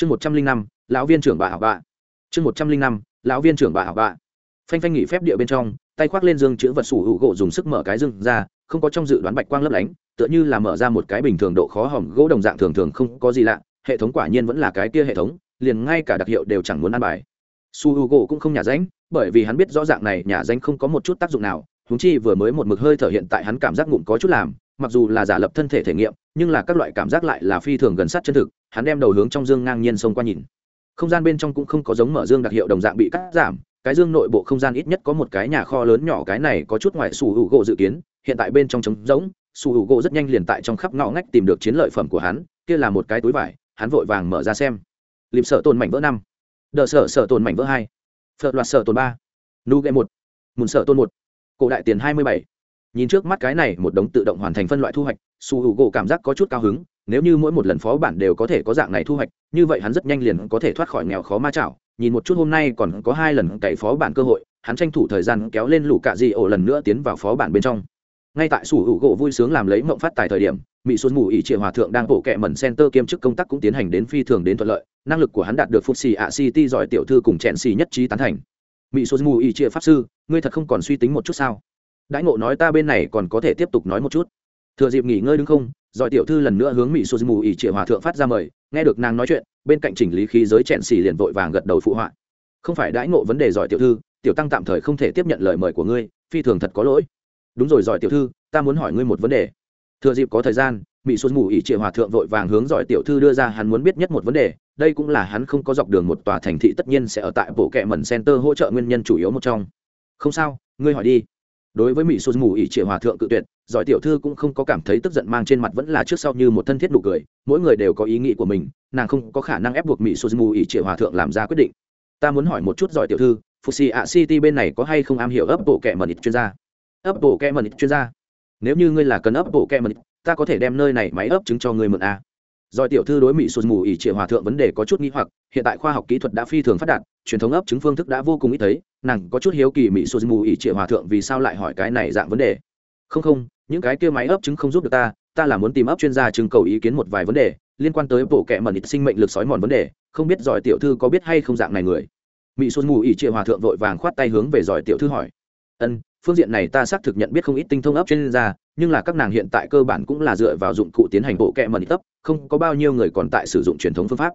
chương một trăm linh năm, lão viên trưởng bà học bạ. Chương một trăm linh năm, lão viên trưởng bà học bạ. Phanh phanh nghỉ phép địa bên trong, tay khoác lên dương chữ vật sủ hữu gỗ dùng sức mở cái dương ra, không có trong dự đoán bạch quang lấp lánh, tựa như là mở ra một cái bình thường độ khó hỏng gỗ đồng dạng thường thường không có gì lạ, hệ thống quả nhiên vẫn là cái kia hệ thống, liền ngay cả đặc hiệu đều chẳng muốn ăn bài. Su h u gỗ cũng không nhả ránh, bởi vì hắn biết rõ ràng này nhả ránh không có một chút tác dụng nào húng chi vừa mới một mực hơi thở hiện tại hắn cảm giác ngụm có chút làm mặc dù là giả lập thân thể thể nghiệm, nhưng là các loại cảm giác lại là phi thường gần sát chân thực, hắn đem đầu hướng trong dương ngang nhiên xông qua nhìn. Không gian bên trong cũng không có giống mở dương đặc hiệu đồng dạng bị cắt giảm, cái dương nội bộ không gian ít nhất có một cái nhà kho lớn nhỏ, cái này có chút ngoài sủ hữu gỗ dự kiến, hiện tại bên trong trống rỗng, sủ hữu gỗ rất nhanh liền tại trong khắp ngõ ngách tìm được chiến lợi phẩm của hắn, kia là một cái túi vải, hắn vội vàng mở ra xem. Lịp sợ tồn mảnh vỡ năm. Đờ sợ sợ tồn mảnh vỡ hai. Phật loạt sợ tồn ba. Nu ghệ một. Mùn sợ tồn một. Cổ đại tiền hai mươi bảy nhìn trước mắt cái này, một đống tự động hoàn thành phân loại thu hoạch, su hữu gỗ cảm giác có chút cao hứng, nếu như mỗi một lần phó bản đều có thể có dạng này thu hoạch, như vậy hắn rất nhanh liền có thể thoát khỏi nghèo khó ma chảo. Nhìn một chút hôm nay còn có hai lần cậy phó bản cơ hội, hắn tranh thủ thời gian kéo lên lũ cạ dị ổ lần nữa tiến vào phó bản bên trong. Ngay tại sủ hữu gỗ vui sướng làm lấy mộng phát tài thời điểm mỹ xuân mù ỉ triệu hòa thượng đang bộ kệ mẩn center kiêm chức công tác cũng tiến hành đến phi thường đến thuận lợi, năng lực của hắn đạt được phúc xì ạ city giỏi tiểu thư cùng chẹn xì nhất trí tán thành. Mỹ xuân mù ỉ triệu pháp sư, ngươi thật không còn suy tính một chút sao? Đãi ngộ nói ta bên này còn có thể tiếp tục nói một chút. Thừa dịp nghỉ ngơi đứng không, giỏi tiểu thư lần nữa hướng mỹ xuân mù ỉ triệu hòa thượng phát ra mời, nghe được nàng nói chuyện, bên cạnh chỉnh lý khí giới chẹn xì liền vội vàng gật đầu phụ họa. Không phải đãi ngộ vấn đề giỏi tiểu thư, tiểu tăng tạm thời không thể tiếp nhận lời mời của ngươi, phi thường thật có lỗi. Đúng rồi giỏi tiểu thư, ta muốn hỏi ngươi một vấn đề. Thừa dịp có thời gian, mỹ xuân mù ỉ triệu hòa thượng vội vàng hướng giỏi tiểu thư đưa ra hắn muốn biết nhất một vấn đề, đây cũng là hắn không có dọc đường một tòa thành thị tất nhiên sẽ ở tại bộ kệ mẩn center hỗ trợ nguyên nhân chủ yếu một trong. Không sao, ngươi hỏi đi đối với mỹ xuân mù ỉ triệu hòa thượng cự tuyệt giỏi tiểu thư cũng không có cảm thấy tức giận mang trên mặt vẫn là trước sau như một thân thiết nụ cười mỗi người đều có ý nghĩ của mình nàng không có khả năng ép buộc mỹ xuân mù ỉ triệu hòa thượng làm ra quyết định. Ta muốn hỏi một chút giỏi tiểu thư phục xì ạ city bên này có hay không am hiểu ấp bộ kệ mật ít chuyên gia? Ấp bộ kệ mật ít chuyên gia? Nếu như ngươi là cần ấp bộ kệ mật, ít ta có thể đem nơi này máy ấp chứng cho ngươi mượn a. Giỏi tiểu thư đối mỹ sụt mù ỉ triệu hòa thượng vấn đề có chút nghi hoặc, hiện tại khoa học kỹ thuật đã phi thường phát đạt, truyền thống ấp trứng phương thức đã vô cùng ít thấy, nàng có chút hiếu kỳ mỹ Sô mù ỉ triệu hòa thượng vì sao lại hỏi cái này dạng vấn đề. Không không, những cái kia máy ấp trứng không giúp được ta, ta là muốn tìm ấp chuyên gia chứng cầu ý kiến một vài vấn đề, liên quan tới bộ kệ mẩn ít sinh mệnh lực sói mòn vấn đề, không biết giỏi tiểu thư có biết hay không dạng này người. Mỹ Sô mù ỉ triệu hòa thượng vội vàng khoát tay hướng về giỏi tiểu thư hỏi. Ân, phương diện này ta xác thực nhận biết không ít tinh thông ấp chuyên gia nhưng là các nàng hiện tại cơ bản cũng là dựa vào dụng cụ tiến hành bộ kệ mật tấp không có bao nhiêu người còn tại sử dụng truyền thống phương pháp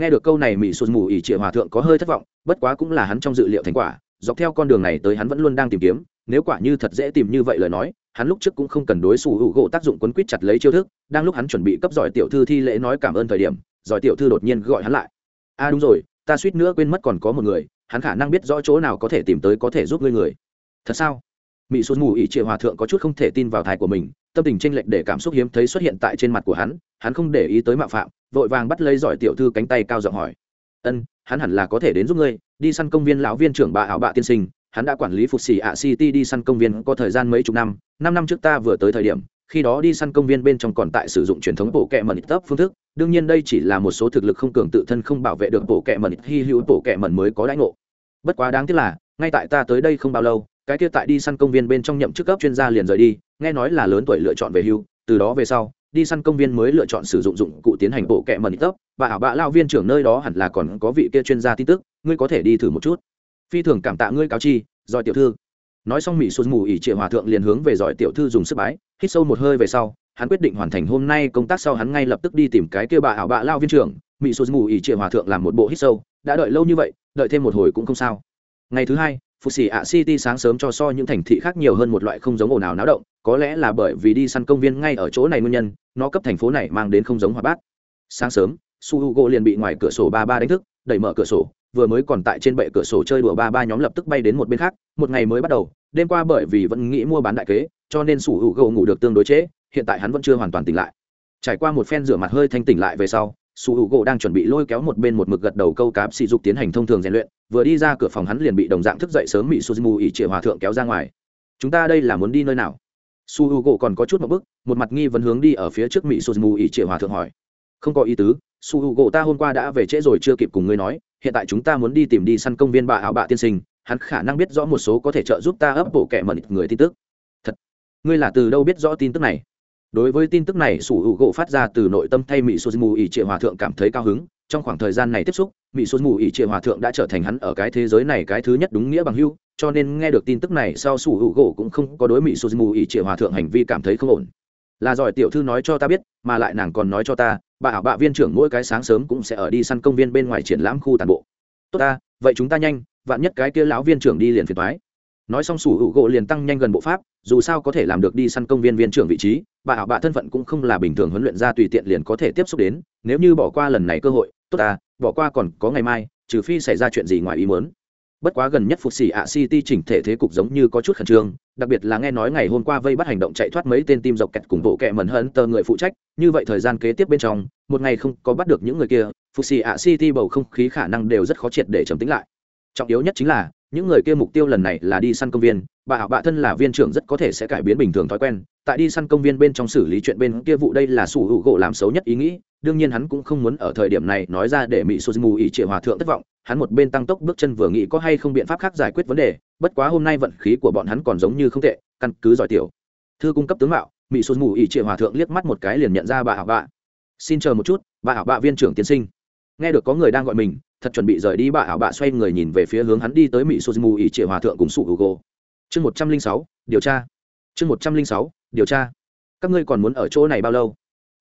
nghe được câu này mỹ sụt mù ỉ trịa hòa thượng có hơi thất vọng, bất quá cũng là hắn trong dự liệu thành quả, dọc theo con đường này tới hắn vẫn luôn đang tìm kiếm, nếu quả như thật dễ tìm như vậy lời nói, hắn lúc trước cũng không cần đối xù hữu gỗ tác dụng quấn quýt chặt lấy chiêu thức, đang lúc hắn chuẩn bị cấp giỏi tiểu thư thi lễ nói cảm ơn thời điểm, giỏi tiểu thư đột nhiên gọi hắn lại. A à đúng rồi, ta suýt nữa quên mất còn có một người, hắn khả năng biết rõ chỗ nào có thể tìm tới có thể giúp ngươi người. Thật sao? Mỹ sụt mù ỉ triệu hòa thượng có chút không thể tin vào thai của mình, tâm tình tranh lệch để cảm xúc hiếm thấy xuất hiện tại trên mặt của hắn hắn không để ý tới mạo phạm, vội vàng bắt lấy giỏi tiểu thư cánh tay cao giọng hỏi. Ân, hắn hẳn là có thể đến giúp ngươi, đi săn công viên lão viên trưởng bà ảo bạ tiên sinh, hắn đã quản lý phục xỉ ạ city đi săn công viên có thời gian mấy chục năm năm năm trước ta vừa tới thời điểm, khi đó đi săn công viên bên trong còn tại sử dụng truyền thống bộ kẹ mẩn tấp phương thức, đương nhiên đây chỉ là một số thực lực không cường tự thân không bảo vệ được bộ kẹ mẩn hy hữu bộ kẹ mẩn mới có đãi ngộ. Bất quá đáng tiếc là, ngay tại ta tới đây không bao lâu, cái kia tại đi săn công viên bên trong nhậm chức cấp chuyên gia liền rời đi, nghe nói là lớn tuổi lựa chọn về hưu, từ đó về sau đi săn công viên mới lựa chọn sử dụng dụng cụ tiến hành bộ kẹ mần tấp và ảo bạ lao viên trưởng nơi đó hẳn là còn có vị kia chuyên gia tin tức, ngươi có thể đi thử một chút. Phi thường cảm tạ ngươi cáo chi, giỏi tiểu thư. Nói xong mỹ xuân mù ỉ triệu hòa thượng liền hướng về giỏi tiểu thư dùng sức bái, hít sâu một hơi về sau, hắn quyết định hoàn thành hôm nay công tác sau hắn ngay lập tức đi tìm cái kia bà ảo bạ lao viên trưởng. Mỹ xuân mù ỉ triệu hòa thượng làm một bộ hít sâu, đã đợi lâu như vậy, đợi thêm một hồi cũng không sao. Ngày thứ hai phục xỉ ạ city sáng sớm cho so những thành thị khác nhiều hơn một loại không giống ồn ào náo động có lẽ là bởi vì đi săn công viên ngay ở chỗ này nguyên nhân nó cấp thành phố này mang đến không giống hoạt bát. Sáng sớm su h u g o liền bị ngoài cửa sổ ba ba đánh thức đẩy mở cửa sổ vừa mới còn tại trên bệ cửa sổ chơi đùa ba ba nhóm lập tức bay đến một bên khác một ngày mới bắt đầu đêm qua bởi vì vẫn nghĩ mua bán đại kế cho nên su h u g o ngủ được tương đối chế, hiện tại hắn vẫn chưa hoàn toàn tỉnh lại. Trải qua một phen rửa mặt hơi thanh tỉnh lại về sau su h u gỗ đang chuẩn bị lôi kéo một bên một mực gật đầu câu cáp sỉ dục tiến hành thông thường rèn luyện vừa đi ra cửa phòng hắn liền bị đồng dạng thức dậy sớm bị suzumu ỉ trịa hòa thượng kéo ra ngoài. Chúng ta đây là muốn đi nơi nào? Su h u gỗ còn có chút một bức một mặt nghi vấn hướng đi ở phía trước mỹ suzumu Ý Triệu hòa thượng hỏi. Không có ý tứ, su h u gỗ ta hôm qua đã về trễ rồi chưa kịp cùng ngươi nói, hiện tại chúng ta muốn đi tìm đi săn công viên bà ảo bạ tiên sinh, hắn khả năng biết rõ một số có thể trợ giúp ta ấp bộ kẻ mẩn người tin tức. Thật, ngươi là từ đâu biết rõ tin tức này? Đối với tin tức này, sủ hữu gỗ phát ra từ nội tâm thay mỹ sô mù ỉ trịa hòa thượng cảm thấy cao hứng. Trong khoảng thời gian này tiếp xúc mỹ sô mù ỉ trịa hòa thượng đã trở thành hắn ở cái thế giới này cái thứ nhất đúng nghĩa bằng hưu, cho nên nghe được tin tức này sau sủ hữu gỗ cũng không có đối mỹ sô mù ỉ trịa hòa thượng hành vi cảm thấy không ổn. Là giỏi tiểu thư nói cho ta biết, mà lại nàng còn nói cho ta, bà ảo bạ viên trưởng mỗi cái sáng sớm cũng sẽ ở đi săn công viên bên ngoài triển lãm khu tàn bộ. Tốt ta, vậy chúng ta nhanh, vạn nhất cái kia lão viên trưởng đi liền phiền thoái nói xong sủ hữu gỗ liền tăng nhanh gần bộ pháp, dù sao có thể làm được đi săn công viên viên trưởng vị trí, bà ảo bạ thân phận cũng không là bình thường huấn luyện ra tùy tiện liền có thể tiếp xúc đến, nếu như bỏ qua lần này cơ hội, tốt à bỏ qua còn có ngày mai, trừ phi xảy ra chuyện gì ngoài ý muốn. Bất quá gần nhất phục xỉ ạ city chỉnh thể thế cục giống như có chút khẩn trương, đặc biệt là nghe nói ngày hôm qua vây bắt hành động chạy thoát mấy tên tim dọc kẹt cùng bộ kẹ mẩn hơn tờ người phụ trách, như vậy thời gian kế tiếp bên trong, một ngày không có bắt được những người kia, phục xỉ ạ city bầu không khí khả năng đều rất khó triệt để trầm tính lại. Trọng yếu nhất chính là những người kia mục tiêu lần này là đi săn công viên, bà hảo bạ thân là viên trưởng rất có thể sẽ cải biến bình thường thói quen. Tại đi săn công viên bên trong xử lý chuyện bên kia vụ đây là sủ hữu gỗ làm xấu nhất ý nghĩ, đương nhiên hắn cũng không muốn ở thời điểm này nói ra để mỹ sô mù ý triệu hòa thượng thất vọng, hắn một bên tăng tốc bước chân vừa nghĩ có hay không biện pháp khác giải quyết vấn đề, bất quá hôm nay vận khí của bọn hắn còn giống như không tệ, căn cứ giỏi tiểu. Thư cung cấp tướng mạo mỹ sô mù ý triệu hòa thượng liếc mắt một cái liền nhận ra bà hảo bạ. Xin chờ một chút, bà hảo bạ viên trưởng tiến sinh. Nghe được có người đang gọi mình thật chuẩn bị rời đi bà ảo bạ xoay người nhìn về phía hướng hắn đi tới mỹ suzumu mù ý triệu hòa thượng cùng sụ hugo. Chương một trăm linh sáu, điều tra. Chương một trăm linh sáu, điều tra. Các ngươi còn muốn ở chỗ này bao lâu?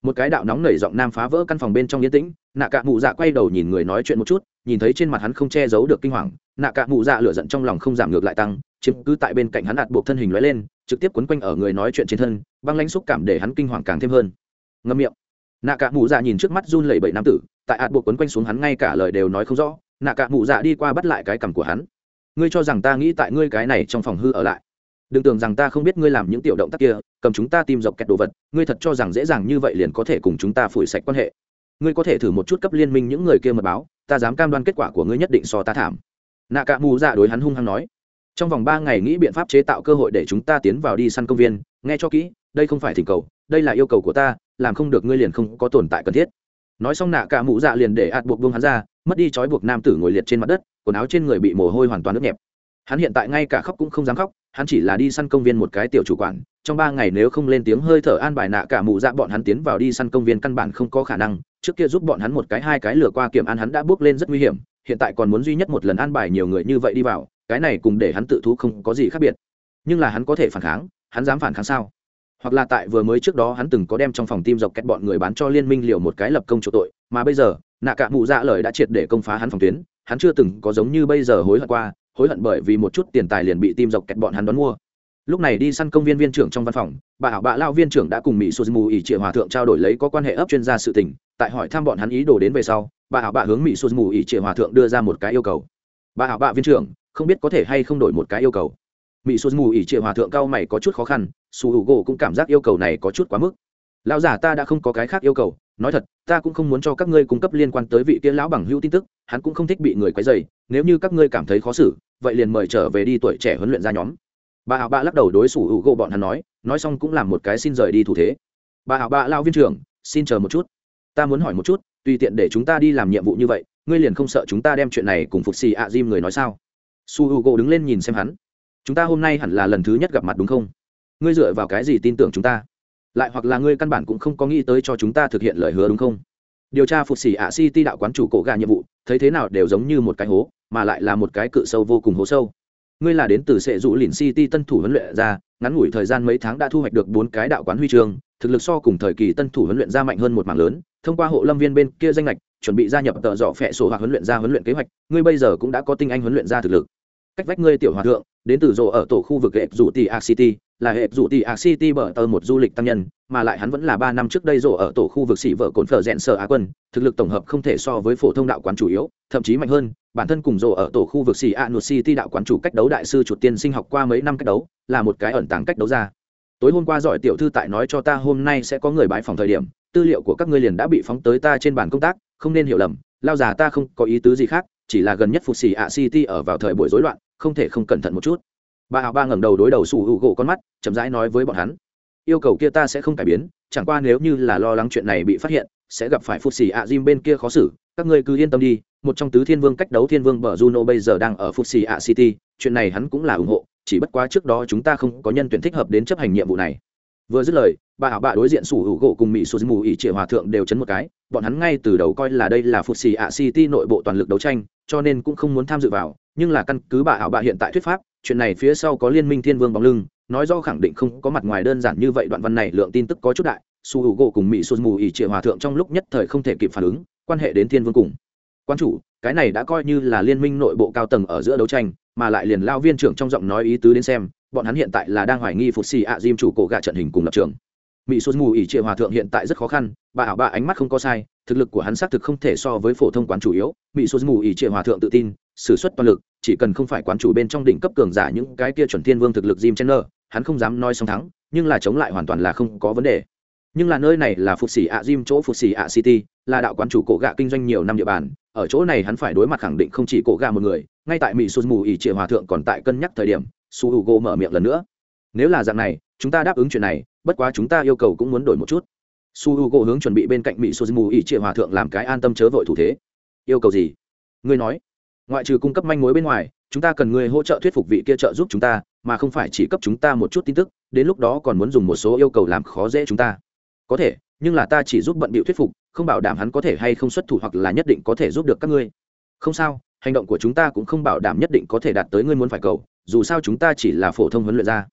Một cái đạo nóng nảy giọng nam phá vỡ căn phòng bên trong yên tĩnh, nạ cạ mụ dạ quay đầu nhìn người nói chuyện một chút, nhìn thấy trên mặt hắn không che giấu được kinh hoàng, nạ cạ mụ dạ lửa giận trong lòng không giảm ngược lại tăng, chiếm cứ tại bên cạnh hắn đạt buộc thân hình lóe lên, trực tiếp quấn quanh ở người nói chuyện trên thân, băng lãnh xúc cảm để hắn kinh hoàng càng thêm hơn. Ngâm miệng. Nạ cạ mụ dạ nhìn trước mắt run lẩy bẩy nam tử tại ạt buộc quấn quanh xuống hắn ngay cả lời đều nói không rõ, nạ cạ mụ dạ đi qua bắt lại cái cằm của hắn. Ngươi cho rằng ta nghĩ tại ngươi cái này trong phòng hư ở lại. Đừng tưởng rằng ta không biết ngươi làm những tiểu động tác kia, cầm chúng ta tìm dọc kẹt đồ vật, ngươi thật cho rằng dễ dàng như vậy liền có thể cùng chúng ta phủi sạch quan hệ. Ngươi có thể thử một chút cấp liên minh những người kia mật báo, ta dám cam đoan kết quả của ngươi nhất định so ta thảm. Nạ cả mù dạ đối hắn hung hăng nói. Trong vòng ba ngày nghĩ biện pháp chế tạo cơ hội để chúng ta tiến vào đi săn công viên, nghe cho kỹ, đây không phải thỉnh cầu, đây là yêu cầu của ta, làm không được ngươi liền không có tồn tại cần thiết nói xong nạ cả mụ dạ liền để ạt buộc buông hắn ra, mất đi trói buộc nam tử ngồi liệt trên mặt đất, quần áo trên người bị mồ hôi hoàn toàn ướt nhẹp. Hắn hiện tại ngay cả khóc cũng không dám khóc, hắn chỉ là đi săn công viên một cái tiểu chủ quản, trong ba ngày nếu không lên tiếng hơi thở an bài nạ cả mụ dạ bọn hắn tiến vào đi săn công viên căn bản không có khả năng, trước kia giúp bọn hắn một cái hai cái lừa qua kiểm an hắn đã bước lên rất nguy hiểm, hiện tại còn muốn duy nhất một lần an bài nhiều người như vậy đi vào, cái này cùng để hắn tự thú không có gì khác biệt. Nhưng là hắn có thể phản kháng, hắn dám phản kháng sao? Hoặc là tại vừa mới trước đó hắn từng có đem trong phòng tim dọc kẹt bọn người bán cho liên minh liều một cái lập công chỗ tội, mà bây giờ, nạ cả mụ dạ lời đã triệt để công phá hắn phòng tuyến, hắn chưa từng có giống như bây giờ hối hận qua, hối hận bởi vì một chút tiền tài liền bị tim dọc kẹt bọn hắn đón mua. Lúc này đi săn công viên viên trưởng trong văn phòng, bà hảo bạ lao viên trưởng đã cùng mỹ suzumu ỉ trịa hòa thượng trao đổi lấy có quan hệ ấp chuyên gia sự tình, tại hỏi thăm bọn hắn ý đồ đến về sau, bà hảo bạ hướng mỹ suzumu ỉ trịa hòa thượng đưa ra một cái yêu cầu. Bà hảo bạ viên trưởng, không biết có thể hay không đổi một cái yêu cầu mỹ suzumu ỉ triệu hòa thượng cao mày có chút khó khăn, su hữu gỗ cũng cảm giác yêu cầu này có chút quá mức. Lão giả ta đã không có cái khác yêu cầu, nói thật, ta cũng không muốn cho các ngươi cung cấp liên quan tới vị kia lão bằng hữu tin tức, hắn cũng không thích bị người quấy dày nếu như các ngươi cảm thấy khó xử, vậy liền mời trở về đi tuổi trẻ huấn luyện ra nhóm. Bà hảo bạ lắc đầu đối xử hữu gỗ bọn hắn nói nói xong cũng làm một cái xin rời đi thủ thế. Bà hảo bạ lao viên trưởng, xin chờ một chút. Ta muốn hỏi một chút, tùy tiện để chúng ta đi làm nhiệm vụ như vậy, ngươi liền không sợ chúng ta đem chuyện này cùng phục xì ạ à diêm người nói sao? Su hữu u gỗ đứng lên nhìn xem hắn chúng ta hôm nay hẳn là lần thứ nhất gặp mặt đúng không? Ngươi dựa vào cái gì tin tưởng chúng ta? Lại hoặc là ngươi căn bản cũng không có nghĩ tới cho chúng ta thực hiện lời hứa đúng không? Điều tra phục xỉ ạ city đạo quán chủ cổ gà nhiệm vụ, thấy thế nào đều giống như một cái hố, mà lại là một cái cự sâu vô cùng hố sâu. Ngươi là đến từ sệ dụ lìn city tân thủ huấn luyện ra, ngắn ngủi thời gian mấy tháng đã thu hoạch được bốn cái đạo quán huy chương, thực lực so cùng thời kỳ tân thủ huấn luyện ra mạnh hơn một mảng lớn, thông qua hộ lâm viên bên kia danh lệch chuẩn bị gia nhập tợ dọ phẹ sổ hoặc huấn luyện ra huấn luyện kế hoạch, ngươi bây giờ cũng đã có tinh anh huấn luyện ra thực lực. Cách vách ngươi tiểu hòa thượng đến từ rộ ở tổ khu vực hệ rủ tỷ a city, là hệ rủ tỷ a city bờ tờ một du lịch tăng nhân, mà lại hắn vẫn là ba năm trước đây rộ ở tổ khu vực xỉ vợ cồn phở rẽn sở á quân, thực lực tổng hợp không thể so với phổ thông đạo quán chủ yếu, thậm chí mạnh hơn, bản thân cùng rộ ở tổ khu vực xỉ a nụt city đạo quán chủ cách đấu đại sư chuột tiên sinh học qua mấy năm cách đấu, là một cái ẩn tàng cách đấu ra. Tối hôm qua giỏi tiểu thư tại nói cho ta hôm nay sẽ có người bãi phòng thời điểm, tư liệu của các ngươi liền đã bị phóng tới ta trên bàn công tác, không nên hiểu lầm, lao già ta không có ý tứ gì khác, chỉ là gần nhất phục xỉ ạ city ở vào thời buổi rối loạn không thể không cẩn thận một chút. Bà hào ba ngẩng đầu đối đầu sủ hữu gỗ con mắt, chậm rãi nói với bọn hắn, yêu cầu kia ta sẽ không cải biến, chẳng qua nếu như là lo lắng chuyện này bị phát hiện, sẽ gặp phải phục xì ạ Jim bên kia khó xử, các ngươi cứ yên tâm đi, một trong tứ thiên vương cách đấu thiên vương bờ juno bây giờ đang ở phục xì ạ city, chuyện này hắn cũng là ủng hộ, chỉ bất quá trước đó chúng ta không có nhân tuyển thích hợp đến chấp hành nhiệm vụ này. Vừa dứt lời, bà hảo bạ đối diện sủ hữu gỗ cùng mỹ sụt mù ỉ trịa hòa thượng đều chấn một cái, bọn hắn ngay từ đầu coi là đây là phụt xì ạ city nội bộ toàn lực đấu tranh, cho nên cũng không muốn tham dự vào nhưng là căn cứ bà ảo bà hiện tại thuyết pháp, chuyện này phía sau có liên minh thiên vương bóng lưng, nói do khẳng định không có mặt ngoài đơn giản như vậy, đoạn văn này lượng tin tức có chút đại, su hữu gỗ cùng mỹ xuân mù ỉ trịa hòa thượng trong lúc nhất thời không thể kịp phản ứng, quan hệ đến thiên vương cùng. Quan chủ, cái này đã coi như là liên minh nội bộ cao tầng ở giữa đấu tranh, mà lại liền lao viên trưởng trong giọng nói ý tứ đến xem, bọn hắn hiện tại là đang hoài nghi phục xì ạ diêm chủ cổ gạ trận hình cùng lập trường. Mỹ xuân mù ỉ trịa hòa thượng hiện tại rất khó khăn, bà ảo bà ánh mắt không có sai, thực lực của hắn xác thực không thể so với phổ thông quán chủ yếu, mỹ xuân mù ỉ trịa hòa thượng tự tin s ử suất toàn lực, chỉ cần không phải quán chủ bên trong đỉnh cấp cường giả những cái kia chuẩn thiên vương thực lực jim chenner hắn không dám nói song thắng, nhưng là chống lại hoàn toàn là không có vấn đề. Nhưng là nơi này là phục xỉ ạ Jim, chỗ phục xỉ ạ city, là đạo quán chủ cổ gạ kinh doanh nhiều năm địa bàn, ở chỗ này hắn phải đối mặt khẳng định không chỉ cổ gạ một người, ngay tại mỹ sụt mù ỉ trịa hòa thượng còn tại cân nhắc thời điểm, su h u g o mở miệng lần nữa. Nếu là dạng này, chúng ta đáp ứng chuyện này, bất quá chúng ta yêu cầu cũng muốn đổi một chút. Su h u g o hướng chuẩn bị bên cạnh mỹ sụt mù ỉ trịa hòa thượng làm cái an tâm chớ vội thủ thế. Yêu cầu gì? Ngươi nói ngoại trừ cung cấp manh mối bên ngoài, chúng ta cần người hỗ trợ thuyết phục vị kia trợ giúp chúng ta, mà không phải chỉ cấp chúng ta một chút tin tức, đến lúc đó còn muốn dùng một số yêu cầu làm khó dễ chúng ta. Có thể, nhưng là ta chỉ giúp bận bịu thuyết phục, không bảo đảm hắn có thể hay không xuất thủ hoặc là nhất định có thể giúp được các ngươi. Không sao, hành động của chúng ta cũng không bảo đảm nhất định có thể đạt tới ngươi muốn phải cầu, dù sao chúng ta chỉ là phổ thông huấn luyện ra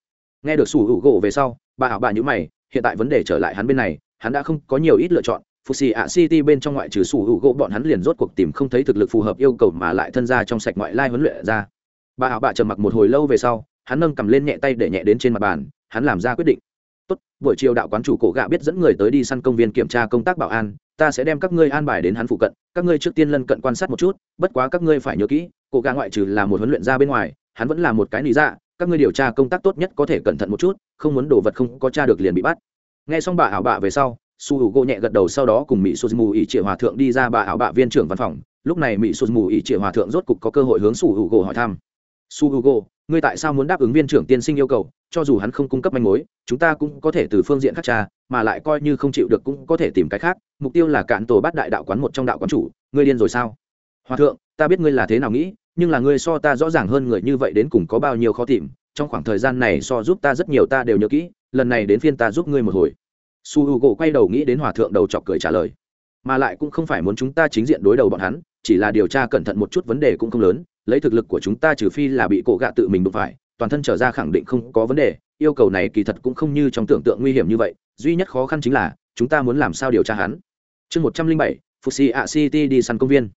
nghe được sủ hữu gỗ về sau, bà hảo bà nhữ mày, hiện tại vấn đề trở lại hắn bên này, hắn đã không có nhiều ít lựa chọn phục xì ạ city bên trong ngoại trừ sủ hữu gỗ, bọn hắn liền rốt cuộc tìm không thấy thực lực phù hợp yêu cầu mà lại thân ra trong sạch ngoại lai huấn luyện ra. Bà hảo bà trầm mặc một hồi lâu về sau, hắn nâng cầm lên nhẹ tay để nhẹ đến trên mặt bàn, hắn làm ra quyết định. Tốt, buổi chiều đạo quán chủ cổ gạ biết dẫn người tới đi săn công viên kiểm tra công tác bảo an, ta sẽ đem các ngươi an bài đến hắn phụ cận, các ngươi trước tiên lân cận quan sát một chút, bất quá các ngươi phải nhớ kỹ, cổ gạ ngoại trừ là một huấn luyện ra bên ngoài, hắn vẫn là một cái lý dạ các ngươi điều tra công tác tốt nhất có thể cẩn thận một chút, không muốn đồ vật không có tra được liền bị bắt. Nghe xong bà ảo bạ về sau su hữu gỗ nhẹ gật đầu, sau đó cùng mỹ sô mù ỉ triệu hòa thượng đi ra bà ảo bạ viên trưởng văn phòng. Lúc này mỹ sô mù ỉ triệu hòa thượng rốt cục có cơ hội hướng su hữu gỗ hỏi thăm. Su hữu gỗ ngươi tại sao muốn đáp ứng viên trưởng tiên sinh yêu cầu? Cho dù hắn không cung cấp manh mối, chúng ta cũng có thể từ phương diện khác tra, mà lại coi như không chịu được cũng có thể tìm cái khác. Mục tiêu là cạn tổ bắt đại đạo quán một trong đạo quán chủ. Ngươi điên rồi sao? Hòa thượng, ta biết ngươi là thế nào nghĩ, nhưng là ngươi so ta rõ ràng hơn người như vậy đến cùng có bao nhiêu khó tìm. Trong khoảng thời gian này so giúp ta rất nhiều ta đều nhớ kỹ, lần này đến phiên ta giúp ngươi một hồi su h u gỗ quay đầu nghĩ đến hòa thượng đầu chọc cười trả lời. Mà lại cũng không phải muốn chúng ta chính diện đối đầu bọn hắn, chỉ là điều tra cẩn thận một chút vấn đề cũng không lớn, lấy thực lực của chúng ta trừ phi là bị cổ gạ tự mình đụng phải, toàn thân trở ra khẳng định không có vấn đề, yêu cầu này kỳ thật cũng không như trong tưởng tượng nguy hiểm như vậy, duy nhất khó khăn chính là, chúng ta muốn làm sao điều tra hắn. Chương một trăm linh bảy, fuxi a city đi săn công viên.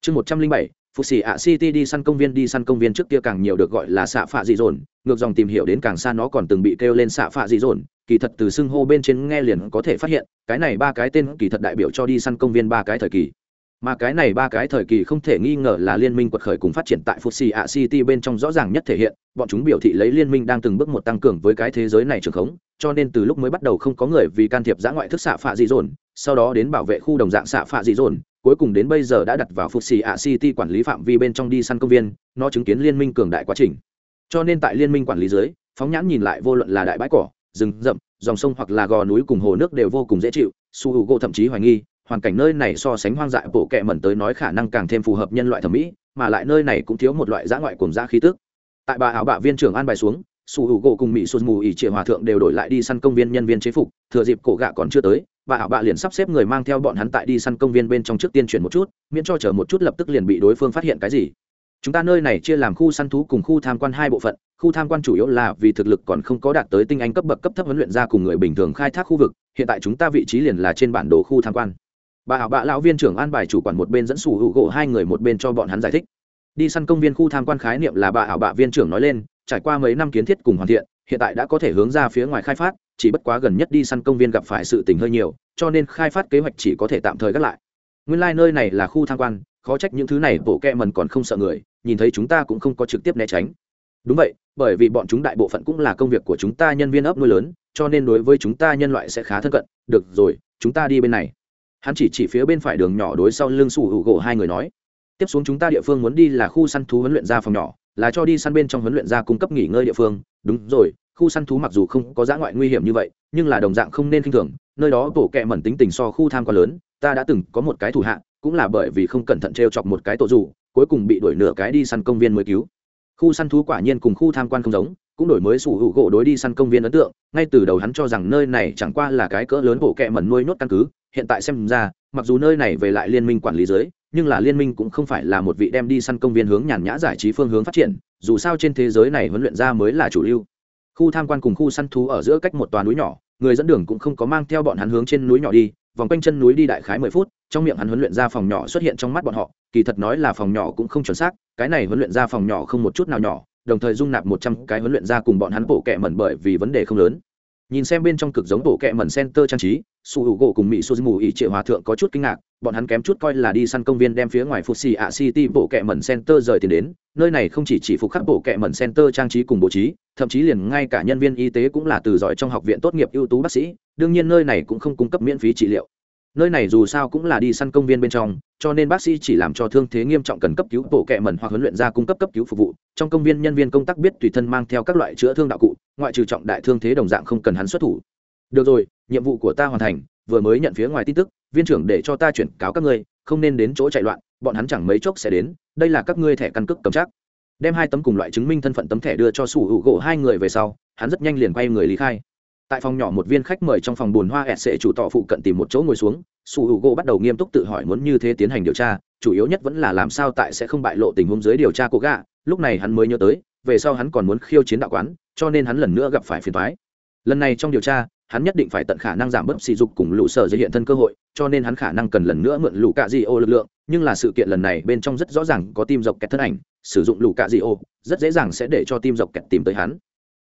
Chương một trăm linh bảy phục xỉ ạ city đi săn công viên đi săn công viên trước kia càng nhiều được gọi là xạ phạ dị dồn. Ngược dòng tìm hiểu đến càng xa nó còn từng bị kêu lên xạ phạ dị dồn. Kỳ thật từ xưng hô bên trên nghe liền có thể phát hiện cái này ba cái tên kỳ thật đại biểu cho đi săn công viên ba cái thời kỳ. Mà cái này ba cái thời kỳ không thể nghi ngờ là liên minh quật khởi cùng phát triển tại Fuxi A City bên trong rõ ràng nhất thể hiện, bọn chúng biểu thị lấy liên minh đang từng bước một tăng cường với cái thế giới này trường khống, cho nên từ lúc mới bắt đầu không có người vì can thiệp giã ngoại thức xạ phạ dị dồn, sau đó đến bảo vệ khu đồng dạng xạ phạ dị dồn, cuối cùng đến bây giờ đã đặt vào phục xì A City quản lý phạm vi bên trong đi săn công viên, nó chứng kiến liên minh cường đại quá trình. Cho nên tại liên minh quản lý dưới, phóng nhãn nhìn lại vô luận là đại bãi cỏ, rừng rậm, dòng sông hoặc là gò núi cùng hồ nước đều vô cùng dễ chịu, Su Hugo thậm chí hoài nghi, hoàn cảnh nơi này so sánh hoang dại bộ kệ mẩn tới nói khả năng càng thêm phù hợp nhân loại thẩm mỹ mà lại nơi này cũng thiếu một loại dã ngoại cùng dã khí tức tại bà áo bạ viên trưởng an bài xuống su hữu gỗ cùng mỹ sụt mù ỉ trịa hòa thượng đều đổi lại đi săn công viên nhân viên chế phục thừa dịp cổ gạ còn chưa tới bà ảo bạ liền sắp xếp người mang theo bọn hắn tại đi săn công viên bên trong trước tiên chuyển một chút, miễn cho chờ một chút lập tức liền bị đối phương phát hiện cái gì. Chúng ta nơi này chia làm khu săn thú cùng khu tham quan hai bộ phận, khu tham quan chủ yếu là vì thực lực còn không có đạt tới tinh anh cấp bậc cấp thấp huấn luyện ra cùng người bình thường khai thác khu vực, hiện tại chúng ta vị trí liền là trên bản đồ khu tham quan. Bà ảo bạ lão viên trưởng an bài chủ quản một bên dẫn sủ hữu gỗ hai người một bên cho bọn hắn giải thích. Đi săn công viên khu tham quan khái niệm là bà ảo bạ viên trưởng nói lên, trải qua mấy năm kiến thiết cùng hoàn thiện, hiện tại đã có thể hướng ra phía ngoài khai phát chỉ bất quá gần nhất đi săn công viên gặp phải sự tình hơi nhiều, cho nên khai phát kế hoạch chỉ có thể tạm thời gác lại. Nguyên lai、like、nơi này là khu tham quan, khó trách những thứ này bộ kẹ mần còn không sợ người, nhìn thấy chúng ta cũng không có trực tiếp né tránh. Đúng vậy, bởi vì bọn chúng đại bộ phận cũng là công việc của chúng ta nhân viên ấp nuôi lớn, cho nên đối với chúng ta nhân loại sẽ khá thân cận. Được rồi, chúng ta đi bên này. Hắn chỉ chỉ phía bên phải đường nhỏ đối sau lưng sủ hữu gỗ hai người nói. Tiếp xuống chúng ta địa phương muốn đi là khu săn thú huấn luyện ra phòng nhỏ, là cho đi săn bên trong huấn luyện ra cung cấp nghỉ ngơi địa phương. Đúng rồi khu săn thú mặc dù không có dã ngoại nguy hiểm như vậy, nhưng là đồng dạng không nên k i n h thường, nơi đó tổ kẹ mẩn tính tình so khu tham quá lớn, ta đã từng có một cái thủ hạ, cũng là bởi vì không cẩn thận t r e o chọc một cái tổ dù cuối cùng bị đuổi nửa cái đi săn công viên mới cứu. Khu săn thú quả nhiên cùng khu tham quan không giống, cũng đổi mới sủ hữu gỗ đối đi săn công viên ấn tượng, ngay từ đầu hắn cho rằng nơi này chẳng qua là cái cỡ lớn bộ kẹ mẩn nuôi nhốt căn cứ, hiện tại xem ra, mặc dù nơi này về lại liên minh quản lý giới nhưng là liên minh cũng không phải là một vị đem đi săn công viên hướng nhàn nhã giải trí phương hướng phát triển, dù sao trên thế giới này huấn luyện ra mới là chủ lưu khu tham quan cùng khu săn thú ở giữa cách một tòa núi nhỏ, người dẫn đường cũng không có mang theo bọn hắn hướng trên núi nhỏ đi, vòng quanh chân núi đi đại khái mười phút, trong miệng hắn huấn luyện ra phòng nhỏ xuất hiện trong mắt bọn họ, kỳ thật nói là phòng nhỏ cũng không chuẩn xác, cái này huấn luyện ra phòng nhỏ không một chút nào nhỏ, đồng thời dung nạp một trăm cái huấn luyện ra cùng bọn hắn bổ kệ mẩn bởi vì vấn đề không lớn nhìn xem bên trong cực giống bộ kệ mẩn center trang trí, su hữu gỗ cùng mỹ su mù ỉ triệu hòa thượng có chút kinh ngạc, bọn hắn kém chút coi là đi săn công viên đem phía ngoài phục xì ạ city bộ kệ mẩn center rời tiền đến, nơi này không chỉ chỉ phục khắc bộ kệ mẩn center trang trí cùng bố trí, thậm chí liền ngay cả nhân viên y tế cũng là từ giỏi trong học viện tốt nghiệp ưu tú bác sĩ, đương nhiên nơi này cũng không cung cấp miễn phí trị liệu. Nơi này dù sao cũng là đi săn công viên bên trong, cho nên bác sĩ chỉ làm cho thương thế nghiêm trọng cần cấp cứu bộ kệ mẩn hoặc huấn luyện ra cung cấp cấp cứu phục vụ, trong công viên nhân viên công tác biết tùy thân mang theo các loại chữa thương đạo cụ ngoại trừ trọng đại thương thế đồng dạng không cần hắn xuất thủ. Được rồi, nhiệm vụ của ta hoàn thành, vừa mới nhận phía ngoài tin tức, viên trưởng để cho ta chuyển cáo các ngươi, không nên đến chỗ chạy loạn, bọn hắn chẳng mấy chốc sẽ đến, đây là các ngươi thẻ căn cước cầm chắc. Đem hai tấm cùng loại chứng minh thân phận tấm thẻ đưa cho sủ hữu gỗ hai người về sau, hắn rất nhanh liền quay người lý khai. Tại phòng nhỏ một viên khách mời trong phòng buồn hoa ẹt sệ chủ tọ phụ cận tìm một chỗ ngồi xuống, sủ hữu gỗ bắt đầu nghiêm túc tự hỏi muốn như thế tiến hành điều tra, chủ yếu nhất vẫn là làm sao tại sẽ không bại lộ tình huống dưới điều tra của gạ lúc này hắn mới nhớ tới, về sau hắn còn muốn khiêu chiến đạo quán cho nên hắn lần nữa gặp phải phiền toái. lần này trong điều tra, hắn nhất định phải tận khả năng giảm bớt sỉ dục cùng lũ sở dây hiện thân cơ hội, cho nên hắn khả năng cần lần nữa mượn lũ cạ di ô lực lượng, nhưng là sự kiện lần này bên trong rất rõ ràng có tim dọc kẹt thân ảnh, sử dụng lũ cạ di ô, rất dễ dàng sẽ để cho tim dọc kẹt tìm tới hắn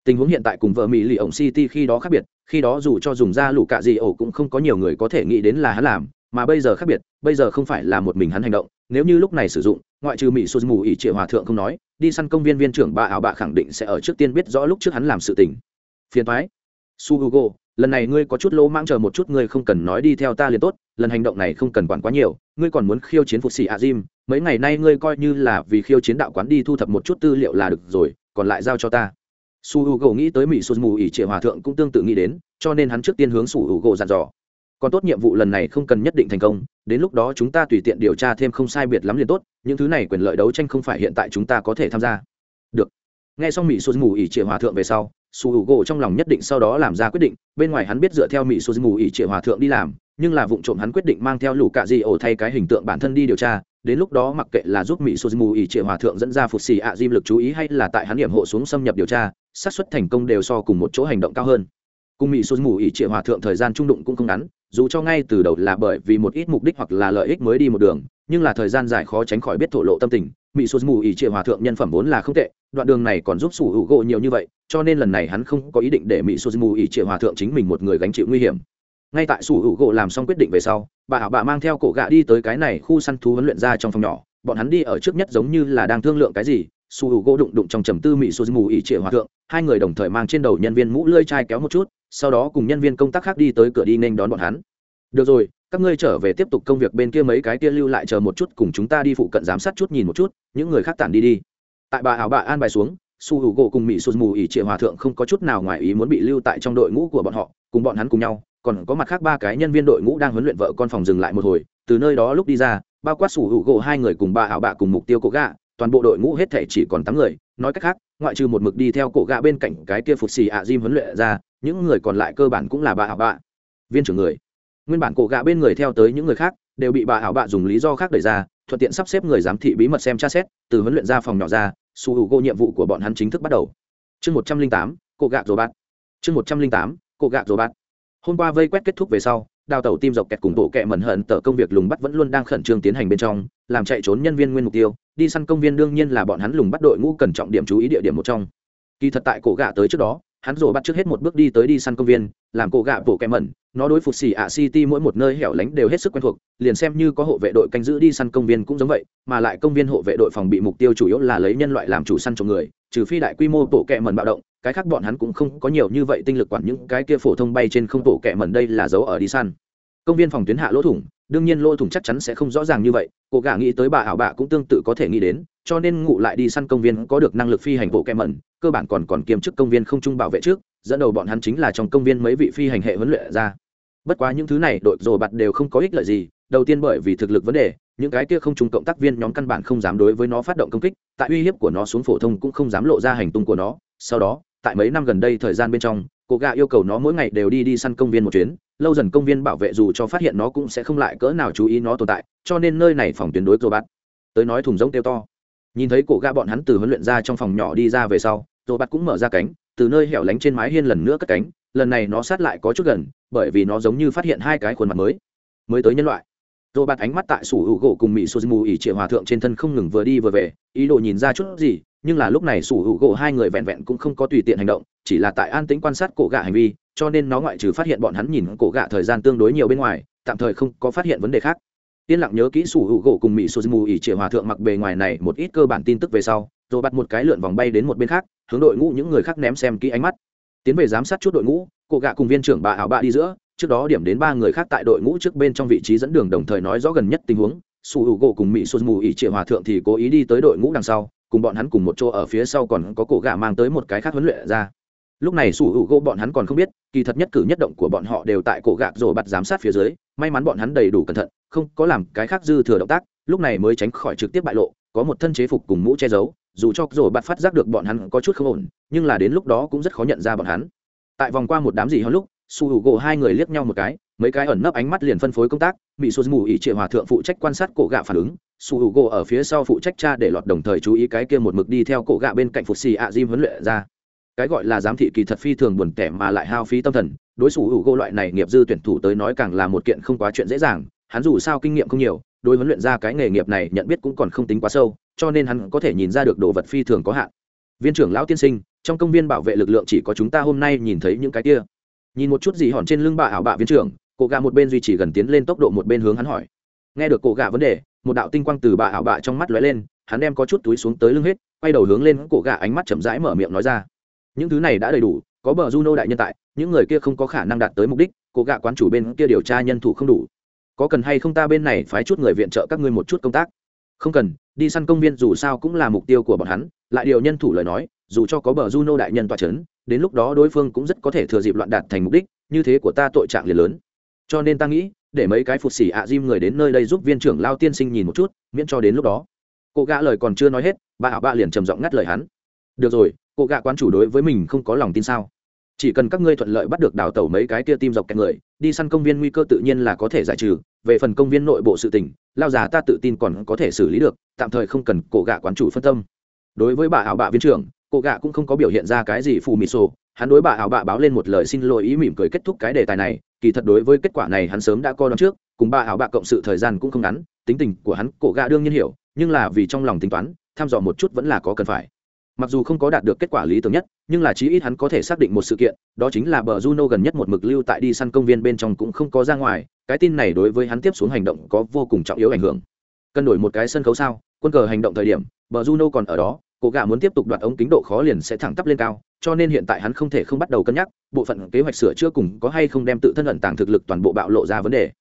tình huống hiện tại cùng vợ mỹ lì ổng city khi đó khác biệt, khi đó dù cho dùng ra lũ cạ di ô cũng không có nhiều người có thể nghĩ đến là hắn làm, mà bây giờ khác biệt, bây giờ không phải là một mình hắn hành động, nếu như lúc này sử dụng ngoại trừ mỹ sô mù ỉ trịa hòa thượng không nói, đi săn công viên viên trưởng bà ảo bạ khẳng định sẽ ở trước tiên biết rõ lúc trước hắn làm sự tình. Phiền thoái su hugo, lần này ngươi có chút lỗ mang chờ một chút, ngươi không cần nói đi theo ta liền tốt, lần hành động này không cần quản quá nhiều, ngươi còn muốn khiêu chiến phục sĩ a jim, mấy ngày nay ngươi coi như là vì khiêu chiến đạo quán đi thu thập một chút tư liệu là được rồi, còn lại giao cho ta. Su h u g nghĩ tới mỹ sô mù ỉ trịa hòa thượng cũng tương tự nghĩ đến, cho nên hắn trước tiên hướng su h u g dặn dò còn tốt nhiệm vụ lần này không cần nhất định thành công, đến lúc đó chúng ta tùy tiện điều tra thêm không sai biệt lắm liền tốt, những thứ này quyền lợi đấu tranh không phải hiện tại chúng ta có thể tham gia. Được. Nghe xong mỹ sô mù ỉ trịa hòa thượng về sau, su h u gỗ trong lòng nhất định sau đó làm ra quyết định, bên ngoài hắn biết dựa theo mỹ sô mù ỉ trịa hòa thượng đi làm, nhưng là vụ trộm hắn quyết định mang theo lũ cạ di ổ thay cái hình tượng bản thân đi điều tra, đến lúc đó mặc kệ là giúp mỹ sô mù ỉ trịa hòa thượng dẫn ra phục xì ạ diêm lực chú ý hay là tại hắn điểm hộ xuống xâm nhập điều tra, xác suất thành công đều so cùng một chỗ hành động cao hơn. Cùng mỹ sô mù ỉ trịa hòa thượng thời gian trung đụng cũng không ngắn dù cho ngay từ đầu là bởi vì một ít mục đích hoặc là lợi ích mới đi một đường, nhưng là thời gian dài khó tránh khỏi biết thổ lộ tâm tình mỹ sô mù ỉ trịa hòa thượng nhân phẩm vốn là không tệ, đoạn đường này còn giúp sủ hữu gỗ nhiều như vậy, cho nên lần này hắn không có ý định để mỹ sô mù ỉ trịa hòa thượng chính mình một người gánh chịu nguy hiểm. Ngay tại sủ hữu gỗ làm xong quyết định về sau, bà hảo bà mang theo cổ gạ đi tới cái này khu săn thú huấn luyện ra trong phòng nhỏ, bọn hắn đi ở trước nhất giống như là đang thương lượng cái gì, sủ hữu gỗ đụng đụng trong trầm tư mỹ su mù ỉ trịa hòa thượng hai người đồng thời mang trên đầu nhân viên mũ lưỡi chai kéo một chút, sau đó cùng nhân viên công tác khác đi tới cửa đi nên đón bọn hắn. Được rồi, các ngươi trở về tiếp tục công việc bên kia mấy cái kia lưu lại chờ một chút, cùng chúng ta đi phụ cận giám sát chút nhìn một chút, những người khác tản đi đi. Tại bà ảo bà an bài xuống, su hữu gỗ cùng mỹ sụt mù ỉ triệu hòa thượng không có chút nào ngoài ý muốn bị lưu tại trong đội ngũ của bọn họ, cùng bọn hắn cùng nhau, còn có mặt khác ba cái nhân viên đội ngũ đang huấn luyện vợ con phòng dừng lại một hồi, từ nơi đó lúc đi ra, bao quát Su hữu gỗ hai người cùng bà ảo bạ cùng mục tiêu cổ gạ toàn bộ đội ngũ hết thể chỉ còn tám người nói cách khác, ngoại trừ một mực đi theo cổ gạ bên cạnh cái kia phục xì ạ diêm huấn luyện ra, những người còn lại cơ bản cũng là bà ảo bạ. Viên trưởng người. Nguyên bản cổ gạ bên người theo tới những người khác, đều bị bà ảo bạ dùng lý do khác đẩy ra, thuận tiện sắp xếp người giám thị bí mật xem tra xét, từ huấn luyện ra phòng nhỏ ra, su hữu gỗ nhiệm vụ của bọn hắn chính thức bắt đầu. Chương một trăm linh tám, cổ gạ rồi bạn chương một trăm linh tám, cổ gạ rồi bạn hôm qua vây quét kết thúc về sau đào tẩu tim dọc kẹt cùng bộ kẹ mẩn hận tờ công việc lùng bắt vẫn luôn đang khẩn trương tiến hành bên trong, làm chạy trốn nhân viên nguyên mục tiêu, đi săn công viên đương nhiên là bọn hắn lùng bắt đội ngũ cần trọng điểm chú ý địa điểm một trong. Kỳ thật tại cổ gạ tới trước đó, hắn rồ bắt trước hết một bước đi tới đi săn công viên, làm cổ gạ bộ kẹ mẩn, nó đối phục xỉ ạ city mỗi một nơi hẻo lánh đều hết sức quen thuộc, liền xem như có hộ vệ đội canh giữ đi săn công viên cũng giống vậy, mà lại công viên hộ vệ đội phòng bị mục tiêu chủ yếu là lấy nhân loại làm chủ săn cho người trừ phi đại quy mô bộ kệ mẩn bạo động, cái khác bọn hắn cũng không có nhiều như vậy tinh lực quản những cái kia phổ thông bay trên không bộ kệ mẩn đây là dấu ở đi săn. Công viên phòng tuyến hạ lỗ thủng, đương nhiên lỗ thủng chắc chắn sẽ không rõ ràng như vậy, cô gà nghĩ tới bà ảo bạ cũng tương tự có thể nghĩ đến, cho nên ngụ lại đi săn công viên có được năng lực phi hành bộ kẹm mẩn, cơ bản còn còn kiêm chức công viên không trung bảo vệ trước, dẫn đầu bọn hắn chính là trong công viên mấy vị phi hành hệ huấn luyện ra. Bất quá những thứ này đội rồ bạt đều không có ích lợi gì, đầu tiên bởi vì thực lực vấn đề những cái kia không trung cộng tác viên nhóm căn bản không dám đối với nó phát động công kích, tại uy hiếp của nó xuống phổ thông cũng không dám lộ ra hành tung của nó. Sau đó, tại mấy năm gần đây thời gian bên trong cổ gạ yêu cầu nó mỗi ngày đều đi đi săn công viên một chuyến, lâu dần công viên bảo vệ dù cho phát hiện nó cũng sẽ không lại cỡ nào chú ý nó tồn tại, cho nên nơi này phòng tuyến đối rồi bắt tới nói thùng rỗng tiêu to. Nhìn thấy cổ gạ bọn hắn từ huấn luyện ra trong phòng nhỏ đi ra về sau rồi bắt cũng mở ra cánh, từ nơi hẻo lánh trên mái hiên lần nữa cất cánh, lần này nó sát lại có chút gần, bởi vì nó giống như phát hiện hai cái khuôn mặt mới mới tới nhân loại rồi bạt ánh mắt tại sủ hữu gỗ cùng mỹ suzumu ỉ triệu hòa thượng trên thân không ngừng vừa đi vừa về, ý đồ nhìn ra chút gì, nhưng là lúc này sủ hữu gỗ hai người vẹn vẹn cũng không có tùy tiện hành động, chỉ là tại an tĩnh quan sát cổ gạ hành vi, cho nên nó ngoại trừ phát hiện bọn hắn nhìn cổ gạ thời gian tương đối nhiều bên ngoài, tạm thời không có phát hiện vấn đề khác. Yên lặng nhớ kỹ sủ hữu gỗ cùng mỹ suzumu ỉ triệu hòa thượng mặc bề ngoài này một ít cơ bản tin tức về sau rồi bắt một cái lượn vòng bay đến một bên khác, hướng đội ngũ những người khác ném xem kỹ ánh mắt. Tiến về giám sát chút đội ngũ, cổ gạ cùng viên trưởng bà ảo bạ đi giữa trước đó điểm đến ba người khác tại đội ngũ trước bên trong vị trí dẫn đường đồng thời nói rõ gần nhất tình huống, su hữu gỗ cùng mỹ xuân mù ỉ trịa hòa thượng thì cố ý đi tới đội ngũ đằng sau, cùng bọn hắn cùng một chỗ ở phía sau còn có cổ gà mang tới một cái khác huấn luyện ra. Lúc này su hữu gỗ bọn hắn còn không biết, kỳ thật nhất cử nhất động của bọn họ đều tại cổ gạc rồi bắt giám sát phía dưới, may mắn bọn hắn đầy đủ cẩn thận, không có làm cái khác dư thừa động tác, lúc này mới tránh khỏi trực tiếp bại lộ, có một thân chế phục cùng mũ che giấu, dù cho rồi bắt phát giác được bọn hắn có chút không ổn, nhưng là đến lúc đó cũng rất khó nhận ra bọn hắn. Tại vòng qua một đám gì hơn lúc su hữu gỗ hai người liếc nhau một cái, mấy cái ẩn nấp ánh mắt liền phân phối công tác mỹ xuân mù ỉ triệu hòa thượng phụ trách quan sát cổ gạ phản ứng, su hữu gỗ ở phía sau phụ trách cha để lọt đồng thời chú ý cái kia một mực đi theo cổ gạ bên cạnh phục xì ạ diêm huấn luyện ra. Cái gọi là giám thị kỳ thật phi thường buồn tẻ mà lại hao phí tâm thần, đối xử hữu gỗ loại này nghiệp dư tuyển thủ tới nói càng là một kiện không quá chuyện dễ dàng, hắn dù sao kinh nghiệm không nhiều, đối huấn luyện ra cái nghề nghiệp này nhận biết cũng còn không tính quá sâu, cho nên hắn có thể nhìn ra được đồ vật phi thường có hạn. Viên trưởng lão tiên sinh, trong công viên bảo vệ lực lượng chỉ có chúng ta hôm nay nhìn thấy những cái kia nhìn một chút gì hòn trên lưng bà ảo bạ viên trưởng cổ gà một bên duy trì gần tiến lên tốc độ một bên hướng hắn hỏi. Nghe được cổ gà vấn đề, một đạo tinh quang từ bà ảo bạ trong mắt lóe lên, hắn đem có chút túi xuống tới lưng hết, quay đầu hướng lên cổ gà ánh mắt chậm rãi mở miệng nói ra. Những thứ này đã đầy đủ, có bờ juno đại nhân tại, những người kia không có khả năng đạt tới mục đích cổ gà quán chủ bên kia điều tra nhân thủ không đủ. Có cần hay không ta bên này phái chút người viện trợ các ngươi một chút công tác? Không cần, đi săn công viên dù sao cũng là mục tiêu của bọn hắn, lại điều nhân thủ lời nói, dù cho có bờ juno đại nhân toa c h ấ n đến lúc đó đối phương cũng rất có thể thừa dịp loạn đạt thành mục đích, như thế của ta tội trạng liền lớn. Cho nên ta nghĩ, để mấy cái phụt xỉ ạ diêm người đến nơi đây giúp viên trưởng lao tiên sinh nhìn một chút, miễn cho đến lúc đó. Cô gã lời còn chưa nói hết, bà ảo ba liền trầm giọng ngắt lời hắn. Được rồi, cô gã quán chủ đối với mình không có lòng tin sao? Chỉ cần các ngươi thuận lợi bắt được đào tẩu mấy cái kia tim dọc kẹt người, đi săn công viên nguy cơ tự nhiên là có thể giải trừ. Về phần công viên nội bộ sự tình, lao già ta tự tin còn có thể xử lý được, tạm thời không cần cổ gạ quán chủ phân tâm. Đối với bà ảo bạ viên trưởng cổ gạ cũng không có biểu hiện ra cái gì phù mịt sổ. Hắn đối bà ảo bạ báo lên một lời xin lỗi ý mỉm cười kết thúc cái đề tài này. Kỳ thật đối với kết quả này hắn sớm đã coi đón trước, cùng bà ảo bạ cộng sự thời gian cũng không ngắn, tính tình của hắn cổ gạ đương nhiên hiểu, nhưng là vì trong lòng tính toán, tham dò một chút vẫn là có cần phải. Mặc dù không có đạt được kết quả lý tưởng nhất, nhưng là chí ít hắn có thể xác định một sự kiện, đó chính là bờ juno gần nhất một mực lưu tại đi săn công viên bên trong cũng không có ra ngoài, cái tin này đối với hắn tiếp xuống hành động có vô cùng trọng yếu ảnh hưởng. Cân đổi một cái sân khấu sao, quân cờ hành động thời điểm, bờ juno còn ở đó cổ Gà muốn tiếp tục đoạt ống kính độ khó liền sẽ thẳng tắp lên cao, cho nên hiện tại hắn không thể không bắt đầu cân nhắc, bộ phận kế hoạch sửa chữa cùng có hay không đem tự thân ẩn tàng thực lực toàn bộ bạo lộ ra vấn đề.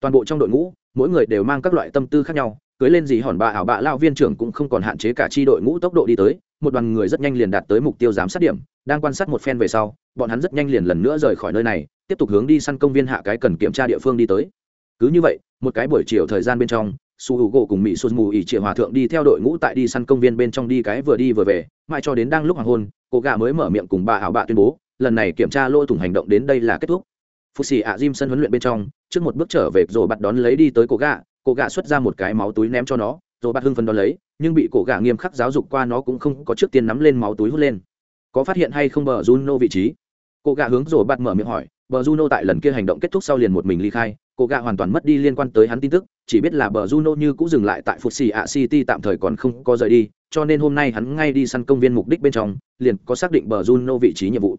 Toàn bộ trong đội ngũ, mỗi người đều mang các loại tâm tư khác nhau, cưới lên gì hòn bạ ảo bạ lao viên trưởng cũng không còn hạn chế cả chi đội ngũ tốc độ đi tới, một đoàn người rất nhanh liền đạt tới mục tiêu giám sát điểm, đang quan sát một phen về sau, bọn hắn rất nhanh liền lần nữa rời khỏi nơi này, tiếp tục hướng đi săn công viên hạ cái cần kiểm tra địa phương đi tới. Cứ như vậy, một cái buổi chiều thời gian bên trong su h u gỗ cùng mỹ xuân mù ỉ triệu hòa thượng đi theo đội ngũ tại đi săn công viên bên trong đi cái vừa đi vừa về, mãi cho đến đang lúc hoàng hôn, cô gà mới mở miệng cùng bà ảo bạ tuyên bố, lần này kiểm tra lỗ thủng hành động đến đây là kết thúc. Phụ xì ạ diêm sân huấn luyện bên trong, trước một bước trở về, rồi bắt đón lấy đi tới cô gà cô gà xuất ra một cái máu túi ném cho nó, rồi bắt hưng phấn đón lấy, nhưng bị cổ gà nghiêm khắc giáo dục qua nó cũng không có trước tiên nắm lên máu túi hút lên. Có phát hiện hay không bờ juno vị trí? Cô gà hướng rồi bắt mở miệng hỏi, bờ juno tại lần kia hành động kết thúc sau liền một mình ly khai cô gạ hoàn toàn mất đi liên quan tới hắn tin tức, chỉ biết là bờ juno như cũng dừng lại tại phục xì ạ city tạm thời còn không có rời đi, cho nên hôm nay hắn ngay đi săn công viên mục đích bên trong, liền có xác định bờ juno vị trí nhiệm vụ.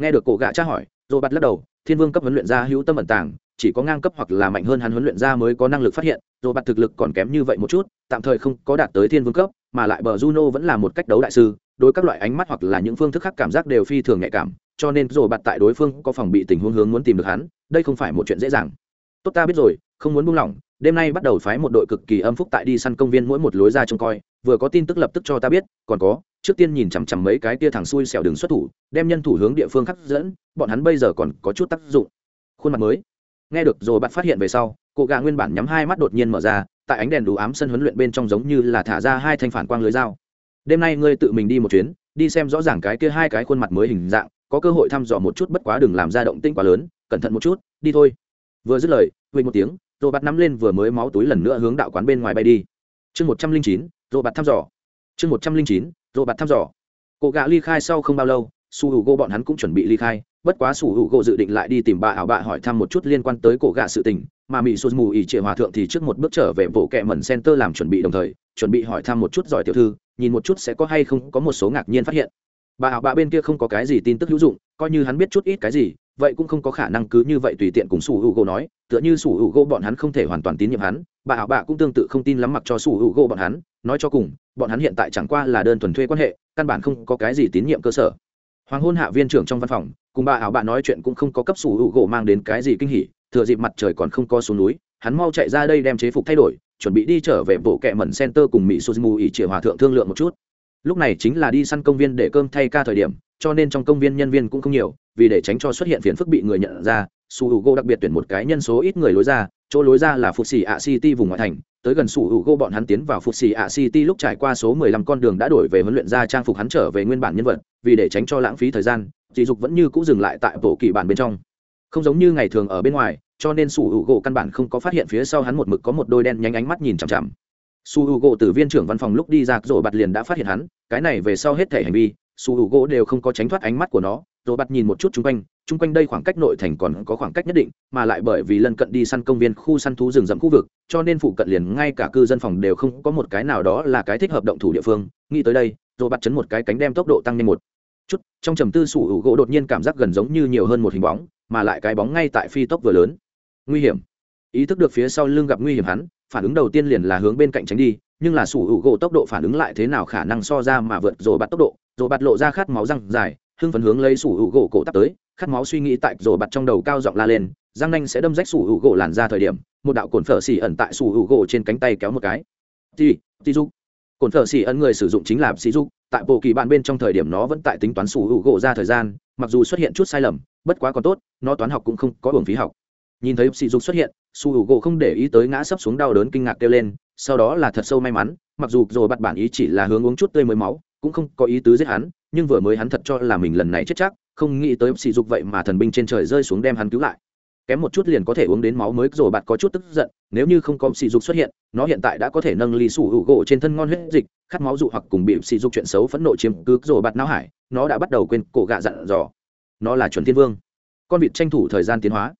Nghe được cổ gạ tra hỏi rồi bắt lắc đầu, thiên vương cấp huấn luyện gia hữu tâm ẩn tàng, chỉ có ngang cấp hoặc là mạnh hơn hắn huấn luyện gia mới có năng lực phát hiện rồi bắt thực lực còn kém như vậy một chút, tạm thời không có đạt tới thiên vương cấp, mà lại bờ juno vẫn là một cách đấu đại sư, đối các loại ánh mắt hoặc là những phương thức khác cảm giác đều phi thường nhạy cảm, cho nên rồi Bạt tại đối phương có phòng bị tình huống hướng muốn tìm được hắn, đây không phải một chuyện dễ dàng tốt ta biết rồi, không muốn buông lỏng, đêm nay bắt đầu phái một đội cực kỳ âm phúc tại đi săn công viên mỗi một lối ra trông coi, vừa có tin tức lập tức cho ta biết, còn có, trước tiên nhìn chằm chằm mấy cái tia thằng xui xẻo đường xuất thủ, đem nhân thủ hướng địa phương khắc dẫn, bọn hắn bây giờ còn có chút tác dụng. Khuôn mặt mới. Nghe được rồi bạn phát hiện về sau cụ gà nguyên bản nhắm hai mắt đột nhiên mở ra, tại ánh đèn đủ ám sân huấn luyện bên trong giống như là thả ra hai thanh phản quang lưới dao. Đêm nay ngươi tự mình đi một chuyến, đi xem rõ ràng cái kia hai cái khuôn mặt mới hình dạng, có cơ hội thăm dò một chút bất quá đừng làm ra động tinh quá lớn, cẩn thận một chút, đi thôi vừa dứt lời huỳnh một tiếng rồi bắt nắm lên vừa mới máu túi lần nữa hướng đạo quán bên ngoài bay đi. Chương một trăm linh chín rồi bắt thăm dò. Chương một trăm linh chín rồi bắt thăm dò. Cổ gạ ly khai sau không bao lâu, su h u gỗ bọn hắn cũng chuẩn bị ly khai, bất quá su h u gỗ dự định lại đi tìm bà ảo bạ hỏi thăm một chút liên quan tới cổ gạ sự tình, mà mỹ sô mù ỉ trệ hòa thượng thì trước một bước trở về bộ kẹ mẩn center làm chuẩn bị đồng thời, chuẩn bị hỏi thăm một chút giỏi tiểu thư, nhìn một chút sẽ có hay không có một số ngạc nhiên phát hiện. Bà ảo bạ bên kia không có cái gì tin tức hữu dụng, coi như hắn biết chút ít cái gì vậy cũng không có khả năng cứ như vậy tùy tiện cùng sủ hữu gỗ nói, tựa như sủ hữu gỗ bọn hắn không thể hoàn toàn tín nhiệm hắn, bà ảo bạ cũng tương tự không tin lắm mặc cho sủ hữu gỗ bọn hắn, nói cho cùng, bọn hắn hiện tại chẳng qua là đơn thuần thuê quan hệ, căn bản không có cái gì tín nhiệm cơ sở. Hoàng hôn hạ viên trưởng trong văn phòng, cùng bà ảo bạ nói chuyện cũng không có cấp sủ hữu gỗ mang đến cái gì kinh hỉ, thừa dịp mặt trời còn không có xuống núi, hắn mau chạy ra đây đem chế phục thay đổi, chuẩn bị đi trở về bộ kệ mẩn center cùng mỹ suzumu ỉ chĩa hòa thượng thương lượng một chút. Lúc này chính là đi săn công viên để cơm thay ca thời điểm, cho nên trong công viên nhân viên cũng không nhiều vì để tránh cho xuất hiện phiền phức bị người nhận ra, su h u g o đặc biệt tuyển một cái nhân số ít người lối ra, chỗ lối ra là phục xì ạ city vùng ngoại thành. Tới gần su h u g o bọn hắn tiến vào phục xì ạ city lúc trải qua số mười lăm con đường đã đổi về huấn luyện ra trang phục hắn trở về nguyên bản nhân vật, vì để tránh cho lãng phí thời gian chỉ dục vẫn như c ũ dừng lại tại bộ kỳ bản bên trong. Không giống như ngày thường ở bên ngoài, cho nên su h u g o căn bản không có phát hiện phía sau hắn một mực có một đôi đen nhánh ánh mắt nhìn chằm chằm. Su h u g o từ viên trưởng văn phòng lúc đi ra rồi bặt liền đã phát hiện hắn, cái này về sau hết thể hành vi su h u gỗ đều không có tránh thoát ánh mắt của nó rồi bắt nhìn một chút chung quanh chung quanh đây khoảng cách nội thành còn có khoảng cách nhất định, mà lại bởi vì lân cận đi săn công viên khu săn thú rừng rậm khu vực, cho nên phụ cận liền ngay cả cư dân phòng đều không có một cái nào đó là cái thích hợp động thủ địa phương. Nghĩ tới đây rồi bắt chấn một cái cánh đem tốc độ tăng nhanh một chút. Trong trầm tư sủ hữu gỗ đột nhiên cảm giác gần giống như nhiều hơn một hình bóng, mà lại cái bóng ngay tại phi tốc vừa lớn. Nguy hiểm. Ý thức được phía sau lưng gặp nguy hiểm hắn, phản ứng đầu tiên liền là hướng bên cạnh tránh đi, nhưng là sủ hữu gỗ tốc độ phản ứng lại thế nào khả năng so ra mà vượt rồi bắt tốc độ rồi bạt lộ ra khát máu răng dài, hưng phấn hướng lấy sủ hữu gỗ cổ tắt tới, khát máu suy nghĩ tại rồi bạt trong đầu cao giọng la lên răng nanh sẽ đâm rách sủ hữu gỗ làn ra thời điểm, một đạo cồn phở xỉ ẩn tại sủ hữu gỗ trên cánh tay kéo một cái. Ti ti dục. Cồn phở xỉ ẩn người sử dụng chính là xỉ dục, tại bộ kỳ bạn bên trong thời điểm nó vẫn tại tính toán sủ hữu gỗ ra thời gian, mặc dù xuất hiện chút sai lầm, bất quá còn tốt, nó toán học cũng không có hưởng phí học. Nhìn thấy sỉ dục xuất hiện su hữu gỗ không để ý tới ngã sấp xuống đau đớn kinh ngạc kêu lên, sau đó là thật sâu may mắn, mặc dù rồi bắt bản ý chỉ là hướng uống chút tươi mới máu cũng không có ý tứ giết hắn, nhưng vừa mới hắn thật cho là mình lần này chết chắc, không nghĩ tới sỉ dục vậy mà thần binh trên trời rơi xuống đem hắn cứu lại. Kém một chút liền có thể uống đến máu mới rồi bạn có chút tức giận, nếu như không có sỉ dục xuất hiện, nó hiện tại đã có thể nâng ly sủ hữu gỗ trên thân ngon huyết dịch, khát máu dụ hoặc cùng bị sỉ dục chuyện xấu phẫn nộ chiếm cứ rồi bạn não hải, nó đã bắt đầu quên cổ gạ dặn dò. Nó là chuẩn thiên vương. Con vịt tranh thủ thời gian tiến hóa.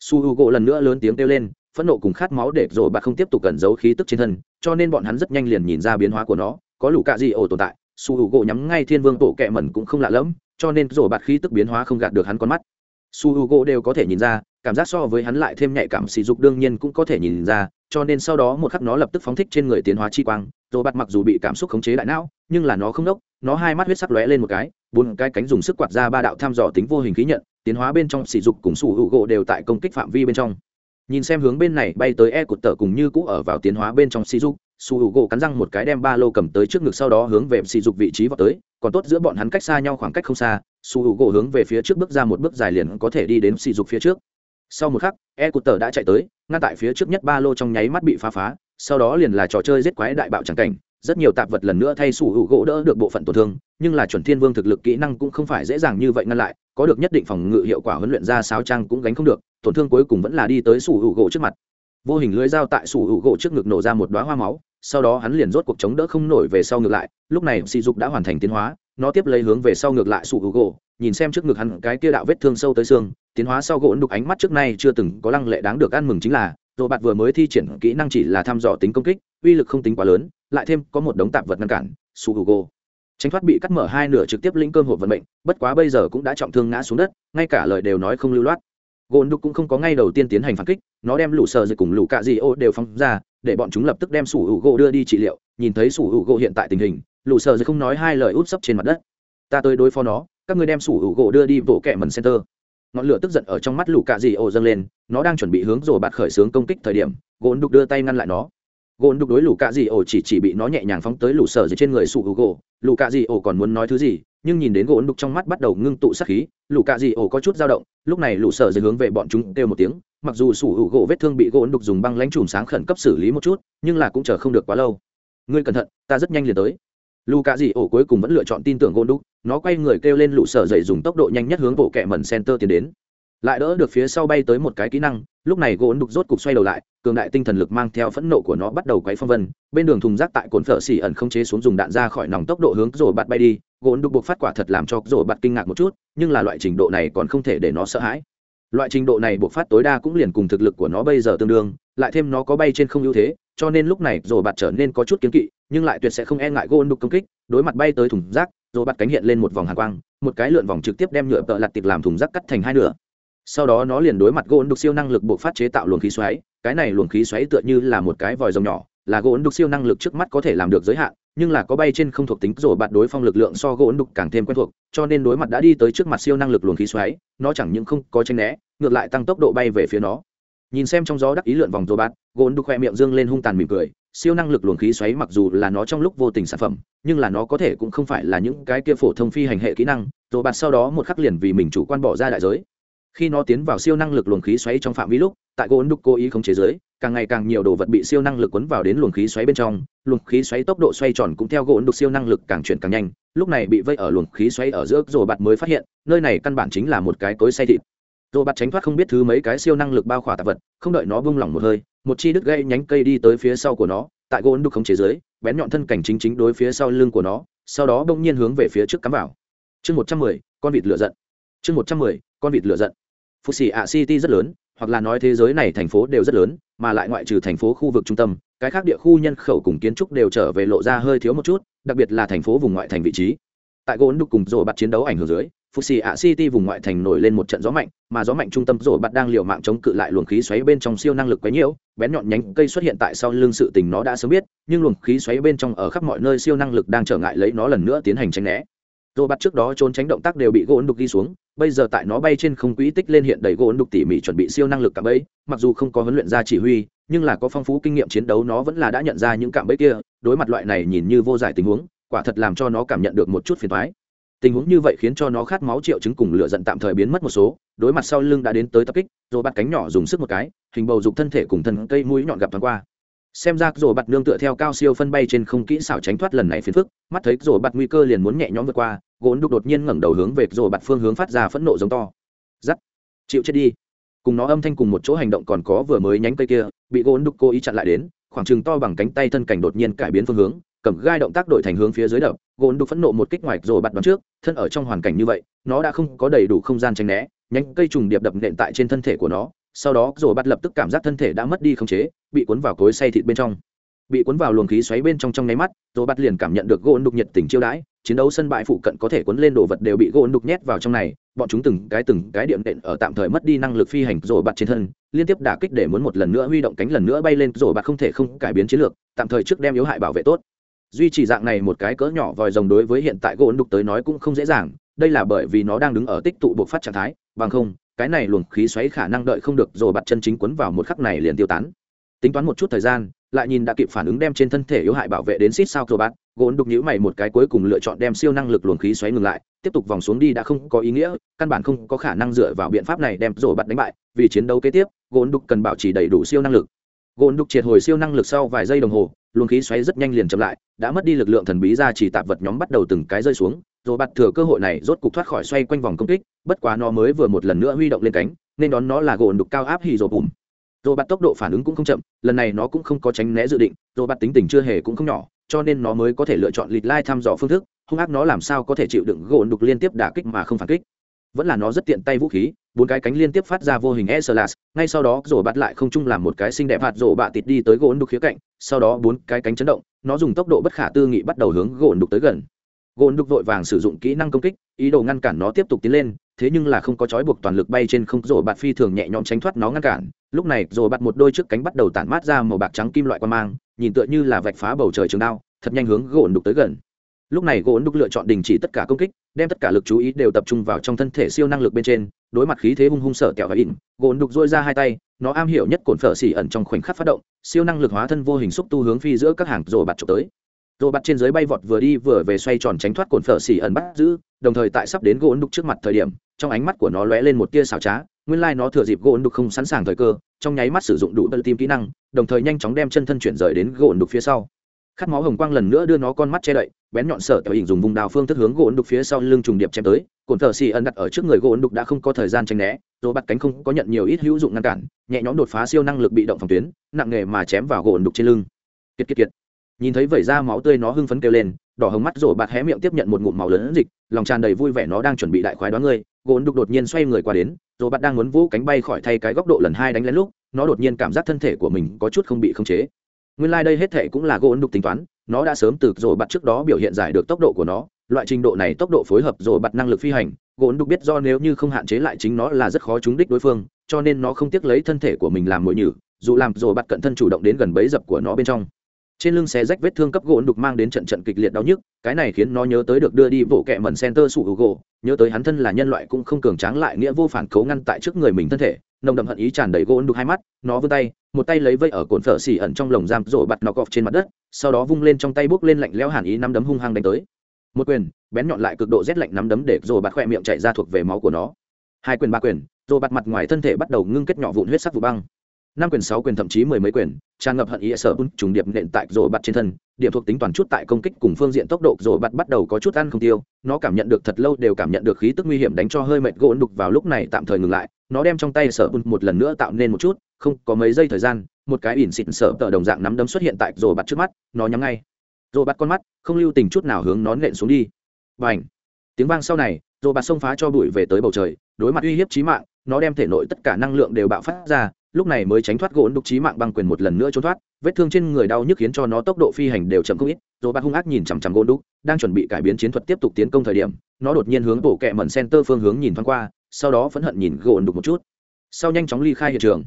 Su hữu gỗ lần nữa lớn tiếng kêu lên, phẫn nộ cùng khát máu để rồi bạn không tiếp tục cẩn giấu khí tức trên thân, cho nên bọn hắn rất nhanh liền nhìn ra biến hóa của nó, có lũ cạ gì ổ tồn tại su h u gỗ nhắm ngay thiên vương tổ kẹ mẩn cũng không lạ lẫm, cho nên rổ bạt khí tức biến hóa không gạt được hắn con mắt. Su h u gỗ đều có thể nhìn ra, cảm giác so với hắn lại thêm nhạy cảm sỉ dục đương nhiên cũng có thể nhìn ra, cho nên sau đó một khắc nó lập tức phóng thích trên người tiến hóa chi quang. Rổ bạt mặc dù bị cảm xúc khống chế đại não, nhưng là nó không đốc, nó hai mắt huyết sắc lóe lên một cái, bốn cái cánh dùng sức quạt ra ba đạo tham dò tính vô hình khí nhận, tiến hóa bên trong sỉ dục cùng su h u gỗ đều tại công kích phạm vi bên trong. Nhìn xem hướng bên này bay tới e cột tờ cùng như cũ ở vào tiến hóa bên trong sỉ dục su h u gỗ cắn răng một cái đem ba lô cầm tới trước ngực sau đó hướng về sỉ dục vị trí vào tới, còn tốt giữa bọn hắn cách xa nhau khoảng cách không xa, su h u gỗ hướng về phía trước bước ra một bước dài liền có thể đi đến sỉ dục phía trước. Sau một khắc e cụt tờ đã chạy tới, ngăn tại phía trước nhất ba lô trong nháy mắt bị phá phá, sau đó liền là trò chơi giết quái đại bạo tràng cảnh. Rất nhiều tạp vật lần nữa thay su hữu gỗ đỡ được bộ phận tổn thương, nhưng là chuẩn thiên vương thực lực kỹ năng cũng không phải dễ dàng như vậy ngăn lại, có được nhất định phòng ngự hiệu quả huấn luyện ra sao trang cũng gánh không được, tổn thương cuối cùng vẫn là đi tới su hữu gỗ trước mặt. Vô hình lưới dao tại su hữu gỗ trước ngực nổ ra một đoá hoa máu sau đó hắn liền rốt cuộc chống đỡ không nổi về sau ngược lại, lúc này sỉ dục đã hoàn thành tiến hóa, nó tiếp lấy hướng về sau ngược lại sụ hữu gỗ nhìn xem trước ngực hắn cái kia đạo vết thương sâu tới xương, tiến hóa sau gỗ đục ánh mắt trước nay chưa từng có lăng lệ đáng được ăn mừng chính là rồi bạn vừa mới thi triển kỹ năng chỉ là thăm dò tính công kích, uy lực không tính quá lớn, lại thêm có một đống tạp vật ngăn cản sụ hữu gỗ tránh thoát bị cắt mở hai nửa trực tiếp lĩnh cơm hộp vận mệnh, bất quá bây giờ cũng đã trọng thương ngã xuống đất, ngay cả lời đều nói không lưu loát. Gôn đục cũng không có ngay đầu tiên tiến hành phản kích, nó đem lũ sợ dịch cùng lũ cạ dị ô đều phóng ra, để bọn chúng lập tức đem sủ hữu gỗ đưa đi trị liệu. Nhìn thấy sủ hữu gỗ hiện tại tình hình, lũ sợ dịch không nói hai lời út sấp trên mặt đất. Ta tới đối phó nó, các người đem sủ hữu gỗ đưa đi bộ kẹ mần center. Ngọn lửa tức giận ở trong mắt lũ cạ dị ô dâng lên, nó đang chuẩn bị hướng rồi bạt khởi xướng công kích thời điểm Gôn đục đưa tay ngăn lại nó. Gôn đục đối lũ cạ dị ô chỉ chỉ bị nó nhẹ nhàng phóng tới lũ sợ dịch trên người sủ hữu gỗ. Lũ cạ dị ô còn muốn nói thứ gì? Nhưng nhìn đến gỗ ấn đục trong mắt bắt đầu ngưng tụ sát khí lũ cạ dị ổ có chút dao động lúc này lũ sở dưới hướng về bọn chúng kêu một tiếng mặc dù sủ hữu gỗ vết thương bị gỗ ấn đục dùng băng lãnh chùm sáng khẩn cấp xử lý một chút nhưng là cũng chờ không được quá lâu. Ngươi cẩn thận ta rất nhanh liền tới. Lũ cạ dị ổ cuối cùng vẫn lựa chọn tin tưởng gỗ ấn đục, nó quay người kêu lên lũ sở dậy dùng tốc độ nhanh nhất hướng bộ kẹ mẩn center tiến đến. Lại đỡ được phía sau bay tới một cái kỹ năng lúc này gỗ đục rốt cục xoay đầu lại cường đại tinh thần lực mang theo phẫn nộ của nó bắt đầu quấy phong vân bên đường thùng rác tại cồn phở xỉ ẩn không chế xuống dùng đạn ra khỏi nòng tốc độ hướng rồi bạt bay đi gỗ đục buộc phát quả thật làm cho rổ bạt kinh ngạc một chút, nhưng là loại trình độ này còn không thể để nó sợ hãi. Loại trình độ này buộc phát tối đa cũng liền cùng thực lực của nó bây giờ tương đương, lại thêm nó có bay trên không ưu thế, cho nên lúc này rổ bạt trở nên có chút kiến kỵ, nhưng lại tuyệt sẽ không e ngại gỗ đục công kích, đối mặt bay tới thùng rác, rổ bạt cánh hiện lên một vòng hàng quang, một cái lượn vòng trực tiếp đem nhựa tợ lặt tịt làm thùng rác cắt thành hai nửa. Sau đó nó liền đối mặt gỗ đục siêu năng lực buộc phát chế tạo luồng khí xoáy, cái này luồng khí xoáy tựa như là một cái vòi rồng nhỏ là gỗ đục siêu năng lực trước mắt có thể làm được giới hạn, nhưng là có bay trên không thuộc tính rồi bạn đối phong lực lượng so gỗ đục càng thêm quen thuộc, cho nên đối mặt đã đi tới trước mặt siêu năng lực luồng khí xoáy, nó chẳng những không có tranh né, ngược lại tăng tốc độ bay về phía nó. Nhìn xem trong gió đắc ý lượn vòng rồi bạn gỗ đục khoe miệng dương lên hung tàn mỉm cười, siêu năng lực luồng khí xoáy mặc dù là nó trong lúc vô tình sản phẩm, nhưng là nó có thể cũng không phải là những cái kia phổ thông phi hành hệ kỹ năng rồi bạn sau đó một khắc liền vì mình chủ quan bỏ ra đại giới khi nó tiến vào siêu năng lực luồng khí xoáy trong phạm vi lúc, tại gỗ đục cố ý không chế giới càng ngày càng nhiều đồ vật bị siêu năng lực cuốn vào đến luồng khí xoáy bên trong, luồng khí xoáy tốc độ xoay tròn cũng theo gỗ đục siêu năng lực càng chuyển càng nhanh, lúc này bị vây ở luồng khí xoáy ở giữa rồi bạt mới phát hiện, nơi này căn bản chính là một cái cối xay thịt. Rồi bạt tránh thoát không biết thứ mấy cái siêu năng lực bao khỏa tạp vật, không đợi nó bung lỏng một hơi, một chi đứt gây nhánh cây đi tới phía sau của nó, tại gỗ đục không chế giới bén nhọn thân cảnh chính chính đối phía sau lưng của nó, sau đó bỗng nhiên hướng về phía trước cắm vào. Chương một trăm mười, con vịt lửa giận. Chương một trăm mười, con vịt lửa giận phục xì ạ city rất lớn, hoặc là nói thế giới này thành phố đều rất lớn, mà lại ngoại trừ thành phố khu vực trung tâm, cái khác địa khu nhân khẩu cùng kiến trúc đều trở về lộ ra hơi thiếu một chút, đặc biệt là thành phố vùng ngoại thành vị trí. Tại gỗ đục cùng rổ bạt chiến đấu ảnh hưởng dưới phục xì ạ city vùng ngoại thành nổi lên một trận gió mạnh, mà gió mạnh trung tâm rổ bạt đang liều mạng chống cự lại luồng khí xoáy bên trong siêu năng lực quấy nhiễu, bén nhọn nhánh cây xuất hiện tại sau lưng sự tình nó đã sớm biết, nhưng luồng khí xoáy bên trong ở khắp mọi nơi siêu năng lực đang trở ngại lấy nó lần nữa tiến hành tranh né. Rồi bắt trước đó trốn tránh động tác đều bị gỗ đục ghi xuống, bây giờ tại nó bay trên không quỹ tích lên hiện đầy gỗ đục tỉ mỉ chuẩn bị siêu năng lực cạm bẫy, mặc dù không có huấn luyện ra chỉ huy, nhưng là có phong phú kinh nghiệm chiến đấu nó vẫn là đã nhận ra những cạm bẫy kia, đối mặt loại này nhìn như vô giải tình huống, quả thật làm cho nó cảm nhận được một chút phiền thoái tình huống như vậy khiến cho nó khát máu triệu chứng cùng lửa giận tạm thời biến mất một số, đối mặt sau lưng đã đến tới tập kích rồi bắt cánh nhỏ dùng sức một cái, hình bầu dục thân thể cùng thân cây mũi nhọn gặp thoáng qua xem ra rổ bạt nương tựa theo cao siêu phân bay trên không kỹ xảo tránh thoát lần này phiền phức, mắt thấy rổ bạt nguy cơ liền muốn nhẹ nhõm vượt qua gỗn đục đột nhiên ngẩng đầu hướng về rổ bạt phương hướng phát ra phẫn nộ giống to. Giắt. Chịu chết đi. Cùng nó âm thanh cùng một chỗ hành động còn có vừa mới nhánh cây kia, bị gỗn đục cố ý chặn lại đến, khoảng chừng to bằng cánh tay thân cảnh đột nhiên cải biến phương hướng, cầm gai động tác đổi thành hướng phía dưới đập gỗn đục phẫn nộ một kích ngoài rổ bạt đón trước, thân ở trong hoàn cảnh như vậy, nó đã không có đầy đủ không gian tránh né, nhánh cây trùng điệp đập nện tại trên thân thể của nó sau đó rồi bắt lập tức cảm giác thân thể đã mất đi khống chế, bị cuốn vào cối xay thịt bên trong. Bị cuốn vào luồng khí xoáy bên trong trong nháy mắt rồi bắt liền cảm nhận được gỗ đục nhiệt tình chiêu đãi, chiến đấu sân bãi phụ cận có thể cuốn lên đồ vật đều bị gỗ đục nhét vào trong này, bọn chúng từng cái từng cái điện đệm ở tạm thời mất đi năng lực phi hành rồi bạt trên thân, liên tiếp đả kích để muốn một lần nữa huy động cánh lần nữa bay lên rồi bạt không thể không cải biến chiến lược, tạm thời trước đem yếu hại bảo vệ tốt. Duy trì dạng này một cái cỡ nhỏ vòi rồng đối với hiện tại gỗ đục tới nói cũng không dễ dàng, đây là bởi vì nó đang đứng ở tích tụ buộc phát trạng thái, bằng không cái này luồng khí xoáy khả năng đợi không được rồi bạt chân chính quấn vào một khắc này liền tiêu tán. Tính toán một chút thời gian lại nhìn đã kịp phản ứng đem trên thân thể yếu hại bảo vệ đến xít sao rồi bạn, gỗn đục nhữ mày một cái cuối cùng lựa chọn đem siêu năng lực luồng khí xoáy ngừng lại tiếp tục vòng xuống đi đã không có ý nghĩa căn bản không có khả năng dựa vào biện pháp này đem rồi bạt đánh bại vì chiến đấu kế tiếp gỗn đục cần bảo trì đầy đủ siêu năng lực. Gỗn đục triệt hồi siêu năng lực sau vài giây đồng hồ luồng khí xoáy rất nhanh liền chậm lại đã mất đi lực lượng thần bí ra chỉ tạp vật nhóm bắt đầu từng cái rơi xuống rồi bạt thừa cơ hội này rốt cục thoát khỏi xoay quanh vòng công kích, bất quá nó mới vừa một lần nữa huy động lên cánh, nên đón nó là gỗ đục cao áp hì rồi bùm. Rồi bạt tốc độ phản ứng cũng không chậm, lần này nó cũng không có tránh né dự định rồi bạt tính tình chưa hề cũng không nhỏ, cho nên nó mới có thể lựa chọn lịt lai thăm dò phương thức, hung ác nó làm sao có thể chịu đựng gỗ đục liên tiếp đả kích mà không phản kích. Vẫn là nó rất tiện tay vũ khí, bốn cái cánh liên tiếp phát ra vô hình e ngay sau đó rồi bắt lại không chung làm một cái xinh đẹp hạt rổ bạ tịt đi tới gỗ đục khía cạnh, sau đó bốn cái cánh chấn động, nó dùng tốc độ bất khả tư nghị bắt đầu hướng gỗ đục tới gần gôn đục vội vàng sử dụng kỹ năng công kích, ý đồ ngăn cản nó tiếp tục tiến lên, thế nhưng là không có trói buộc toàn lực bay trên không, rổ bạt phi thường nhẹ nhõm tránh thoát nó ngăn cản. Lúc này, rổ bạt một đôi trước cánh bắt đầu tản mát ra màu bạc trắng kim loại quan mang, nhìn tựa như là vạch phá bầu trời trường đao, thật nhanh hướng gôn đục tới gần. Lúc này, gôn đục lựa chọn đình chỉ tất cả công kích, đem tất cả lực chú ý đều tập trung vào trong thân thể siêu năng lực bên trên, đối mặt khí thế hung hung sợ kẹo và ỉn, gôn đục dôi ra hai tay, nó am hiểu nhất cồn phở xỉ ẩn trong khoảnh khắc phát động, siêu năng lực hóa thân vô hình xúc tu hướng phi giữa các hàng rổ bạt trộm tới rổ bắt trên dưới bay vọt vừa đi vừa về xoay tròn tránh thoát cồn phở xỉ ẩn bắt giữ, đồng thời tại sắp đến gỗ đục trước mặt thời điểm, trong ánh mắt của nó lóe lên một tia xảo trá, nguyên lai nó thừa dịp gỗ đục không sẵn sàng thời cơ, trong nháy mắt sử dụng đủ tơ tim kỹ năng, đồng thời nhanh chóng đem chân thân chuyển rời đến gỗ đục phía sau. Khát máu hồng quang lần nữa đưa nó con mắt che đậy, bén nhọn sở tiểu hình dùng vùng đào phương thức hướng gỗ đục phía sau lưng trùng điệp chém tới, cồn thợ xì ẩn đặt ở trước người gỗ đục đã không có thời gian tranh né rồi bắt cánh không có nhận nhiều ít hữu dụng ngăn cản, nhẹ nhõm đột phá siêu năng lực bị động phòng tuyến, nặng nghề mà chém vào gỗ đục trên lưng. Kiệt kiệt kiệt nhìn thấy vẩy ra máu tươi nó hưng phấn kêu lên, đỏ hồng mắt rồi bạt hé miệng tiếp nhận một ngụm máu lớn dịch, lòng tràn đầy vui vẻ nó đang chuẩn bị đại khoái đoán người gôn đục đột nhiên xoay người qua đến rồi bạt đang muốn vũ cánh bay khỏi thay cái góc độ lần hai đánh lén lúc, nó đột nhiên cảm giác thân thể của mình có chút không bị khống chế. Nguyên lai、like、đây hết thể cũng là gôn đục tính toán, nó đã sớm từ rồi bạt trước đó biểu hiện giải được tốc độ của nó, loại trình độ này tốc độ phối hợp rồi bạt năng lực phi hành gôn đục biết do nếu như không hạn chế lại chính nó là rất khó trúng đích đối phương, cho nên nó không tiếc lấy thân thể của mình làm mũi nhử, dù làm rồi bạt cận thân chủ động đến gần bấy dập của nó bên trong trên lưng xé rách vết thương cấp gỗ đục mang đến trận trận kịch liệt đau nhức, cái này khiến nó nhớ tới được đưa đi bộ kẹ mẩn center sủ hữu gỗ nhớ tới hắn thân là nhân loại cũng không cường tráng lại nghĩa vô phản cấu ngăn tại trước người mình thân thể, nồng đậm hận ý tràn đầy gỗ đục hai mắt, nó vươn tay, một tay lấy vây ở cồn phở xỉ ẩn trong lồng giam rồi bặt nó gọt trên mặt đất, sau đó vung lên trong tay bốc lên lạnh lẽo hàn ý nắm đấm hung hăng đánh tới. Một quyền, bén nhọn lại cực độ rét lạnh nắm đấm để rồi bạt khoe miệng chạy ra thuộc về máu của nó. Hai quyền ba quyền rồi bạt mặt ngoài thân thể bắt đầu ngưng kết nhỏ vụn huyết sắc vụ băng năm quyền, sáu quyền, thậm chí mười mấy quyền, tràn ngập hận ý sở bun trùng điệp nện tại rồi bạt trên thân. Điểm thuộc tính toàn chút tại công kích cùng phương diện tốc độ rồi bạt bắt đầu có chút ăn không tiêu. Nó cảm nhận được thật lâu đều cảm nhận được khí tức nguy hiểm đánh cho hơi mệt gỗ đục vào lúc này tạm thời ngừng lại. Nó đem trong tay sở bun một lần nữa tạo nên một chút, không có mấy giây thời gian, một cái ỉn xịn sở tờ đồng dạng nắm đấm xuất hiện tại rồi bạt trước mắt. Nó nhắm ngay. Rồi bạt con mắt, không lưu tình chút nào hướng nó nện xuống đi. Và tiếng vang sau này rồi bạt xông phá cho bụi về tới bầu trời. Đối mặt uy hiếp chí mạng, nó đem thể nội tất cả năng lượng đều bạo phát ra lúc này mới tránh thoát gỗ đục trí mạng băng quyền một lần nữa trốn thoát, vết thương trên người đau nhức khiến cho nó tốc độ phi hành đều chậm không ít, rồi bạt hung ác nhìn chằm chằm gỗ đục, đang chuẩn bị cải biến chiến thuật tiếp tục tiến công thời điểm, nó đột nhiên hướng bộ kẹ mẩn center phương hướng nhìn thoáng qua, sau đó phẫn hận nhìn gỗ đục một chút. Sau nhanh chóng ly khai hiện trường.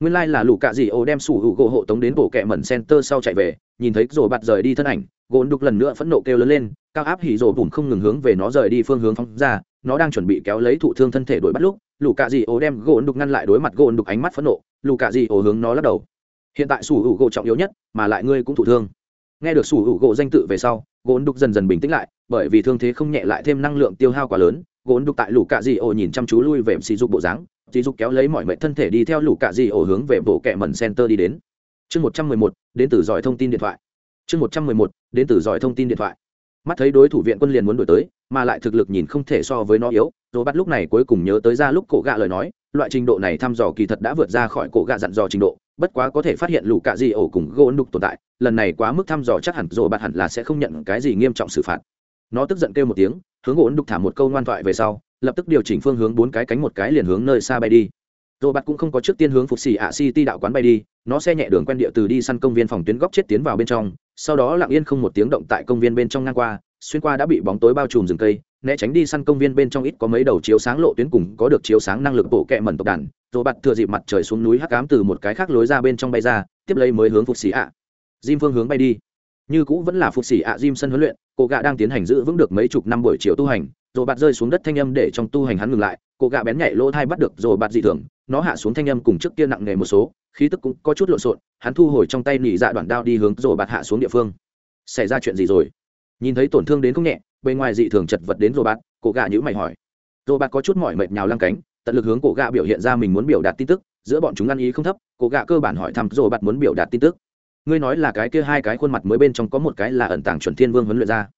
Nguyên lai là lũ cạ dị ô đem sủ hữu gỗ hộ tống đến bộ kẹ mẩn center sau chạy về, nhìn thấy rồi bạt rời đi thân ảnh, gỗ đục lần nữa phẫn nộ kêu lớn lên, cao áp hỉ rồ bùn không ngừng hướng về nó rời đi phương hướng phóng ra nó đang chuẩn bị kéo lấy thụ thương thân thể đuổi bắt lúc, lũ cạ dị ổ đem gỗ đục ngăn lại đối mặt gỗ đục ánh mắt phẫn nộ. Lũ cạ dị ổ hướng nó lắc đầu. Hiện tại sủ hữu gỗ trọng yếu nhất, mà lại ngươi cũng thụ thương. Nghe được sủ hữu gỗ danh tự về sau, gỗ đục dần dần bình tĩnh lại, bởi vì thương thế không nhẹ lại thêm năng lượng tiêu hao quá lớn, gỗ đục tại lũ cạ dị ổ nhìn chăm chú lui về sỉ dục bộ dáng, sỉ dục kéo lấy mọi mệnh thân thể đi theo lũ cạ dị ổ hướng về bộ kẹ mẩn center đi đến. Chương một trăm mười một, đến từ giỏi thông tin điện thoại. Chương một trăm mười một, đến từ giỏi thông tin điện thoại mắt thấy đối thủ viện quân liền muốn đổi tới, mà lại thực lực nhìn không thể so với nó yếu rồi bắt lúc này cuối cùng nhớ tới ra lúc cổ gạ lời nói, loại trình độ này thăm dò kỳ thật đã vượt ra khỏi cổ gạ dặn dò trình độ, bất quá có thể phát hiện lũ cạ gì ổ cùng gỗ đục tồn tại, lần này quá mức thăm dò chắc hẳn rồi bạn hẳn là sẽ không nhận cái gì nghiêm trọng xử phạt. Nó tức giận kêu một tiếng, hướng gỗ đục thả một câu ngoan thoại về sau, lập tức điều chỉnh phương hướng bốn cái cánh một cái liền hướng nơi xa bay đi. Rồi bạn cũng không có trước tiên hướng phục xì ạ city đạo quán bay đi, nó xe nhẹ đường quen địa từ đi săn công viên phòng tuyến góc chết tiến vào bên trong sau đó lặng yên không một tiếng động tại công viên bên trong ngang qua, xuyên qua đã bị bóng tối bao trùm rừng cây, né tránh đi săn công viên bên trong ít có mấy đầu chiếu sáng lộ tuyến cùng có được chiếu sáng năng lực bộ kẹ mẩn tộc đàn rồi bặt thừa dịp mặt trời xuống núi hắc ám từ một cái khác lối ra bên trong bay ra, tiếp lấy mới hướng phục xì ạ. Diêm Jim phương hướng bay đi. Như cũ vẫn là phục xì ạ diêm Jim sân huấn luyện, cô gạ đang tiến hành giữ vững được mấy chục năm buổi chiều tu hành rồi bạt rơi xuống đất thanh âm để trong tu hành hắn ngừng lại, cô gạ bén nhảy lỗ thai bắt được rồi bạt dị thường, nó hạ xuống thanh âm cùng trước kia nặng nề một số khí tức cũng có chút lộn xộn, hắn thu hồi trong tay nỉ dạ đoạn đao đi hướng rồi bạt hạ xuống địa phương. Xảy ra chuyện gì rồi? Nhìn thấy tổn thương đến không nhẹ, bên ngoài dị thường chật vật đến rồi bạt, cổ gà nhữ mày hỏi. Rồi bạt có chút mỏi mệt nhào lăng cánh, tận lực hướng cổ gà biểu hiện ra mình muốn biểu đạt tin tức, giữa bọn chúng ăn ý không thấp, cổ gà cơ bản hỏi thăm rồi bạt muốn biểu đạt tin tức. Ngươi nói là cái kia hai cái khuôn mặt mới bên trong có một cái là ẩn tàng chuẩn thiên vương huấn luyện ra.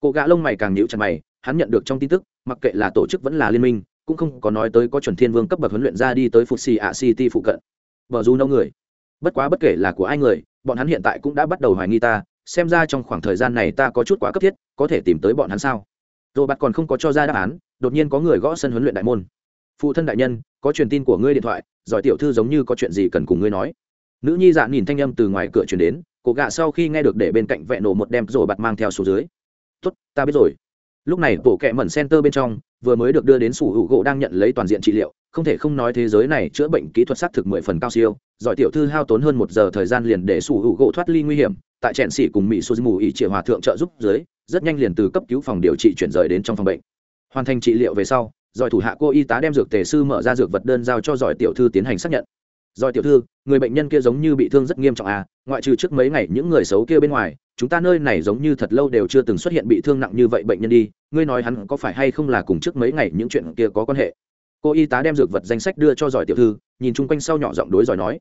Cổ gà lông mày càng nhữ chặt mày, hắn nhận được trong tin tức, mặc kệ là tổ chức vẫn là liên minh, cũng không có nói tới có chuẩn thiên vương cấp bậc huấn luyện ra đi tới phục xì ạ city phụ cận vợ du nâu người. Bất quá bất kể là của ai người, bọn hắn hiện tại cũng đã bắt đầu hoài nghi ta, xem ra trong khoảng thời gian này ta có chút quá cấp thiết, có thể tìm tới bọn hắn sao? Rồi bạn còn không có cho ra đáp án, đột nhiên có người gõ sân huấn luyện đại môn. Phụ thân đại nhân, có truyền tin của ngươi điện thoại, giỏi tiểu thư giống như có chuyện gì cần cùng ngươi nói. Nữ nhi dạ nhìn thanh âm từ ngoài cửa chuyển đến cổ gạ sau khi nghe được để bên cạnh vẹn nổ một đem rồi bạt mang theo xuống dưới. Tốt, ta biết rồi. Lúc này, bộ kẹ mẩn center bên trong, vừa mới được đưa đến sủ hữu gỗ đang nhận lấy toàn diện trị liệu không thể không nói thế giới này chữa bệnh kỹ thuật xác thực mười phần cao siêu, giỏi tiểu thư hao tốn hơn một giờ thời gian liền để sủ hữu gỗ thoát ly nguy hiểm, tại trẹn xỉ cùng mỹ số mù ỉ triệu hòa thượng trợ giúp dưới, rất nhanh liền từ cấp cứu phòng điều trị chuyển rời đến trong phòng bệnh. Hoàn thành trị liệu về sau, giỏi thủ hạ cô y tá đem dược tề sư mở ra dược vật đơn giao cho giỏi tiểu thư tiến hành xác nhận. Giỏi tiểu thư, người bệnh nhân kia giống như bị thương rất nghiêm trọng à ngoại trừ trước mấy ngày những người xấu kia bên ngoài, chúng ta nơi này giống như thật lâu đều chưa từng xuất hiện bị thương nặng như vậy bệnh nhân đi, ngươi nói hắn có phải hay không là cùng trước mấy ngày những chuyện kia có quan hệ? Cô y tá đem dược vật danh sách đưa cho giỏi tiểu thư, nhìn chung quanh sau nhỏ giọng đối giỏi nói.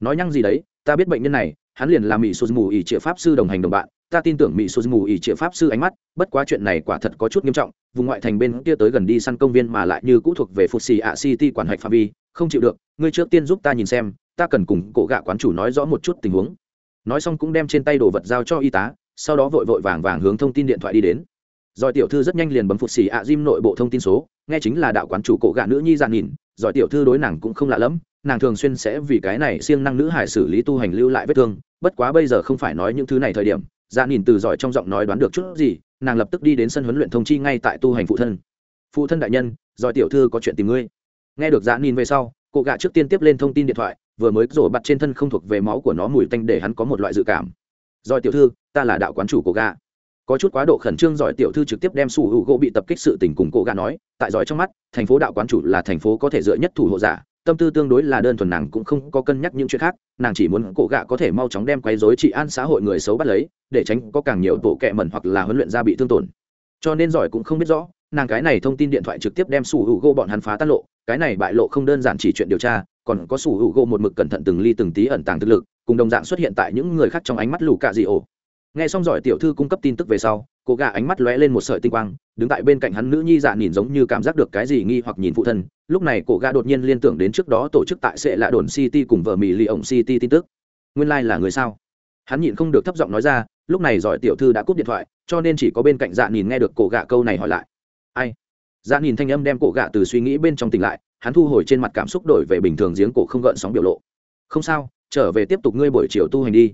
Nói nhăng gì đấy, ta biết bệnh nhân này, hắn liền là mỹ sô mù ỉ triệu pháp sư đồng hành đồng bạn, ta tin tưởng mỹ sô mù ỉ triệu pháp sư ánh mắt, bất quá chuyện này quả thật có chút nghiêm trọng, vùng ngoại thành bên kia tới gần đi săn công viên mà lại như cũ thuộc về phục xì ạ city quản hạch phạm vi, không chịu được, ngươi trước tiên giúp ta nhìn xem, ta cần cùng cổ gạ quán chủ nói rõ một chút tình huống. Nói xong cũng đem trên tay đồ vật giao cho y tá, sau đó vội vội vàng vàng hướng thông tin điện thoại đi đến. Rồi tiểu thư rất nhanh liền bấm phục xì ạ diêm nội bộ thông tin số nghe chính là đạo quán chủ cổ gạ nữ nhi dạn nhìn, giỏi tiểu thư đối nàng cũng không lạ lẫm, nàng thường xuyên sẽ vì cái này siêng năng nữ hải xử lý tu hành lưu lại vết thương, bất quá bây giờ không phải nói những thứ này thời điểm dạn nhìn từ giỏi trong giọng nói đoán được chút gì, nàng lập tức đi đến sân huấn luyện thông chi ngay tại tu hành phụ thân. Phụ thân đại nhân, giỏi tiểu thư có chuyện tìm ngươi. Nghe được dạn nhìn về sau cô gạ trước tiên tiếp lên thông tin điện thoại, vừa mới rổ bặt trên thân không thuộc về máu của nó mùi tanh để hắn có một loại dự cảm. Giỏi tiểu thư, ta là đạo quán chủ của gạ có chút quá độ khẩn trương giỏi tiểu thư trực tiếp đem sủ hữu gỗ bị tập kích sự tình cùng cô gà nói, tại giỏi trong mắt, thành phố đạo quán chủ là thành phố có thể dựa nhất thủ hộ giả, tâm tư tương đối là đơn thuần nàng cũng không có cân nhắc những chuyện khác, nàng chỉ muốn cổ gạ có thể mau chóng đem quấy dối trị an xã hội người xấu bắt lấy, để tránh có càng nhiều bộ kẹ mẩn hoặc là huấn luyện ra bị thương tổn. Cho nên giỏi cũng không biết rõ, nàng cái này thông tin điện thoại trực tiếp đem sủ hữu gỗ bọn hắn phá tan lộ, cái này bại lộ không đơn giản chỉ chuyện điều tra, còn có sủ hữu gỗ một mực cẩn thận từng ly từng tí ẩn tàng thực lực, cùng đồng dạng xuất hiện tại những người khác trong ánh mắt lù cạ dị ổ nghe xong giỏi tiểu thư cung cấp tin tức về sau, cô gà ánh mắt lóe lên một sợi tinh quang, đứng tại bên cạnh hắn nữ nhi dạ nhìn giống như cảm giác được cái gì nghi hoặc nhìn phụ thân. Lúc này cổ gà đột nhiên liên tưởng đến trước đó tổ chức tại sệ lạ đồn city cùng vợ mỹ lì ổng city tin tức. Nguyên lai、like、là người sao? Hắn nhịn không được thấp giọng nói ra, lúc này giỏi tiểu thư đã cúp điện thoại, cho nên chỉ có bên cạnh dạ nhìn nghe được cổ gà câu này hỏi lại. Ai? Dạ nhìn thanh âm đem cổ gà từ suy nghĩ bên trong tỉnh lại, hắn thu hồi trên mặt cảm xúc đổi về bình thường giếng cổ không gợn sóng biểu lộ. Không sao, trở về tiếp tục ngươi buổi chiều tu hành đi.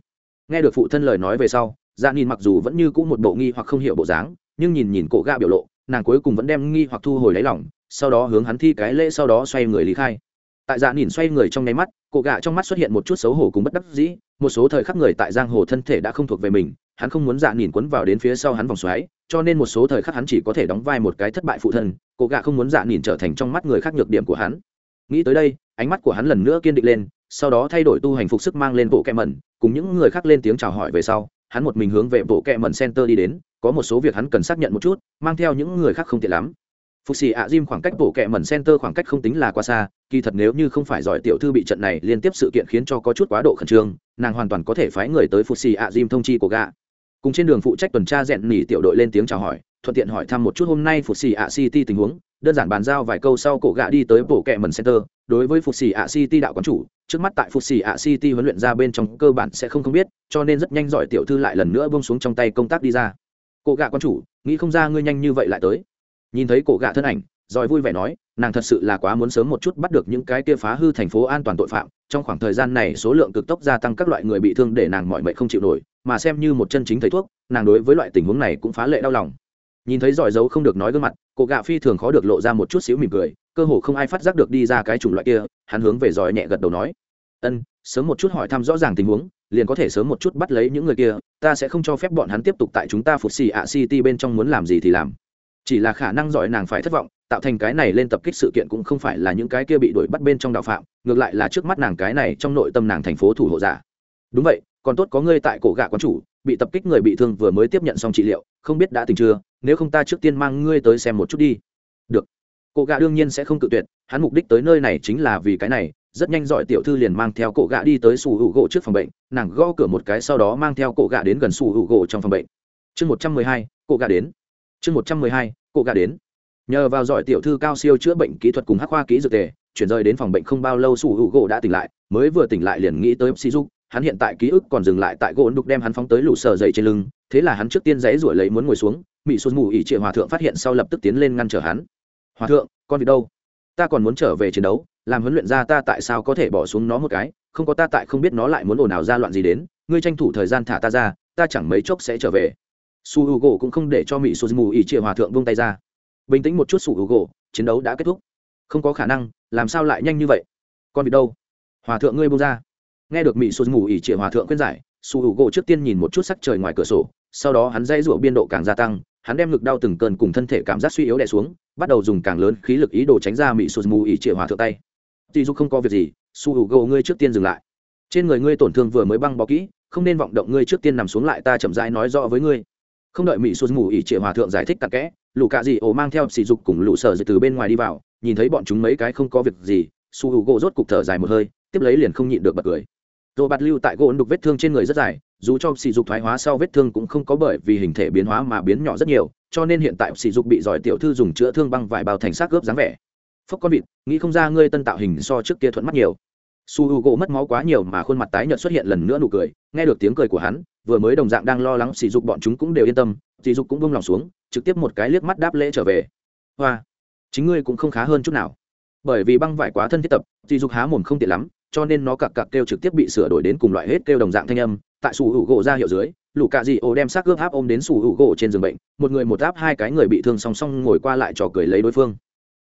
Nghe được phụ thân lời nói về sau dạ nhìn mặc dù vẫn như cũ một bộ nghi hoặc không hiểu bộ dáng, nhưng nhìn nhìn cổ gạ biểu lộ, nàng cuối cùng vẫn đem nghi hoặc thu hồi lấy lòng, sau đó hướng hắn thi cái lễ sau đó xoay người lý khai. Tại dạ nhìn xoay người trong nháy mắt, cổ gạ trong mắt xuất hiện một chút xấu hổ cùng bất đắc dĩ, một số thời khắc người tại giang hồ thân thể đã không thuộc về mình, hắn không muốn dạ nhìn quấn vào đến phía sau hắn vòng xoáy, cho nên một số thời khắc hắn chỉ có thể đóng vai một cái thất bại phụ thân, cổ gạ không muốn dạ nhìn trở thành trong mắt người khác nhược điểm của hắn. Nghĩ tới đây, ánh mắt của hắn lần nữa kiên định lên, sau đó thay đổi tu hành phục sức mang lên bộ kem mẩn, cùng những người khác lên tiếng chào hỏi về sau hắn một mình hướng về bộ kẹ mẩn center đi đến, có một số việc hắn cần xác nhận một chút, mang theo những người khác không tiện lắm. Phục xì ạ diêm khoảng cách bộ kẹ mẩn center khoảng cách không tính là quá xa, kỳ thật nếu như không phải giỏi tiểu thư bị trận này liên tiếp sự kiện khiến cho có chút quá độ khẩn trương, nàng hoàn toàn có thể phái người tới phục xì ạ diêm thông chi của gạ cùng trên đường phụ trách tuần tra rèn nỉ tiểu đội lên tiếng chào hỏi thuận tiện hỏi thăm một chút hôm nay phục xì ạ city tình huống, đơn giản bàn giao vài câu sau cổ gạ đi tới bộ kệ mần center. Đối với phục xì ạ city đạo quán chủ, trước mắt tại phục xì ạ city huấn luyện ra bên trong cơ bản sẽ không không biết, cho nên rất nhanh giỏi tiểu thư lại lần nữa bông xuống trong tay công tác đi ra. Cổ gạ quán chủ, nghĩ không ra ngươi nhanh như vậy lại tới. Nhìn thấy cổ gạ thân ảnh, giỏi vui vẻ nói, nàng thật sự là quá muốn sớm một chút bắt được những cái kia phá hư thành phố an toàn tội phạm. Trong khoảng thời gian này, số lượng cực tốc gia tăng các loại người bị thương để nàng mọi mệnh không chịu nổi, mà xem như một chân chính thầy thuốc, nàng đối với loại tình huống này cũng phá lệ đau lòng nhìn thấy giỏi dấu không được nói gương mặt, cổ gạ phi thường khó được lộ ra một chút xíu mỉm cười, cơ hồ không ai phát giác được đi ra cái chủng loại kia, hắn hướng về giỏi nhẹ gật đầu nói. Ân, sớm một chút hỏi thăm rõ ràng tình huống, liền có thể sớm một chút bắt lấy những người kia, ta sẽ không cho phép bọn hắn tiếp tục tại chúng ta phục xì ạ city bên trong muốn làm gì thì làm. Chỉ là khả năng giỏi nàng phải thất vọng, tạo thành cái này lên tập kích sự kiện cũng không phải là những cái kia bị đuổi bắt bên trong đạo phạm, ngược lại là trước mắt nàng cái này trong nội tâm nàng thành phố thủ hộ giả. Đúng vậy, còn tốt có ngươi tại cổ gạ quán chủ, bị tập kích người bị thương vừa mới tiếp nhận xong trị liệu không biết đã tình chưa, nếu không ta trước tiên mang ngươi tới xem một chút đi. Được. Cổ gạ đương nhiên sẽ không cự tuyệt, hắn mục đích tới nơi này chính là vì cái này, rất nhanh giỏi tiểu thư liền mang theo cổ gạ đi tới sủ hữu gỗ trước phòng bệnh, nàng gõ cửa một cái sau đó mang theo cổ gạ đến gần sủ hữu gỗ trong phòng bệnh. Chương một trăm mười hai, cổ gạ đến. Chương một trăm mười hai, cổ gạ đến. Nhờ vào giỏi tiểu thư cao siêu chữa bệnh kỹ thuật cùng hắc khoa kỹ dược tề, chuyển rời đến phòng bệnh không bao lâu sủ hữu gỗ đã tỉnh lại, mới vừa tỉnh lại liền nghĩ tới sĩ dục hắn hiện tại ký ức còn dừng lại tại gỗ đục đem hắn phóng tới lũ sờ dậy trên lưng, thế là hắn trước tiên dãy ruổi lấy muốn ngồi xuống mỹ xuân mù ỉ trịa hòa thượng phát hiện sau lập tức tiến lên ngăn trở hắn. Hòa thượng, con vịt đâu? Ta còn muốn trở về chiến đấu, làm huấn luyện ra ta tại sao có thể bỏ xuống nó một cái, không có ta tại không biết nó lại muốn ồn ào ra loạn gì đến, ngươi tranh thủ thời gian thả ta ra, ta chẳng mấy chốc sẽ trở về. Su h u gỗ cũng không để cho mỹ xuân mù ỉ trịa hòa thượng vung tay ra. Bình tĩnh một chút su h u gỗ chiến đấu đã kết thúc. Không có khả năng, làm sao lại nhanh như vậy? Con vịt đâu? Hòa thượng ngươi bông ra nghe được mỹ sụt ngủ ỉ trịa hòa thượng khuyên giải, su h u gỗ trước tiên nhìn một chút sắc trời ngoài cửa sổ, sau đó hắn dây rụa biên độ càng gia tăng, hắn đem ngực đau từng cơn cùng thân thể cảm giác suy yếu đè xuống, bắt đầu dùng càng lớn khí lực ý đồ tránh ra mỹ sụt ngủ ỉ chĩa hòa thượng tay. Dì dục không có việc gì, su U gỗ ngươi trước tiên dừng lại. Trên người ngươi tổn thương vừa mới băng bó kỹ, không nên vọng động ngươi trước tiên nằm xuống lại, ta chậm rãi nói rõ với ngươi. Không đợi mỹ sụt ngủ ỉ chĩa hòa thượng giải thích tặc kẽ, lũ cạ dị ổ mang theo sỉ dục cùng lũ sở dị từ bên ngoài đi vào, nhìn thấy bọn chúng mấy cái không có việc gì, su U gỗ rốt cục thở dài một hơi, tiếp lấy liền không nhịn được bật cười rồi bạt lưu tại gỗ đục vết thương trên người rất dài, dù cho sỉ dục thoái hóa sau vết thương cũng không có bởi vì hình thể biến hóa mà biến nhỏ rất nhiều, cho nên hiện tại sỉ dục bị giỏi tiểu thư dùng chữa thương băng vải bao thành xác gớp dáng vẻ. Phốc con vịt, nghĩ không ra ngươi tân tạo hình so trước kia thuận mắt nhiều. Su h u gỗ mất máu quá nhiều mà khuôn mặt tái nhợt xuất hiện lần nữa nụ cười, nghe được tiếng cười của hắn, vừa mới đồng dạng đang lo lắng sỉ dục bọn chúng cũng đều yên tâm, sỉ dục cũng bông lòng xuống, trực tiếp một cái liếc mắt đáp lễ trở về. Hoa, chính ngươi cũng không khá hơn chút nào. Bởi vì băng vải quá thân thiết tập, sỉ dục há mồm không tiện lắm cho nên nó cặc cặc kêu trực tiếp bị sửa đổi đến cùng loại hết kêu đồng dạng thanh âm. Tại sủ hữu gỗ ra hiệu dưới, lũ cạ dị ổ đem xác ướp áp ôm đến sủ hữu gỗ trên giường bệnh, một người một áp hai cái người bị thương song song ngồi qua lại trò cười lấy đối phương.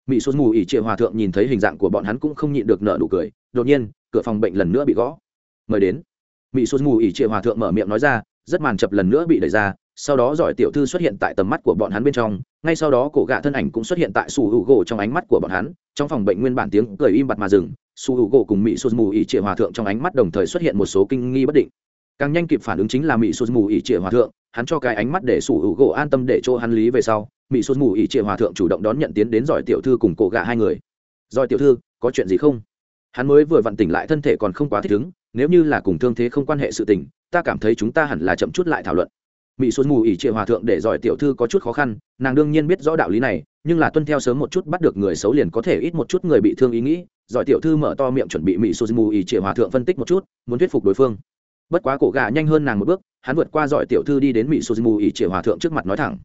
Mỹ xuân mù ỉ triệu hòa thượng nhìn thấy hình dạng của bọn hắn cũng không nhịn được nợ nụ cười, đột nhiên, cửa phòng bệnh lần nữa bị gõ. Mời đến. Mỹ xuân mù ỉ triệu hòa thượng mở miệng nói ra, rất màn chập lần nữa bị đẩy ra sau đó giỏi tiểu thư xuất hiện tại tầm mắt của bọn hắn bên trong, ngay sau đó cổ gạ thân ảnh cũng xuất hiện tại su hữu gỗ trong ánh mắt của bọn hắn, trong phòng bệnh nguyên bản tiếng cười im bặt mà dừng, su hữu gỗ cùng mỹ sụt mù ỉ trịa hòa thượng trong ánh mắt đồng thời xuất hiện một số kinh nghi bất định. Càng nhanh kịp phản ứng chính là mỹ sụt mù ỉ trịa hòa thượng, hắn cho cái ánh mắt để su hữu gỗ an tâm để cho hắn lý về sau mỹ sụt mù ỉ trịa hòa thượng chủ động đón nhận tiến đến giỏi tiểu thư cùng cổ gạ hai người. Giỏi tiểu thư, có chuyện gì không? Hắn mới vừa vặn tỉnh lại thân thể còn không quá thích ứng, nếu như là cùng thương thế không quan hệ sự tình, ta cảm thấy chúng ta hẳn là chậm chút lại thảo luận mỹ xuân mù ỉ triệu hòa thượng để giỏi tiểu thư có chút khó khăn, nàng đương nhiên biết rõ đạo lý này, nhưng là tuân theo sớm một chút bắt được người xấu liền có thể ít một chút người bị thương ý nghĩ. Giỏi tiểu thư mở to miệng chuẩn bị mỹ xuân mù ỉ triệu hòa thượng phân tích một chút, muốn thuyết phục đối phương. Bất quá cổ gà nhanh hơn nàng một bước, hắn vượt qua giỏi tiểu thư đi đến mỹ xuân mù ỉ triệu hòa thượng trước mặt nói thẳng.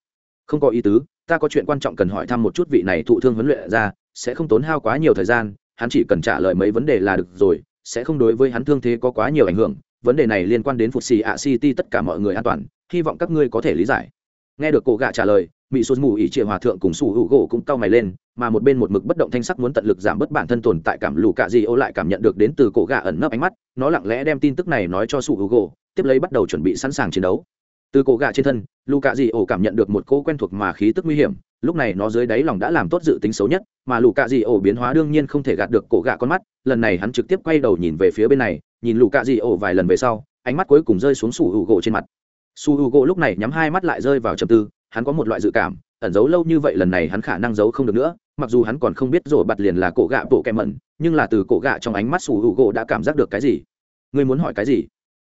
Không có ý tứ, ta có chuyện quan trọng cần hỏi thăm một chút vị này thụ thương huấn luyện ra, sẽ không tốn hao quá nhiều thời gian, hắn chỉ cần trả lời mấy vấn đề là được rồi, sẽ không đối với hắn thương thế có quá nhiều ảnh hưởng. Vấn đề này liên quan đến phục xì ạ city tất cả mọi người an toàn hy vọng các ngươi có thể lý giải. Nghe được cổ gạ trả lời mỹ sụt mù ỉ trịa hòa thượng cùng sủ hữu gỗ cũng cau mày lên, mà một bên một mực bất động thanh sắc muốn tận lực giảm bớt bản thân tồn tại cảm lù cạ gì ô lại cảm nhận được đến từ cổ gạ ẩn nấp ánh mắt, nó lặng lẽ đem tin tức này nói cho sủ hữu gỗ, tiếp lấy bắt đầu chuẩn bị sẵn sàng chiến đấu. Từ cổ gạ trên thân, lù cạ Dị ổ cảm nhận được một cô quen thuộc mà khí tức nguy hiểm, lúc này nó dưới đáy lòng đã làm tốt dự tính xấu nhất, mà lù cạ Dị ổ biến hóa đương nhiên không thể gạt được cổ gạ con mắt, lần này hắn trực tiếp quay đầu nhìn về phía bên này, nhìn lù cạ Dị ổ vài lần về sau, ánh mắt cuối cùng rơi xuống sủ hữu gỗ trên mặt su h u gỗ lúc này nhắm hai mắt lại rơi vào trầm tư, hắn có một loại dự cảm, ẩn giấu lâu như vậy lần này hắn khả năng giấu không được nữa, mặc dù hắn còn không biết rổ bặt liền là cổ gạ bộ kẹ mẩn, nhưng là từ cổ gạ trong ánh mắt su h u gỗ đã cảm giác được cái gì? Ngươi muốn hỏi cái gì?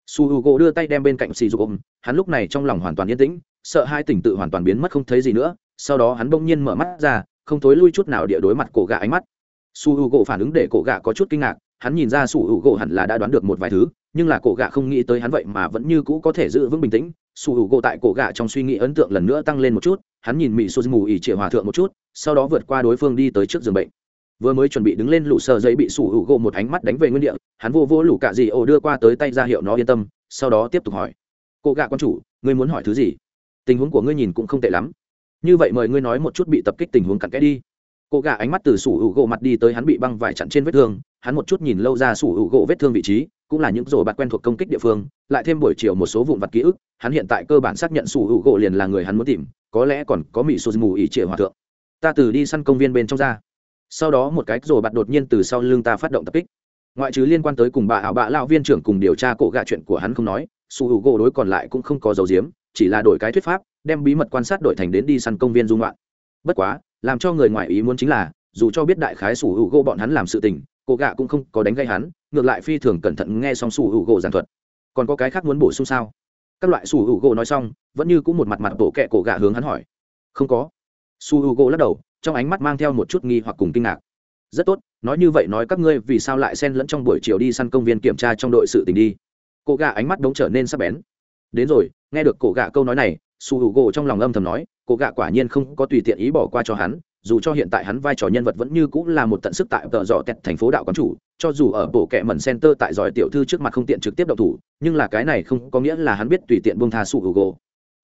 Su h u gỗ đưa tay đem bên cạnh xì dục ôm, hắn lúc này trong lòng hoàn toàn yên tĩnh, sợ hai tỉnh tự hoàn toàn biến mất không thấy gì nữa, sau đó hắn bỗng nhiên mở mắt ra, không thối lui chút nào địa đối mặt cổ gạ ánh mắt. Su h u gỗ phản ứng để cổ gạ có chút kinh ngạc, hắn nhìn ra su h u gỗ hẳn là đã đoán được một vài thứ nhưng là cổ gạ không nghĩ tới hắn vậy mà vẫn như cũ có thể giữ vững bình tĩnh. Su h u gỗ tại cổ gạ trong suy nghĩ ấn tượng lần nữa tăng lên một chút, hắn nhìn mỹ su mù ỉ chĩa hòa thượng một chút, sau đó vượt qua đối phương đi tới trước giường bệnh. Vừa mới chuẩn bị đứng lên lũ sờ giấy bị su h u gỗ một ánh mắt đánh về nguyên địa, hắn vô vô lũ cạ dị ô đưa qua tới tay ra hiệu nó yên tâm, sau đó tiếp tục hỏi. Cổ gạ quan chủ, ngươi muốn hỏi thứ gì? Tình huống của ngươi nhìn cũng không tệ lắm. Như vậy mời ngươi nói một chút bị tập kích tình huống cặn kẽ đi cô gà ánh mắt từ sủ hữu gỗ mặt đi tới hắn bị băng vải chặn trên vết thương, hắn một chút nhìn lâu ra sủ hữu gỗ vết thương vị trí, cũng là những rổ bạt quen thuộc công kích địa phương, lại thêm buổi chiều một số vụn vặt ký ức, hắn hiện tại cơ bản xác nhận sủ hữu gỗ liền là người hắn muốn tìm, có lẽ còn có mỹ sô mù ỉ trịa hòa thượng. Ta từ đi săn công viên bên trong ra. Sau đó một cái rổ bạt đột nhiên từ sau lưng ta phát động tập kích. Ngoại trừ liên quan tới cùng bà ảo bạ lao viên trưởng cùng điều tra cổ gạ chuyện của hắn không nói, sủ hữu gỗ đối còn lại cũng không có dấu diếm, chỉ là đổi cái thuyết pháp, đem bí mật quan sát đổi thành đến đi săn công viên dung loạn. Bất quá làm cho người ngoài ý muốn chính là, dù cho biết đại khái sủ hữu gỗ bọn hắn làm sự tình, cô gạ cũng không có đánh gây hắn, ngược lại phi thường cẩn thận nghe xong sủ hữu gỗ giảng thuật. Còn có cái khác muốn bổ sung sao? Các loại sủ hữu gỗ nói xong, vẫn như cũng một mặt mặt bộ kẹ cổ gạ hướng hắn hỏi. Không có. Su hữu gỗ lắc đầu, trong ánh mắt mang theo một chút nghi hoặc cùng kinh ngạc. Rất tốt, nói như vậy nói các ngươi vì sao lại xen lẫn trong buổi chiều đi săn công viên kiểm tra trong đội sự tình đi. Cổ gạ ánh mắt đống trở nên sắc bén. Đến rồi, nghe được cổ gạ câu nói này su hữu gỗ trong lòng âm thầm nói Cô gạ quả nhiên không có tùy tiện ý bỏ qua cho hắn, dù cho hiện tại hắn vai trò nhân vật vẫn như cũng là một tận sức tại tợ dò tẹt thành phố đạo quán chủ, cho dù ở bộ kệ mẩn center tại giỏi tiểu thư trước mặt không tiện trực tiếp đậu thủ, nhưng là cái này không có nghĩa là hắn biết tùy tiện buông tha sụ gỗ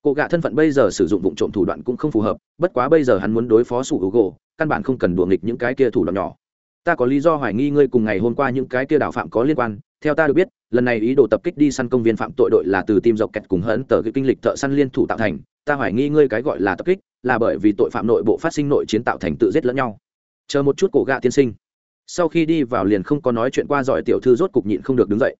cô gạ thân phận bây giờ sử dụng vụ trộm thủ đoạn cũng không phù hợp, bất quá bây giờ hắn muốn đối phó sụ gỗ căn bản không cần đùa nghịch những cái kia thủ đoạn nhỏ. Ta có lý do hoài nghi ngươi cùng ngày hôm qua những cái kia đạo phạm có liên quan theo ta được biết, lần này ý đồ tập kích đi săn công viên phạm tội đội là từ tim dọc kẹt cùng hận tờ kinh lịch thợ săn liên thủ tạo thành. Ta hoài nghi ngươi cái gọi là tập kích là bởi vì tội phạm nội bộ phát sinh nội chiến tạo thành tự giết lẫn nhau. Chờ một chút cổ gạ tiên sinh. Sau khi đi vào liền không có nói chuyện qua giỏi tiểu thư rốt cục nhịn không được đứng dậy.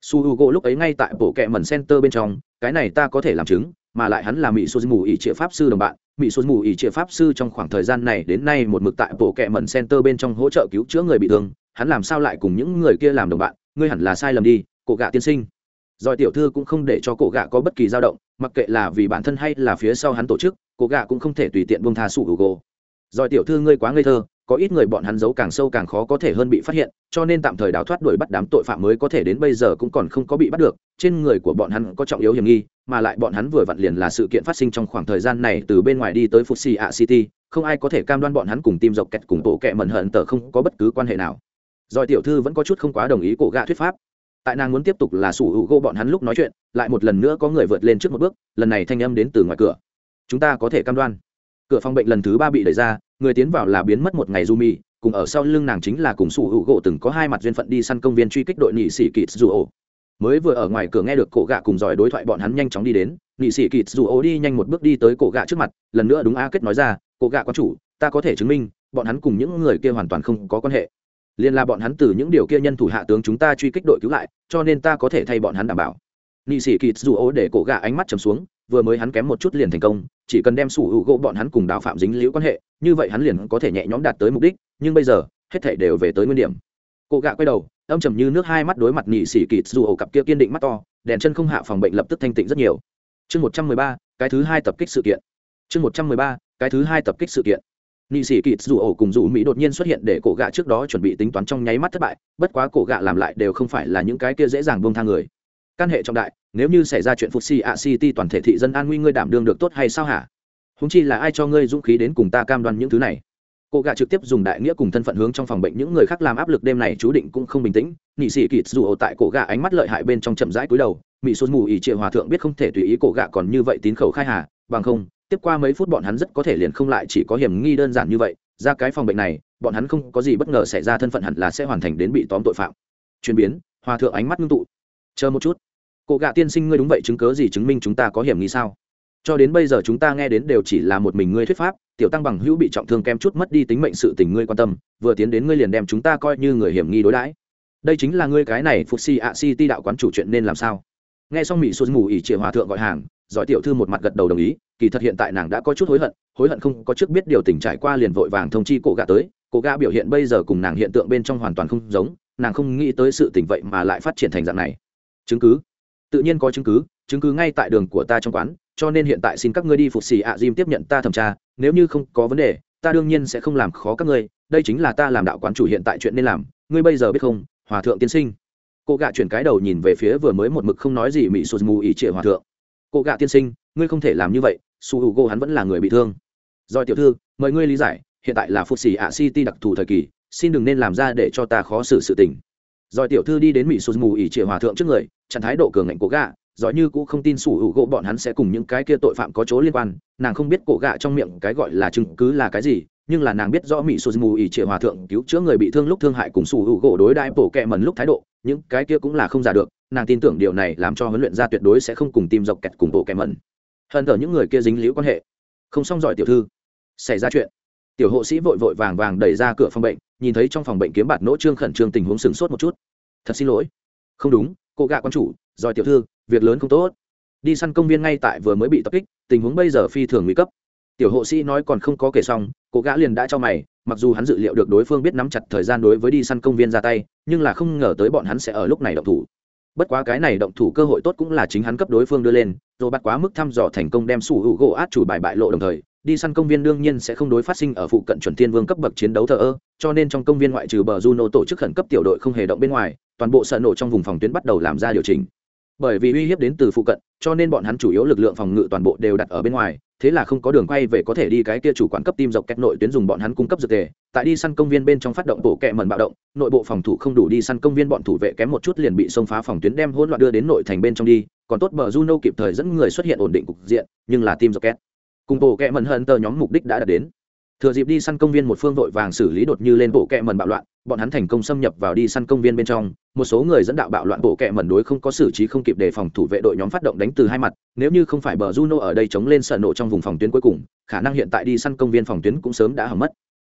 Su h u gỗ lúc ấy ngay tại bộ kẹ mần center bên trong, cái này ta có thể làm chứng, mà lại hắn là mỹ số mù ỉ trịa pháp sư đồng bạn. Mỹ số mù ỉ trịa pháp sư trong khoảng thời gian này đến nay một mực tại bộ kẹ mần center bên trong hỗ trợ cứu chữa người bị thương, hắn làm sao lại cùng những người kia làm đồng bạn? Ngươi hẳn là sai lầm đi, cổ gạ tiên sinh. Giỏi tiểu thư cũng không để cho cổ gạ có bất kỳ dao động, mặc kệ là vì bản thân hay là phía sau hắn tổ chức, cổ gạ cũng không thể tùy tiện buông tha sủ hữu gỗ giỏi tiểu thư ngươi quá ngây thơ, có ít người bọn hắn giấu càng sâu càng khó có thể hơn bị phát hiện, cho nên tạm thời đào thoát đuổi bắt đám tội phạm mới có thể đến bây giờ cũng còn không có bị bắt được, trên người của bọn hắn có trọng yếu hiểm nghi, mà lại bọn hắn vừa vặn liền là sự kiện phát sinh trong khoảng thời gian này từ bên ngoài đi tới phục xì ạ City, không ai có thể cam đoan bọn hắn cùng tim dọc kẹt cùng bộ kẹ mẩn hận tờ không có bất cứ quan hệ nào rồi tiểu thư vẫn có chút không quá đồng ý cổ gạ thuyết pháp. Tại nàng muốn tiếp tục là sủ hữu gỗ bọn hắn lúc nói chuyện, lại một lần nữa có người vượt lên trước một bước, lần này thanh âm đến từ ngoài cửa. Chúng ta có thể cam đoan. Cửa phòng bệnh lần thứ ba bị đẩy ra, người tiến vào là biến mất một ngày du cùng ở sau lưng nàng chính là cùng sủ hữu gỗ từng có hai mặt duyên phận đi săn công viên truy kích đội nhị sĩ kịt dù ổ mới vừa ở ngoài cửa nghe được cổ gạ cùng giỏi đối thoại bọn hắn nhanh chóng đi đến nhị sĩ kịt dù ổ đi nhanh một bước đi tới cổ gạ trước mặt, lần nữa đúng a kết nói ra, cổ gạ có chủ, ta có thể chứng minh, bọn hắn cùng những người kia hoàn toàn không có quan hệ liên là bọn hắn từ những điều kia nhân thủ hạ tướng chúng ta truy kích đội cứu lại, cho nên ta có thể thay bọn hắn đảm bảo. Nị sĩ kịt dù ố để cổ gạ ánh mắt trầm xuống, vừa mới hắn kém một chút liền thành công, chỉ cần đem sủ hữu gỗ bọn hắn cùng đào phạm dính liễu quan hệ, như vậy hắn liền có thể nhẹ nhõm đạt tới mục đích, nhưng bây giờ, hết thể đều về tới nguyên điểm. Cổ gạ quay đầu, âm trầm như nước hai mắt đối mặt nị sĩ kịt dù ổ cặp kia kiên định mắt to, đèn chân không hạ phòng bệnh lập tức thanh tịnh rất nhiều. Chương một trăm mười ba, cái thứ hai tập kích sự kiện. Chương một trăm mười ba, cái thứ hai tập kích sự kiện nị sĩ kịt dù ổ cùng dù mỹ đột nhiên xuất hiện để cổ gạ trước đó chuẩn bị tính toán trong nháy mắt thất bại, bất quá cổ gạ làm lại đều không phải là những cái kia dễ dàng bông thang người. Căn hệ trọng đại, nếu như xảy ra chuyện phục xì ạ city toàn thể thị dân an nguy ngươi đảm đương được tốt hay sao hả? Húng chi là ai cho ngươi dũng khí đến cùng ta cam đoan những thứ này? Cô gạ trực tiếp dùng đại nghĩa cùng thân phận hướng trong phòng bệnh những người khác làm áp lực đêm này chú định cũng không bình tĩnh. Nị sĩ kịt dù ổ tại cổ gạ ánh mắt lợi hại bên trong chậm rãi cúi đầu, mỹ xuân mù ỉ triệu hòa thượng biết không thể tùy ý cổ gạ còn như vậy tín khẩu khai hà, bằng không tiếp qua mấy phút bọn hắn rất có thể liền không lại, chỉ có hiểm nghi đơn giản như vậy, ra cái phòng bệnh này, bọn hắn không có gì bất ngờ xảy ra, thân phận hẳn là sẽ hoàn thành đến bị tóm tội phạm. Chuyển biến, hòa thượng ánh mắt ngưng tụ. Chờ một chút. Cụ gạ tiên sinh ngươi đúng vậy, chứng cớ gì chứng minh chúng ta có hiểm nghi sao? Cho đến bây giờ chúng ta nghe đến đều chỉ là một mình ngươi thuyết pháp, tiểu tăng bằng hữu bị trọng thương kem chút mất đi tính mệnh sự tình ngươi quan tâm, vừa tiến đến ngươi liền đem chúng ta coi như người hiểm nghi đối đãi. Đây chính là ngươi cái này phục si ạ si ti đạo quán chủ chuyện nên làm sao? Nghe xong mỹ xuân mù ỉ chìa hòa thượng gọi hàng giỏi tiểu thư một mặt gật đầu đồng ý, kỳ thật hiện tại nàng đã có chút hối hận hối hận không có trước biết điều tình trải qua liền vội vàng thông chi cổ gạ tới cổ gạ biểu hiện bây giờ cùng nàng hiện tượng bên trong hoàn toàn không giống, nàng không nghĩ tới sự tình vậy mà lại phát triển thành dạng này. Chứng cứ? Tự nhiên có chứng cứ chứng cứ ngay tại đường của ta trong quán, cho nên hiện tại xin các ngươi đi phục xì ạ à diêm tiếp nhận ta thẩm tra, nếu như không có vấn đề, ta đương nhiên sẽ không làm khó các ngươi, đây chính là ta làm đạo quán chủ hiện tại chuyện nên làm, ngươi bây giờ biết không, hòa thượng tiên sinh. Cô gạ chuyển cái đầu nhìn về phía vừa mới một mực không nói gì mỹ sụt mù ý trịa hòa thượng cô gạ tiên sinh, ngươi không thể làm như vậy, su h u g o hắn vẫn là người bị thương. Rồi tiểu thư, mời ngươi lý giải, hiện tại là phục xì ạ city đặc thù thời kỳ, xin đừng nên làm ra để cho ta khó xử sự tình. Rồi tiểu thư đi đến mỹ sụt mù ỉ trịa hòa thượng trước người, trạng thái độ cường ngạnh của gạ giỏi như cũng không tin sủ hữu gỗ bọn hắn sẽ cùng những cái kia tội phạm có chỗ liên quan, nàng không biết cổ gạ trong miệng cái gọi là chứng cứ là cái gì nhưng là nàng biết rõ mỹ sô mù ỉ trịa hòa thượng cứu chữa người bị thương lúc thương hại cùng sủ hữu gỗ đối đại bổ kẹ mần lúc thái độ, những cái kia cũng là không giả được, nàng tin tưởng điều này làm cho huấn luyện ra tuyệt đối sẽ không cùng tìm dọc kẹt cùng bộ kẹ mần hận thở những người kia dính liễu quan hệ, không xong giỏi tiểu thư. Xảy ra chuyện. Tiểu hộ sĩ vội vội vàng vàng đẩy ra cửa phòng bệnh, nhìn thấy trong phòng bệnh kiếm bạt nỗ trương khẩn trương tình huống sửng sốt một chút. Thật xin lỗi. Không đúng, cô gạ quan chủ, giỏi tiểu thư, việc lớn không tốt. Đi săn công viên ngay tại vừa mới bị tập kích, tình huống bây giờ phi thường nguy cấp tiểu hộ sĩ nói còn không có kể xong, cô gã liền đã cho mày, mặc dù hắn dự liệu được đối phương biết nắm chặt thời gian đối với đi săn công viên ra tay, nhưng là không ngờ tới bọn hắn sẽ ở lúc này động thủ. Bất quá cái này động thủ cơ hội tốt cũng là chính hắn cấp đối phương đưa lên, rồi bắt quá mức thăm dò thành công đem sủ hữu gỗ át chủ bài bại lộ đồng thời, đi săn công viên đương nhiên sẽ không đối phát sinh ở phụ cận chuẩn thiên vương cấp bậc chiến đấu thờ ơ, cho nên trong công viên ngoại trừ bờ juno tổ chức khẩn cấp tiểu đội không hề động bên ngoài, toàn bộ sợ nổ trong vùng phòng tuyến bắt đầu làm ra điều chỉnh. Bởi vì uy hiếp đến từ phụ cận, cho nên bọn hắn chủ yếu lực lượng phòng ngự toàn bộ đều đặt ở bên ngoài thế là không có đường quay về có thể đi cái kia chủ quản cấp tim dọc kẹt nội tuyến dùng bọn hắn cung cấp dược tề. Tại đi săn công viên bên trong phát động bộ kẹ mần bạo động, nội bộ phòng thủ không đủ đi săn công viên bọn thủ vệ kém một chút liền bị xông phá phòng tuyến đem hỗn loạn đưa đến nội thành bên trong đi, còn tốt bờ juno kịp thời dẫn người xuất hiện ổn định cục diện, nhưng là tim dọc kẹt. Cùng bộ kẹ mần hơn tờ nhóm mục đích đã đạt đến thừa dịp đi săn công viên một phương vội vàng xử lý đột như lên bộ kẹ mần bạo loạn, bọn hắn thành công xâm nhập vào đi săn công viên bên trong. Một số người dẫn đạo bạo loạn bộ kẹ mần đối không có xử trí không kịp đề phòng thủ vệ đội nhóm phát động đánh từ hai mặt. Nếu như không phải bờ juno ở đây chống lên sợ nổ trong vùng phòng tuyến cuối cùng, khả năng hiện tại đi săn công viên phòng tuyến cũng sớm đã hỏng mất.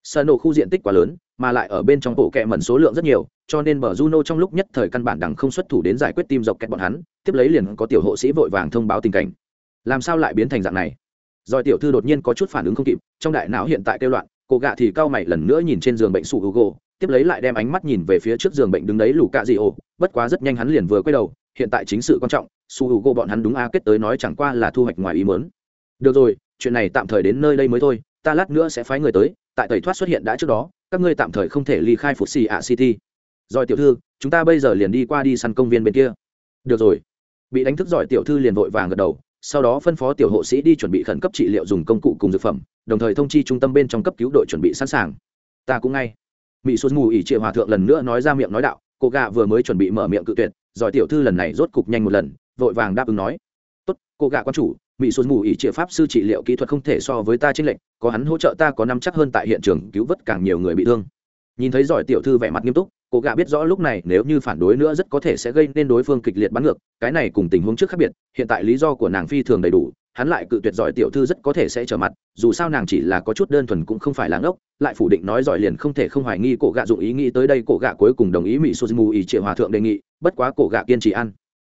Sợ nổ khu diện tích quá lớn, mà lại ở bên trong bộ kẹ mần số lượng rất nhiều, cho nên bờ juno trong lúc nhất thời căn bản đằng không xuất thủ đến giải quyết tim dọc kẹt bọn hắn, tiếp lấy liền có tiểu hộ sĩ vội vàng thông báo tình cảnh. Làm sao lại biến thành dạng này? Rồi tiểu thư đột nhiên có chút phản ứng không kịp, trong đại não hiện tại kêu loạn, cô gạ thì cao mày lần nữa nhìn trên giường bệnh sụ google tiếp lấy lại đem ánh mắt nhìn về phía trước giường bệnh đứng đấy lù cạ dị ổ. Bất quá rất nhanh hắn liền vừa quay đầu, hiện tại chính sự quan trọng su hữu bọn hắn đúng a, kết tới nói chẳng qua là thu hoạch ngoài ý mớn được rồi, chuyện này tạm thời đến nơi đây mới thôi, ta lát nữa sẽ phái người tới, tại tẩy thoát xuất hiện đã trước đó, các ngươi tạm thời không thể ly khai phục xì ạ city. Rồi tiểu thư, chúng ta bây giờ liền đi qua đi săn công viên bên kia. Được rồi. Bị đánh thức giỏi tiểu thư liền vội vàng gật đầu sau đó phân phó tiểu hộ sĩ đi chuẩn bị khẩn cấp trị liệu dùng công cụ cùng dược phẩm, đồng thời thông chi trung tâm bên trong cấp cứu đội chuẩn bị sẵn sàng. Ta cũng ngay. Mỹ xuân mù ỉ triệu hòa thượng lần nữa nói ra miệng nói đạo, cô gà vừa mới chuẩn bị mở miệng cự tuyệt giỏi tiểu thư lần này rốt cục nhanh một lần, vội vàng đáp ứng nói. Tốt, cô gà quan chủ mỹ xuân mù ỉ triệu pháp sư trị liệu kỹ thuật không thể so với ta tranh lệnh có hắn hỗ trợ ta có năm chắc hơn tại hiện trường cứu vớt càng nhiều người bị thương. Nhìn thấy giỏi tiểu thư vẻ mặt nghiêm túc cô gạ biết rõ lúc này nếu như phản đối nữa rất có thể sẽ gây nên đối phương kịch liệt bắn ngược, cái này cùng tình huống trước khác biệt, hiện tại lý do của nàng phi thường đầy đủ, hắn lại cự tuyệt giỏi tiểu thư rất có thể sẽ trở mặt, dù sao nàng chỉ là có chút đơn thuần cũng không phải là ngốc, lại phủ định nói giỏi liền không thể không hoài nghi cổ gạ dụng ý nghĩ tới đây, cổ gạ cuối cùng đồng ý mỹ suzumu ý triệu hòa thượng đề nghị, bất quá cổ gạ kiên trì ăn.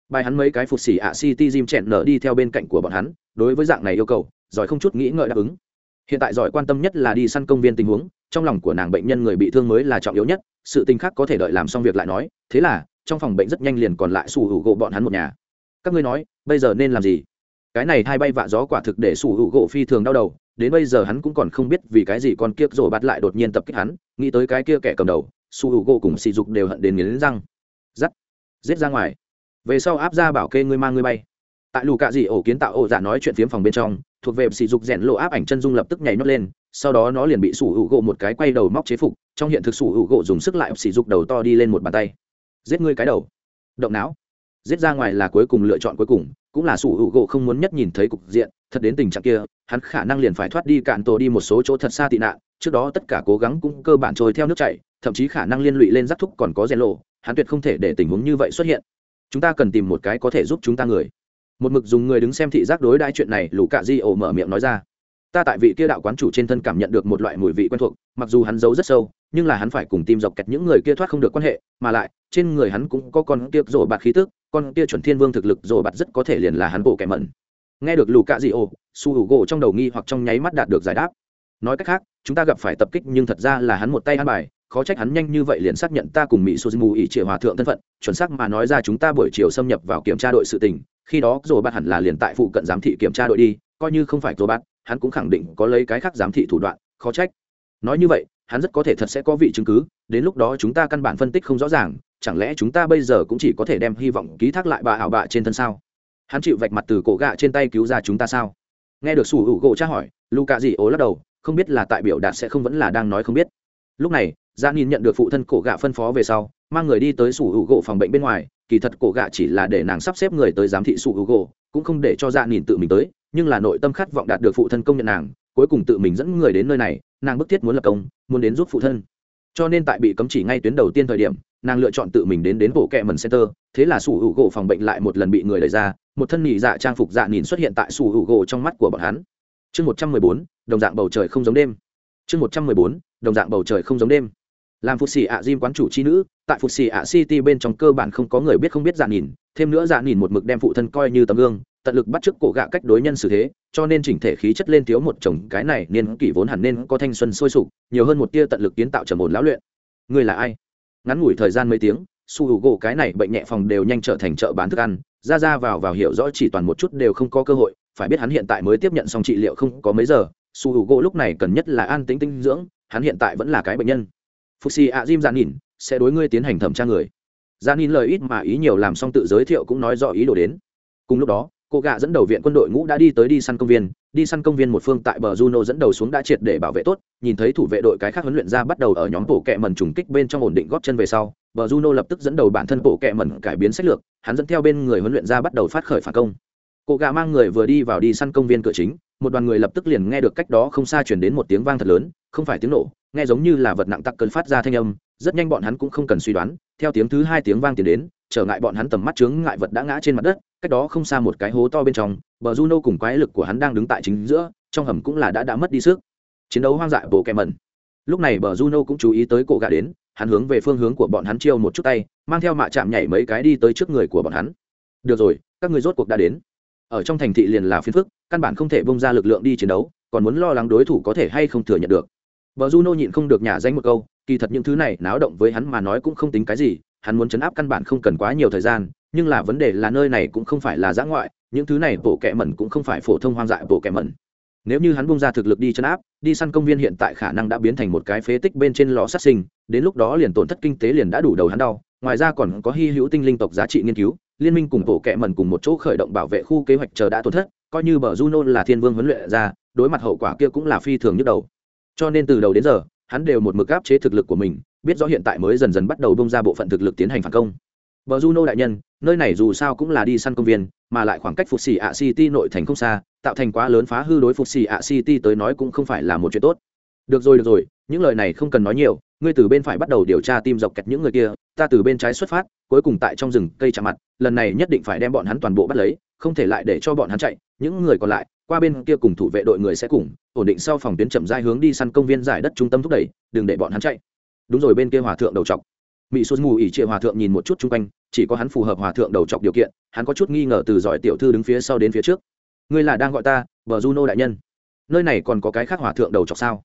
Bài hắn mấy cái phục xỉ ạ city Jim chẹn nở đi theo bên cạnh của bọn hắn, đối với dạng này yêu cầu, giỏi không chút nghĩ ngợi đáp ứng. Hiện tại giỏi quan tâm nhất là đi săn công viên tình huống trong lòng của nàng bệnh nhân người bị thương mới là trọng yếu nhất sự tình khác có thể đợi làm xong việc lại nói thế là trong phòng bệnh rất nhanh liền còn lại sủ hữu gỗ bọn hắn một nhà. Các ngươi nói bây giờ nên làm gì? Cái này hai bay vạ gió quả thực để sủ hữu gỗ phi thường đau đầu đến bây giờ hắn cũng còn không biết vì cái gì con kia rồi bắt lại đột nhiên tập kích hắn nghĩ tới cái kia kẻ cầm đầu sủ hữu gỗ cùng sỉ dục đều hận đến nghiến răng. Dắt, giết ra ngoài. Về sau áp ra bảo kê ngươi mang ngươi bay. Tại lù cạ dị ổ kiến tạo ổ dạ nói chuyện phiếm phòng bên trong thuộc về sỉ dục rèn lộ áp ảnh chân dung lập tức nhảy nhót lên, sau đó nó liền bị sủ hữu gỗ một cái quay đầu móc chế phục, trong hiện thực sủ hữu gỗ dùng sức lại sỉ dục đầu to đi lên một bàn tay. Giết ngươi cái đầu. Động não. Giết ra ngoài là cuối cùng lựa chọn cuối cùng, cũng là sủ hữu gỗ không muốn nhất nhìn thấy cục diện, thật đến tình trạng kia, hắn khả năng liền phải thoát đi cạn tổ đi một số chỗ thật xa tị nạn, trước đó tất cả cố gắng cũng cơ bản trôi theo nước chảy, thậm chí khả năng liên lụy lên rắc thúc còn có rèn lộ, hắn tuyệt không thể để tình huống như vậy xuất hiện. Chúng ta cần tìm một cái có thể giúp chúng ta người một mực dùng người đứng xem thị giác đối đãi chuyện này, lũ cạ di ổ mở miệng nói ra. Ta tại vị kia đạo quán chủ trên thân cảm nhận được một loại mùi vị quen thuộc, mặc dù hắn giấu rất sâu, nhưng là hắn phải cùng tìm dọc kẹt những người kia thoát không được quan hệ, mà lại, trên người hắn cũng có con kia rổ bạt khí tức, con kia chuẩn thiên vương thực lực rổ bạt rất có thể liền là hắn bộ kẻ mẩn. Nghe được lù cạ dị ô su hữu gỗ trong đầu nghi hoặc trong nháy mắt đạt được giải đáp. Nói cách khác, chúng ta gặp phải tập kích nhưng thật ra là hắn một tay ăn bài, khó trách hắn nhanh như vậy liền xác nhận ta cùng mỹ suzumu ỉ triệu hòa thượng thân phận, chuẩn xác mà nói ra chúng ta buổi chiều xâm nhập vào kiểm tra đội sự tình khi đó rồi bạt hẳn là liền tại phụ cận giám thị kiểm tra đội đi, coi như không phải rồ bạt, hắn cũng khẳng định có lấy cái khác giám thị thủ đoạn, khó trách. Nói như vậy, hắn rất có thể thật sẽ có vị chứng cứ, đến lúc đó chúng ta căn bản phân tích không rõ ràng, chẳng lẽ chúng ta bây giờ cũng chỉ có thể đem hy vọng ký thác lại bà ảo bạ trên thân sao? Hắn chịu vạch mặt từ cổ gạ trên tay cứu ra chúng ta sao? Nghe được sủ hữu gỗ tra hỏi, luka dị ố lắc đầu, không biết là tại biểu đạt sẽ không vẫn là đang nói không biết. Lúc này Dạ gia nhìn nhận được phụ thân cổ gạ phân phó về sau, mang người đi tới sủ hữu gỗ phòng bệnh bên ngoài, kỳ thật cổ gạ chỉ là để nàng sắp xếp người tới giám thị sủ hữu gỗ, cũng không để cho dạ gia nhìn tự mình tới, nhưng là nội tâm khát vọng đạt được phụ thân công nhận nàng, cuối cùng tự mình dẫn người đến nơi này, nàng bức thiết muốn lập công, muốn đến giúp phụ thân. Cho nên tại bị cấm chỉ ngay tuyến đầu tiên thời điểm, nàng lựa chọn tự mình đến đến bộ kẹ mần center, thế là sủ hữu gỗ phòng bệnh lại một lần bị người đẩy ra, một thân nhị dạ trang phục dạ nhìn xuất hiện tại sủ hữu gỗ trong mắt của bọn hắn. Chương một trăm mười bốn, đồng dạng bầu trời không giống đêm. Chương một trăm mười bốn, đồng dạng bầu trời không giống đêm làm phục xì ạ à diêm quán chủ c h i nữ, tại phục xì ạ city bên trong cơ bản không có người biết không biết dạ nhìn, thêm nữa dạ nhìn một mực đem phụ thân coi như tấm gương, tận lực bắt chước cổ gạ cách đối nhân xử thế, cho nên chỉnh thể khí chất lên thiếu một chồng cái này niên kỷ vốn hẳn nên có thanh xuân sôi sục, nhiều hơn một tia tận lực kiến tạo trầm ổn lão luyện. Người là ai? Ngắn ngủi thời gian mấy tiếng, su hữu gỗ cái này bệnh nhẹ phòng đều nhanh trở thành chợ bán thức ăn, ra ra vào vào hiểu rõ chỉ toàn một chút đều không có cơ hội, phải biết hắn hiện tại mới tiếp nhận xong trị liệu không có mấy giờ, su hữu gỗ lúc này cần nhất là an tính tinh dưỡng, hắn hiện tại vẫn là cái bệnh nhân fuxi a jim dạ gian nhìn sẽ đối ngươi tiến hành thẩm tra người. Dạ gian nhìn lời ít mà ý nhiều làm xong tự giới thiệu cũng nói rõ ý đồ đến. Cùng lúc đó, cô gạ dẫn đầu viện quân đội ngũ đã đi tới đi săn công viên. Đi săn công viên một phương tại bờ juno dẫn đầu xuống đã triệt để bảo vệ tốt. Nhìn thấy thủ vệ đội cái khác huấn luyện ra bắt đầu ở nhóm bộ kẹ mần trùng kích bên trong ổn định góp chân về sau, bờ juno lập tức dẫn đầu bản thân bộ kẹ mần cải biến sách lược. Hắn dẫn theo bên người huấn luyện ra bắt đầu phát khởi phản công. Cô gạ mang người vừa đi vào đi săn công viên cửa chính một đoàn người lập tức liền nghe được cách đó không xa chuyển đến một tiếng vang thật lớn, không phải tiếng nổ, nghe giống như là vật nặng tặc cơn phát ra thanh âm, rất nhanh bọn hắn cũng không cần suy đoán, theo tiếng thứ hai tiếng vang tiến đến, trở ngại bọn hắn tầm mắt chướng ngại vật đã ngã trên mặt đất, cách đó không xa một cái hố to bên trong, bờ juno cùng quái lực của hắn đang đứng tại chính giữa, trong hầm cũng là đã đã mất đi sức. Chiến đấu hoang dại bộ kẹ mẩn. Lúc này bờ juno cũng chú ý tới cổ gà đến, hắn hướng về phương hướng của bọn hắn chiêu một chút tay, mang theo mạ chạm nhảy mấy cái đi tới trước người của bọn hắn. Được rồi, các người rốt cuộc đã đến ở trong thành thị liền là phiến phức căn bản không thể bông ra lực lượng đi chiến đấu còn muốn lo lắng đối thủ có thể hay không thừa nhận được. Vợ Juno nhịn không được nhả danh một câu, kỳ thật những thứ này náo động với hắn mà nói cũng không tính cái gì hắn muốn chấn áp căn bản không cần quá nhiều thời gian nhưng là vấn đề là nơi này cũng không phải là giã ngoại những thứ này bộ kẹ mẩn cũng không phải phổ thông hoang dại bộ kẹ mẩn. Nếu như hắn bung ra thực lực đi chấn áp đi săn công viên hiện tại khả năng đã biến thành một cái phế tích bên trên lò sát sinh đến lúc đó liền tổn thất kinh tế liền đã đủ đầu hắn đau ngoài ra còn có hy hữu tinh linh tộc giá trị nghiên cứu liên minh cùng bộ kệ mẩn cùng một chỗ khởi động bảo vệ khu kế hoạch chờ đã tổn thất coi như bờ juno là thiên vương huấn luyện ra đối mặt hậu quả kia cũng là phi thường nhức đầu cho nên từ đầu đến giờ hắn đều một mực áp chế thực lực của mình biết rõ hiện tại mới dần dần bắt đầu bung ra bộ phận thực lực tiến hành phản công Bờ Juno đại nhân, nơi này dù sao cũng là đi săn công viên, mà lại khoảng cách Phục Sĩ ạ City nội thành không xa, tạo thành quá lớn phá hư đối Phục Sĩ ạ City tới nói cũng không phải là một chuyện tốt. Được rồi được rồi, những lời này không cần nói nhiều, ngươi từ bên phải bắt đầu điều tra tim dọc kẹt những người kia, ta từ bên trái xuất phát, cuối cùng tại trong rừng cây chạm mặt, lần này nhất định phải đem bọn hắn toàn bộ bắt lấy, không thể lại để cho bọn hắn chạy, những người còn lại, qua bên kia cùng thủ vệ đội người sẽ cùng, ổn định sau phòng tuyến chậm rãi hướng đi săn công viên giải đất trung tâm thúc đẩy, đừng để bọn hắn chạy. Đúng rồi bên kia hòa thượng đầu chọc mỹ xuân mù ỉ trịa hòa thượng nhìn một chút chung quanh chỉ có hắn phù hợp hòa thượng đầu chọc điều kiện hắn có chút nghi ngờ từ giỏi tiểu thư đứng phía sau đến phía trước. Ngươi là đang gọi ta vợ juno đại nhân. Nơi này còn có cái khác hòa thượng đầu chọc sao?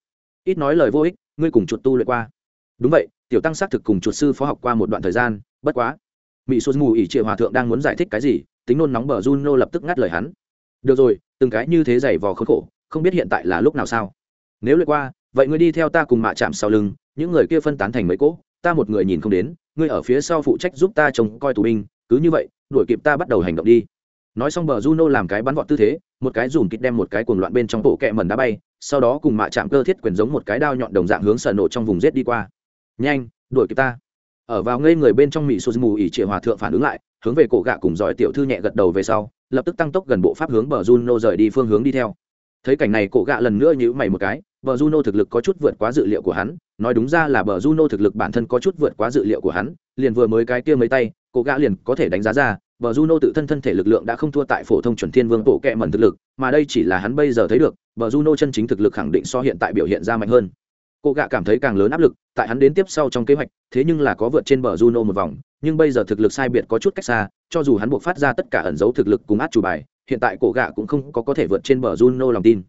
Ít nói lời vô ích, ngươi cùng chuột tu luyện qua. Đúng vậy, tiểu tăng xác thực cùng chuột sư phó học qua một đoạn thời gian, bất quá. Mỹ xuân mù ỉ trịa hòa thượng đang muốn giải thích cái gì, tính nôn nóng bờ juno lập tức ngắt lời hắn. Được rồi, từng cái như thế giày vò khốn khổ, không biết hiện tại là lúc nào sao? Nếu luyện qua, vậy ngươi đi theo ta cùng mạ chạm sau lưng, những người kia phân tán thành mấy cỗ, ta một người nhìn không đến, ngươi ở phía sau phụ trách giúp ta trông coi tù binh, cứ như vậy, đuổi kịp ta bắt đầu hành động đi nói xong bờ juno làm cái bắn vọt tư thế, một cái dùm kịch đem một cái cuồng loạn bên trong bộ kẹ mần đá bay, sau đó cùng mạ chạm cơ thiết quyền giống một cái đao nhọn đồng dạng hướng sợ nổ trong vùng rết đi qua. Nhanh, đuổi kịp ta. Ở vào ngây người bên trong mỹ sô mù ỉ trịa hòa thượng phản ứng lại, hướng về cổ gạ cùng giỏi tiểu thư nhẹ gật đầu về sau, lập tức tăng tốc gần bộ pháp hướng bờ juno rời đi phương hướng đi theo. Thấy cảnh này cổ gạ lần nữa nhữ mày một cái, bờ juno thực lực có chút vượt quá dự liệu của hắn, nói đúng ra là bờ juno thực lực bản thân có chút vượt quá dự liệu của hắn, liền vừa mới cái kia mấy tay, cổ gạ liền có thể đánh giá ra bờ juno tự thân thân thể lực lượng đã không thua tại phổ thông chuẩn thiên vương bộ kệ mẩn thực lực, mà đây chỉ là hắn bây giờ thấy được, bờ juno chân chính thực lực khẳng định so hiện tại biểu hiện ra mạnh hơn. Cổ gạ cảm thấy càng lớn áp lực, tại hắn đến tiếp sau trong kế hoạch, thế nhưng là có vượt trên bờ juno một vòng, nhưng bây giờ thực lực sai biệt có chút cách xa, cho dù hắn buộc phát ra tất cả ẩn dấu thực lực cùng át chủ bài, hiện tại cổ gạ cũng không có có thể vượt trên bờ juno lòng tin.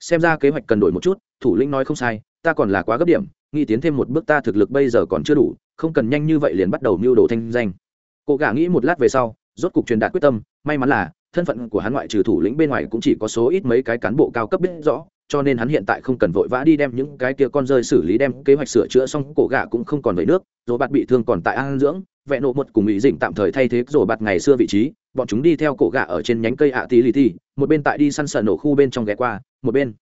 Xem ra kế hoạch cần đổi một chút, thủ lĩnh nói không sai, ta còn là quá gấp điểm, nghĩ tiến thêm một bước ta thực lực bây giờ còn chưa đủ, không cần nhanh như vậy liền bắt đầu mưu đồ thanh danh. Cô Gạ nghĩ một lát về sau rốt cục truyền đạt quyết tâm, may mắn là, thân phận của hắn ngoại trừ thủ lĩnh bên ngoài cũng chỉ có số ít mấy cái cán bộ cao cấp biết rõ, cho nên hắn hiện tại không cần vội vã đi đem những cái kia con rơi xử lý đem kế hoạch sửa chữa xong, cổ gà cũng không còn vẩy nước rồi bạt bị thương còn tại an dưỡng vẽ nộ một cùng ý dĩnh tạm thời thay thế rồi bạt ngày xưa vị trí, bọn chúng đi theo cổ gà ở trên nhánh cây ạ tí lì ti một bên tại đi săn sợ nổ khu bên trong ghé qua, một bên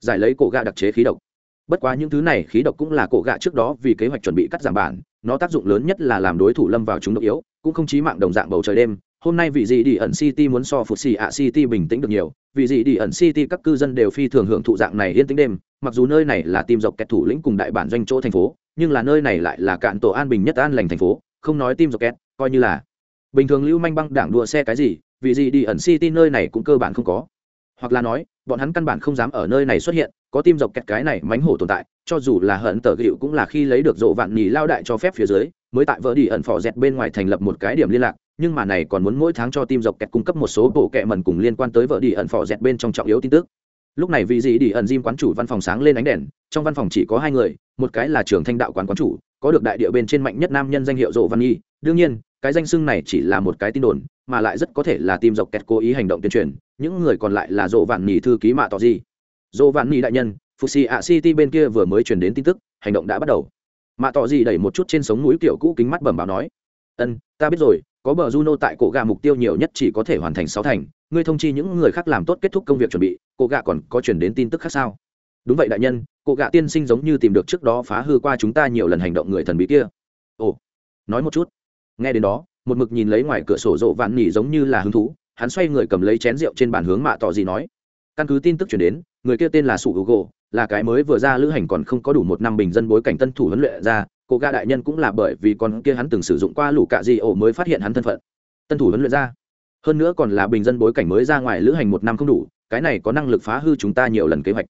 giải lấy cổ gà đặc chế khí độc. Bất quá những thứ này khí độc cũng là cổ gạ trước đó vì kế hoạch chuẩn bị cắt giảm bản, nó tác dụng lớn nhất là làm đối thủ lâm vào chúng độc yếu cũng không chí mạng đồng dạng bầu trời đêm. Hôm nay vị gì đi ẩn city muốn so phụt xì ạ city bình tĩnh được nhiều. Vị gì đi ẩn city các cư dân đều phi thường hưởng thụ dạng này yên tĩnh đêm. Mặc dù nơi này là tim dọc kẹt thủ lĩnh cùng đại bản doanh chỗ thành phố, nhưng là nơi này lại là cạn tổ an bình nhất an lành thành phố. Không nói tim dọc kẹt, coi như là bình thường lưu manh băng đảng đua xe cái gì, vị gì đi ẩn city nơi này cũng cơ bản không có. Hoặc là nói, bọn hắn căn bản không dám ở nơi này xuất hiện, có tim dọc kẹt cái này mánh hổ tồn tại, cho dù là hận tờ gịu cũng là khi lấy được rộ vạn nhì lao đại cho phép phía dưới mới tại vỡ đi ẩn phò dẹt bên ngoài thành lập một cái điểm liên lạc, nhưng mà này còn muốn mỗi tháng cho tim dọc kẹt cung cấp một số bộ kẹ mần cùng liên quan tới vợ đi ẩn phò dẹt bên trong trọng yếu tin tức. Lúc này vì gì đi ẩn diêm quán chủ văn phòng sáng lên ánh đèn, trong văn phòng chỉ có hai người, một cái là trưởng thanh đạo quán quán chủ, có được đại địa bên trên mạnh nhất nam nhân danh hiệu rộ văn nhi. Đương nhiên, cái danh xưng này chỉ là một cái tin đồn, mà lại rất có thể là tim dọc kẹt cố ý hành động tuyên truyền, những người còn lại là rộ vạn nhì thư ký mạ tỏ gì. Dỗ vạn nhì đại nhân phụ xì ạ city bên kia vừa mới truyền đến tin tức, hành động đã bắt đầu mạ tỏ gì đẩy một chút trên sống núi kiểu cũ kính mắt bẩm báo nói, ân, ta biết rồi, có bờ juno tại cổ gà mục tiêu nhiều nhất chỉ có thể hoàn thành sáu thành. Ngươi thông chi những người khác làm tốt kết thúc công việc chuẩn bị, cổ gà còn có chuyển đến tin tức khác sao? Đúng vậy đại nhân, cổ gà tiên sinh giống như tìm được trước đó phá hư qua chúng ta nhiều lần hành động người thần bí kia. Ồ, nói một chút. Nghe đến đó, một mực nhìn lấy ngoài cửa sổ rộ vạn nỉ giống như là hứng thú, hắn xoay người cầm lấy chén rượu trên bàn hướng mạ tỏ gì nói, căn cứ tin tức chuyển đến, người kia tên là sủ hữu gỗ là cái mới vừa ra lữ hành còn không có đủ một năm bình dân bối cảnh tân thủ huấn luyện ra, cô ga đại nhân cũng là bởi vì con kia hắn từng sử dụng qua lũ cạ di ổ mới phát hiện hắn thân phận. Tân thủ huấn luyện ra. Hơn nữa còn là bình dân bối cảnh mới ra ngoài lữ hành một năm không đủ, cái này có năng lực phá hư chúng ta nhiều lần kế hoạch.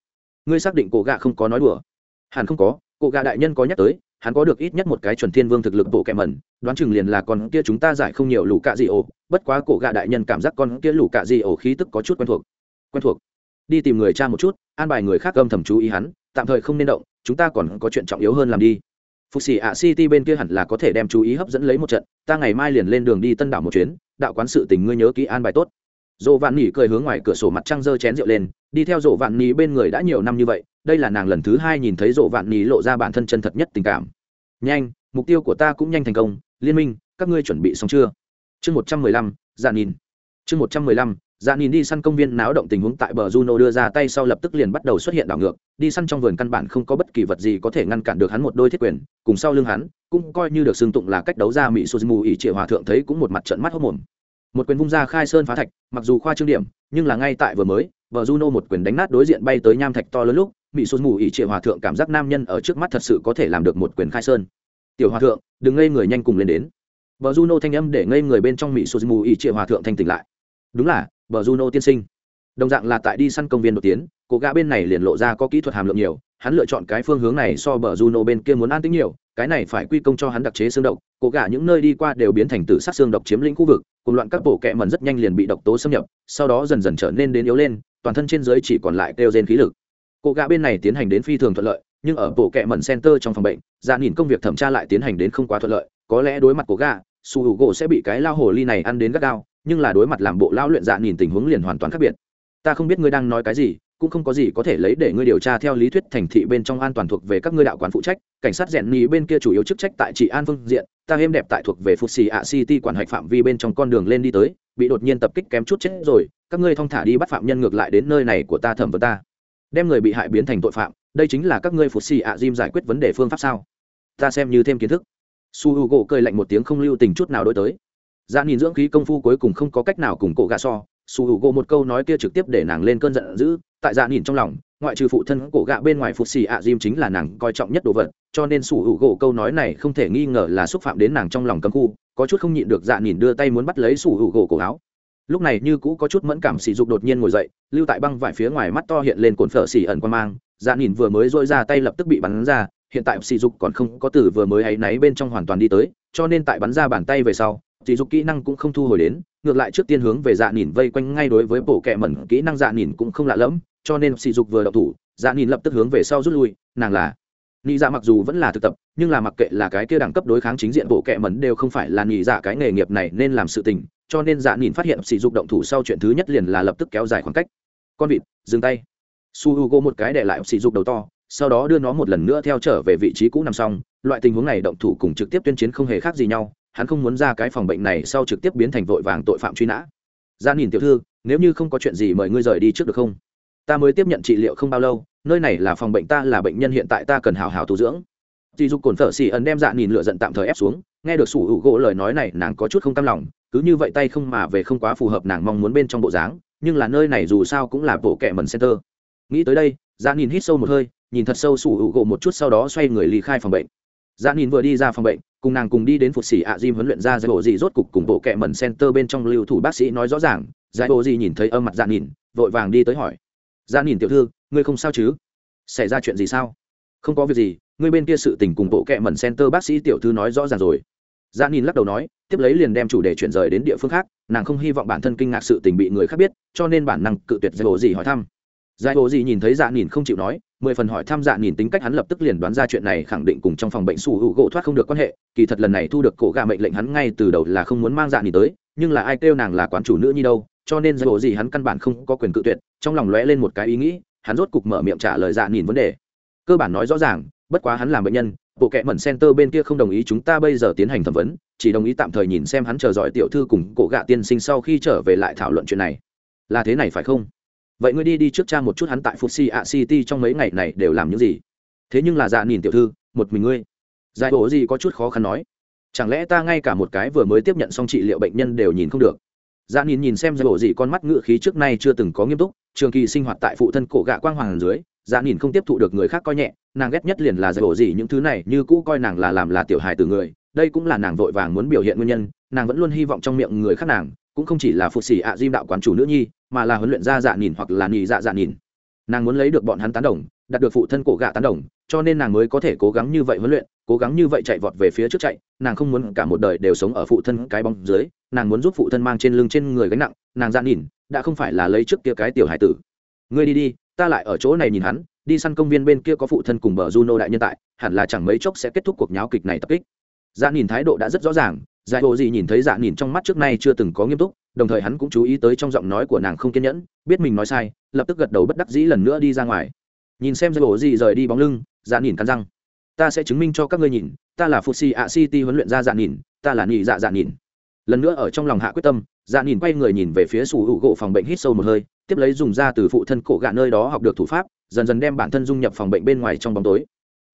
Ngươi xác định cổ gạ không có nói đùa? Hẳn không có cổ gạ đại nhân có nhắc tới, hắn có được ít nhất một cái chuẩn thiên vương thực lực bộ kẹm mẩn, đoán chừng liền là con kia chúng ta giải không nhiều lũ cạ di ổ, bất quá cổ gạ đại nhân cảm giác con kia lũ cạ di ổ khí tức có chút quen thuộc. Quen thuộc đi tìm người cha một chút, an bài người khác âm thầm chú ý hắn, tạm thời không nên động, chúng ta còn có chuyện trọng yếu hơn làm đi. Phục xỉ ạ city bên kia hẳn là có thể đem chú ý hấp dẫn lấy một trận, ta ngày mai liền lên đường đi tân đảo một chuyến, đạo quán sự tình ngươi nhớ kỹ an bài tốt. Dỗ vạn nỉ cười hướng ngoài cửa sổ mặt trăng dơ chén rượu lên, đi theo dỗ vạn nỉ bên người đã nhiều năm như vậy, đây là nàng lần thứ hai nhìn thấy dỗ vạn nỉ lộ ra bản thân chân thật nhất tình cảm. Nhanh, mục tiêu của ta cũng nhanh thành công, liên minh, các ngươi chuẩn bị xong chưa? Chương một trăm mười lăm dạ nhìn. Chương một trăm mười lăm dạ nhìn đi săn công viên náo động tình huống tại bờ juno đưa ra tay sau lập tức liền bắt đầu xuất hiện đảo ngược. Đi săn trong vườn căn bản không có bất kỳ vật gì có thể ngăn cản được hắn một đôi thiết quyền, cùng sau lưng hắn, cũng coi như được xưng tụng là cách đấu ra mỹ suzumu ỷ triệu hòa thượng thấy cũng một mặt trận mắt hốc mồm một quyền vung ra khai sơn phá thạch, mặc dù khoa trương điểm, nhưng là ngay tại vừa mới, bờ juno một quyền đánh nát đối diện bay tới nham thạch to lớn lúc, mỹ suzumu ỷ triệu hòa thượng cảm giác nam nhân ở trước mắt thật sự có thể làm được một quyền khai sơn. Tiểu hòa thượng, đừng ngây người nhanh cùng lên đến. Bờ juno thanh âm để ngây người bên trong mỹ suzumu ỷ triệu hòa thượng thanh tỉnh lại. Đúng là bờ juno tiên sinh. Đồng dạng là tại đi săn công viên đột tiến cổ gã bên này liền lộ ra có kỹ thuật hàm lượng nhiều, hắn lựa chọn cái phương hướng này so bờ juno bên kia muốn an tính nhiều, cái này phải quy công cho hắn đặc chế xương độc cổ gã những nơi đi qua đều biến thành tử sát xương độc chiếm lĩnh khu vực, cùng loạn các bộ kẹ mần rất nhanh liền bị độc tố xâm nhập, sau đó dần dần trở nên đến yếu lên, toàn thân trên dưới chỉ còn lại kêu gen khí lực. Cổ gã bên này tiến hành đến phi thường thuận lợi, nhưng ở bộ kẹ mần center trong phòng bệnh dạ nhìn công việc thẩm tra lại tiến hành đến không quá thuận lợi, có lẽ đối mặt của gã su hữu gỗ sẽ bị cái lao hồ ly này ăn đến gắt gao nhưng là đối mặt làm bộ lão luyện dạ nhìn tình huống liền hoàn toàn khác biệt. Ta không biết ngươi đang nói cái gì, cũng không có gì có thể lấy để ngươi điều tra theo lý thuyết thành thị bên trong an toàn thuộc về các ngươi đạo quán phụ trách, cảnh sát rèn nhì bên kia chủ yếu chức trách tại trị an phương diện, ta êm đẹp tại thuộc về phục xì ạ city quản hạch phạm vi bên trong con đường lên đi tới, bị đột nhiên tập kích kém chút chết rồi, các ngươi thong thả đi bắt phạm nhân ngược lại đến nơi này của ta thẩm vấn ta. Đem người bị hại biến thành tội phạm, đây chính là các ngươi phục xì ạ diêm giải quyết vấn đề phương pháp sao? Ta xem như thêm kiến thức. Su h u gỗ cười lạnh một tiếng không lưu tình chút nào đối tới dạ nhìn dưỡng khí công phu cuối cùng không có cách nào cùng cổ gà so, su h u gỗ một câu nói kia trực tiếp để nàng lên cơn giận dữ, tại dạ nhìn trong lòng, ngoại trừ phụ thân cổ gạ bên ngoài phục xì ạ diêm chính là nàng coi trọng nhất đồ vật, cho nên su h u gỗ câu nói này không thể nghi ngờ là xúc phạm đến nàng trong lòng cấm khu, có chút không nhịn được dạ nhìn đưa tay muốn bắt lấy su h u gỗ cổ áo. Lúc này như cũ có chút mẫn cảm sỉ dục đột nhiên ngồi dậy, lưu tại băng vải phía ngoài mắt to hiện lên cồn phở xỉ ẩn quan mang dạ nhìn vừa mới dôi ra tay lập tức bị bắn ra, hiện tại sỉ dục còn không có từ vừa mới áy náy bên trong hoàn toàn đi tới, cho nên tại bắn ra bàn tay về sau chỉ dục kỹ năng cũng không thu hồi đến, ngược lại trước tiên hướng về dạ nhìn vây quanh ngay đối với bộ kẹ mẩn kỹ năng dạ nhìn cũng không lạ lẫm, cho nên sỉ dục vừa đậu thủ dạ nhìn lập tức hướng về sau rút lui, nàng là nghĩ dạ mặc dù vẫn là thực tập, nhưng là mặc kệ là cái kia đẳng cấp đối kháng chính diện bộ kẹ mẩn đều không phải là nghĩ dạ cái nghề nghiệp này nên làm sự tình, cho nên dạ nhìn phát hiện sỉ dục động thủ sau chuyện thứ nhất liền là lập tức kéo dài khoảng cách. Con vịt, dừng tay. Su h u g o một cái để lại sỉ dục đầu to, sau đó đưa nó một lần nữa theo trở về vị trí cũ nằm xong, loại tình huống này động thủ cùng trực tiếp tuyên chiến không hề khác gì nhau hắn không muốn ra cái phòng bệnh này sau trực tiếp biến thành vội vàng tội phạm truy nã. Gia nhìn tiểu thư, nếu như không có chuyện gì mời ngươi rời đi trước được không? Ta mới tiếp nhận trị liệu không bao lâu, nơi này là phòng bệnh ta là bệnh nhân hiện tại ta cần hào hào tu dưỡng. Dì dục cồn phở xì ẩn đem dạ nhìn lựa giận tạm thời ép xuống, nghe được sủ hữu gỗ lời nói này nàng có chút không cam lòng, cứ như vậy tay không mà về không quá phù hợp nàng mong muốn bên trong bộ dáng, nhưng là nơi này dù sao cũng là bộ kệ mần center. Nghĩ tới đây dạ nhìn hít sâu một hơi, nhìn thật sâu sủ hữu gỗ một chút sau đó xoay người ly khai phòng bệnh. Dạ nhìn vừa đi ra phòng bệnh cùng nàng cùng đi đến phục sĩ ạ Jim huấn luyện ra giải bộ gì rốt cục cùng bộ kệ mẩn center bên trong lưu thủ bác sĩ nói rõ ràng, giải bộ gì nhìn thấy âm mặt dạ nhìn, vội vàng đi tới hỏi. Dạ nhìn tiểu thư, ngươi không sao chứ? Xảy ra chuyện gì sao? Không có việc gì, ngươi bên kia sự tình cùng bộ kệ mẩn center bác sĩ tiểu thư nói rõ ràng rồi. Dạ nhìn lắc đầu nói, tiếp lấy liền đem chủ đề chuyển rời đến địa phương khác, nàng không hy vọng bản thân kinh ngạc sự tình bị người khác biết, cho nên bản năng cự tuyệt giải bộ gì hỏi thăm. Giải bộ gì nhìn thấy dạ nhìn không chịu nói mười phần hỏi tham dạ nhìn tính cách hắn lập tức liền đoán ra chuyện này khẳng định cùng trong phòng bệnh sủ hữu gỗ thoát không được quan hệ, kỳ thật lần này thu được cổ gà mệnh lệnh hắn ngay từ đầu là không muốn mang dạ nhìn tới, nhưng là ai kêu nàng là quán chủ nữ nhi đâu, cho nên do gì hắn căn bản không có quyền cự tuyệt, trong lòng lóe lên một cái ý nghĩ, hắn rốt cục mở miệng trả lời dạ nhìn vấn đề. Cơ bản nói rõ ràng, bất quá hắn làm bệnh nhân, bộ kệ mẩn center bên kia không đồng ý chúng ta bây giờ tiến hành thẩm vấn, chỉ đồng ý tạm thời nhìn xem hắn chờ giỏi tiểu thư cùng cổ gạ tiên sinh sau khi trở về lại thảo luận chuyện này. Là thế này phải không? Vậy ngươi đi đi trước cha một chút hắn tại Fuji A City trong mấy ngày này đều làm những gì? Thế nhưng là dạ nhìn tiểu thư, một mình ngươi. Giải bổ gì có chút khó khăn nói. Chẳng lẽ ta ngay cả một cái vừa mới tiếp nhận xong trị liệu bệnh nhân đều nhìn không được? Dạ nhìn nhìn xem giải bổ gì con mắt ngựa khí trước nay chưa từng có nghiêm túc, trường kỳ sinh hoạt tại phụ thân cổ gạ quang hoàng dưới, dạ nhìn không tiếp thụ được người khác coi nhẹ, nàng ghét nhất liền là giải bổ gì những thứ này như cũ coi nàng là làm là tiểu hài từ người, đây cũng là nàng vội vàng muốn biểu hiện nguyên nhân, nàng vẫn luôn hy vọng trong miệng người khác nàng cũng không chỉ là phụ sĩ ạ diêm đạo quán chủ nữ nhi, mà là huấn luyện ra dạ nhìn hoặc là nhì dạ dạ nhìn. Nàng muốn lấy được bọn hắn tán đồng, đạt được phụ thân cổ gạ tán đồng, cho nên nàng mới có thể cố gắng như vậy huấn luyện, cố gắng như vậy chạy vọt về phía trước chạy, nàng không muốn cả một đời đều sống ở phụ thân cái bóng dưới, nàng muốn giúp phụ thân mang trên lưng trên người gánh nặng, nàng dạ nhìn, đã không phải là lấy trước kia cái tiểu hải tử. Ngươi đi đi, ta lại ở chỗ này nhìn hắn, đi săn công viên bên kia có phụ thân cùng bờ juno đại nhân tại, hẳn là chẳng mấy chốc sẽ kết thúc cuộc nháo kịch này tập kích. Dạ nhìn thái độ đã rất rõ ràng giải hồ gì nhìn thấy dạ nhìn trong mắt trước nay chưa từng có nghiêm túc, đồng thời hắn cũng chú ý tới trong giọng nói của nàng không kiên nhẫn, biết mình nói sai, lập tức gật đầu bất đắc dĩ lần nữa đi ra ngoài. Nhìn xem giải hồ gì rời đi bóng lưng dạ nhìn cắn răng. Ta sẽ chứng minh cho các ngươi nhìn, ta là phụ si ạ city huấn luyện ra dạ nhìn ta là nhị dạ dạ nhìn lần nữa ở trong lòng hạ quyết tâm dạ nhìn quay người nhìn về phía sủ hữu gỗ phòng bệnh hít sâu một hơi, tiếp lấy dùng ra từ phụ thân cổ gạ nơi đó học được thủ pháp, dần dần đem bản thân dung nhập phòng bệnh bên ngoài trong bóng tối.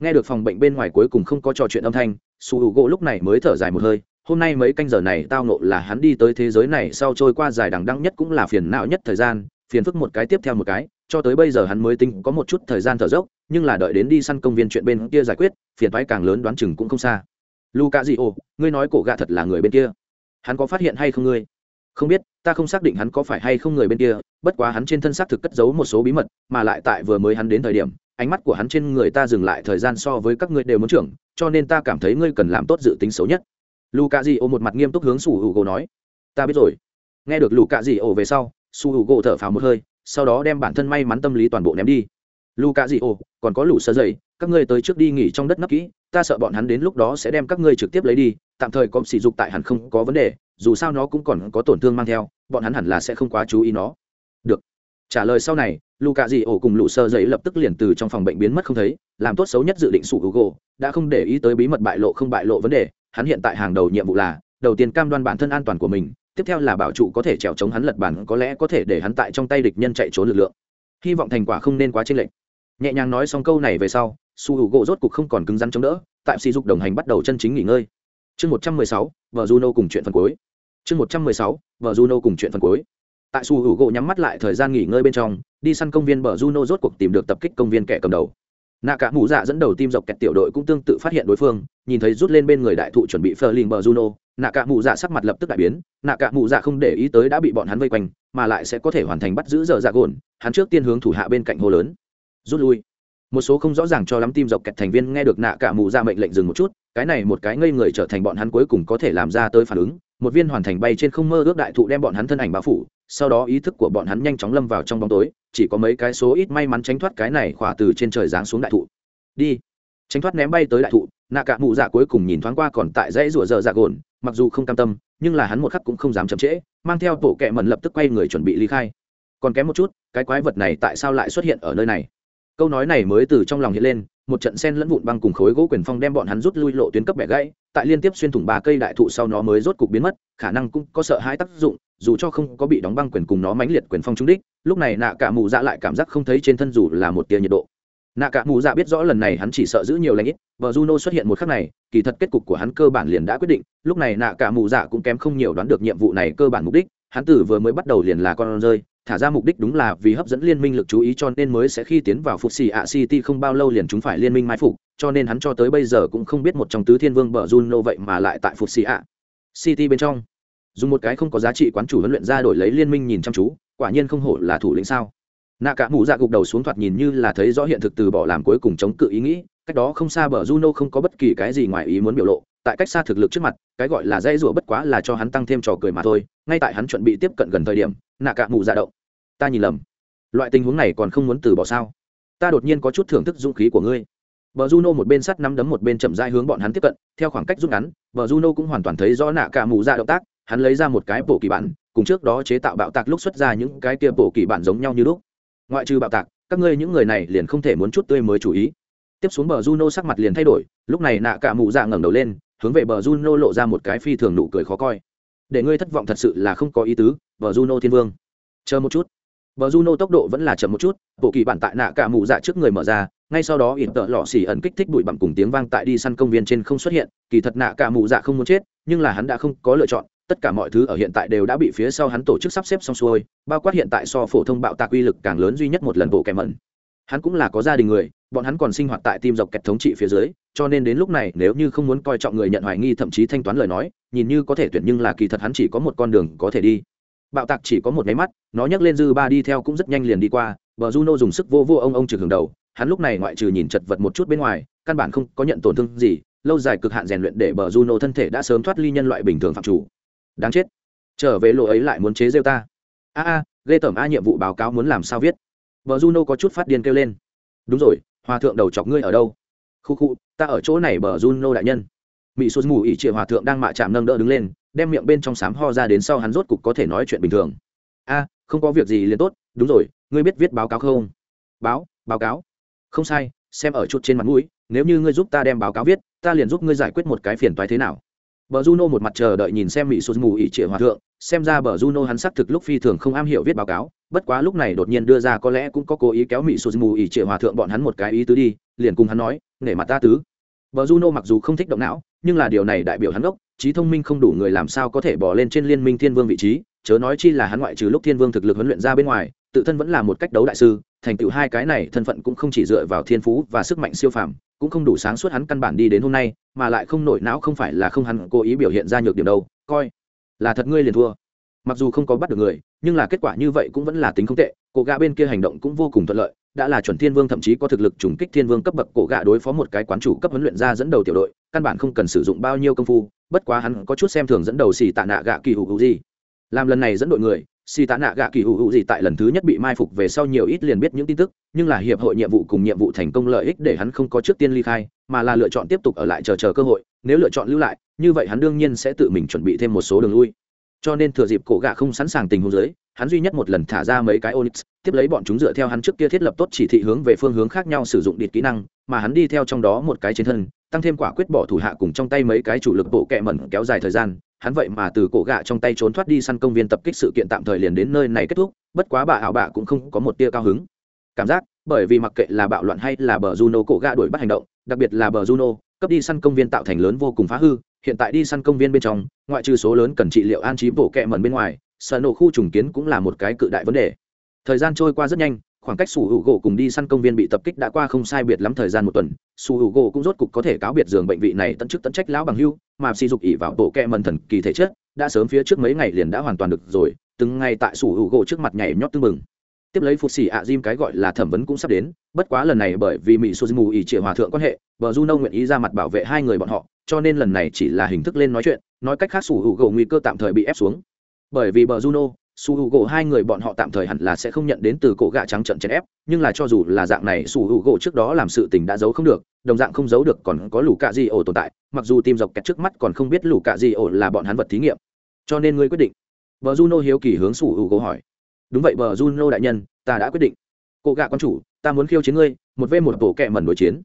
Nghe được phòng bệnh bên ngoài cuối cùng không có trò chuyện âm thanh, sủ hữu gỗ lúc này mới thở dài một hơi hôm nay mấy canh giờ này tao nộ là hắn đi tới thế giới này sau trôi qua dài đằng đăng nhất cũng là phiền não nhất thời gian, phiền phức một cái tiếp theo một cái, cho tới bây giờ hắn mới tính có một chút thời gian thở dốc, nhưng là đợi đến đi săn công viên chuyện bên kia giải quyết, phiền thoái càng lớn đoán chừng cũng không xa. Luca di ô ngươi nói cổ gạ thật là người bên kia. Hắn có phát hiện hay không ngươi? Không biết, ta không xác định hắn có phải hay không người bên kia, bất quá hắn trên thân xác thực cất giấu một số bí mật, mà lại tại vừa mới hắn đến thời điểm, ánh mắt của hắn trên người ta dừng lại thời gian so với các ngươi đều muốn trưởng, cho nên ta cảm thấy ngươi cần làm tốt dự tính xấu nhất luka di ô một mặt nghiêm túc hướng su hữu gỗ nói ta biết rồi. Nghe được luka di ô về sau su hữu gỗ thở phào một hơi sau đó đem bản thân may mắn tâm lý toàn bộ ném đi. Luka di ô còn có lũ sơ dậy, các ngươi tới trước đi nghỉ trong đất nấp kỹ ta sợ bọn hắn đến lúc đó sẽ đem các ngươi trực tiếp lấy đi tạm thời có sỉ dục tại hẳn không có vấn đề dù sao nó cũng còn có tổn thương mang theo bọn hắn hẳn là sẽ không quá chú ý nó. Được. Trả lời sau này luka di ổ cùng lũ sơ dậy lập tức liền từ trong phòng bệnh biến mất không thấy làm tốt xấu nhất dự định sủ gỗ đã không để ý tới bí mật bại lộ không bại lộ vấn đề hắn hiện tại hàng đầu nhiệm vụ là, đầu tiên cam đoan bản thân an toàn của mình, tiếp theo là bảo trụ có thể trèo chống hắn lật bản có lẽ có thể để hắn tại trong tay địch nhân chạy trốn lực lượng. Hy vọng thành quả không nên quá chênh lệch. Nhẹ nhàng nói xong câu này về sau, su hữu gỗ rốt cục không còn cứng rắn chống đỡ, tại sỉ dục đồng hành bắt đầu chân chính nghỉ ngơi. Chương một trăm mười sáu, vợ juno cùng chuyện phần cuối. Chương một trăm mười sáu, vợ juno cùng chuyện phần cuối. Tại su hữu gỗ nhắm mắt lại thời gian nghỉ ngơi bên trong, đi săn công viên bờ juno rốt cuộc tìm được tập kích công viên kẻ cầm đầu nạ cả mũ dạ dẫn đầu tim dọc kẹt tiểu đội cũng tương tự phát hiện đối phương, nhìn thấy rút lên bên người đại thụ chuẩn bị phờ lìn bờ juno, nạ cả mũ dạ sắc mặt lập tức đại biến, nạ cả mũ dạ không để ý tới đã bị bọn hắn vây quanh, mà lại sẽ có thể hoàn thành bắt giữ giờ dạ gồn, hắn trước tiên hướng thủ hạ bên cạnh hồ lớn. Rút lui. Một số không rõ ràng cho lắm tim dọc kẹt thành viên nghe được nạ cả mù ra dạ mệnh lệnh dừng một chút, cái này một cái ngây người trở thành bọn hắn cuối cùng có thể làm ra tới phản ứng, một viên hoàn thành bay trên không mơ ước đại thụ đem bọn hắn thân ảnh bao phủ sau đó ý thức của bọn hắn nhanh chóng lâm vào trong bóng tối, chỉ có mấy cái số ít may mắn tránh thoát cái này khỏa từ trên trời giáng xuống đại thụ. Đi. Tránh thoát ném bay tới đại thụ nạ cả mụ dạ cuối cùng nhìn thoáng qua còn tại dãy rủa dở dạ gồn, mặc dù không cam tâm, nhưng là hắn một khắc cũng không dám chậm trễ, mang theo tổ kẹ mẩn lập tức quay người chuẩn bị ly khai. Còn kém một chút, cái quái vật này tại sao lại xuất hiện ở nơi này? Câu nói này mới từ trong lòng hiện lên một trận sen lẫn vụn băng cùng khối gỗ quyền phong đem bọn hắn rút lui lộ tuyến cấp bẻ gãy, tại liên tiếp xuyên thủng ba cây đại thụ sau nó mới rốt cục biến mất, khả năng cũng có sợ hãi tác dụng, dù cho không có bị đóng băng quyền cùng nó mãnh liệt quyền phong trúng đích, lúc này nạ cả mù dạ lại cảm giác không thấy trên thân dù là một tia nhiệt độ. Nạ cả mù dạ biết rõ lần này hắn chỉ sợ giữ nhiều lãnh ít vợ juno xuất hiện một khắc này, kỳ thật kết cục của hắn cơ bản liền đã quyết định, lúc này nạ cả mù dạ cũng kém không nhiều đoán được nhiệm vụ này cơ bản mục đích hắn tử vừa mới bắt đầu liền là con rơi, thả ra mục đích đúng là vì hấp dẫn liên minh lực chú ý cho nên mới sẽ khi tiến vào phục xì ạ city không bao lâu liền chúng phải liên minh mai phục, cho nên hắn cho tới bây giờ cũng không biết một trong tứ thiên vương bờ juno vậy mà lại tại phục xì ạ city bên trong. Dùng một cái không có giá trị quán chủ huấn luyện ra đổi lấy liên minh nhìn chăm chú, quả nhiên không hổ là thủ lĩnh sao nạ cả mù dạ gục đầu xuống thoạt nhìn như là thấy rõ hiện thực từ bỏ làm cuối cùng chống cự ý nghĩ cách đó không xa bờ juno không có bất kỳ cái gì ngoài ý muốn biểu lộ tại cách xa thực lực trước mặt cái gọi là dây rủa bất quá là cho hắn tăng thêm trò cười mà thôi ngay tại hắn chuẩn bị tiếp cận gần thời điểm nạ cả mù dạ động. Ta nhìn lầm. Loại tình huống này còn không muốn từ bỏ sao? Ta đột nhiên có chút thưởng thức dũng khí của ngươi. Bờ Juno một bên sắt nắm đấm một bên chậm rãi hướng bọn hắn tiếp cận, theo khoảng cách rút ngắn, Bờ Juno cũng hoàn toàn thấy rõ nạ cả mù ra động tác, hắn lấy ra một cái bộ kỳ bản, cùng trước đó chế tạo bạo tạc lúc xuất ra những cái kia bộ kỳ bản giống nhau như lúc. Ngoại trừ bạo tạc, các ngươi những người này liền không thể muốn chút tươi mới chú ý. Tiếp xuống Bờ Juno sắc mặt liền thay đổi, lúc này nạ cả mù dạ ngẩng đầu lên, hướng về Bờ Juno lộ ra một cái phi thường nụ cười khó coi. Để ngươi thất vọng thật sự là không có ý tứ, Bờ Juno Thiên Vương. Chờ một chút Bờ Juno tốc độ vẫn là chậm một chút, bộ kỳ bản tại nạ cả mù dạ trước người mở ra, ngay sau đó ỉn tợ lọ xỉ ẩn kích thích bụi bặm cùng tiếng vang tại đi săn công viên trên không xuất hiện, kỳ thật nạ cả mù dạ không muốn chết, nhưng là hắn đã không có lựa chọn, tất cả mọi thứ ở hiện tại đều đã bị phía sau hắn tổ chức sắp xếp xong xuôi, bao quát hiện tại so phổ thông bạo tạc uy lực càng lớn duy nhất một lần bộ kẻ mẩn. Hắn cũng là có gia đình người, bọn hắn còn sinh hoạt tại tim dọc kẹt thống trị phía dưới, cho nên đến lúc này nếu như không muốn coi trọng người nhận hoài nghi thậm chí thanh toán lời nói, nhìn như có thể tuyển nhưng là kỳ thật hắn chỉ có một con đường có thể đi bạo tạc chỉ có một máy mắt nó nhấc lên dư ba đi theo cũng rất nhanh liền đi qua bờ juno dùng sức vô vô ông ông trực hưởng đầu hắn lúc này ngoại trừ nhìn chật vật một chút bên ngoài căn bản không có nhận tổn thương gì lâu dài cực hạn rèn luyện để bờ juno thân thể đã sớm thoát ly nhân loại bình thường phạm chủ đáng chết. Trở về lộ ấy lại muốn chế rêu ta. A a, ghê tởm a nhiệm vụ báo cáo muốn làm sao viết. Vợ juno có chút phát điên kêu lên. Đúng rồi, hòa thượng đầu chọc ngươi ở đâu? Khu khu, ta ở chỗ này bờ juno đại nhân. Mỹ sụt mù ỉ triệu hòa thượng đang mạ chạm nâng đỡ đứng lên, đem miệng bên trong sám ho ra đến sau hắn rốt cục có thể nói chuyện bình thường. A, không có việc gì liền tốt, đúng rồi, ngươi biết viết báo cáo không? Báo báo cáo. Không sai, xem ở chút trên mặt mũi, nếu như ngươi giúp ta đem báo cáo viết, ta liền giúp ngươi giải quyết một cái phiền toái thế nào bờ juno một mặt chờ đợi nhìn xem mỹ Sụt mù ỉ trịa hòa thượng, xem ra bờ juno hắn xác thực lúc phi thường không am hiểu viết báo cáo, bất quá lúc này đột nhiên đưa ra có lẽ cũng có cố ý kéo mỹ Sụt mù ỉ trịa hòa thượng bọn hắn một cái ý tứ đi, liền cùng hắn nói, nể mặt ta tứ. Bờ juno mặc dù không thích động não, nhưng là điều này đại biểu hắn gốc trí thông minh không đủ người làm sao có thể bỏ lên trên liên minh thiên vương vị trí, chớ nói chi là hắn ngoại trừ lúc thiên vương thực lực huấn luyện ra bên ngoài, tự thân vẫn là một cách đấu đại sư, thành tựu hai cái này thân phận cũng không chỉ dựa vào thiên phú và sức mạnh siêu phàm cũng không đủ sáng suốt hắn căn bản đi đến hôm nay, mà lại không nổi não không phải là không hắn cố ý biểu hiện ra nhược điểm đâu, coi là thật ngươi liền thua. Mặc dù không có bắt được người, nhưng là kết quả như vậy cũng vẫn là tính không tệ, cổ gã bên kia hành động cũng vô cùng thuận lợi, đã là chuẩn thiên vương thậm chí có thực lực trùng kích thiên vương cấp bậc cổ gã đối phó một cái quán chủ cấp huấn luyện ra dẫn đầu tiểu đội, căn bản không cần sử dụng bao nhiêu công phu, bất quá hắn có chút xem thường dẫn đầu xì tạ nạ gạ kỳ hữu hữu gì. Làm lần này dẫn đội người xì tạ nạ gạ kỳ hữu hữu gì tại lần thứ nhất bị mai phục về sau nhiều ít liền biết những tin tức, nhưng là hiệp hội nhiệm vụ cùng nhiệm vụ thành công lợi ích để hắn không có trước tiên ly khai, mà là lựa chọn tiếp tục ở lại chờ chờ cơ hội, nếu lựa chọn lưu lại, như vậy hắn đương nhiên sẽ tự mình chuẩn bị thêm một số đường lui. Cho nên thừa dịp cổ gạ không sẵn sàng tình huống dưới, hắn duy nhất một lần thả ra mấy cái onyx, tiếp lấy bọn chúng dựa theo hắn trước kia thiết lập tốt chỉ thị hướng về phương hướng khác nhau sử dụng điện kỹ năng, mà hắn đi theo trong đó một cái trên thân, tăng thêm quả quyết bỏ thủ hạ cùng trong tay mấy cái chủ lực bộ kẹ mẩn kéo dài thời gian hắn vậy mà từ cổ gạ trong tay trốn thoát đi săn công viên tập kích sự kiện tạm thời liền đến nơi này kết thúc, bất quá bà ảo bạ cũng không có một tia cao hứng. Cảm giác, bởi vì mặc kệ là bạo loạn hay là bờ juno, cổ gạ đuổi bắt hành động, đặc biệt là bờ juno, cấp đi săn công viên tạo thành lớn vô cùng phá hư, hiện tại đi săn công viên bên trong, ngoại trừ số lớn cần trị liệu an trí bộ kẹ mẩn bên ngoài sở nổ khu trùng kiến cũng là một cái cự đại vấn đề. Thời gian trôi qua rất nhanh khoảng cách sủ hữu gỗ cùng đi săn công viên bị tập kích đã qua không sai biệt lắm thời gian một tuần. Sủ hữu gỗ cũng rốt cục có thể cáo biệt giường bệnh vị này tận chức tận trách lão bằng hưu, mà sỉ dục ỉ vào bộ kẹ mần thần kỳ thể chất, đã sớm phía trước mấy ngày liền đã hoàn toàn được rồi, từng ngày tại sủ hữu gỗ trước mặt nhảy nhót tưng mừng tiếp lấy phục xỉ ạ diêm cái gọi là thẩm vấn cũng sắp đến, bất quá lần này bởi vì mỹ sô mù ỉ trịa hòa thượng quan hệ vợ Juno nguyện ý ra mặt bảo vệ hai người bọn họ, cho nên lần này chỉ là hình thức lên nói chuyện, nói cách khác sủ hữu gỗ nguy cơ tạm thời bị ép xuống. Bởi vì bờ juno su h u gỗ hai người bọn họ tạm thời hẳn là sẽ không nhận đến từ cổ gạ trắng trận chèn ép, nhưng là cho dù là dạng này su h u gỗ trước đó làm sự tình đã giấu không được, đồng dạng không giấu được còn có lũ cạ di ổ tồn tại, mặc dù tim dọc kẹt trước mắt còn không biết lũ cạ di ổ là bọn hắn vật thí nghiệm. Cho nên ngươi quyết định. Bờ juno hiếu kỳ hướng su h u gỗ hỏi. Đúng vậy bờ juno đại nhân, ta đã quyết định. Cổ gạ quan chủ, ta muốn khiêu chiến ngươi, một v một tổ kẹ mẩn đối chiến.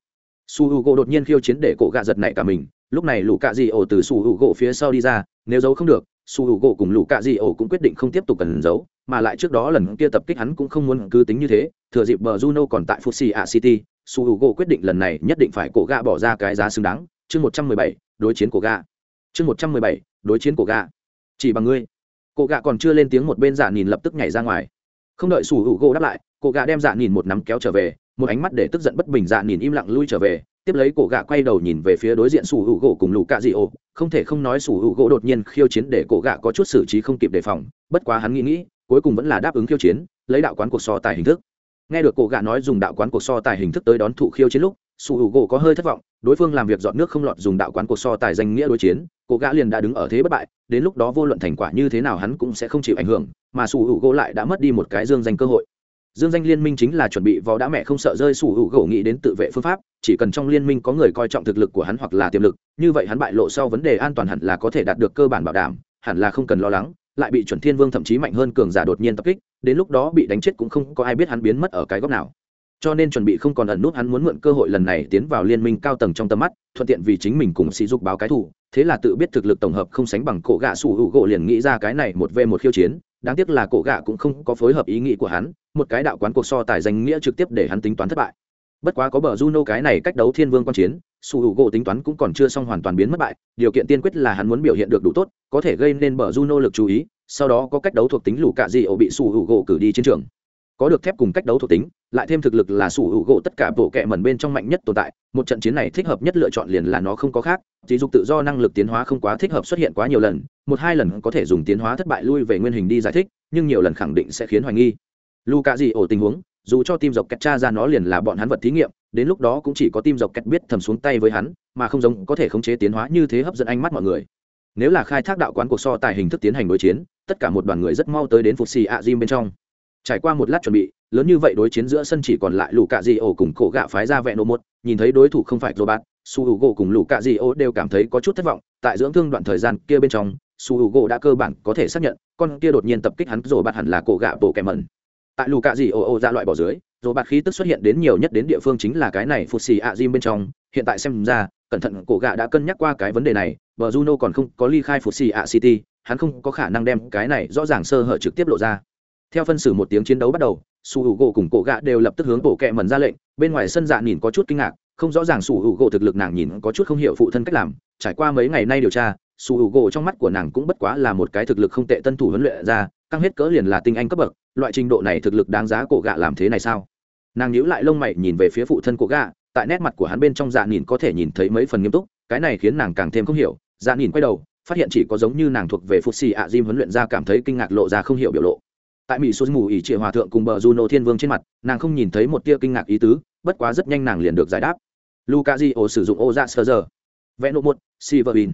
Su h u gỗ đột nhiên khiêu chiến để cổ gạ giật nảy cả mình, lúc này lũ cạ di ổ từ su h u gỗ phía sau đi ra, nếu giấu không được su hữu gỗ cùng lũ cạ di ổ cũng quyết định không tiếp tục cần giấu, mà lại trước đó lần kia tập kích hắn cũng không muốn cứ tính như thế. Thừa dịp bờ juno còn tại fuji a city, su hữu gỗ quyết định lần này nhất định phải cổ gạ bỏ ra cái giá xứng đáng. Chương một trăm mười bảy, đối chiến cổ gạ. Chương một trăm mười bảy, đối chiến cổ gạ. Chỉ bằng ngươi. Cổ gạ còn chưa lên tiếng một bên giả nhìn lập tức nhảy ra ngoài. Không đợi su hữu gỗ đáp lại, cổ gạ đem giả nhìn một nắm kéo trở về, một ánh mắt để tức giận bất bình dạ nhìn im lặng lui trở về tiếp lấy cổ gạ quay đầu nhìn về phía đối diện sủ hữu gỗ cùng lũ cạ dị ổ. Không thể không nói sủ hữu gỗ đột nhiên khiêu chiến để cổ gạ có chút xử trí không kịp đề phòng, bất quá hắn nghĩ nghĩ, cuối cùng vẫn là đáp ứng khiêu chiến, lấy đạo quán cuộc so tài hình thức. Nghe được cổ gạ nói dùng đạo quán cuộc so tài hình thức tới đón thụ khiêu chiến lúc, sủ hữu gỗ có hơi thất vọng, đối phương làm việc dọn nước không lọt dùng đạo quán cuộc so tài danh nghĩa đối chiến, cổ gạ liền đã đứng ở thế bất bại, đến lúc đó vô luận thành quả như thế nào hắn cũng sẽ không chịu ảnh hưởng, mà sủ hữu gỗ lại đã mất đi một cái dương danh cơ hội dương danh liên minh chính là chuẩn bị vò đã mẹ không sợ rơi sủ hữu gỗ nghĩ đến tự vệ phương pháp, chỉ cần trong liên minh có người coi trọng thực lực của hắn hoặc là tiềm lực, như vậy hắn bại lộ sau vấn đề an toàn hẳn là có thể đạt được cơ bản bảo đảm, hẳn là không cần lo lắng, lại bị chuẩn thiên vương thậm chí mạnh hơn cường giả đột nhiên tập kích, đến lúc đó bị đánh chết cũng không có ai biết hắn biến mất ở cái góc nào. Cho nên chuẩn bị không còn ẩn nút hắn muốn mượn cơ hội lần này tiến vào liên minh cao tầng trong tầm mắt, thuận tiện vì chính mình cùng sĩ dục báo cái thủ thế là tự biết thực lực tổng hợp không sánh bằng cổ gạ sủ hữu gỗ liền nghĩ ra cái này một v một khiêu chiến đáng tiếc là cổ gạ cũng không có phối hợp ý nghĩ của hắn, một cái đạo quán cuộc so tài danh nghĩa trực tiếp để hắn tính toán thất bại. Bất quá có bờ juno cái này cách đấu thiên vương quan chiến su hữu gỗ tính toán cũng còn chưa xong hoàn toàn biến mất bại, điều kiện tiên quyết là hắn muốn biểu hiện được đủ tốt, có thể gây nên bờ juno lực chú ý, sau đó có cách đấu thuộc tính lũ cạ dị ổ bị su hữu gỗ cử đi chiến trường. Có được thép cùng cách đấu thuộc tính lại thêm thực lực là sủ hữu gỗ tất cả bộ kệ mẩn bên trong mạnh nhất tồn tại, một trận chiến này thích hợp nhất lựa chọn liền là nó không có khác chỉ dục tự do năng lực tiến hóa không quá thích hợp xuất hiện quá nhiều lần, một hai lần có thể dùng tiến hóa thất bại lui về nguyên hình đi giải thích, nhưng nhiều lần khẳng định sẽ khiến hoài nghi. Lu cả gì ổ tình huống, dù cho tim dọc kẹt cha ra nó liền là bọn hắn vật thí nghiệm, đến lúc đó cũng chỉ có tim dọc kẹt biết thầm xuống tay với hắn, mà không giống có thể khống chế tiến hóa như thế hấp dẫn ánh mắt mọi người. Nếu là khai thác đạo quán cuộc so tài hình thức tiến hành đối chiến, tất cả một đoàn người rất mau tới đến phục xì ạ Jim bên trong. Trải qua một lát chuẩn bị lớn như vậy đối chiến giữa sân chỉ còn lại lũ cạ di ổ cùng cổ gạ phái ra vẹn ô một, nhìn thấy đối thủ không phải dô bạt su h u gỗ cùng lũ cạ di ổ đều cảm thấy có chút thất vọng, tại dưỡng thương đoạn thời gian kia bên trong, su h u gỗ đã cơ bản có thể xác nhận, con kia đột nhiên tập kích hắn rồi bạt hẳn là cổ gạ bộ kẻ mẩn. Tại lũ cạ di ổ ô ra loại bỏ dưới rồi bạt khí tức xuất hiện đến nhiều nhất đến địa phương chính là cái này phụt xì ạ diêm bên trong, hiện tại xem ra, cẩn thận cổ gạ đã cân nhắc qua cái vấn đề này, bờ juno còn không có ly khai phụt xì ạ city, hắn không có khả năng đem cái này rõ ràng sơ hở trực tiếp lộ ra. Theo phân xử một tiếng chiến đấu bắt đầu su h u gỗ cùng cổ gạ đều lập tức hướng bộ kẹ mần ra lệnh, bên ngoài sân dạ nhìn có chút kinh ngạc, không rõ ràng su h u gỗ thực lực nàng nhìn có chút không hiểu phụ thân cách làm, trải qua mấy ngày nay điều tra su h u gỗ trong mắt của nàng cũng bất quá là một cái thực lực không tệ tân thủ huấn luyện ra, căng hết cỡ liền là tinh anh cấp bậc, loại trình độ này thực lực đáng giá cổ gạ làm thế này sao? Nàng nhíu lại lông mày nhìn về phía phụ thân cổ gạ, tại nét mặt của hắn bên trong dạ nhìn có thể nhìn thấy mấy phần nghiêm túc, cái này khiến nàng càng thêm không hiểu dạ nhìn quay đầu, phát hiện chỉ có giống như nàng thuộc về phút xì ạ diêm huấn luyện ra cảm thấy kinh ngạc lộ ra không hiểu biểu lộ tại mỹ xuân mù ỉ trịa hòa thượng cùng bờ juno thiên vương trên mặt, nàng không nhìn thấy một tia kinh ngạc ý tứ, bất quá rất nhanh nàng liền được giải đáp. Luka di ổ sử dụng ô dạ sờ giờ. Vẽ nộ một si vợ bìn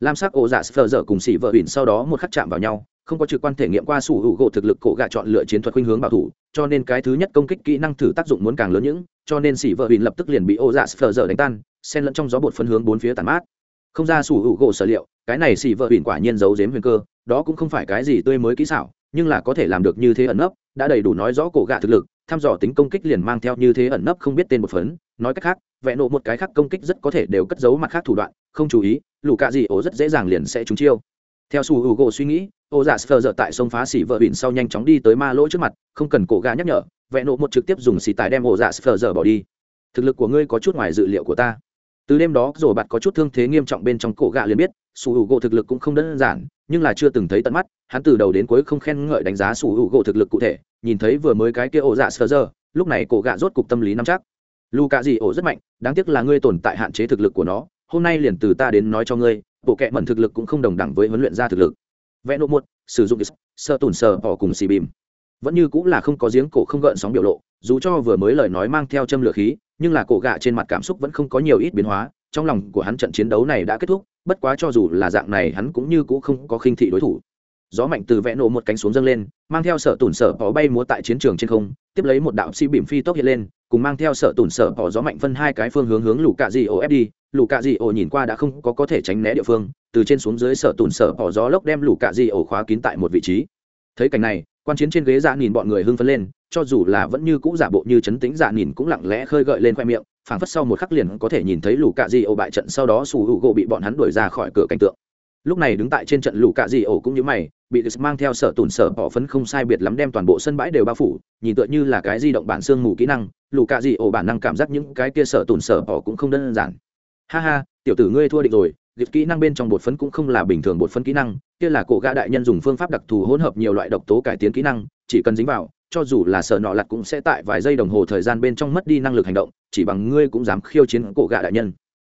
lam sắc ô dạ sờ giờ cùng si vợ bìn sau đó một khắc chạm vào nhau, không có trực quan thể nghiệm qua sủ hữu gỗ thực lực cổ gạ chọn lựa chiến thuật khuynh hướng bảo thủ, cho nên cái thứ nhất công kích kỹ năng thử tác dụng muốn càng lớn những, cho nên xỉ vợ bìn lập tức liền bị ô dạ sờ giờ đánh tan, xen lẫn trong gió bột phân hướng bốn phía tàn mát. Không ra sủ hữu gỗ sở liệu, cái này xỉ vợ bìn quả nhiên giấu giếm huyền cơ, đó cũng không phải cái gì tươi mới kỹ xảo nhưng là có thể làm được như thế ẩn nấp, đã đầy đủ nói rõ cổ gạ thực lực, thăm dò tính công kích liền mang theo như thế ẩn nấp không biết tên một phấn. Nói cách khác, vẽ nộ một cái khác công kích rất có thể đều cất giấu mặt khác thủ đoạn, không chú ý, lũ cạ gì ổ rất dễ dàng liền sẽ trúng chiêu. Theo su Hữu gỗ suy nghĩ, ô giả sờ dở tại sông phá xỉ vợ bỉn sau nhanh chóng đi tới ma lỗ trước mặt, không cần cổ gà nhắc nhở, vẽ nộ một trực tiếp dùng xì tài đem ô giả sờ dở bỏ đi. Thực lực của ngươi có chút ngoài dự liệu của ta. Từ đêm đó rổ bạt có chút thương thế nghiêm trọng bên trong cổ gã liền biết su Hữu gỗ thực lực cũng không đơn giản nhưng là chưa từng thấy tận mắt, hắn từ đầu đến cuối không khen ngợi đánh giá sủ hữu gỗ thực lực cụ thể, nhìn thấy vừa mới cái kia ổ dạ sờ giờ, lúc này cổ gạ rốt cục tâm lý nắm chắc. Lu cạ gì ổ rất mạnh, đáng tiếc là ngươi tồn tại hạn chế thực lực của nó, hôm nay liền từ ta đến nói cho ngươi, bộ kệ mẩn thực lực cũng không đồng đẳng với huấn luyện ra thực lực. Vẽ nộ một, sử dụng sơ tùn sờ bỏ cùng xì bìm. Vẫn như cũng là không có giếng cổ không gợn sóng biểu lộ, dù cho vừa mới lời nói mang theo châm lửa khí, nhưng là cổ gạ trên mặt cảm xúc vẫn không có nhiều ít biến hóa, trong lòng của hắn trận chiến đấu này đã kết thúc bất quá cho dù là dạng này hắn cũng như cũng không có khinh thị đối thủ. Gió mạnh từ vẽ nổ một cánh xuống dâng lên, mang theo sở tủn sở bỏ bay múa tại chiến trường trên không, tiếp lấy một đạo xi bìm phi tốc hiện lên, cùng mang theo sở tủn sở bỏ gió mạnh phân hai cái phương hướng hướng lũ cạ dị ổ ép đi. Lũ cạ dị ổ nhìn qua đã không có có thể tránh né địa phương, từ trên xuống dưới sở tủn sở bỏ gió lốc đem lũ cạ dị ổ khóa kín tại một vị trí. Thấy cảnh này, quan chiến trên ghế dạ nhìn bọn người hưng phấn lên cho dù là vẫn như cũ giả bộ như chấn tĩnh giả nhìn cũng lặng lẽ khơi gợi lên khoe miệng phảng phất sau một khắc liền có thể nhìn thấy lũ cạ di ổ bại trận sau đó sủ hữu gỗ bị bọn hắn đuổi ra khỏi cửa cảnh tượng lúc này đứng tại trên trận lũ cạ di ổ cũng như mày bị Dis mang theo sở tủn sở bỏ phấn không sai biệt lắm đem toàn bộ sân bãi đều bao phủ, nhìn tựa như là cái di động bản xương mù kỹ năng, lũ cạ di ổ bản năng cảm giác những cái kia sở tủn sở bỏ cũng không đơn giản. Ha ha, tiểu tử ngươi thua địch rồi, Dis kỹ năng bên trong bột phấn cũng không là bình thường bột phấn kỹ năng, kia là cổ gã đại nhân dùng phương pháp đặc thù hỗn hợp nhiều loại độc tố cải tiến kỹ năng, chỉ cần dính vào, cho dù là sợ nọ lặt cũng sẽ tại vài giây đồng hồ thời gian bên trong mất đi năng lực hành động, chỉ bằng ngươi cũng dám khiêu chiến cổ gã đại nhân.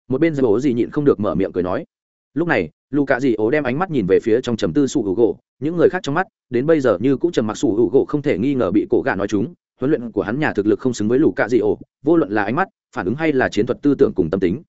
Một bên giơ bố gì nhịn không được mở miệng cười nói. Lúc này, lù cạ dị ố đem ánh mắt nhìn về phía trong trầm tư sủ hữu gỗ những người khác trong mắt đến bây giờ như cũng trầm mặc sủ hữu gỗ không thể nghi ngờ bị cổ gạ nói chúng huấn luyện của hắn nhà thực lực không xứng với lù cạ dị ố vô luận là ánh mắt phản ứng hay là chiến thuật tư tưởng cùng tâm tính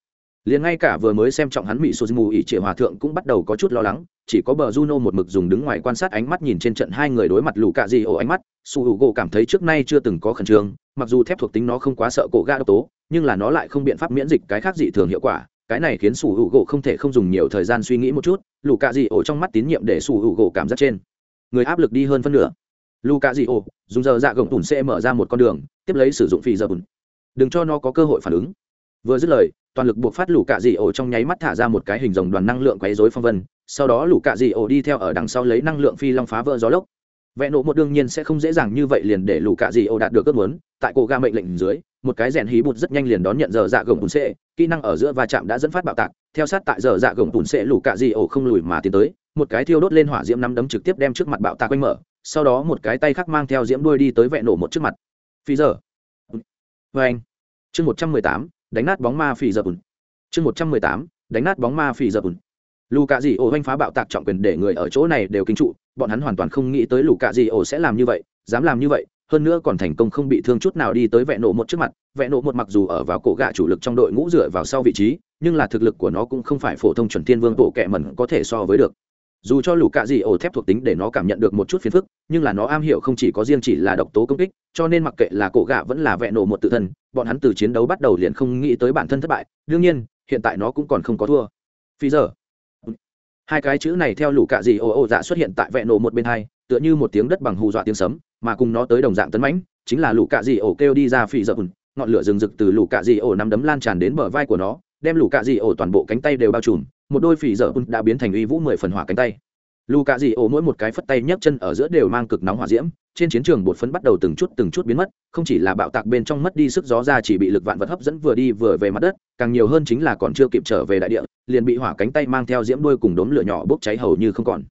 liền ngay cả vừa mới xem trọng hắn mỹ sô mù ỉ trịa hòa thượng cũng bắt đầu có chút lo lắng, chỉ có bờ juno một mực dùng đứng ngoài quan sát ánh mắt nhìn trên trận hai người đối mặt lù cạ dị ổ ánh mắt, su hữu gỗ cảm thấy trước nay chưa từng có khẩn trương, mặc dù thép thuộc tính nó không quá sợ cổ ga độc tố, nhưng là nó lại không biện pháp miễn dịch cái khác dị thường hiệu quả, cái này khiến sủ hữu gỗ không thể không dùng nhiều thời gian suy nghĩ một chút lù cạ dị ổ trong mắt tín nhiệm để sủ hữu gỗ cảm giác trên. Người áp lực đi hơn phân nửa. Lù cạ dị ổ, dùng giờ dạ gồng tùn sẽ mở ra một con đường, tiếp lấy sử dụng phi giờ bùn. Đừng cho nó có cơ hội phản ứng. Vừa dứt lời toàn lực buộc phát lũ cạ dị ổ trong nháy mắt thả ra một cái hình dòng đoàn năng lượng quấy dối phong vân, sau đó lũ cạ dị ổ đi theo ở đằng sau lấy năng lượng phi long phá vỡ gió lốc. Vẽ nổ một đương nhiên sẽ không dễ dàng như vậy liền để lũ cạ dị ổ đạt được ước muốn, tại cổ ga mệnh lệnh dưới, một cái rèn hí bụt rất nhanh liền đón nhận giờ dạ gồng bùn xệ, kỹ năng ở giữa va chạm đã dẫn phát bạo tạc, theo sát tại giờ dạ gồng bùn xệ lũ cạ dị ổ không lùi mà tiến tới, một cái thiêu đốt lên hỏa diễm nắm đấm trực tiếp đem trước mặt bạo tạc quanh mở, sau đó một cái tay khác mang theo diễm đuôi đi tới vẹn nổ một trước mặt. Phi giờ. Vê anh chương một trăm mười tám đánh nát bóng ma phỉ dập ùn. Chương một trăm mười tám, đánh nát bóng ma phỉ dập ùn. Lù cạ dị ổ oanh phá bạo tạc trọng quyền để người ở chỗ này đều kinh trụ, bọn hắn hoàn toàn không nghĩ tới lù cạ dị ổ sẽ làm như vậy, dám làm như vậy, hơn nữa còn thành công không bị thương chút nào đi tới vẹn nổ một trước mặt. Vẹn nổ một mặc dù ở vào cổ gạ chủ lực trong đội ngũ dựa vào sau vị trí, nhưng là thực lực của nó cũng không phải phổ thông chuẩn thiên vương bộ kệ mẩn có thể so với được dù cho lũ cạ dị ổ thép thuộc tính để nó cảm nhận được một chút phiền phức, nhưng là nó am hiểu không chỉ có riêng chỉ là độc tố công kích, cho nên mặc kệ là cổ gạ vẫn là vẹ nổ một tự thân, bọn hắn từ chiến đấu bắt đầu liền không nghĩ tới bản thân thất bại, đương nhiên, hiện tại nó cũng còn không có thua. Phi giờ. Hai cái chữ này theo lũ cạ dị ổ ổ dạ xuất hiện tại vẹ nổ một bên hai, tựa như một tiếng đất bằng hù dọa tiếng sấm, mà cùng nó tới đồng dạng tấn mãnh, chính là lũ cạ dị ổ kêu đi ra phi giờ ngọn lửa rừng rực từ lũ cạ dị ổ nắm đấm lan tràn đến bờ vai của nó, đem lũ cạ dị ổ toàn bộ cánh tay đều bao trùm một đôi phỉ dở đã biến thành uy vũ mười phần hỏa cánh tay. Lù cạ dị ổ mỗi một cái phất tay nhấc chân ở giữa đều mang cực nóng hỏa diễm, trên chiến trường bột phấn bắt đầu từng chút từng chút biến mất, không chỉ là bạo tạc bên trong mất đi sức gió ra chỉ bị lực vạn vật hấp dẫn vừa đi vừa về mặt đất, càng nhiều hơn chính là còn chưa kịp trở về đại địa, liền bị hỏa cánh tay mang theo diễm đuôi cùng đốm lửa nhỏ bốc cháy hầu như không còn.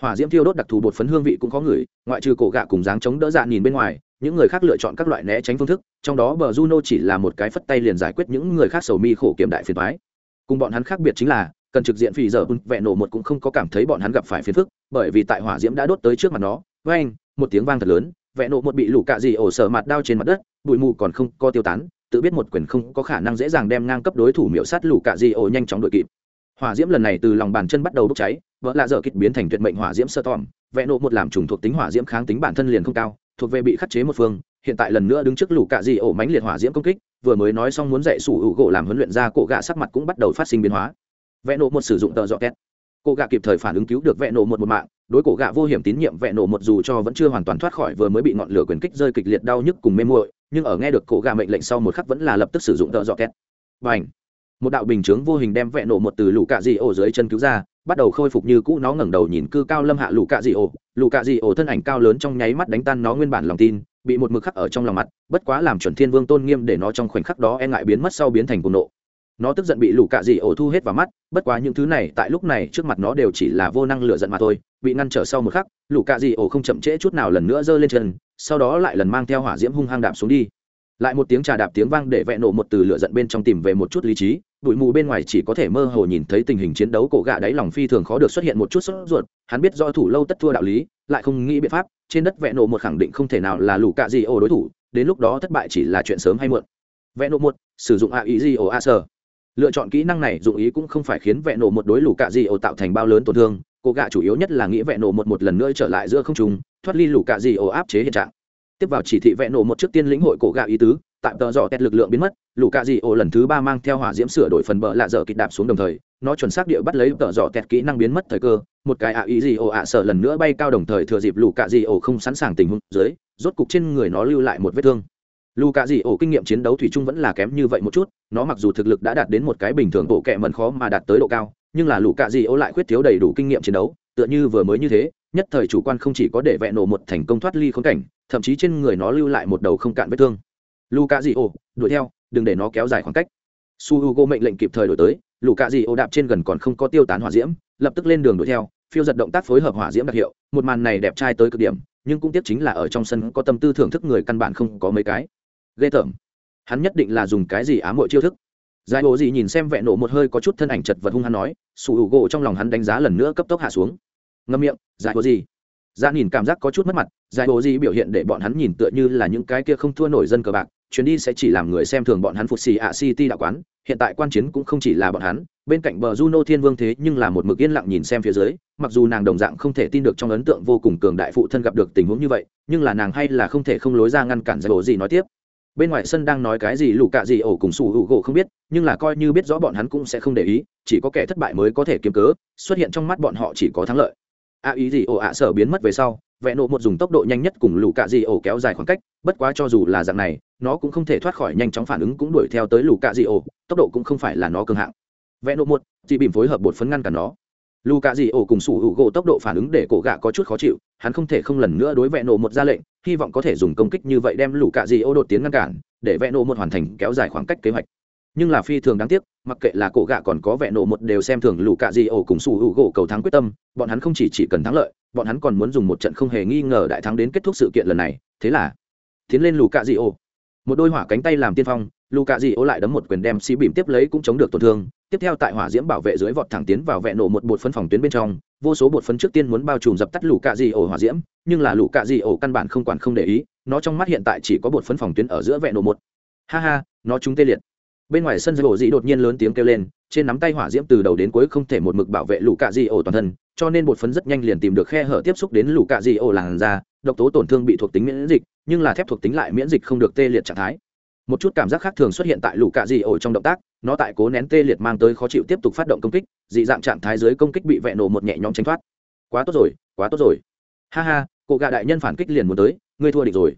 Hỏa diễm thiêu đốt đặc thù bột phấn hương vị cũng có người ngoại trừ cổ gạ cùng dáng chống đỡ dạ nhìn bên ngoài, những người khác lựa chọn các loại né tránh phương thức, trong đó bờ juno chỉ là một cái phất tay liền giải quyết những người khác sầu mi khổ kiểm đại phiền thoái cùng bọn hắn khác biệt chính là cần trực diện phỉ giờ vẹn nổ một cũng không có cảm thấy bọn hắn gặp phải phiền phức, bởi vì tại hỏa diễm đã đốt tới trước mặt nó với anh một tiếng vang thật lớn, vẹn nổ một bị lũ cạ Dị ổ sở mặt đao trên mặt đất, bụi mù còn không có tiêu tán, tự biết một quyền không có khả năng dễ dàng đem ngang cấp đối thủ miểu sát lũ cạ Dị ổ nhanh chóng đội kịp. Hỏa diễm lần này từ lòng bàn chân bắt đầu bốc cháy, vỡ lạ dở kịch biến thành tuyệt mệnh hỏa diễm sơ tòm, vẹn nộ một làm trùng thuộc tính hỏa diễm kháng tính bản thân liền không cao, thuộc về bị khắc chế một phương, hiện tại lần nữa đứng trước lũ cạ Dị ổ mánh liệt hỏa diễm công kích, vừa mới nói xong muốn dạy sủ hữu gỗ làm huấn luyện ra cổ gạ sắc mặt cũng bắt đầu phát sinh biến hóa vẹn nổ một sử dụng tờ dọ két. Cổ gạ kịp thời phản ứng cứu được vẹn nổ một một mạng, đối cổ gạ vô hiểm tín nhiệm vẹn nổ một dù cho vẫn chưa hoàn toàn thoát khỏi vừa mới bị ngọn lửa quyền kích rơi kịch liệt đau nhức cùng mê muội, nhưng ở nghe được cổ gạ mệnh lệnh sau một khắc vẫn là lập tức sử dụng tờ dọ két. Và một đạo bình chướng vô hình đem vẹn nổ một từ lũ cạ dị ổ dưới chân cứu ra, bắt đầu khôi phục như cũ nó ngẩng đầu nhìn cư cao lâm hạ lũ cạ dị ổ. Lũ cạ dị ổ thân ảnh cao lớn trong nháy mắt đánh tan nó nguyên bản lòng tin, bị một mực khắc ở trong lòng mặt, bất quá làm chuẩn thiên vương tôn nghiêm để nó trong khoảnh khắc đó e ngại biến mất sau biến thành cuồng nộ nó tức giận bị lũ cạ dị ổ thu hết vào mắt, bất quá những thứ này tại lúc này trước mặt nó đều chỉ là vô năng lựa giận mà thôi, bị ngăn trở sau một khắc, lũ cạ dị ổ không chậm trễ chút nào lần nữa giơ lên chân, sau đó lại lần mang theo hỏa diễm hung hăng đạp xuống đi. Lại một tiếng trà đạp tiếng vang để vẹn nổ một từ lửa giận bên trong tìm về một chút lý trí, bụi mù bên ngoài chỉ có thể mơ hồ nhìn thấy tình hình chiến đấu cổ gạ đáy lòng phi thường khó được xuất hiện một chút sốt ruột, hắn biết do thủ lâu tất thua đạo lý, lại không nghĩ biện pháp, trên đất vẹn nổ một khẳng định không thể nào là lũ cạ dị ổ đối thủ, đến lúc đó thất bại chỉ là chuyện sớm hay muộn. Vẹn nổ một, sử dụng a ý gì ổ a sơ lựa chọn kỹ năng này dụng ý cũng không phải khiến vẹn nổ một đối lũ cạ di ổ tạo thành bao lớn tổn thương cổ gạ chủ yếu nhất là nghĩ vẹn nổ một một lần nữa trở lại giữa không trung, thoát ly lũ cạ di ổ áp chế hiện trạng. Tiếp vào chỉ thị vẹn nổ một trước tiên lĩnh hội cổ gạ ý tứ tạm tờ dọ tét lực lượng biến mất, lũ cạ dị ổ lần thứ ba mang theo hỏa diễm sửa đổi phần bờ lạ dở kịch đạp xuống đồng thời, nó chuẩn xác địa bắt lấy tờ dọ tét kỹ năng biến mất thời cơ, một cái ạ ý gì ổ ạ sợ lần nữa bay cao đồng thời thừa dịp lũ cạ dị ổ không sẵn sàng tình huống dưới, rốt cục trên người nó lưu lại một vết thương lù cạ dị ổ kinh nghiệm chiến đấu thủy chung vẫn là kém như vậy một chút, nó mặc dù thực lực đã đạt đến một cái bình thường bộ kệ mần khó mà đạt tới độ cao, nhưng là lù cạ dị ổ lại khuyết thiếu đầy đủ kinh nghiệm chiến đấu, tựa như vừa mới như thế, nhất thời chủ quan không chỉ có để vẹn nổ một thành công thoát ly khốn cảnh, thậm chí trên người nó lưu lại một đầu không cạn vết thương. Lù cạ dị ổ, đuổi theo, đừng để nó kéo dài khoảng cách. Su h u g o mệnh lệnh kịp thời đổi tới, lù cạ dị ổ đạp trên gần còn không có tiêu tán hỏa diễm, lập tức lên đường đuổi theo, phiêu giật động tác phối hợp hỏa diễm đặc hiệu, một màn này đẹp trai tới cực điểm, nhưng cũng tiếc chính là ở trong sân có tâm tư thưởng thức người căn bản không có mấy cái ghê tởm. Hắn nhất định là dùng cái gì ám hội chiêu thức? Giải bộ gì nhìn xem vẹn nổ một hơi có chút thân ảnh chật vật hung hắn nói, sủ hữu gỗ trong lòng hắn đánh giá lần nữa cấp tốc hạ xuống. Ngâm miệng, giải bộ gì ra nhìn cảm giác có chút mất mặt, giải bộ gì biểu hiện để bọn hắn nhìn tựa như là những cái kia không thua nổi dân cờ bạc, chuyến đi sẽ chỉ làm người xem thường bọn hắn phục xì ạ city đạo quán, hiện tại quan chiến cũng không chỉ là bọn hắn, bên cạnh bờ juno thiên vương thế nhưng là một mực yên lặng nhìn xem phía dưới, mặc dù nàng đồng dạng không thể tin được trong ấn tượng vô cùng cường đại phụ thân gặp được tình huống như vậy, nhưng là nàng hay là không thể không lối ra ngăn cản giải bộ gì nói tiếp bên ngoài sân đang nói cái gì lù cạ gì ổ cùng sủ hữu gỗ không biết, nhưng là coi như biết rõ bọn hắn cũng sẽ không để ý, chỉ có kẻ thất bại mới có thể kiếm cớ, xuất hiện trong mắt bọn họ chỉ có thắng lợi. A ý gì ổ ạ sở biến mất về sau vẹn nộ một dùng tốc độ nhanh nhất cùng lù cạ dị ổ kéo dài khoảng cách, bất quá cho dù là dạng này, nó cũng không thể thoát khỏi nhanh chóng phản ứng cũng đuổi theo tới lù cạ dị ổ, tốc độ cũng không phải là nó cường hạng. Vẹn nộ một, chỉ bìm phối hợp bột phấn ngăn cản nó. Lù cạ dị ổ cùng sủ hữu gỗ tốc độ phản ứng để cổ gạ có chút khó chịu, hắn không thể không lần nữa đối vẹn nộ một ra lệnh hy vọng có thể dùng công kích như vậy đem lũ cạ dị ô đột tiến ngăn cản, để vẹn Nổ một hoàn thành kéo dài khoảng cách kế hoạch. Nhưng là phi thường đáng tiếc, mặc kệ là cổ gạ còn có vẽ nổ một đều xem thường lũ cạ di ô cùng sủ hữu gỗ cầu thắng quyết tâm, bọn hắn không chỉ chỉ cần thắng lợi, bọn hắn còn muốn dùng một trận không hề nghi ngờ đại thắng đến kết thúc sự kiện lần này. Thế là, tiến lên lũ cạ di ô. Một đôi hỏa cánh tay làm tiên phong, lũ cạ di ô lại đấm một quyền đem xí bìm tiếp lấy cũng chống được tổn thương. Tiếp theo tại hỏa diễm bảo vệ dưới vọt thẳng tiến vào vẹn nổ một bột phân phòng tuyến bên trong vô số bột phấn trước tiên muốn bao trùm dập tắt lũ cạ dị ổ hỏa diễm, nhưng là lũ cạ dị ổ căn bản không quản, không để ý, nó trong mắt hiện tại chỉ có bột phấn phòng tuyến ở giữa vẹn nổ một. Ha ha, nó chúng tê liệt. Bên ngoài sân dây ổ dị đột nhiên lớn tiếng kêu lên, trên nắm tay hỏa diễm từ đầu đến cuối không thể một mực bảo vệ lũ cạ dị ổ toàn thân, cho nên bột phấn rất nhanh liền tìm được khe hở tiếp xúc đến lũ cạ dị ổ làn da, độc tố tổn thương bị thuộc tính miễn dịch, nhưng là thép thuộc tính lại miễn dịch không được tê liệt trạng thái một chút cảm giác khác thường xuất hiện tại lũ cạ dị ổ trong động tác, nó tại cố nén tê liệt mang tới khó chịu tiếp tục phát động công kích, dị dạng trạng thái dưới công kích bị vẹn nổ một nhẹ nhõm tránh thoát. Quá tốt rồi, quá tốt rồi. Ha ha cụ gạ đại nhân phản kích liền muốn tới, ngươi thua địch rồi.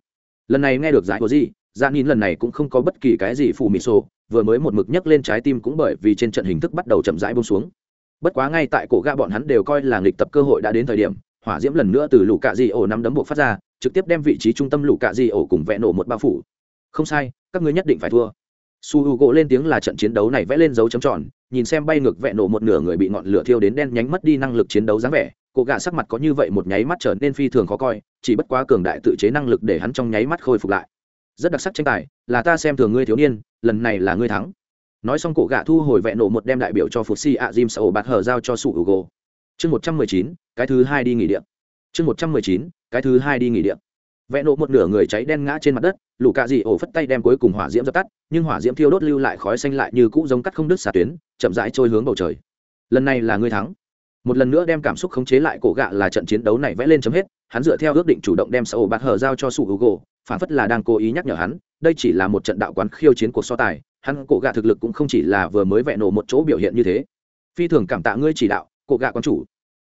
Lần này nghe được giải của gì dạ nhìn lần này cũng không có bất kỳ cái gì phù mị xô vừa mới một mực nhấc lên trái tim cũng bởi vì trên trận hình thức bắt đầu chậm rãi bông xuống. Bất quá ngay tại cổ gạ bọn hắn đều coi là nghịch tập cơ hội đã đến thời điểm, hỏa diễm lần nữa từ lũ cạ dị ổ năm đấm buộc phát ra, trực tiếp đem vị trí trung tâm lũ cạ dị ổ cùng vẹn nổ một bao phủ. Không sai các ngươi nhất định phải thua. Su h u gỗ lên tiếng là trận chiến đấu này vẽ lên dấu chấm tròn, nhìn xem bay ngược vẽ nổ một nửa người bị ngọn lửa thiêu đến đen nhánh mất đi năng lực chiến đấu dáng vẻ cổ gạ sắc mặt có như vậy một nháy mắt trở nên phi thường khó coi, chỉ bất quá cường đại tự chế năng lực để hắn trong nháy mắt khôi phục lại. Rất đặc sắc tranh tài, là ta xem thường ngươi thiếu niên, lần này là ngươi thắng. Nói xong cổ gạ thu hồi vẹn nổ một đem đại biểu cho phục si a jim sầu bạt hở giao cho su h u gỗ chương một trăm mười chín, cái thứ hai đi nghỉ điện chương một trăm mười chín, cái thứ hai đi nghỉ điện Vẽ nổ một nửa người cháy đen ngã trên mặt đất, lũ cạ dị ổ phất tay đem cuối cùng hỏa diễm dập tắt, nhưng hỏa diễm thiêu đốt lưu lại khói xanh lại như cũ giống cắt không đứt xà tuyến, chậm rãi trôi hướng bầu trời. Lần này là ngươi thắng. Một lần nữa đem cảm xúc khống chế lại, cổ gạ là trận chiến đấu này vẽ lên chấm hết, hắn dựa theo ước định chủ động đem sầu bạt hở giao cho sủ hữu gỗ phản phất là đang cố ý nhắc nhở hắn, đây chỉ là một trận đạo quán khiêu chiến cuộc so tài, hắn, cổ gạ thực lực cũng không chỉ là vừa mới vẽ nổ một chỗ biểu hiện như thế. Phi thường cảm tạ ngươi chỉ đạo, cổ gạ quán chủ.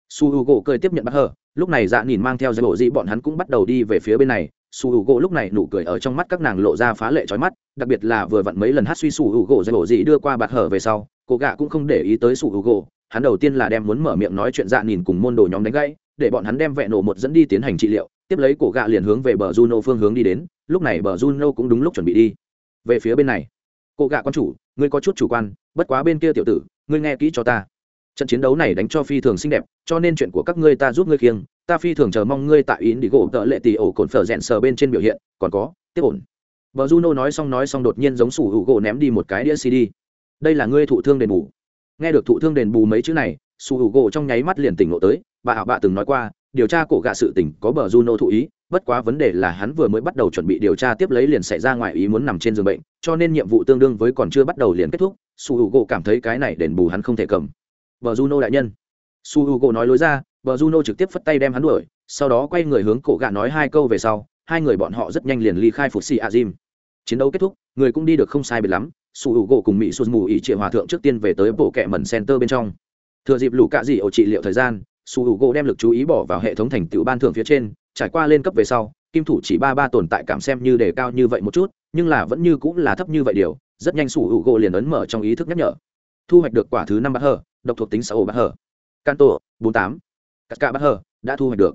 Su h u gỗ cười tiếp nhận bắt hờ lúc này dạ nhìn mang theo dạ dây bộ dĩ bọn hắn cũng bắt đầu đi về phía bên này. Su h u gỗ lúc này nụ cười ở trong mắt các nàng lộ ra phá lệ trói mắt, đặc biệt là vừa vặn mấy lần hát suy su h u gỗ dạ dây bộ dĩ đưa qua bạt hở về sau, cô gạ cũng không để ý tới su h u gỗ. Hắn đầu tiên là đem muốn mở miệng nói chuyện dạ nhìn cùng môn đồ nhóm đánh gãy, để bọn hắn đem vẹn nổ một dẫn đi tiến hành trị liệu. Tiếp lấy cổ gạ liền hướng về bờ juno phương hướng đi đến. Lúc này bờ juno cũng đúng lúc chuẩn bị đi. Về phía bên này cổ gạ con chủ, ngươi có chút chủ quan, bất quá bên kia tiểu tử, ngươi nghe kỹ cho ta trận chiến đấu này đánh cho phi thường xinh đẹp, cho nên chuyện của các ngươi ta giúp ngươi khiêng, ta phi thường chờ mong ngươi tại ý đi gỗ tợ lệ tỷ ổ cồn phở rẽn sờ bên trên biểu hiện, còn có, tiếp ổn. Vợ juno nói xong nói xong đột nhiên giống sủ hữu gỗ ném đi một cái đĩa cd. Đây là ngươi thụ thương đền bù. Nghe được thụ thương đền bù mấy chữ này, sủ hữu gỗ trong nháy mắt liền tỉnh ngộ tới, bà ảo bạ từng nói qua, điều tra cổ gạ sự tỉnh có bờ juno thụ ý, bất quá vấn đề là hắn vừa mới bắt đầu chuẩn bị điều tra tiếp lấy liền xảy ra ngoài ý muốn nằm trên giường bệnh, cho nên nhiệm vụ tương đương với còn chưa bắt đầu liền kết thúc su hữu gỗ cảm thấy cái này đền bù hắn không thể cầm vợ juno đại nhân. Su h u gỗ nói lối ra vợ juno trực tiếp phất tay đem hắn đuổi, sau đó quay người hướng cổ gạ nói hai câu về sau, hai người bọn họ rất nhanh liền ly khai phục xì a jim. Chiến đấu kết thúc, người cũng đi được không sai biệt lắm, su h u gỗ cùng mỹ xuân mù ỉ trịa hòa thượng trước tiên về tới bộ kẹ mẩn center bên trong. Thừa dịp lũ cạ dị ổ trị liệu thời gian, su h u gỗ đem lực chú ý bỏ vào hệ thống thành tựu ban thưởng phía trên, trải qua lên cấp về sau, kim thủ chỉ ba ba tồn tại cảm xem như đề cao như vậy một chút, nhưng là vẫn như cũng là thấp như vậy điều, rất nhanh sủ hữu gỗ liền ấn mở trong ý thức nhắc nhở. Thu hoạch được quả thứ năm bát hờ độc thuộc tính sáu bát hở can tổ bốn tám. Cắt cả bát hở đã thu hoạch được.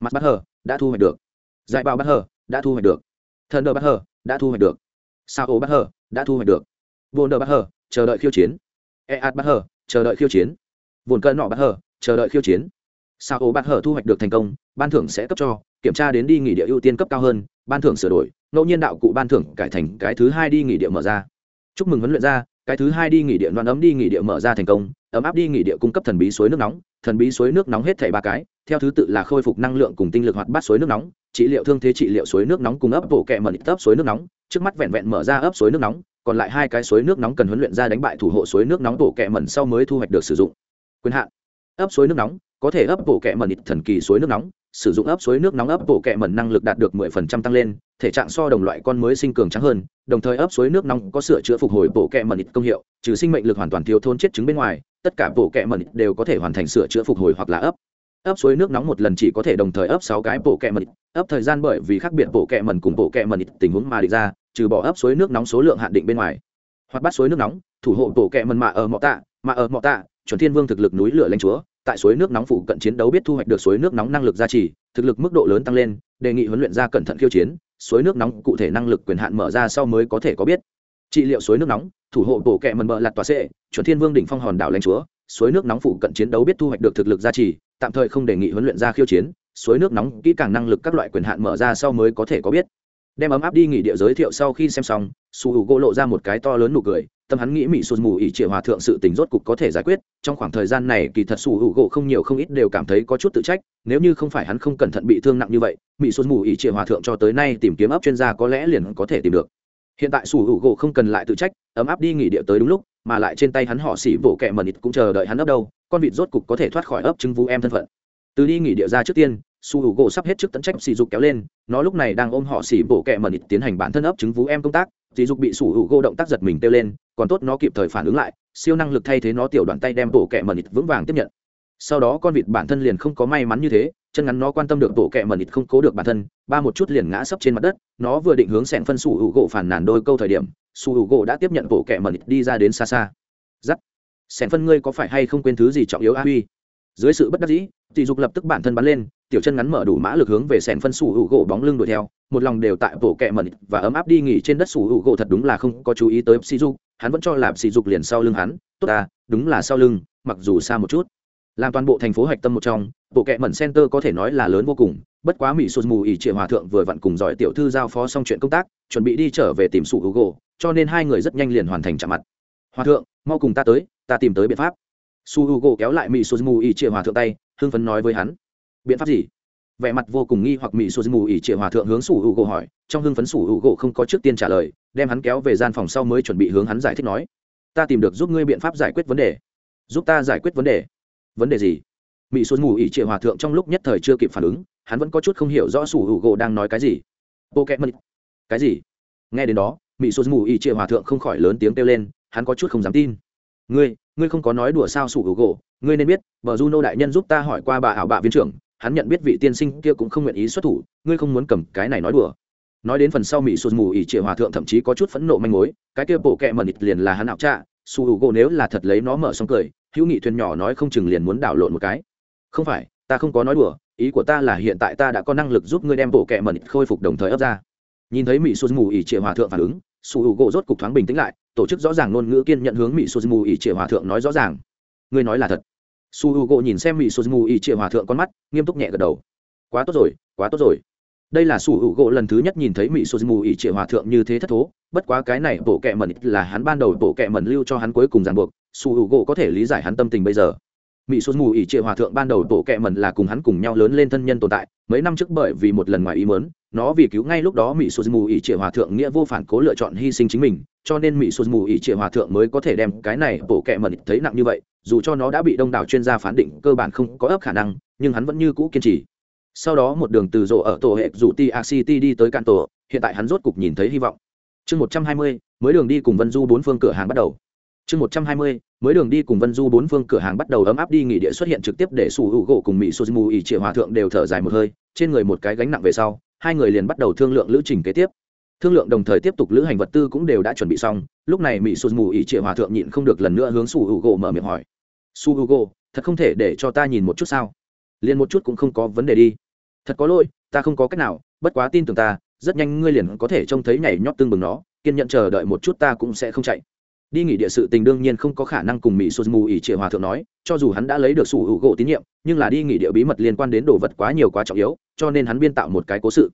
Mặt bát hở đã thu hoạch được. Giải bao bát hở đã thu hoạch được. Thần đờ bát hở đã thu hoạch được. Sao ố bát hở đã thu hoạch được. Vồn đờ bát hở chờ đợi khiêu chiến. E ad bát hở chờ đợi khiêu chiến. Vồn cơn nọ bát hở chờ đợi khiêu chiến. Sao ố bát hở thu hoạch được thành công, ban thưởng sẽ cấp cho. Kiểm tra đến đi nghỉ địa ưu tiên cấp cao hơn, ban thưởng sửa đổi. Ngẫu nhiên đạo cụ ban thưởng cải thành cái thứ hai đi nghỉ địa mở ra. Chúc mừng huấn luyện ra cái thứ hai đi nghỉ địa loạn ấm đi nghỉ địa mở ra thành công ấm áp đi nghỉ địa cung cấp thần bí suối nước nóng thần bí suối nước nóng hết thảy ba cái theo thứ tự là khôi phục năng lượng cùng tinh lực hoạt bát suối nước nóng trị liệu thương thế trị liệu suối nước nóng cùng ấp bộ kẹ mở ấp suối nước nóng trước mắt vẹn vẹn mở ra ấp suối nước nóng còn lại hai cái suối nước nóng cần huấn luyện ra đánh bại thủ hộ suối nước nóng bộ kẹ mẩn sau mới thu hoạch được sử dụng quyền hạn ấp suối nước nóng có thể ấp bộ kẹ mẩn thần kỳ suối nước nóng sử dụng ấp suối nước nóng ấp bộ kẹ mẩn năng lực đạt được 10% tăng lên thể trạng so đồng loại con mới sinh cường trắng hơn đồng thời ấp suối nước nóng có sửa chữa phục hồi bộ kẹ mẩn công hiệu trừ sinh mệnh lực hoàn toàn thiếu thôn chết chứng bên ngoài tất cả bộ kẹ mẩn đều có thể hoàn thành sửa chữa phục hồi hoặc là ấp. Ấp suối nước nóng một lần chỉ có thể đồng thời ấp sáu cái bộ kẹ mẩn. Ấp thời gian bởi vì khác biệt bộ kẹ mẩn cùng bộ kẹ mẩn tình huống mà địch ra, trừ bỏ ấp suối nước nóng số lượng hạn định bên ngoài. Hoặc bắt suối nước nóng, thủ hộ bộ kẹ mẩn mạ ở mọ tạ mạ ở mọ tạ, chuẩn thiên vương thực lực núi lửa lãnh chúa, tại suối nước nóng phụ cận chiến đấu biết thu hoạch được suối nước nóng năng lực gia trì, thực lực mức độ lớn tăng lên, đề nghị huấn luyện ra cẩn thận khiêu chiến, suối nước nóng cụ thể năng lực quyền hạn mở ra sau mới có thể có biết trị liệu suối nước nóng, thủ hộ bộ kẹ mần bờ lạt tòa sệ chuẩn thiên vương đỉnh phong hòn đảo lãnh chúa, suối nước nóng phụ cận chiến đấu biết thu hoạch được thực lực gia trì, tạm thời không đề nghị huấn luyện ra khiêu chiến, suối nước nóng kỹ càng năng lực các loại quyền hạn mở ra sau mới có thể có biết. Đem ấm áp đi nghỉ địa giới thiệu sau khi xem xong, su h u gỗ lộ ra một cái to lớn nụ cười, tâm hắn nghĩ mỹ sụt mù ỉ triệu hòa thượng sự tình rốt cục có thể giải quyết, trong khoảng thời gian này kỳ thật su h u gỗ không nhiều không ít đều cảm thấy có chút tự trách, nếu như không phải hắn không cẩn thận bị thương nặng như vậy mỹ sụt mù ỉ triệu hòa thượng cho tới nay tìm kiếm ấp chuyên gia có lẽ liền có thể tìm được hiện tại sủ hữu gỗ không cần lại tự trách, ấm áp đi nghỉ địa tới đúng lúc, mà lại trên tay hắn họ xỉ vỗ kẹ mần ít cũng chờ đợi hắn ấp đâu, con vịt rốt cục có thể thoát khỏi ấp chứng vũ em thân phận. Từ đi nghỉ địa ra trước tiên su h u gỗ sắp hết trước tận trách sỉ dục kéo lên, nó lúc này đang ôm họ xỉ vỗ kẹ ít tiến hành bản thân ấp chứng vũ em công tác sỉ dục bị su h u gỗ động tác giật mình kêu lên, còn tốt nó kịp thời phản ứng lại, siêu năng lực thay thế nó tiểu đoạn tay đem bộ kẹ ít vững vàng tiếp nhận sau đó con vịt bản thân liền không có may mắn như thế, chân ngắn nó quan tâm được bộ kẹ mẩn không cố được bản thân, ba một chút liền ngã sấp trên mặt đất, nó vừa định hướng sẹn phân su hữu gỗ phản nàn đôi câu thời điểm su hữu gỗ đã tiếp nhận bộ kẹ mẩn đi ra đến xa xa. Giắt. Sẹn phân ngươi có phải hay không quên thứ gì trọng yếu a huy? Dưới sự bất đắc dĩ dì dục lập tức bản thân bắn lên, tiểu chân ngắn mở đủ mã lực hướng về sẹn phân sủ hữu gỗ bóng lưng đuổi theo, một lòng đều tại bộ kẹ mẩn và ấm áp đi nghỉ trên đất sủ hữu gỗ thật đúng là không có chú ý tới sỉ dục, hắn vẫn cho là sỉ dục liền sau lưng hắn, tốt à đúng là sau lưng, mặc dù xa một chút làm toàn bộ thành phố hạch tâm một trong, bộ kệ mẩn center có thể nói là lớn vô cùng, bất quá mỹ sụt mù ỉ trịa hòa thượng vừa vặn cùng giỏi tiểu thư giao phó xong chuyện công tác, chuẩn bị đi trở về tìm sụ google cho nên hai người rất nhanh liền hoàn thành chạm mặt. Hòa thượng, mau cùng ta tới, ta tìm tới biện pháp. Su google kéo lại mỹ sụt mù ỉ trịa hòa thượng tay, hưng phấn nói với hắn. Biện pháp gì? Vẻ mặt vô cùng nghi hoặc mỹ sụt mù ỉ trịa hòa thượng hướng su h gỗ hỏi, trong hưng phấn su h gỗ không có trước tiên trả lời, đem hắn kéo về gian phòng sau mới chuẩn bị hướng hắn giải thích nói. Ta tìm được giúp ngươi biện pháp giải quyết vấn đề. Giúp ta giải quyết vấn đề vấn đề gì? Mỹ xuân mù ỉ trịa hòa thượng trong lúc nhất thời chưa kịp phản ứng, hắn vẫn có chút không hiểu rõ sủ hữu gỗ đang nói cái gì. Bộ kẹt mật. Cái gì? Nghe đến đó mỹ xuân mù ỉ trịa hòa thượng không khỏi lớn tiếng kêu lên, hắn có chút không dám tin. Ngươi ngươi không có nói đùa sao sủ hữu gỗ? Ngươi nên biết vợ juno đại nhân giúp ta hỏi qua bà ảo bạ viên trưởng, hắn nhận biết vị tiên sinh kia cũng không nguyện ý xuất thủ, ngươi không muốn cầm cái này nói đùa. Nói đến phần sau mỹ sụt mù ỉ trịa hòa thượng thậm chí có chút phẫn nộ manh mối, cái kia bộ kẹ mần ít liền là hắn ảo trạ su hữu gỗ nếu là thật lấy nó mở xong cười, hữu nghị thuyền nhỏ nói không chừng liền muốn đảo lộn một cái. Không phải, ta không có nói đùa, ý của ta là hiện tại ta đã có năng lực giúp ngươi đem bộ kẹ mẩn khôi phục đồng thời ấp ra. Nhìn thấy mỹ su mù ỉ trịa hòa thượng phản ứng, su hữu gỗ rốt cục thoáng bình tĩnh lại, tổ chức rõ ràng ngôn ngữ kiên nhận hướng mỹ suzumu ỉ trịa hòa thượng nói rõ ràng. Ngươi nói là thật. Su h u gỗ nhìn xem mỹ suzumu ỉ trịa hòa thượng con mắt, nghiêm túc nhẹ gật đầu. Quá tốt rồi, quá tốt rồi đây là sủ hữu gỗ lần thứ nhất nhìn thấy mỹ sô mù ỉ trịa hòa thượng như thế thất thố, bất quá cái này bộ kệ mẩn là hắn ban đầu bộ kệ mẩn lưu cho hắn cuối cùng ràng buộc, sủ hữu gỗ có thể lý giải hắn tâm tình bây giờ. Mỹ sô mù ỉ trịa hòa thượng ban đầu bộ kệ mẩn là cùng hắn cùng nhau lớn lên thân nhân tồn tại, mấy năm trước bởi vì một lần ngoài ý mớn nó vì cứu ngay lúc đó mỹ sô mù ỉ trịa hòa thượng nghĩa vô phản cố lựa chọn hy sinh chính mình, cho nên mỹ sô mù ỉ trịa hòa thượng mới có thể đem cái này bộ kệ mẩn thấy nặng như vậy, dù cho nó đã bị đông đảo chuyên gia phán định cơ bản không có ấp khả năng, nhưng hắn vẫn như cũ kiên trì sau đó một đường từ rộ ở tổ hệ rủ ti city đi tới cạn tổ, hiện tại hắn rốt cục nhìn thấy hy vọng. Chương một trăm hai mươi, mới đường đi cùng vân du bốn phương cửa hàng bắt đầu. Chương một trăm hai mươi, mới đường đi cùng vân du bốn phương cửa hàng bắt đầu ấm áp đi nghỉ địa xuất hiện trực tiếp để sủ hữu gỗ cùng mỹ suzumu ỉ triệu hòa thượng đều thở dài một hơi, trên người một cái gánh nặng về sau, hai người liền bắt đầu thương lượng lữ trình kế tiếp. Thương lượng đồng thời tiếp tục lữ hành vật tư cũng đều đã chuẩn bị xong, lúc này mỹ suzumu ỉ triệu hòa thượng nhịn không được lần nữa hướng sủ hữu u mở miệng hỏi. Su hữu gỗ, thật không thể để cho ta nhìn một chút sao? Liền một chút cũng không có vấn đề đi thật có lỗi, ta không có cách nào, bất quá tin tưởng ta, rất nhanh ngươi liền có thể trông thấy nhảy nhót tương bừng nó, kiên nhận chờ đợi một chút ta cũng sẽ không chạy. Đi nghỉ địa sự tình đương nhiên không có khả năng cùng mỹ sô mù ỉ triệu hòa thượng nói, cho dù hắn đã lấy được sủ hữu gỗ tín nhiệm, nhưng là đi nghỉ địa bí mật liên quan đến đồ vật quá nhiều quá trọng yếu, cho nên hắn biên tạo một cái cố sự.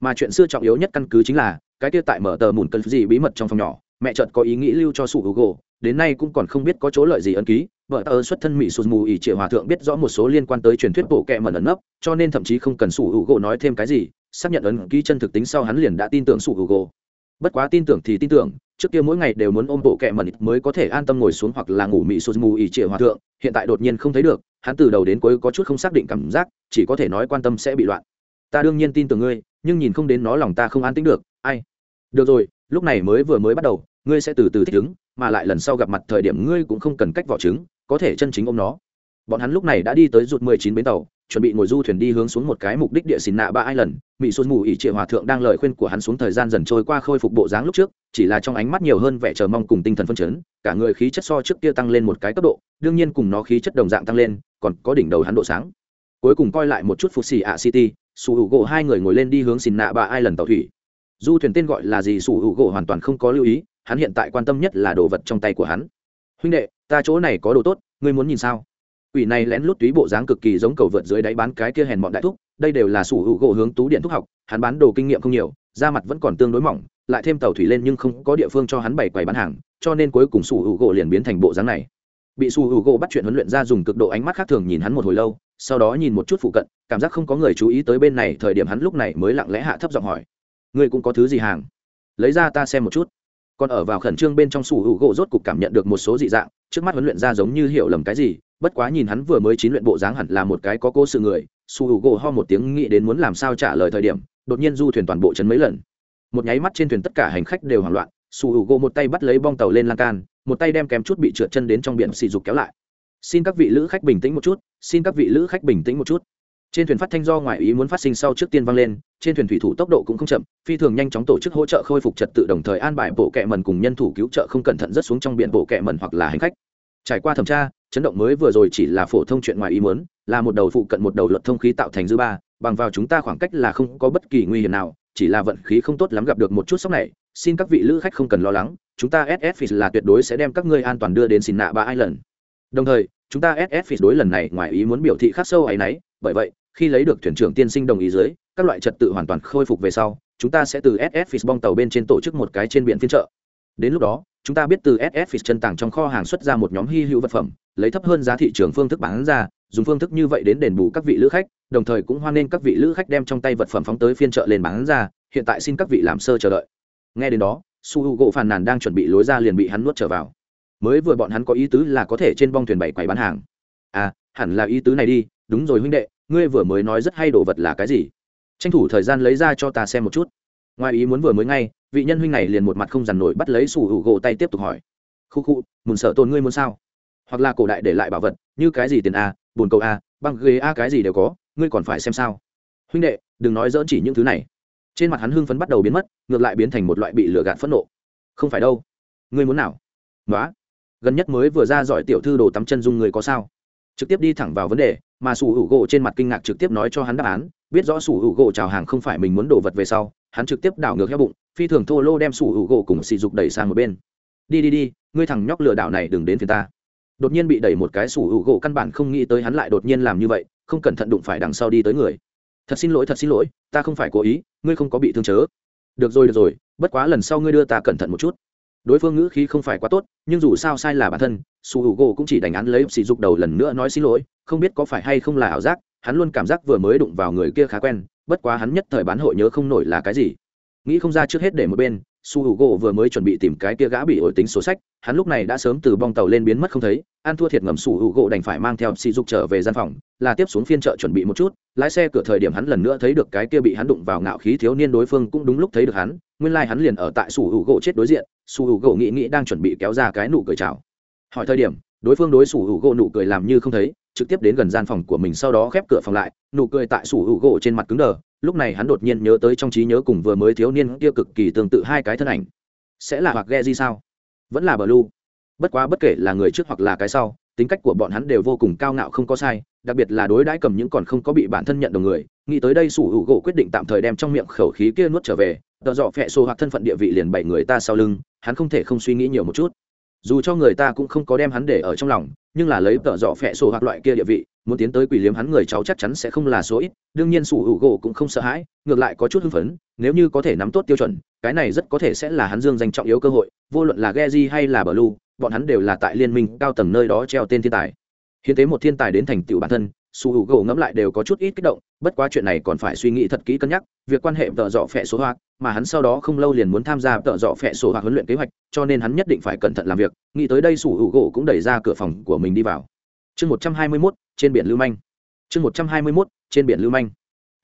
Mà chuyện xưa trọng yếu nhất căn cứ chính là, cái kia tại mở tờ mùn cần gì bí mật trong phòng nhỏ, mẹ chợt có ý nghĩ lưu cho sủ hữu gỗ đến nay cũng còn không biết có chỗ lợi gì ấn ký. Vợ tờ xuất thân mỹ sụt mù ỉ triệu hòa thượng biết rõ một số liên quan tới truyền thuyết bộ kẹ mẩn ẩn nấp, cho nên thậm chí không cần sủ hữu gỗ nói thêm cái gì, xác nhận ấn ký chân thực tính sau hắn liền đã tin tưởng sủ hữu gỗ. Bất quá tin tưởng thì tin tưởng, trước kia mỗi ngày đều muốn ôm bộ kẹ mẩn mới có thể an tâm ngồi xuống hoặc là ngủ mỹ sụt mù ỉ triệu hòa thượng, hiện tại đột nhiên không thấy được, hắn từ đầu đến cuối có chút không xác định cảm giác, chỉ có thể nói quan tâm sẽ bị loạn. Ta đương nhiên tin tưởng ngươi, nhưng nhìn không đến nó lòng ta không an tính được, ai? Được rồi, lúc này mới vừa mới bắt đầu ngươi sẽ từ từ thích ứng, mà lại lần sau gặp mặt thời điểm ngươi cũng không cần cách vỏ trứng, có thể chân chính ôm nó. Bọn hắn lúc này đã đi tới rụt mười chín bến tàu, chuẩn bị ngồi du thuyền đi hướng xuống một cái mục đích địa xìn nạ ba ai lần mỹ xuân mù ỉ trịa hòa thượng đang lời khuyên của hắn xuống thời gian dần trôi qua khôi phục bộ dáng lúc trước, chỉ là trong ánh mắt nhiều hơn vẻ chờ mong cùng tinh thần phân chấn, cả người khí chất so trước kia tăng lên một cái cấp độ, đương nhiên cùng nó khí chất đồng dạng tăng lên, còn có đỉnh đầu hắn độ sáng. Cuối cùng coi lại một chút phục xì ạ city sủ hữu gỗ hai người ngồi lên đi hướng xìn nạ ba ai lần tàu thủy. Du thuyền tên gọi là gì sủ hữu gỗ hoàn toàn không có lưu ý hắn hiện tại quan tâm nhất là đồ vật trong tay của hắn. Huynh đệ, ta chỗ này có đồ tốt, ngươi muốn nhìn sao? Quỷ này lén lút túy bộ dáng cực kỳ giống cầu vượt dưới đáy bán cái kia hèn bọn đại thúc, đây đều là sủ hữu gỗ hướng tú điện thúc học, hắn bán đồ kinh nghiệm không nhiều, da mặt vẫn còn tương đối mỏng, lại thêm tàu thủy lên nhưng không có địa phương cho hắn bày quầy bán hàng, cho nên cuối cùng sủ hữu gỗ liền biến thành bộ dáng này. Bị sủ hữu gỗ bắt chuyện huấn luyện ra dùng cực độ ánh mắt khác thường nhìn hắn một hồi lâu, sau đó nhìn một chút phụ cận, cảm giác không có người chú ý tới bên này, thời điểm hắn lúc này mới lặng lẽ hạ thấp giọng hỏi, ngươi cũng có thứ gì hàng? Lấy ra ta xem một chút còn ở vào khẩn trương bên trong sủ hữu gỗ rốt cục cảm nhận được một số dị dạng, trước mắt huấn luyện ra giống như hiểu lầm cái gì, bất quá nhìn hắn vừa mới chín luyện bộ dáng hẳn là một cái có cố sự người, sủ hữu gỗ ho một tiếng nghĩ đến muốn làm sao trả lời thời điểm, đột nhiên du thuyền toàn bộ chấn mấy lần. Một nháy mắt trên thuyền tất cả hành khách đều hoảng loạn, sủ hữu gỗ một tay bắt lấy bong tàu lên lan can, một tay đem kém chút bị trượt chân đến trong biển xì dục kéo lại. Xin các vị lữ khách bình tĩnh một chút, xin các vị lữ khách bình tĩnh một chút trên thuyền phát thanh do ngoại ý muốn phát sinh sau trước tiên vang lên, trên thuyền thủy thủ tốc độ cũng không chậm, phi thường nhanh chóng tổ chức hỗ trợ khôi phục trật tự đồng thời an bài bộ kẹ mần cùng nhân thủ cứu trợ không cẩn thận rất xuống trong biển bộ kẹ mần hoặc là hành khách. Trải qua thẩm tra, chấn động mới vừa rồi chỉ là phổ thông chuyện ngoài ý muốn, là một đầu phụ cận một đầu luật thông khí tạo thành dư ba, bằng vào chúng ta khoảng cách là không có bất kỳ nguy hiểm nào, chỉ là vận khí không tốt lắm gặp được một chút sốc này, xin các vị lữ khách không cần lo lắng, chúng ta ss là tuyệt đối sẽ đem các ngươi an toàn đưa đến xin nạ ba island. Đồng thời, chúng ta ss đối lần này ngoài ý muốn biểu thị khắc sâu ấy nấy bởi vậy khi lấy được thuyền trưởng tiên sinh đồng ý dưới, các loại trật tự hoàn toàn khôi phục về sau, chúng ta sẽ từ ss bong tàu bên trên tổ chức một cái trên biển phiên trợ đến lúc đó, chúng ta biết từ ss chân tàng trong kho hàng xuất ra một nhóm hy hữu vật phẩm, lấy thấp hơn giá thị trường phương thức bán ra, dùng phương thức như vậy đến đền bù các vị lữ khách, đồng thời cũng hoan nghênh các vị lữ khách đem trong tay vật phẩm phóng tới phiên chợ lên bán ra, hiện tại xin các vị làm sơ chờ đợi. Nghe đến đó, su h u gỗ phàn nàn đang chuẩn bị lối ra liền bị hắn nuốt trở vào. Mới vừa bọn hắn có ý tứ là có thể trên bong thuyền bảy quầy bán hàng. À hẳn là ý tứ này đi, đúng rồi huynh đệ ngươi vừa mới nói rất hay đồ vật là cái gì? Tranh thủ thời gian lấy ra cho ta xem một chút. Ngoài ý muốn vừa mới ngay, vị nhân huynh này liền một mặt không dằn nổi bắt lấy sủ hữu gỗ tay tiếp tục hỏi. Khu khu mùn sợ tôn ngươi muốn sao? Hoặc là cổ đại để lại bảo vật, như cái gì tiền a, bồn cầu a, băng ghế a cái gì đều có, ngươi còn phải xem sao. Huynh đệ, đừng nói dỡn chỉ những thứ này. Trên mặt hắn hưng phấn bắt đầu biến mất, ngược lại biến thành một loại bị lừa gạt phẫn nộ. Không phải đâu. Ngươi muốn nào? Nói gần nhất mới vừa ra giỏi tiểu thư đồ tắm chân dung người có sao? Trực tiếp đi thẳng vào vấn đề, mà sủ hữu gỗ trên mặt kinh ngạc trực tiếp nói cho hắn đáp án, biết rõ sủ hữu gỗ chào hàng không phải mình muốn đổ vật về sau, hắn trực tiếp đảo ngược heo bụng, phi thường thô lô đem sủ hữu gỗ cùng sỉ dục đẩy sang một bên. Đi đi đi, ngươi thằng nhóc lừa đảo này đừng đến phiền ta. Đột nhiên bị đẩy một cái sủ hữu gỗ căn bản không nghĩ tới hắn lại đột nhiên làm như vậy, không cẩn thận đụng phải đằng sau đi tới người. Thật xin lỗi, thật xin lỗi, ta không phải cố ý, ngươi không có bị thương chớ. Được rồi được rồi, bất quá lần sau ngươi đưa ta cẩn thận một chút đối phương ngữ khí không phải quá tốt, nhưng dù sao sai là bản thân, su h u gỗ cũng chỉ đánh án lấy sỉ dục đầu lần nữa nói xin lỗi, không biết có phải hay không là ảo giác, hắn luôn cảm giác vừa mới đụng vào người kia khá quen, bất quá hắn nhất thời bán hội nhớ không nổi là cái gì. Nghĩ không ra trước hết để một bên su h u gỗ vừa mới chuẩn bị tìm cái kia gã bị ổi tính số sách, hắn lúc này đã sớm từ bong tàu lên biến mất không thấy an thua thiệt ngầm su h u gỗ đành phải mang theo sỉ dục trở về gian phòng, là tiếp xuống phiên chợ chuẩn bị một chút, lái xe cửa thời điểm hắn lần nữa thấy được cái kia bị hắn đụng vào ngạo khí thiếu niên đối phương cũng đúng lúc thấy được hắn, nguyên lai、like、hắn liền ở tại su h u gỗ chết đối diện, su h u gỗ nghĩ nghĩ đang chuẩn bị kéo ra cái nụ cười chào. Hỏi thời điểm, đối phương đối su h u gỗ nụ cười làm như không thấy trực tiếp đến gần gian phòng của mình sau đó khép cửa phòng lại, nụ cười tại sủ hữu gỗ trên mặt cứng đờ, lúc này hắn đột nhiên nhớ tới trong trí nhớ cùng vừa mới thiếu niên kia cực kỳ tương tự hai cái thân ảnh. Sẽ là hoặc ghe gì sao? Vẫn là bờ lu bất quá bất kể là người trước hoặc là cái sau, tính cách của bọn hắn đều vô cùng cao ngạo không có sai, đặc biệt là đối đãi cầm những còn không có bị bản thân nhận đồng người, nghĩ tới đây sủ hữu gỗ quyết định tạm thời đem trong miệng khẩu khí kia nuốt trở về, tợ dọ phẹ xô hoặc thân phận địa vị liền bảy người ta sau lưng, hắn không thể không suy nghĩ nhiều một chút. Dù cho người ta cũng không có đem hắn để ở trong lòng nhưng là lấy tợ dọ phẹ sổ hoặc loại kia địa vị muốn tiến tới quỷ liếm hắn người cháu chắc chắn sẽ không là số ít đương nhiên sủ hữu gỗ cũng không sợ hãi ngược lại có chút hưng phấn nếu như có thể nắm tốt tiêu chuẩn cái này rất có thể sẽ là hắn dương danh trọng yếu cơ hội vô luận là Geji hay là Blue, bọn hắn đều là tại liên minh cao tầng nơi đó treo tên thiên tài. Hiến tế một thiên tài đến thành tựu bản thân su h u gỗ ngẫm lại đều có chút ít kích động, bất quá chuyện này còn phải suy nghĩ thật kỹ cân nhắc, việc quan hệ tợ dọ phẹ số hoạt mà hắn sau đó không lâu liền muốn tham gia tợ dọ phẹ số hoạt huấn luyện kế hoạch, cho nên hắn nhất định phải cẩn thận làm việc, nghĩ tới đây su h u gỗ cũng đẩy ra cửa phòng của mình đi vào. Chương một trăm hai mươi mốt, trên biển lưu manh. Chương một trăm hai mươi mốt, trên biển lưu manh.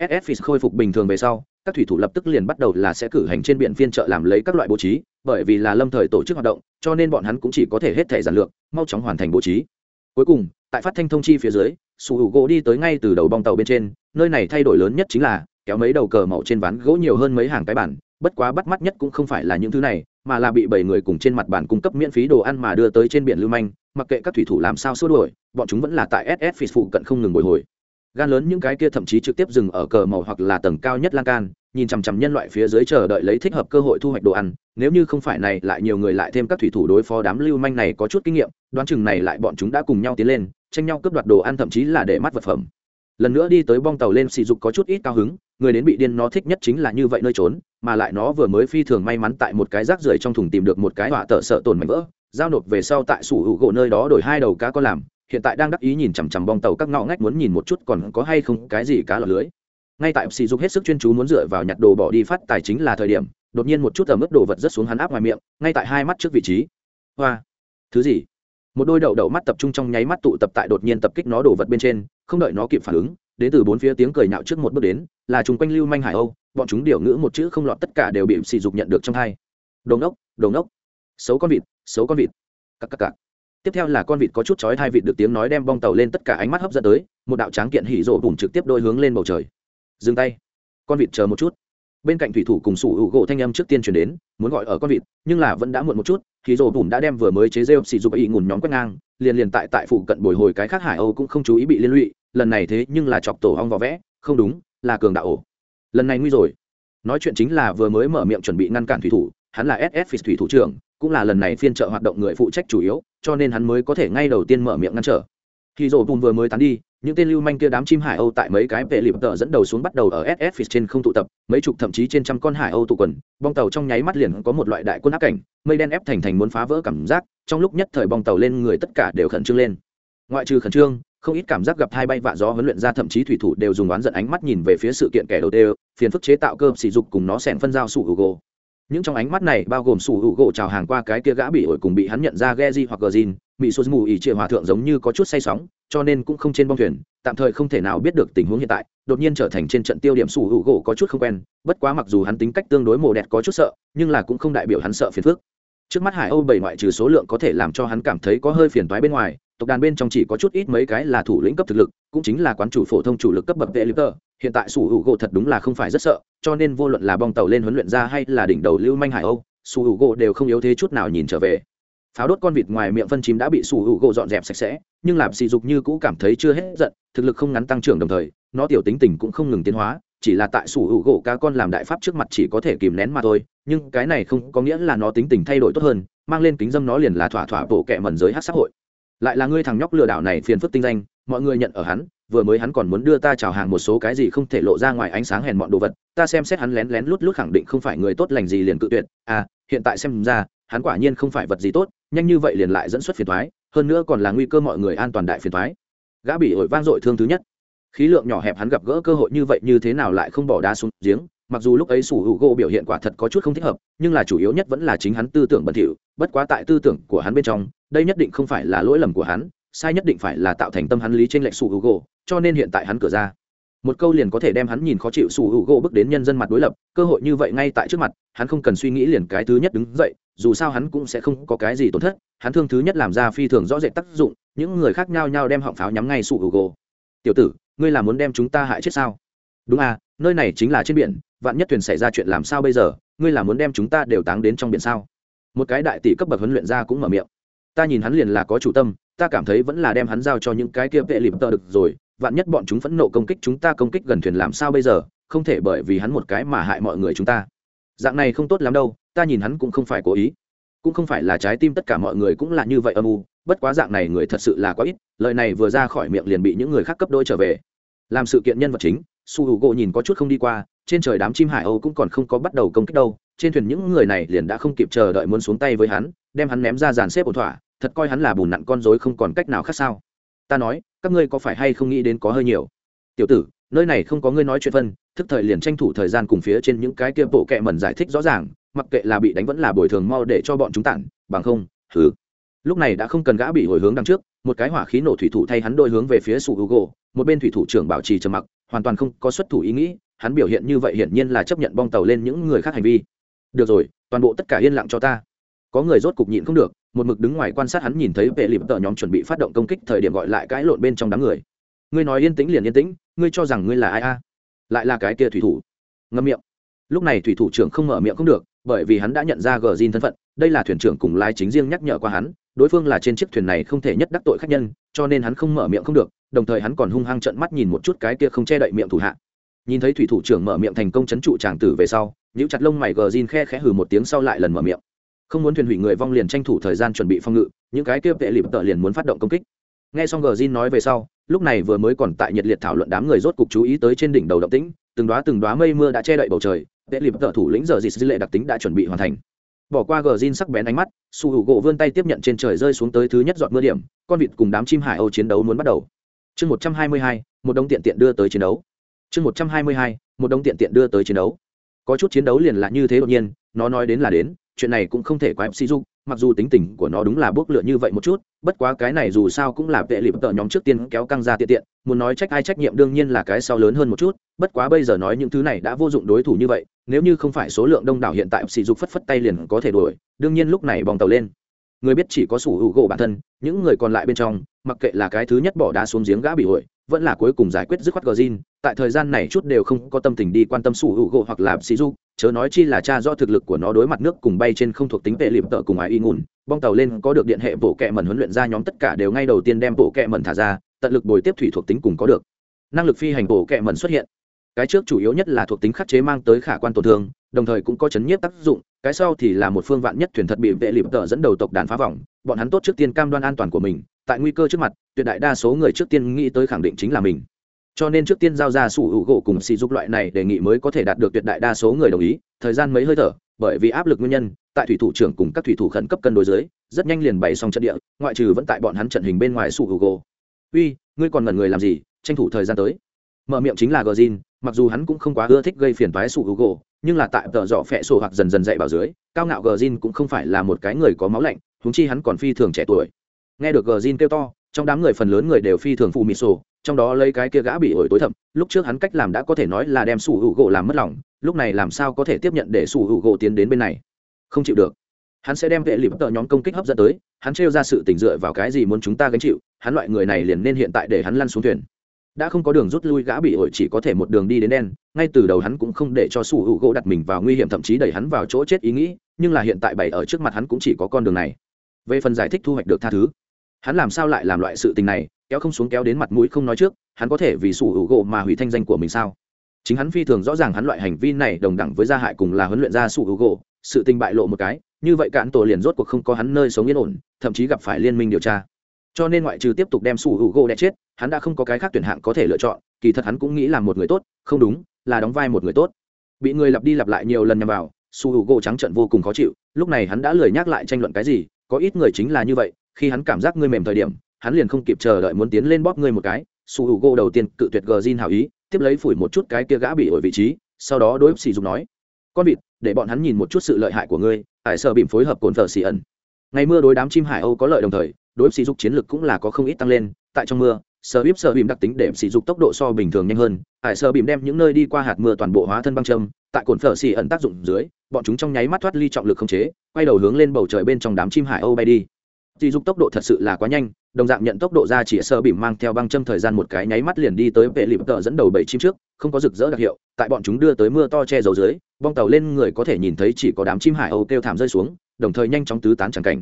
Ss phis khôi phục bình thường về sau, các thủy thủ lập tức liền bắt đầu là sẽ cử hành trên biển phiên trợ làm lấy các loại bố trí, bởi vì là lâm thời tổ chức hoạt động, cho nên bọn hắn cũng chỉ có thể hết thể giản lược, mau chóng hoàn thành bố trí cuối cùng, tại phát thanh thông chi phía dưới, sủ hữu gỗ đi tới ngay từ đầu bong tàu bên trên, nơi này thay đổi lớn nhất chính là, kéo mấy đầu cờ màu trên ván gỗ nhiều hơn mấy hàng cái bản bất quá bắt mắt nhất cũng không phải là những thứ này, mà là bị bảy người cùng trên mặt bàn cung cấp miễn phí đồ ăn mà đưa tới trên biển lưu manh, mặc kệ các thủy thủ làm sao xua đuổi, bọn chúng vẫn là tại ss phỉ phụ cận không ngừng bồi hồi. Gan lớn những cái kia thậm chí trực tiếp dừng ở cờ màu hoặc là tầng cao nhất lan can nhìn chằm chằm nhân loại phía dưới chờ đợi lấy thích hợp cơ hội thu hoạch đồ ăn, nếu như không phải này, lại nhiều người lại thêm các thủy thủ đối phó đám lưu manh này có chút kinh nghiệm, đoán chừng này lại bọn chúng đã cùng nhau tiến lên, tranh nhau cướp đoạt đồ ăn thậm chí là để mắt vật phẩm. Lần nữa đi tới bong tàu lên sỉ dục có chút ít cao hứng, người đến bị điên nó thích nhất chính là như vậy nơi trốn, mà lại nó vừa mới phi thường may mắn tại một cái rác rưởi trong thùng tìm được một cái họa tợ sợ tồn mảnh vỡ, giao nộp về sau tại sủ hữu gỗ nơi đó đổi hai đầu cá có làm, hiện tại đang đắc ý nhìn chằm chằm bong tàu các ngõ ngách muốn nhìn một chút còn có hay không cái gì cá lọt lưới ngay tại sỉ dục hết sức chuyên chú muốn dựa vào nhặt đồ bỏ đi phát tài chính là thời điểm, đột nhiên một chút ẩm ướt đồ vật rất xuống hắn áp ngoài miệng, ngay tại hai mắt trước vị trí. Hoa, thứ gì? Một đôi đậu đậu mắt tập trung trong nháy mắt tụ tập tại đột nhiên tập kích nó đổ vật bên trên, không đợi nó kịp phản ứng, đến từ bốn phía tiếng cười nhạo trước một bước đến, là chúng quanh lưu manh hải âu, bọn chúng điều ngữ một chữ không lọt tất cả đều bị sỉ dục nhận được trong hai. Đồ ngốc đồ ngốc. Xấu con vịt, xấu con vịt. Cắc cắc cắc tiếp theo là con vịt có chút chói hai vịt được tiếng nói đem bong tàu lên tất cả ánh mắt hấp dẫn tới, một đạo tráng kiện hỉ rộ bùm trực tiếp đôi hướng lên bầu trời dừng tay. Con vịt chờ một chút. Bên cạnh thủy thủ cùng sủ hữu gỗ thanh âm trước tiên chuyển đến, muốn gọi ở con vịt, nhưng là vẫn đã muộn một chút, thì rổ bùn đã đem vừa mới chế rêu xì dục ý ngùn nhóm quét ngang, liền liền tại tại phụ cận bồi hồi cái khác hải âu cũng không chú ý bị liên lụy, lần này thế nhưng là chọc tổ ong vỏ vẽ, không đúng, là cường đạo ổ. Lần này nguy rồi. Nói chuyện chính là vừa mới mở miệng chuẩn bị ngăn cản thủy thủ, hắn là ss thủy thủ trưởng, cũng là lần này phiên trợ hoạt động người phụ trách chủ yếu, cho nên hắn mới có thể ngay đầu tiên mở miệng ngăn trở. Khi rổ bùn vừa mới tán đi những tên lưu manh kia đám chim hải âu tại mấy cái vệ lịp tờ dẫn đầu xuống bắt đầu ở ss trên không tụ tập, mấy chục thậm chí trên trăm con hải âu tụ quần, bong tàu trong nháy mắt liền có một loại đại quân áp cảnh, mây đen ép thành thành muốn phá vỡ cảm giác, trong lúc nhất thời bong tàu lên người tất cả đều khẩn trương lên. Ngoại trừ khẩn trương, không ít cảm giác gặp hai bay vạ gió huấn luyện ra thậm chí thủy thủ đều dùng oán giận ánh mắt nhìn về phía sự kiện kẻ đầu tiên, phiền phức chế tạo cơ sỉ dục cùng nó xẻn phân giao sủ hữu gỗ. Những trong ánh mắt này bao gồm sủ hữu gỗ chào hàng qua cái kia gã bị ổi cùng bị hắn nhận ra ghe di hoặc gờ gin bị sô mù ỉ trịa hòa thượng giống như có chút say sóng cho nên cũng không trên bong thuyền, tạm thời không thể nào biết được tình huống hiện tại, đột nhiên trở thành trên trận tiêu điểm sủ hữu gỗ có chút không quen, bất quá mặc dù hắn tính cách tương đối mồ đẹp có chút sợ, nhưng là cũng không đại biểu hắn sợ phiền phức. Trước mắt hải âu bảy ngoại trừ số lượng có thể làm cho hắn cảm thấy có hơi phiền toái bên ngoài, tộc đàn bên trong chỉ có chút ít mấy cái là thủ lĩnh cấp thực lực, cũng chính là quán chủ phổ thông chủ lực cấp bậc vệ lữ tơ. Hiện tại sủ hữu gỗ thật đúng là không phải rất sợ, cho nên vô luận là bong tàu lên huấn luyện ra hay là đỉnh đầu lưu manh hải âu, sủ hữu gỗ đều không yếu thế chút nào nhìn trở về pháo đốt con vịt ngoài miệng phân chim đã bị sủ hữu gỗ dọn dẹp sạch sẽ, nhưng làm sỉ dục như cũ cảm thấy chưa hết giận, thực lực không ngắn tăng trưởng đồng thời, nó tiểu tính tình cũng không ngừng tiến hóa, chỉ là tại sủ hữu gỗ cá con làm đại pháp trước mặt chỉ có thể kìm nén mà thôi, nhưng cái này không có nghĩa là nó tính tình thay đổi tốt hơn, mang lên kính dâm nó liền là thỏa thỏa bộ kệ mẩn giới hát xã hội. Lại là ngươi thằng nhóc lừa đảo này phiền phức tinh danh, mọi người nhận ở hắn, vừa mới hắn còn muốn đưa ta chào hàng một số cái gì không thể lộ ra ngoài ánh sáng hèn mọn đồ vật, ta xem xét hắn lén lén lút lút khẳng định không phải người tốt lành gì liền cự tuyệt à hiện tại xem ra hắn quả nhiên không phải vật gì tốt, nhanh như vậy liền lại dẫn xuất phiền thoái, hơn nữa còn là nguy cơ mọi người an toàn đại phiền thoái. Gã bị ổi vang dội thương thứ nhất. Khí lượng nhỏ hẹp hắn gặp gỡ cơ hội như vậy như thế nào lại không bỏ đá xuống giếng, mặc dù lúc ấy sủ hữu gỗ biểu hiện quả thật có chút không thích hợp, nhưng là chủ yếu nhất vẫn là chính hắn tư tưởng bẩn thỉu, bất quá tại tư tưởng của hắn bên trong, đây nhất định không phải là lỗi lầm của hắn, sai nhất định phải là tạo thành tâm hắn lý trên lệnh sủ hữu gỗ, cho nên hiện tại hắn cửa ra một câu liền có thể đem hắn nhìn khó chịu sủ hữu gỗ bước đến nhân dân mặt đối lập, cơ hội như vậy ngay tại trước mặt, hắn không cần suy nghĩ liền cái thứ nhất đứng dậy, dù sao hắn cũng sẽ không có cái gì tổn thất, hắn thương thứ nhất làm ra phi thường rõ rệt tác dụng, những người khác nhau nhau đem họng pháo nhắm ngay sủ hữu gỗ. Tiểu tử, ngươi là muốn đem chúng ta hại chết sao? Đúng à nơi này chính là trên biển, vạn nhất thuyền xảy ra chuyện làm sao bây giờ, ngươi là muốn đem chúng ta đều táng đến trong biển sao? Một cái đại tỷ cấp bậc huấn luyện ra cũng mở miệng. Ta nhìn hắn liền là có chủ tâm, ta cảm thấy vẫn là đem hắn giao cho những cái kia vệ lịp tờ được rồi vạn nhất bọn chúng phẫn nộ công kích chúng ta công kích gần thuyền làm sao bây giờ, không thể bởi vì hắn một cái mà hại mọi người chúng ta. Dạng này không tốt lắm đâu, ta nhìn hắn cũng không phải cố ý. Cũng không phải là trái tim tất cả mọi người cũng là như vậy âm u, bất quá dạng này người thật sự là quá ít, lời này vừa ra khỏi miệng liền bị những người khác cấp đôi trở về. Làm sự kiện nhân vật chính, su h u gỗ nhìn có chút không đi qua, trên trời đám chim hải âu cũng còn không có bắt đầu công kích đâu, trên thuyền những người này liền đã không kịp chờ đợi muốn xuống tay với hắn, đem hắn ném ra dàn xếp ổn thỏa, thật coi hắn là bùn nặn con dối không còn cách nào khác sao ta nói, các ngươi có phải hay không nghĩ đến có hơi nhiều? Tiểu tử, nơi này không có ngươi nói chuyện phân, thức thời liền tranh thủ thời gian cùng phía trên những cái kia bộ kệ mẩn giải thích rõ ràng, mặc kệ là bị đánh vẫn là bồi thường mau để cho bọn chúng tản, bằng không thứ lúc này đã không cần gã bị hồi hướng đằng trước, một cái hỏa khí nổ thủy thủ thay hắn đôi hướng về phía sủ hữu gỗ một bên thủy thủ trưởng bảo trì trầm mặc, hoàn toàn không có xuất thủ ý nghĩ, hắn biểu hiện như vậy hiển nhiên là chấp nhận bong tàu lên những người khác hành vi. Được rồi, toàn bộ tất cả yên lặng cho ta. Có người rốt cục nhịn không được một mực đứng ngoài quan sát hắn nhìn thấy vệ lịp tợ nhóm chuẩn bị phát động công kích, thời điểm gọi lại cãi lộn bên trong đám người. Ngươi nói yên tĩnh liền yên tĩnh, ngươi cho rằng ngươi là ai a? Lại là cái kia thủy thủ. Ngâm miệng. Lúc này thủy thủ trưởng không mở miệng không được, bởi vì hắn đã nhận ra gờ zin thân phận, đây là thuyền trưởng cùng lái chính riêng nhắc nhở qua hắn, đối phương là trên chiếc thuyền này không thể nhất đắc tội khách nhân, cho nên hắn không mở miệng không được, đồng thời hắn còn hung hăng trận mắt nhìn một chút cái kia không che đậy miệng thủ hạ. Nhìn thấy thủy thủ trưởng mở miệng thành công chấn trụ tràng tử về sau, nhíu chặt lông mày gờ zin khe khẽ hừ một tiếng sau lại lần mở miệng không muốn thuyền hủy người vong liền tranh thủ thời gian chuẩn bị phong ngự, những cái kia tệ lịp tợ liền muốn phát động công kích. Nghe xong gờ zin nói về sau, lúc này vừa mới còn tại nhiệt liệt thảo luận đám người rốt cục chú ý tới trên đỉnh đầu động tĩnh, từng đoá từng đoá mây mưa đã che đậy bầu trời, tệ lịp tợ thủ lĩnh giờ dịt dư lệ đặc tính đã chuẩn bị hoàn thành. Bỏ qua gờ zin sắc bén ánh mắt, su hữu gỗ vươn tay tiếp nhận trên trời rơi xuống tới thứ nhất dọn mưa điểm, con vịt cùng đám chim hải âu chiến đấu muốn bắt đầu. Chương một trăm hai mươi hai, một đông tiện tiện đưa tới chiến đấu. Chương một trăm hai mươi hai, một đông tiện tiện đưa tới chiến đấu. Có chút chiến đấu liền là như thế đột nhiên, nó nói đến là đến chuyện này cũng không thể quái si dục, mặc dù tính tình của nó đúng là bốc lửa như vậy một chút, bất quá cái này dù sao cũng là vệ lịp tợ nhóm trước tiên kéo căng ra tiện tiện, muốn nói trách ai trách nhiệm đương nhiên là cái sau lớn hơn một chút, bất quá bây giờ nói những thứ này đã vô dụng đối thủ như vậy, nếu như không phải số lượng đông đảo hiện tại sỉ dục phất phất tay liền có thể đuổi, đương nhiên lúc này bòng tàu lên. Người biết chỉ có sủ hữu gỗ bản thân, những người còn lại bên trong, mặc kệ là cái thứ nhất bỏ đá xuống giếng gã bị hội vẫn là cuối cùng giải quyết dứt khoát gờ zin tại thời gian này chút đều không có tâm tình đi quan tâm sủ hữu gỗ hoặc là sĩ du chớ nói chi là cha do thực lực của nó đối mặt nước cùng bay trên không thuộc tính vệ liệm tợ cùng ái y ngùn. Bong tàu lên có được điện hệ bộ kẹ mẩn huấn luyện ra nhóm tất cả đều ngay đầu tiên đem bộ kẹ mẩn thả ra, tận lực bồi tiếp thủy thuộc tính cùng có được. Năng lực phi hành bộ kẹ mẩn xuất hiện. Cái trước chủ yếu nhất là thuộc tính khắc chế mang tới khả quan tổn thương, đồng thời cũng có chấn nhiếp tác dụng, cái sau thì là một phương vạn nhất thuyền thật bị vệ liệm tợ dẫn đầu tộc đàn phá vòng. Bọn hắn tốt trước tiên cam đoan an toàn của mình tại nguy cơ trước mặt, tuyệt đại đa số người trước tiên nghĩ tới khẳng định chính là mình. Cho nên trước tiên giao ra sủ hữu gỗ cùng xì dục loại này đề nghị mới có thể đạt được tuyệt đại đa số người đồng ý. Thời gian mấy hơi thở, bởi vì áp lực nguyên nhân, tại thủy thủ trưởng cùng các thủy thủ khẩn cấp cân đối dưới, rất nhanh liền bày xong trận địa, ngoại trừ vẫn tại bọn hắn trận hình bên ngoài sủ hữu gỗ. Uy, ngươi còn ngẩn người làm gì? Tranh thủ thời gian tới. Mở miệng chính là gờ zin mặc dù hắn cũng không quá ưa thích gây phiền toái sủ hữu gỗ, nhưng là tại tờ dọ phẹ sổ hoặc dần dần dậy vào dưới, cao ngạo gờ zin cũng không phải là một cái người có máu lạnh húng chi hắn còn phi thường trẻ tuổi nghe được gờ zin kêu to, trong đám người phần lớn người đều phi thường phụ mịt sổ, trong đó lấy cái kia gã bị ổi tối thậm, lúc trước hắn cách làm đã có thể nói là đem sủ hữu gỗ làm mất lòng, lúc này làm sao có thể tiếp nhận để sủ hữu gỗ tiến đến bên này? Không chịu được. Hắn sẽ đem vệ lịp tợ nhóm công kích hấp dẫn tới, hắn trêu ra sự tỉnh dựa vào cái gì muốn chúng ta gánh chịu, hắn loại người này liền nên hiện tại để hắn lăn xuống thuyền. Đã không có đường rút lui gã bị ổi chỉ có thể một đường đi đến đen, ngay từ đầu hắn cũng không để cho sủ hữu gỗ đặt mình vào nguy hiểm thậm chí đẩy hắn vào chỗ chết ý nghĩ, nhưng là hiện tại bày ở trước mặt hắn cũng chỉ có con đường này. Về phần giải thích thu hoạch được tha thứ hắn làm sao lại làm loại sự tình này, kéo không xuống kéo đến mặt mũi không nói trước, hắn có thể vì sủ hữu gỗ mà hủy thanh danh của mình sao? Chính hắn phi thường rõ ràng hắn loại hành vi này đồng đẳng với gia hại cùng là huấn luyện gia sủ hữu gỗ, sự tình bại lộ một cái, như vậy cạn tổ liền rốt cuộc không có hắn nơi sống yên ổn, thậm chí gặp phải liên minh điều tra. Cho nên ngoại trừ tiếp tục đem sủ hữu gỗ đẻ chết, hắn đã không có cái khác tuyển hạng có thể lựa chọn, kỳ thật hắn cũng nghĩ là một người tốt, không đúng, là đóng vai một người tốt. Bị người lặp đi lặp lại nhiều lần nhằm vào, sủ hữu gỗ trắng trận vô cùng khó chịu, lúc này hắn đã lười nhắc lại tranh luận cái gì, có ít người chính là như vậy khi hắn cảm giác ngươi mềm thời điểm, hắn liền không kịp chờ đợi muốn tiến lên bóp ngươi một cái. Su hữu gỗ đầu tiên cự tuyệt gờ zin hảo ý, tiếp lấy phủi một chút cái kia gã bị ở vị trí, sau đó đối xì dùng nói, con vịt, để bọn hắn nhìn một chút sự lợi hại của ngươi hải sợ bìm phối hợp cồn thờ xì ẩn. Ngày mưa đối đám chim hải âu có lợi đồng thời, đối xì dục chiến lực cũng là có không ít tăng lên, tại trong mưa sơ bíp sơ bìm đặc tính để sỉ dục tốc độ so bình thường nhanh hơn hải sơ bìm đem những nơi đi qua hạt mưa toàn bộ hóa thân băng châm, tại cồn phở xì ẩn tác dụng dưới, bọn chúng trong nháy mắt thoát ly trọng lực không chế, quay đầu hướng lên bầu trời bên trong đám chim hải âu bay đi sỉ dục tốc độ thật sự là quá nhanh, đồng dạng nhận tốc độ ra chỉ sơ bìm mang theo băng châm thời gian một cái nháy mắt liền đi tới vệ lịp tợ dẫn đầu bảy chim trước, không có rực rỡ đặc hiệu, tại bọn chúng đưa tới mưa to che giấu dưới, bong tàu lên người có thể nhìn thấy chỉ có đám chim hải âu kêu thảm rơi xuống, đồng thời nhanh chóng tứ tán chẳng cảnh.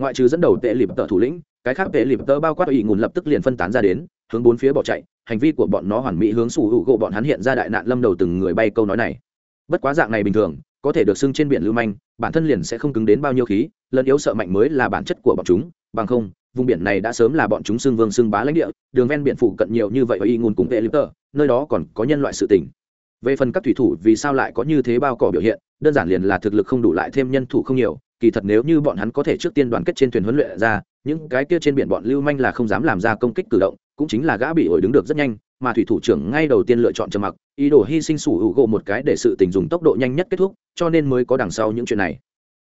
Ngoại trừ dẫn đầu vệ lịp tợ thủ lĩnh, cái khác vệ lịp tợ bao quát ủy ngùn lập tức liền phân tán ra đến, hướng bốn phía bỏ chạy, hành vi của bọn nó hoàn mỹ hướng sủ hữu gỗ bọn hắn hiện ra đại nạn lâm đầu từng người bay câu nói này. Bất quá dạng này bình thường, có thể được xưng trên biển lưu manh, bản thân liền sẽ không cứng đến bao nhiêu khí lần yếu sợ mạnh mới là bản chất của bọn chúng, bằng không, vùng biển này đã sớm là bọn chúng xưng vương xưng bá lãnh địa, đường ven biển phụ cận nhiều như vậy ở y ngôn cùng vệ lip tờ nơi đó còn có nhân loại sự tình. Về phần các thủy thủ vì sao lại có như thế bao cỏ biểu hiện, đơn giản liền là thực lực không đủ lại thêm nhân thủ không nhiều, kỳ thật nếu như bọn hắn có thể trước tiên đoàn kết trên thuyền huấn luyện ra, những cái kia trên biển bọn lưu manh là không dám làm ra công kích cử động, cũng chính là gã bị ổi đứng được rất nhanh, mà thủy thủ trưởng ngay đầu tiên lựa chọn trầm mặc, ý đồ hy sinh sủ hữu gỗ một cái để sự tình dùng tốc độ nhanh nhất kết thúc, cho nên mới có đằng sau những chuyện này.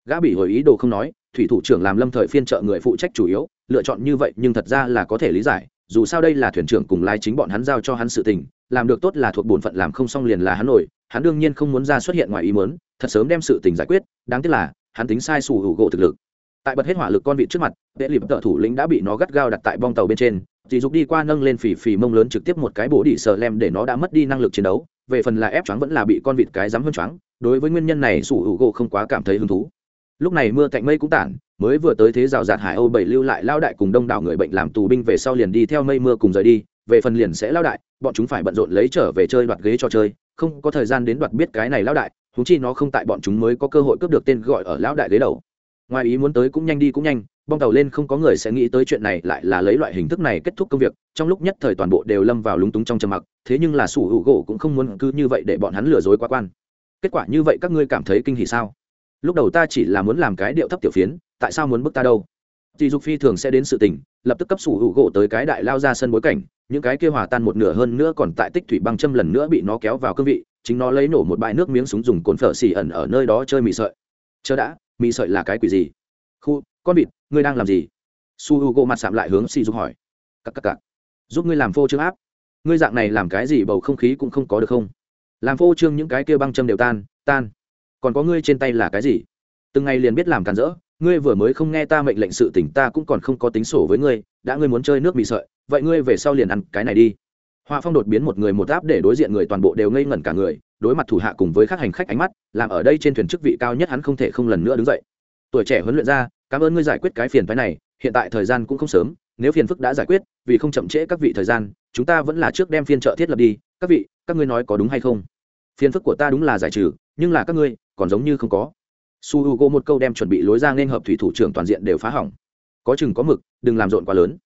Gã bị ổi ý đồ không nói thủy thủ trưởng làm lâm thời phiên trợ người phụ trách chủ yếu, lựa chọn như vậy nhưng thật ra là có thể lý giải, dù sao đây là thuyền trưởng cùng lái chính bọn hắn giao cho hắn sự tình, làm được tốt là thuộc bổn phận làm không xong liền là hắn nổi, hắn đương nhiên không muốn ra xuất hiện ngoài ý muốn, thật sớm đem sự tình giải quyết, đáng tiếc là, hắn tính sai sủ hữu gỗ thực lực. Tại bật hết hỏa lực con vịt trước mặt vệ lịp tợ thủ lĩnh đã bị nó gắt gao đặt tại bong tàu bên trên, dì dục đi qua nâng lên phì phì mông lớn trực tiếp một cái bổ đỉ sờ lem để nó đã mất đi năng lực chiến đấu, về phần là ép choáng vẫn là bị con vịt cái dám hơn choáng, đối với nguyên nhân này sủ hữu gỗ không quá cảm thấy hứng thú lúc này mưa cạnh mây cũng tản, mới vừa tới thế rào rạt hải âu bảy lưu lại lao đại cùng đông đảo người bệnh làm tù binh về sau liền đi theo mây mưa cùng rời đi, về phần liền sẽ lao đại, bọn chúng phải bận rộn lấy trở về chơi đoạt ghế cho chơi, không có thời gian đến đoạt biết cái này lao đại thú chi nó không tại bọn chúng mới có cơ hội cướp được tên gọi ở lão đại ghế đầu. Ngoài ý muốn tới cũng nhanh đi cũng nhanh, bong tàu lên không có người sẽ nghĩ tới chuyện này lại là lấy loại hình thức này kết thúc công việc, trong lúc nhất thời toàn bộ đều lâm vào lúng túng trong trầm mặc, thế nhưng là sủ hữu gỗ cũng không muốn cứ như vậy để bọn hắn lừa dối quá quan. Kết quả như vậy các ngươi cảm thấy kinh hỉ sao? Lúc đầu ta chỉ là muốn làm cái điệu thấp tiểu phiến, tại sao muốn bức ta đâu? Thì dục phi thường sẽ đến sự tình, lập tức cấp sủ hữu gỗ tới cái đại lao ra sân bối cảnh, những cái kia hòa tan một nửa hơn nữa còn tại tích thủy băng châm lần nữa bị nó kéo vào cương vị, chính nó lấy nổ một bãi nước miếng súng dùng cồn phở xì ẩn ở nơi đó chơi mì sợi. Chờ đã, mì sợi là cái quỷ gì? Khu, con vịt, ngươi đang làm gì? Su h u gỗ mặt sạm lại hướng xì dục hỏi. Cặp cặp cặp giúp ngươi làm phô trương áp. Ngươi dạng này làm cái gì bầu không khí cũng không có được không? Làm phô trương những cái kia băng châm đều tan tan còn có ngươi trên tay là cái gì? Từng ngày liền biết làm càn rỡ, ngươi vừa mới không nghe ta mệnh lệnh sự tỉnh ta cũng còn không có tính sổ với ngươi, đã ngươi muốn chơi nước bị sợi, vậy ngươi về sau liền ăn cái này đi. Hoa phong đột biến một người một áp để đối diện người toàn bộ đều ngây ngẩn cả người, đối mặt thủ hạ cùng với các hành khách ánh mắt, làm ở đây trên thuyền chức vị cao nhất hắn không thể không lần nữa đứng dậy. Tuổi trẻ huấn luyện ra, cảm ơn ngươi giải quyết cái phiền phái này, hiện tại thời gian cũng không sớm, nếu phiền phức đã giải quyết, vì không chậm trễ các vị thời gian, chúng ta vẫn là trước đem phiên trợ thiết lập đi. Các vị, các ngươi nói có đúng hay không? Phiền phức của ta đúng là giải trừ, nhưng là các ngươi còn giống như không có. Su h u g o một câu đem chuẩn bị lối ra nên hợp thủy thủ trưởng toàn diện đều phá hỏng. Có chừng có mực, đừng làm rộn quá lớn.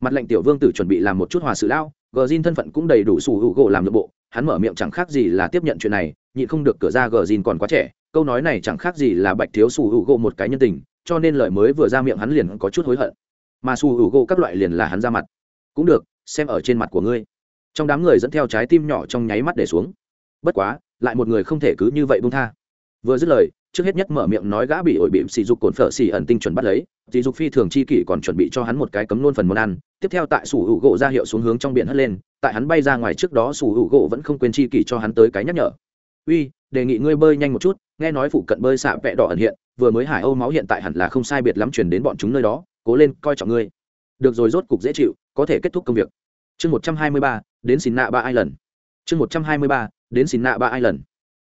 Mặt lệnh tiểu vương tử chuẩn bị làm một chút hòa sự lao gờ zin thân phận cũng đầy đủ su h u g o làm nội bộ, hắn mở miệng chẳng khác gì là tiếp nhận chuyện này, nhịn không được cửa ra gờ zin còn quá trẻ, câu nói này chẳng khác gì là bạch thiếu su h u g o một cái nhân tình, cho nên lời mới vừa ra miệng hắn liền có chút hối hận. Mà su h u g o các loại liền là hắn ra mặt. Cũng được, xem ở trên mặt của ngươi. Trong đám người dẫn theo trái tim nhỏ trong nháy mắt để xuống. Bất quá, lại một người không thể cứ như vậy bung tha vừa dứt lời, trước hết nhất mở miệng nói gã bị ổi bịm sỉ dục cồn phở xỉ ẩn tinh chuẩn bắt lấy sỉ dục phi thường chi kỷ còn chuẩn bị cho hắn một cái cấm nôn phần món ăn. Tiếp theo tại sủ hữu gỗ ra hiệu xuống hướng trong biển hất lên, tại hắn bay ra ngoài trước đó sủ hữu gỗ vẫn không quên chi kỷ cho hắn tới cái nhắc nhở. Uy, đề nghị ngươi bơi nhanh một chút, nghe nói phụ cận bơi xạ vẹ đỏ ẩn hiện, vừa mới hải âu máu hiện tại hẳn là không sai biệt lắm chuyển đến bọn chúng nơi đó, cố lên, coi trọng ngươi. Được rồi, rốt cục dễ chịu, có thể kết thúc công việc. Chương một trăm hai mươi ba, đến xin nạ ba ai lần chương một trăm hai mươi ba, đến xin nạ ba ai lần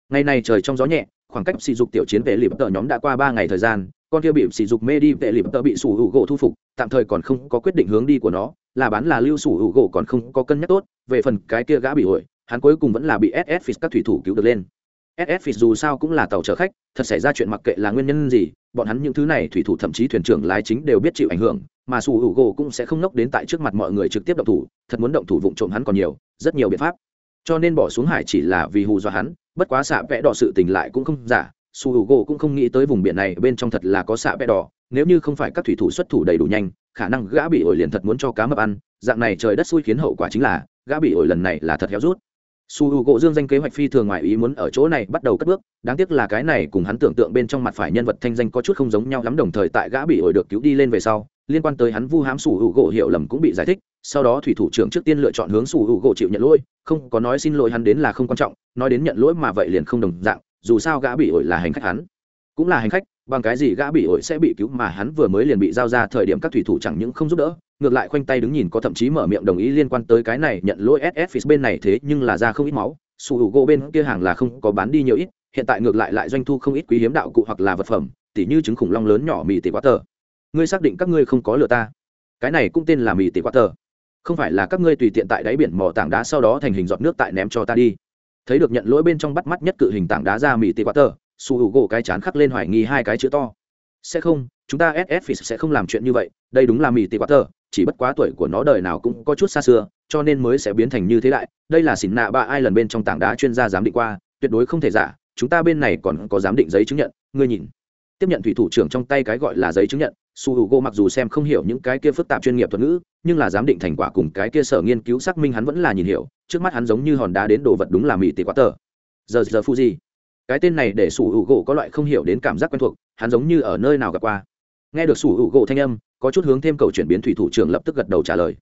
ngày này trời trong gió nhẹ khoảng cách sỉ dục tiểu chiến vệ lịp tờ nhóm đã qua ba ngày thời gian, con kia bị sỉ dục mê đi, vệ lịp tờ bị sủ hữu gỗ thu phục, tạm thời còn không có quyết định hướng đi của nó, là bán là lưu sủ hữu gỗ còn không có cân nhắc tốt, về phần cái kia gã bị ổi hắn cuối cùng vẫn là bị ss phis các thủy thủ cứu được lên. Ss phis dù sao cũng là tàu chở khách, thật xảy ra chuyện mặc kệ là nguyên nhân gì, bọn hắn những thứ này thủy thủ thậm chí thuyền trưởng lái chính đều biết chịu ảnh hưởng, mà sủ hữu gỗ cũng sẽ không nốc đến tại trước mặt mọi người trực tiếp động thủ, thật muốn động thủ vụng trộm hắn còn nhiều, rất nhiều biện pháp cho nên bỏ xuống hải chỉ là vì hù dọa hắn, bất quá xạ vẽ đỏ sự tình lại cũng không giả, su h u gỗ cũng không nghĩ tới vùng biển này bên trong thật là có xạ vẽ đỏ, nếu như không phải các thủy thủ xuất thủ đầy đủ nhanh, khả năng gã bị ổi liền thật muốn cho cá mập ăn, dạng này trời đất xui khiến hậu quả chính là, gã bị ổi lần này là thật héo rút su h u gỗ dương danh kế hoạch phi thường ngoài ý muốn ở chỗ này bắt đầu cất bước, đáng tiếc là cái này cùng hắn tưởng tượng bên trong mặt phải nhân vật thanh danh có chút không giống nhau lắm, đồng thời tại gã bị ổi được cứu đi lên về sau, liên quan tới hắn vu hám su h u gỗ hiểu lầm cũng bị giải thích, sau đó thủy thủ trưởng trước tiên lựa chọn hướng su h u gỗ chịu nhận lỗi, không có nói xin lỗi hắn đến là không quan trọng, nói đến nhận lỗi mà vậy liền không đồng dạng, dù sao gã bị ổi là hành khách hắn, cũng là hành khách bằng cái gì gã bị ổi sẽ bị cứu mà hắn vừa mới liền bị giao ra thời điểm các thủy thủ chẳng những không giúp đỡ, ngược lại khoanh tay đứng nhìn có thậm chí mở miệng đồng ý liên quan tới cái này nhận lỗi ss bên này thế nhưng là ra không ít máu, su hữu gỗ bên kia hàng là không có bán đi nhiều ít, hiện tại ngược lại lại doanh thu không ít quý hiếm đạo cụ hoặc là vật phẩm, tỉ như trứng khủng long lớn nhỏ mì tỷ quá tờ. Ngươi xác định các ngươi không có lừa ta. Cái này cũng tên là mì tỷ quá tờ. Không phải là các ngươi tùy tiện tại đáy biển mò tảng đá sau đó thành hình giọt nước tại ném cho ta đi. Thấy được nhận lỗi bên trong bắt mắt nhất cự hình tảng đá ra mì tỉ quá tờ su hữu gỗ cái chán khắc lên hoài nghi hai cái chữ to. Sẽ không, chúng ta ss sẽ không làm chuyện như vậy, đây đúng là mỹ tị quá tờ chỉ bất quá tuổi của nó đời nào cũng có chút xa xưa, cho nên mới sẽ biến thành như thế lại đây là xỉn nạ ba ai lần bên trong tảng đá chuyên gia giám định qua, tuyệt đối không thể giả, chúng ta bên này còn có giám định giấy chứng nhận, ngươi nhìn. Tiếp nhận thủy thủ trưởng trong tay cái gọi là giấy chứng nhận, su h u g o mặc dù xem không hiểu những cái kia phức tạp chuyên nghiệp thuật ngữ, nhưng là giám định thành quả cùng cái kia sở nghiên cứu xác minh hắn vẫn là nhìn hiểu, trước mắt hắn giống như hòn đá đến đồ vật đúng là mỹ tị quá tờ giờ giờ fuji cái tên này để sủ hữu u có loại không hiểu đến cảm giác quen thuộc, hắn giống như ở nơi nào gặp qua. Nghe được sủ hữu u thanh âm, có chút hướng thêm cầu chuyển biến thủy thủ trưởng lập tức gật đầu trả lời.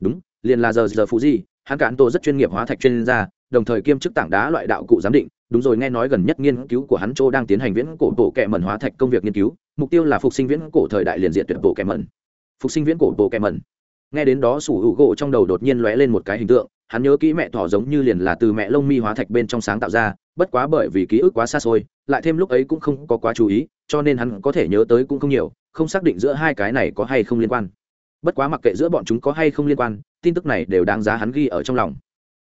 Đúng, liền là giờ giờ fuji hắn cản tổ rất chuyên nghiệp hóa thạch chuyên gia, đồng thời kiêm chức tảng đá loại đạo cụ giám định, đúng rồi, nghe nói gần nhất nghiên cứu của hắn châu đang tiến hành viễn cổ bộ kệ mẩn hóa thạch công việc nghiên cứu, mục tiêu là phục sinh viễn cổ thời đại liền diện tuyệt bộ kệ mẩn. Phục sinh viễn cổ bộ kệ mẩn. Nghe đến đó sủ hữu gỗ trong đầu đột nhiên lóe lên một cái hình tượng hắn nhớ kỹ mẹ thỏ giống như liền là từ mẹ lông mi hóa thạch bên trong sáng tạo ra, bất quá bởi vì ký ức quá xa xôi, lại thêm lúc ấy cũng không có quá chú ý, cho nên hắn có thể nhớ tới cũng không nhiều, không xác định giữa hai cái này có hay không liên quan. Bất quá mặc kệ giữa bọn chúng có hay không liên quan, tin tức này đều đáng giá hắn ghi ở trong lòng.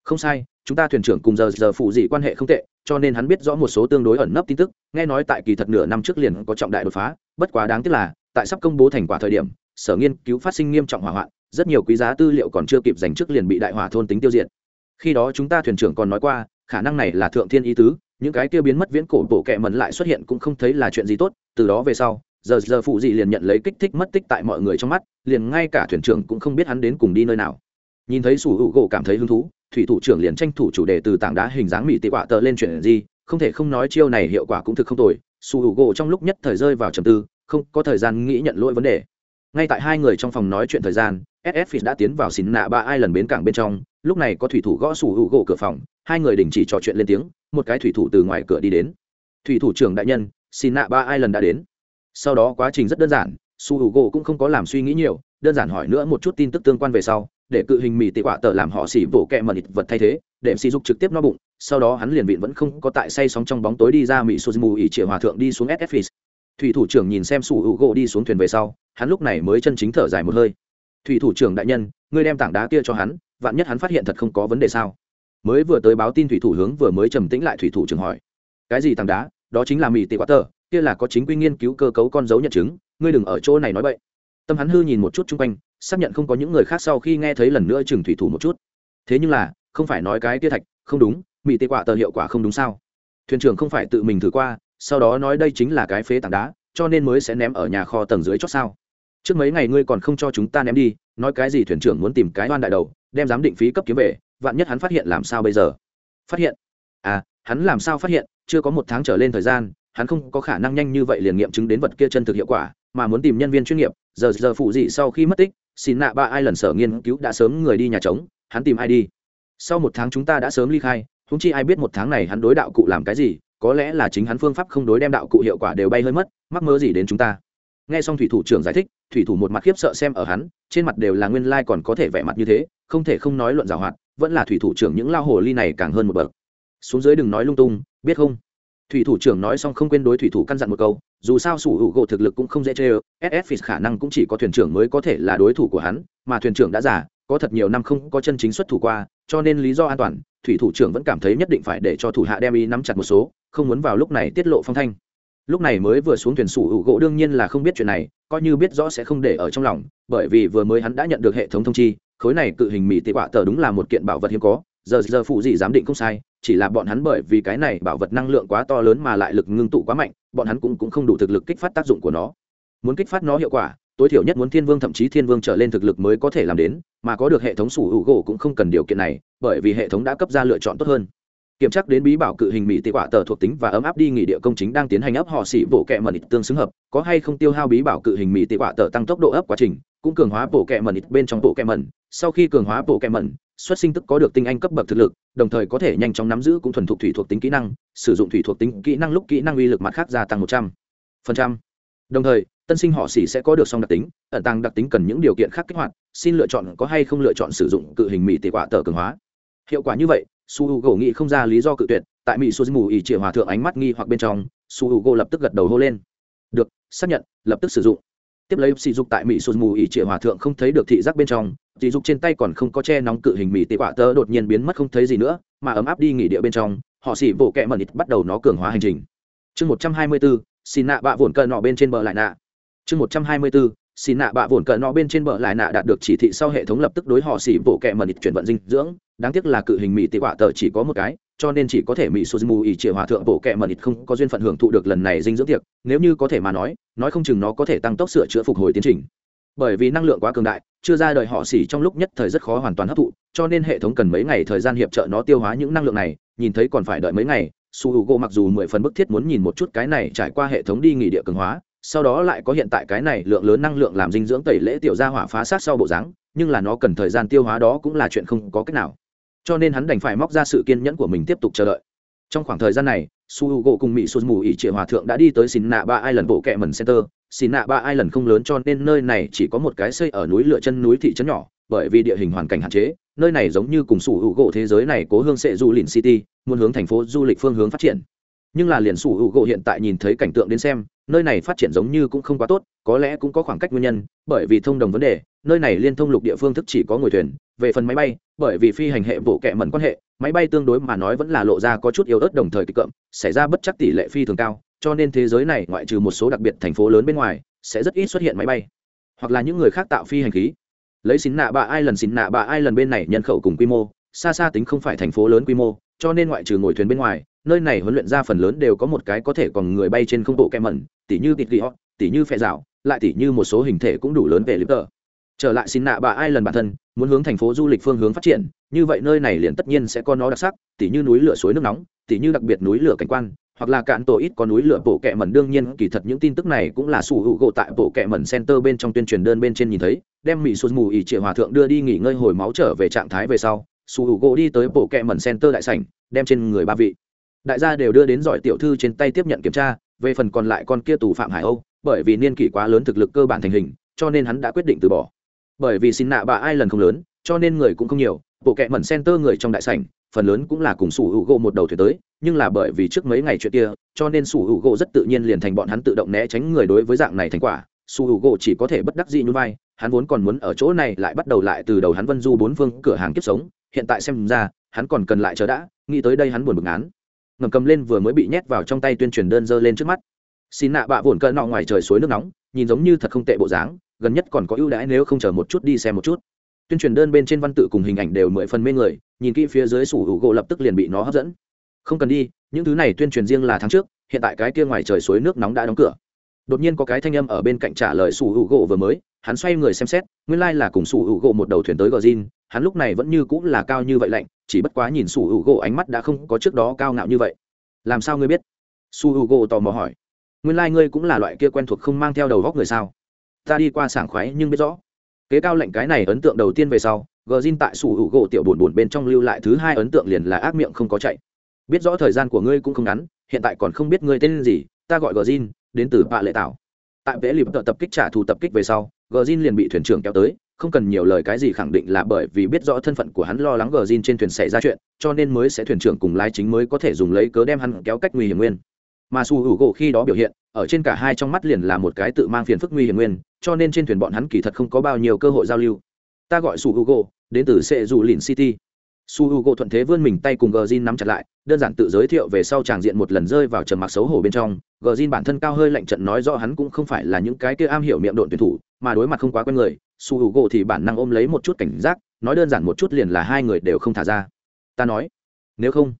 Không sai, chúng ta thuyền trưởng cùng giờ giờ phụ dị quan hệ không tệ, cho nên hắn biết rõ một số tương đối ẩn nấp tin tức, nghe nói tại kỳ thật nửa năm trước liền có trọng đại đột phá, bất quá đáng tiếc là, tại sắp công bố thành quả thời điểm, sở nghiên cứu phát sinh nghiêm trọng hỏa hoạn rất nhiều quý giá tư liệu còn chưa kịp dành trước liền bị đại hỏa thôn tính tiêu diệt. Khi đó chúng ta thuyền trưởng còn nói qua, khả năng này là thượng thiên ý tứ, những cái kia biến mất viễn cổ bộ kệ mẩn lại xuất hiện cũng không thấy là chuyện gì tốt, từ đó về sau, giờ giờ phụ dị liền nhận lấy kích thích mất tích tại mọi người trong mắt, liền ngay cả thuyền trưởng cũng không biết hắn đến cùng đi nơi nào. Nhìn thấy sủ hữu gỗ cảm thấy hứng thú, thủy thủ trưởng liền tranh thủ chủ đề từ tảng đá hình dáng mỹ tị quạ tờ lên chuyện gì, không thể không nói chiêu này hiệu quả cũng thực không tồi, sủ hữu gỗ trong lúc nhất thời rơi vào trầm tư, không có thời gian nghĩ nhận lỗi vấn đề. Ngay tại hai người trong phòng nói chuyện thời gian ss Fitch đã tiến vào xin nạ ba ai lần bến cảng bên trong, lúc này có thủy thủ gõ sủ hữu gỗ cửa phòng, hai người đình chỉ trò chuyện lên tiếng, một cái thủy thủ từ ngoài cửa đi đến. Thủy thủ trưởng đại nhân, xin nạ ba ai lần đã đến. Sau đó quá trình rất đơn giản su hữu gỗ cũng không có làm suy nghĩ nhiều, đơn giản hỏi nữa một chút tin tức tương quan về sau, để cự hình mì tị quạ tờ làm họ xỉ vỗ kẹ mà nịt vật thay thế, để sỉ dục trực tiếp no bụng, sau đó hắn liền viện vẫn không có tại say sóng trong bóng tối đi ra mỹ suzumu ỉ triệu hòa thượng đi xuống ss thủy thủ trưởng nhìn xem sủ hữu gỗ đi xuống thuyền về sau, hắn lúc này mới chân chính thở dài một hơi thủy thủ trưởng đại nhân, ngươi đem tảng đá kia cho hắn, vạn nhất hắn phát hiện thật không có vấn đề sao? Mới vừa tới báo tin thủy thủ hướng vừa mới trầm tĩnh lại thủy thủ trưởng hỏi. Cái gì tảng đá? Đó chính là mỹ tị quá tờ, kia là có chính quy nghiên cứu cơ cấu con dấu nhận chứng, ngươi đừng ở chỗ này nói vậy tâm hắn hư nhìn một chút chung quanh, xác nhận không có những người khác sau khi nghe thấy lần nữa chừng thủy thủ một chút. Thế nhưng là, không phải nói cái tia thạch, không đúng mỹ tị quả tờ hiệu quả không đúng sao? Thuyền trưởng không phải tự mình thử qua, sau đó nói đây chính là cái phế tảng đá, cho nên mới sẽ ném ở nhà kho tầng dưới chót sao? Trước mấy ngày ngươi còn không cho chúng ta ném đi, nói cái gì thuyền trưởng muốn tìm cái đoan đại đầu, đem giám định phí cấp kiếm về, vạn nhất hắn phát hiện làm sao bây giờ? Phát hiện? À hắn làm sao phát hiện? Chưa có một tháng trở lên thời gian, hắn không có khả năng nhanh như vậy liền nghiệm chứng đến vật kia chân thực hiệu quả, mà muốn tìm nhân viên chuyên nghiệp, giờ giờ phụ dị sau khi mất tích, xin nạ ba ai lần sở nghiên cứu đã sớm người đi nhà trống, hắn tìm ai đi? Sau một tháng chúng ta đã sớm ly khai húng chi ai biết một tháng này hắn đối đạo cụ làm cái gì, có lẽ là chính hắn phương pháp không đối đem đạo cụ hiệu quả đều bay hơi mất, mắc mơ gì đến chúng ta? Nghe xong thủy thủ trưởng giải thích thủy thủ một mặt khiếp sợ xem ở hắn trên mặt đều là nguyên lai、like、còn có thể vẻ mặt như thế không thể không nói luận giảo hoạt vẫn là thủy thủ trưởng những lao hồ ly này càng hơn một bậc. Xuống dưới đừng nói lung tung biết không? Thủy thủ trưởng nói xong không quên đối thủy thủ căn dặn một câu dù sao sủ hữu gỗ thực lực cũng không dễ chê ơ ss khả năng cũng chỉ có thuyền trưởng mới có thể là đối thủ của hắn mà thuyền trưởng đã giả, có thật nhiều năm không có chân chính xuất thủ qua cho nên lý do an toàn thủy thủ trưởng vẫn cảm thấy nhất định phải để cho thủ hạ đem y nắm chặt một số không muốn vào lúc này tiết lộ phong thanh lúc này mới vừa xuống thuyền sủ hữu gỗ đương nhiên là không biết chuyện này coi như biết rõ sẽ không để ở trong lòng bởi vì vừa mới hắn đã nhận được hệ thống thông chi khối này cự hình mỹ tị quả tờ đúng là một kiện bảo vật hiếm có giờ giờ phụ gì giám định không sai chỉ là bọn hắn bởi vì cái này bảo vật năng lượng quá to lớn mà lại lực ngưng tụ quá mạnh bọn hắn cũng, cũng không đủ thực lực kích phát tác dụng của nó. Muốn kích phát nó hiệu quả tối thiểu nhất muốn thiên vương thậm chí thiên vương trở lên thực lực mới có thể làm đến mà có được hệ thống sủ hữu gỗ cũng không cần điều kiện này bởi vì hệ thống đã cấp ra lựa chọn tốt hơn kiểm tra đến bí bảo cự hình mỹ tị quả tờ thuộc tính và ấm áp đi nghỉ địa công chính đang tiến hành ấp họ xỉ bộ kẹ mật tương xứng hợp, có hay không tiêu hao bí bảo cự hình mỹ tị quả tờ tăng tốc độ ấp quá trình, cũng cường hóa bộ kẹ mật bên trong bộ kẹ mẩn. Sau khi cường hóa bộ kẹ mẩn, xuất sinh tức có được tinh anh cấp bậc thực lực, đồng thời có thể nhanh chóng nắm giữ cũng thuần thục thủy thuộc tính kỹ năng, sử dụng thủy thuộc tính kỹ năng lúc kỹ năng uy lực mặt khác gia tăng một trăm phần trăm. Đồng thời, tân sinh họ xỉ sẽ có được song đặc tính, ẩn tăng đặc tính cần những điều kiện khác kích hoạt, xin lựa chọn có hay không lựa chọn sử dụng cự hình mỹ tỷ quả tờ cường hóa. Hiệu quả như vậy su h u gỗ nghĩ không ra lý do cự tuyệt, tại mỹ su mù ỉ chĩa hòa thượng ánh mắt nghi hoặc bên trong, su h u gỗ lập tức gật đầu hô lên. Được, xác nhận, lập tức sử dụng. Tiếp lấy sỉ dục tại mỹ sụt mù ỉ trịa hòa thượng không thấy được thị giác bên trong, sỉ dục trên tay còn không có che nóng cự hình mỹ tị quả tơ đột nhiên biến mất không thấy gì nữa, mà ấm áp đi nghỉ địa bên trong, họ xỉ vỗ kẹ mẩn ít bắt đầu nó cường hóa hành trình. Chương một trăm hai mươi bốn xin nạ bạ vồn cờ nọ bên trên bờ lại nạ. Chương một trăm hai mươi bốn xin nạ bạ vồn cờ nó bên trên bờ lại nạ đạt được chỉ thị sau hệ thống lập tức đối họ xỉ bộ kẹ mần ít chuyển vận dinh dưỡng. Đáng tiếc là cự hình mỹ tị quả tờ chỉ có một cái, cho nên chỉ có thể mỹ suzumu mù ỉ triệu hòa thượng bộ kẹ mần ít không có duyên phận hưởng thụ được lần này dinh dưỡng tiệc. Nếu như có thể mà nói nói không chừng nó có thể tăng tốc sửa chữa phục hồi tiến trình. Bởi vì năng lượng quá cường đại, chưa ra đời họ xỉ trong lúc nhất thời rất khó hoàn toàn hấp thụ, cho nên hệ thống cần mấy ngày thời gian hiệp trợ nó tiêu hóa những năng lượng này, nhìn thấy còn phải đợi mấy ngày. Su h u g o mặc dù mười phần bức thiết muốn nhìn một chút cái này trải qua hệ thống đi nghỉ địa cường hóa sau đó lại có hiện tại cái này lượng lớn năng lượng làm dinh dưỡng tẩy lễ tiểu gia hỏa phá sát sau bộ dáng, nhưng là nó cần thời gian tiêu hóa đó cũng là chuyện không có cách nào. Cho nên hắn đành phải móc ra sự kiên nhẫn của mình tiếp tục chờ đợi. Trong khoảng thời gian này, su h u gỗ cùng mỹ suzumu mù ỉ trịa hòa thượng đã đi tới xin nạ ba ai lần bộ kẹ mần center. Xin nạ ba ai lần không lớn cho nên nơi này chỉ có một cái xây ở núi lửa chân núi thị trấn nhỏ, bởi vì địa hình hoàn cảnh hạn chế, nơi này giống như cùng su gỗ thế giới này cố hương sẽ du lìn city, muốn hướng thành phố du lịch phương hướng phát triển. Nhưng là liền su gỗ hiện tại nhìn thấy cảnh tượng đến xem nơi này phát triển giống như cũng không quá tốt, có lẽ cũng có khoảng cách nguyên nhân, bởi vì thông đồng vấn đề, nơi này liên thông lục địa phương thức chỉ có ngồi thuyền, về phần máy bay, bởi vì phi hành hệ bộ kệ mẩn quan hệ, máy bay tương đối mà nói vẫn là lộ ra có chút yếu ớt đồng thời kịch cậm xảy ra bất chắc tỷ lệ phi thường cao, cho nên thế giới này ngoại trừ một số đặc biệt thành phố lớn bên ngoài, sẽ rất ít xuất hiện máy bay, hoặc là những người khác tạo phi hành khí. Lấy xin nạ bà ai lần xin nạ bà ai lần bên này nhân khẩu cùng quy mô, xa xa tính không phải thành phố lớn quy mô, cho nên ngoại trừ ngồi thuyền bên ngoài nơi này huấn luyện ra phần lớn đều có một cái có thể còn người bay trên không bộ kem mẩn, tỉ như tịt ghi họ tỉ như phe rào lại tỉ như một số hình thể cũng đủ lớn về lip tờ trở lại xin nạ bà ai lần bản thân, muốn hướng thành phố du lịch phương hướng phát triển, như vậy nơi này liền tất nhiên sẽ có nó đặc sắc, tỉ như núi lửa suối nước nóng, tỉ như đặc biệt núi lửa cảnh quan, hoặc là cạn tổ ít có núi lửa bộ kẹ mẩn. Đương nhiên, kỳ thật những tin tức này cũng là sủ hữu gỗ tại bộ kẹ mẩn center bên trong tuyên truyền đơn bên trên nhìn thấy, đem mỹ sụt mù ỉ triệu hòa thượng đưa đi nghỉ ngơi hồi máu trở về trạng thái về sau, sủ hữu gỗ đi tới bộ kẹ mẩn center đại sảnh, đem trên người ba vị đại gia đều đưa đến giỏi tiểu thư trên tay tiếp nhận kiểm tra, về phần còn lại con kia tù phạm hải âu, bởi vì niên kỷ quá lớn thực lực cơ bản thành hình, cho nên hắn đã quyết định từ bỏ. Bởi vì xin nạ bà ai lần không lớn, cho nên người cũng không nhiều, bộ kệ mẩn center người trong đại sảnh, phần lớn cũng là cùng sủ hữu gỗ một đầu thuyền tới, nhưng là bởi vì trước mấy ngày chuyện kia, cho nên sủ hữu gỗ rất tự nhiên liền thành bọn hắn tự động né tránh người đối với dạng này thành quả. Sủ hữu gỗ chỉ có thể bất đắc dĩ như vai, hắn vốn còn muốn ở chỗ này lại bắt đầu lại từ đầu hắn vân du bốn phương cửa hàng kiếp sống, hiện tại xem ra, hắn còn cần lại chờ đã, nghĩ tới đây hắn buồn bực án ngầm cầm lên vừa mới bị nhét vào trong tay tuyên truyền đơn dơ lên trước mắt. Xin nạ bạ vồn cỡ nọ ngoài trời suối nước nóng, nhìn giống như thật không tệ bộ dáng, gần nhất còn có ưu đãi nếu không chờ một chút đi xem một chút. Tuyên truyền đơn bên trên văn tự cùng hình ảnh đều mười phần mê người, nhìn kỹ phía dưới sủ hữu gỗ lập tức liền bị nó hấp dẫn. Không cần đi, những thứ này tuyên truyền riêng là tháng trước, hiện tại cái kia ngoài trời suối nước nóng đã đóng cửa. Đột nhiên có cái thanh âm ở bên cạnh trả lời sủ hữu gỗ vừa mới, hắn xoay người xem xét, nguyên lai、like、là cùng sủ hữu gỗ một đầu thuyền tới gờ zin hắn lúc này vẫn như cũng là cao như vậy lạnh chỉ bất quá nhìn sủ hữu gỗ ánh mắt đã không có trước đó cao ngạo như vậy. Làm sao ngươi biết? Su hữu gỗ tò mò hỏi. Nguyên lai、like、ngươi cũng là loại kia quen thuộc không mang theo đầu góc người sao? Ta đi qua sảng khoái nhưng biết rõ. Kế cao lệnh cái này ấn tượng đầu tiên về sau gờ zin tại sủ hữu gỗ tiểu buồn buồn bên trong lưu lại thứ hai ấn tượng liền là ác miệng không có chạy. Biết rõ thời gian của ngươi cũng không ngắn, hiện tại còn không biết ngươi tên gì, ta gọi gờ zin đến từ bạ lệ tảo. Tại vẽ lịp tập kích trả thù tập kích về sau gờ zin liền bị thuyền trưởng kéo tới không cần nhiều lời cái gì khẳng định là bởi vì biết rõ thân phận của hắn lo lắng gờ zin trên thuyền xảy ra chuyện, cho nên mới sẽ thuyền trưởng cùng lái chính mới có thể dùng lấy cớ đem hắn kéo cách nguy hiểm nguyên. Mà su hữu gỗ khi đó biểu hiện, ở trên cả hai trong mắt liền là một cái tự mang phiền phức nguy hiểm nguyên, cho nên trên thuyền bọn hắn kỳ thật không có bao nhiêu cơ hội giao lưu. Ta gọi su hữu gỗ, đến từ sệ dù lìn city su hữu gỗ thuận thế vươn mình tay cùng gờ zin nắm chặt lại, đơn giản tự giới thiệu về sau tràng diện một lần rơi vào trầm mặc xấu hổ bên trong. Gờ zin bản thân cao hơi lạnh trận nói rõ hắn cũng không phải là những cái kia am hiểu miệng độn tuyển thủ, mà đối mặt không quá quen người, su hữu gỗ thì bản năng ôm lấy một chút cảnh giác, nói đơn giản một chút liền là hai người đều không thả ra. Ta nói, nếu không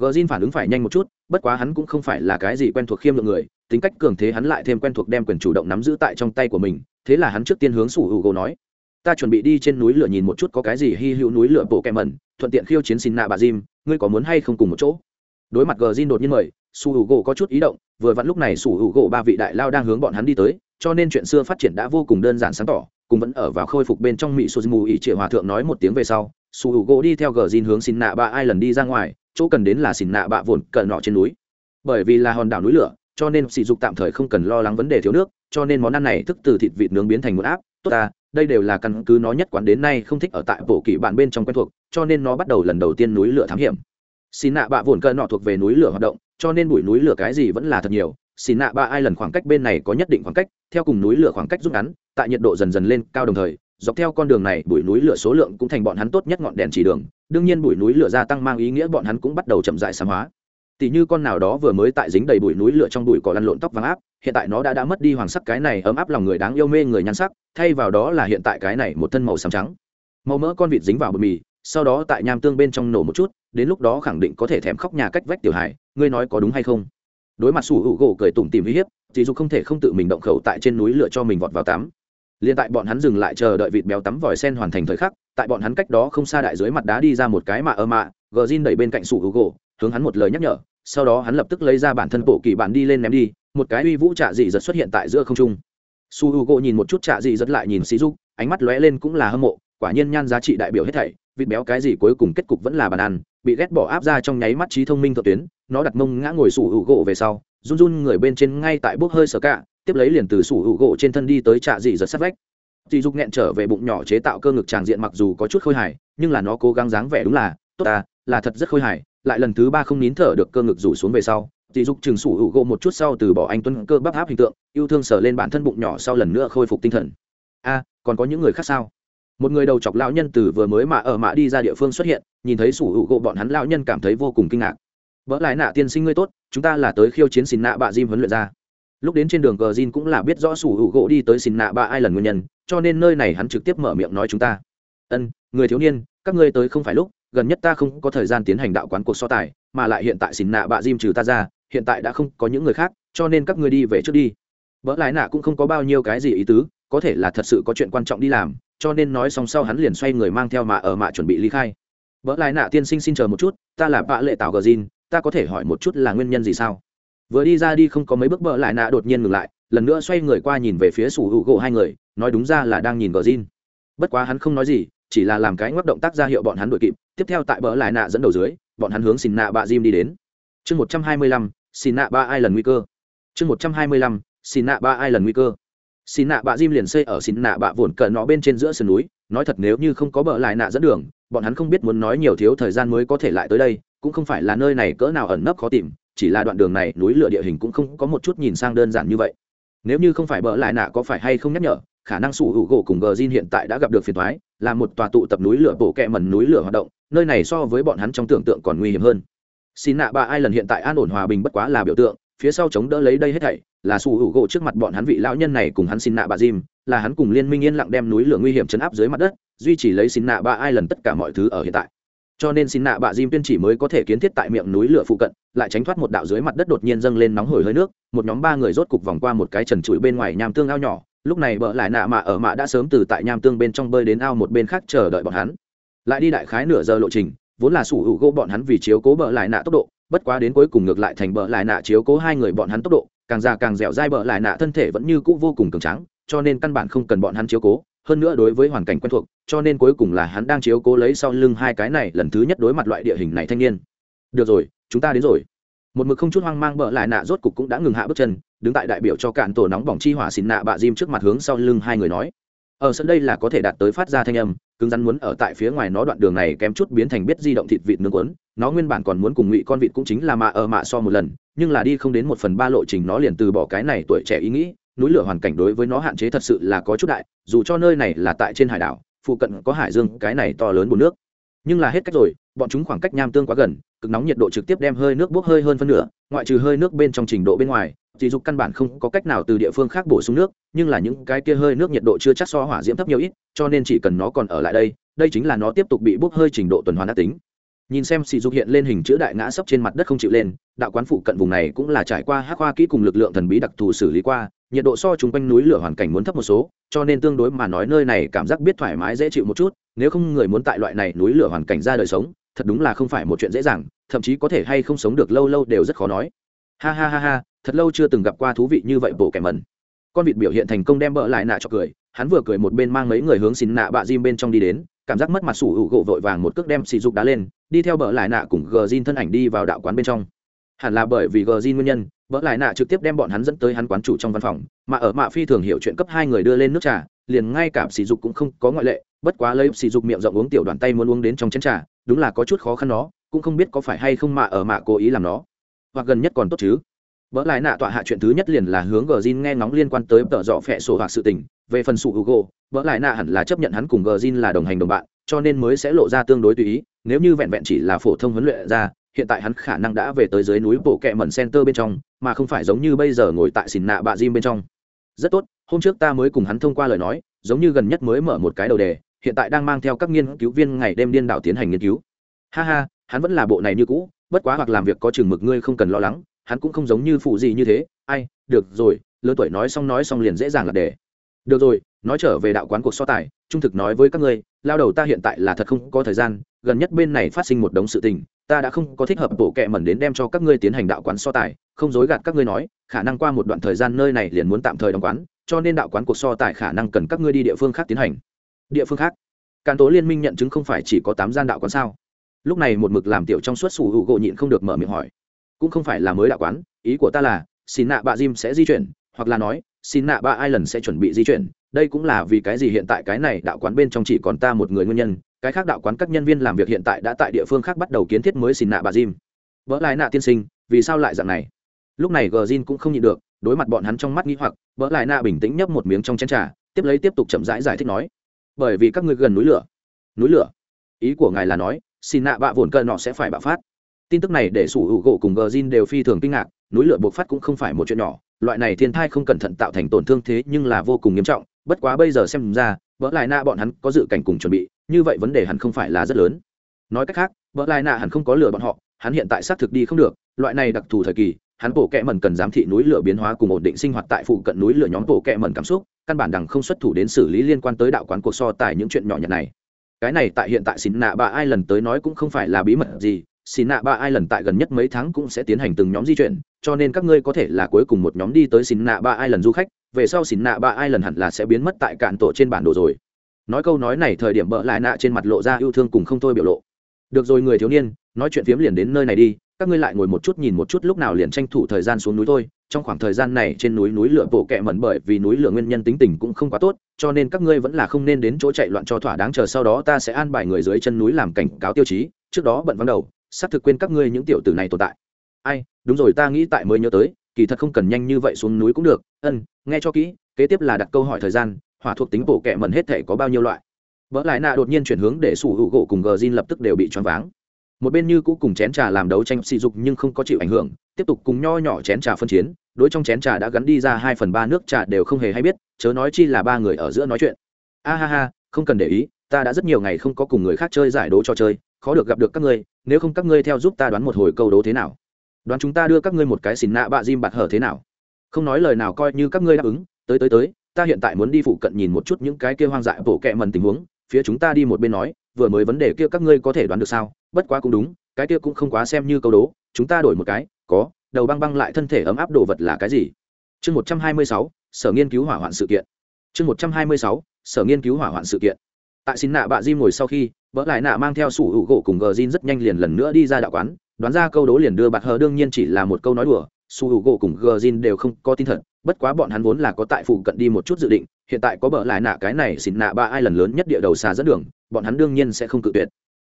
gờ zin phản ứng phải nhanh một chút, bất quá hắn cũng không phải là cái gì quen thuộc khiêm lượng người, tính cách cường thế hắn lại thêm quen thuộc đem quyền chủ động nắm giữ tại trong tay của mình, thế là hắn trước tiên hướng su hữu gỗ nói ta chuẩn bị đi trên núi lửa nhìn một chút có cái gì hy hữu núi lửa bộ kẹ mẩn, thuận tiện khiêu chiến xin nạ bà jim, ngươi có muốn hay không cùng một chỗ? Đối mặt gờ zin đột nhiên mời, su hữu gỗ có chút ý động, vừa vặn lúc này su hữu gỗ ba vị đại lao đang hướng bọn hắn đi tới, cho nên chuyện xưa phát triển đã vô cùng đơn giản sáng tỏ, cùng vẫn ở vào khôi phục bên trong mỹ su mù ỉ trịa hòa thượng nói một tiếng về sau, su hữu gỗ đi theo gờ zin hướng xin nạ bà ai lần đi ra ngoài, chỗ cần đến là xin nạ bà vồn cận nọ trên núi. Bởi vì là hòn đảo núi lửa, cho nên sỉ dục tạm thời không cần lo lắng vấn đề thiếu nước, cho nên món ăn này thức từ thịt vịt nướng biến thành một áp, tốt ta đây đều là căn cứ nó nhất quán đến nay không thích ở tại bộ kỳ bản bên trong quen thuộc, cho nên nó bắt đầu lần đầu tiên núi lửa thám hiểm. Xin nạ bạ vồn cỡ nọ thuộc về núi lửa hoạt động, cho nên bụi núi lửa cái gì vẫn là thật nhiều. Xin nạ ba ai lần khoảng cách bên này có nhất định khoảng cách, theo cùng núi lửa khoảng cách rút ngắn, tại nhiệt độ dần dần lên cao đồng thời, dọc theo con đường này bụi núi lửa số lượng cũng thành bọn hắn tốt nhất ngọn đèn chỉ đường. Đương nhiên bụi núi lửa gia tăng mang ý nghĩa bọn hắn cũng bắt đầu chậm dại sáng hóa. Tỷ như con nào đó vừa mới tại dính đầy bụi núi lửa trong bụi cỏ lăn lộn tóc vàng áp hiện tại nó đã đã mất đi hoàng sắc cái này ấm áp lòng người đáng yêu mê người nhan sắc, thay vào đó là hiện tại cái này một thân màu xám trắng. Màu mỡ con vịt dính vào bột mì, sau đó tại nham tương bên trong nổ một chút, đến lúc đó khẳng định có thể thèm khóc nhà cách vách tiểu hải ngươi nói có đúng hay không? Đối mặt sủ hữu gỗ cười tủm tìm uy hiếp thì dù không thể không tự mình động khẩu tại trên núi lửa cho mình vọt vào tắm. Liền tại bọn hắn dừng lại chờ đợi vịt béo tắm vòi sen hoàn thành thời khắc, tại bọn hắn cách đó không xa đại dưới mặt đá đi ra một cái mạ ơ mạ, gờ rin đẩy bên cạnh sủ hữu gỗ, hướng hắn một lời nhắc nhở sau đó hắn lập tức lấy ra bản thân bộ kỳ bản đi lên ném đi, một cái uy vũ trạ dị giật xuất hiện tại giữa không trung. Su h u gỗ nhìn một chút trạ dị giật lại nhìn xí dục ánh mắt lóe lên cũng là hâm mộ, quả nhiên nhan giá trị đại biểu hết thảy, vịt béo cái gì cuối cùng kết cục vẫn là bàn ăn, bị ghét bỏ áp ra trong nháy mắt trí thông minh thượng tuyến, nó đặt mông ngã ngồi sủ hữu gỗ về sau, run run người bên trên ngay tại bốc hơi sở cạ, tiếp lấy liền từ sủ hữu gỗ trên thân đi tới trạ dị giật sát vách. Dị dục nghẹn trở về bụng nhỏ chế tạo cơ ngực tràng diện mặc dù có chút khôi hài, nhưng là nó cố gắng dáng vẻ đúng là, tốt ta, là thật rất khôi hài lại lần thứ ba không nín thở được cơ ngực rủ xuống về sau dị dục chừng sủ hữu gỗ một chút sau từ bỏ anh tuấn cơ bắp áp hình tượng, yêu thương sờ lên bản thân bụng nhỏ sau lần nữa khôi phục tinh thần. A, còn có những người khác sao? Một người đầu chọc lão nhân từ vừa mới mà ở mạ đi ra địa phương xuất hiện, nhìn thấy sủ hữu gỗ bọn hắn lão nhân cảm thấy vô cùng kinh ngạc. Vỡ lại nạ tiên sinh ngươi tốt, chúng ta là tới khiêu chiến xin nạ bạ diêm huấn luyện ra. Lúc đến trên đường gờ Jin cũng là biết rõ sủ hữu gỗ đi tới xin nạ bạ ai lần nguyên nhân, cho nên nơi này hắn trực tiếp mở miệng nói chúng ta. Ân, người thiếu niên, các ngươi tới không phải lúc gần nhất ta không có thời gian tiến hành đạo quán cuộc so tài, mà lại hiện tại xin nạ bạ diêm trừ ta ra, hiện tại đã không có những người khác, cho nên các ngươi đi về trước đi. Vỡ lái nạ cũng không có bao nhiêu cái gì ý tứ, có thể là thật sự có chuyện quan trọng đi làm, cho nên nói xong sau hắn liền xoay người mang theo mạ ở mạ chuẩn bị ly khai. Vỡ lái nạ tiên sinh xin chờ một chút, ta là bạ lệ tảo gờ gin ta có thể hỏi một chút là nguyên nhân gì sao? Vừa đi ra đi không có mấy bước bỡ lại nạ đột nhiên ngừng lại, lần nữa xoay người qua nhìn về phía sủ hữu gỗ hai người, nói đúng ra là đang nhìn gờ gin bất quá hắn không nói gì chỉ là làm cái ngoắc động tác ra hiệu bọn hắn đuổi kịp, tiếp theo tại bờ lại nạ dẫn đầu dưới, bọn hắn hướng xin nạ bạ Jim đi đến. Chương một trăm hai mươi lăm, xin nạ ba ai lần nguy cơ. Chương một trăm hai mươi lăm, xin nạ ba ai lần nguy cơ. Xin nạ bạ Jim liền xây ở xin nạ bạ vồn cờ nó bên trên giữa sườn núi, nói thật nếu như không có bờ lại nạ dẫn đường, bọn hắn không biết muốn nói nhiều thiếu thời gian mới có thể lại tới đây, cũng không phải là nơi này cỡ nào ẩn nấp khó tìm, chỉ là đoạn đường này núi lửa địa hình cũng không có một chút nhìn sang đơn giản như vậy. Nếu như không phải bỡ lại nạ có phải hay không nhắc nhở, khả năng sủ hữu gỗ cùng gờ hiện tại đã gặp được phiền thoái là một tòa tụ tập núi lửa bổ kẹ mẩn núi lửa hoạt động nơi này so với bọn hắn trong tưởng tượng còn nguy hiểm hơn. Xin nạ ba ai lần hiện tại an ổn hòa bình bất quá là biểu tượng phía sau chống đỡ lấy đây hết thảy là sủ hữu gỗ trước mặt bọn hắn vị lão nhân này cùng hắn xin nạ bà Jim, là hắn cùng liên minh yên lặng đem núi lửa nguy hiểm chấn áp dưới mặt đất duy trì lấy xin nạ ba ai lần tất cả mọi thứ ở hiện tại. Cho nên xin nạ bà Jim tuyên chỉ mới có thể kiến thiết tại miệng núi lửa phụ cận lại tránh thoát một đạo dưới mặt đất đột nhiên dâng lên nóng hổi hơi nước một nhóm ba người rốt cục vòng qua một cái trần trụi bên ngoài nham tương ao nhỏ lúc này bợ lại nạ mạ ở mạ đã sớm từ tại nham tương bên trong bơi đến ao một bên khác chờ đợi bọn hắn. Lại đi đại khái nửa giờ lộ trình, vốn là sủ hữu gỗ bọn hắn vì chiếu cố bợ lại nạ tốc độ, bất quá đến cuối cùng ngược lại thành bợ lại nạ chiếu cố hai người bọn hắn tốc độ, càng già càng dẻo dai bợ lại nạ thân thể vẫn như cũ vô cùng cường trắng cho nên căn bản không cần bọn hắn chiếu cố. Hơn nữa đối với hoàn cảnh quen thuộc, cho nên cuối cùng là hắn đang chiếu cố lấy sau lưng hai cái này lần thứ nhất đối mặt loại địa hình này thanh niên. Được rồi, chúng ta đến rồi. Một mực không chút hoang mang bợ lại nạ rốt cục cũng đã ngừng hạ bước chân đứng tại đại biểu cho cạn tổ nóng bỏng chi hỏa xin nạ bạ diêm trước mặt hướng sau lưng hai người nói. Ở sân đây là có thể đạt tới phát ra thanh âm, cứng rắn muốn ở tại phía ngoài nó đoạn đường này kém chút biến thành biết di động thịt vịt nướng quấn nó nguyên bản còn muốn cùng ngụy con vịt cũng chính là mạ ở mạ so một lần, nhưng là đi không đến một phần ba lộ trình nó liền từ bỏ cái này tuổi trẻ ý nghĩ, núi lửa hoàn cảnh đối với nó hạn chế thật sự là có chút đại, dù cho nơi này là tại trên hải đảo, phụ cận có hải dương, cái này to lớn bùn nước. Nhưng là hết cách rồi, bọn chúng khoảng cách nham tương quá gần, cực nóng nhiệt độ trực tiếp đem hơi nước bốc hơi hơn phân nửa, ngoại trừ hơi nước bên trong trình độ bên ngoài dì dục căn bản không có cách nào từ địa phương khác bổ sung nước, nhưng là những cái kia hơi nước nhiệt độ chưa chắc so hỏa diễm thấp nhiều ít, cho nên chỉ cần nó còn ở lại đây đây chính là nó tiếp tục bị bốc hơi trình độ tuần hoàn đã tính. Nhìn xem sỉ dục hiện lên hình chữ đại ngã sấp trên mặt đất không chịu lên, đạo quán phụ cận vùng này cũng là trải qua hắc hoa kỹ cùng lực lượng thần bí đặc thù xử lý qua, nhiệt độ so chung quanh núi lửa hoàn cảnh muốn thấp một số, cho nên tương đối mà nói nơi này cảm giác biết thoải mái dễ chịu một chút, nếu không người muốn tại loại này núi lửa hoàn cảnh ra đời sống, thật đúng là không phải một chuyện dễ dàng, thậm chí có thể hay không sống được lâu lâu đều rất khó nói. Ha ha ha ha thật lâu chưa từng gặp qua thú vị như vậy bộ kẻ mẩn. Con vịt biểu hiện thành công đem bỡ lại nạ cho cười, hắn vừa cười một bên mang mấy người hướng xin nạ bạ diêm bên trong đi đến, cảm giác mất mặt sủ hữu gỗ vội vàng một cước đem xì dục đá lên, đi theo bỡ lại nạ cùng gờ zin thân ảnh đi vào đạo quán bên trong. Hẳn là bởi vì gờ zin nguyên nhân bỡ lại nạ trực tiếp đem bọn hắn dẫn tới hắn quán chủ trong văn phòng, mà ở mạ phi thường hiểu chuyện cấp hai người đưa lên nước trà, liền ngay cả xì dục cũng không có ngoại lệ, bất quá lấy xì dục miệng rộng uống tiểu đoàn tay muốn uống đến trong chén trà, đúng là có chút khó khăn nó cũng không biết có phải hay không mạ ở mạ cố ý làm nó. Hoặc gần nhất còn tốt chứ? Bỡ lại nạ tọa hạ chuyện thứ nhất liền là hướng Gjin nghe ngóng liên quan tới tợ dọ phệ sổ hoặc sự tình, về phần sụ Hugo, bỡ lại nạ hẳn là chấp nhận hắn cùng Gjin là đồng hành đồng bạn, cho nên mới sẽ lộ ra tương đối tùy ý, nếu như vẹn vẹn chỉ là phổ thông huấn luyện ra, hiện tại hắn khả năng đã về tới dưới núi bộ kệ mẩn center bên trong, mà không phải giống như bây giờ ngồi tại xỉn nạ bạ Jim bên trong. Rất tốt, hôm trước ta mới cùng hắn thông qua lời nói, giống như gần nhất mới mở một cái đầu đề, hiện tại đang mang theo các nghiên cứu viên ngày đêm điên đảo tiến hành nghiên cứu. Ha ha, hắn vẫn là bộ này như cũ, bất quá hoặc làm việc có chừng mực ngươi không cần lo lắng, hắn cũng không giống như phụ gì như thế, ai, được rồi, lớn tuổi nói xong nói xong liền dễ dàng là để. Được rồi, nói trở về đạo quán cuộc so tài, trung thực nói với các ngươi, lao đầu ta hiện tại là thật không có thời gian, gần nhất bên này phát sinh một đống sự tình, ta đã không có thích hợp bộ kệ mẩn đến đem cho các ngươi tiến hành đạo quán so tài, không dối gạt các ngươi nói, khả năng qua một đoạn thời gian nơi này liền muốn tạm thời đóng quán, cho nên đạo quán cuộc so tài khả năng cần các ngươi đi địa phương khác tiến hành. Địa phương khác? Cán tố liên minh nhận chứng không phải chỉ có tám gian đạo quán sao? Lúc này một mực làm tiểu trong suốt sủ hữu gỗ nhịn không được mở miệng hỏi cũng không phải là mới đạo quán ý của ta là xin nạ bạ Jim sẽ di chuyển hoặc là nói xin nạ bạ ai lần sẽ chuẩn bị di chuyển. Đây cũng là vì cái gì hiện tại cái này đạo quán bên trong chỉ còn ta một người nguyên nhân cái khác đạo quán các nhân viên làm việc hiện tại đã tại địa phương khác bắt đầu kiến thiết mới xin nạ bà Jim. vỡ lại nạ tiên sinh vì sao lại dạng này? Lúc này gờ jin cũng không nhịn được đối mặt bọn hắn trong mắt nghĩ hoặc vỡ lại nạ bình tĩnh nhấp một miếng trong chén trà tiếp lấy tiếp tục chậm rãi giải, giải thích nói bởi vì các ngươi gần núi lửa. Núi lửa? Ý của ngài là nói xin nạ bạ vồn cơn nọ sẽ phải bạo phát tin tức này để sủ hữu gỗ cùng gờ zin đều phi thường kinh ngạc, núi lửa bộc phát cũng không phải một chuyện nhỏ, loại này thiên thai không cẩn thận tạo thành tổn thương thế nhưng là vô cùng nghiêm trọng, bất quá bây giờ xem ra vỡ lại na bọn hắn có dự cảnh cùng chuẩn bị, như vậy vấn đề hẳn không phải là rất lớn. Nói cách khác vỡ lại na hẳn không có lửa bọn họ, hắn hiện tại xác thực đi không được, loại này đặc thù thời kỳ, hắn bổ kẹ mần cần giám thị núi lửa biến hóa cùng ổn định sinh hoạt tại phụ cận núi lửa nhóm bổ kẹ mần cảm xúc, căn bản đằng không xuất thủ đến xử lý liên quan tới đạo quán cuộc so tài những chuyện nhỏ nhặt này. Cái này tại hiện tại xin nạ bà ai lần tới nói cũng không phải là bí mật gì xì nạ ba ai lần tại gần nhất mấy tháng cũng sẽ tiến hành từng nhóm di chuyển, cho nên các ngươi có thể là cuối cùng một nhóm đi tới xin nạ ba ai lần du khách, về sau xin nạ ba ai lần hẳn là sẽ biến mất tại cạn tổ trên bản đồ rồi. Nói câu nói này thời điểm bợ lại nạ trên mặt lộ ra yêu thương cùng không thôi biểu lộ. Được rồi người thiếu niên, nói chuyện phiếm liền đến nơi này đi, các ngươi lại ngồi một chút nhìn một chút lúc nào liền tranh thủ thời gian xuống núi thôi. Trong khoảng thời gian này trên núi núi lửa bộ kẹ mẩn bởi vì núi lửa nguyên nhân tính tình cũng không quá tốt, cho nên các ngươi vẫn là không nên đến chỗ chạy loạn cho thỏa đáng, chờ sau đó ta sẽ an bài người dưới chân núi làm cảnh cáo tiêu chí, trước đó bận vắng đầu xác thực quên các ngươi những tiểu tử này tồn tại. Ai, đúng rồi, ta nghĩ tại mới nhớ tới, kỳ thật không cần nhanh như vậy xuống núi cũng được. Ân, nghe cho kỹ, kế tiếp là đặt câu hỏi thời gian, hỏa thuộc tính bộ kẹ mẩn hết thể có bao nhiêu loại? Vỡ lại nạ đột nhiên chuyển hướng để sủ hữu gỗ cùng gờ zin lập tức đều bị choáng váng. Một bên như cũ cùng chén trà làm đấu tranh sỉ dục nhưng không có chịu ảnh hưởng, tiếp tục cùng nho nhỏ chén trà phân chiến, đối trong chén trà đã gắn đi ra hai phần ba nước trà đều không hề hay biết, chớ nói chi là ba người ở giữa nói chuyện. A ha ha, không cần để ý, ta đã rất nhiều ngày không có cùng người khác chơi giải đố cho chơi khó được gặp được các ngươi, nếu không các ngươi theo giúp ta đoán một hồi câu đố thế nào? Đoán chúng ta đưa các ngươi một cái xìn nạ bạ diêm bạt hở thế nào? Không nói lời nào coi như các ngươi đáp ứng, tới tới tới, ta hiện tại muốn đi phụ cận nhìn một chút những cái kia hoang dại bổ kẹ mần tình huống, phía chúng ta đi một bên nói, vừa mới vấn đề kia các ngươi có thể đoán được sao? Bất quá cũng đúng, cái kia cũng không quá xem như câu đố, chúng ta đổi một cái, có, đầu băng băng lại thân thể ấm áp đồ vật là cái gì? Chương một trăm hai mươi sáu, sở nghiên cứu hỏa hoạn sự kiện. Chương một trăm hai mươi sáu, sở nghiên cứu hỏa hoạn sự kiện. Tại xin nạ bạ di ngồi sau khi vợ lại nạ mang theo sủ hữu gỗ cùng gờ zin rất nhanh liền lần nữa đi ra đạo quán, đoán ra câu đố liền đưa bạt hờ đương nhiên chỉ là một câu nói đùa su hữu gỗ cùng gờ zin đều không có tin thật, bất quá bọn hắn vốn là có tại phụ cận đi một chút dự định, hiện tại có vợ lại nạ cái này xin nạ ba ai lần lớn nhất địa đầu xa dẫn đường, bọn hắn đương nhiên sẽ không cự tuyệt.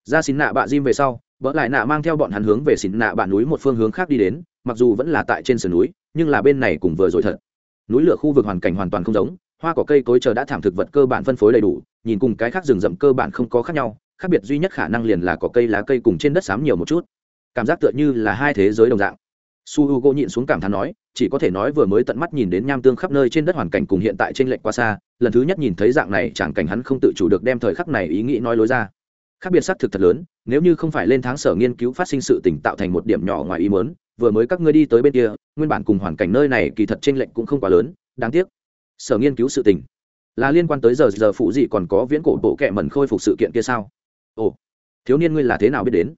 Ra xin nạ bạ Jim về sau, bỡ lại nạ mang theo bọn hắn hướng về xin nạ bạ núi một phương hướng khác đi đến, mặc dù vẫn là tại trên sườn núi, nhưng là bên này cùng vừa rồi thật. Núi lửa khu vực hoàn cảnh hoàn toàn không giống, hoa cỏ cây cối chờ đã thảm thực vật cơ bản phân phối đầy đủ, nhìn cùng cái khác rừng rậm cơ bản không có khác nhau khác biệt duy nhất khả năng liền là có cây lá cây cùng trên đất xám nhiều một chút. Cảm giác tựa như là hai thế giới đồng dạng. Su h u g o nhịn xuống cảm thán nói, chỉ có thể nói vừa mới tận mắt nhìn đến nham tương khắp nơi trên đất hoàn cảnh cùng hiện tại t r ê n lệch quá xa, lần thứ nhất nhìn thấy dạng này chẳng cảnh hắn không tự chủ được đem thời khắc này ý nghĩ nói lối ra. Khác biệt xác thực thật lớn, nếu như không phải lên tháng sở nghiên cứu phát sinh sự tỉnh tạo thành một điểm nhỏ ngoài ý mớn vừa mới các ngươi đi tới bên kia, nguyên bản cùng hoàn cảnh nơi này kỳ thật t r ê n lệch cũng không quá lớn, đáng tiếc. Sở nghiên cứu sự tỉnh là liên quan tới giờ giờ phụ gì còn có viễn cổ bộ kệ mẩn khôi phục sự kiện kia sao? Ồ, thiếu niên ngươi là thế nào biết đến?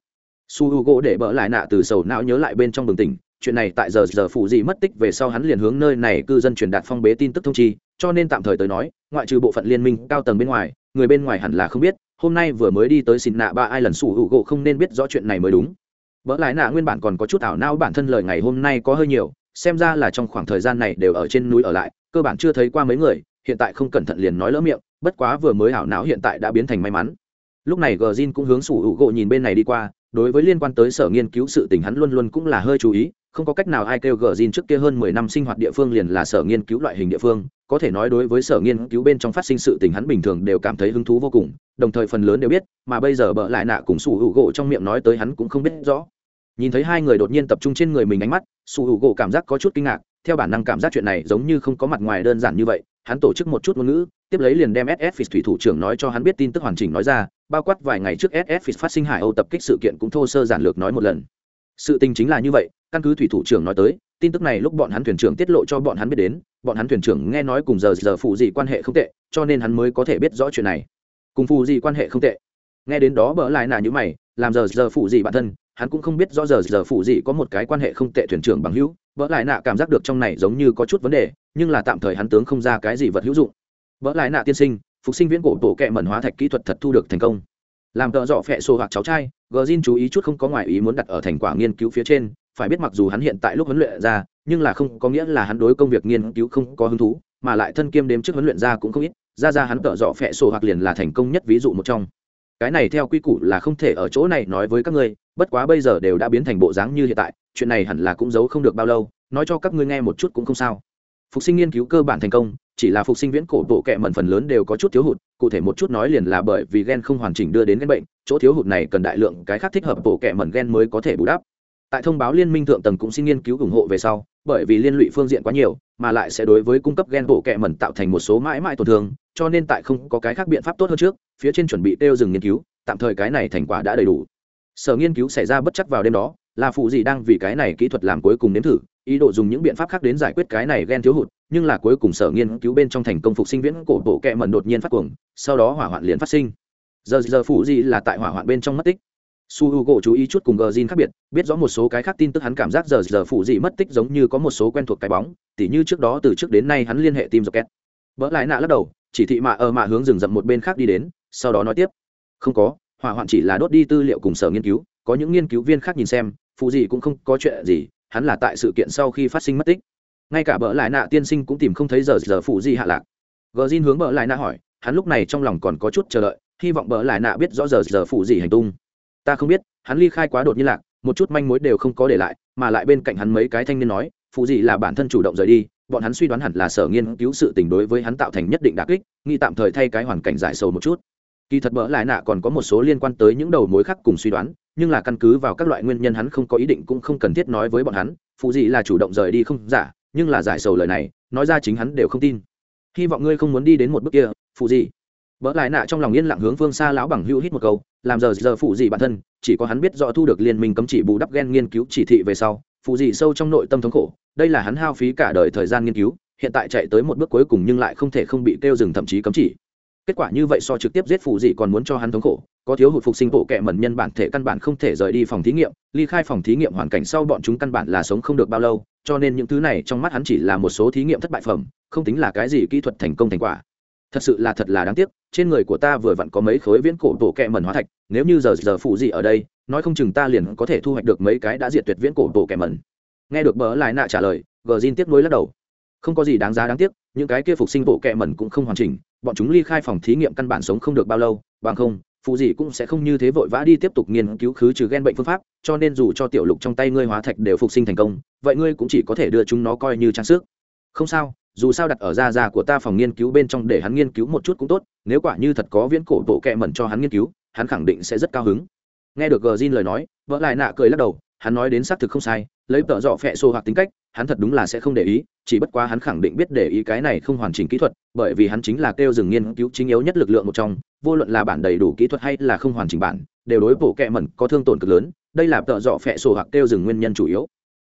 Su h u gỗ để bỡ lại nạ từ sầu não nhớ lại bên trong bừng tỉnh, chuyện này tại giờ giờ phụ gì mất tích về sau hắn liền hướng nơi này cư dân truyền đạt phong bế tin tức thông chi, cho nên tạm thời tới nói, ngoại trừ bộ phận liên minh cao tầng bên ngoài, người bên ngoài hẳn là không biết, hôm nay vừa mới đi tới xin nạ ba ai lần su h u gỗ không nên biết rõ chuyện này mới đúng. Bỡ lại nạ nguyên bản còn có chút ảo não bản thân lời ngày hôm nay có hơi nhiều, xem ra là trong khoảng thời gian này đều ở trên núi ở lại, cơ bản chưa thấy qua mấy người, hiện tại không cẩn thận liền nói lỡ miệng, bất quá vừa mới ảo não hiện tại đã biến thành may mắn lúc này gờ zin cũng hướng sủ hữu gỗ nhìn bên này đi qua, đối với liên quan tới sở nghiên cứu sự tình hắn luôn luôn cũng là hơi chú ý, không có cách nào ai kêu gờ zin trước kia hơn mười năm sinh hoạt địa phương liền là sở nghiên cứu loại hình địa phương, có thể nói đối với sở nghiên cứu bên trong phát sinh sự tình hắn bình thường đều cảm thấy hứng thú vô cùng, đồng thời phần lớn đều biết, mà bây giờ bợ lại nạ cùng sủ hữu gỗ trong miệng nói tới hắn cũng không biết rõ. Nhìn thấy hai người đột nhiên tập trung trên người mình ánh mắt, sủ hữu gỗ cảm giác có chút kinh ngạc, theo bản năng cảm giác chuyện này giống như không có mặt ngoài đơn giản như vậy, hắn tổ chức một chút ngôn ngữ, tiếp lấy liền đem ss thủy thủ trưởng nói cho hắn biết tin tức hoàn chỉnh nói ra bao quát vài ngày trước ss phát sinh hải âu tập kích sự kiện cũng thô sơ giản lược nói một lần. Sự tình chính là như vậy, căn cứ thủy thủ trưởng nói tới, tin tức này lúc bọn hắn thuyền trưởng tiết lộ cho bọn hắn biết đến, bọn hắn thuyền trưởng nghe nói cùng giờ giờ phụ gì quan hệ không tệ, cho nên hắn mới có thể biết rõ chuyện này. Cùng phụ gì quan hệ không tệ. Nghe đến đó bỡ lại là như mày, làm giờ giờ phụ gì bản thân, hắn cũng không biết rõ giờ giờ phụ gì có một cái quan hệ không tệ thuyền trưởng bằng hữu. Bỡ lại nạ cảm giác được trong này giống như có chút vấn đề, nhưng là tạm thời hắn tướng không ra cái gì vật hữu dụng. Bỡ lại nạ tiên sinh phục sinh viễn cổ tổ kẹ mẩn hóa thạch kỹ thuật thật thu được thành công. Làm tợ dọ phẹ sổ hoặc cháu trai gờ zin chú ý chút không có ngoại ý muốn đặt ở thành quả nghiên cứu phía trên, phải biết mặc dù hắn hiện tại lúc huấn luyện ra, nhưng là không có nghĩa là hắn đối công việc nghiên cứu không có hứng thú, mà lại thân kiêm đếm trước huấn luyện ra cũng không ít, ra ra hắn tợ dọ phẹ sổ hoặc liền là thành công nhất ví dụ một trong. Cái này theo quy củ là không thể ở chỗ này nói với các ngươi, bất quá bây giờ đều đã biến thành bộ dáng như hiện tại, chuyện này hẳn là cũng giấu không được bao lâu, nói cho các ngươi nghe một chút cũng không sao. Phục sinh nghiên cứu cơ bản thành công chỉ là phục sinh viễn cổ bộ kệ mẩn phần lớn đều có chút thiếu hụt, cụ thể một chút nói liền là bởi vì gen không hoàn chỉnh đưa đến gen bệnh, chỗ thiếu hụt này cần đại lượng cái khác thích hợp bộ kệ mẩn gen mới có thể bù đắp. Tại thông báo liên minh thượng tầng cũng xin nghiên cứu ủng hộ về sau, bởi vì liên lụy phương diện quá nhiều, mà lại sẽ đối với cung cấp gen bộ kệ mẩn tạo thành một số mãi mãi tổn thương, cho nên tại không có cái khác biện pháp tốt hơn trước, phía trên chuẩn bị tiêu dừng nghiên cứu, tạm thời cái này thành quả đã đầy đủ. Sở nghiên cứu xảy ra bất chắc vào đêm đó, là phụ gì đang vì cái này kỹ thuật làm cuối cùng nếm thử, ý đồ dùng những biện pháp khác đến giải quyết cái này gen thiếu hụt nhưng là cuối cùng sở nghiên cứu bên trong thành công phục sinh viễn cổ bộ kẹ mẩn đột nhiên phát cuồng, sau đó hỏa hoạn liền phát sinh. Giờ giờ phụ gì là tại hỏa hoạn bên trong mất tích? Su h u gỗ chú ý chút cùng gờ zin khác biệt, biết rõ một số cái khác tin tức hắn cảm giác giờ giờ phụ gì mất tích giống như có một số quen thuộc cái bóng, tỉ như trước đó từ trước đến nay hắn liên hệ tim rocket. Vỡ lại nạ lắc đầu, chỉ thị mạ ở mạ hướng rừng rậm một bên khác đi đến, sau đó nói tiếp. Không có, hỏa hoạn chỉ là đốt đi tư liệu cùng sở nghiên cứu, có những nghiên cứu viên khác nhìn xem phụ gì cũng không có chuyện gì, hắn là tại sự kiện sau khi phát sinh mất tích ngay cả bỡ lại nạ tiên sinh cũng tìm không thấy giờ giờ phụ gì hạ lạc. Gờ zin hướng bỡ lại nạ hỏi, hắn lúc này trong lòng còn có chút chờ đợi, hy vọng bỡ lại nạ biết rõ giờ giờ phụ gì hành tung. Ta không biết, hắn ly khai quá đột nhiên lạc, một chút manh mối đều không có để lại, mà lại bên cạnh hắn mấy cái thanh niên nói, phụ gì là bản thân chủ động rời đi, bọn hắn suy đoán hẳn là sở nghiên cứu sự tình đối với hắn tạo thành nhất định đặc kích nghĩ tạm thời thay cái hoàn cảnh giải sầu một chút. Kỳ thật bỡ lại nạ còn có một số liên quan tới những đầu mối khác cùng suy đoán, nhưng là căn cứ vào các loại nguyên nhân hắn không có ý định cũng không cần thiết nói với bọn hắn, phụ gì là chủ động rời đi không giả nhưng là giải sầu lời này nói ra chính hắn đều không tin hy vọng ngươi không muốn đi đến một bước kia phụ gì? Bỡ lại nạ trong lòng yên lặng hướng phương xa lão bằng hữu hít một câu, làm giờ giờ phụ gì bản thân, chỉ có hắn biết rõ thu được liên minh cấm chỉ bù đắp gen nghiên cứu chỉ thị về sau, phụ gì sâu trong nội tâm thống khổ, đây là hắn hao phí cả đời thời gian nghiên cứu, hiện tại chạy tới một bước cuối cùng nhưng lại không thể không bị kêu dừng thậm chí cấm chỉ. Kết quả như vậy so trực tiếp giết phụ gì còn muốn cho hắn thống khổ, có thiếu hụt phục sinh bộ kệ mẩn nhân bản thể căn bản không thể rời đi phòng thí nghiệm, ly khai phòng thí nghiệm hoàn cảnh sau bọn chúng căn bản là sống không được bao lâu, cho nên những thứ này trong mắt hắn chỉ là một số thí nghiệm thất bại phẩm, không tính là cái gì kỹ thuật thành công thành quả. Thật sự là thật là đáng tiếc trên người của ta vừa vặn có mấy khối viễn cổ tổ kẹ mẩn hóa thạch nếu như giờ giờ phụ gì ở đây nói không chừng ta liền có thể thu hoạch được mấy cái đã diệt tuyệt viễn cổ tổ kẹ mẩn. Nghe được bỡ lại nạ trả lời gờ zin tiếp nối lắc đầu. Không có gì đáng giá đáng tiếc những cái kia phục sinh bộ kẹ mẩn cũng không hoàn chỉnh bọn chúng ly khai phòng thí nghiệm căn bản sống không được bao lâu bằng không phụ gì cũng sẽ không như thế vội vã đi tiếp tục nghiên cứu khứ trừ ghen bệnh phương pháp, cho nên dù cho tiểu lục trong tay ngươi hóa thạch đều phục sinh thành công, vậy ngươi cũng chỉ có thể đưa chúng nó coi như trang sức. Không sao, dù sao đặt ở da da của ta phòng nghiên cứu bên trong để hắn nghiên cứu một chút cũng tốt, nếu quả như thật có viễn cổ bộ kẹ mẩn cho hắn nghiên cứu, hắn khẳng định sẽ rất cao hứng. Nghe được gờ zin lời nói, vợ lại nạ cười lắc đầu, hắn nói đến xác thực không sai, lấy tợ dọ phẹ xô hoặc tính cách, hắn thật đúng là sẽ không để ý, chỉ bất quá hắn khẳng định biết để ý cái này không hoàn chỉnh kỹ thuật, bởi vì hắn chính là kêu dừng nghiên cứu chính yếu nhất lực lượng một trong vô luận là bản đầy đủ kỹ thuật hay là không hoàn chỉnh bản, đều đối bộ kệ mẩn có thương tổn cực lớn, đây là tợ dọ phẹ sổ hoặc kêu dừng nguyên nhân chủ yếu.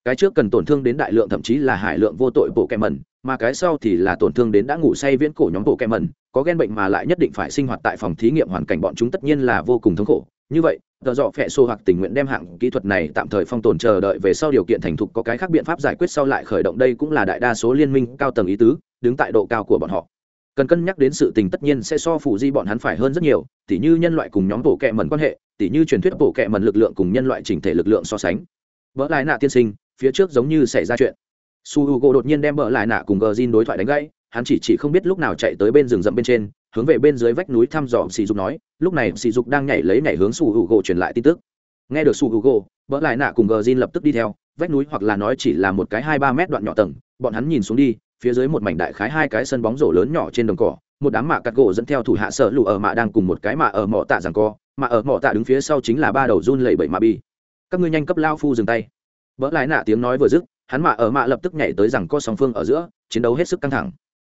Cái trước cần tổn thương đến đại lượng thậm chí là hải lượng vô tội bộ kệ mẩn, mà cái sau thì là tổn thương đến đã ngủ say viễn cổ nhóm bộ kệ mẩn, có ghen bệnh mà lại nhất định phải sinh hoạt tại phòng thí nghiệm hoàn cảnh bọn chúng tất nhiên là vô cùng thống khổ. Như vậy tờ dọ phẹ xô hoặc tình nguyện đem hạng kỹ thuật này tạm thời phong tồn chờ đợi về sau điều kiện thành thục có cái khác biện pháp giải quyết sau lại khởi động đây cũng là đại đa số liên minh cao tầng ý tứ, đứng tại độ cao của bọn họ cần cân nhắc đến sự tình tất nhiên sẽ so phụ di bọn hắn phải hơn rất nhiều, tỉ như nhân loại cùng nhóm bộ kẹ mẩn quan hệ, tỉ như truyền thuyết bộ kẹ mẩn lực lượng cùng nhân loại chỉnh thể lực lượng so sánh. Vỡ lại nạ tiên sinh, phía trước giống như xảy ra chuyện. Su h u g o đột nhiên đem vỡ lại nạ cùng gờ zin đối thoại đánh gãy, hắn chỉ chỉ không biết lúc nào chạy tới bên rừng rậm bên trên, hướng về bên dưới vách núi thăm dò sỉ dục nói, lúc này sỉ dục đang nhảy lấy nhảy hướng su h u g o truyền lại tin tức. Nghe được su h u g o vỡ lại nạ cùng gờ zin lập tức đi theo, vách núi hoặc là nói chỉ là một cái hai ba mét đoạn nhỏ tầng, bọn hắn nhìn xuống đi phía dưới một mảnh đại khái hai cái sân bóng rổ lớn nhỏ trên đồng cỏ, một đám mạ cắt gỗ dẫn theo thủ hạ sợ lụ ở mạ đang cùng một cái mạ ở mỏ tạ rằng co mà ở mỏ tạ đứng phía sau chính là ba đầu run lẩy bẩy mạ bi. Các ngươi nhanh cấp lao phu dừng tay. Vỡ lại nạ tiếng nói vừa dứt, hắn mạ ở mạ lập tức nhảy tới rằng co song phương ở giữa, chiến đấu hết sức căng thẳng.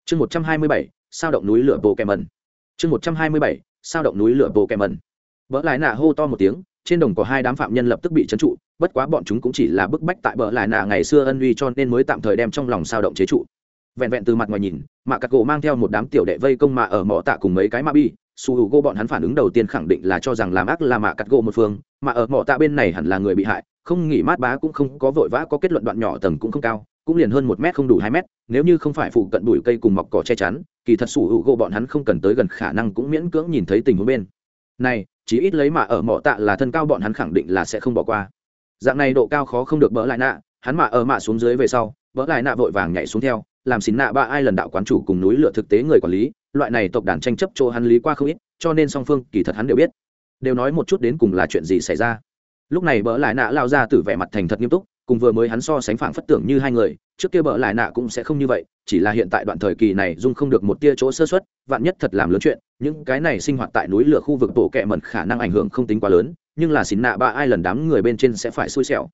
Chương một trăm hai mươi bảy, sao động núi lửa bộ kèm mẩn chương một trăm hai mươi bảy, sao động núi lửa bộ kèm mẩn vỡ lại nạ hô to một tiếng, trên đồng có hai đám phạm nhân lập tức bị trấn trụ, bất quá bọn chúng cũng chỉ là bức bách tại bờ lại nạ ngày xưa ân uy cho nên mới tạm thời đem trong lòng sao động chế trụ vẹn vẹn từ mặt ngoài nhìn mạ cắt gỗ mang theo một đám tiểu đệ vây công mạ ở mỏ tạ cùng mấy cái mạ bi, su h u gỗ bọn hắn phản ứng đầu tiên khẳng định là cho rằng làm ác là mạ cắt gỗ một phương, mà ở mỏ tạ bên này hẳn là người bị hại, không nghỉ mát bá cũng không có vội vã, có kết luận đoạn nhỏ tầng cũng không cao, cũng liền hơn một mét không đủ hai mét, nếu như không phải phụ cận bụi cây cùng mọc cỏ che chắn, kỳ thật sủ hữu gỗ bọn hắn không cần tới gần khả năng cũng miễn cưỡng nhìn thấy tình huống bên. Này chỉ ít lấy mà ở mỏ tạ là thân cao bọn hắn khẳng định là sẽ không bỏ qua. Dạng này độ cao khó không được bỡ lại nạ, hắn mà ở mạ xuống dưới về sau, bỡ lại nạ vội vàng nhảy xuống theo làm xin nạ ba ai lần đạo quán chủ cùng núi lửa thực tế người quản lý, loại này tộc đàn tranh chấp chỗ hắn lý qua không ít, cho nên song phương kỳ thật hắn đều biết. Đều nói một chút đến cùng là chuyện gì xảy ra. Lúc này bỡ lại nạ lao ra từ vẻ mặt thành thật nghiêm túc, cùng vừa mới hắn so sánh phảng phất tưởng như hai người, trước kia bỡ lại nạ cũng sẽ không như vậy, chỉ là hiện tại đoạn thời kỳ này dung không được một tia chỗ sơ xuất vạn nhất thật làm lớn chuyện, những cái này sinh hoạt tại núi lửa khu vực tổ kẹ mẩn khả năng ảnh hưởng không tính quá lớn, nhưng là xin nạ ba ai lần đám người bên trên sẽ phải xui xẻo.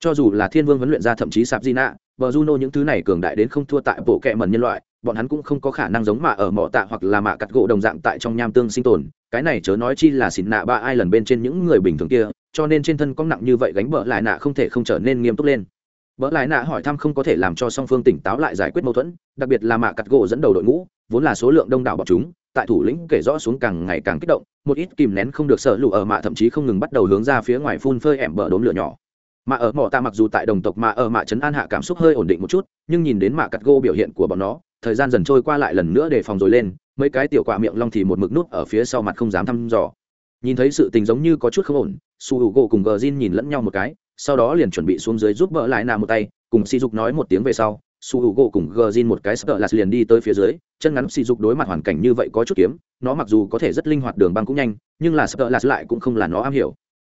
Cho dù là thiên vương huấn luyện ra thậm chí sạp di nạ bờ juno những thứ này cường đại đến không thua tại bộ kệ mẩn nhân loại, bọn hắn cũng không có khả năng giống mạ ở mỏ tạ hoặc là mạ cắt gỗ đồng dạng tại trong nham tương sinh tồn. Cái này chớ nói chi là xỉn nạ ba ai lần bên trên những người bình thường kia, cho nên trên thân có nặng như vậy gánh bỡ lại nạ không thể không trở nên nghiêm túc lên. Bỡ lại nạ hỏi thăm không có thể làm cho song phương tỉnh táo lại giải quyết mâu thuẫn, đặc biệt là mạ cắt gỗ dẫn đầu đội ngũ, vốn là số lượng đông đảo bọn chúng, tại thủ lĩnh kể rõ xuống càng ngày càng kích động, một ít kìm nén không được sợ lụ ở mạ thậm chí không ngừng bắt đầu hướng ra phía ngoài phun phơi ẻm bờ đốm lửa nhỏ mà ở mỏ ta mặc dù tại đồng tộc mà ở mạ trấn an hạ cảm xúc hơi ổn định một chút, nhưng nhìn đến mạ cắt gô biểu hiện của bọn nó, thời gian dần trôi qua lại lần nữa để phòng rồi lên, mấy cái tiểu quạ miệng long thì một mực nút ở phía sau mặt không dám thăm dò. Nhìn thấy sự tình giống như có chút không ổn, su hữu gỗ cùng gờ zin nhìn lẫn nhau một cái, sau đó liền chuẩn bị xuống dưới giúp vợ lại nà một tay, cùng si dục nói một tiếng về sau, su hữu gỗ cùng gờ zin một cái sợ là liền đi tới phía dưới, chân ngắn si dục đối mặt hoàn cảnh như vậy có chút kiếm, nó mặc dù có thể rất linh hoạt đường băng cũng nhanh, nhưng là sợ là lại cũng không là nó am hiểu.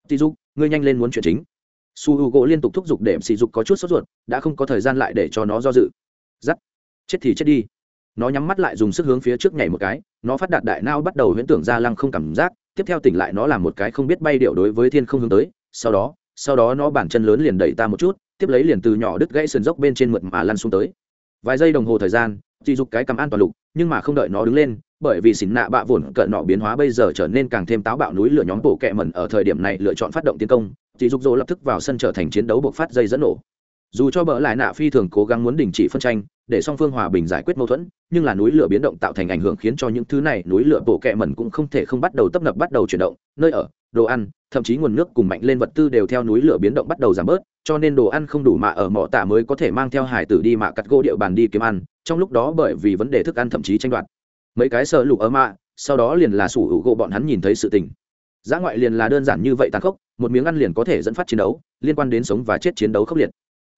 Si dục, ngươi nhanh lên muốn chuyện chính su h u gỗ liên tục thúc giục để sỉ dục có chút sốt ruột, đã không có thời gian lại để cho nó do dự. Giắt. Chết thì chết đi. Nó nhắm mắt lại dùng sức hướng phía trước nhảy một cái, nó phát đạt đại nao bắt đầu huyễn tưởng ra lăng không cảm giác, tiếp theo tỉnh lại nó làm một cái không biết bay điệu đối với thiên không hướng tới, sau đó sau đó nó bản chân lớn liền đẩy ta một chút, tiếp lấy liền từ nhỏ đứt gãy sườn dốc bên trên mượt mà lăn xuống tới. Vài giây đồng hồ thời gian chỉ dục cái cầm an toàn lục, nhưng mà không đợi nó đứng lên, bởi vì xỉn nạ bạ vồn cận nọ biến hóa bây giờ trở nên càng thêm táo bạo núi lửa nhóm bộ kẹ mẩn ở thời điểm này lựa chọn phát động tiến công chỉ dục dỗ lập tức vào sân trở thành chiến đấu buộc phát dây dẫn nổ. Dù cho bỡ lại nạ phi thường cố gắng muốn đình chỉ phân tranh, để song phương hòa bình giải quyết mâu thuẫn, nhưng là núi lửa biến động tạo thành ảnh hưởng khiến cho những thứ này núi lửa bổ kẹ mẩn cũng không thể không bắt đầu tấp nập, bắt đầu chuyển động. Nơi ở, đồ ăn, thậm chí nguồn nước cùng mạnh lên vật tư đều theo núi lửa biến động bắt đầu giảm bớt, cho nên đồ ăn không đủ mà ở mỏ tạ mới có thể mang theo hải tử đi mạ cắt gỗ địa bàn đi kiếm ăn, trong lúc đó bởi vì vấn đề thức ăn thậm chí tranh đoạt. Mấy cái sợ lục ở mạ, sau đó liền là sủ hữu gỗ bọn hắn nhìn thấy sự tình. Giã ngoại liền là đơn giản như vậy tàn khốc một miếng ăn liền có thể dẫn phát chiến đấu, liên quan đến sống và chết chiến đấu khốc liệt.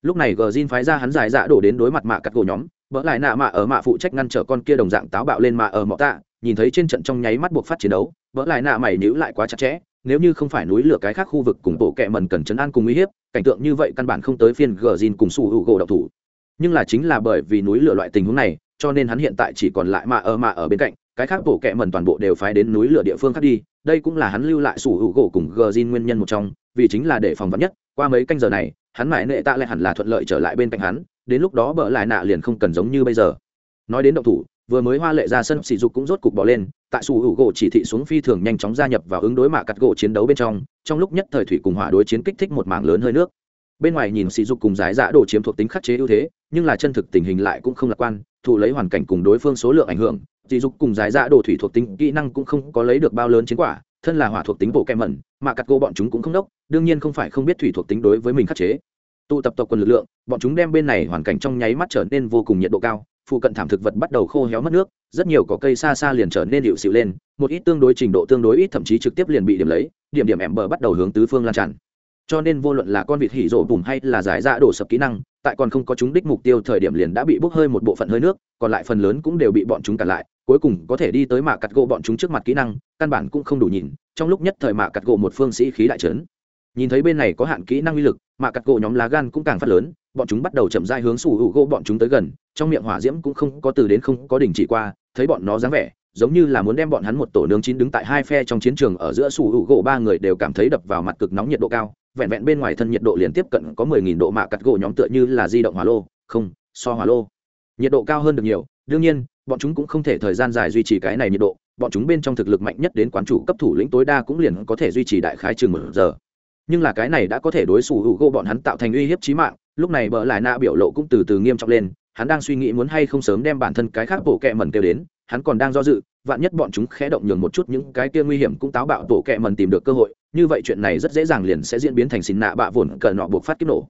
Lúc này gờ zin phái ra hắn giải dạ đổ đến đối mặt mạ cắt gỗ nhóm vỡ lại nạ mạ ở mạ phụ trách ngăn trở con kia đồng dạng táo bạo lên mạ ở mọ tạ, nhìn thấy trên trận trong nháy mắt buộc phát chiến đấu vỡ lại nạ mày nhữ lại quá chặt chẽ, nếu như không phải núi lửa cái khác khu vực cùng bộ kẹ mần cần chấn an cùng uy hiếp, cảnh tượng như vậy căn bản không tới phiên gờ zin cùng su hữu gỗ độc thủ. Nhưng là chính là bởi vì núi lửa loại tình huống này, cho nên hắn hiện tại chỉ còn lại mạ ở mạ ở bên cạnh cái khác bộ kệ mẩn toàn bộ đều phái đến núi lửa địa phương khác đi, đây cũng là hắn lưu lại sủ hữu gỗ cùng gờ zin nguyên nhân một trong, vì chính là để phòng vắn nhất, qua mấy canh giờ này, hắn mãi nệ tạ lại hẳn là thuận lợi trở lại bên cạnh hắn, đến lúc đó bỡ lại nạ liền không cần giống như bây giờ. Nói đến động thủ, vừa mới hoa lệ ra sân sỉ dục cũng rốt cục bỏ lên, tại sủ hữu gỗ chỉ thị xuống phi thường nhanh chóng gia nhập vào ứng đối mạ cắt gỗ chiến đấu bên trong trong lúc nhất thời thủy cùng hỏa đối chiến kích thích một mảng lớn hơi nước. Bên ngoài nhìn sỉ dục cùng giải dạ đồ chiếm thuộc tính khắc chế ưu thế, nhưng là chân thực tình hình lại cũng không lạc quan thụ lấy hoàn cảnh cùng đối phương số lượng ảnh hưởng, dị dục cùng giải ra đồ thủy thuộc tính kỹ năng cũng không có lấy được bao lớn chiến quả, thân là hỏa thuộc tính bộ kem mẩn, mà cắt cô bọn chúng cũng không đốc, đương nhiên không phải không biết thủy thuộc tính đối với mình khắc chế. Tụ tập tộc quân lực lượng, bọn chúng đem bên này hoàn cảnh trong nháy mắt trở nên vô cùng nhiệt độ cao, phụ cận thảm thực vật bắt đầu khô héo mất nước, rất nhiều có cây xa xa liền trở nên điệu xịu lên, một ít tương đối trình độ tương đối ít thậm chí trực tiếp liền bị điểm lấy, điểm điểm ẻm bờ bắt đầu hướng tứ phương lan tràn. Cho nên vô luận là con vịt hỉ rổ bùn hay là giải dạ ra đổ sập kỹ năng tại còn không có chúng đích mục tiêu thời điểm liền đã bị bốc hơi một bộ phận hơi nước, còn lại phần lớn cũng đều bị bọn chúng cản lại, cuối cùng có thể đi tới mạ cắt gỗ bọn chúng trước mặt kỹ năng, căn bản cũng không đủ nhìn, trong lúc nhất thời mạ cắt gỗ một phương sĩ khí đại trấn. Nhìn thấy bên này có hạn kỹ năng uy lực, mạ cắt gỗ nhóm lá gan cũng càng phát lớn, bọn chúng bắt đầu chậm dai hướng sủ hữu gỗ bọn chúng tới gần, trong miệng hỏa diễm cũng không có từ đến không có đình chỉ qua, thấy bọn nó dáng vẻ giống như là muốn đem bọn hắn một tổ nướng chín đứng tại hai phe trong chiến trường ở giữa sủ hữu gỗ, ba người đều cảm thấy đập vào mặt cực nóng nhiệt độ cao, vẹn vẹn bên ngoài thân nhiệt độ liền tiếp cận có mười nghìn độ mạ cắt gỗ nhóm tựa như là di động hỏa lô, không, so hỏa lô. Nhiệt độ cao hơn được nhiều, đương nhiên, bọn chúng cũng không thể thời gian dài duy trì cái này nhiệt độ, bọn chúng bên trong thực lực mạnh nhất đến quán chủ cấp thủ lĩnh tối đa cũng liền có thể duy trì đại khái chừng một giờ. Nhưng là cái này đã có thể đối xử hữu gỗ bọn hắn tạo thành uy hiếp chí mạng, lúc này bỡ lại nạ biểu lộ cũng từ từ nghiêm trọng lên, hắn đang suy nghĩ muốn hay không sớm đem bản thân cái khác bộ kẹ mẩn kêu đến hắn còn đang do dự, vạn nhất bọn chúng khẽ động nhường một chút những cái kia nguy hiểm cũng táo bạo tổ kẹ mần tìm được cơ hội, như vậy chuyện này rất dễ dàng liền sẽ diễn biến thành xin nạ bạ vồn cờ nọ buộc phát kích nổ.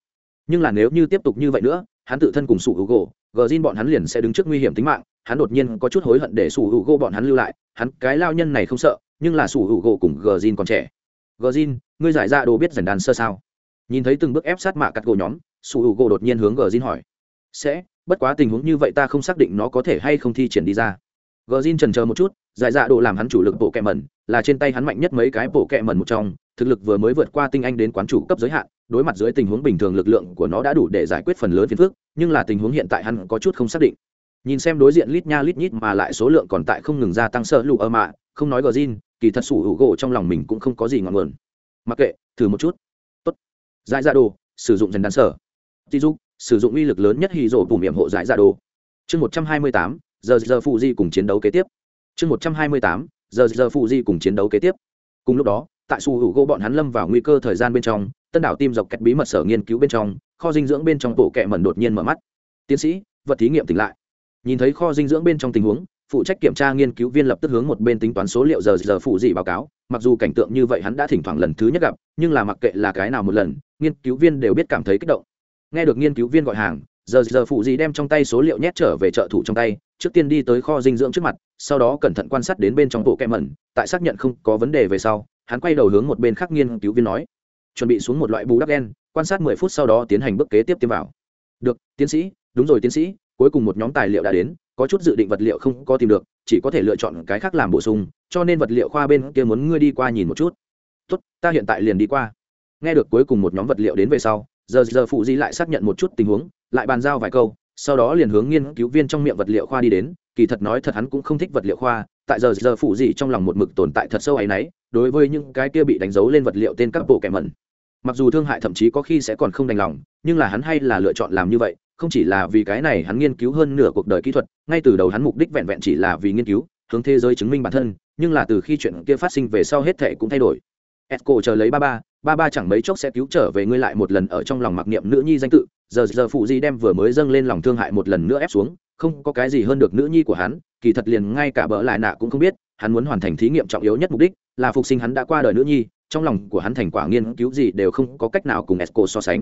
Nhưng là nếu như tiếp tục như vậy nữa, hắn tự thân cùng sủ hữu gỗ gờ zin bọn hắn liền sẽ đứng trước nguy hiểm tính mạng, hắn đột nhiên có chút hối hận để sủ hữu gỗ bọn hắn lưu lại, hắn cái lao nhân này không sợ, nhưng là sủ hữu gỗ cùng gờ zin còn trẻ. Gờ zin ngươi giải ra đồ biết giành đàn sơ sao? Nhìn thấy từng bước ép sát mạ cắt gỗ nhóm, sủ hữu gỗ đột nhiên hướng gờ zin hỏi. Sẽ, bất quá tình huống như vậy ta không xác định nó có thể hay không thi triển đi ra gờ zin trần chờ một chút, giải dạ đồ làm hắn chủ lực bộ kẹ mẩn là trên tay hắn mạnh nhất mấy cái bộ kẹ mẩn một trong, thực lực vừa mới vượt qua tinh anh đến quán chủ cấp giới hạn, đối mặt dưới tình huống bình thường lực lượng của nó đã đủ để giải quyết phần lớn phiền phức, nhưng là tình huống hiện tại hắn có chút không xác định. Nhìn xem đối diện lít nha lít nhít mà lại số lượng còn tại không ngừng gia tăng sợ lụ ơ mạ, không nói gờ zin kỳ thật sủ hữu gỗ trong lòng mình cũng không có gì ngọn nguồn. Mặc kệ, thử một chút. Tốt. Giải dạ đồ, sử dụng dần đàn sở. Tí dục, sử dụng uy lực lớn nhất hì rổ bùm hiểm hộ giải dạ đồ. Chương một trăm hai mươi tám giờ giờ phụ di cùng chiến đấu kế tiếp. Chương một trăm hai mươi tám, giờ giờ phụ di cùng chiến đấu kế tiếp. Cùng lúc đó, tại su hữu gỗ bọn hắn lâm vào nguy cơ thời gian bên trong, tân đảo tim dọc kẹt bí mật sở nghiên cứu bên trong, kho dinh dưỡng bên trong bộ kẹ mẩn đột nhiên mở mắt. Tiến sĩ, vật thí nghiệm tỉnh lại. Nhìn thấy kho dinh dưỡng bên trong tình huống, phụ trách kiểm tra nghiên cứu viên lập tức hướng một bên tính toán số liệu giờ giờ phụ di báo cáo. Mặc dù cảnh tượng như vậy hắn đã thỉnh thoảng lần thứ nhất gặp, nhưng là mặc kệ là cái nào một lần, nghiên cứu viên đều biết cảm thấy kích động. Nghe được nghiên cứu viên gọi hàng giờ giờ phụ gì đem trong tay số liệu nhét trở về trợ thủ trong tay, trước tiên đi tới kho dinh dưỡng trước mặt, sau đó cẩn thận quan sát đến bên trong bộ kẹ mẩn, tại xác nhận không có vấn đề về sau, hắn quay đầu hướng một bên khác nghiên cứu viên nói, chuẩn bị xuống một loại bù đắp đen quan sát mười phút sau đó tiến hành bước kế tiếp tiêm vào. Được, tiến sĩ, đúng rồi tiến sĩ, cuối cùng một nhóm tài liệu đã đến, có chút dự định vật liệu không có tìm được, chỉ có thể lựa chọn cái khác làm bổ sung, cho nên vật liệu khoa bên kia muốn ngươi đi qua nhìn một chút. Tốt, ta hiện tại liền đi qua. Nghe được cuối cùng một nhóm vật liệu đến về sau giờ giờ phụ di lại xác nhận một chút tình huống, lại bàn giao vài câu, sau đó liền hướng nghiên cứu viên trong miệng vật liệu khoa đi đến. Kỳ thật nói thật hắn cũng không thích vật liệu khoa, tại giờ giờ phụ gì trong lòng một mực tồn tại thật sâu ấy nấy đối với những cái kia bị đánh dấu lên vật liệu tên các bộ kẻ mẩn. Mặc dù thương hại thậm chí có khi sẽ còn không đành lòng, nhưng là hắn hay là lựa chọn làm như vậy, không chỉ là vì cái này hắn nghiên cứu hơn nửa cuộc đời kỹ thuật, ngay từ đầu hắn mục đích vẹn vẹn chỉ là vì nghiên cứu, hướng thế giới chứng minh bản thân, nhưng là từ khi chuyện kia phát sinh về sau hết thệ cũng thay đổi. Esco chờ lấy ba ba ba ba chẳng mấy chốc sẽ cứu trở về ngươi lại một lần ở trong lòng mặc niệm nữ nhi danh tự. Giờ giờ phụ di đem vừa mới dâng lên lòng thương hại một lần nữa ép xuống, không có cái gì hơn được nữ nhi của hắn, kỳ thật liền ngay cả bỡ lại nạ cũng không biết, hắn muốn hoàn thành thí nghiệm trọng yếu nhất mục đích là phục sinh hắn đã qua đời nữ nhi, trong lòng của hắn thành quả nghiên cứu gì đều không có cách nào cùng esco so sánh.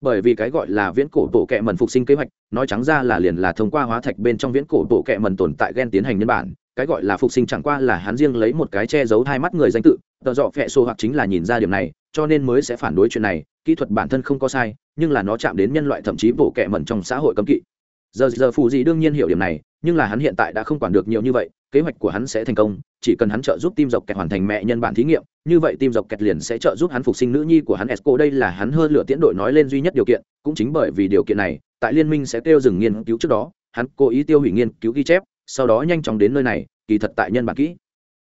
Bởi vì cái gọi là viễn cổ bộ kệ mần phục sinh kế hoạch, nói trắng ra là liền là thông qua hóa thạch bên trong viễn cổ bộ kệ mần tồn tại gen tiến hành nhân bản cái gọi là phục sinh chẳng qua là hắn riêng lấy một cái che giấu hai mắt người danh tự tờ dọ phẹ xô hoặc chính là nhìn ra điểm này, cho nên mới sẽ phản đối chuyện này, kỹ thuật bản thân không có sai, nhưng là nó chạm đến nhân loại thậm chí bộ kệ mẩn trong xã hội cấm kỵ. Giờ giờ phù gì đương nhiên hiểu điểm này, nhưng là hắn hiện tại đã không quản được nhiều như vậy, kế hoạch của hắn sẽ thành công, chỉ cần hắn trợ giúp tim dọc kẹt hoàn thành mẹ nhân bản thí nghiệm, như vậy tim dọc kẹt liền sẽ trợ giúp hắn phục sinh nữ nhi của hắn esco. Đây là hắn hơn lửa tiễn đội nói lên duy nhất điều kiện, cũng chính bởi vì điều kiện này, tại liên minh sẽ kêu dừng nghiên cứu trước đó, hắn cố ý tiêu hủy nghiên cứu ghi chép sau đó nhanh chóng đến nơi này, kỳ thật tại nhân bản kỹ.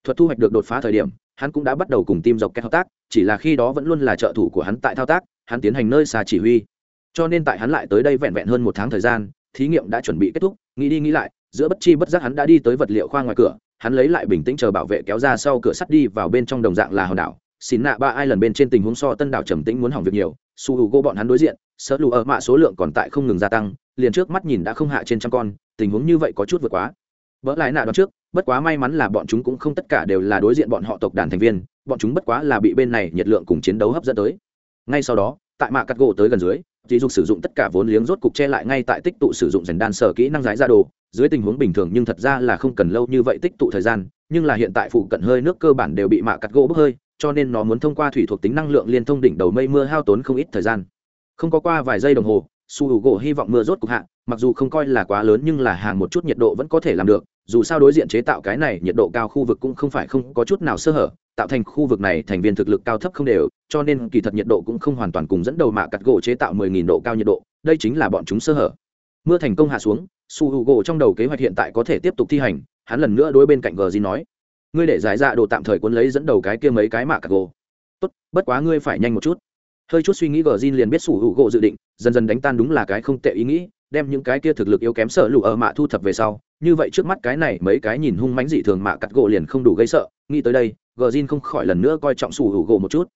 Thuật thu hoạch được đột phá thời điểm, hắn cũng đã bắt đầu cùng tim dọc kẹt hợp tác, chỉ là khi đó vẫn luôn là trợ thủ của hắn tại thao tác, hắn tiến hành nơi xa chỉ huy. Cho nên tại hắn lại tới đây vẹn vẹn hơn một tháng thời gian, thí nghiệm đã chuẩn bị kết thúc, nghĩ đi nghĩ lại, giữa bất chi bất giác hắn đã đi tới vật liệu khoa ngoài cửa, hắn lấy lại bình tĩnh chờ bảo vệ kéo ra sau cửa sắt đi vào bên trong đồng dạng là hòn đảo. Xin nạ ba ai lần bên trên tình huống so tân đảo trầm tĩnh muốn hỏng việc nhiều, su hữu gô bọn hắn đối diện sợ lù ở mạ số lượng còn tại không ngừng gia tăng, liền trước mắt nhìn đã không hạ trên trăm con, tình huống như vậy có chút vượt quá vỡ lại nạ đoạn trước, bất quá may mắn là bọn chúng cũng không tất cả đều là đối diện bọn họ tộc đàn thành viên, bọn chúng bất quá là bị bên này nhiệt lượng cùng chiến đấu hấp dẫn tới. Ngay sau đó, tại mạ cắt gỗ tới gần dưới dì dục sử dụng tất cả vốn liếng rốt cục che lại ngay tại tích tụ sử dụng dành đan sở kỹ năng giải ra đồ. Dưới tình huống bình thường nhưng thật ra là không cần lâu như vậy tích tụ thời gian, nhưng là hiện tại phụ cận hơi nước cơ bản đều bị mạ cắt gỗ bốc hơi, cho nên nó muốn thông qua thủy thuộc tính năng lượng liên thông đỉnh đầu mây mưa hao tốn không ít thời gian. Không có qua vài giây đồng hồ su h u gỗ hy vọng mưa rốt cục hạ mặc dù không coi là quá lớn nhưng là hàng một chút nhiệt độ vẫn có thể làm được, dù sao đối diện chế tạo cái này nhiệt độ cao khu vực cũng không phải không có chút nào sơ hở, tạo thành khu vực này thành viên thực lực cao thấp không đều, cho nên kỳ thật nhiệt độ cũng không hoàn toàn cùng dẫn đầu mạ cắt gỗ chế tạo 10.000 độ cao nhiệt độ, đây chính là bọn chúng sơ hở. Mưa thành công hạ xuống, su h u gỗ trong đầu kế hoạch hiện tại có thể tiếp tục thi hành, hắn lần nữa đối bên cạnh gờ di nói, ngươi để giải dạ đồ tạm thời cuốn lấy dẫn đầu cái kia mấy cái mạ cắt gỗ. Tốt, bất quá ngươi phải nhanh một chút. Hơi chút suy nghĩ gờ di liền biết su h u gỗ dự định, dần dần đánh tan đúng là cái không tệ ý nghĩ đem những cái kia thực lực yếu kém sợ lụ ở mạ thu thập về sau như vậy trước mắt cái này mấy cái nhìn hung mánh dị thường mạ cắt gỗ liền không đủ gây sợ nghĩ tới đây gờ zin không khỏi lần nữa coi trọng sủ hữu gỗ một chút.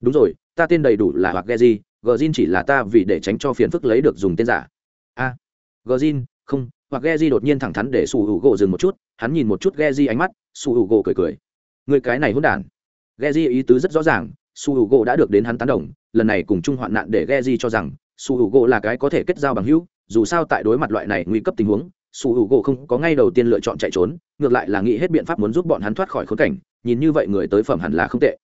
Đúng rồi ta tên đầy đủ là hoặc ghe gì gờ zin chỉ là ta vì để tránh cho phiền phức lấy được dùng tên giả. A à, gờ zin không hoặc ghe di đột nhiên thẳng thắn để sủ hữu gỗ dừng một chút hắn nhìn một chút ghe di ánh mắt sủ hữu gỗ cười cười. Người cái này hôn đản. Ghe di ý tứ rất rõ ràng sủ hữu gỗ đã được đến hắn tán đồng lần này cùng chung hoạn nạn để ghe di cho rằng su hữu gỗ là cái có thể kết giao bằng hữu, dù sao tại đối mặt loại này nguy cấp tình huống, su hữu gỗ không có ngay đầu tiên lựa chọn chạy trốn, ngược lại là nghĩ hết biện pháp muốn giúp bọn hắn thoát khỏi khốn cảnh, nhìn như vậy người tới phẩm hẳn là không tệ.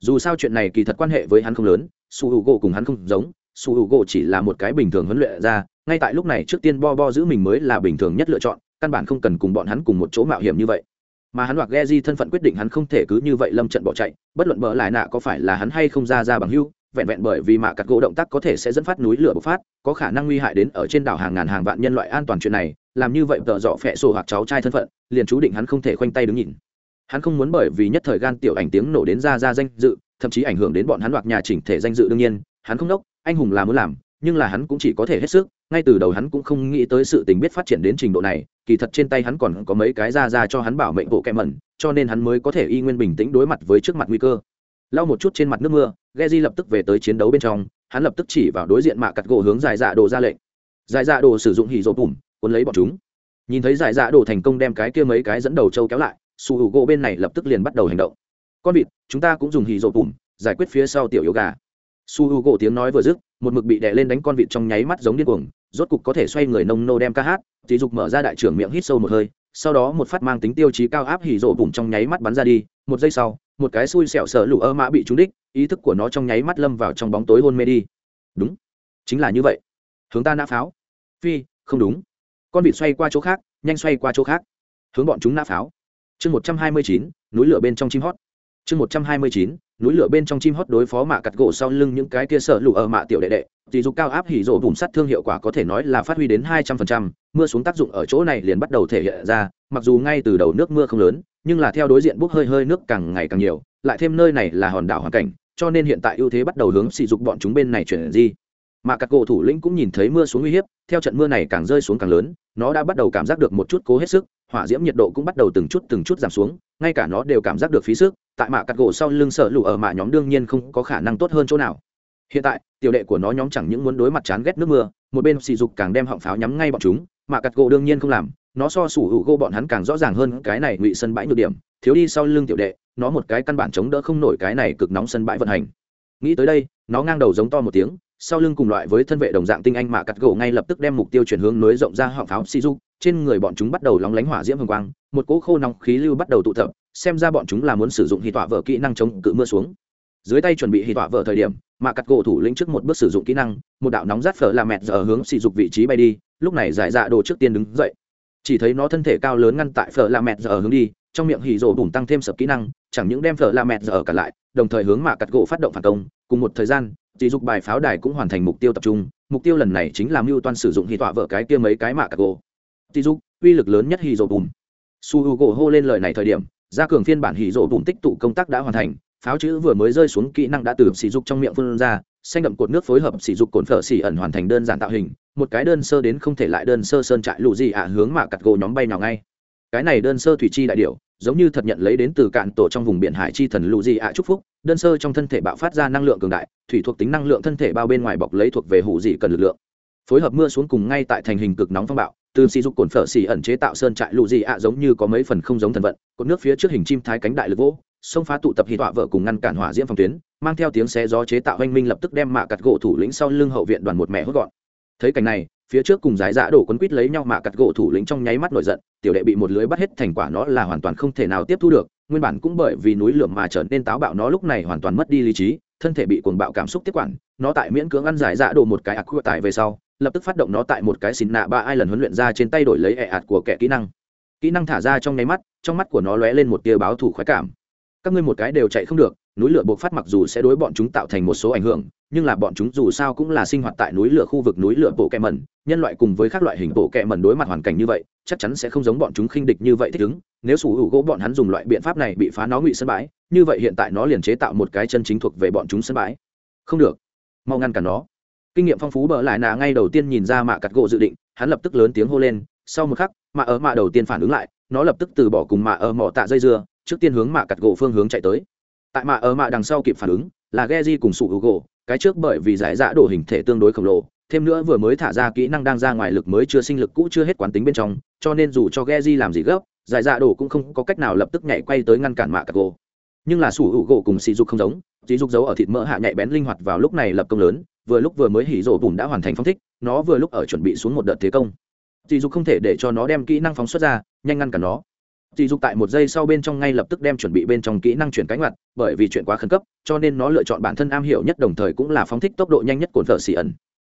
Dù sao chuyện này kỳ thật quan hệ với hắn không lớn, su hữu gỗ cùng hắn không giống, su hữu gỗ chỉ là một cái bình thường huấn luyện ra ngay tại lúc này trước tiên bo bo giữ mình mới là bình thường nhất lựa chọn, căn bản không cần cùng bọn hắn cùng một chỗ mạo hiểm như vậy. Mà hắn hoặc ghe di thân phận quyết định hắn không thể cứ như vậy lâm trận bỏ chạy, bất luận bỡ lại nạ có phải là hắn hay không ra ra bằng hưu vẹn vẹn bởi vì mạ cắt gỗ động tác có thể sẽ dẫn phát núi lửa bộc phát, có khả năng nguy hại đến ở trên đảo hàng ngàn hàng vạn nhân loại an toàn chuyện này, làm như vậy tợ dọ phẹ sổ hoặc cháu trai thân phận, liền chú định hắn không thể khoanh tay đứng nhìn. Hắn không muốn bởi vì nhất thời gan tiểu ảnh tiếng nổ đến ra ra danh dự, thậm chí ảnh hưởng đến bọn hắn hoặc nhà chỉnh thể danh dự đương nhiên, hắn không đốc, anh hùng là muốn làm, nhưng là hắn cũng chỉ có thể hết sức, ngay từ đầu hắn cũng không nghĩ tới sự tình biết phát triển đến trình độ này, kỳ thật trên tay hắn còn có mấy cái ra ra cho hắn bảo mệnh bộ kẹ mẩn, cho nên hắn mới có thể y nguyên bình tĩnh đối mặt với trước mặt nguy cơ lau một chút trên mặt nước mưa, Geji lập tức về tới chiến đấu bên trong, hắn lập tức chỉ vào đối diện mạ cặt gỗ hướng dài dạ đồ ra lệnh. Dài dạ đồ sử dụng hì rổ bùm, cuốn lấy bọn chúng. Nhìn thấy giải dạ đồ thành công đem cái kia mấy cái dẫn đầu châu kéo lại, su hữu gỗ bên này lập tức liền bắt đầu hành động. Con vịt, chúng ta cũng dùng hì rộ bùm, giải quyết phía sau tiểu yếu gà. Su hữu gỗ tiếng nói vừa dứt, một mực bị đè lên đánh con vịt trong nháy mắt giống điên cuồng, rốt cục có thể xoay người nông nô đem ca hát chỉ dục mở ra đại trưởng miệng hít sâu một hơi, sau đó một phát mang tính tiêu chí cao áp hỉ rộ bùm trong nháy mắt bắn ra đi, một giây sau một cái xui xẻo sợ lụ ơ mã bị trúng đích, ý thức của nó trong nháy mắt lâm vào trong bóng tối hôn mê đi. Đúng, chính là như vậy. Hướng ta nã pháo. Phi, không đúng. Con vịt xoay qua chỗ khác, nhanh xoay qua chỗ khác. Hướng bọn chúng nã pháo. Chương một trăm hai mươi chín, núi lửa bên trong chim hót. Chương một trăm hai mươi chín, núi lửa bên trong chim hót đối phó mạ cặt gỗ sau lưng những cái kia sợ lụ ở mạ tiểu đệ đệ. Thì dục cao áp hỉ rộ bùm sắt thương hiệu quả có thể nói là phát huy đến hai trăm phần trăm. Mưa xuống tác dụng ở chỗ này liền bắt đầu thể hiện ra mặc dù ngay từ đầu nước mưa không lớn, nhưng là theo đối diện bốc hơi hơi nước càng ngày càng nhiều, lại thêm nơi này là hòn đảo hoàn cảnh, cho nên hiện tại ưu thế bắt đầu hướng sỉ dục bọn chúng bên này chuyển di. Mà các Cổ thủ lĩnh cũng nhìn thấy mưa xuống uy hiếp, theo trận mưa này càng rơi xuống càng lớn, nó đã bắt đầu cảm giác được một chút cố hết sức, hỏa diễm nhiệt độ cũng bắt đầu từng chút từng chút giảm xuống, ngay cả nó đều cảm giác được phí sức, tại mạ cắt gỗ sau lưng sợ lụ ở mạ nhóm đương nhiên không có khả năng tốt hơn chỗ nào. Hiện tại, tiểu đệ của nó nhóm chẳng những muốn đối mặt chán ghét nước mưa, một bên sỉ dục càng đem họng pháo nhắm ngay bọn chúng, mạ cắt gỗ đương nhiên không làm nó so sủ hữu gỗ bọn hắn càng rõ ràng hơn cái này ngụy sân bãi nhược điểm, thiếu đi sau lưng tiểu đệ, nó một cái căn bản chống đỡ không nổi cái này cực nóng sân bãi vận hành. Nghĩ tới đây, nó ngang đầu giống to một tiếng, sau lưng cùng loại với thân vệ đồng dạng tinh anh mạ cắt gỗ ngay lập tức đem mục tiêu chuyển hướng nối rộng ra họng pháo si du trên người bọn chúng bắt đầu lóng lánh hỏa diễm hồng quang, một cỗ khô nóng khí lưu bắt đầu tụ tập, xem ra bọn chúng là muốn sử dụng hì tỏa vở kỹ năng chống cự mưa xuống. Dưới tay chuẩn bị hì tỏa vở thời điểm mạ cắt gỗ thủ lĩnh trước một bước sử dụng kỹ năng, một đạo nóng rát phở là mẹt giờ hướng sỉ dục vị trí bay đi, lúc này giải dạ đồ trước tiên đứng dậy chỉ thấy nó thân thể cao lớn ngăn tại phở la mẹt giờ hướng đi, trong miệng hì rổ bùn tăng thêm sập kỹ năng, chẳng những đem phở la mẹt giờ cả lại, đồng thời hướng mạ cắt gỗ phát động phản công. Cùng một thời gian chỉ dục bài pháo đài cũng hoàn thành mục tiêu tập trung. Mục tiêu lần này chính là mưu toan sử dụng hì tọa vợ cái kia mấy cái mạ cắt gỗ. Chỉ dục, uy lực lớn nhất hì rổ bùn su h u gỗ hô lên lời này thời điểm gia cường phiên bản hì rổ bùn tích tụ công tác đã hoàn thành. Pháo chữ vừa mới rơi xuống kỹ năng đã từ sỉ dục trong miệng phun ra xanh đậm cột nước phối hợp sỉ dục cồn phở xỉ ẩn hoàn thành đơn giản tạo hình, một cái đơn sơ đến không thể lại đơn sơ sơn trại lụ gì ạ hướng mà cặt gỗ nhóm bay nào ngay. Cái này đơn sơ thủy chi đại điệu giống như thật nhận lấy đến từ cạn tổ trong vùng biển hải chi thần lụ gì ạ chúc phúc, đơn sơ trong thân thể bạo phát ra năng lượng cường đại, thủy thuộc tính năng lượng thân thể bao bên ngoài bọc lấy thuộc về hủ dị cần lực lượng. Phối hợp mưa xuống cùng ngay tại thành hình cực nóng phong bạo, từ sỉ dục cồn phở xỉ ẩn chế tạo sơn trại lụ gì ạ giống như có mấy phần không giống thần vận, cột nước phía trước hình chim thái cánh đại lực vỗ xông phá tụ tập hì tọa vợ cùng ngăn cản hỏa diễm phòng tuyến, mang theo tiếng xé gió chế tạo oanh minh lập tức đem mạ cặt gỗ thủ lĩnh sau lưng hậu viện đoàn một mẹ hốt gọn. Thấy cảnh này, phía trước cùng giải dã đổ quấn quýt lấy nhau mạ cặt gỗ thủ lĩnh trong nháy mắt nổi giận, tiểu đệ bị một lưới bắt hết thành quả nó là hoàn toàn không thể nào tiếp thu được, nguyên bản cũng bởi vì núi lửa mà trở nên táo bạo nó lúc này hoàn toàn mất đi lý trí, thân thể bị cuồng bạo cảm xúc tiếp quản, nó tại miễn cưỡng ăn giải dã đổ một cái ạc quy tại về sau, lập tức phát động nó tại một cái xin nạ ba ai lần huấn luyện ra trên tay đổi lấy ẹ ạt của kẻ kỹ năng. Kỹ năng thả ra trong nháy mắt, trong mắt của nó lóe lên một tia báo thủ khoái cảm các ngươi một cái đều chạy không được, núi lửa buộc phát mặc dù sẽ đối bọn chúng tạo thành một số ảnh hưởng, nhưng là bọn chúng dù sao cũng là sinh hoạt tại núi lửa khu vực núi lửa bộ kẹ mẩn, nhân loại cùng với các loại hình bộ kẹ mẩn đối mặt hoàn cảnh như vậy, chắc chắn sẽ không giống bọn chúng khinh địch như vậy thích ứng. Nếu sủ hữu gỗ bọn hắn dùng loại biện pháp này bị phá nó ngụy sân bãi, như vậy hiện tại nó liền chế tạo một cái chân chính thuộc về bọn chúng sân bãi. Không được. Mau ngăn cản nó. Kinh nghiệm phong phú bờ lại nà ngay đầu tiên nhìn ra mạ cặt gỗ dự định, hắn lập tức lớn tiếng hô lên. Sau một khắc, mạ ở mạ đầu tiên phản ứng lại, nó lập tức từ bỏ cùng mạ ở mỏ tạ dây dưa trước tiên hướng mạ cặt gỗ phương hướng chạy tới. Tại mạ ở mạ đằng sau kịp phản ứng, là ghe di cùng sụ hữu gỗ cái trước bởi vì giải giã đổ hình thể tương đối khổng lồ, thêm nữa vừa mới thả ra kỹ năng đang ra ngoài lực mới chưa sinh lực cũ chưa hết quán tính bên trong, cho nên dù cho ghe di làm gì gấp, giải dạ đổ cũng không có cách nào lập tức nhảy quay tới ngăn cản mạ cặt gỗ. Nhưng là sủ hữu gỗ cùng sỉ dục không giống sỉ dục giấu ở thịt mỡ hạ nhạy bén linh hoạt vào lúc này lập công lớn, vừa lúc vừa mới hỉ rổ bùn đã hoàn thành phong thích, nó vừa lúc ở chuẩn bị xuống một đợt thế công. Sỉ dục không thể để cho nó đem kỹ năng phóng xuất ra, nhanh ngăn cản nó. Chỉ dục tại một giây sau bên trong ngay lập tức đem chuẩn bị bên trong kỹ năng chuyển cánh ngoặt, bởi vì chuyện quá khẩn cấp, cho nên nó lựa chọn bản thân am hiểu nhất đồng thời cũng là phóng thích tốc độ nhanh nhất cồn thở xì ẩn.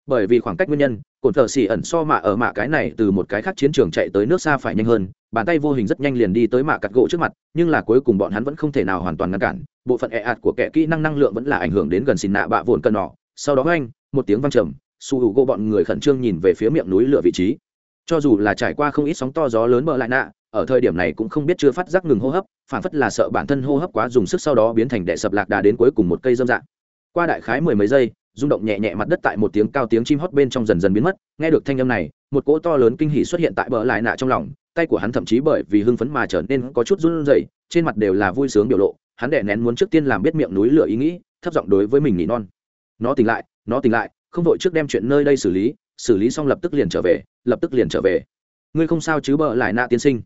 Bởi vì khoảng cách nguyên nhân, cồn thở xì ẩn so mạ ở mạ cái này từ một cái khác chiến trường chạy tới nước xa phải nhanh hơn, bàn tay vô hình rất nhanh liền đi tới mạ cắt gỗ trước mặt, nhưng là cuối cùng bọn hắn vẫn không thể nào hoàn toàn ngăn cản, bộ phận e ạt của kẻ kỹ năng năng lượng vẫn là ảnh hưởng đến gần xin nạ bạ vụn cân nọ. Sau đó anh, một tiếng vang trầm, su hữu gỗ bọn người khẩn trương nhìn về phía miệng núi lửa vị trí cho dù là trải qua không ít sóng to gió lớn bờ lại nạ ở thời điểm này cũng không biết chưa phát giác ngừng hô hấp, phản phất là sợ bản thân hô hấp quá dùng sức sau đó biến thành đệ sập lạc đà đến cuối cùng một cây dâm dạng. Qua đại khái mười mấy giây, rung động nhẹ nhẹ mặt đất tại một tiếng cao tiếng chim hót bên trong dần dần biến mất, nghe được thanh âm này, một cỗ to lớn kinh hỉ xuất hiện tại bờ lại nạ trong lòng, tay của hắn thậm chí bởi vì hưng phấn mà trở nên có chút run rẩy, trên mặt đều là vui sướng biểu lộ, hắn đẻ nén muốn trước tiên làm biết miệng núi lửa ý nghĩ, thấp giọng đối với mình nỉ non. Nó tỉnh lại, nó tỉnh lại, không vội trước đem chuyện nơi đây xử lý xử lý xong lập tức liền trở về, lập tức liền trở về. Ngươi không sao chứ bờ lại nạ tiên sinh?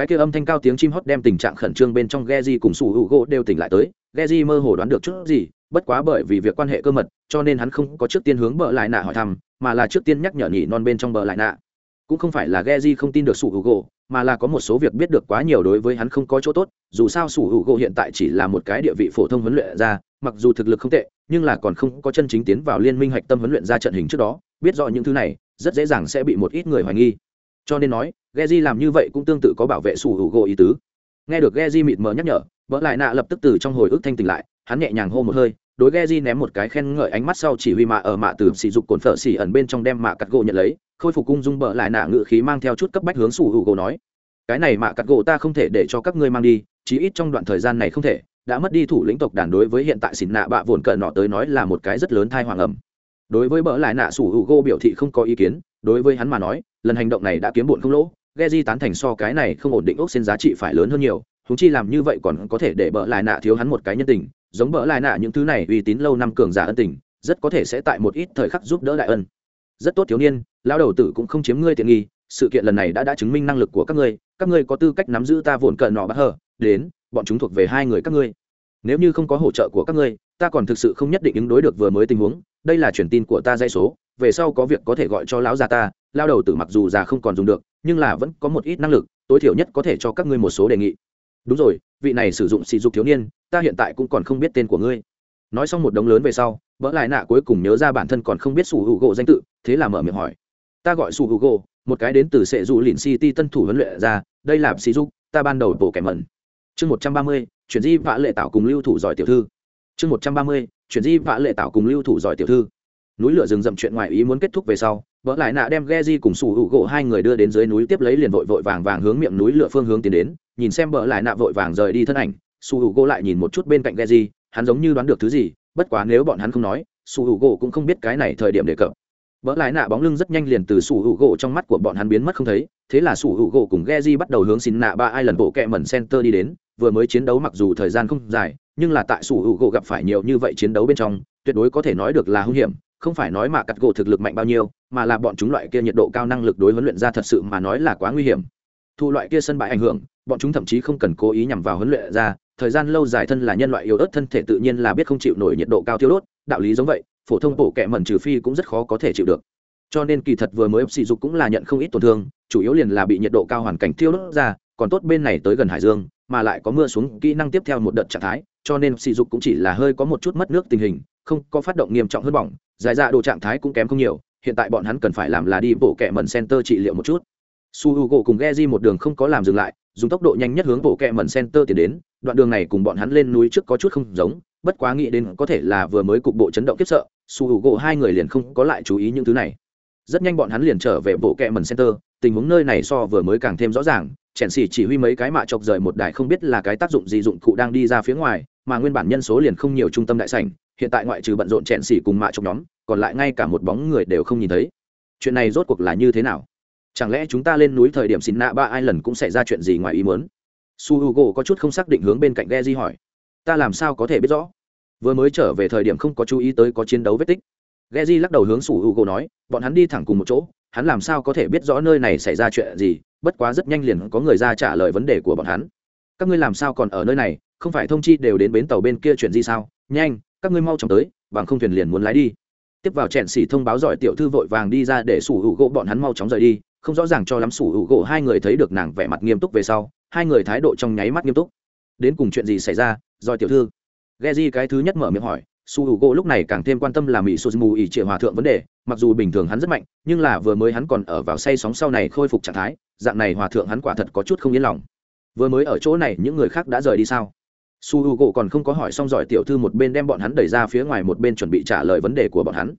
Cái kia âm thanh cao tiếng chim hót đem tình trạng khẩn trương bên trong Geji cùng sủ hữu gỗ đều tỉnh lại tới. Geji mơ hồ đoán được chút gì, bất quá bởi vì việc quan hệ cơ mật, cho nên hắn không có trước tiên hướng bờ lại nạ hỏi thăm, mà là trước tiên nhắc nhở nhỉ non bên trong bờ lại nạ. Cũng không phải là Geji không tin được sủ hữu gỗ, mà là có một số việc biết được quá nhiều đối với hắn không có chỗ tốt. Dù sao sủ hữu gỗ hiện tại chỉ là một cái địa vị phổ thông huấn luyện ra mặc dù thực lực không tệ, nhưng là còn không có chân chính tiến vào liên minh hạch tâm huấn luyện ra trận hình trước đó. Biết rõ những thứ này, rất dễ dàng sẽ bị một ít người hoài nghi cho nên nói, Geji làm như vậy cũng tương tự có bảo vệ sủ hữu gỗ ý tứ. Nghe được Geji mịt mờ nhắc nhở, vợ lại nạ lập tức từ trong hồi ức thanh tỉnh lại, hắn nhẹ nhàng hô một hơi, đối Geji ném một cái khen ngợi ánh mắt sau chỉ huy mạ ở mạ từ sỉ dục cồn phở xỉ ẩn bên trong đem mạ cắt gỗ nhận lấy, khôi phục cung dung bợ lại nạ ngự khí mang theo chút cấp bách hướng sủ hữu gỗ nói, cái này mạ cắt gỗ ta không thể để cho các ngươi mang đi, chí ít trong đoạn thời gian này không thể, đã mất đi thủ lĩnh tộc đàn đối với hiện tại xỉn nạ bạ vồn cận nọ tới nói là một cái rất lớn thai hoàng ẩm. Đối với bỡ lại nạ sủ hữu gỗ biểu thị không có ý kiến, đối với hắn mà nói lần hành động này đã kiếm bộn không lỗ ghe di tán thành so cái này không ổn định ốc xin giá trị phải lớn hơn nhiều húng chi làm như vậy còn có thể để bỡ lại nạ thiếu hắn một cái nhân tình, giống bỡ lại nạ những thứ này uy tín lâu năm cường giả ân tình, rất có thể sẽ tại một ít thời khắc giúp đỡ đại ân. Rất tốt thiếu niên lao đầu tử cũng không chiếm ngươi tiện nghi, sự kiện lần này đã đã chứng minh năng lực của các ngươi các ngươi có tư cách nắm giữ ta vồn cận nọ bắt hờ, đến, bọn chúng thuộc về hai người các ngươi. Nếu như không có hỗ trợ của các ngươi, ta còn thực sự không nhất định ứng đối được vừa mới tình huống đây là truyền tin của ta dây số, về sau có việc có thể gọi cho lão già ta lao đầu tử mặc dù già không còn dùng được, nhưng là vẫn có một ít năng lực, tối thiểu nhất có thể cho các ngươi một số đề nghị. Đúng rồi, vị này sử dụng sỉ dục thiếu niên, ta hiện tại cũng còn không biết tên của ngươi. Nói xong một đống lớn về sau vỡ lại nạ cuối cùng nhớ ra bản thân còn không biết sủ hữu gỗ danh tự, thế là mở miệng hỏi. Ta gọi sủ hữu gỗ, một cái đến từ sệ dù lìn city tân thủ huấn luyện ra, đây là sỉ dục, ta ban đầu bổ kẻ mẩn. Chương một trăm ba mươi, chuyển di vã lệ tạo cùng lưu thủ giỏi tiểu thư chương một trăm ba mươi, chuyển di vã lệ tạo cùng lưu thủ giỏi tiểu thư. Núi lửa rừng rậm chuyện ngoài ý muốn kết thúc về sau, vợ lại nạ đem ghe di cùng sủ hữu gỗ hai người đưa đến dưới núi tiếp lấy liền vội vội vàng vàng hướng miệng núi lửa phương hướng tiến đến, nhìn xem vợ lại nạ vội vàng rời đi thân ảnh, sủ hữu gỗ lại nhìn một chút bên cạnh ghe di hắn giống như đoán được thứ gì, bất quá nếu bọn hắn không nói, sủ hữu gỗ cũng không biết cái này thời điểm đề cập. Vợ lại nạ bóng lưng rất nhanh liền từ sủ hữu gỗ trong mắt của bọn hắn biến mất không thấy, thế là sủ hữu gỗ cùng ghe di bắt đầu hướng xin nạ ba ai lần bộ kẹ mẩn center đi đến, vừa mới chiến đấu mặc dù thời gian không dài nhưng là tại sủ hữu gỗ gặp phải nhiều như vậy chiến đấu bên trong, tuyệt đối có thể nói được là hung hiểm, không phải nói mà cắt gỗ thực lực mạnh bao nhiêu, mà là bọn chúng loại kia nhiệt độ cao năng lực đối huấn luyện ra thật sự mà nói là quá nguy hiểm. Thu loại kia sân bãi ảnh hưởng, bọn chúng thậm chí không cần cố ý nhằm vào huấn luyện ra, thời gian lâu dài thân là nhân loại yếu ớt thân thể tự nhiên là biết không chịu nổi nhiệt độ cao thiêu đốt, đạo lý giống vậy, phổ thông bộ kẹ mẩn trừ phi cũng rất khó có thể chịu được. Cho nên kỳ thật vừa mới sỉ dục cũng là nhận không ít tổn thương, chủ yếu liền là bị nhiệt độ cao hoàn cảnh thiêu đốt ra, còn tốt bên này tới gần hải dương, mà lại có mưa xuống, kỹ năng tiếp theo một đợt trạng thái cho nên sỉ dục cũng chỉ là hơi có một chút mất nước tình hình, không có phát động nghiêm trọng hơn bỏng dài ra dạ đồ trạng thái cũng kém không nhiều, hiện tại bọn hắn cần phải làm là đi bộ kẹ mẩn center trị liệu một chút. Su h u g o cùng ghe di một đường không có làm dừng lại, dùng tốc độ nhanh nhất hướng bộ kẹ mẩn center tiến đến, đoạn đường này cùng bọn hắn lên núi trước có chút không giống, bất quá nghĩ đến có thể là vừa mới cục bộ chấn động kiếp sợ, su h u g o hai người liền không có lại chú ý những thứ này. Rất nhanh bọn hắn liền trở về bộ kẹ mẩn center, tình huống nơi này so vừa mới càng thêm rõ ràng, chèn xỉ chỉ huy mấy cái mạ chọc rời một đài không biết là cái tác dụng gì dụng cụ đang đi ra phía ngoài mà nguyên bản nhân số liền không nhiều trung tâm đại sảnh, hiện tại ngoại trừ bận rộn chèn xỉ cùng mạ trong nhóm, còn lại ngay cả một bóng người đều không nhìn thấy. Chuyện này rốt cuộc là như thế nào? Chẳng lẽ chúng ta lên núi thời điểm xin nạ ba ai lần cũng xảy ra chuyện gì ngoài ý muốn? Su h u g o có chút không xác định hướng bên cạnh ghe di hỏi. Ta làm sao có thể biết rõ? Vừa mới trở về thời điểm không có chú ý tới có chiến đấu vết tích. Ghe di lắc đầu hướng su h u g o nói, bọn hắn đi thẳng cùng một chỗ, hắn làm sao có thể biết rõ nơi này xảy ra chuyện gì, bất quá rất nhanh liền có người ra trả lời vấn đề của bọn hắn. Các ngươi làm sao còn ở nơi này? Không phải thông chi đều đến bến tàu bên kia chuyện gì sao? Nhanh, các ngươi mau chóng tới, bằng không thuyền liền muốn lái đi. Tiếp vào chẹn xỉ thông báo giỏi tiểu thư vội vàng đi ra để sủ hữu gỗ bọn hắn mau chóng rời đi. Không rõ ràng cho lắm sủ hữu gỗ hai người thấy được nàng vẻ mặt nghiêm túc về sau, hai người thái độ trong nháy mắt nghiêm túc. Đến cùng chuyện gì xảy ra? Giỏi tiểu thư. Ghe di cái thứ nhất mở miệng hỏi. Su h u gỗ lúc này càng thêm quan tâm là mỹ suzumu ỉ trịa hòa thượng vấn đề. Mặc dù bình thường hắn rất mạnh, nhưng là vừa mới hắn còn ở vào say sóng sau này khôi phục trạng thái, dạng này hòa thượng hắn quả thật có chút không yên lòng. Vừa mới ở chỗ này, những người khác đã rời đi sao? Su h u gỗ còn không có hỏi xong giỏi tiểu thư một bên đem bọn hắn đẩy ra phía ngoài một bên chuẩn bị trả lời vấn đề của bọn hắn.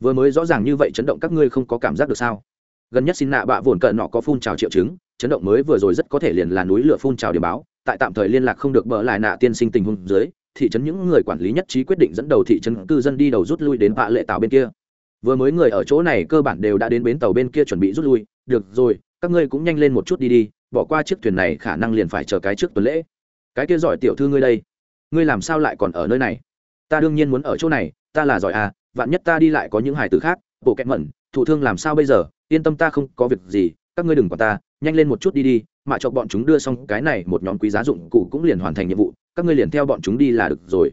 Vừa mới rõ ràng như vậy chấn động các ngươi không có cảm giác được sao? Gần nhất xin nạ bạ vồn cận nọ có phun trào triệu chứng, chấn động mới vừa rồi rất có thể liền là núi lửa phun trào điểm báo, tại tạm thời liên lạc không được bỡ lại nạ tiên sinh tình huống dưới, thị trấn những người quản lý nhất trí quyết định dẫn đầu thị trấn cư dân đi đầu rút lui đến vạ lệ tàu bên kia. Vừa mới người ở chỗ này cơ bản đều đã đến bến tàu bên kia chuẩn bị rút lui. Được rồi, các ngươi cũng nhanh lên một chút đi đi, bỏ qua chiếc thuyền này khả năng liền phải chờ cái trước tuần lễ cái kia giỏi tiểu thư ngươi đây, ngươi làm sao lại còn ở nơi này? Ta đương nhiên muốn ở chỗ này, ta là giỏi à vạn nhất ta đi lại có những hải tử khác, bộ kẹt mẩn, thụ thương làm sao bây giờ? Yên tâm ta không có việc gì, các ngươi đừng quản ta, nhanh lên một chút đi đi, mà cho bọn chúng đưa xong cái này một nhóm quý giá dụng cụ cũng liền hoàn thành nhiệm vụ, các ngươi liền theo bọn chúng đi là được rồi.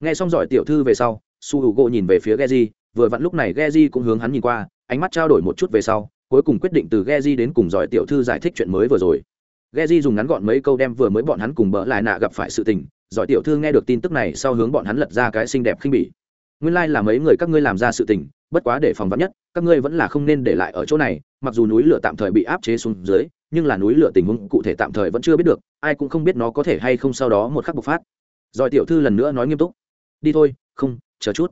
Nghe xong giỏi tiểu thư về sau, su h u gỗ nhìn về phía geji vừa vặn lúc này geji cũng hướng hắn nhìn qua, ánh mắt trao đổi một chút về sau, cuối cùng quyết định từ geji đến cùng giỏi tiểu thư giải thích chuyện mới vừa rồi geji dùng ngắn gọn mấy câu đem vừa mới bọn hắn cùng bỡ lại nạ gặp phải sự tình, giỏi tiểu thư nghe được tin tức này sau hướng bọn hắn lật ra cái xinh đẹp khinh bỉ. Nguyên lai là mấy người các ngươi làm ra sự tình, bất quá để phòng vạn nhất, các ngươi vẫn là không nên để lại ở chỗ này, mặc dù núi lửa tạm thời bị áp chế xuống dưới, nhưng là núi lửa tình huống cụ thể tạm thời vẫn chưa biết được, ai cũng không biết nó có thể hay không sau đó một khắc bộc phát. Giỏi tiểu thư lần nữa nói nghiêm túc. Đi thôi, không, chờ chút.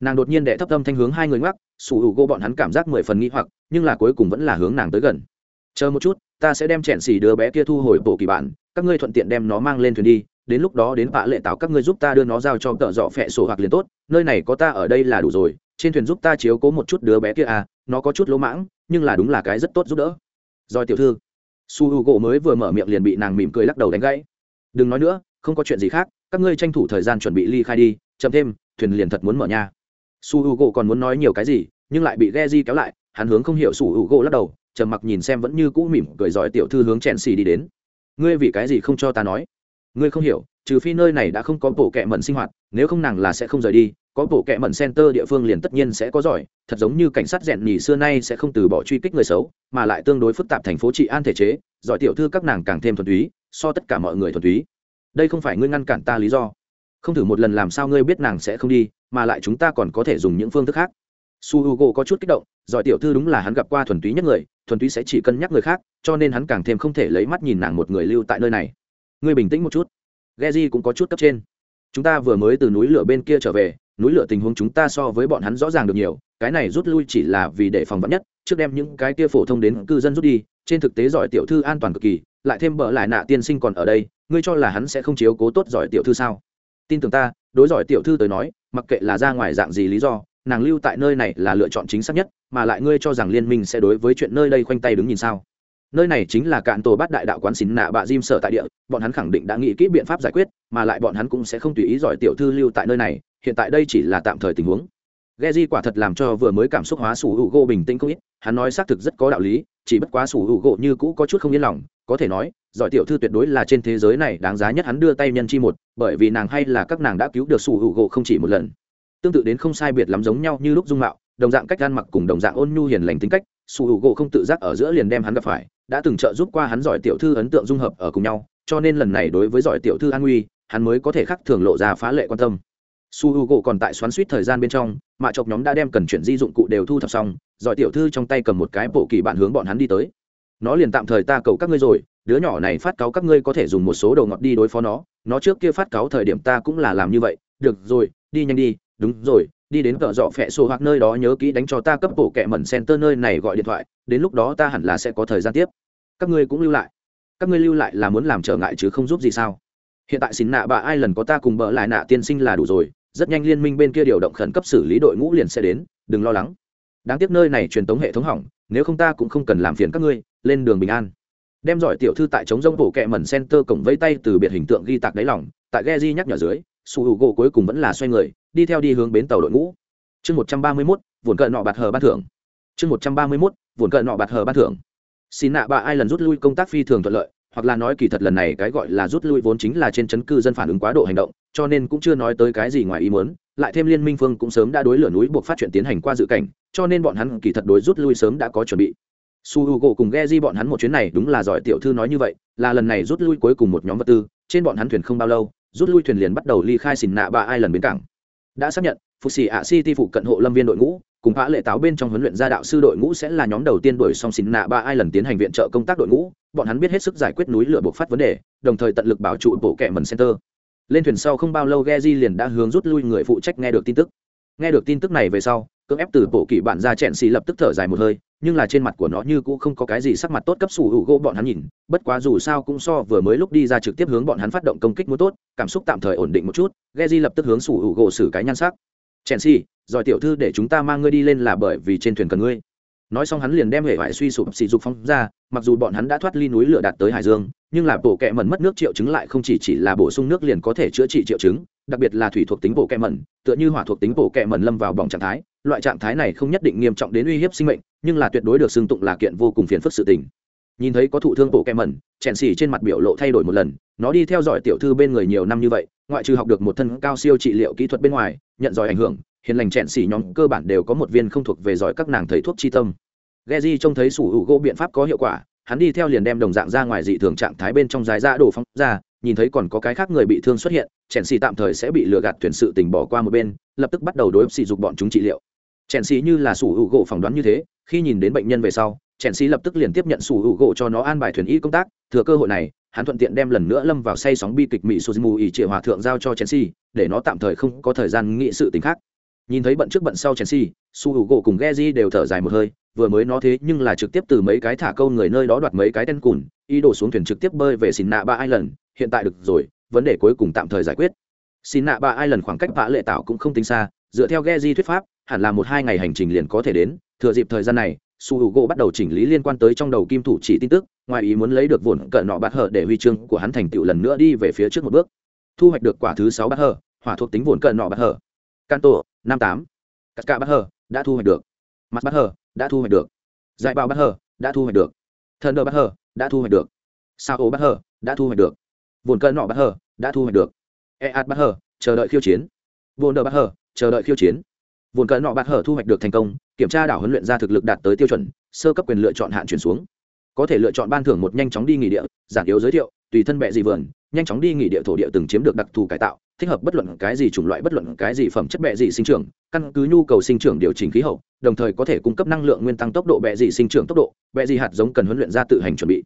Nàng đột nhiên đệ thấp âm thanh hướng hai người ngoắc, sủ hữu gỗ bọn hắn cảm giác mười phần nghi hoặc, nhưng là cuối cùng vẫn là hướng nàng tới gần chờ một chút, ta sẽ đem chẹn xỉ đứa bé kia thu hồi bộ kỳ bản các ngươi thuận tiện đem nó mang lên thuyền đi, đến lúc đó đến vạ lệ tạo các ngươi giúp ta đưa nó giao cho tợ dọ phẹ sổ hoặc liền tốt, nơi này có ta ở đây là đủ rồi, trên thuyền giúp ta chiếu cố một chút đứa bé kia à nó có chút lỗ mãng, nhưng là đúng là cái rất tốt giúp đỡ. Rồi tiểu thư, su h u gỗ mới vừa mở miệng liền bị nàng mỉm cười lắc đầu đánh gãy. Đừng nói nữa, không có chuyện gì khác, các ngươi tranh thủ thời gian chuẩn bị ly khai đi, chậm thêm, thuyền liền thật muốn mở nhà. su h u gỗ còn muốn nói nhiều cái gì, nhưng lại bị ghe di kéo lại, hắn hướng không hiểu su h u gỗ lắc đầu trầm mặc nhìn xem vẫn như cũ mỉm cười giỏi tiểu thư hướng chèn xì đi đến. Ngươi vì cái gì không cho ta nói? Ngươi không hiểu, trừ phi nơi này đã không có bộ kệ mận sinh hoạt, nếu không nàng là sẽ không rời đi, có bộ kệ mẩn center địa phương liền tất nhiên sẽ có giỏi, thật giống như cảnh sát rèn nhì xưa nay sẽ không từ bỏ truy kích người xấu, mà lại tương đối phức tạp thành phố trị an thể chế, giỏi tiểu thư các nàng càng thêm thuần túy, so tất cả mọi người thuần túy. Đây không phải ngươi ngăn cản ta lý do. Không thử một lần làm sao ngươi biết nàng sẽ không đi, mà lại chúng ta còn có thể dùng những phương thức khác su h u g o có chút kích động, giỏi tiểu thư đúng là hắn gặp qua thuần túy nhất người, thuần túy sẽ chỉ cân nhắc người khác, cho nên hắn càng thêm không thể lấy mắt nhìn nàng một người lưu tại nơi này. Ngươi bình tĩnh một chút. Ghe di cũng có chút cấp trên. Chúng ta vừa mới từ núi lửa bên kia trở về, núi lửa tình huống chúng ta so với bọn hắn rõ ràng được nhiều, cái này rút lui chỉ là vì để phòng vắn nhất, trước đem những cái kia phổ thông đến cư dân rút đi, trên thực tế giỏi tiểu thư an toàn cực kỳ, lại thêm bỡ lại nạ tiên sinh còn ở đây, ngươi cho là hắn sẽ không chiếu cố tốt giỏi tiểu thư sao? Tin tưởng ta, đối giỏi tiểu thư tới nói, mặc kệ là ra ngoài dạng gì lý do nàng lưu tại nơi này là lựa chọn chính xác nhất mà lại ngươi cho rằng liên minh sẽ đối với chuyện nơi đây khoanh tay đứng nhìn sao nơi này chính là cạn tổ bát đại đạo quán xín nạ bạ diêm sở tại địa bọn hắn khẳng định đã nghĩ kỹ biện pháp giải quyết mà lại bọn hắn cũng sẽ không tùy ý giỏi tiểu thư lưu tại nơi này hiện tại đây chỉ là tạm thời tình huống Geji quả thật làm cho vừa mới cảm xúc hóa sủ hữu gỗ bình tĩnh không ít, hắn nói xác thực rất có đạo lý, chỉ bất quá sủ hữu gỗ như cũ có chút không yên lòng, có thể nói, giỏi tiểu thư tuyệt đối là trên thế giới này đáng giá nhất hắn đưa tay nhân chi một, bởi vì nàng hay là các nàng đã cứu được sủ hữu gỗ không chỉ một lần. Tương tự đến không sai biệt lắm giống nhau như lúc dung mạo, đồng dạng cách ăn mặc cùng đồng dạng ôn nhu hiền lành tính cách, sủ hữu gỗ không tự giác ở giữa liền đem hắn gặp phải, đã từng trợ giúp qua hắn giỏi tiểu thư ấn tượng dung hợp ở cùng nhau, cho nên lần này đối với giỏi tiểu thư an nguy, hắn mới có thể khắc thường lộ ra phá lệ quan tâm. Su h u gỗ còn tại xoắn suýt thời gian bên trong mạ chọc nhóm đã đem cần chuyển di dụng cụ đều thu thập xong giỏi tiểu thư trong tay cầm một cái bộ kỳ bạn hướng bọn hắn đi tới. Nó liền tạm thời ta cầu các ngươi rồi đứa nhỏ này phát cáo các ngươi có thể dùng một số đầu ngọt đi đối phó nó nó trước kia phát cáo thời điểm ta cũng là làm như vậy được rồi đi nhanh đi đúng rồi, đi đến cỡ dọ phẹ sổ hoặc nơi đó nhớ kỹ đánh cho ta cấp bộ kẹ mẩn center nơi này gọi điện thoại, đến lúc đó ta hẳn là sẽ có thời gian tiếp. Các ngươi cũng lưu lại. Các ngươi lưu lại là muốn làm trở ngại chứ không giúp gì sao? Hiện tại xin nạ bà ai lần có ta cùng bỡ lại nạ tiên sinh là đủ rồi, rất nhanh liên minh bên kia điều động khẩn cấp xử lý đội ngũ liền sẽ đến, đừng lo lắng. Đáng tiếc nơi này truyền tống hệ thống hỏng, nếu không ta cũng không cần làm phiền các ngươi, lên đường bình an. Đem giỏi tiểu thư tại chống rông bộ kẹ mẩn center cổng vây tay từ biệt hình tượng ghi tạc đáy lỏng tại ghe di nhắc nhở dưới su hữu gỗ cuối cùng vẫn là xoay người, đi theo đi hướng bến tàu đội ngũ. Chương một trăm ba mươi mốt vồn cận nọ bạt hờ ban thưởng. Chương một trăm ba mươi mốt vồn cận nọ bạt hờ ban thưởng. Xin nạ bà ai lần rút lui công tác phi thường thuận lợi, hoặc là nói kỳ thật lần này cái gọi là rút lui vốn chính là trên chấn cư dân phản ứng quá độ hành động, cho nên cũng chưa nói tới cái gì ngoài ý muốn, lại thêm liên minh phương cũng sớm đã đối lửa núi buộc phát triển tiến hành qua dự cảnh, cho nên bọn hắn kỳ thật đối rút lui sớm đã có chuẩn bị. Su h u gỗ cùng ghe di bọn hắn một chuyến này đúng là giỏi tiểu thư nói như vậy, là lần này rút lui cuối cùng một nhóm vật tư, trên bọn hắn thuyền không bao lâu rút lui thuyền liền bắt đầu ly khai xìn nạ ba ai lần bến cảng. Đã xác nhận phụ xì ạ city phụ cận hộ lâm viên đội ngũ, cùng phá lệ táo bên trong huấn luyện gia đạo sư đội ngũ sẽ là nhóm đầu tiên đuổi xong xìn nạ ba ai lần tiến hành viện trợ công tác đội ngũ, bọn hắn biết hết sức giải quyết núi lửa buộc phát vấn đề, đồng thời tận lực bảo trụ bộ kẻ mần center. Lên thuyền sau không bao lâu Geji liền đã hướng rút lui người phụ trách nghe được tin tức. Nghe được tin tức này về sau, cưỡng ép từ bộ kỷ bản ra chẹn xì lập tức thở dài một hơi nhưng là trên mặt của nó như cũng không có cái gì sắc mặt tốt cấp sủ hữu gỗ bọn hắn nhìn, bất quá dù sao cũng so vừa mới lúc đi ra trực tiếp hướng bọn hắn phát động công kích muốn tốt, cảm xúc tạm thời ổn định một chút, Geji lập tức hướng sủ hữu gỗ xử cái nhan sắc. Chèn xì giỏi tiểu thư để chúng ta mang ngươi đi lên là bởi vì trên thuyền cần ngươi. Nói xong hắn liền đem hệ vải suy sụp xì dục phóng ra, mặc dù bọn hắn đã thoát ly núi lửa đạt tới hải dương, nhưng là bộ kẹ mẩn mất nước triệu chứng lại không chỉ chỉ là bổ sung nước liền có thể chữa trị triệu chứng, đặc biệt là thủy thuộc tính bộ kẹ mẩn, tựa như hỏa thuộc tính bộ kẹ mẩn lâm vào bỏng trạng thái loại trạng thái này không nhất định nghiêm trọng đến uy hiếp sinh mệnh, nhưng là tuyệt đối được xưng tụng là kiện vô cùng phiền phức sự tình. Nhìn thấy có thụ thương bộ kem mẩn, chèn xỉ trên mặt biểu lộ thay đổi một lần, nó đi theo dõi tiểu thư bên người nhiều năm như vậy, ngoại trừ học được một thân cao siêu trị liệu kỹ thuật bên ngoài, nhận giỏi ảnh hưởng, hiền lành chèn xỉ nhóm cơ bản đều có một viên không thuộc về giỏi các nàng thầy thuốc chi tâm. Geji trông thấy sủ hữu gỗ biện pháp có hiệu quả, hắn đi theo liền đem đồng dạng ra ngoài dị thường trạng thái bên trong dài ra đổ phóng ra, nhìn thấy còn có cái khác người bị thương xuất hiện, chèn xì tạm thời sẽ bị lừa gạt tuyển sự tình bỏ qua một bên, lập tức bắt đầu đối xì dục bọn chúng trị liệu chèn xì như là sủ hữu gỗ phỏng đoán như thế, khi nhìn đến bệnh nhân về sau, chèn xì lập tức liền tiếp nhận sủ hữu gỗ cho nó an bài thuyền y công tác, thừa cơ hội này, hắn thuận tiện đem lần nữa lâm vào say sóng bi kịch mỹ suzumu ỉ trịa hòa thượng giao cho chèn xì để nó tạm thời không có thời gian nghị sự tình khác. Nhìn thấy bận trước bận sau chèn xì su hữu gỗ cùng geji đều thở dài một hơi, vừa mới nó thế nhưng là trực tiếp từ mấy cái thả câu người nơi đó đoạt mấy cái tên cùn, ý đồ xuống thuyền trực tiếp bơi về xin nạ ba ai lần hiện tại được rồi, vấn đề cuối cùng tạm thời giải quyết. Xin nạ ba ai lần khoảng cách vã lệ tạo cũng không tính xa, dựa theo ghe di thuyết pháp hẳn là một hai ngày hành trình liền có thể đến. Thừa dịp thời gian này, su h u gỗ bắt đầu chỉnh lý liên quan tới trong đầu kim thủ chỉ tin tức, ngoài ý muốn lấy được vồn cỡ nọ bát hở để huy chương của hắn thành tựu lần nữa đi về phía trước một bước. Thu hoạch được quả thứ sáu bát hở, hỏa thuộc tính vồn cỡ nọ bát hở. Can tổ năm tám. Cắt cả bát hở, đã thu hoạch được. Mặt bát hở, đã thu hoạch được. Giải bao bát hở, đã thu hoạch được. Thần đờ bát hở, đã thu hoạch được. Sao ô bát hở, đã thu hoạch được. Vồn cỡ nọ bát hở, đã thu hoạch được. E ạt bát hở, chờ đợi khiêu chiến. Vồn đờ bát hở, chờ đợi khiêu chiến. Vốn cỡ nọ bạt hở thu hoạch được thành công, kiểm tra đảo huấn luyện ra thực lực đạt tới tiêu chuẩn, sơ cấp quyền lựa chọn hạn chuyển xuống. Có thể lựa chọn ban thưởng một nhanh chóng đi nghỉ địa, giản yếu giới thiệu, tùy thân bệ gì vườn, nhanh chóng đi nghỉ địa thổ địa từng chiếm được đặc thù cải tạo, thích hợp bất luận cái gì chủng loại, bất luận cái gì phẩm chất bệ gì sinh trưởng, căn cứ nhu cầu sinh trưởng điều chỉnh khí hậu, đồng thời có thể cung cấp năng lượng nguyên tăng tốc độ bệ gì sinh trưởng tốc độ, bệ gì hạt giống cần huấn luyện ra tự hành chuẩn bị.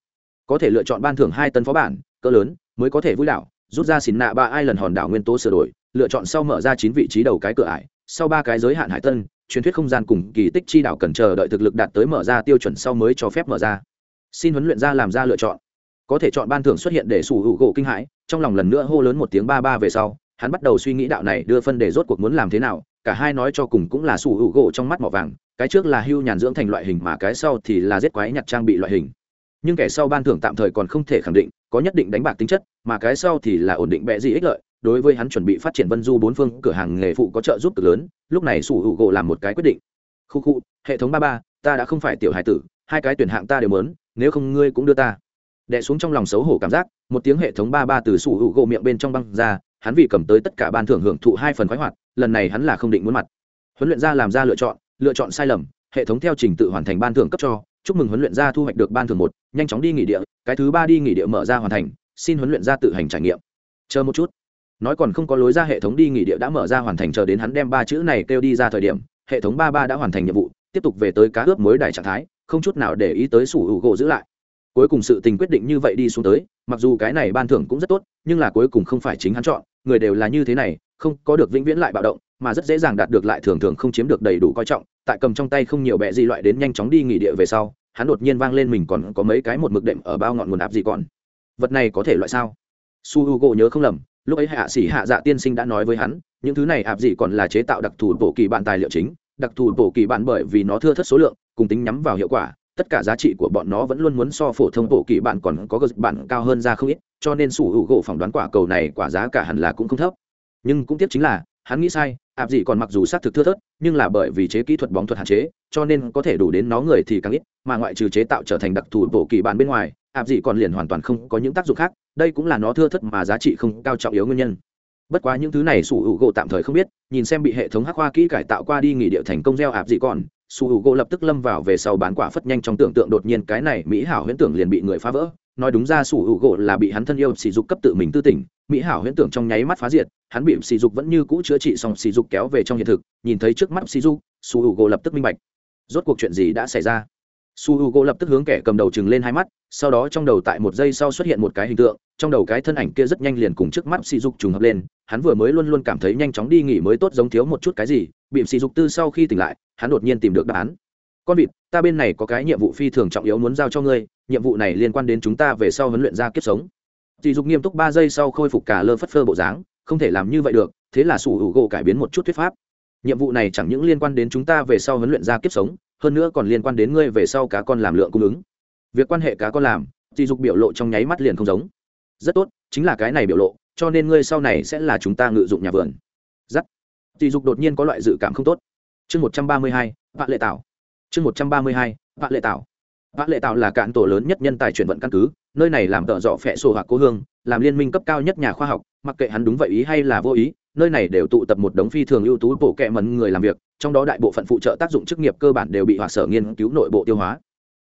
Có thể lựa chọn ban thưởng hai tấn phó bản, cỡ lớn, mới có thể vui đảo, rút ra xỉn nạ ba ai lần hòn đảo nguyên tố sửa đổi, lựa chọn sau mở ra chín vị trí đầu cái cửa ải sau ba cái giới hạn hải tân, truyền thuyết không gian cùng kỳ tích chi đạo cần chờ đợi thực lực đạt tới mở ra tiêu chuẩn sau mới cho phép mở ra. Xin huấn luyện ra làm ra lựa chọn. Có thể chọn ban thưởng xuất hiện để sủ hữu gỗ kinh hãi, trong lòng lần nữa hô lớn một tiếng ba ba về sau, hắn bắt đầu suy nghĩ đạo này đưa phân để rốt cuộc muốn làm thế nào, cả hai nói cho cùng cũng là sủ hữu gỗ trong mắt mỏ vàng, cái trước là hưu nhàn dưỡng thành loại hình mà cái sau thì là giết quái nhặt trang bị loại hình. Nhưng kẻ sau ban thưởng tạm thời còn không thể khẳng định, có nhất định đánh bạc tính chất, mà cái sau thì là ổn định bệ gì ích lợi đối với hắn chuẩn bị phát triển vân du bốn phương cửa hàng nghề phụ có trợ giúp cực lớn, lúc này sủ hữu gỗ làm một cái quyết định. Khu khu, hệ thống ba ba, ta đã không phải tiểu hải tử, hai cái tuyển hạng ta đều mớn nếu không ngươi cũng đưa ta. Đẻ xuống trong lòng xấu hổ cảm giác, một tiếng hệ thống ba ba từ sủ hữu gỗ miệng bên trong băng ra, hắn vì cầm tới tất cả ban thưởng hưởng thụ hai phần khoái hoạt, lần này hắn là không định muốn mặt. Huấn luyện ra làm ra lựa chọn lựa chọn sai lầm, hệ thống theo trình tự hoàn thành ban thưởng cấp cho, chúc mừng huấn luyện ra thu hoạch được ban thưởng một, nhanh chóng đi nghỉ địa, cái thứ ba đi nghỉ địa mở ra hoàn thành, xin huấn luyện ra tự hành trải nghiệm. Chờ một chút nói còn không có lối ra hệ thống đi nghỉ địa đã mở ra hoàn thành chờ đến hắn đem ba chữ này kêu đi ra thời điểm, hệ thống ba ba đã hoàn thành nhiệm vụ, tiếp tục về tới cá ướp mới đài trạng thái, không chút nào để ý tới sủ hữu gỗ giữ lại. Cuối cùng sự tình quyết định như vậy đi xuống tới, mặc dù cái này ban thưởng cũng rất tốt, nhưng là cuối cùng không phải chính hắn chọn, người đều là như thế này, không có được vĩnh viễn lại bạo động, mà rất dễ dàng đạt được lại thường thường không chiếm được đầy đủ coi trọng, tại cầm trong tay không nhiều bẹ gì loại đến nhanh chóng đi nghỉ địa về sau, hắn đột nhiên vang lên mình còn có mấy cái một mực đệm ở bao ngọn nguồn áp gì còn. Vật này có thể loại sao? Su h u gỗ nhớ không lầm lúc ấy hạ sĩ hạ dạ tiên sinh đã nói với hắn, những thứ này ạp dị còn là chế tạo đặc thù bổ kỳ bản tài liệu chính, đặc thù bổ kỳ bản bởi vì nó thưa thất số lượng, cùng tính nhắm vào hiệu quả, tất cả giá trị của bọn nó vẫn luôn muốn so phổ thông bổ kỳ bản còn có gật bản cao hơn ra không ít, cho nên sủ hữu gỗ phỏng đoán quả cầu này quả giá cả hẳn là cũng không thấp. Nhưng cũng tiếc chính là, hắn nghĩ sai, ạp dị còn mặc dù xác thực thưa thớt, nhưng là bởi vì chế kỹ thuật bóng thuật hạn chế, cho nên có thể đủ đến nó người thì càng ít, mà ngoại trừ chế tạo trở thành đặc thù bổ kỳ bản bên ngoài áp dị còn liền hoàn toàn không có những tác dụng khác, đây cũng là nó thưa thất mà giá trị không cao trọng yếu nguyên nhân. Bất quá những thứ này sủ hữu gỗ tạm thời không biết, nhìn xem bị hệ thống hắc hoa kỹ cải tạo qua đi nghỉ điệu thành công gieo áp dị còn, sủ hữu gỗ lập tức lâm vào về sau bán quả phất nhanh trong tưởng tượng đột nhiên cái này mỹ hảo huyễn tưởng liền bị người phá vỡ. Nói đúng ra sủ hữu gỗ là bị hắn thân yêu sỉ dục cấp tự mình tư tỉnh, mỹ hảo huyễn tưởng trong nháy mắt phá diệt, hắn bị sỉ dục vẫn như cũ chữa trị xong sỉ dục kéo về trong hiện thực, nhìn thấy trước mắt sỉ dục, sủ hữu gỗ lập tức minh bạch. Rốt cuộc chuyện gì đã xảy ra? Su h u g o lập tức hướng kẻ cầm đầu chừng lên hai mắt, sau đó trong đầu tại một giây sau xuất hiện một cái hình tượng, trong đầu cái thân ảnh kia rất nhanh liền cùng trước mắt sỉ dục trùng hợp lên, hắn vừa mới luôn luôn cảm thấy nhanh chóng đi nghỉ mới tốt giống thiếu một chút cái gì, bị sỉ dục tư sau khi tỉnh lại, hắn đột nhiên tìm được đáp án. Con vịt, ta bên này có cái nhiệm vụ phi thường trọng yếu muốn giao cho ngươi, nhiệm vụ này liên quan đến chúng ta về sau huấn luyện ra kiếp sống. Sỉ dục nghiêm túc ba giây sau khôi phục cả lơ phất phơ bộ dáng, không thể làm như vậy được, thế là sủ hữu gỗ cải biến một chút thuyết pháp. Nhiệm vụ này chẳng những liên quan đến chúng ta về sau huấn luyện ra kiếp sống hơn nữa còn liên quan đến ngươi về sau cá con làm lượng cung ứng. Việc quan hệ cá con làm dị dục biểu lộ trong nháy mắt liền không giống. Rất tốt, chính là cái này biểu lộ, cho nên ngươi sau này sẽ là chúng ta ngự dụng nhà vườn. Giắt. Dị dục đột nhiên có loại dự cảm không tốt. Chương một trăm ba mươi hai vạn lệ tảo. Chương một trăm ba mươi hai vạn lệ tảo. Vạn lệ tảo là cạn tổ lớn nhất nhân tài chuyển vận căn cứ, nơi này làm tợ dọ phẹ sổ hoặc cố hương, làm liên minh cấp cao nhất nhà khoa học, mặc kệ hắn đúng vậy ý hay là vô ý, nơi này đều tụ tập một đống phi thường ưu tú bộ kệ mẫn người làm việc trong đó đại bộ phận phụ trợ tác dụng chức nghiệp cơ bản đều bị hoặc sở nghiên cứu nội bộ tiêu hóa.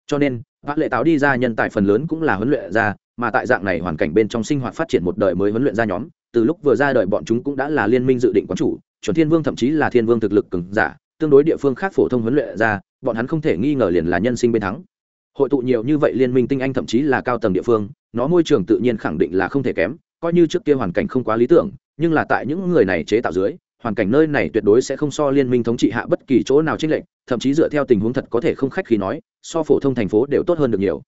Cho nên, vã lệ táo đi ra nhân tài phần lớn cũng là huấn luyện ra mà tại dạng này hoàn cảnh bên trong sinh hoạt phát triển một đời mới huấn luyện ra nhóm, từ lúc vừa ra đời bọn chúng cũng đã là liên minh dự định quán chủ, chuẩn thiên vương thậm chí là thiên vương thực lực cường giả, tương đối địa phương khác phổ thông huấn luyện ra bọn hắn không thể nghi ngờ liền là nhân sinh bên thắng. Hội tụ nhiều như vậy liên minh tinh anh thậm chí là cao tầng địa phương, nó môi trường tự nhiên khẳng định là không thể kém, coi như trước kia hoàn cảnh không quá lý tưởng, nhưng là tại những người này chế tạo dưới hoàn cảnh nơi này tuyệt đối sẽ không so liên minh thống trị hạ bất kỳ chỗ nào trên lệnh thậm chí dựa theo tình huống thật có thể không khách khí nói, so phổ thông thành phố đều tốt hơn được nhiều.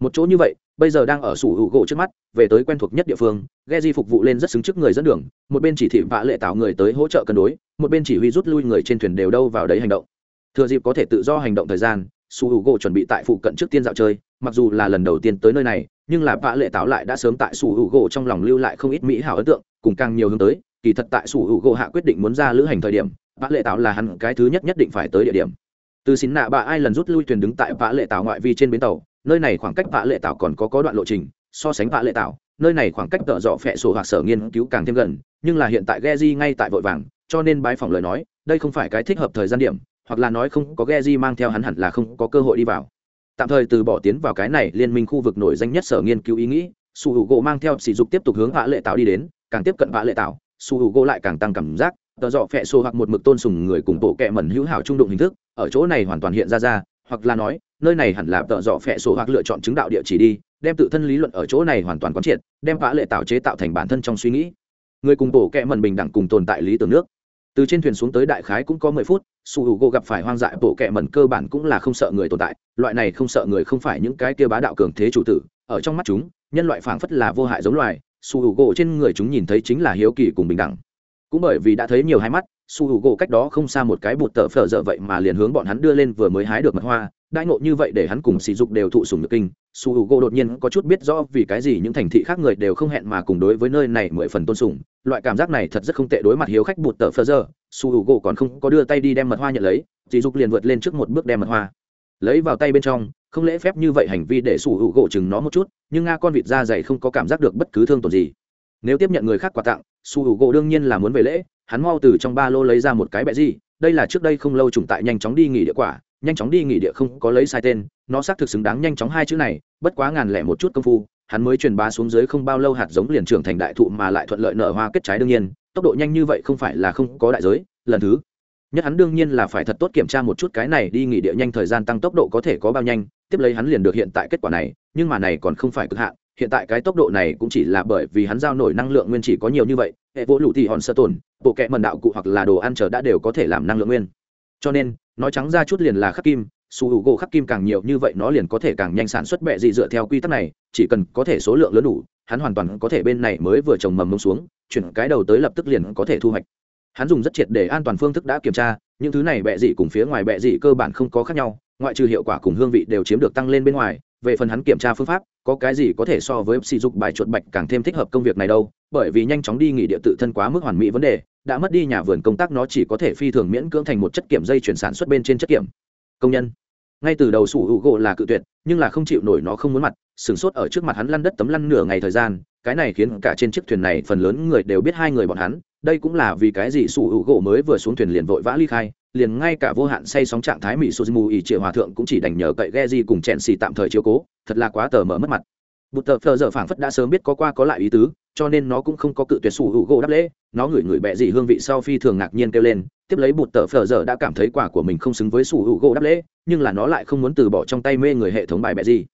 Một chỗ như vậy, bây giờ đang ở sủ hữu gỗ trước mắt, về tới quen thuộc nhất địa phương ghe di phục vụ lên rất xứng trước người dẫn đường, một bên chỉ thị vạ lệ tạo người tới hỗ trợ cân đối, một bên chỉ huy rút lui người trên thuyền đều đâu vào đấy hành động. Thừa dịp có thể tự do hành động thời gian, sủ hữu gỗ chuẩn bị tại phụ cận trước tiên dạo chơi, mặc dù là lần đầu tiên tới nơi này, nhưng là vạ lệ tạo lại đã sớm tại sủ hữu gỗ trong lòng lưu lại không ít mỹ hảo ấn tượng, cùng càng nhiều hướng tới kỳ thật tại sủ hữu gỗ hạ quyết định muốn ra lữ hành thời điểm, vã lệ tạo là hẳn cái thứ nhất nhất định phải tới địa điểm. Từ Xín nạ bà ai lần rút lui thuyền đứng tại vã lệ tạo ngoại vi trên bến tàu, nơi này khoảng cách vã lệ tạo còn có có đoạn lộ trình, so sánh vã lệ tạo nơi này khoảng cách tợ dọ phẹ sổ hoặc sở nghiên cứu càng thêm gần, nhưng là hiện tại ghe di ngay tại vội vàng, cho nên bái phỏng lời nói, đây không phải cái thích hợp thời gian điểm, hoặc là nói không có ghe di mang theo hắn hẳn là không có cơ hội đi vào. Tạm thời từ bỏ tiến vào cái này liên minh khu vực nổi danh nhất sở nghiên cứu ý nghĩ, sủ hữu gỗ mang theo sỉ dục tiếp tục hướng vã lệ tạo đi đến, càng tiếp cận vã lệ tạo su hữu gỗ lại càng tăng cảm giác, tờ dọ phẹ sổ hoặc một mực tôn sùng người cùng bộ kẹ mẩn hữu hảo trung đụng hình thức, ở chỗ này hoàn toàn hiện ra ra, hoặc là nói, nơi này hẳn là tờ dọ phẹ sổ hoặc lựa chọn chứng đạo địa chỉ đi, đem tự thân lý luận ở chỗ này hoàn toàn quán triệt, đem vã lệ tạo chế tạo thành bản thân trong suy nghĩ. Người cùng bộ kẹ mẩn bình đẳng cùng tồn tại lý tưởng nước. Từ trên thuyền xuống tới đại khái cũng có mười phút, su hữu gỗ gặp phải hoang dại bộ kẹ mẩn cơ bản cũng là không sợ người tồn tại, loại này không sợ người không phải những cái kia bá đạo cường thế chủ tử, ở trong mắt chúng, nhân loại phảng phất là vô hại giống loài su hữu gỗ trên người chúng nhìn thấy chính là hiếu kỳ cùng bình đẳng. Cũng bởi vì đã thấy nhiều hai mắt, su hữu gỗ cách đó không xa một cái bụt tợ phở dở vậy mà liền hướng bọn hắn đưa lên vừa mới hái được mật hoa đại ngộ như vậy để hắn cùng sỉ dục đều thụ sùng nhược kinh. Su hữu gỗ đột nhiên có chút biết rõ vì cái gì những thành thị khác người đều không hẹn mà cùng đối với nơi này mười phần tôn sùng, loại cảm giác này thật rất không tệ đối mặt hiếu khách bụt tợ phở dở. Su hữu gỗ còn không có đưa tay đi đem mật hoa nhận lấy, sỉ dục liền vượt lên trước một bước đem mật hoa, lấy vào tay bên trong không lễ phép như vậy hành vi để sủ hữu gỗ chừng nó một chút, nhưng nga con vịt da dày không có cảm giác được bất cứ thương tổn gì. Nếu tiếp nhận người khác quà tặng, sủ hữu gỗ đương nhiên là muốn về lễ, hắn mau từ trong ba lô lấy ra một cái bẹ gì, đây là trước đây không lâu trùng tại nhanh chóng đi nghỉ địa quả, nhanh chóng đi nghỉ địa không có lấy sai tên, nó xác thực xứng đáng nhanh chóng hai chữ này, bất quá ngàn lẻ một chút công phu, hắn mới truyền bá xuống dưới không bao lâu hạt giống liền trưởng thành đại thụ mà lại thuận lợi nở hoa kết trái đương nhiên, tốc độ nhanh như vậy không phải là không có đại giới, lần thứ nhất hắn đương nhiên là phải thật tốt kiểm tra một chút cái này đi nghỉ địa nhanh thời gian tăng tốc độ có thể có bao nhanh, tiếp lấy hắn liền được hiện tại kết quả này, nhưng mà này còn không phải cực hạn, hiện tại cái tốc độ này cũng chỉ là bởi vì hắn giao nổi năng lượng nguyên chỉ có nhiều như vậy, hệ vỗ lụ thì hòn sơ tồn bộ kẹ mần đạo cụ hoặc là đồ ăn chờ đã đều có thể làm năng lượng nguyên. Cho nên, nói trắng ra chút liền là khắc kim su hữu gỗ khắc kim càng nhiều như vậy nó liền có thể càng nhanh sản xuất bẹ gì dựa theo quy tắc này, chỉ cần có thể số lượng lớn đủ, hắn hoàn toàn có thể bên này mới vừa trồng mầm mông xuống, chuyển cái đầu tới lập tức liền có thể thu hoạch hắn dùng rất triệt để an toàn phương thức đã kiểm tra, những thứ này bẹ dị cùng phía ngoài bẹ dị cơ bản không có khác nhau, ngoại trừ hiệu quả cùng hương vị đều chiếm được tăng lên bên ngoài, về phần hắn kiểm tra phương pháp, có cái gì có thể so với sử dụng bài chuột bạch càng thêm thích hợp công việc này đâu, bởi vì nhanh chóng đi nghỉ địa tự thân quá mức hoàn mỹ vấn đề, đã mất đi nhà vườn công tác nó chỉ có thể phi thường miễn cưỡng thành một chất kiểm dây chuyển sản xuất bên trên chất kiểm. Công nhân. Ngay từ đầu sủ hữu gỗ là cự tuyệt, nhưng là không chịu nổi nó không muốn mặt sửng sốt ở trước mặt hắn lăn đất tấm lăn nửa ngày thời gian, cái này khiến cả trên chiếc thuyền này phần lớn người đều biết hai người bọn hắn đây cũng là vì cái gì sủ hữu gỗ mới vừa xuống thuyền liền vội vã ly khai, liền ngay cả vô hạn say sóng trạng thái mỹ suzumu ỉ triệu hòa thượng cũng chỉ đành nhờ cậy ghe di cùng chèn xì tạm thời chiếu cố, thật là quá tờ mở mất mặt bụt tờ phờ giờ phảng phất đã sớm biết có qua có lại ý tứ, cho nên nó cũng không có cự tuyệt sủ hữu gỗ đáp lễ, nó ngửi ngửi bẹ dị hương vị sau phi thường ngạc nhiên kêu lên, tiếp lấy bụt tờ phờ giờ đã cảm thấy quả của mình không xứng với sủ hữu gỗ đáp lễ, nhưng là nó lại không muốn từ bỏ trong tay mê người hệ thống bài bẹ dị.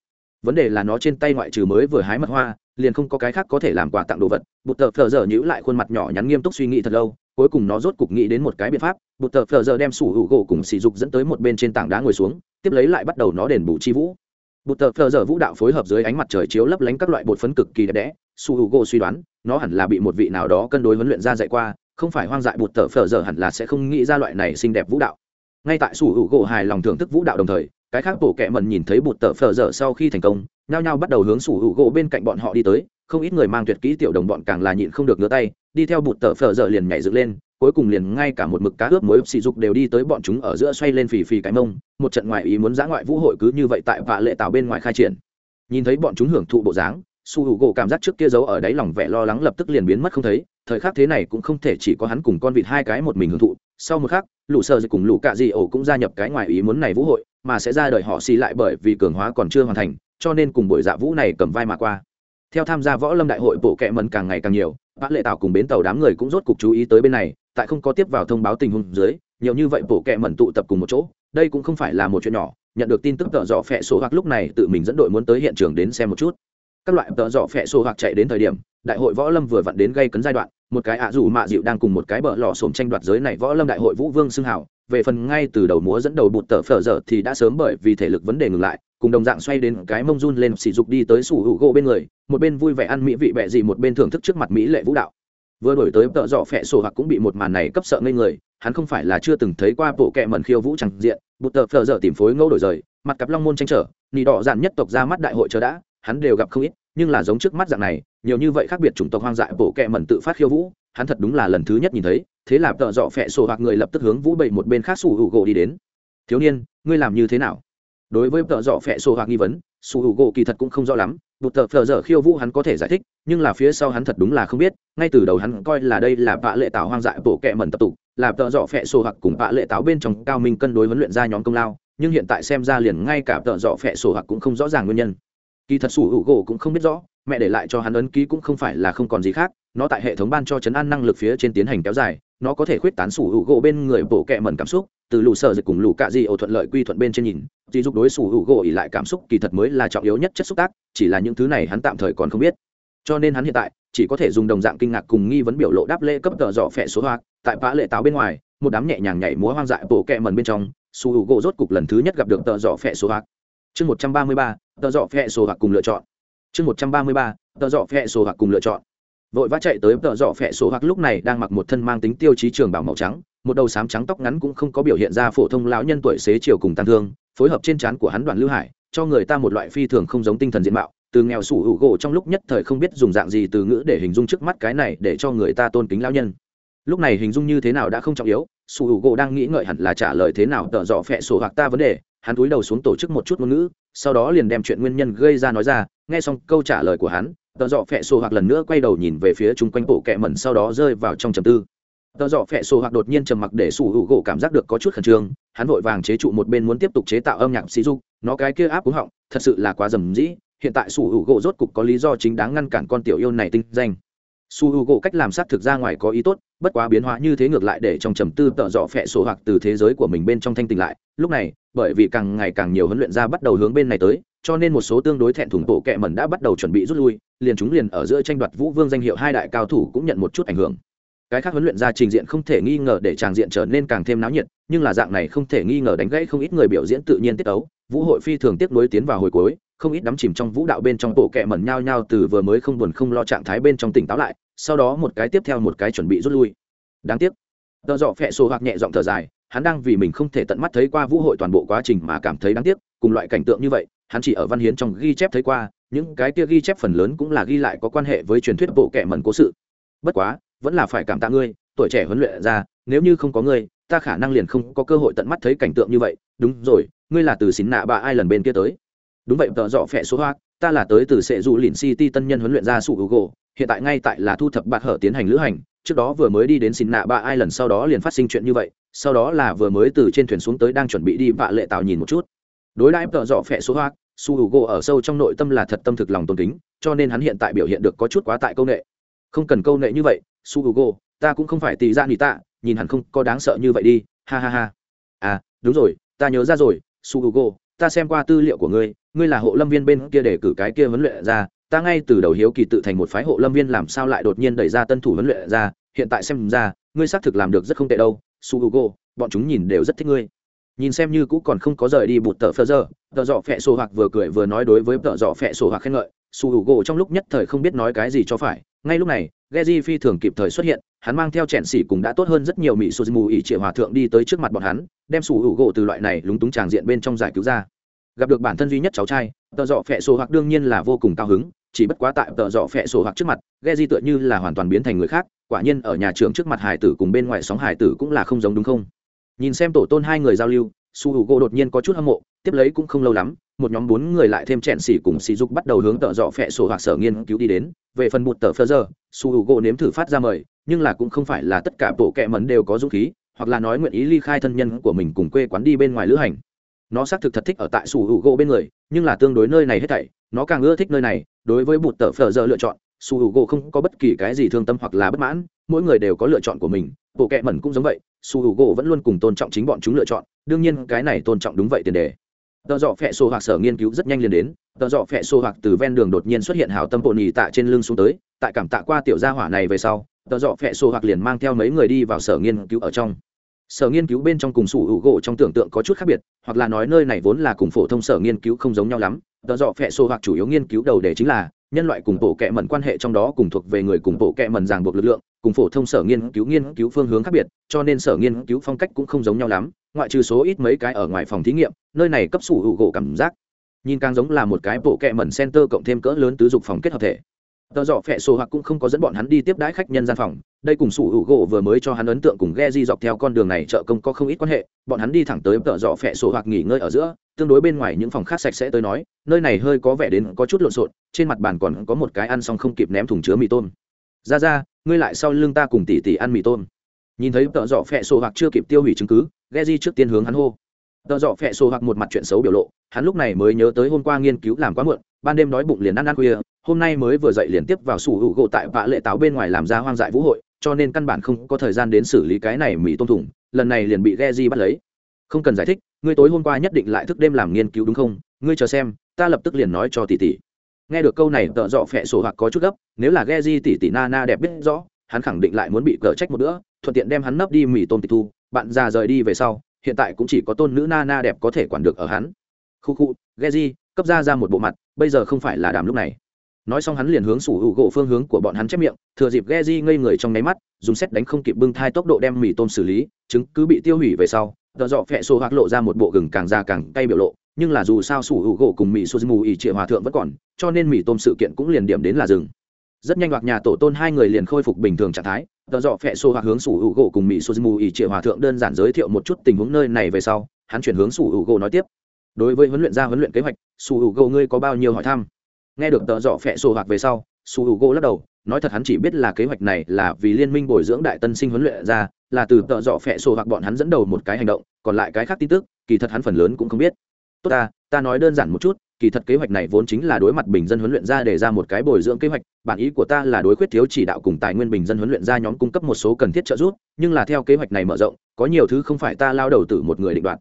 vấn đề là nó trên tay ngoại trừ mới vừa hái mật hoa liền không có cái khác có thể làm quà tặng đồ vật. Bụt tờ phờ giờ nhữ lại khuôn mặt nhỏ nhắn nghiêm túc suy nghĩ thật lâu, cuối cùng nó rốt cục nghĩ đến một cái biện pháp. Bụt tờ phờ giờ đem sủ hữu gỗ cùng sỉ dục dẫn tới một bên trên tảng đá ngồi xuống, tiếp lấy lại bắt đầu nó đền bù chi vũ. Bụt tờ phờ giờ vũ đạo phối hợp dưới ánh mặt trời chiếu lấp lánh các loại bột phấn cực kỳ đẹp đẽ, sủ hữu gỗ suy đoán, nó hẳn là bị một vị nào đó cân đối huấn luyện ra dạy qua, không phải hoang dại bụt tờ phờ giờ hẳn là sẽ không nghĩ ra loại này xinh đẹp vũ đạo. Ngay tại sủ hữu gỗ hài lòng thưởng thức vũ đạo đồng thời cái khác bộ kệ mẩn nhìn thấy bụt tờ phở dở sau khi thành công, nhao nhao bắt đầu hướng sủ hữu gỗ bên cạnh bọn họ đi tới, không ít người mang tuyệt kỹ tiểu đồng bọn càng là nhịn không được ngửa tay, đi theo bụt tờ phở dở liền nhảy dựng lên, cuối cùng liền ngay cả một mực cá ướp muối sỉ dục đều đi tới bọn chúng ở giữa xoay lên phì phì cái mông, một trận ngoại ý muốn giã ngoại vũ hội cứ như vậy tại vạ lệ tảo bên ngoài khai triển. Nhìn thấy bọn chúng hưởng thụ bộ dáng su hữu gỗ cảm giác trước kia giấu ở đáy lòng vẻ lo lắng lập tức liền biến mất không thấy, thời khắc thế này cũng không thể chỉ có hắn cùng con vịt hai cái một mình hưởng thụ, sau một khắc lũ sơ cùng lũ cạ dị ổ cũng gia nhập cái ngoài ý muốn này vũ hội mà sẽ ra đời họ xì lại bởi vì cường hóa còn chưa hoàn thành cho nên cùng buổi dạ vũ này cầm vai mà qua. Theo tham gia võ lâm đại hội bộ kệ mần càng ngày càng nhiều vã lệ tạo cùng bến tàu đám người cũng rốt cục chú ý tới bên này tại không có tiếp vào thông báo tình huống dưới nhiều như vậy bộ kệ mần tụ tập cùng một chỗ đây cũng không phải là một chuyện nhỏ nhận được tin tức tợ dọ phẹ số, hoặc lúc này tự mình dẫn đội muốn tới hiện trường đến xem một chút các loại tợ dọ phẹ sổ hoặc chạy đến thời điểm, đại hội võ lâm vừa vặn đến gây cấn giai đoạn, một cái ạ à rủ mạ dịu đang cùng một cái bờ lò xổm tranh đoạt giới này võ lâm đại hội vũ vương xưng hảo về phần ngay từ đầu múa dẫn đầu bụt tờ phở dở thì đã sớm bởi vì thể lực vấn đề ngừng lại, cùng đồng dạng xoay đến cái mông run lên sỉ dục đi tới sủ hữu gỗ bên người, một bên vui vẻ ăn mỹ vị bẹ gì một bên thưởng thức trước mặt mỹ lệ vũ đạo. Vừa đổi tới tợ dọ phẹ sổ hoặc cũng bị một màn này cấp sợ ngây người, hắn không phải là chưa từng thấy qua bộ kẹ mần khiêu vũ chẳng diện, bụt tờ phở dở tìm phối ngẫu đổi rời, mặt cặp long môn tranh trở nỉ đỏ dạn nhất tộc ra mắt đại hội chờ đã hắn đều gặp không ít, nhưng là giống trước mắt dạng này, nhiều như vậy khác biệt chủng tộc hoang dại bộ kẹ mẩn tự phát khiêu vũ, hắn thật đúng là lần thứ nhất nhìn thấy, thế là tợ dọ phẹ sổ hoặc người lập tức hướng vũ bậy một bên khác sủ hữu gỗ đi đến. Thiếu niên, ngươi làm như thế nào? Đối với tợ dọ phẹ sổ hoặc nghi vấn, sủ hữu gỗ kỳ thật cũng không rõ lắm bụt tợ phờ dở khiêu vũ hắn có thể giải thích, nhưng là phía sau hắn thật đúng là không biết, ngay từ đầu hắn coi là đây là vạ lệ tảo hoang dại bộ kẹ mẩn tập tục, là tợ dọ phẹ sổ hoặc cùng vạ lệ táo bên trong cao minh cân đối huấn luyện ra nhóm công lao, nhưng hiện tại xem ra liền ngay cả tợ dọ phẹ sổ hoặc cũng không rõ ràng nguyên nhân kỳ thật sủ hữu gỗ cũng không biết rõ, mẹ để lại cho hắn ấn ký cũng không phải là không còn gì khác, nó tại hệ thống ban cho chấn an năng lực phía trên tiến hành kéo dài, nó có thể khuyết tán sủ hữu gỗ bên người bổ kẹ mẩn cảm xúc, từ lũ sợ dịch cùng lũ cạ di ổ thuận lợi quy thuận bên trên nhìn dì dục đối sủ hữu gỗ ỉ lại cảm xúc kỳ thật mới là trọng yếu nhất chất xúc tác, chỉ là những thứ này hắn tạm thời còn không biết. Cho nên hắn hiện tại chỉ có thể dùng đồng dạng kinh ngạc cùng nghi vấn biểu lộ đáp lễ cấp tờ dọ phẹ số hoa, tại vã lệ táo bên ngoài, một đám nhẹ nhàng nhảy múa hoang dại bổ kẹ mẩn bên trong, sủ hữu gỗ rốt cục lần thứ nhất gặp được tờ dọ phẹ số hoa. Chương một trăm ba mươi ba tờ dọ phẹ số hoặc cùng lựa chọn. Chương một trăm ba mươi ba, tờ dọ phẹ sổ hoặc cùng lựa chọn. Vội vã chạy tới tờ dọ phẹ sổ hoặc lúc này đang mặc một thân mang tính tiêu chí trường bảo màu trắng, một đầu sám trắng tóc ngắn cũng không có biểu hiện ra phổ thông lão nhân tuổi xế chiều cùng tăng thương, phối hợp trên trán của hắn đoàn lưu hải, cho người ta một loại phi thường không giống tinh thần diện mạo, từ nghèo sủ hữu gỗ trong lúc nhất thời không biết dùng dạng gì từ ngữ để hình dung trước mắt cái này để cho người ta tôn kính lão nhân. Lúc này hình dung như thế nào đã không trọng yếu, sủ hữu gỗ đang nghĩ ngợi hẳn là trả lời thế nào tợ dọ phẹ sổ hoặc ta vấn đề hắn túi đầu xuống tổ chức một chút ngôn ngữ, sau đó liền đem chuyện nguyên nhân gây ra nói ra, nghe xong câu trả lời của hắn, tợ dọ phẹ sổ hoặc lần nữa quay đầu nhìn về phía chung quanh bộ kẹ mẩn sau đó rơi vào trong trầm tư. Tợ dọ phẹ sổ hoặc đột nhiên trầm mặc để sủ hữu gỗ cảm giác được có chút khẩn trương, hắn vội vàng chế trụ một bên muốn tiếp tục chế tạo âm nhạc sĩ dục, nó cái kia áp cúng họng, thật sự là quá rầm rĩ hiện tại sủ hữu gỗ rốt cục có lý do chính đáng ngăn cản con tiểu yêu này tinh danh su h u gỗ cách làm s á t thực ra ngoài có ý tốt, bất quá biến hóa như thế ngược lại để trong trầm tư tợ dọ phẹ sổ hoặc từ thế giới của mình bên trong thanh tình lại. Lúc này, bởi vì càng ngày càng nhiều huấn luyện ra bắt đầu hướng bên này tới, cho nên một số tương đối thẹn thùng bộ kẹ mẩn đã bắt đầu chuẩn bị rút lui, liền chúng liền ở giữa tranh đoạt vũ vương danh hiệu hai đại cao thủ cũng nhận một chút ảnh hưởng. Cái khác huấn luyện ra trình diện không thể nghi ngờ để tràng diện trở nên càng thêm náo nhiệt, nhưng là dạng này không thể nghi ngờ đánh gãy không ít người biểu diễn tự nhiên tiết ấu vũ hội phi thường tiếp nối tiến vào hồi cuối không ít đắm chìm trong vũ đạo bên trong bộ kẹ mẩn nhao nhao từ vừa mới không buồn không lo trạng thái bên trong tỉnh táo lại, sau đó một cái tiếp theo một cái chuẩn bị rút lui. Đáng tiếc tợ dọ phẹ sổ hoặc nhẹ giọng thở dài, hắn đang vì mình không thể tận mắt thấy qua vũ hội toàn bộ quá trình mà cảm thấy đáng tiếc, cùng loại cảnh tượng như vậy, hắn chỉ ở văn hiến trong ghi chép thấy qua, những cái kia ghi chép phần lớn cũng là ghi lại có quan hệ với truyền thuyết bộ kệ mẩn cố sự. Bất quá, vẫn là phải cảm tạ ngươi, tuổi trẻ huấn luyện ra, nếu như không có ngươi, ta khả năng liền không có cơ hội tận mắt thấy cảnh tượng như vậy. Đúng rồi, ngươi là từ xín nạ bà ai lần bên kia tới đúng vậy tợ dọ phẹ số hoa, ta là tới từ sệ dù lìn city tân nhân huấn luyện ra sụ hữu gỗ hiện tại ngay tại là thu thập bạc hở tiến hành lữ hành, trước đó vừa mới đi đến xin nạ ba ai lần sau đó liền phát sinh chuyện như vậy, sau đó là vừa mới từ trên thuyền xuống tới đang chuẩn bị đi vạ lệ tạo nhìn một chút. Đối đãi tợ dọ phẹ số hoa su h u gỗ ở sâu trong nội tâm là thật tâm thực lòng tôn kính, cho nên hắn hiện tại biểu hiện được có chút quá tại công nghệ không cần công nghệ như vậy su h u gỗ ta cũng không phải tì ra nỉ tạ, nhìn hẳn không có đáng sợ như vậy đi, ha ha ha. À đúng rồi, ta nhớ ra rồi su h u gỗ ta xem qua tư liệu của ngươi ngươi là hộ lâm viên bên kia để cử cái kia vấn luyện ra ta ngay từ đầu hiếu kỳ tự thành một phái hộ lâm viên làm sao lại đột nhiên đẩy ra tân thủ huấn luyện ra hiện tại xem ra ngươi xác thực làm được rất không tệ đâu su hugo bọn chúng nhìn đều rất thích ngươi nhìn xem như cũ còn không có rời đi bụt tờ phơ giờ tờ dọ phẹ sổ hoặc vừa cười vừa nói đối với tờ dọ phẹ sổ hoặc khen ngợi su hugo trong lúc nhất thời không biết nói cái gì cho phải ngay lúc này Geji phi thường kịp thời xuất hiện, hắn mang theo chèn xỉ cùng đã tốt hơn rất nhiều mỹ Suzumu ỷ triệu hòa thượng đi tới trước mặt bọn hắn, đem sủ hữu gỗ từ loại này lúng túng tràng diện bên trong giải cứu ra. Gặp được bản thân duy nhất cháu trai, tợ dọ phẹ sổ hoặc đương nhiên là vô cùng cao hứng, chỉ bất quá tại tợ dọ phẹ sổ hoặc trước mặt ghe di tựa như là hoàn toàn biến thành người khác quả nhiên ở nhà trường trước mặt hải tử cùng bên ngoài sóng hải tử cũng là không giống đúng không? Nhìn xem tổ tôn hai người giao lưu su hữu gỗ đột nhiên có chút hâm mộ tiếp lấy cũng không lâu lắm một nhóm bốn người lại thêm chẹn xỉ cùng xì dục bắt đầu hướng tợ dọ phẹ sổ hoặc sở nghiên cứu đi đến. Về phần một tờ phơ giờ su hữu gỗ nếm thử phát ra mời nhưng là cũng không phải là tất cả bộ kẹ mấn đều có dũng khí hoặc là nói nguyện ý ly khai thân nhân của mình cùng quê quán đi bên ngoài lữ hành nó xác thực thật thích ở tại sủ hữu gỗ bên người, nhưng là tương đối nơi này hết thảy, nó càng ưa thích nơi này, đối với Bụt tờ phở giờ lựa chọn, sủ hữu gỗ không có bất kỳ cái gì thương tâm hoặc là bất mãn, mỗi người đều có lựa chọn của mình, bộ kẹ mẩn cũng giống vậy, sủ hữu gỗ vẫn luôn cùng tôn trọng chính bọn chúng lựa chọn, đương nhiên cái này tôn trọng đúng vậy tiền đề. Tờ dọ phẹ sổ hoặc sở nghiên cứu rất nhanh liền đến, tờ dọ phẹ sổ hoặc từ ven đường đột nhiên xuất hiện hào tâm bộ nhì tạ trên lưng xuống tới, tại cảm tạ qua tiểu gia hỏa này về sau, tờ dọ phẹ sổ hoặc liền mang theo mấy người đi vào sở nghiên cứu ở trong sở nghiên cứu bên trong cùng sủ hữu gỗ trong tưởng tượng có chút khác biệt, hoặc là nói nơi này vốn là cùng phổ thông sở nghiên cứu không giống nhau lắm. Tờ dọ phẹ sô hoặc chủ yếu nghiên cứu đầu đề chính là nhân loại cùng bộ kệ mẩn quan hệ trong đó cùng thuộc về người cùng bộ kệ mẩn ràng buộc lực lượng, cùng phổ thông sở nghiên cứu nghiên cứu phương hướng khác biệt, cho nên sở nghiên cứu phong cách cũng không giống nhau lắm, ngoại trừ số ít mấy cái ở ngoài phòng thí nghiệm, nơi này cấp sủ hữu gỗ cảm giác. Nhìn càng giống là một cái bộ kệ mẩn center cộng thêm cỡ lớn tứ dục phòng kết hợp thể tờ dọ phẹ sổ hoặc cũng không có dẫn bọn hắn đi tiếp đãi khách nhân gian phòng. Đây cùng sủ hữu gỗ vừa mới cho hắn ấn tượng cùng ghe di dọc theo con đường này chợ công có không ít quan hệ. Bọn hắn đi thẳng tới tờ dọ phẹ sổ hoặc nghỉ ngơi ở giữa, tương đối bên ngoài những phòng khác sạch sẽ tới nói, nơi này hơi có vẻ đến có chút lộn xộn, trên mặt bàn còn có một cái ăn xong không kịp ném thùng chứa mì tôm. Ra ra, ngươi lại sau lưng ta cùng tỉ tỉ ăn mì tôm. Nhìn thấy tợ dọ phẹ sổ hoặc chưa kịp tiêu hủy chứng cứ ghe di trước tiên hướng hắn hô. Tợ dọ phẹ sổ hoặc một mặt chuyện xấu biểu lộ, hắn lúc này mới nhớ tới hôm qua nghiên cứu làm quá muộn, ban đêm đói bụng liền ăn ăn khuya hôm nay mới vừa dậy liền tiếp vào sủ hữu gỗ tại vạ lệ táo bên ngoài làm ra hoang dại vũ hội, cho nên căn bản không có thời gian đến xử lý cái này mỹ tôm thủng, lần này liền bị ghe di bắt lấy. Không cần giải thích, ngươi tối hôm qua nhất định lại thức đêm làm nghiên cứu đúng không? Ngươi chờ xem, ta lập tức liền nói cho tỷ tỷ. Nghe được câu này, tợ dọ phẹ sổ hoặc có chút gấp, nếu là ghe di tỷ tỷ na na đẹp biết rõ, hắn khẳng định lại muốn bị cờ trách một bữa, thuận tiện đem hắn nấp đi mì tôm tịch thu, bạn già rời đi về sau, hiện tại cũng chỉ có tôn nữ na na đẹp có thể quản được ở hắn. Khu khu, ghe di, cấp ra ra một bộ mặt, bây giờ không phải là đàm lúc này nói xong hắn liền hướng sủ hữu gỗ phương hướng của bọn hắn chép miệng, thừa dịp ghe di ngây người trong nháy mắt, dùng xét đánh không kịp bưng thai tốc độ đem mì tôm xử lý, chứng cứ bị tiêu hủy về sau đờ dọ phẹ xô hoặc lộ ra một bộ gừng càng ra càng cay biểu lộ, nhưng là dù sao sủ hữu gỗ cùng mì sô mù ỉ trịa hòa thượng vẫn còn, cho nên mì tôm sự kiện cũng liền điểm đến là rừng rất nhanh hoặc nhà tổ tôn hai người liền khôi phục bình thường trạng thái đờ dọ phẹ xô hoặc hướng sủ hữu gỗ cùng mì sô mù ỉ trịa hòa thượng đơn giản giới thiệu một chút tình huống nơi này về sau, hắn chuyển hướng sủ hữu gỗ nói tiếp. Đối với huấn luyện gia huấn luyện kế hoạch, sủ hữu gỗ ngươi có bao nhiêu hỏi thăm? Nghe được tợ dọ phẹ sổ hoặc về sau sủ hữu gỗ lắc đầu, nói thật hắn chỉ biết là kế hoạch này là vì liên minh bồi dưỡng đại tân sinh huấn luyện ra, là từ tợ dọ phẹ sổ hoặc bọn hắn dẫn đầu một cái hành động, còn lại cái khác tin tức, kỳ thật hắn phần lớn cũng không biết. Tốt ta ta nói đơn giản một chút, kỳ thật kế hoạch này vốn chính là đối mặt bình dân huấn luyện ra để ra một cái bồi dưỡng kế hoạch, bản ý của ta là đối khuyết thiếu chỉ đạo cùng tài nguyên bình dân huấn luyện ra nhóm cung cấp một số cần thiết trợ giúp, nhưng là theo kế hoạch này mở rộng, có nhiều thứ không phải ta lao đầu từ một người định đoạt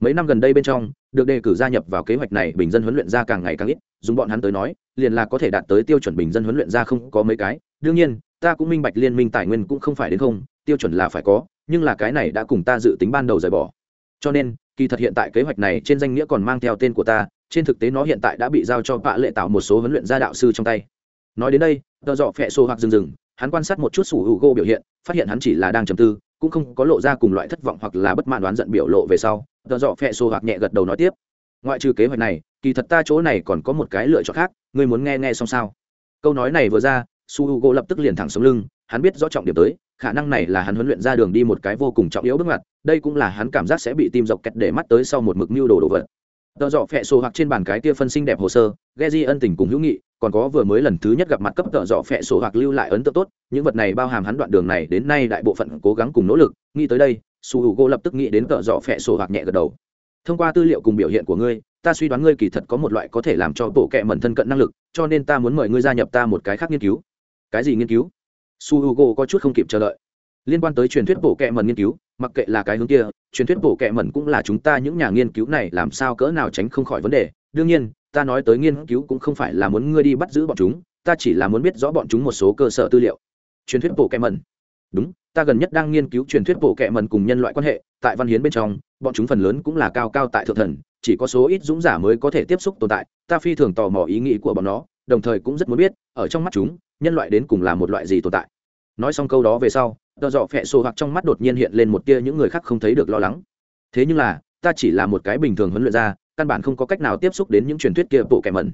mấy năm gần đây bên trong, được đề cử gia nhập vào kế hoạch này bình dân huấn luyện ra càng ngày càng ít, dùng bọn hắn tới nói, liền là có thể đạt tới tiêu chuẩn bình dân huấn luyện ra không có mấy cái. Đương nhiên, ta cũng minh bạch liên minh tài nguyên cũng không phải đến không, tiêu chuẩn là phải có, nhưng là cái này đã cùng ta dự tính ban đầu rời bỏ. Cho nên, kỳ thật hiện tại kế hoạch này trên danh nghĩa còn mang theo tên của ta, trên thực tế nó hiện tại đã bị giao cho vạ lệ tạo một số huấn luyện gia đạo sư trong tay. Nói đến đây tờ dọ phẹ xô hoặc dừng dừng, hắn quan sát một chút sủ hữu gô biểu hiện, phát hiện hắn chỉ là đang trầm tư, cũng không có lộ ra cùng loại thất vọng hoặc là bất mãn đoán giận biểu lộ về sau tờ dọ phẹ xô hoặc nhẹ gật đầu nói tiếp. Ngoại trừ kế hoạch này, kỳ thật ta chỗ này còn có một cái lựa chọn khác, ngươi muốn nghe nghe xong sao? Câu nói này vừa ra, su h u g o lập tức liền thẳng sống lưng, hắn biết rõ trọng điểm tới, khả năng này là hắn huấn luyện ra đường đi một cái vô cùng trọng yếu bước ngoặt, đây cũng là hắn cảm giác sẽ bị tim dọc kẹt để mắt tới sau một mực mưu đồ đồ vật. Tờ dọ phẹ sổ hoặc trên bàn cái tia phân sinh đẹp hồ sơ, Geji di ân tình cùng hữu nghị, còn có vừa mới lần thứ nhất gặp mặt cấp tờ dọ phẹ sổ hoặc lưu lại ấn tượng tốt, những vật này bao hàm hắn đoạn đường này đến nay đại bộ phận cố gắng cùng nỗ lực, nghĩ tới đây su h u g o lập tức nghĩ đến tợ dọ phẹ sổ hoặc nhẹ gật đầu. Thông qua tư liệu cùng biểu hiện của ngươi, ta suy đoán ngươi kỳ thật có một loại có thể làm cho bộ kệ mẩn thân cận năng lực, cho nên ta muốn mời ngươi gia nhập ta một cái khác nghiên cứu. Cái gì nghiên cứu? Su h u g o có chút không kịp chờ đợi. Liên quan tới truyền thuyết bộ kệ mẩn nghiên cứu, mặc kệ là cái hướng kia, truyền thuyết bộ kệ mẩn cũng là chúng ta những nhà nghiên cứu này làm sao cỡ nào tránh không khỏi vấn đề. Đương nhiên, ta nói tới nghiên cứu cũng không phải là muốn ngươi đi bắt giữ bọn chúng, ta chỉ là muốn biết rõ bọn chúng một số cơ sở tư liệu. Truyền thuyết bộ kệ mẩn? Đúng ta gần nhất đang nghiên cứu truyền thuyết bộ kệ mần cùng nhân loại quan hệ, tại văn hiến bên trong, bọn chúng phần lớn cũng là cao cao tại thượng thần, chỉ có số ít dũng giả mới có thể tiếp xúc tồn tại, ta phi thường tò mò ý nghĩ của bọn nó, đồng thời cũng rất muốn biết, ở trong mắt chúng, nhân loại đến cùng là một loại gì tồn tại. Nói xong câu đó về sau, tờ dọ phẹ sổ hoặc trong mắt đột nhiên hiện lên một tia những người khác không thấy được lo lắng. Thế nhưng là, ta chỉ là một cái bình thường huấn luyện ra căn bản không có cách nào tiếp xúc đến những truyền thuyết kia bộ kẻ mẩn.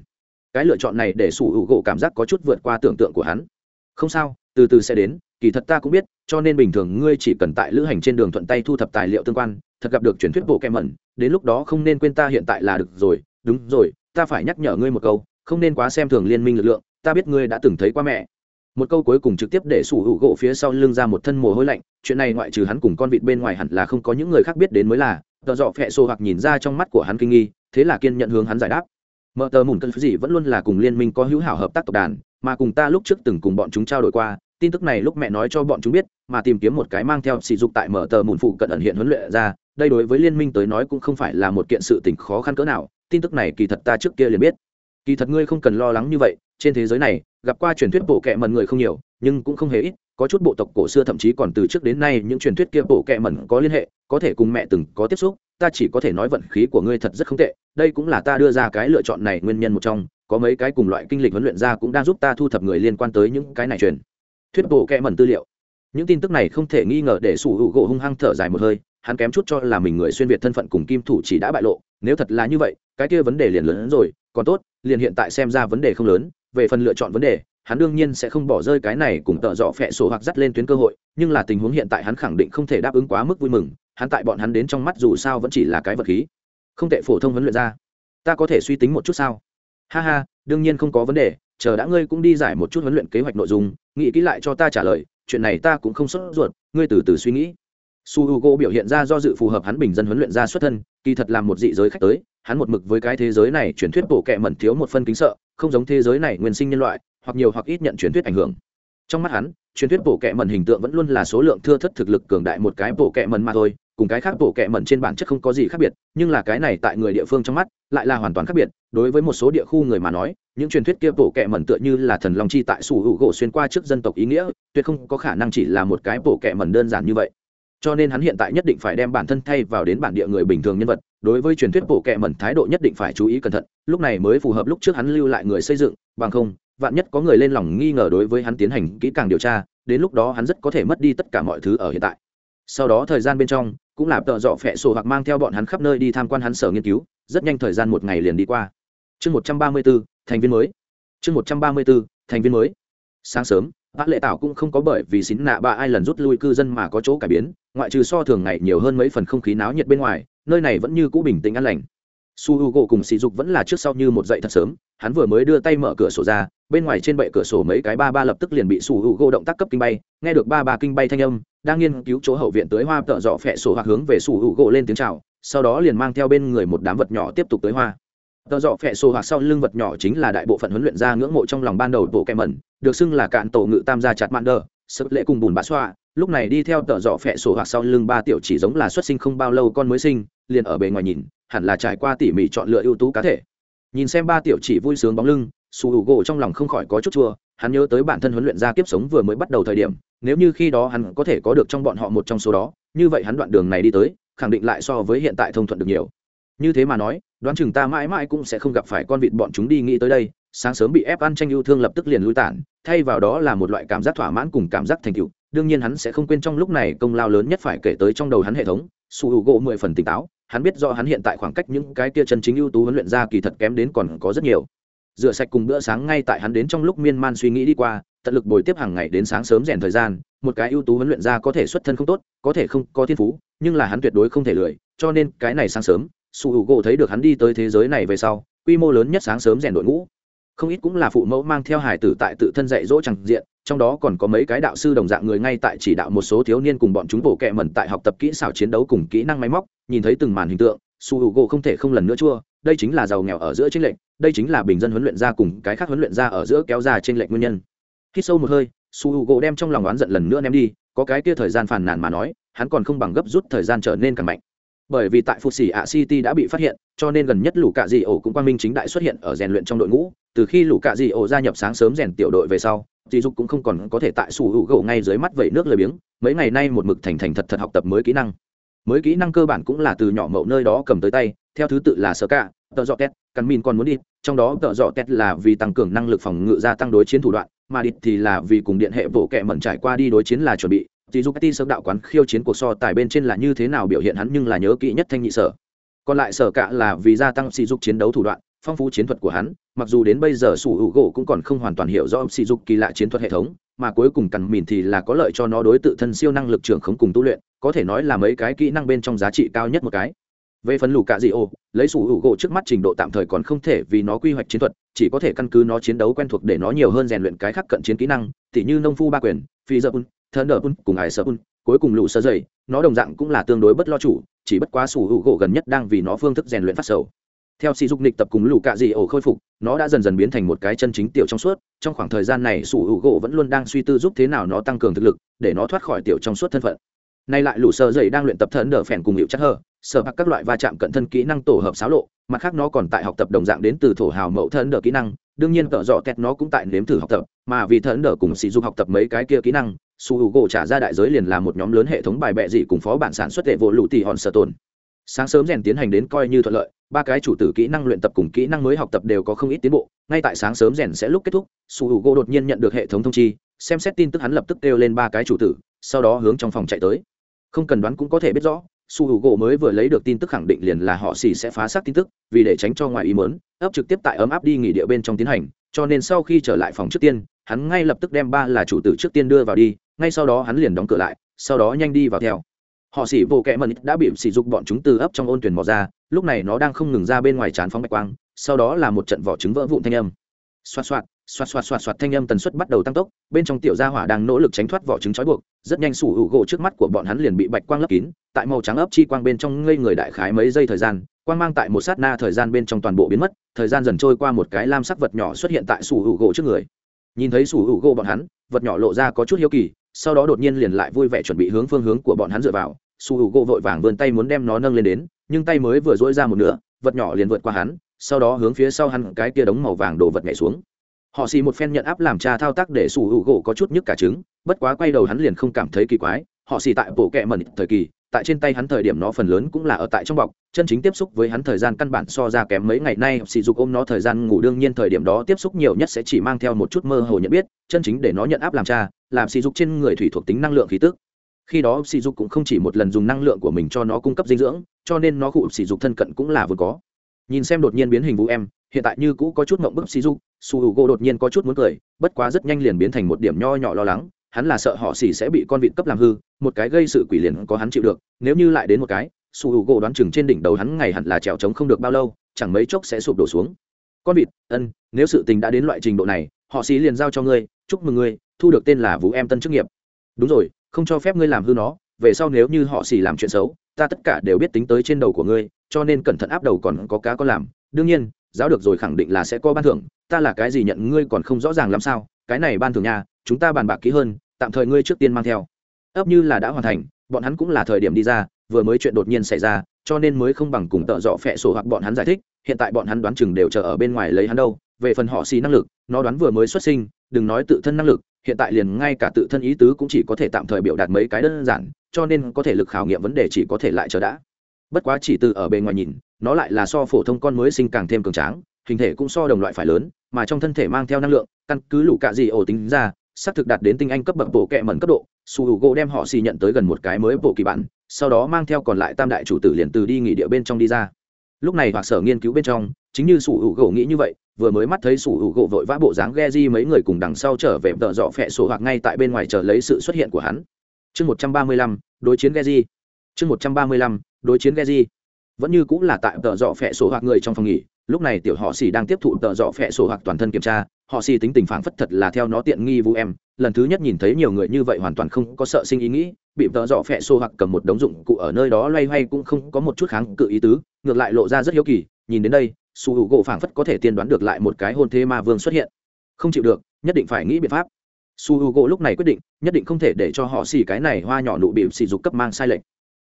Cái lựa chọn này để sủ hữu gỗ cảm giác có chút vượt qua tưởng tượng của hắn. Không sao, từ từ sẽ đến kỳ thật ta cũng biết, cho nên bình thường ngươi chỉ cần tại lữ hành trên đường thuận tay thu thập tài liệu tương quan, thật gặp được truyền thuyết bộ kẹ mẩn, đến lúc đó không nên quên ta hiện tại là được rồi, đúng rồi, ta phải nhắc nhở ngươi một câu, không nên quá xem thường liên minh lực lượng, ta biết ngươi đã từng thấy qua mẹ. Một câu cuối cùng trực tiếp để sủ hữu gỗ phía sau lưng ra một thân mồ hôi lạnh, chuyện này ngoại trừ hắn cùng con vịt bên ngoài hẳn là không có những người khác biết đến mới là tờ dọ phẹ xô hoặc nhìn ra trong mắt của hắn kinh nghi, thế là kiên nhận hướng hắn giải đáp. Mợ tờ mùn cân gì vẫn luôn là cùng liên minh có hữu hảo hợp tác tộc đàn, mà cùng ta lúc trước từng cùng bọn chúng trao đổi qua tin tức này lúc mẹ nói cho bọn chúng biết, mà tìm kiếm một cái mang theo sỉ dục tại mở tờ mùn phụ cận ẩn hiện huấn luyện ra, đây đối với liên minh tới nói cũng không phải là một kiện sự tình khó khăn cỡ nào, tin tức này kỳ thật ta trước kia liền biết. Kỳ thật ngươi không cần lo lắng như vậy, trên thế giới này, gặp qua truyền thuyết bộ kệ mần người không nhiều, nhưng cũng không hề ít, có chút bộ tộc cổ xưa thậm chí còn từ trước đến nay những truyền thuyết kia bộ kệ mẩn có liên hệ, có thể cùng mẹ từng có tiếp xúc, ta chỉ có thể nói vận khí của ngươi thật rất không tệ, đây cũng là ta đưa ra cái lựa chọn này nguyên nhân một trong, có mấy cái cùng loại kinh lịch huấn luyện ra cũng đang giúp ta thu thập người liên quan tới những cái này truyền thuyết bộ kệ mẩn tư liệu. Những tin tức này không thể nghi ngờ để sủ hữu gỗ hung hăng thở dài một hơi, hắn kém chút cho là mình người xuyên việt thân phận cùng kim thủ chỉ đã bại lộ, nếu thật là như vậy, cái kia vấn đề liền lớn hơn rồi, còn tốt, liền hiện tại xem ra vấn đề không lớn, về phần lựa chọn vấn đề, hắn đương nhiên sẽ không bỏ rơi cái này cùng tợ dọ phẹ sổ hoặc dắt lên tuyến cơ hội, nhưng là tình huống hiện tại hắn khẳng định không thể đáp ứng quá mức vui mừng, hắn tại bọn hắn đến trong mắt dù sao vẫn chỉ là cái vật khí. Không tệ phổ thông huấn luyện ra. Ta có thể suy tính một chút sao? Ha ha, đương nhiên không có vấn đề, chờ đã ngươi cũng đi giải một chút huấn luyện kế hoạch nội dung nghĩ kỹ lại cho ta trả lời, chuyện này ta cũng không sốt ruột, ngươi từ từ suy nghĩ. Su h u g o biểu hiện ra do dự phù hợp hắn bình dân huấn luyện ra xuất thân, kỳ thật là một dị giới khách tới, hắn một mực với cái thế giới này truyền thuyết bổ kệ mẩn thiếu một phân kính sợ, không giống thế giới này nguyên sinh nhân loại, hoặc nhiều hoặc ít nhận truyền thuyết ảnh hưởng trong mắt hắn, truyền thuyết bộ kệ mẩn hình tượng vẫn luôn là số lượng thưa thất thực lực cường đại một cái bộ kệ mẩn mà thôi, cùng cái khác bộ kệ mẩn trên bản chất không có gì khác biệt, nhưng là cái này tại người địa phương trong mắt lại là hoàn toàn khác biệt. Đối với một số địa khu người mà nói, những truyền thuyết kia bộ kệ mẩn tựa như là thần long chi tại sủ hữu gỗ xuyên qua trước dân tộc ý nghĩa, tuyệt không có khả năng chỉ là một cái bộ kệ mẩn đơn giản như vậy. Cho nên hắn hiện tại nhất định phải đem bản thân thay vào đến bản địa người bình thường nhân vật, đối với truyền thuyết bộ kệ mẩn thái độ nhất định phải chú ý cẩn thận, lúc này mới phù hợp lúc trước hắn lưu lại người xây dựng, bằng không vạn nhất có người lên lòng nghi ngờ đối với hắn tiến hành kỹ càng điều tra, đến lúc đó hắn rất có thể mất đi tất cả mọi thứ ở hiện tại. Sau đó thời gian bên trong, cũng là tợ dọ phẹ sổ hoặc mang theo bọn hắn khắp nơi đi tham quan hắn sở nghiên cứu, rất nhanh thời gian một ngày liền đi qua. Chương một trăm ba mươi b ố thành viên mới. Chương một trăm ba mươi b ố thành viên mới. Sáng sớm bác lệ tảo cũng không có bởi vì xín nạ ba ai lần rút lui cư dân mà có chỗ cải biến, ngoại trừ so thường ngày nhiều hơn mấy phần không khí náo nhiệt bên ngoài, nơi này vẫn như cũ bình tĩnh an lành. Su h u gỗ cùng sỉ dục vẫn là trước sau như một dậy thật sớm, hắn vừa mới đưa tay mở cửa sổ ra bên ngoài trên bệ cửa sổ mấy cái ba ba lập tức liền bị sủ hữu gỗ động tác cấp kinh bay, nghe được ba ba kinh bay thanh âm, đang nghiên cứu chỗ hậu viện tới hoa tợ dọ phẹ sổ hoặc hướng về sủ hữu gỗ lên tiếng c h à o sau đó liền mang theo bên người một đám vật nhỏ tiếp tục tới hoa. Tợ dọ phẹ sổ hoặc sau lưng vật nhỏ chính là đại bộ phận huấn luyện ra ngưỡng mộ trong lòng ban đầu bộ kẹ mẩn, được xưng là cạn tổ ngự tam gia chặt mạn đờ sức lễ cùng bùn bã xoa, lúc này đi theo tợ dọ phẹ sổ hoặc sau lưng ba tiểu chỉ giống là xuất sinh không bao lâu con mới sinh, liền ở bề ngoài nhìn, hẳn là trải qua tỉ mỉ chọn lựa ưu tú cá thể. Nhìn xem ba tiểu chỉ vui sướng bóng lưng su hữu gỗ trong lòng không khỏi có chút chua, hắn nhớ tới bản thân huấn luyện ra kiếp sống vừa mới bắt đầu thời điểm, nếu như khi đó hắn có thể có được trong bọn họ một trong số đó, như vậy hắn đoạn đường này đi tới, khẳng định lại so với hiện tại thông thuận được nhiều. Như thế mà nói, đoán chừng ta mãi mãi cũng sẽ không gặp phải con vịt bọn chúng đi nghĩ tới đây, sáng sớm bị ép ăn tranh yêu thương lập tức liền lui tản, thay vào đó là một loại cảm giác thỏa mãn cùng cảm giác thành tựu, đương nhiên hắn sẽ không quên trong lúc này công lao lớn nhất phải kể tới trong đầu hắn hệ thống su hữu gỗ mười phần tỉnh táo, hắn biết do hắn hiện tại khoảng cách những cái kia chân chính ưu tú huấn luyện ra kỳ thật kém đến còn có rất nhiều rửa sạch cùng bữa sáng ngay tại hắn đến trong lúc miên man suy nghĩ đi qua, tận lực bồi tiếp hàng ngày đến sáng sớm rèn thời gian, một cái ưu tú huấn luyện ra có thể xuất thân không tốt, có thể không có thiên phú, nhưng là hắn tuyệt đối không thể lười, cho nên cái này sáng sớm su hữu gỗ thấy được hắn đi tới thế giới này về sau, quy mô lớn nhất sáng sớm rèn đội ngũ. Không ít cũng là phụ mẫu mang theo hải tử tại tự thân dạy dỗ chẳng diện, trong đó còn có mấy cái đạo sư đồng dạng người ngay tại chỉ đạo một số thiếu niên cùng bọn chúng bổ kẹ mẩn tại học tập kỹ xảo chiến đấu cùng kỹ năng máy móc, nhìn thấy từng màn hình tượng su hữu gỗ không thể không lần nữa chua đây chính là giàu nghèo ở giữa trên lệch, đây chính là bình dân huấn luyện ra cùng cái khác huấn luyện ra ở giữa kéo ra trên lệch nguyên nhân. Khi sâu một hơi su hữu gỗ đem trong lòng oán giận lần nữa ném đi có cái kia thời gian phàn nàn mà nói hắn còn không bằng gấp rút thời gian trở nên càng mạnh. Bởi vì tại phục xỉ ạ city đã bị phát hiện cho nên gần nhất lũ cạ dị ổ cũng quang minh chính đại xuất hiện ở rèn luyện trong đội ngũ. Từ khi lũ cạ dị ổ gia nhập sáng sớm rèn tiểu đội về sau dì dục cũng không còn có thể tại sủ hữu gỗ ngay dưới mắt vẩy nước lười biếng mấy ngày nay một mực thành thành thật thật học tập mới kỹ năng mới kỹ năng cơ bản cũng là từ nhỏ mậu nơi đó cầm tới tay theo thứ tự là sơ cả tợ dọ tét cắn min còn muốn đi trong đó tợ dọ tét là vì tăng cường năng lực phòng ngự gia tăng đối chiến thủ đoạn mà địch thì là vì cùng điện hệ bộ kệ mẩn trải qua đi đối chiến là chuẩn bị thì dù Petty sơ đạo quán khiêu chiến cuộc so tài bên trên là như thế nào biểu hiện hắn nhưng là nhớ kỹ nhất thanh nhị sở. Còn lại sở cả là vì gia tăng sỉ dục chiến đấu thủ đoạn, phong phú chiến thuật của hắn, mặc dù đến bây giờ sủ hữu gỗ cũng còn không hoàn toàn hiểu rõ sỉ dục kỳ lạ chiến thuật hệ thống, mà cuối cùng cằn mìn thì là có lợi cho nó đối tự thân siêu năng lực trưởng khống cùng tu luyện, có thể nói là mấy cái kỹ năng bên trong giá trị cao nhất một cái. Về phần lù cạ dị ô, lấy sủ hữu gỗ trước mắt trình độ tạm thời còn không thể vì nó quy hoạch chiến thuật, chỉ có thể căn cứ nó chiến đấu quen thuộc để nó nhiều hơn rèn luyện cái khác cận chiến kỹ năng, tỉ như nông phu ba quyền, phi dơ un, thân đờ un, cùng ải sơ un, cuối cùng lũ sơ dày, nó đồng dạng cũng là tương đối bất lo chủ, chỉ bất quá sủ hữu gỗ gần nhất đang vì nó phương thức rèn luyện phát sầu theo sỉ dục nịch tập cùng lũ cạ dị ổ khôi phục, nó đã dần dần biến thành một cái chân chính tiểu trong suốt, trong khoảng thời gian này sủ hữu gỗ vẫn luôn đang suy tư giúp thế nào nó tăng cường thực lực, để nó thoát khỏi tiểu trong suốt thân phận. Nay lại lũ sơ dày đang luyện tập thần đờ phèn cùng hiệu chắc hờ sở hạc các loại va chạm cận thân kỹ năng tổ hợp xáo lộ, mặt khác nó còn tại học tập đồng dạng đến từ thổ hào mẫu thần đờ kỹ năng, đương nhiên cỡ dọ kẹt nó cũng tại nếm thử học tập, mà vì thần đờ cùng sỉ dục học tập mấy cái kia kỹ năng su hữu gỗ trả ra đại giới liền là một nhóm lớn hệ thống bài bẹ dị cùng phó bản sản xuất hệ vô lũ tỷ hòn sở tồn. Sáng sớm rèn tiến hành đến coi như thuận lợi ba cái chủ tử kỹ năng luyện tập cùng kỹ năng mới học tập đều có không ít tiến bộ, ngay tại sáng sớm rèn sẽ lúc kết thúc, su h gỗ đột nhiên nhận được hệ thống thông chi, xem xét tin tức hắn lập tức kêu lên ba cái chủ tử, sau đó hướng trong phòng chạy tới. Không cần đoán cũng có thể biết rõ, su h u gỗ mới vừa lấy được tin tức khẳng định liền là họ xì sẽ phá xác tin tức, vì để tránh cho ngoài ý mớn ấp trực tiếp tại ấm áp đi nghỉ địa bên trong tiến hành, cho nên sau khi trở lại phòng trước tiên, hắn ngay lập tức đem ba là chủ tử trước tiên đưa vào đi, ngay sau đó hắn liền đóng cửa lại, sau đó nhanh đi vào theo họ xỉ vô kẹ mần đã bị sỉ dục bọn chúng từ ấp trong ôn tuyển mò ra, lúc này nó đang không ngừng ra bên ngoài trán phóng bạch quang, sau đó là một trận vỏ trứng vỡ vụn thanh âm. Xoạt xoạt xoạt xoạt xoạt xoạt thanh âm tần suất bắt đầu tăng tốc, bên trong tiểu gia hỏa đang nỗ lực tránh thoát vỏ trứng trói buộc, rất nhanh sủ hữu gỗ trước mắt của bọn hắn liền bị bạch quang lấp kín, tại màu trắng ấp chi quang bên trong ngây người đại khái mấy giây thời gian, quang mang tại một sát na thời gian bên trong toàn bộ biến mất, thời gian dần trôi qua một cái lam sắc vật nhỏ xuất hiện tại sủ hữu gỗ trước người. Nhìn thấy sủ hữu gỗ bọn hắn, vật nhỏ lộ ra có chút hiếu kỳ sau đó đột nhiên liền lại vui vẻ chuẩn bị hướng phương hướng của bọn hắn dựa vào, su h u gỗ vội vàng vươn tay muốn đem nó nâng lên đến, nhưng tay mới vừa dỗi ra một nửa, vật nhỏ liền vượt qua hắn, sau đó hướng phía sau hắn cái kia đống màu vàng đổ vật nhảy xuống. Họ xì một phen nhận áp làm cha thao tác để sủ hữu gỗ có chút nhức cả trứng, bất quá quay đầu hắn liền không cảm thấy kỳ quái, họ xì tại bộ kẹ mẩn thời kỳ, tại trên tay hắn thời điểm nó phần lớn cũng là ở tại trong bọc, chân chính tiếp xúc với hắn thời gian căn bản so ra kém mấy ngày nay sỉ dục ôm nó thời gian ngủ đương nhiên thời điểm đó tiếp xúc nhiều nhất sẽ chỉ mang theo một chút mơ hồ nhận biết, chân chính để nó nhận áp làm cha làm sỉ dục trên người thủy thuộc tính năng lượng khí tức. Khi đó sỉ dục cũng không chỉ một lần dùng năng lượng của mình cho nó cung cấp dinh dưỡng, cho nên nó cụ sỉ dục thân cận cũng là vừa có. Nhìn xem đột nhiên biến hình vũ em, hiện tại như cũ có chút mộng bức sỉ dục, su hữu gỗ đột nhiên có chút muốn cười, bất quá rất nhanh liền biến thành một điểm nho nhỏ lo lắng, hắn là sợ họ xỉ sẽ bị con vịt cấp làm hư, một cái gây sự quỷ liền có hắn chịu được, nếu như lại đến một cái, su hữu gỗ đoán chừng trên đỉnh đầu hắn ngày hẳn là trèo trống không được bao lâu, chẳng mấy chốc sẽ sụp đổ xuống. Con vịt, ân, nếu sự tình đã đến loại trình độ này, họ xỉ liền giao cho ngươi, chúc mừng ngươi thu được tên là vũ em tân chức nghiệp. Đúng rồi, không cho phép ngươi làm hư nó, về sau nếu như họ xì làm chuyện xấu, ta tất cả đều biết tính tới trên đầu của ngươi, cho nên cẩn thận áp đầu còn có cá có làm. Đương nhiên, giáo được rồi khẳng định là sẽ có ban thưởng, ta là cái gì nhận ngươi còn không rõ ràng làm sao, cái này ban thưởng nhà chúng ta bàn bạc kỹ hơn, tạm thời ngươi trước tiên mang theo. Ấp như là đã hoàn thành, bọn hắn cũng là thời điểm đi ra, vừa mới chuyện đột nhiên xảy ra, cho nên mới không bằng cùng tợ dọ phẹ sổ hoặc bọn hắn giải thích, hiện tại bọn hắn đoán chừng đều chờ ở bên ngoài lấy hắn đâu, về phần họ xì năng lực, nó đoán vừa mới xuất sinh, đừng nói tự thân năng lực hiện tại liền ngay cả tự thân ý tứ cũng chỉ có thể tạm thời biểu đạt mấy cái đơn giản, cho nên có thể lực khảo nghiệm vấn đề chỉ có thể lại chờ đã. Bất quá chỉ từ ở bề ngoài nhìn, nó lại là so phổ thông con mới sinh càng thêm cường tráng, hình thể cũng so đồng loại phải lớn, mà trong thân thể mang theo năng lượng, căn cứ lũ cạ gì ổ tính ra, xác thực đạt đến tinh anh cấp bậc bộ kệ mẩn cấp độ, su h u gỗ đem họ xì nhận tới gần một cái mới bộ kỳ bản, sau đó mang theo còn lại tam đại chủ tử liền từ đi nghỉ địa bên trong đi ra. Lúc này hoặc sở nghiên cứu bên trong chính như sủ hữu gỗ nghĩ như vậy, vừa mới mắt thấy sủ hữu gỗ vội vã bộ dáng ghe di mấy người cùng đằng sau trở về tợ dọ phẹ sổ hoặc ngay tại bên ngoài chờ lấy sự xuất hiện của hắn. Chương một trăm ba mươi lăm, đối chiến ghe di. Chương một trăm ba mươi lăm, đối chiến ghe di. Vẫn như cũng là tại tợ dọ phẹ sổ hoặc người trong phòng nghỉ, lúc này tiểu họ xì đang tiếp thụ tợ dọ phẹ sổ hoặc toàn thân kiểm tra. Họ xì tính tình phản phất thật là theo nó tiện nghi vũ em. Lần thứ nhất nhìn thấy nhiều người như vậy hoàn toàn không có sợ sinh ý nghĩ, bị tợ dọ phẹ sổ hoặc cầm một đống dụng cụ ở nơi đó loay hoay cũng không có một chút kháng cự ý tứ, ngược lại lộ ra rất hiếu kỳ, nhìn đến đây su hữu gỗ phảng phất có thể tiên đoán được lại một cái hôn thế ma vương xuất hiện. Không chịu được, nhất định phải nghĩ biện pháp. Su hữu gỗ lúc này quyết định, nhất định không thể để cho họ xì cái này hoa nhỏ nụ bị xì dục cấp mang sai lệch.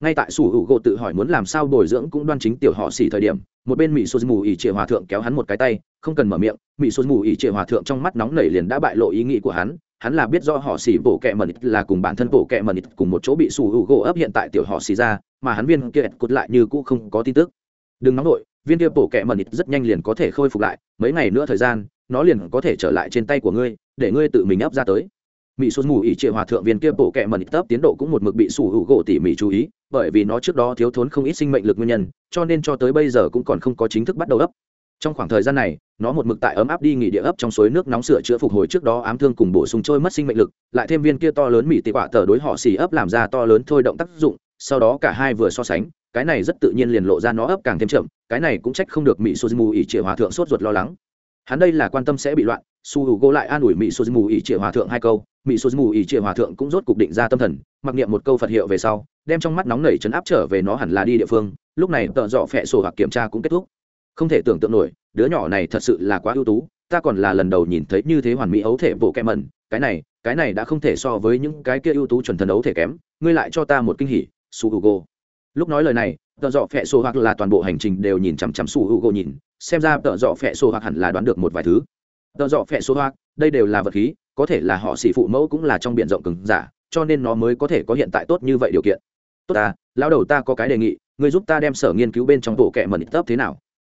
Ngay tại su hữu gỗ tự hỏi muốn làm sao bồi dưỡng cũng đoan chính tiểu họ xì thời điểm, một bên mỹ sô mù ỉ trịa hòa thượng kéo hắn một cái tay, không cần mở miệng mỹ sô mù ỉ trịa hòa thượng trong mắt nóng nảy liền đã bại lộ ý nghĩ của hắn hắn là biết do họ xỉ bổ kẹ mần là cùng bản thân bổ kẹ mần cùng một chỗ bị sủ hữu gỗ ấp hiện tại tiểu họ xỉ ra, mà hắn viên kia cút lại như cũ không có tin tức. Đừng nóng nổi viên kia bổ kẹ mần rất nhanh liền có thể khôi phục lại, mấy ngày nữa thời gian, nó liền có thể trở lại trên tay của ngươi, để ngươi tự mình ấp ra tới. Mỹ sụt mù ỉ trịa hòa thượng viên kia bổ kẹ mần tấp tiến độ cũng một mực bị sủ hữu gỗ tỉ mỉ chú ý, bởi vì nó trước đó thiếu thốn không ít sinh mệnh lực nguyên nhân, cho nên cho tới bây giờ cũng còn không có chính thức bắt đầu ấp. Trong khoảng thời gian này, nó một mực tại ấm áp đi nghỉ địa ấp trong suối nước nóng sửa chữa phục hồi trước đó ám thương cùng bổ sung trôi mất sinh mệnh lực, lại thêm viên kia to lớn mỹ tị quả tờ đối họ xì ấp làm ra to lớn thôi động tác dụng, sau đó cả hai vừa so sánh, cái này rất tự nhiên liền lộ ra nó ấp càng thêm chậm cái này cũng trách không được mỹ suzumu ỷ triệu hòa thượng sốt ruột lo lắng. Hắn đây là quan tâm sẽ bị loạn, su h u gỗ lại an ủi mỹ suzumu ỷ triệu hòa thượng hai câu. Mỹ suzumu ỷ triệu hòa thượng cũng rốt cục định ra tâm thần, mặc niệm một câu phật hiệu về sau, đem trong mắt nóng nảy chấn áp trở về nó hẳn là đi địa phương. Lúc này tợ dọ phẹ sổ hoặc kiểm tra cũng kết thúc. Không thể tưởng tượng nổi, đứa nhỏ này thật sự là quá ưu tú, ta còn là lần đầu nhìn thấy như thế hoàn mỹ ấu thể bộ kẹ mẩn. Cái này cái này đã không thể so với những cái kia ưu tú chuẩn thần ấu thể kém. Ngươi lại cho ta một kinh hỉ, su hugo lúc nói lời này, tợ dọ phẹ sổ hoặc là toàn bộ hành trình đều nhìn chằm chằm su hugo nhìn, xem ra tợ dọ phẹ sổ hoặc hẳn là đoán được một vài thứ. Tợ dọ phẹ sổ hoặc, đây đều là vật khí, có thể là họ xỉ phụ mẫu cũng là trong b i ể n rộng cứng giả, cho nên nó mới có thể có hiện tại tốt như vậy điều kiện. Tốt ta lao đầu ta có cái đề nghị, ngươi giúp ta đem sở nghiên cứu bên trong bộ kệ mẩn tấp thế nào?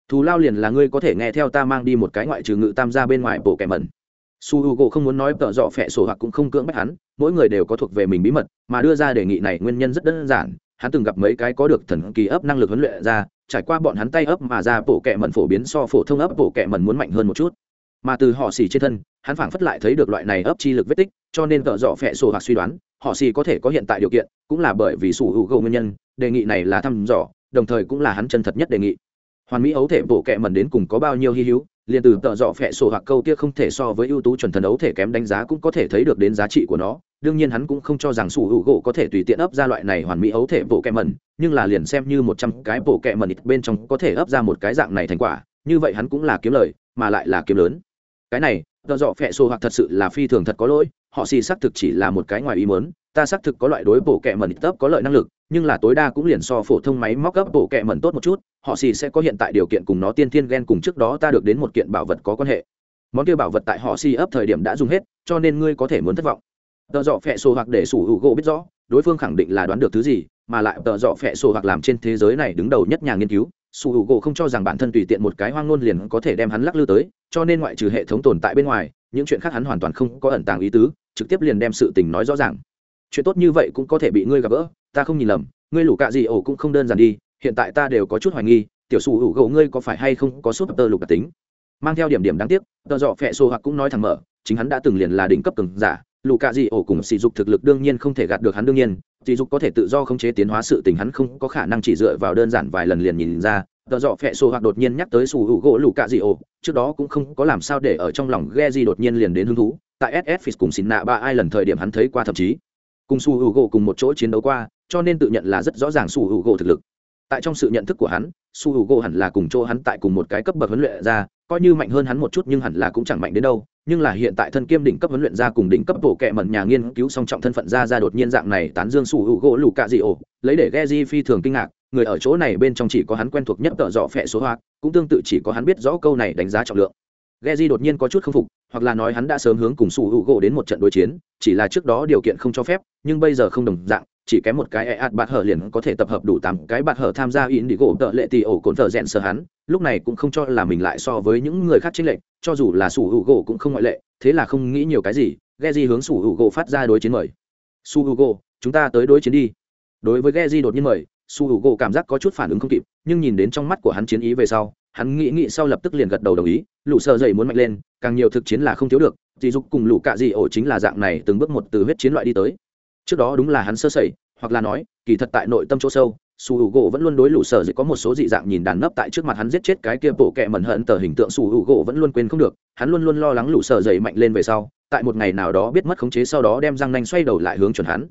Thù lao liền là ngươi có thể nghe theo ta mang đi một cái ngoại trừ ngự tam gia bên ngoài bộ kẻ mẩn. Su h u g o không muốn nói tợ dọ phẹ sổ hoặc cũng không cưỡng bách hắn, mỗi người đều có thuộc về mình bí mật, mà đưa ra đề nghị này nguyên nhân rất đơn giản hắn từng gặp mấy cái có được thần kỳ ấp năng lực huấn luyện ra, trải qua bọn hắn tay ấp mà ra bộ kẹ mẩn phổ biến so phổ thông ấp bộ kẹ mẩn muốn mạnh hơn một chút. Mà từ họ xì trên thân, hắn phảng phất lại thấy được loại này ấp chi lực vết tích, cho nên tợ dọ phẹ sổ hoặc suy đoán, họ xì có thể có hiện tại điều kiện, cũng là bởi vì sủ hữu u nguyên nhân, đề nghị này là thăm dò, đồng thời cũng là hắn chân thật nhất đề nghị. Hoàn mỹ ấu thể bộ kệ mẩn đến cùng có bao nhiêu hy hữu liền từ tợ dọ phẹ sổ hoặc câu kia không thể so với ưu tú chuẩn thần ấu thể kém đánh giá cũng có thể thấy được đến giá trị của nó. Đương nhiên hắn cũng không cho rằng sủ hữu gỗ có thể tùy tiện ấp ra loại này hoàn mỹ ấu thể bộ kẹ mẩn, nhưng là liền xem như một trăm cái bộ kẹ mẩn bên trong có thể ấp ra một cái dạng này thành quả, như vậy hắn cũng là kiếm lời, mà lại là kiếm lớn. Cái này, tợ dọ phẹ sổ hoặc thật sự là phi thường thật có lỗi, họ xì xác thực chỉ là một cái ngoài ý mớn ta xác thực có loại đối bộ kệ mẩn tấp có lợi năng lực, nhưng là tối đa cũng liền so phổ thông máy móc gấp bộ kệ mẩn tốt một chút, họ xì sẽ có hiện tại điều kiện cùng nó tiên thiên ghen cùng trước đó ta được đến một kiện bảo vật có quan hệ. Món kia bảo vật tại họ xì ấp thời điểm đã dùng hết, cho nên ngươi có thể muốn thất vọng. Tợ dọ phẹ sổ hoặc để sủ hữu gỗ biết rõ, đối phương khẳng định là đoán được thứ gì, mà lại tợ dọ phẹ sổ hoặc làm trên thế giới này đứng đầu nhất nhà nghiên cứu, sủ hữu gỗ không cho rằng bản thân tùy tiện một cái hoang ngôn liền có thể đem hắn lắc lư tới, cho nên ngoại trừ hệ thống tồn tại bên ngoài, những chuyện khác hắn hoàn toàn không có ẩn tàng ý tứ, trực tiếp liền đem sự tình nói rõ ràng chuyện tốt như vậy cũng có thể bị ngươi gặp gỡ, ta không nhìn lầm, ngươi lũ cạ gì ổ cũng không đơn giản đi, hiện tại ta đều có chút hoài nghi, tiểu sủ hữu gỗ ngươi có phải hay không có súp tơ lục đặc tính. Mang theo điểm điểm đáng tiếc, tờ dọ phẹ xô hoặc cũng nói thẳng mở, chính hắn đã từng liền là đỉnh cấp cường giả, lũ cạ gì ổ cùng sỉ dục thực lực đương nhiên không thể gạt được hắn đương nhiên sỉ dục có thể tự do khống chế tiến hóa sự tình hắn không có khả năng chỉ dựa vào đơn giản vài lần liền nhìn ra, tờ dọ phẹ xô hoặc đột nhiên nhắc tới sủ hữu gỗ lũ cạ gì ổ, trước đó cũng không có làm sao để ở trong lòng ghe gì đột nhiên liền đến hứng thú, tại ss cùng xin nạ ba ai lần thời điểm hắn thấy qua thậm chí cùng su hữu gỗ cùng một chỗ chiến đấu qua, cho nên tự nhận là rất rõ ràng su hữu gỗ thực lực. Tại trong sự nhận thức của hắn, su hữu gỗ hẳn là cùng chỗ hắn tại cùng một cái cấp bậc huấn luyện ra, coi như mạnh hơn hắn một chút nhưng hẳn là cũng chẳng mạnh đến đâu, nhưng là hiện tại thân kiêm đỉnh cấp huấn luyện ra cùng đỉnh cấp bộ kệ mẩn nhà nghiên cứu song trọng thân phận ra ra đột nhiên dạng này tán dương su hữu gỗ lù cạ dị ổ lấy để ghe di phi thường kinh ngạc, người ở chỗ này bên trong chỉ có hắn quen thuộc nhất tợ dọ phẹ số hoa, cũng tương tự chỉ có hắn biết rõ câu này đánh giá trọng lượng. Geji đột nhiên có chút không phục, hoặc là nói hắn đã sớm hướng cùng Sủ Hữu gỗ đến một trận đối chiến, chỉ là trước đó điều kiện không cho phép, nhưng bây giờ không đồng dạng, chỉ kém một cái EAT bạt hở liền có thể tập hợp đủ tám cái bạt hở tham gia yến đi gỗ tợ lệ tỷ ổ cồn thợ rèn sơ hắn, lúc này cũng không cho là mình lại so với những người khác chính lệnh, cho dù là Sủ Hữu gỗ cũng không ngoại lệ, thế là không nghĩ nhiều cái gì, Geji hướng Sủ Hữu gỗ phát ra đối chiến mời. Sủ Hữu Gỗ, chúng ta tới đối chiến đi. Đối với Geji đột nhiên mời, Sủ Hữu Gỗ cảm giác có chút phản ứng không kịp, nhưng nhìn đến trong mắt của hắn chiến ý về sau, hắn nghĩ nghĩ sau lập tức liền gật đầu đồng ý, lũ sợ dậy muốn mạnh lên, càng nhiều thực chiến là không thiếu được dì dục cùng lũ cạ dì ổ chính là dạng này từng bước một từ huyết chiến loại đi tới. Trước đó đúng là hắn sơ sẩy, hoặc là nói, kỳ thật tại nội tâm chỗ sâu, su h u gỗ vẫn luôn đối lũ sở dậy có một số dị dạng nhìn đàn nấp tại trước mặt hắn giết chết cái kia bộ kẹ mẩn hận tờ hình tượng su h u gỗ vẫn luôn quên không được, hắn luôn luôn lo lắng lũ sở dậy mạnh lên về sau, tại một ngày nào đó biết mất khống chế sau đó đem răng nanh xoay đầu lại hướng chuẩn hắn.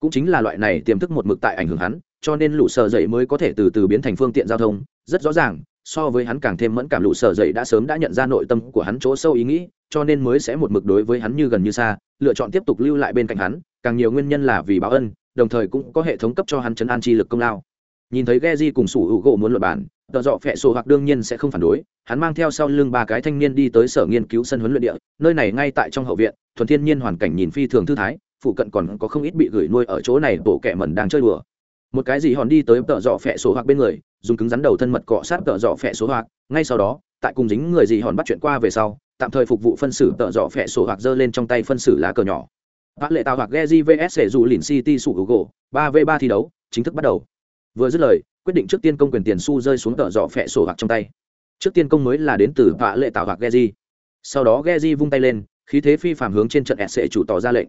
Cũng chính là loại này tiềm thức một mực tại ảnh hưởng hắn, cho nên lũ sở dậy mới có thể từ từ biến thành phương tiện giao thông, rất rõ ràng so với hắn càng thêm mẫn cảm, lũ sở dậy đã sớm đã nhận ra nội tâm của hắn chỗ sâu ý nghĩ, cho nên mới sẽ một mực đối với hắn như gần như xa, lựa chọn tiếp tục lưu lại bên cạnh hắn, càng nhiều nguyên nhân là vì báo ân, đồng thời cũng có hệ thống cấp cho hắn chấn an chi lực công lao. Nhìn thấy Geji cùng sủ hữu gỗ muốn luận bản tợ dọ phẹ sổ hoặc đương nhiên sẽ không phản đối, hắn mang theo sau lưng ba cái thanh niên đi tới sở nghiên cứu sân huấn luyện địa, nơi này ngay tại trong hậu viện, thuần thiên nhiên hoàn cảnh nhìn phi thường thư thái, phụ cận còn có không ít bị gửi nuôi ở chỗ này, bộ kẻ mẩn đang chơi đùa một cái gì hòn đi tới tợ dọ phẹ số hoặc bên người, dùng cứng rắn đầu thân mật cọ sát tợ dọ phẹ số hoặc. Ngay sau đó, tại cùng dính người gì hòn bắt chuyện qua về sau, tạm thời phục vụ phân xử tợ dọ phẹ số hoặc giơ lên trong tay phân xử lá cờ nhỏ. Bác lệ tạo hoặc geji vs dù lìn city sủ gỗ ba v ba thi đấu, chính thức bắt đầu. Vừa dứt lời, quyết định trước tiên công quyền tiền su rơi xuống tợ dọ phẹ sổ hoặc trong tay. Trước tiên công mới là đến từ vạ lệ tạo hoặc geji sau đó geji vung tay lên, khí thế phi phạm hướng trên trận sệ chủ tỏ ra lệnh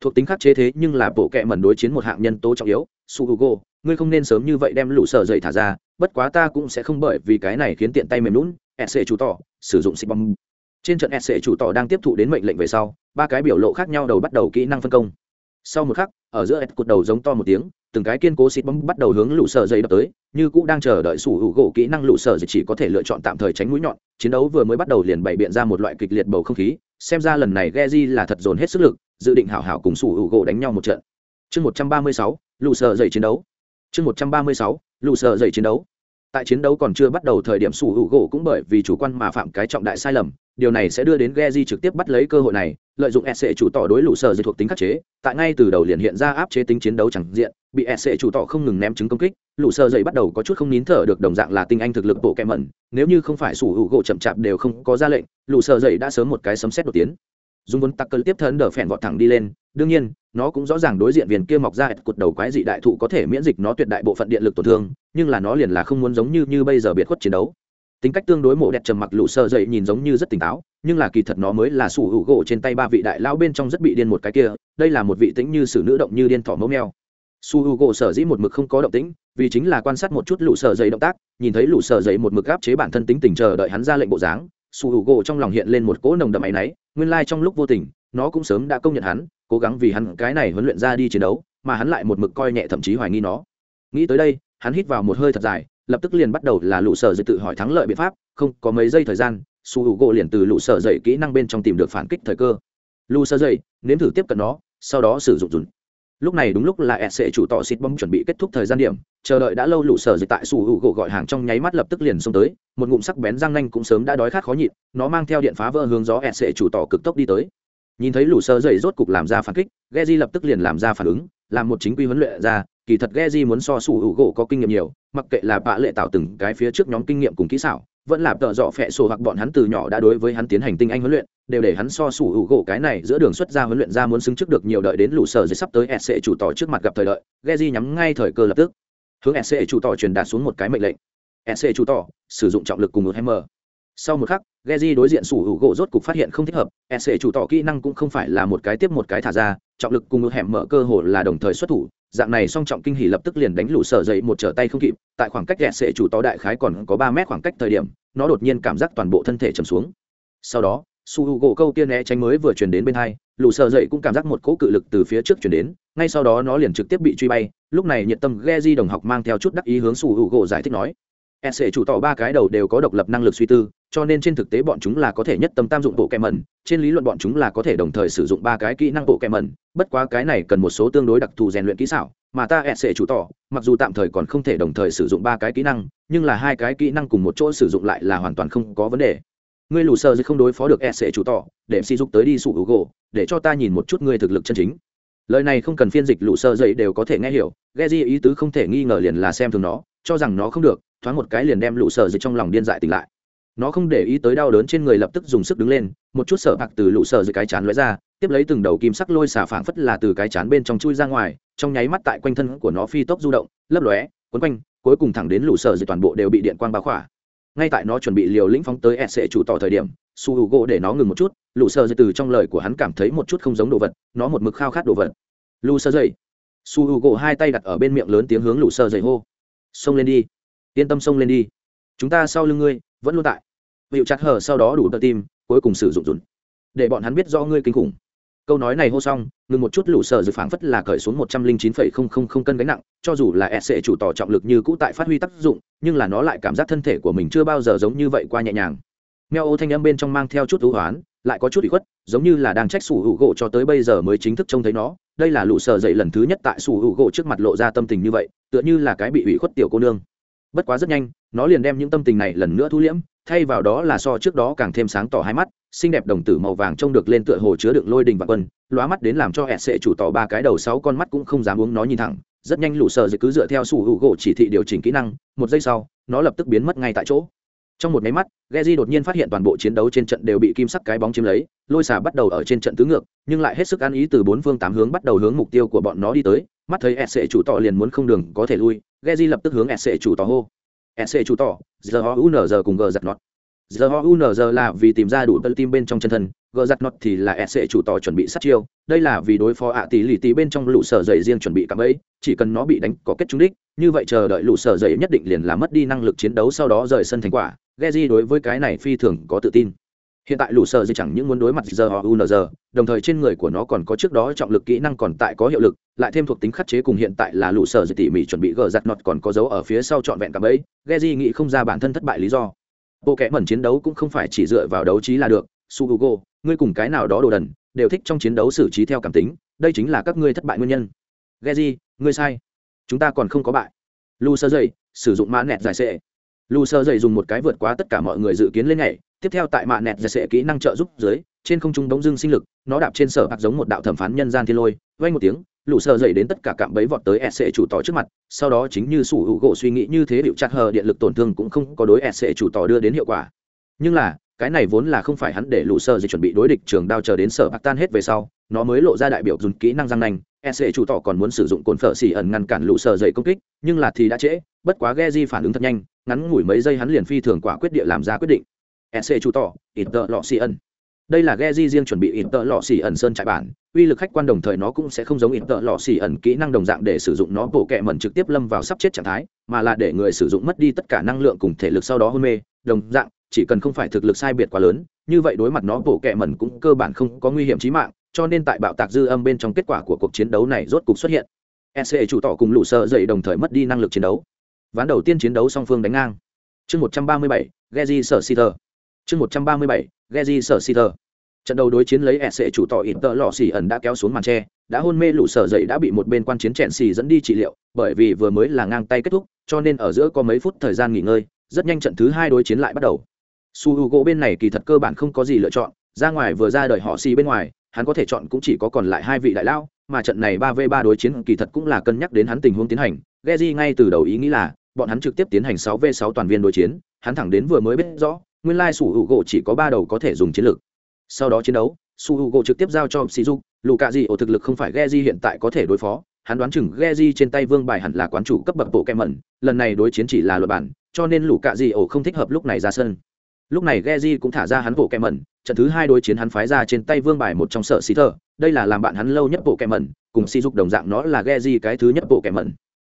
thuộc tính khắc chế thế nhưng là bộ kệ mẩn đối chiến một hạng nhân tố trọng yếu, su hugo, ngươi không nên sớm như vậy đem lũ sở dậy thả ra, bất quá ta cũng sẽ không bởi vì cái này khiến tiện tay mềm lún sc chủ tỏ, sử dụng xịt bom trên trận sc chủ tỏ đang tiếp thụ đến mệnh lệnh về sau, ba cái biểu lộ khác nhau đầu bắt đầu kỹ năng phân công. Sau một khắc, ở giữa s cột đầu giống to một tiếng, từng cái kiên cố xịt bom bắt đầu hướng lũ sở dậy đập tới như cũ đang chờ đợi sủ hữu gỗ kỹ năng lũ sở dịch chỉ có thể lựa chọn tạm thời tránh mũi nhọn chiến đấu vừa mới bắt đầu liền bày biện ra một loại kịch liệt bầu không khí xem ra lần này Geji là thật dồn hết sức lực, dự định hảo hảo cùng Sủ Hữu gỗ đánh nhau một trận. Chương 136, lù sở dậy chiến đấu. Chương 136, lù sở dậy chiến đấu. Tại chiến đấu còn chưa bắt đầu thời điểm Sủ Hữu gỗ cũng bởi vì chủ quan mà phạm cái trọng đại sai lầm, điều này sẽ đưa đến Geji trực tiếp bắt lấy cơ hội này, lợi dụng SC chủ tỏ đối lũ sờ dịch thuộc tính khắc chế, tại ngay từ đầu liền hiện ra áp chế tính chiến đấu chẳng diện, bị SC chủ tỏ không ngừng ném trứng công kích, lũ sờ dậy bắt đầu có chút không nín thở được đồng dạng là tinh anh thực lực bộ kẹ mẩn, nếu như không phải Sủ Hữu gỗ chậm chạp đều không có ra lệnh, lũ sờ dậy đã sớm một cái sấm sét đột tiến. Dùng vốn tắc cơn tiếp thân đờ phèn vọt thẳng đi lên đương nhiên, nó cũng rõ ràng đối diện viền kia mọc ra cột đầu quái dị đại thụ có thể miễn dịch nó tuyệt đại bộ phận điện lực tổn thương, nhưng là nó liền là không muốn giống như như bây giờ biệt khuất chiến đấu. Tính cách tương đối mộ đẹp trầm mặc lụ sơ dậy nhìn giống như rất tỉnh táo, nhưng là kỳ thật nó mới là sủ hữu gỗ trên tay ba vị đại lão bên trong rất bị điên một cái kia, đây là một vị tính như sử nữ động như điên thỏ mẫu mèo. Su hữu gỗ sở dĩ một mực không có động tĩnh, vì chính là quan sát một chút lụ sơ dậy động tác, nhìn thấy lụ sơ dậy một mực áp chế bản thân tính tình chờ đợi hắn ra lệnh bộ dáng su hữu gỗ trong lòng hiện lên một cỗ nồng đậm áy náy, nguyên lai trong lúc vô tình nó cũng sớm đã công nhận hắn, cố gắng vì hắn cái này huấn luyện ra đi chiến đấu, mà hắn lại một mực coi nhẹ thậm chí hoài nghi nó. Nghĩ tới đây, hắn hít vào một hơi thật dài, lập tức liền bắt đầu là lũ sở dậy tự hỏi thắng lợi biện pháp, không, có mấy giây thời gian, su hữu gỗ liền từ lũ sở dậy kỹ năng bên trong tìm được phản kích thời cơ. Lũ sở dậy, nếm thử tiếp cận nó, sau đó sử dụng dùn lúc này đúng lúc là sẽ chủ tọ xịt bom chuẩn bị kết thúc thời gian điểm, chờ đợi đã lâu lũ sở dậy tại su hữu gỗ gọi hàng trong nháy mắt lập tức liền xông tới, một ngụm sắc bén răng nanh cũng sớm đã đói khát khó nhịn, nó mang theo điện phá vỡ hướng gió sẽ chủ tọ cực tốc đi tới nhìn thấy lũ sơ dậy rốt cục làm ra phản kích, Geji lập tức liền làm ra phản ứng, làm một chính quy huấn luyện ra, kỳ thật Geji muốn so sủ hữu gỗ có kinh nghiệm nhiều, mặc kệ là bạ lệ tạo từng cái phía trước nhóm kinh nghiệm cùng kỹ xảo, vẫn là tợ dọ phẹ sổ hoặc bọn hắn từ nhỏ đã đối với hắn tiến hành tinh anh huấn luyện, đều để hắn so sủ hữu gỗ cái này giữa đường xuất ra huấn luyện ra muốn xứng trước được nhiều đợi đến lũ sở dậy sắp tới sc chủ tỏ trước mặt gặp thời đợi Geji nhắm ngay thời cơ lập tức. Hướng sc chủ tỏ truyền đạt xuống một cái mệnh lệnh. Sc chủ tỏ, sử dụng trọng lực cùng một hammer sau một khắc Geji đối diện sủ hữu gỗ rốt cục phát hiện không thích hợp, e SC chủ tỏ kỹ năng cũng không phải là một cái tiếp một cái thả ra, trọng lực cùng một hẻm mở cơ hồ là đồng thời xuất thủ, dạng này song trọng kinh hỉ lập tức liền đánh lũ sở dậy một trở tay không kịp, tại khoảng cách e SC chủ tỏ đại khái còn có ba mét khoảng cách thời điểm, nó đột nhiên cảm giác toàn bộ thân thể trầm xuống. Sau đó, sủ hữu gỗ câu tiên né tránh mới vừa truyền đến bên hai, lũ sở dậy cũng cảm giác một cỗ cự lực từ phía trước truyền đến, ngay sau đó nó liền trực tiếp bị truy bay, lúc này nhiệt tâm Geji đồng học mang theo chút đắc ý hướng sủ hữu gỗ giải thích nói, SC chủ tỏ ba cái đầu đều có độc lập năng lực suy tư, cho nên trên thực tế bọn chúng là có thể nhất tâm tam dụng bộ kẹ mẩn trên lý luận bọn chúng là có thể đồng thời sử dụng ba cái kỹ năng bộ kẹ mẩn bất quá cái này cần một số tương đối đặc thù rèn luyện kỹ xảo mà ta sẽ chủ tỏ mặc dù tạm thời còn không thể đồng thời sử dụng ba cái kỹ năng nhưng là hai cái kỹ năng cùng một chỗ sử dụng lại là hoàn toàn không có vấn đề. Ngươi lù sơ không đối phó được sẽ chủ tỏ để sỉ dục tới đi sụ hữu gỗ để cho ta nhìn một chút ngươi thực lực chân chính. Lời này không cần phiên dịch lũ sơ dậy đều có thể nghe hiểu ghe di ý tứ không thể nghi ngờ liền là xem thường nó cho rằng nó không được thoáng một cái liền đem lũ sở dịch trong lòng điên dại tỉnh lại. Nó không để ý tới đau đớn trên người lập tức dùng sức đứng lên, một chút sở bạc từ lũ sở dịch cái chán lóe ra, tiếp lấy từng đầu kim sắc lôi xả phảng phất là từ cái chán bên trong chui ra ngoài, trong nháy mắt tại quanh thân của nó phi tốc du động, lấp lóe quấn quanh, cuối cùng thẳng đến lũ sở dịch toàn bộ đều bị điện quang bao khỏa. Ngay tại nó chuẩn bị liều lĩnh phóng tới e sẽ chủ tỏ thời điểm, su hữu gỗ để nó ngừng một chút, lũ sở dây từ trong lời của hắn cảm thấy một chút không giống đồ vật, nó một mực khao khát đồ vật. Lũ sở dây su hữu gỗ hai tay đặt ở bên miệng lớn tiếng hướng lũ sở dây hô. Xông lên đi yên tâm xông lên đi. Chúng ta sau lưng ngươi, vẫn luôn tại. Hiệu chặt hở sau đó đủ tơ tim cuối cùng sử dụng dùn. Để bọn hắn biết do ngươi kinh khủng. Câu nói này hô xong, ngừng một chút lũ sở dự phảng phất là cởi xuống một trăm linh chín phẩy không không không cân gánh nặng, cho dù là sc chủ tỏ trọng lực như cũ tại phát huy tác dụng, nhưng là nó lại cảm giác thân thể của mình chưa bao giờ giống như vậy qua nhẹ nhàng. Meo ô thanh âm bên trong mang theo chút hữu hoán, lại có chút ủy khuất, giống như là đang trách sủ hữu gỗ cho tới bây giờ mới chính thức trông thấy nó. Đây là lũ sở dậy lần thứ nhất tại sủ hữu gỗ trước mặt lộ ra tâm tình như vậy, tựa như là cái bị ủy khuất tiểu cô nương bất quá rất nhanh, nó liền đem những tâm tình này lần nữa thu liễm, thay vào đó là so trước đó càng thêm sáng tỏ hai mắt, xinh đẹp đồng tử màu vàng trông được lên tựa hồ chứa đựng lôi đình và quân, lóa mắt đến làm cho hẹn sệ chủ tỏ ba cái đầu sáu con mắt cũng không dám uống nó nhìn thẳng, rất nhanh lũ sợ cứ dựa theo sủ hữu gỗ chỉ thị điều chỉnh kỹ năng, một giây sau, nó lập tức biến mất ngay tại chỗ. Trong một máy mắt, Geji đột nhiên phát hiện toàn bộ chiến đấu trên trận đều bị kim sắc cái bóng chiếm lấy, lôi xà bắt đầu ở trên trận tứ ngược, nhưng lại hết sức ăn ý từ bốn phương tám hướng bắt đầu hướng mục tiêu của bọn nó đi tới mắt thấy sc chủ tỏ liền muốn không đường có thể lui Geji lập tức hướng sc chủ tỏ hô. sc chủ tỏ, giờ u n giờ cùng g giặt nọt. giờ họ unz là vì tìm ra đủ tân tim bên trong chân thân, gờ giặt nọt thì là sẽ chủ tỏ chuẩn bị sát chiêu, đây là vì đối phó ạ tỷ lì tỷ bên trong lũ sở dậy riêng chuẩn bị cạm ấy chỉ cần nó bị đánh có kết trúng đích, như vậy chờ đợi lũ sở dậy nhất định liền là mất đi năng lực chiến đấu sau đó rời sân thành quả Geji đối với cái này phi thường có tự tin hiện tại lũ sợ dậy chẳng những muốn đối mặt giờ họ unz đồng thời trên người của nó còn có trước đó trọng lực kỹ năng còn tại có hiệu lực, lại thêm thuộc tính khắc chế cùng hiện tại là lũ sợ dậy tỉ mỉ chuẩn bị gờ giặt nọt còn có dấu ở phía sau trọn vẹn cả ấy Geji nghĩ không ra bản thân thất bại lý do. Bộ kẽ mẩn chiến đấu cũng không phải chỉ dựa vào đấu trí là được. Su hugo, ngươi cùng cái nào đó đồ đần, đều thích trong chiến đấu xử trí theo cảm tính, đây chính là các ngươi thất bại nguyên nhân. Ghe di ngươi sai. Chúng ta còn không có bại. Lũ sợ dậy sử dụng mã nẹt giải sệ lù sơ dậy dùng một cái vượt qua tất cả mọi người dự kiến lên ngày, tiếp theo tại mạ nẹt giật sệ kỹ năng trợ giúp dưới, trên không trung bỗng dưng sinh lực, nó đạp trên sở bạc giống một đạo thẩm phán nhân gian thiên lôi vay một tiếng lũ sơ dậy đến tất cả cạm bẫy vọt tới sc chủ tỏ trước mặt, sau đó chính như sủ hữu gỗ suy nghĩ như thế, điệu chặt hờ điện lực tổn thương cũng không có đối sc chủ tỏ đưa đến hiệu quả. Nhưng là cái này vốn là không phải hắn để lũ sơ gì chuẩn bị đối địch trường đao chờ đến sở bạc tan hết về sau, nó mới lộ ra đại biểu dùng kỹ năng răng nanh. Sc chủ tỏ còn muốn sử dụng cồn phở xỉ ẩn ngăn cản lũ sơ dậy công kích, nhưng là thì đã trễ, bất quá ghe di phản ứng thật nhanh, ngắn ngủi mấy giây hắn liền phi thường quả quyết địa làm ra quyết định. Sc chủ tỏ ít tợ lọ xỉ ẩn. Đây là ghe di riêng chuẩn bị ít tợ lọ xỉ ẩn sơn trại bản, uy lực khách quan đồng thời nó cũng sẽ không giống ít tợ lọ xỉ ẩn kỹ năng đồng dạng để sử dụng nó bộ kẹ mẩn trực tiếp lâm vào sắp chết trạng thái, mà là để người sử dụng mất đi tất cả năng lượng cùng thể lực sau đó hôn mê, đồng dạng chỉ cần không phải thực lực sai biệt quá lớn, như vậy đối mặt nó, bộ kẹ mẩn cũng cơ bản không có nguy hiểm chí mạng, cho nên tại bạo tạc dư âm bên trong kết quả của cuộc chiến đấu này rốt cục xuất hiện. Sc chủ tỏ cùng lũ sợ dậy đồng thời mất đi năng lực chiến đấu. Ván đầu tiên chiến đấu song phương đánh ngang. Chương một trăm ba mươi bảy, geji sở siter chương một trăm ba mươi bảy, geji sở siter trận đầu đối chiến lấy sc chủ tỏ ít tợ lọ xỉ ẩn đã kéo xuống màn tre, đã hôn mê lũ sở dậy đã bị một bên quan chiến chèn xì dẫn đi trị liệu, bởi vì vừa mới là ngang tay kết thúc, cho nên ở giữa có mấy phút thời gian nghỉ ngơi, rất nhanh trận thứ hai đối chiến lại bắt đầu su h u gỗ bên này kỳ thật cơ bản không có gì lựa chọn, ra ngoài vừa ra đời họ xì bên ngoài, hắn có thể chọn cũng chỉ có còn lại hai vị đại lao mà trận này ba v ba đối chiến kỳ thật cũng là cân nhắc đến hắn tình huống tiến hành. Geji ngay từ đầu ý nghĩ là, bọn hắn trực tiếp tiến hành sáu v sáu toàn viên đối chiến, hắn thẳng đến vừa mới biết rõ, nguyên lai su h u gỗ chỉ có ba đầu có thể dùng chiến lược sau đó chiến đấu, su h u gỗ trực tiếp giao cho shizu lù cạ dị ổ thực lực không phải ghe di hiện tại có thể đối phó. Hắn đoán chừng ghe di trên tay vương bài hẳn là quán chủ cấp bậc bộ kem mẩn lần này đối chiến chỉ là luật bản, cho nên lù cạ dị ổ không thích hợp lúc này ra sân lúc này ghe di cũng thả ra hắn bộ kẹm mẩn, trận thứ hai đối chiến hắn phái ra trên tay vương bài một trong sở xí thơ đây là làm bạn hắn lâu nhất bộ kẹm mẩn, cùng si dục đồng dạng nó là ghe di cái thứ nhất bộ kẹm mẩn.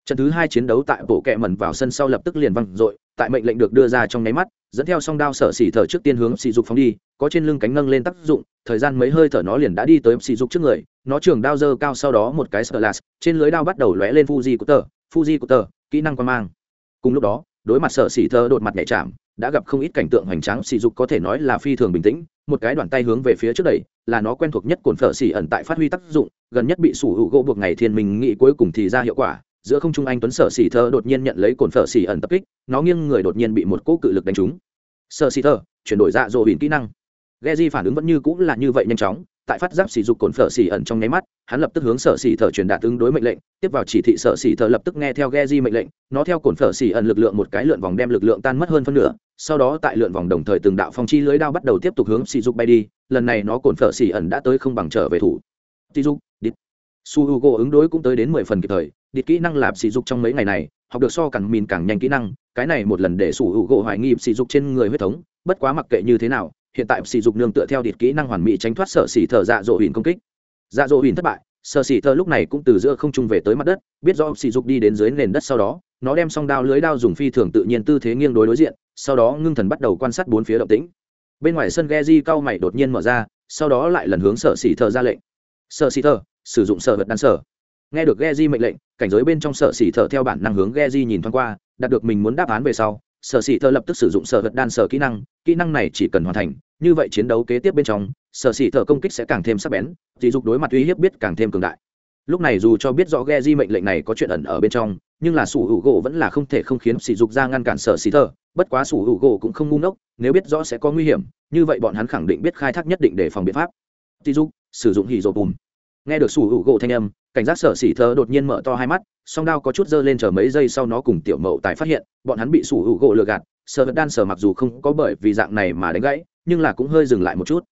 Trận thứ hai chiến đấu tại bộ kẹm mẩn vào sân sau lập tức liền văng dội, tại mệnh lệnh được đưa ra trong nháy mắt, dẫn theo song đao sở xỉ thở trước tiên hướng xỉ dục phóng đi, có trên lưng cánh nâng lên tác dụng, thời gian mấy hơi thở nó liền đã đi tới xỉ dục trước người, nó trường đao dơ cao sau đó một cái sợ lạt trên lưới đao bắt đầu lóe lên fuji của tờ fuji của tờ kỹ năng quan mang. Cùng lúc đó, đối mặt sở xỉ thơ đột mặt nhạy chạm đã gặp không ít cảnh tượng hoành tráng, sỉ dục có thể nói là phi thường bình tĩnh, một cái đoạn tay hướng về phía trước đẩy, là nó quen thuộc nhất cồn phở xỉ ẩn tại phát huy tác dụng, gần nhất bị sủ hữu gỗ buộc ngày thiên mình nghĩ cuối cùng thì ra hiệu quả, giữa không trung anh tuấn sở xỉ thơ đột nhiên nhận lấy cồn phở xỉ ẩn tập kích, nó nghiêng người đột nhiên bị một cỗ cự lực đánh trúng. Sở xỉ thơ, chuyển đổi dạ dỗ bỉn kỹ năng. Ghe di phản ứng vẫn như cũng là như vậy nhanh chóng tại phát giáp sỉ dục cồn phở xỉ ẩn trong nháy mắt, hắn lập tức hướng sở xỉ thở truyền đạt ứng đối mệnh lệnh, tiếp vào chỉ thị sở xỉ thở lập tức nghe theo ghe di mệnh lệnh, nó theo cồn phở xỉ ẩn lực lượng một cái lượn vòng đem lực lượng tan mất hơn phân nửa, sau đó tại lượn vòng đồng thời từng đạo phong chi lưới đao bắt đầu tiếp tục hướng sỉ dục bay đi, lần này nó cồn phở xỉ ẩn đã tới không bằng trở về thủ. Sỉ dục đít su hugo ứng đối cũng tới đến mười phần kịp thời địt kỹ năng lạp sỉ dục trong mấy ngày này, học được so càng mìn càng nhanh kỹ năng, cái này một lần để su hugo hoài nghi sỉ dục trên người huyết thống, bất quá mặc kệ như thế nào hiện tại sỉ dục nương tựa theo địt kỹ năng hoàn mỹ tránh thoát sở xỉ thở dạ dỗ hìn công kích. Dạ dỗ hìn thất bại, sở xỉ thở lúc này cũng từ giữa không trung về tới mặt đất, biết do sỉ dục đi đến dưới nền đất sau đó, nó đem song đao lưới đao dùng phi thường tự nhiên tư thế nghiêng đối đối diện, sau đó ngưng thần bắt đầu quan sát bốn phía động tĩnh. Bên ngoài sân ghe cao mày đột nhiên mở ra, sau đó lại lần hướng sở xỉ thở ra lệnh. Sở xỉ thở sử dụng sở vật đan sở. Nghe được ghe mệnh lệnh, cảnh giới bên trong sở xỉ thở theo bản năng hướng ghe nhìn thoáng qua, đạt được mình muốn đáp án về sau sở Sĩ thở lập tức sử dụng sở vật đan sở kỹ năng kỹ năng này chỉ cần hoàn thành, như vậy chiến đấu kế tiếp bên trong, sở Sĩ thở công kích sẽ càng thêm sắc bén, dị dục đối mặt uy hiếp biết càng thêm cường đại. Lúc này dù cho biết rõ ghe mệnh lệnh này có chuyện ẩn ở bên trong, nhưng là sủ hữu gỗ vẫn là không thể không khiến sỉ dục ra ngăn cản sở Sĩ thở bất quá sủ hữu gỗ cũng không ngu ngốc, nếu biết rõ sẽ có nguy hiểm, như vậy bọn hắn khẳng định biết khai thác nhất định để phòng biện pháp. Sỉ dục sử dụng hỉ rộ bùm nghe được sủ hữu gỗ thanh âm, cảnh giác sở xỉ thơ đột nhiên mở to hai mắt, song đao có chút dơ lên chờ mấy giây sau nó cùng tiểu mậu tài phát hiện, bọn hắn bị sủ hữu gỗ lừa gạt. Sở vật đan sở mặc dù không có bởi vì dạng này mà đánh gãy, nhưng là cũng hơi dừng lại một chút.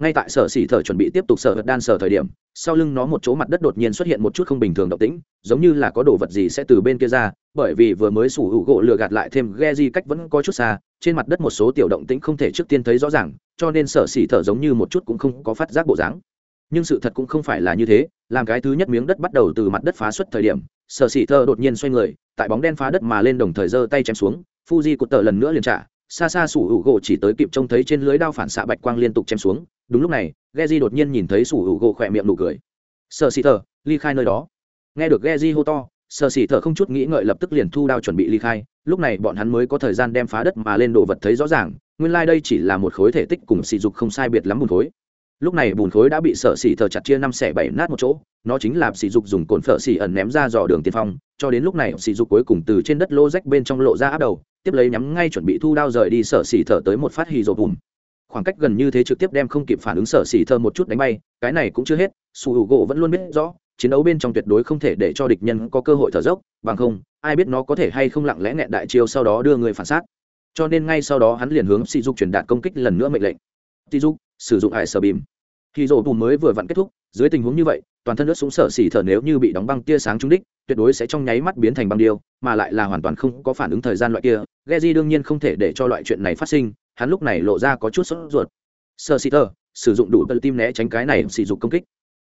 Ngay tại sở xỉ thở chuẩn bị tiếp tục sở vật đan sở thời điểm, sau lưng nó một chỗ mặt đất đột nhiên xuất hiện một chút không bình thường động tĩnh, giống như là có đồ vật gì sẽ từ bên kia ra, bởi vì vừa mới sủ hữu gỗ lừa gạt lại thêm ghe di cách vẫn có chút xa, trên mặt đất một số tiểu động tĩnh không thể trước tiên thấy rõ ràng, cho nên sở xỉ thở giống như một chút cũng không có phát giác bộ dáng nhưng sự thật cũng không phải là như thế, làm cái thứ nhất miếng đất bắt đầu từ mặt đất phá xuất thời điểm, sở sĩ thơ đột nhiên xoay người, tại bóng đen phá đất mà lên đồng thời giơ tay chém xuống, fuji cụt tờ lần nữa liền trả xa xa sủ hữu gỗ chỉ tới kịp trông thấy trên lưới đao phản xạ bạch quang liên tục chém xuống, đúng lúc này, Geji đột nhiên nhìn thấy sủ hữu gỗ khỏe miệng nụ cười. Sợ sĩ thơ, ly khai nơi đó. Nghe được Geji hô to sợ sĩ thơ không chút nghĩ ngợi lập tức liền thu đao chuẩn bị ly khai, lúc này bọn hắn mới có thời gian đem phá đất mà lên đồ vật thấy rõ ràng, nguyên lai、like、đây chỉ là một khối thể tích cùng sỉ dục không sai biệt lắm bùn khối lúc này bùn khối đã bị sợ xỉ thở chặt chia năm xẻ bảy nát một chỗ, nó chính là sỉ dục dùng cồn phở xỉ ẩn ném ra dò đường tiên phong, cho đến lúc này sỉ dục cuối cùng từ trên đất lô rách bên trong lộ ra áp đầu, tiếp lấy nhắm ngay chuẩn bị thu đao rời đi sợ xỉ thở tới một phát hì rồ bùn. khoảng cách gần như thế trực tiếp đem không kịp phản ứng sở xỉ thờ một chút đánh bay, cái này cũng chưa hết, su hữu gỗ vẫn luôn biết rõ, chiến đấu bên trong tuyệt đối không thể để cho địch nhân có cơ hội thở dốc, bằng không, ai biết nó có thể hay không lặng lẽ nghẹn đại chiêu sau đó đưa người phản xác cho nên ngay sau đó hắn liền hướng sỉ dục truyền đạt công kích lần nữa mệnh lệnh sỉ dục sử dụng ải sở bìm. Khi rổ bùm mới vừa vặn kết thúc, dưới tình huống như vậy, toàn thân nước súng sở xỉ thở nếu như bị đóng băng tia sáng trúng đích, tuyệt đối sẽ trong nháy mắt biến thành băng điêu, mà lại là hoàn toàn không có phản ứng thời gian loại kia. Geji đương nhiên không thể để cho loại chuyện này phát sinh, hắn lúc này lộ ra có chút sốt ruột. Sở xì thở, sử dụng đủ tờ tim né tránh cái này sỉ dụng công kích.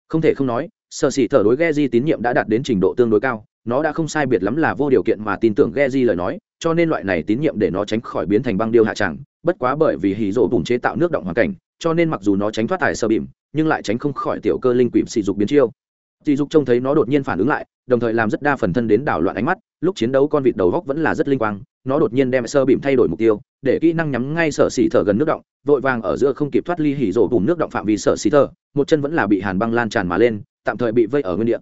Không thể không nói, sở xì thở đối Geji tín nhiệm đã đạt đến trình độ tương đối cao, nó đã không sai biệt lắm là vô điều kiện mà tin tưởng Geji lời nói, cho nên loại này tín nhiệm để nó tránh khỏi biến thành băng điêu hạ tràng, bất quá bởi vì hì rộ bùng chế tạo nước động hoàn cảnh cho nên mặc dù nó tránh thoát tài sơ bìm nhưng lại tránh không khỏi tiểu cơ linh quỷ sỉ dục biến chiêu. Sỉ dục trông thấy nó đột nhiên phản ứng lại, đồng thời làm rất đa phần thân đến đảo loạn ánh mắt, lúc chiến đấu con vịt đầu góc vẫn là rất linh quang, nó đột nhiên đem sơ bìm thay đổi mục tiêu, để kỹ năng nhắm ngay sở xỉ thở gần nước động, vội vàng ở giữa không kịp thoát ly hỉ rổ bùm nước động phạm vi sở xỉ thở, một chân vẫn là bị hàn băng lan tràn mà lên, tạm thời bị vây ở nguyên địa.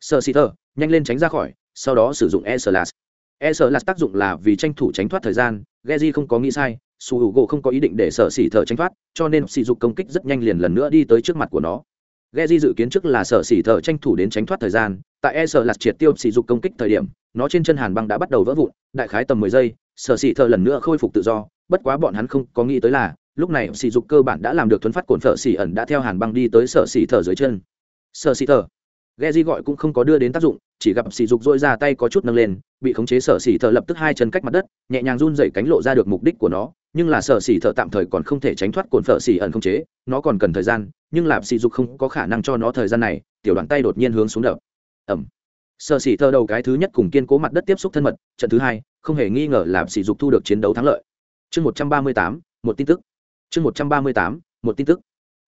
Sở xỉ thở, nhanh lên tránh ra khỏi, sau đó sử dụng e slas e slas tác dụng là vì tranh thủ tránh thoát thời gian geji không có nghĩ sai su hữu gỗ không có ý định để sở xỉ thở tranh thoát, cho nên sỉ dục công kích rất nhanh liền lần nữa đi tới trước mặt của nó. Geji dự kiến trước là sở xỉ thở tranh thủ đến tránh thoát thời gian, tại e sở lạt triệt tiêu sỉ dục công kích thời điểm, nó trên chân hàn băng đã bắt đầu vỡ vụn, đại khái tầm mười giây, sở xỉ thở lần nữa khôi phục tự do, bất quá bọn hắn không có nghĩ tới là, lúc này sỉ dục cơ bản đã làm được thuấn phát cồn phở xỉ ẩn đã theo hàn băng đi tới sở xỉ thở dưới chân. Sở xỉ thở di gọi cũng không có đưa đến tác dụng chỉ gặp sỉ dục dội ra tay có chút nâng lên, bị khống chế sở xỉ thợ lập tức hai chân cách mặt đất, nhẹ nhàng run dậy cánh lộ ra được mục đích của nó, nhưng là sở xỉ thợ tạm thời còn không thể tránh thoát cồn phở xỉ ẩn khống chế, nó còn cần thời gian, nhưng lạp sỉ dục không có khả năng cho nó thời gian này, tiểu đoàn tay đột nhiên hướng xuống đập. Ẩm sở xỉ thợ đầu cái thứ nhất cùng kiên cố mặt đất tiếp xúc thân mật, trận thứ hai, không hề nghi ngờ lạp sỉ dục thu được chiến đấu thắng lợi. Chương một trăm ba mươi tám, một tin tức. Chương một trăm ba mươi tám, một tin tức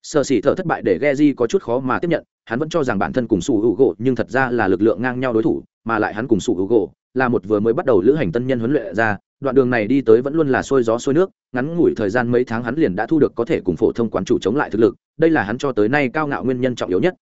sở xỉ thở thất bại để Geji có chút khó mà tiếp nhận, hắn vẫn cho rằng bản thân cùng sủ hữu gỗ nhưng thật ra là lực lượng ngang nhau đối thủ, mà lại hắn cùng sủ hữu gỗ là một vừa mới bắt đầu lữ hành tân nhân huấn luyện ra, đoạn đường này đi tới vẫn luôn là sôi gió sôi nước, ngắn ngủi thời gian mấy tháng hắn liền đã thu được có thể cùng phổ thông quán chủ chống lại thực lực, đây là hắn cho tới nay cao ngạo nguyên nhân trọng yếu nhất.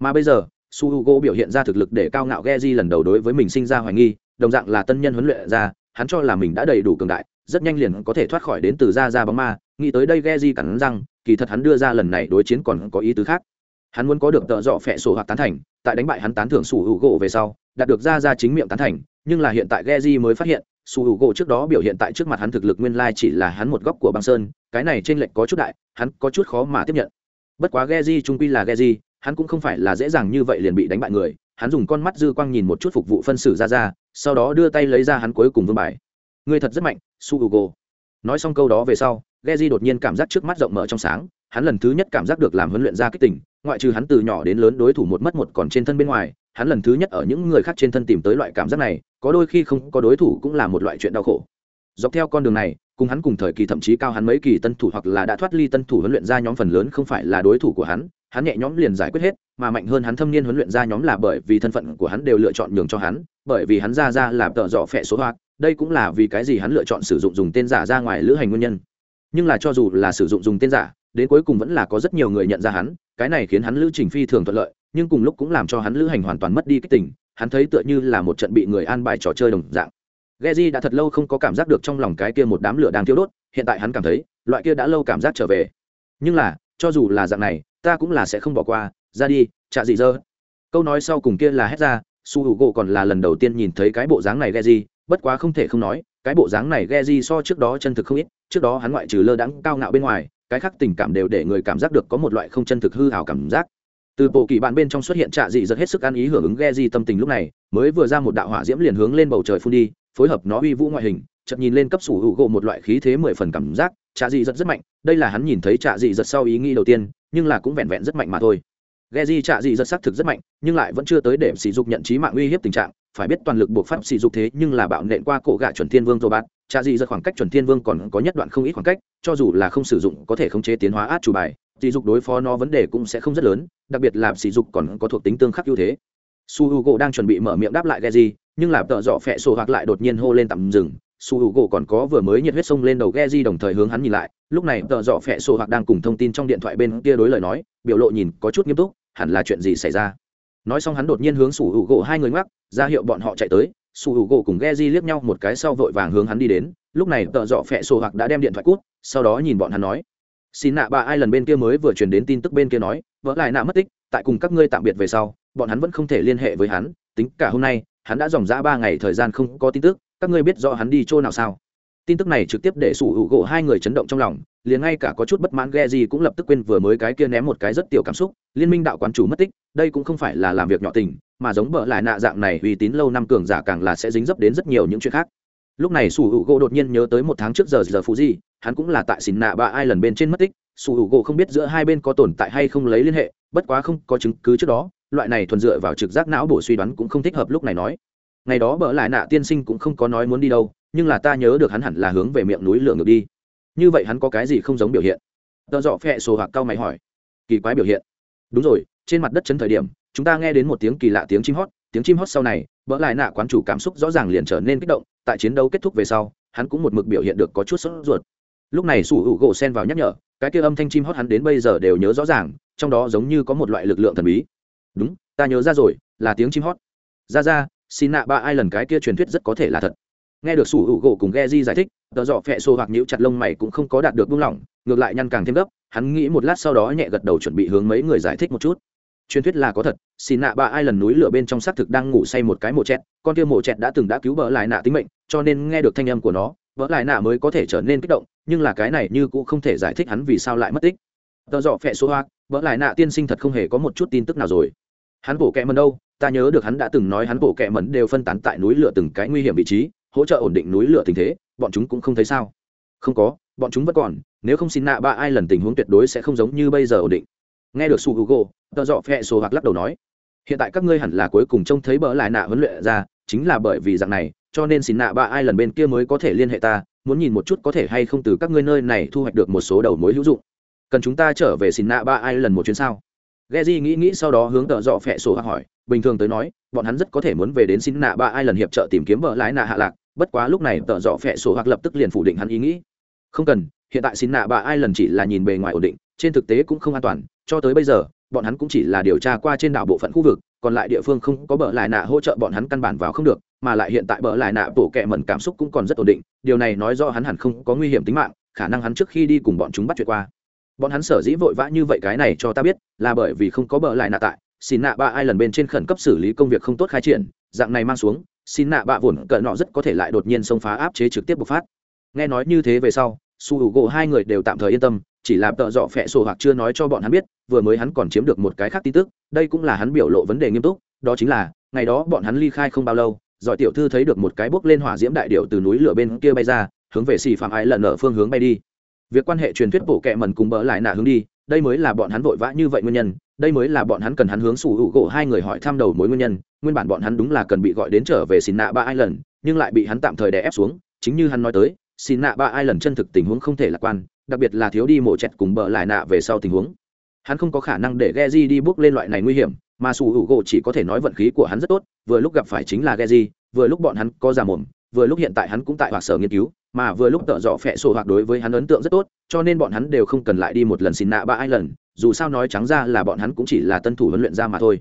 Mà bây giờ su h u g o biểu hiện ra thực lực để cao ngạo ghe di lần đầu đối với mình sinh ra hoài nghi, đồng dạng là tân nhân huấn luyện ra, hắn cho là mình đã đầy đủ cường đại rất nhanh liền có thể thoát khỏi đến từ ra ra bóng ma, nghĩ tới đây ghe di cắn răng, kỳ thật hắn đưa ra lần này đối chiến còn có ý tứ khác. Hắn muốn có được tợ dọ phẹ sổ hoặc tán thành, tại đánh bại hắn tán thưởng sủ hữu gỗ về sau, đạt được ra ra chính miệng tán thành, nhưng là hiện tại ghe di mới phát hiện, Sủ Hữu gỗ trước đó biểu hiện tại trước mặt hắn thực lực nguyên lai chỉ là hắn một góc của băng sơn, cái này trên lệnh có chút đại, hắn có chút khó mà tiếp nhận. Bất quá ghe di trung quy là ghe di hắn cũng không phải là dễ dàng như vậy liền bị đánh bại người, hắn dùng con mắt dư quang nhìn một chút phục vụ phân xử ra ra sau đó đưa tay lấy ra hắn cuối cùng vương bài. Ngươi thật rất mạnh, su hugo. Nói xong câu đó về sau, Geji di đột nhiên cảm giác trước mắt rộng mở trong sáng, hắn lần thứ nhất cảm giác được làm huấn luyện ra kích tỉnh ngoại trừ hắn từ nhỏ đến lớn đối thủ một mất một còn trên thân bên ngoài, hắn lần thứ nhất ở những người khác trên thân tìm tới loại cảm giác này, có đôi khi không có đối thủ cũng là một loại chuyện đau khổ. Dọc theo con đường này, cùng hắn cùng thời kỳ thậm chí cao hắn mấy kỳ tân thủ hoặc là đã thoát ly tân thủ huấn luyện ra nhóm phần lớn không phải là đối thủ của hắn hắn nhẹ nhõm liền giải quyết hết mà mạnh hơn hắn thâm niên huấn luyện ra nhóm là bởi vì thân phận của hắn đều lựa chọn nhường cho hắn bởi vì hắn ra ra làm tợ dọ phẹ số hoạt đây cũng là vì cái gì hắn lựa chọn sử dụng dùng tên giả ra ngoài lữ hành nguyên nhân nhưng là cho dù là sử dụng dùng tên giả đến cuối cùng vẫn là có rất nhiều người nhận ra hắn cái này khiến hắn lữ trình phi thường thuận lợi nhưng cùng lúc cũng làm cho hắn lữ hành hoàn toàn mất đi kích tình hắn thấy tựa như là một trận bị người an bài trò chơi đồng dạng Geji đã thật lâu không có cảm giác được trong lòng cái kia một đám lửa đang thiêu đốt, hiện tại hắn cảm thấy, loại kia đã lâu cảm giác trở về. Nhưng là, cho dù là dạng này, ta cũng là sẽ không bỏ qua, ra đi, chạ gì dơ. Câu nói sau cùng kia là hét ra, Su Hugo còn là lần đầu tiên nhìn thấy cái bộ dáng này ghe di bất quá không thể không nói, cái bộ dáng này ghe di so trước đó chân thực không ít, trước đó hắn ngoại trừ lơ đãng cao ngạo bên ngoài, cái khác tình cảm đều để người cảm giác được có một loại không chân thực hư hào cảm giác từ bộ kỳ bạn bên trong xuất hiện trạ dị rất hết sức ăn ý hưởng ứng ghe di tâm tình lúc này mới vừa ra một đạo hỏa diễm liền hướng lên bầu trời phun đi phối hợp nó uy vũ ngoại hình chậm nhìn lên cấp sủ hữu gỗ một loại khí thế mười phần cảm giác trạ dị rất rất mạnh đây là hắn nhìn thấy trạ dị rất sau ý nghĩ đầu tiên nhưng là cũng vẹn vẹn rất mạnh mà thôi ghe di trạ dị rất xác thực rất mạnh, nhưng lại vẫn chưa tới để sỉ dục nhận trí mạng uy hiếp tình trạng. Phải biết toàn lực buộc pháp sỉ dục thế, nhưng là bạo nện qua cổ gạ chuẩn thiên vương rồi bạn trạ dị rất khoảng cách chuẩn thiên vương còn có nhất đoạn không ít khoảng cách, cho dù là không sử dụng có thể khống chế tiến hóa át chủ bài, sỉ dục đối phó nó vấn đề cũng sẽ không rất lớn, đặc biệt là sỉ dục còn có thuộc tính tương khắc ưu thế. Su h u gỗ đang chuẩn bị mở miệng đáp lại ghe di nhưng là tợ dọ phẹ sổ hoặc lại đột nhiên hô lên tạm dừng. Su h u gỗ còn có vừa mới nhiệt huyết sông lên đầu ghe di đồng thời hướng hắn nhìn lại, lúc này tợ dọ phẹ sổ hoặc đang cùng thông tin trong điện thoại bên kia đối lời nói, biểu lộ nhìn có chút nghiêm túc hẳn là chuyện gì xảy ra? Nói xong hắn đột nhiên hướng sủ hữu gỗ hai người ngoắc, ra hiệu bọn họ chạy tới. Sủ hữu gỗ cùng ghe di liếc nhau một cái sau vội vàng hướng hắn đi đến. Lúc này, tợ dọ phẹ sổ hoặc đã đem điện thoại cút, sau đó nhìn bọn hắn nói, xin nạ bà ai lần bên kia mới vừa truyền đến tin tức bên kia nói vỡ lại nạ mất tích, tại cùng các ngươi tạm biệt về sau, bọn hắn vẫn không thể liên hệ với hắn. Tính cả hôm nay, hắn đã dòng ra ba ngày thời gian không có tin tức, các ngươi biết rõ hắn đi chỗ nào sao? Tin tức này trực tiếp để sủ hữu gỗ hai người chấn động trong lòng, liền ngay cả có chút bất mãn ghe gì cũng lập tức quên vừa mới cái kia ném một cái rất tiểu cảm xúc, liên minh đạo quán chủ mất tích, đây cũng không phải là làm việc nhỏ tình, mà giống bợ lại nạ dạng này uy tín lâu năm cường giả càng là sẽ dính dấp đến rất nhiều những chuyện khác. Lúc này sủ hữu gỗ đột nhiên nhớ tới một tháng trước giờ giờ phụ di hắn cũng là tại xìn nạ ba ai lần bên trên mất tích, sủ hữu gỗ không biết giữa hai bên có tồn tại hay không lấy liên hệ, bất quá không có chứng cứ trước đó, loại này thuần dựa vào trực giác não bổ suy đoán cũng không thích hợp lúc này nói. Ngày đó bợ lại nạ tiên sinh cũng không có nói muốn đi đâu nhưng là ta nhớ được hắn hẳn là hướng về miệng núi lửa ngược đi. Như vậy hắn có cái gì không giống biểu hiện? Tợ dọ phẹ sổ hoặc cao mày hỏi. Kỳ quái biểu hiện. Đúng rồi, trên mặt đất chấn thời điểm, chúng ta nghe đến một tiếng kỳ lạ tiếng chim hót, tiếng chim hót sau này, bỡ lại nạ quán chủ cảm xúc rõ ràng liền trở nên kích động, tại chiến đấu kết thúc về sau, hắn cũng một mực biểu hiện được có chút sốt ruột. Lúc này sủ hữu gỗ sen vào nhắc nhở, cái kia âm thanh chim hót hắn đến bây giờ đều nhớ rõ ràng, trong đó giống như có một loại lực lượng thần bí. Đúng, ta nhớ ra rồi, là tiếng chim hót. Ra ra, xin nạ ba ai lần cái kia truyền thuyết rất có thể là thật nghe được sủ hữu gỗ cùng ghe di giải thích, tờ dọ phẹ xô hoặc nhíu chặt lông mày cũng không có đạt được buông lỏng, ngược lại nhăn càng thêm gấp, hắn nghĩ một lát sau đó nhẹ gật đầu chuẩn bị hướng mấy người giải thích một chút. Truyền thuyết là có thật, xin nạ ba ai lần núi lửa bên trong xác thực đang ngủ say một cái mộ chẹt, con kia mộ chẹt đã từng đã cứu bỡ lại nạ tính mệnh, cho nên nghe được thanh âm của nó vỡ lại nạ mới có thể trở nên kích động, nhưng là cái này như cũng không thể giải thích hắn vì sao lại mất tích. Tờ dọ phẹ số hoa vỡ lại nạ tiên sinh thật không hề có một chút tin tức nào rồi. Hắn bổ kẹ mần đâu, ta nhớ được hắn đã từng nói hắn bổ kẹ mần đều phân tán tại núi lửa từng cái nguy hiểm vị trí hỗ trợ ổn định núi lửa tình thế, bọn chúng cũng không thấy sao? Không có, bọn chúng vẫn còn, nếu không xin nạ ba ai lần tình huống tuyệt đối sẽ không giống như bây giờ ổn định. Nghe được su hugo tờ dọ phẹ sổ hoặc lắc đầu nói, hiện tại các ngươi hẳn là cuối cùng trông thấy bỡ lại nạ huấn luyện ra, chính là bởi vì dạng này, cho nên xin nạ ba ai lần bên kia mới có thể liên hệ ta, muốn nhìn một chút có thể hay không từ các ngươi nơi này thu hoạch được một số đầu mối hữu dụng. Cần chúng ta trở về xin nạ ba ai lần một chuyến sao? Geji nghĩ nghĩ sau đó hướng tợ dọ phẹ sổ hỏi, bình thường tới nói, bọn hắn rất có thể muốn về đến xin nạ ba ai lần hiệp trợ tìm kiếm vợ lái nạ hạ lạc bất quá lúc này tợ dọ phẹ sổ hoặc lập tức liền phủ định hắn ý nghĩ. Không cần, hiện tại xin nạ ba ai lần chỉ là nhìn bề ngoài ổn định, trên thực tế cũng không an toàn, cho tới bây giờ, bọn hắn cũng chỉ là điều tra qua trên đảo bộ phận khu vực, còn lại địa phương không có bờ lại nạ hỗ trợ bọn hắn căn bản vào không được, mà lại hiện tại bờ lại nạ bổ kẹ mẩn cảm xúc cũng còn rất ổn định, điều này nói do hắn hẳn không có nguy hiểm tính mạng, khả năng hắn trước khi đi cùng bọn chúng bắt chuyện qua. Bọn hắn sở dĩ vội vã như vậy cái này cho ta biết, là bởi vì không có bờ lại nạ tại, xin nạ ba ai lần bên trên khẩn cấp xử lý công việc không tốt khai triển, dạng này mang xuống xin nạ bạ vồn cỡ nọ rất có thể lại đột nhiên xông phá áp chế trực tiếp bộc phát. Nghe nói như thế về sau, su hữu gỗ hai người đều tạm thời yên tâm, chỉ là tợ dọ phẹ sổ hoặc chưa nói cho bọn hắn biết, vừa mới hắn còn chiếm được một cái khác tin tức, đây cũng là hắn biểu lộ vấn đề nghiêm túc, đó chính là, ngày đó bọn hắn ly khai không bao lâu, giỏi tiểu thư thấy được một cái bốc lên hỏa diễm đại điệu từ núi lửa bên kia bay ra, hướng về xì phạm ái lần ở phương hướng bay đi. Việc quan hệ truyền thuyết bổ kẹ mần cùng bỡ lại nạ hướng đi, đây mới là bọn hắn vội vã như vậy nguyên nhân đây mới là bọn hắn cần hắn hướng sủ hữu gỗ hai người hỏi thăm đầu mối nguyên nhân, nguyên bản bọn hắn đúng là cần bị gọi đến trở về xin nạ ba ai lần nhưng lại bị hắn tạm thời đè ép xuống, chính như hắn nói tới, xin nạ ba ai lần chân thực tình huống không thể lạc quan, đặc biệt là thiếu đi mổ chẹt cùng bờ lại nạ về sau tình huống. Hắn không có khả năng để Geji đi bước lên loại này nguy hiểm, mà sủ hữu gỗ chỉ có thể nói vận khí của hắn rất tốt, vừa lúc gặp phải chính là Geji, vừa lúc bọn hắn có già mồm, vừa lúc hiện tại hắn cũng tại hoặc sở nghiên cứu, mà vừa lúc tợ dọ phẹ sổ hoặc đối với hắn ấn tượng rất tốt, cho nên bọn hắn đều không cần lại đi một lần xin nạ ba ai lần dù sao nói trắng ra là bọn hắn cũng chỉ là tân thủ huấn luyện ra mà thôi.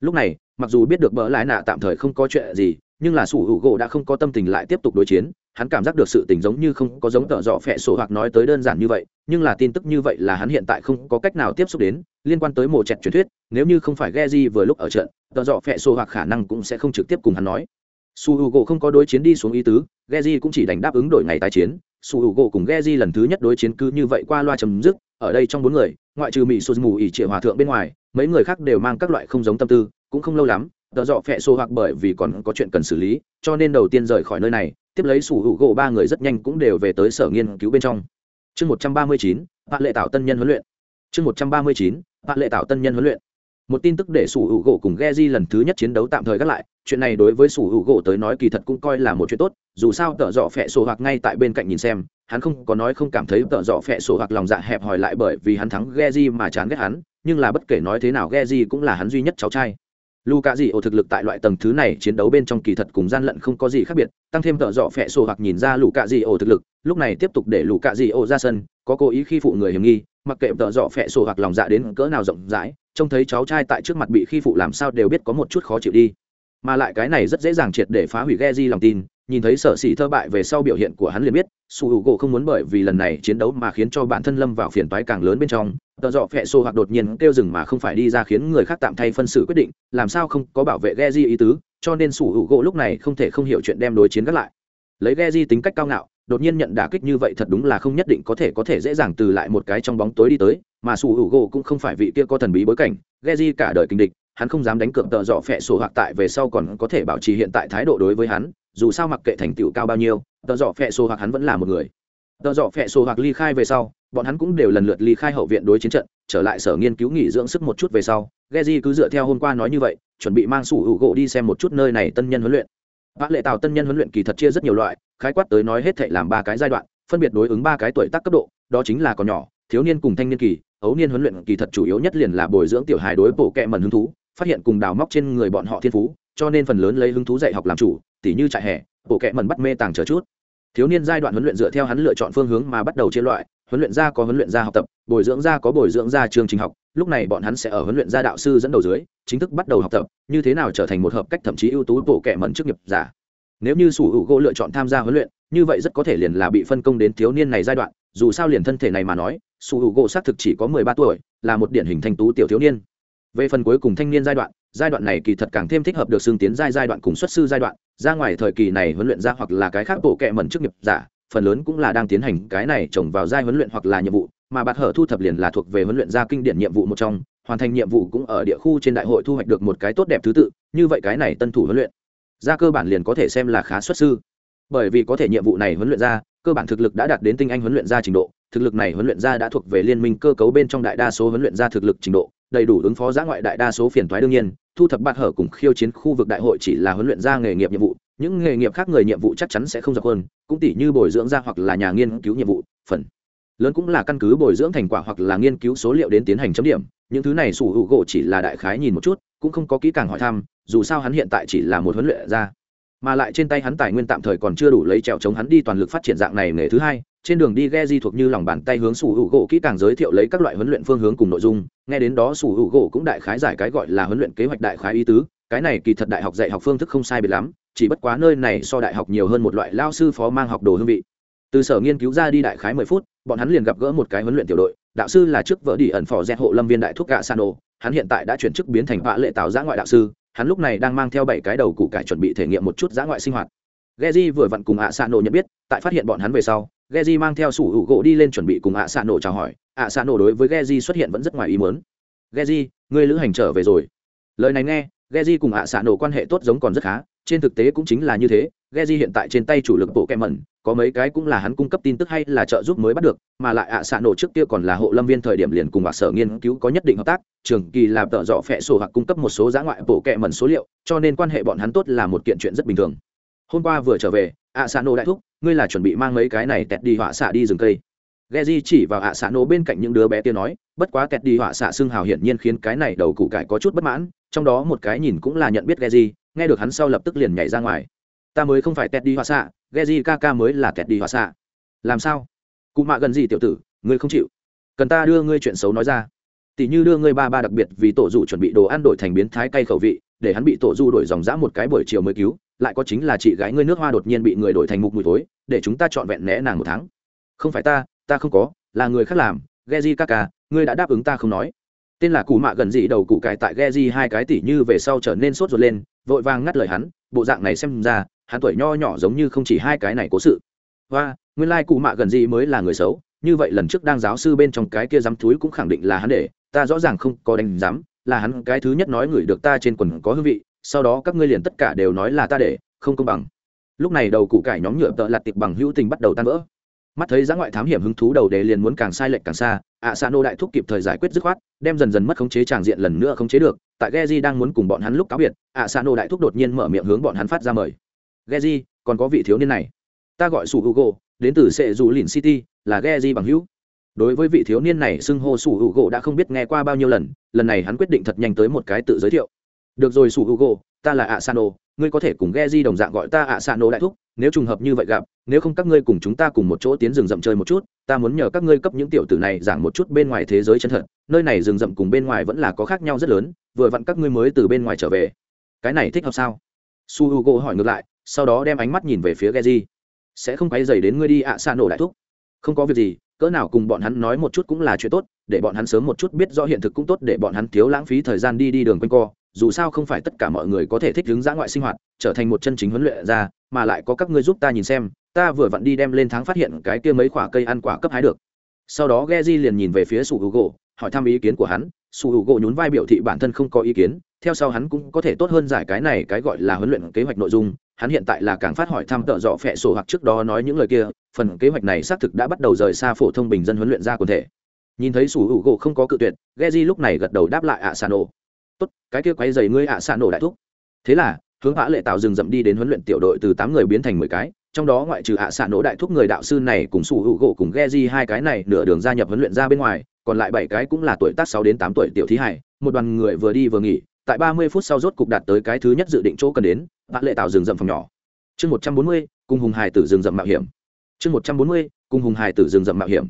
Lúc này, mặc dù biết được bỡ lái nạ tạm thời không có chuyện gì, nhưng là sủ hữu gỗ đã không có tâm tình lại tiếp tục đối chiến. Hắn cảm giác được sự tình giống như không có giống tợ dọ phẹ sổ hoặc nói tới đơn giản như vậy, nhưng là tin tức như vậy là hắn hiện tại không có cách nào tiếp xúc đến, liên quan tới mổ chẹt truyền thuyết, nếu như không phải ghe di vừa lúc ở trận, tợ dọ phẹ sổ hoặc khả năng cũng sẽ không trực tiếp cùng hắn nói. Su h u gỗ không có đối chiến đi xuống ý tứ ghe di cũng chỉ đành đáp ứng đổi ngày tái chiến sủ hữu gỗ cùng Geji lần thứ nhất đối chiến cứ như vậy qua loa chấm dứt, ở đây trong bốn người, ngoại trừ mỹ Sụt mù ỉ triệu hòa thượng bên ngoài, mấy người khác đều mang các loại không giống tâm tư, cũng không lâu lắm, tợ dọ phệ xô hoặc bởi vì còn có chuyện cần xử lý, cho nên đầu tiên rời khỏi nơi này, tiếp lấy sủ hữu gỗ ba người rất nhanh cũng đều về tới sở nghiên cứu bên trong. Chương một trăm ba mươi chín bạn lệ tạo tân nhân huấn luyện. Chương một trăm ba mươi chín bạn lệ tạo tân nhân huấn luyện. Một tin tức để sủ hữu gỗ cùng Geji lần thứ nhất chiến đấu tạm thời gác lại, chuyện này đối với sủ hữu gỗ tới nói kỳ thật cũng coi là một chuyện tốt dù sao tợ dọ phẹ sổ hoặc ngay tại bên cạnh nhìn xem hắn không có nói không cảm thấy tợ dọ phẹ sổ hoặc lòng dạ hẹp hòi lại bởi vì hắn thắng Geji mà chán ghét hắn nhưng là bất kể nói thế nào Geji cũng là hắn duy nhất cháu trai Luka dị ổ thực lực tại loại tầng thứ này chiến đấu bên trong kỳ thật cùng gian lận không có gì khác biệt, tăng thêm tợ dọ phẹ sổ hoặc nhìn ra Luka dị ổ thực lực, lúc này tiếp tục để Luka dị ổ ra sân, có cố ý khi phụ người hiểm nghi, mặc kệ tợ dọ phẹ sổ hoặc lòng dạ đến cỡ nào rộng rãi, trông thấy cháu trai tại trước mặt bị khi phụ làm sao đều biết có một chút khó chịu đi. Mà lại cái này rất dễ dàng triệt để phá hủy Geji lòng tin, nhìn thấy sở sĩ thơ bại về sau biểu hiện của hắn liền biết, su h u gỗ không muốn bởi vì lần này chiến đấu mà khiến cho bản thân lâm vào phiền toái càng lớn bên trong. Tợ dọ phẹ xô hoặc đột nhiên kêu dừng mà không phải đi ra khiến người khác tạm thay phân xử quyết định, làm sao không có bảo vệ ghe di ý tứ, cho nên su h u gỗ lúc này không thể không hiểu chuyện đem đối chiến gác lại. Lấy ghe di tính cách cao ngạo, đột nhiên nhận đả kích như vậy thật đúng là không nhất định có thể có thể dễ dàng từ lại một cái trong bóng tối đi tới, mà su h u gỗ cũng không phải vị kia có thần bí bối cảnh, ghe di cả đời kinh địch hắn không dám đánh cược tợ dọ phẹ sổ hoặc tại về sau còn có thể bảo trì hiện tại thái độ đối với hắn, dù sao mặc kệ thành tựu cao bao nhiêu, tợ dọ phẹ sổ hoặc hắn vẫn là một người. Tợ dọ phẹ sổ hoặc ly khai về sau, bọn hắn cũng đều lần lượt ly khai hậu viện đối chiến trận, trở lại sở nghiên cứu nghỉ dưỡng sức một chút về sau, Geji cứ dựa theo hôm qua nói như vậy, chuẩn bị mang sủ hữu gỗ đi xem một chút nơi này tân nhân huấn luyện. Vã lệ tào tân nhân huấn luyện kỳ thật chia rất nhiều loại, khái quát tới nói hết thệ làm ba cái giai đoạn, phân biệt đối ứng ba cái tuổi tác cấp độ, đó chính là còn nhỏ, thiếu niên cùng thanh niên kỳ, ấu niên huấn luyện kỳ thật chủ yếu nhất liền là bồi dưỡng tiểu hài đối bộ kệ mần hứng thú phát hiện cùng đào móc trên người bọn họ thiên phú, cho nên phần lớn lấy hứng thú dạy học làm chủ, tỉ như trại hè, bộ kệ mần bắt mê tàng chờ chút. Thiếu niên giai đoạn huấn luyện dựa theo hắn lựa chọn phương hướng mà bắt đầu chia loại, huấn luyện gia có huấn luyện gia học tập, bồi dưỡng gia có bồi dưỡng gia chương trình học, lúc này bọn hắn sẽ ở huấn luyện gia đạo sư dẫn đầu dưới, chính thức bắt đầu học tập, như thế nào trở thành một hợp cách thậm chí ưu tú bộ kệ mẩn chức nghiệp giả. Nếu như sủ hữu gỗ lựa chọn tham gia huấn luyện, như vậy rất có thể liền là bị phân công đến thiếu niên này giai đoạn, dù sao liền thân thể này mà nói, sủ hữu gỗ xác thực chỉ có mười ba tuổi, là một điển hình thanh tú tiểu thiếu niên về phần cuối cùng thanh niên giai đoạn giai đoạn này kỳ thật càng thêm thích hợp được xương tiến giai giai đoạn cùng xuất sư giai đoạn. Ra ngoài thời kỳ này huấn luyện ra hoặc là cái khác bộ kệ mẩn chức nghiệp giả, phần lớn cũng là đang tiến hành cái này trồng vào giai huấn luyện hoặc là nhiệm vụ, mà bạt hở thu thập liền là thuộc về huấn luyện ra kinh điển nhiệm vụ một trong, hoàn thành nhiệm vụ cũng ở địa khu trên đại hội thu hoạch được một cái tốt đẹp thứ tự, như vậy cái này tân thủ huấn luyện, ra cơ bản liền có thể xem là khá xuất sư. Bởi vì có thể nhiệm vụ này huấn luyện ra, cơ bản thực lực đã đạt đến tinh anh huấn luyện ra trình độ, thực lực này huấn luyện ra đã thuộc về liên minh cơ cấu bên trong đại đa số huấn luyện ra thực lực trình độ đầy đủ ứng phó giã ngoại đại đa số phiền toái đương nhiên, thu thập bạt hở cùng khiêu chiến khu vực đại hội chỉ là huấn luyện ra nghề nghiệp nhiệm vụ, những nghề nghiệp khác người nhiệm vụ chắc chắn sẽ không dọc hơn cũng tỷ như bồi dưỡng ra hoặc là nhà nghiên cứu nhiệm vụ, phần lớn cũng là căn cứ bồi dưỡng thành quả hoặc là nghiên cứu số liệu đến tiến hành chấm điểm, những thứ này sủ hữu gỗ chỉ là đại khái nhìn một chút, cũng không có kỹ càng hỏi thăm, dù sao hắn hiện tại chỉ là một huấn luyện ra mà lại trên tay hắn tài nguyên tạm thời còn chưa đủ lấy trèo chống hắn đi toàn lực phát triển dạng này nghề thứ hai, trên đường đi ghe di thuộc như lòng bàn tay hướng sủ hữu gỗ kỹ càng giới thiệu lấy các loại huấn luyện phương hướng cùng nội dung. Nghe đến đó sủ hữu gỗ cũng đại khái giải cái gọi là huấn luyện kế hoạch đại khái ý tứ. Cái này kỳ thật đại học dạy học phương thức không sai biệt lắm, chỉ bất quá nơi này so đại học nhiều hơn một loại lao sư phó mang học đồ hương vị. Từ sở nghiên cứu ra đi đại khái mười phút, bọn hắn liền gặp gỡ một cái huấn luyện tiểu đội, đạo sư là trước vợ đi ẩn phò dẹt hộ lâm viên đại thuốc gạ san đồ hắn hiện tại đã chuyển chức biến thành vạ lệ tạo giã ngoại đạo sư hắn lúc này đang mang theo bảy cái đầu củ cải chuẩn bị thể nghiệm một chút giã ngoại sinh hoạt Geji vừa vặn cùng ạ Sa nổ nhận biết, tại phát hiện bọn hắn về sau, Geji mang theo sủ hữu gỗ đi lên chuẩn bị cùng ạ Sa nổ chào hỏi, ạ Sa nổ đối với Geji xuất hiện vẫn rất ngoài ý muốn. Geji, ngươi lữ hành trở về rồi. Lời này nghe, Geji cùng ạ Sa nổ quan hệ tốt giống còn rất khá, trên thực tế cũng chính là như thế, Geji hiện tại trên tay chủ lực bộ kẹm mẩn, có mấy cái cũng là hắn cung cấp tin tức hay là trợ giúp mới bắt được, mà lại ạ xạ nổ trước kia còn là hộ lâm viên thời điểm liền cùng sở nghiên cứu có nhất định hợp tác, trường kỳ làm tợ dọ phệ sổ hoặc cung cấp một số giá ngoại bộ kẹm mẩn số liệu, cho nên quan hệ bọn hắn tốt là một kiện chuyện rất bình thường. Hôm qua vừa trở về ạ xạ nổ đại thúc ngươi là chuẩn bị mang mấy cái này tẹt đi họa xạ đi rừng cây. Geji chỉ vào ạ xạ nổ bên cạnh những đứa bé kia nói bất quá tẹt đi họa xạ xưng hào hiển nhiên khiến cái này đầu củ cải có chút bất mãn trong đó một cái nhìn cũng là nhận biết Geji nghe được hắn sau lập tức liền nhảy ra ngoài ta mới không phải tẹt đi hòa xạ Geji ca ca mới là tẹt đi hòa xạ. Làm sao? Cụ mạ gần gì tiểu tử ngươi không chịu? Cần ta đưa ngươi chuyện xấu nói ra. Tỷ như đưa ngươi ba ba đặc biệt vì tổ dù chuẩn bị đồ ăn đổi thành biến thái cay khẩu vị để hắn bị tổ du đổi dòng dã một cái buổi chiều mới cứu lại có chính là chị gái ngươi nước hoa đột nhiên bị người đổi thành mục mùi tối để chúng ta trọn vẹn né nàng một tháng. Không phải ta ta không có là người khác làm Geji Kaka, ngươi đã đáp ứng ta không nói. Tên là cụ Mạ gần gì đầu cụ cải tại Geji hai cái tỷ như về sau trở nên sốt ruột lên, vội vàng ngắt lời hắn, bộ dạng này xem ra, hắn tuổi nho nhỏ giống như không chỉ hai cái này cố sự. Và nguyên lai cụ mạ gần gì mới là người xấu, như vậy lần trước đang giáo sư bên trong cái kia dám túi cũng khẳng định là hắn để, ta rõ ràng không có đánh dám là hắn cái thứ nhất nói người được ta trên quần có hương vị, sau đó các ngươi liền tất cả đều nói là ta để, không công bằng. Lúc này đầu cụ cải nhóm nhựa tợ lặt tiệp bằng hữu tình bắt đầu tan vỡ. Mắt thấy giã ngoại thám hiểm hứng thú đầu đề liền muốn càng sai lệch càng xa, ạ xa nô đại thúc kịp thời giải quyết dứt khoát, đem dần dần mất khống chế tràng diện lần nữa khống chế được, tại Geji đang muốn cùng bọn hắn lúc cáo biệt, ạ xa nô đại thúc đột nhiên mở miệng hướng bọn hắn phát ra mời. Geji còn có vị thiếu niên này. Ta gọi sủ hugo đến từ sệ dù lìn city là Geji bằng hữu. Đối với vị thiếu niên này xưng hô sủ hugo đã không biết nghe qua bao nhiêu lần lần này hắn quyết định thật nhanh tới một cái tự giới thiệu. Được rồi sủ hugo ta là Asano, nô ngươi có thể cùng Geji đồng dạng gọi ta Asano nô đại thúc nếu trùng hợp như vậy gặp nếu không các ngươi cùng chúng ta cùng một chỗ tiến rừng rậm chơi một chút ta muốn nhờ các ngươi cấp những tiểu tử này giảng một chút bên ngoài thế giới chân thật nơi này rừng rậm cùng bên ngoài vẫn là có khác nhau rất lớn vừa vặn các ngươi mới từ bên ngoài trở về. Cái này thích hợp sao? Su Hugo hỏi ngược lại sau đó đem ánh mắt nhìn về phía Geji. sẽ không quấy dày đến ngươi đi ạ xa nổ đại thúc. Không có việc gì, cỡ nào cùng bọn hắn nói một chút cũng là chuyện tốt, để bọn hắn sớm một chút biết rõ hiện thực cũng tốt, để bọn hắn thiếu lãng phí thời gian đi đi đường quanh co. Dù sao không phải tất cả mọi người có thể thích ứng dã ngoại sinh hoạt, trở thành một chân chính huấn luyện ra mà lại có các ngươi giúp ta nhìn xem, ta vừa vặn đi đem lên tháng phát hiện cái kia mấy quả cây ăn quả cấp hái được. Sau đó Geji liền nhìn về phía su hugo, hỏi thăm ý kiến của hắn. Su hugo nhún vai biểu thị bản thân không có ý kiến, theo sau hắn cũng có thể tốt hơn giải cái này, cái gọi là huấn luyện kế hoạch nội dung hắn hiện tại là càng phát hỏi thăm tợ dọ phẹ sổ hoặc trước đó nói những lời kia, phần kế hoạch này xác thực đã bắt đầu rời xa phổ thông bình dân huấn luyện ra quần thể. Nhìn thấy sủ hữu gỗ không có cự tuyệt, Geji lúc này gật đầu đáp lại ạ sano. Tốt, cái kia quay dày ngươi ạ sano đại thúc. Thế là, hướng vã lệ tạo rừng rậm đi đến huấn luyện tiểu đội từ tám người biến thành mười cái, trong đó ngoại trừ ạ xạ nổ đại thúc người đạo sư này cùng sủ hữu gỗ cùng ghe di hai cái này nửa đường gia nhập huấn luyện ra bên ngoài, còn lại bảy cái cũng là tuổi tác sáu đến tám tuổi tiểu thí hải một đoàn người vừa đi vừa nghỉ tại ba mươi phút sau rốt cục đạt tới cái thứ nhất dự định chỗ cần đến, vạn lệ tạo rừng rậm phòng nhỏ. Chương một trăm bốn mươi cùng hùng hải tử rừng rậm mạo hiểm. Chương một trăm bốn mươi cùng hùng hải tử rừng rậm mạo hiểm.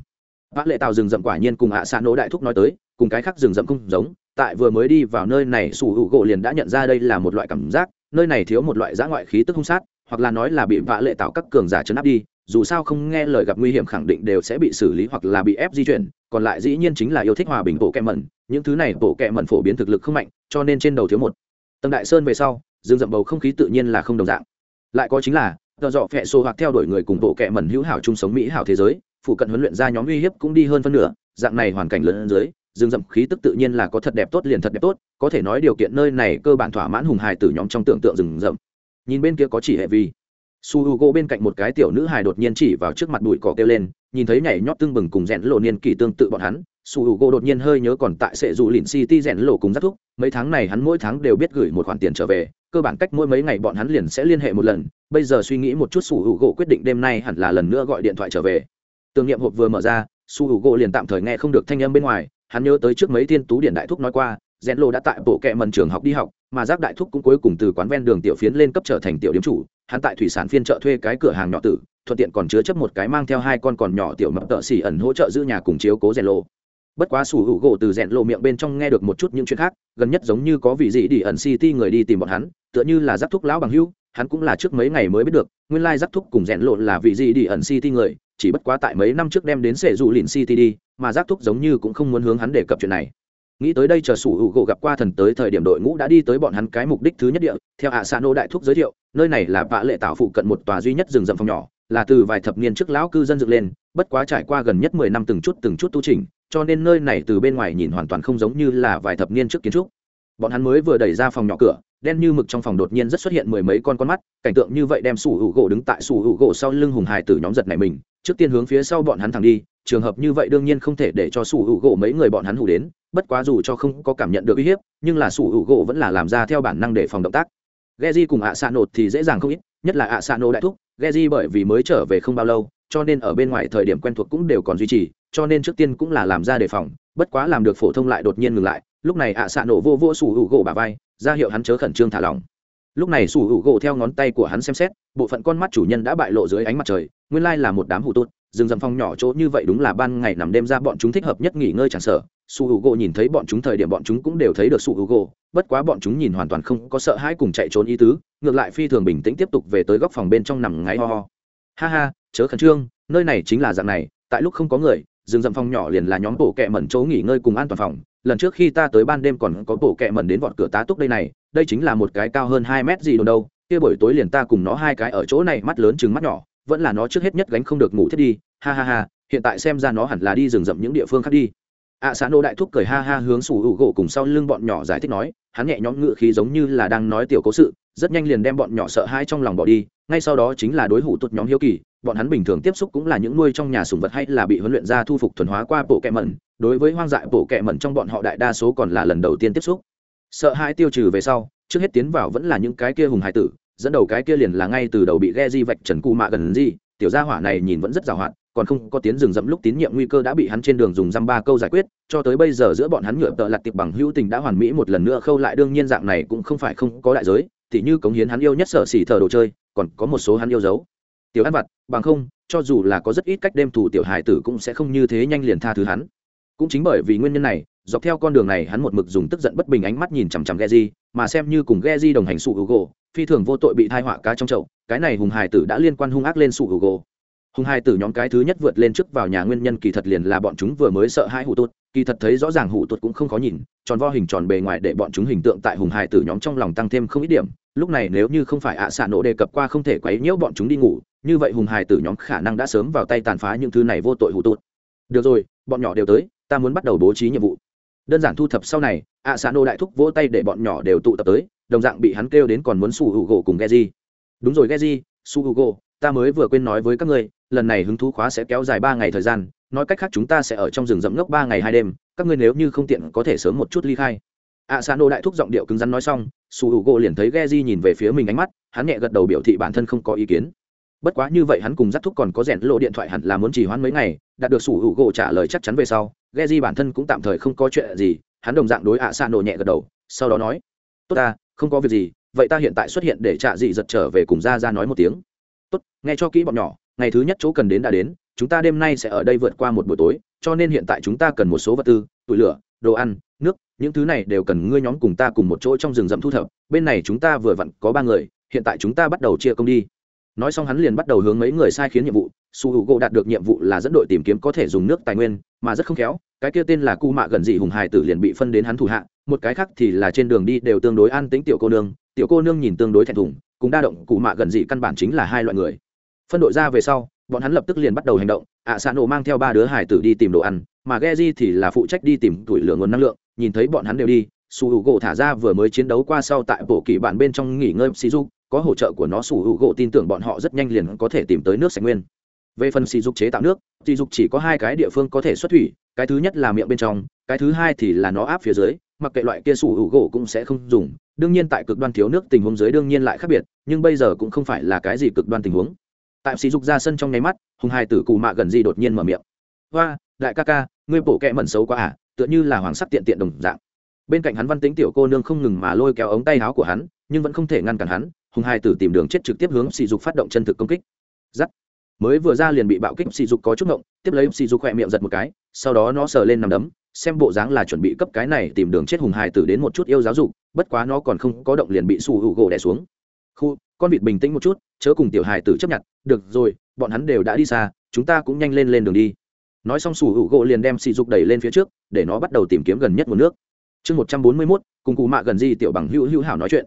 Vạn lệ tạo rừng rậm quả nhiên cùng ạ xạ nổ đại thúc nói tới, cùng cái khác rừng rậm không giống, tại vừa mới đi vào nơi này, sủ hữu gỗ liền đã nhận ra đây là một loại cảm giác, nơi này thiếu một loại giã ngoại khí tức hung sát, hoặc là nói là bị vạ lệ tạo các cường giả chấn áp đi, dù sao không nghe lời gặp nguy hiểm khẳng định đều sẽ bị xử lý hoặc là bị ép di chuyển còn lại dĩ nhiên chính là yêu thích hòa bình bộ kẹ mẩn, những thứ này bộ kẹ mẩn phổ biến thực lực không mạnh, cho nên trên đầu thiếu một. Tầng đại sơn về sau, dương dậm bầu không khí tự nhiên là không đồng dạng. Lại có chính là do dọ phẹ xô hoặc theo đuổi người cùng bộ kẹ mẩn hữu hảo chung sống mỹ hảo thế giới, phụ cận huấn luyện ra nhóm uy hiếp cũng đi hơn phân nửa, dạng này hoàn cảnh lớn hơn dưới, dương dậm khí tức tự nhiên là có thật đẹp tốt liền thật đẹp tốt, có thể nói điều kiện nơi này cơ bản thỏa mãn hùng hài từ nhóm trong tưởng tượng rừng rậm. Nhìn bên kia có chỉ hệ vi. Su h u g o bên cạnh một cái tiểu nữ hài đột nhiên chỉ vào trước mặt bụi cỏ kêu lên nhìn thấy nhảy nhót tương bừng cùng rèn lộ niên kỷ tương tự bọn hắn, su h u g o đột nhiên hơi nhớ còn tại sệ dù lìn city rèn lộ cùng giác thúc, mấy tháng này hắn mỗi tháng đều biết gửi một khoản tiền trở về, cơ bản cách mỗi mấy ngày bọn hắn liền sẽ liên hệ một lần, bây giờ suy nghĩ một chút su h u g o quyết định đêm nay hẳn là lần nữa gọi điện thoại trở về. Tưởng niệm hộp vừa mở ra, su h u g o liền tạm thời nghe không được thanh âm bên ngoài, hắn nhớ tới trước mấy thiên tú điển đại thúc nói qua, rèn lộ đã tại bộ kệ mần trường học đi học, mà giác đại thúc cũng cuối cùng từ quán ven đường tiểu phiến lên cấp trở thành tiểu điếm chủ, hắn tại thủy sản phiên chợ thuê cái cửa hàng nhỏ tử thuận tiện còn chứa chấp một cái mang theo hai con còn nhỏ tiểu mập tợ xỉ ẩn hỗ trợ giữ nhà cùng chiếu cố rèn lô bất quá sủ hữu gỗ từ rèn lộ miệng bên trong nghe được một chút những chuyện khác, gần nhất giống như có vị gì đi ẩn city người đi tìm bọn hắn, tựa như là giáp thúc lão bằng hưu hắn cũng là trước mấy ngày mới biết được, nguyên lai giáp thúc cùng rèn lộ là vị gì đi ẩn city người, chỉ bất quá tại mấy năm trước đem đến sệ dụ lìn city đi, mà giáp thúc giống như cũng không muốn hướng hắn đề cập chuyện này. Nghĩ tới đây chờ sủ hữu gỗ gặp qua thần tới thời điểm đội ngũ đã đi tới bọn hắn cái mục đích thứ nhất địa, theo ạ xa nô đại thúc giới thiệu, nơi này là vạ lệ tạo phụ cận một tòa duy nhất rừng rậm phòng nhỏ là từ vài thập niên trước lão cư dân dựng lên, bất quá trải qua gần nhất mười năm từng chút từng chút tu trình cho nên nơi này từ bên ngoài nhìn hoàn toàn không giống như là vài thập niên trước kiến trúc. Bọn hắn mới vừa đẩy ra phòng nhỏ cửa, đen như mực trong phòng đột nhiên rất xuất hiện mười mấy con con mắt, cảnh tượng như vậy đem sủ hữu gỗ đứng tại sủ hữu gỗ sau lưng hùng hài tử nhóm giật này mình, trước tiên hướng phía sau bọn hắn thẳng đi, trường hợp như vậy đương nhiên không thể để cho sủ hữu gỗ mấy người bọn hắn hủ đến, bất quá dù cho không có cảm nhận được uy hiếp, nhưng là sủ hữu gỗ vẫn là làm ra theo bản năng để phòng động tác. Geji cùng ạ xạ nột thì dễ dàng không ít, nhất là ạ xạ nổ đại thúc Geji bởi vì mới trở về không bao lâu, cho nên ở bên ngoài thời điểm quen thuộc cũng đều còn duy trì, cho nên trước tiên cũng là làm ra đề phòng, bất quá làm được phổ thông lại đột nhiên ngừng lại. Lúc này ạ xạ nổ vô vô sủ hữu gỗ bà vai, ra hiệu hắn chớ khẩn trương thả lỏng. Lúc này sủ hữu gỗ theo ngón tay của hắn xem xét, bộ phận con mắt chủ nhân đã bại lộ dưới ánh mặt trời, nguyên lai là một đám hủ tốt rừng rậm phong nhỏ chỗ như vậy đúng là ban ngày nằm đêm ra bọn chúng thích hợp nhất nghỉ ngơi chẳng sợ su h u gỗ nhìn thấy bọn chúng thời điểm bọn chúng cũng đều thấy được su h u gỗ bất quá bọn chúng nhìn hoàn toàn không có sợ hãi cùng chạy trốn ý tứ, ngược lại phi thường bình tĩnh tiếp tục về tới góc phòng bên trong nằm ngáy ho ho. Ha ha, chớ khẩn trương, nơi này chính là dạng này, tại lúc không có người, rừng rậm phong nhỏ liền là nhóm bộ kẹ mẩn chỗ nghỉ ngơi cùng an toàn phòng. Lần trước khi ta tới ban đêm còn có bộ kẹ mẩn đến vọt cửa tá túc đây này, đây chính là một cái cao hơn hai mét gì đâu đâu. Kia buổi tối liền ta cùng nó hai cái ở chỗ này, mắt lớn chừng mắt nhỏ, vẫn là nó trước hết nhất gánh không được ngủ thiết đi. Ha ha ha, hiện tại xem ra nó hẳn là đi rừng rậm những địa phương khác đi ạ xã nô đại thúc cười ha ha hướng sủ hữu gỗ cùng sau lưng bọn nhỏ giải thích nói hắn nhẹ nhõm ngự khí giống như là đang nói tiểu cố sự rất nhanh liền đem bọn nhỏ sợ hãi trong lòng bỏ đi ngay sau đó chính là đối hủ tụt nhóm hiếu kỳ bọn hắn bình thường tiếp xúc cũng là những nuôi trong nhà sùng vật hay là bị huấn luyện ra thu phục thuần hóa qua bộ kẹ mẩn đối với hoang dại bộ kẹ mẩn trong bọn họ đại đa số còn là lần đầu tiên tiếp xúc. Sợ hãi tiêu trừ về sau trước hết tiến vào vẫn là những cái kia hùng hải tử dẫn đầu cái kia liền là ngay từ đầu bị ghe di vạch trần cù mạ gần gì, tiểu gia hỏa này nhìn vẫn rất giàu hạn còn không có tiến rừng rậm lúc tín nhiệm nguy cơ đã bị hắn trên đường dùng dăm ba câu giải quyết cho tới bây giờ giữa bọn hắn nhựa tợ lặt tiệp bằng hữu tình đã hoàn mỹ một lần nữa khâu lại đương nhiên dạng này cũng không phải không có đại giới thì như cống hiến hắn yêu nhất sở xỉ thờ đồ chơi còn có một số hắn yêu dấu tiểu ăn vặt bằng không cho dù là có rất ít cách đem thủ tiểu hải tử cũng sẽ không như thế nhanh liền tha thứ hắn cũng chính bởi vì nguyên nhân này dọc theo con đường này hắn một mực dùng tức giận bất bình ánh mắt nhìn chằm chằm Geji, mà xem như cùng Geji đồng hành sụ Hugo, phi thường vô tội bị thai họa cá trong chậu, cái này hùng hải tử đã liên quan hung ác lên sụ Hugo. Hùng hai tử nhóm cái thứ nhất vượt lên trước vào nhà nguyên nhân kỳ thật liền là bọn chúng vừa mới sợ hai hủ tụt, kỳ thật thấy rõ ràng hủ tụt cũng không khó nhìn, tròn vo hình tròn bề ngoài để bọn chúng hình tượng tại hùng hai tử nhóm trong lòng tăng thêm không ít điểm, lúc này nếu như không phải ạ xạ nổ đề cập qua không thể quấy nhiễu bọn chúng đi ngủ, như vậy hùng hải tử nhóm khả năng đã sớm vào tay tàn phá những thứ này vô tội hủ tụt. Được rồi, bọn nhỏ đều tới, ta muốn bắt đầu bố trí nhiệm vụ. Đơn giản thu thập sau này ạ xạ nô đại thúc vỗ tay để bọn nhỏ đều tụ tập tới đồng dạng bị hắn kêu đến còn muốn su hữu gỗ cùng ghe di đúng rồi ghe di su hữu gỗ ta mới vừa quên nói với các ngươi, lần này hứng thú khóa sẽ kéo dài ba ngày thời gian, nói cách khác chúng ta sẽ ở trong rừng rậm ngốc ba ngày hai đêm, các ngươi nếu như không tiện có thể sớm một chút ly khai. Ạ xa nô đại thúc giọng điệu cứng rắn nói xong su hữu gỗ liền thấy ghe di nhìn về phía mình ánh mắt, hắn nhẹ gật đầu biểu thị bản thân không có ý kiến. Bất quá như vậy hắn cùng dắt thúc còn có rèn lộ điện thoại hẳn là muốn chỉ hoãn mấy ngày, đạt được su h u gỗ trả lời chắc chắn về sau ghe di bản thân cũng tạm thời không có chuyện gì, hắn đồng dạng đối ạ xa nô nhẹ gật đầu, sau đó nói, tốt ta, không có việc gì, vậy ta hiện tại xuất hiện để trả dị giật trở về cùng ra ra nói một tiếng tốt, nghe cho kỹ bọn nhỏ, ngày thứ nhất chỗ cần đến đã đến, chúng ta đêm nay sẽ ở đây vượt qua một buổi tối, cho nên hiện tại chúng ta cần một số vật tư, tủi lửa, đồ ăn, nước, những thứ này đều cần ngươi nhóm cùng ta cùng một chỗ trong rừng rậm thu thập, bên này chúng ta vừa vặn có ba người, hiện tại chúng ta bắt đầu chia công đi. Nói xong hắn liền bắt đầu hướng mấy người sai khiến nhiệm vụ, su h u gỗ đạt được nhiệm vụ là dẫn đội tìm kiếm có thể dùng nước tài nguyên, mà rất không khéo, cái kia tên là cu mạ gần dị hùng hải tử liền bị phân đến hắn thủ hạ, một cái khác thì là trên đường đi đều tương đối an tính tiểu cô nương, tiểu cô nương nhìn tương đối thẹn thùng cùng đa động cụ mạ gần dị căn bản chính là hai loại người. Phân đội ra về sau, bọn hắn lập tức liền bắt đầu hành động. Ạ xạ nổ mang theo ba đứa hải tử đi tìm đồ ăn, mà ghe di thì là phụ trách đi tìm tuổi lửa nguồn năng lượng. Nhìn thấy bọn hắn đều đi su h u gỗ thả ra vừa mới chiến đấu qua sau tại bộ kỳ bản bên trong nghỉ ngơi sĩ du có hỗ trợ của nó, sủ hữu gỗ tin tưởng bọn họ rất nhanh liền có thể tìm tới nước sạch nguyên. Về phần sĩ dục chế tạo nước sĩ dục chỉ có hai cái địa phương có thể xuất thủy, cái thứ nhất là miệng bên trong, cái thứ hai thì là nó áp phía dưới, mặc kệ loại kia sủ hữu gỗ cũng sẽ không dùng đương nhiên tại cực đoan thiếu nước tình huống dưới đương nhiên lại khác biệt, nhưng bây giờ cũng không phải là cái gì cực đoan tình huống. Tại sỉ dục ra sân trong nháy mắt, hùng hai tử cù mạ gần gì đột nhiên mở miệng. Hoa, đại ca ca, ngươi bổ kẹ mẩn xấu quá à tựa như là hoàng sắc tiện tiện đồng dạng. Bên cạnh hắn văn tính tiểu cô nương không ngừng mà lôi kéo ống tay áo của hắn, nhưng vẫn không thể ngăn cản hắn, hùng hai tử tìm đường chết trực tiếp hướng sỉ dục phát động chân thực công kích. Giắt. Mới vừa ra liền bị bạo kích, sỉ dục có chút ngộng, tiếp lấy sỉ dục khỏe miệng giật một cái, sau đó nó sờ lên nằm đấm, xem bộ dáng là chuẩn bị cấp cái này tìm đường chết hùng hai tử đến một chút yêu giáo dục bất quá nó còn không có động liền bị sủ hữu gỗ đẻ xuống. Khu, con vịt bình tĩnh một chút, chớ cùng tiểu hài tử chấp nhận, được rồi, bọn hắn đều đã đi xa, chúng ta cũng nhanh lên lên đường đi. Nói xong sủ hữu gỗ liền đem sỉ dục đẩy lên phía trước, để nó bắt đầu tìm kiếm gần nhất nguồn nước. Chương một trăm bốn mươi mốt, cùng cụ mạ gần gì tiểu bằng hữu hữu hảo nói chuyện.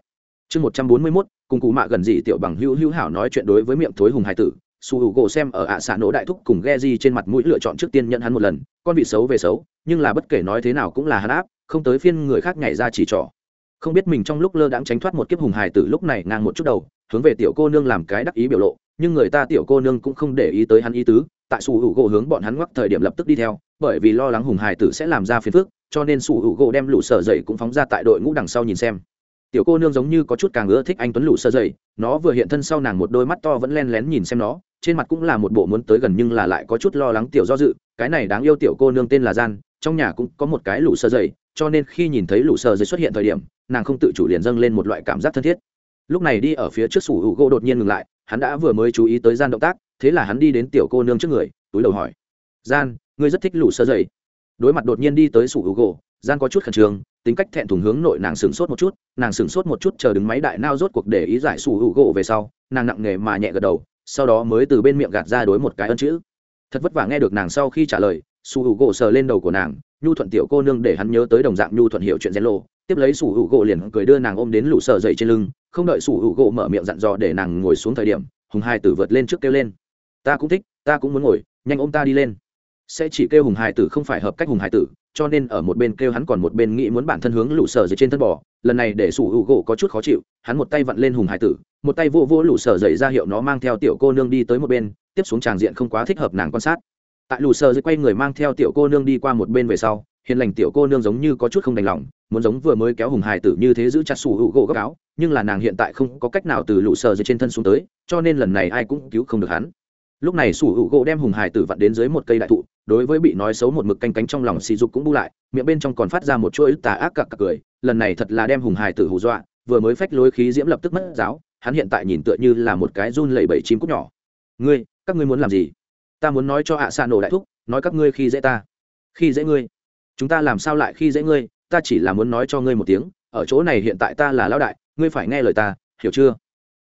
Chương một trăm bốn mươi mốt, cùng cụ mạ gần gì tiểu bằng hữu hữu hảo nói chuyện đối với miệng thối hùng hải tử. Su hữu gỗ xem ở ạ xạ nổ đại thúc cùng ghe di trên mặt mũi lựa chọn trước tiên nhận hắn một lần, con vị xấu về xấu, nhưng là bất kể nói thế nào cũng là hắn áp, không tới phiên người khác nhảy ra chỉ trỏ không biết mình trong lúc lơ đãng tránh thoát một kiếp hùng hài tử lúc này ngang một chút đầu, hướng về tiểu cô nương làm cái đắc ý biểu lộ, nhưng người ta tiểu cô nương cũng không để ý tới hắn ý tứ, tại sủ hữu gỗ hướng bọn hắn ngoắc thời điểm lập tức đi theo, bởi vì lo lắng hùng hài tử sẽ làm ra phiền phức, cho nên sủ hữu gỗ đem lũ sợ dậy cũng phóng ra tại đội ngũ đằng sau nhìn xem. Tiểu cô nương giống như có chút càng ưa thích anh tuấn lũ sơ dậy, nó vừa hiện thân sau nàng một đôi mắt to vẫn len lén nhìn xem nó, trên mặt cũng là một bộ muốn tới gần nhưng là lại có chút lo lắng tiểu do dự, cái này đáng yêu tiểu cô nương tên là gian, trong nhà cũng có một cái lũ sơ dậy cho nên khi nhìn thấy lũ sơ dây xuất hiện thời điểm, nàng không tự chủ liền dâng lên một loại cảm giác thân thiết. Lúc này đi ở phía trước sủ hữu gỗ đột nhiên ngừng lại, hắn đã vừa mới chú ý tới gian động tác, thế là hắn đi đến tiểu cô nương trước người, túi đầu hỏi. Gian, ngươi rất thích lũ sơ dày đối mặt đột nhiên đi tới sủ hữu gỗ, gian có chút khẩn trương, tính cách thẹn thùng hướng nội nàng sửng sốt một chút, nàng sửng sốt một chút chờ đứng máy đại nao rốt cuộc để ý giải sủ hữu gỗ về sau, nàng nặng nghề mà nhẹ gật đầu, sau đó mới từ bên miệng gạt ra đối một cái ân chữ. Thật vất vả nghe được nàng sau khi trả lời, sủ hữu gỗ sờ lên đầu của nàng nhu thuận tiểu cô nương để hắn nhớ tới đồng dạng nhu thuận hiểu chuyện gen lô tiếp lấy sủ hữu gỗ liền cười đưa nàng ôm đến lũ sợ dậy trên lưng, không đợi sủ hữu gỗ mở miệng dặn dò để nàng ngồi xuống thời điểm, hùng hai tử vượt lên trước kêu lên. Ta cũng thích, ta cũng muốn ngồi, nhanh ôm ta đi lên. Sẽ chỉ kêu hùng hải tử không phải hợp cách hùng hải tử, cho nên ở một bên kêu hắn còn một bên nghĩ muốn bản thân hướng lũ sở dậy trên thân bò. Lần này để sủ hữu gỗ có chút khó chịu, hắn một tay vặn lên hùng hải tử, một tay vô vô lũ sở dậy ra hiệu nó mang theo tiểu cô nương đi tới một bên, tiếp xuống tràng diện không quá thích hợp nàng quan sát tại lù sờ dưới quay người mang theo tiểu cô nương đi qua một bên về sau, hiền lành tiểu cô nương giống như có chút không đành lòng, muốn giống vừa mới kéo hùng hải tử như thế giữ chặt sủ hữu gỗ gốc áo, nhưng là nàng hiện tại không có cách nào từ lũ sờ dưới trên thân xuống tới, cho nên lần này ai cũng cứu không được hắn. Lúc này sủ hữu gỗ đem hùng hải tử vặn đến dưới một cây đại thụ, đối với bị nói xấu một mực canh cánh trong lòng xì dục cũng bu lại, miệng bên trong còn phát ra một chuỗi tà ác cặc cặc cười, lần này thật là đem hùng hải tử hù dọa, vừa mới phách lối khí diễm lập tức mất giáo, hắn hiện tại nhìn tựa như là một cái run lẩy bẩy chim cút nhỏ. Ngươi, các ngươi muốn làm gì? Ta muốn nói cho ạ xạ nổ đại thúc, nói các ngươi khi dễ ta. Khi dễ ngươi. Chúng ta làm sao lại khi dễ ngươi? Ta chỉ là muốn nói cho ngươi một tiếng, ở chỗ này hiện tại ta là lão đại, ngươi phải nghe lời ta, hiểu chưa?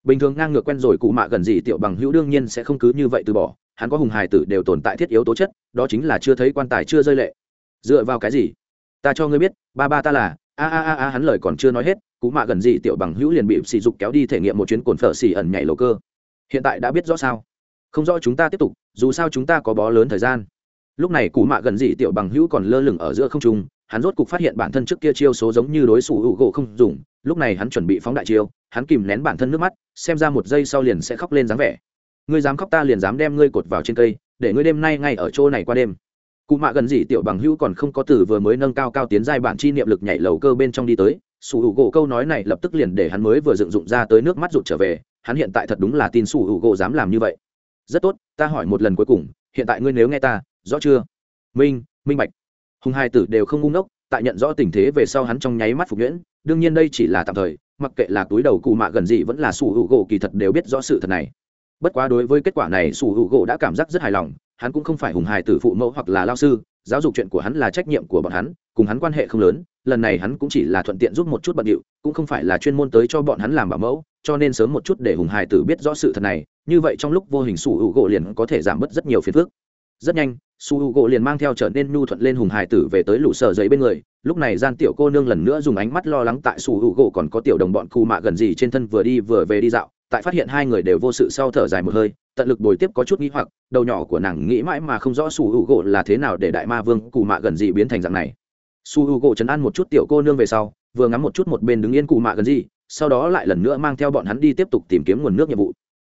Bình thường ngang ngược quen rồi cụ mạ gần gì tiểu bằng hữu đương nhiên sẽ không cứ như vậy từ bỏ, hắn có hùng hài tử đều tồn tại thiết yếu tố chất, đó chính là chưa thấy quan tài chưa rơi lệ. Dựa vào cái gì? Ta cho ngươi biết, ba ba ta là, a a a a hắn lời còn chưa nói hết, cụ mạ gần gì tiểu bằng hữu liền bị sỉ dục kéo đi thể nghiệm một chuyến cồn phở xỉ ẩn nhảy lầu cơ. Hiện tại đã biết rõ sao? Không rõ chúng ta tiếp tục, dù sao chúng ta có bó lớn thời gian. Lúc này cụ mạ gần dị tiểu bằng hữu còn lơ lửng ở giữa không trung, hắn rốt cục phát hiện bản thân trước kia chiêu số giống như đối xù hữu gỗ không dùng, lúc này hắn chuẩn bị phóng đại chiêu, hắn kìm nén bản thân nước mắt, xem ra một giây sau liền sẽ khóc lên dáng vẻ. Ngươi dám khóc ta liền dám đem ngươi cột vào trên cây, để ngươi đêm nay ngay ở chỗ này qua đêm. Cụ mạ gần dị tiểu bằng hữu còn không có từ vừa mới nâng cao cao tiến giai bản chi niệm lực nhảy lầu cơ bên trong đi tới sủ hữu gỗ câu nói này lập tức liền để hắn mới vừa dựng dụng ra tới nước mắt rụt trở về, hắn hiện tại thật đúng là tin sủ hữu gỗ dám làm như vậy rất tốt, ta hỏi một lần cuối cùng, hiện tại ngươi nếu nghe ta, rõ chưa? Minh minh bạch. Hùng hai tử đều không ngu ngốc, tại nhận rõ tình thế về sau hắn trong nháy mắt phục nhuyễn, đương nhiên đây chỉ là tạm thời, mặc kệ là túi đầu cụ mạ gần gì vẫn là sủ hữu gỗ kỳ thật đều biết rõ sự thật này. Bất quá đối với kết quả này sủ hữu gỗ đã cảm giác rất hài lòng, hắn cũng không phải hùng hài tử phụ mẫu hoặc là lao sư, giáo dục chuyện của hắn là trách nhiệm của bọn hắn, cùng hắn quan hệ không lớn, lần này hắn cũng chỉ là thuận tiện giúp một chút bận điệu, cũng không phải là chuyên môn tới cho bọn hắn làm bảo mẫu cho nên sớm một chút để hùng Hải tử biết rõ sự thật này, như vậy trong lúc vô hình su hữu gỗ liền có thể giảm bớt rất nhiều phiền phức. Rất nhanh, su hữu gỗ liền mang theo trở nên nhu thuận lên hùng hải tử về tới lũ sở giấy bên người. Lúc này gian tiểu cô nương lần nữa dùng ánh mắt lo lắng tại su hữu gỗ còn có tiểu đồng bọn cù mạ gần gì trên thân vừa đi vừa về đi dạo, tại phát hiện hai người đều vô sự sau thở dài một hơi, tận lực bồi tiếp có chút nghĩ hoặc, đầu nhỏ của nàng nghĩ mãi mà không rõ su hữu gỗ là thế nào để đại ma vương cù mạ gần gì biến thành dạng này su h u gỗ chấn an một chút tiểu cô nương về sau vừa ngắm một chút một bên đứng yên cụ mạ gần gì sau đó lại lần nữa mang theo bọn hắn đi tiếp tục tìm kiếm nguồn nước nhiệm vụ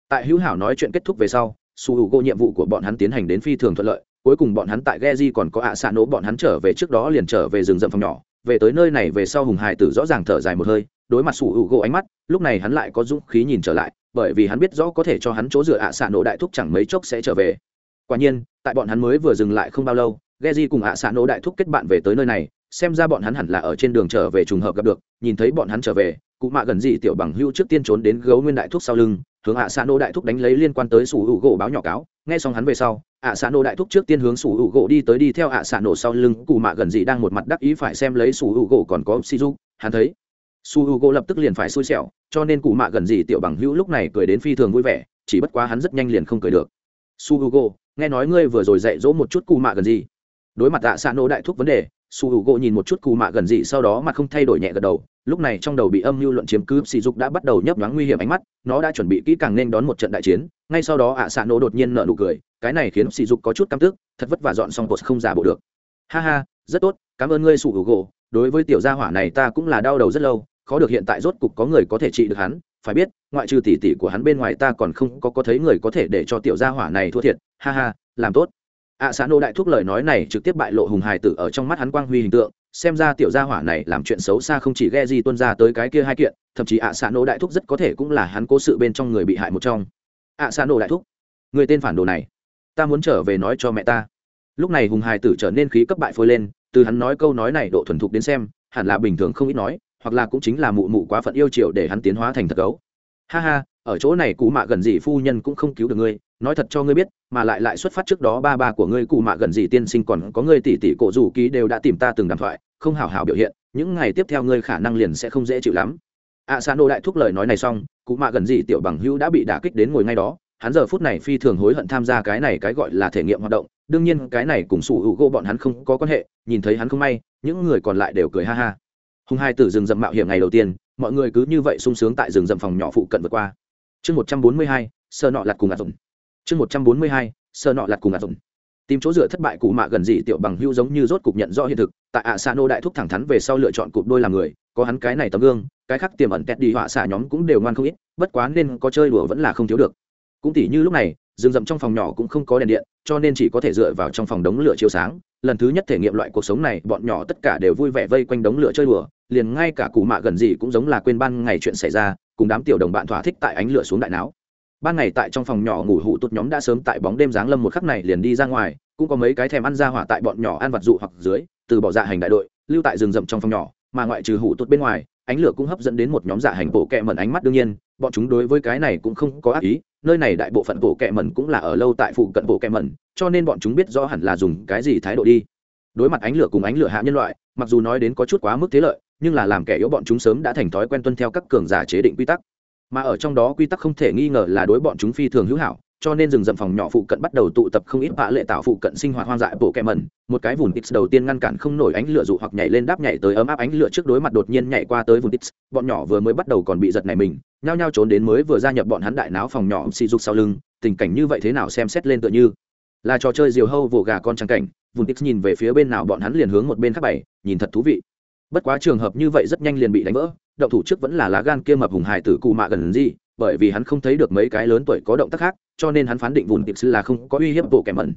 tại hữu hảo nói chuyện kết thúc về sau su h u gỗ nhiệm vụ của bọn hắn tiến hành đến phi thường thuận lợi cuối cùng bọn hắn tại Geji còn có ạ xạ nổ bọn hắn trở về trước đó liền trở về rừng rậm phòng nhỏ, về tới nơi này về sau Hùng Hải tử rõ ràng thở dài một hơi, đối mặt su h u gỗ ánh mắt, lúc này hắn lại có dũng khí nhìn trở lại, bởi vì hắn biết rõ có thể cho hắn chỗ dựa ạ xạ nổ đại thúc chẳng mấy chốc sẽ trở về. Quả nhiên, tại bọn hắn mới vừa dừng lại không bao lâu, Geji cùng ạ xạ nổ đại thúc kết bạn về tới nơi này, xem ra bọn hắn hẳn là ở trên đường trở về trùng hợp gặp được, nhìn thấy bọn hắn trở về, cụ mạ gần gì tiểu bằng hưu trước tiên trốn đến gấu nguyên đại thúc sau lưng, hướng ạ xạ nô đại thúc đánh lấy liên quan tới sủ hữu gỗ báo nhỏ cáo, nghe xong hắn về sau ạ xạ nô đại thúc trước tiên hướng sủ hữu gỗ đi tới đi theo ạ xạ nổ sau lưng cụ mạ gần gì đang một mặt đắc ý phải xem lấy sủ hữu gỗ còn có si du hắn thấy su hữu gỗ lập tức liền phải xui xẻo cho nên cụ mạ gần gì tiểu bằng hữu lúc này cười đến phi thường vui vẻ chỉ bất quá hắn rất nhanh liền không cười được. Su hữu gỗ nghe nói ngươi vừa rồi dạy dỗ một chút cụ mạ gần gì. Đối mặt ạ xạ nô đại thúc vấn đề su hữu gỗ nhìn một chút cù mạ gần gì sau đó mặt không thay đổi nhẹ gật đầu. Lúc này trong đầu bị âm mưu luận chiếm cứ sỉ dục đã bắt đầu nhấp nhoáng nguy hiểm ánh mắt, nó đã chuẩn bị kỹ càng nên đón một trận đại chiến. Ngay sau đó, ạ xạ nổ đột nhiên nợ nụ cười, cái này khiến sỉ dục có chút căm tức, thật vất vả dọn xong bột không giả bộ được. Ha ha, rất tốt, cảm ơn ngươi, su h u gỗ đối với tiểu gia hỏa này ta cũng là đau đầu rất lâu, khó được hiện tại rốt cục có người có thể trị được hắn. Phải biết, ngoại trừ tỷ tỷ của hắn bên ngoài ta còn không có có thấy người có thể để cho tiểu gia hỏa này thua thiệt. Ha ha, làm tốt ạ xã nô đại thúc lời nói này trực tiếp bại lộ hùng hài tử ở trong mắt hắn quang huy hình tượng, xem ra tiểu gia hỏa này làm chuyện xấu xa không chỉ ghe gì tuân ra tới cái kia hai kiện, thậm chí ạ xã nô đại thúc rất có thể cũng là hắn cố sự bên trong người bị hại một trong. ạ xã nô đại thúc, người tên phản đồ này, ta muốn trở về nói cho mẹ ta. Lúc này hùng hài tử trở nên khí cấp bại phôi lên, từ hắn nói câu nói này độ thuần thục đến xem, hẳn là bình thường không ít nói, hoặc là cũng chính là mụ mụ quá phận yêu chiều để hắn tiến hóa thành thật gấu. Ha ha ở chỗ này cụ mạ gần gì phu nhân cũng không cứu được ngươi nói thật cho ngươi biết mà lại lại xuất phát trước đó ba ba của ngươi cụ mạ gần gì tiên sinh còn có ngươi tỷ tỷ cổ rủ ký đều đã tìm ta từng đàm thoại không hào hào biểu hiện những ngày tiếp theo ngươi khả năng liền sẽ không dễ chịu lắm. Ạ à, nô đại thúc lời nói này xong cụ mạ gần gì tiểu bằng hữu đã bị đả kích đến ngồi ngay đó hắn giờ phút này phi thường hối hận tham gia cái này cái gọi là thể nghiệm hoạt động đương nhiên cái này cùng sủ hữu gỗ bọn hắn không có quan hệ nhìn thấy hắn không may những người còn lại đều cười ha ha. Hùng hai tử rừng rậm mạo hiểm ngày đầu tiên mọi người cứ như vậy sung sướng tại rừng rậm phòng nhỏ phụ cận vượt qua chương một trăm bốn mươi hai sợ nọ lặt cùng ạt dùng. Chương một trăm bốn mươi hai sợ nọ lặt cùng ạt dùng. Tìm chỗ dựa thất bại cụ mạ gần gì tiểu bằng hưu giống như rốt cục nhận rõ hiện thực, tại ạ xa nô đại thúc thẳng thắn về sau lựa chọn cụp đôi làm người, có hắn cái này tấm gương, cái khác tiềm ẩn tét đi họa xả nhóm cũng đều ngoan không ít, bất quá nên có chơi đùa vẫn là không thiếu được. Cũng tỉ như lúc này, rừng rậm trong phòng nhỏ cũng không có đèn điện, cho nên chỉ có thể dựa vào trong phòng đống lửa chiếu sáng. Lần thứ nhất thể nghiệm loại cuộc sống này, bọn nhỏ tất cả đều vui vẻ vây quanh đống lửa chơi đùa, liền ngay cả cụ mạ gần gì cũng giống là quên ban ngày chuyện xảy ra cùng đám tiểu đồng bạn thỏa thích tại ánh lửa xuống đại não ban ngày tại trong phòng nhỏ ngủ hụ tụt nhóm đã sớm tại bóng đêm giáng lâm một khắc này liền đi ra ngoài, cũng có mấy cái thèm ăn ra hỏa tại bọn nhỏ ăn vặt dụ hoặc dưới, từ bỏ dạ hành đại đội, lưu tại rừng rậm trong phòng nhỏ, mà ngoại trừ hụ tụt bên ngoài, ánh lửa cũng hấp dẫn đến một nhóm dạ hành bộ kẹ mẩn ánh mắt đương nhiên, bọn chúng đối với cái này cũng không có ác ý, nơi này đại bộ phận bộ kẹ mẩn cũng là ở lâu tại phụ cận bộ kẹ mẩn, cho nên bọn chúng biết rõ hẳn là dùng cái gì thái độ đi. Đối mặt ánh lửa cùng ánh lửa hạ nhân loại, mặc dù nói đến có chút quá mức thế lợi nhưng là làm kẻ yếu bọn chúng sớm đã thành thói quen tuân theo các cường giả chế định quy tắc. Mà ở trong đó quy tắc không thể nghi ngờ là đối bọn chúng phi thường hữu hảo cho nên rừng rậm phòng nhỏ phụ cận bắt đầu tụ tập không ít vạ lệ tạo phụ cận sinh hoạt hoang dại bộ kẹ mẩn một cái vùng tips đầu tiên ngăn cản không nổi ánh lửa dụ hoặc nhảy lên đáp nhảy tới ấm áp ánh lửa trước đối mặt đột nhiên nhảy qua tới vùng tips, bọn nhỏ vừa mới bắt đầu còn bị giật này mình nhao nhao trốn đến mới vừa gia nhập bọn hắn đại náo phòng nhỏ xì dục sau lưng tình cảnh như vậy thế nào xem xét lên tựa như. Là trò chơi diều hâu vồ gà con trắng cảnh vùng tips nhìn về phía bên nào bọn hắn liền hướng một bên khác bảy nhìn thật thú vị bất quá trường hợp như vậy rất nhanh liền bị đánh vỡ, động thủ trước vẫn là lá gan kia mập hùng hải tử cù mạ gần gì bởi vì hắn không thấy được mấy cái lớn tuổi có động tác khác, cho nên hắn phán định vùng Sư là không có uy hiếp bộ kẻ mẩn.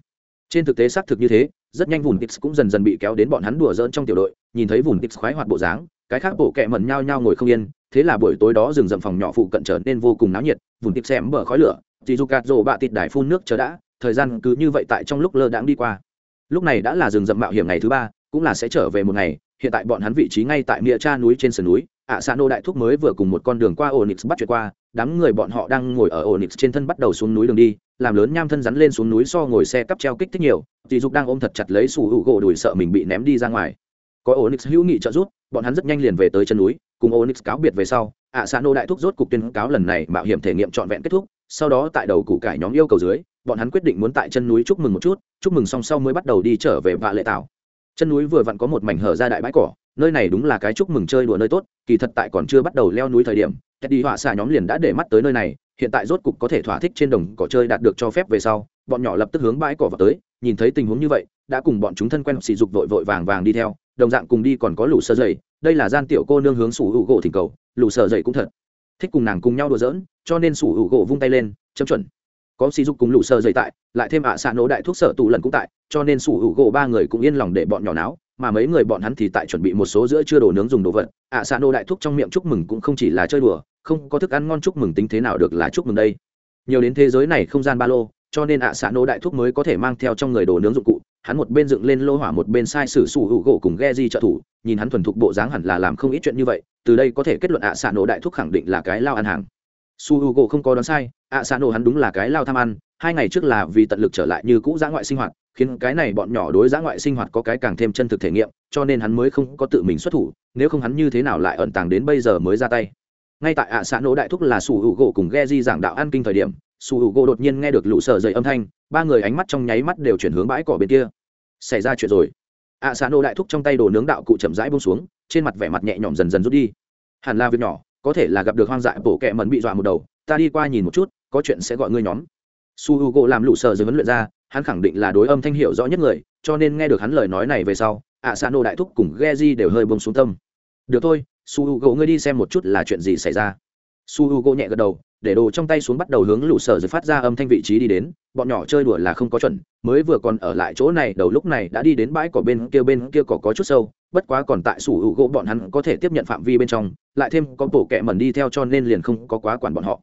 Trên thực tế xác thực như thế, rất nhanh vùng tips cũng dần dần bị kéo đến bọn hắn đùa dỡn trong tiểu đội, nhìn thấy vùng tips khoái hoạt bộ dáng, cái khác bộ kẻ mẩn nhao nhao ngồi không yên, thế là buổi tối đó rừng rậm phòng nhỏ phụ cận trở nên vô cùng náo nhiệt vùng tips xem bờ khói lửa chỉ dù cạt rổ bạ tịt đài phun nước chờ đã, thời gian cứ như vậy tại trong lúc lơ đãng đi qua. Lúc này đã là rừng rậm mạo hiểm ngày thứ ba, cũng là sẽ trở về một ngày hiện tại bọn hắn vị trí ngay tại nghĩa cha núi trên sườn núi, ạ xa nô đại thúc mới vừa cùng một con đường qua onyx bắt chuyện qua, đám người bọn họ đang ngồi ở onyx trên thân bắt đầu xuống núi đường đi, làm lớn nham thân rắn lên xuống núi so ngồi xe cắp treo kích thích nhiều dì dục đang ôm thật chặt lấy sủ hữu gỗ đùi sợ mình bị ném đi ra ngoài. Có onyx hữu nghị trợ giúp, bọn hắn rất nhanh liền về tới chân núi, cùng onyx cáo biệt về sau, ạ xa nô đại thúc rốt cục tuyên cáo lần này mạo hiểm thể nghiệm trọn vẹn kết thúc, sau đó tại đầu củ cải nhóm yêu cầu dưới, bọn hắn quyết định muốn tại chân núi chúc mừng một chút, chúc mừng xong sau mới bắt đầu đi trở về vạ lệ tảo chân núi vừa vặn có một mảnh hở ra đại bãi cỏ, nơi này đúng là cái chúc mừng chơi đùa nơi tốt, kỳ thật tại còn chưa bắt đầu leo núi thời điểm tét đi họa xạ nhóm liền đã để mắt tới nơi này, hiện tại rốt cục có thể thỏa thích trên đồng cỏ chơi đạt được cho phép về sau, bọn nhỏ lập tức hướng bãi cỏ vào tới, nhìn thấy tình huống như vậy, đã cùng bọn chúng thân quen sỉ dục vội vội vàng vàng đi theo, đồng dạng cùng đi còn có lũ sơ dày đây là gian tiểu cô nương hướng sủ hữu gỗ thỉnh cầu, lũ sơ dày cũng thật thích cùng nàng cùng nhau đùa giỡn, cho nên sủ hữu gỗ vung tay lên, chấm chuẩn có sỉ dục cùng lũ sơ dày tại lại thêm ạ à xạ nổ đại thuốc sở tù lần cũng tại cho nên sủ hữu gỗ ba người cũng yên lòng để bọn nhỏ náo mà mấy người bọn hắn thì tại chuẩn bị một số giữa chưa đồ nướng dùng đồ vật. ạ à, xạ nổ đại thuốc trong miệng chúc mừng cũng không chỉ là chơi đùa không có thức ăn ngon chúc mừng tính thế nào được là chúc mừng đây. Nhiều đến thế giới này không gian ba lô cho nên ạ à, xạ nổ đại thuốc mới có thể mang theo trong người đồ nướng dụng cụ. Hắn một bên dựng lên lô hỏa một bên sai sử sủ hữu gỗ cùng ghe di trợ thủ nhìn hắn thuần thục bộ dáng hẳn là làm không ít chuyện như vậy từ đây có thể kết luận ạ xạ nổ đại thuốc khẳng định là cái lao ăn hàng. Su hữu gỗ không có đoán sai ạ xạ nổ hắn đúng là cái lao tham ăn, hai ngày trước là vì tận lực trở lại như cũ giã ngoại sinh hoạt, khiến cái này bọn nhỏ đối giã ngoại sinh hoạt có cái càng thêm chân thực thể nghiệm, cho nên hắn mới không có tự mình xuất thủ, nếu không hắn như thế nào lại ẩn tàng đến bây giờ mới ra tay. Ngay tại ạ xã nổ đại thúc là sủ hữu gỗ cùng ghe di giảng đạo ăn kinh thời điểm, sủ hữu gỗ đột nhiên nghe được lũ sợ dậy âm thanh, ba người ánh mắt trong nháy mắt đều chuyển hướng bãi cỏ bên kia. Xảy ra chuyện rồi. Ạ xã nổ đại thúc trong tay đồ nướng đạo cụ chậm rãi bông xuống, trên mặt vẻ mặt nhẹ nhõm dần dần rút đi. Hẳn là việc nhỏ, có thể là gặp được hoang dại bổ kẹ mần bị dọa một đầu ta đi qua nhìn một chút, có chuyện sẽ gọi ngươi nhóm. Su h u gỗ làm lũ sợ dưới vấn luyện ra, hắn khẳng định là đối âm thanh hiệu rõ nhất người, cho nên nghe được hắn lời nói này về sau ạ xa nô đại thúc cùng ghe di đều hơi bông xuống tâm. Được thôi, su h u gỗ ngươi đi xem một chút là chuyện gì xảy ra. Su h u gỗ nhẹ gật đầu, để đồ trong tay xuống bắt đầu hướng lũ sở rồi phát ra âm thanh vị trí đi đến, bọn nhỏ chơi đùa là không có chuẩn, mới vừa còn ở lại chỗ này, đầu lúc này đã đi đến bãi cỏ bên kia bên kia cỏ có chút sâu, bất quá còn tại sủ hữu gỗ bọn hắn có thể tiếp nhận phạm vi bên trong, lại thêm có bộ kẹ mẩn đi theo cho nên liền không có quá quản bọn họ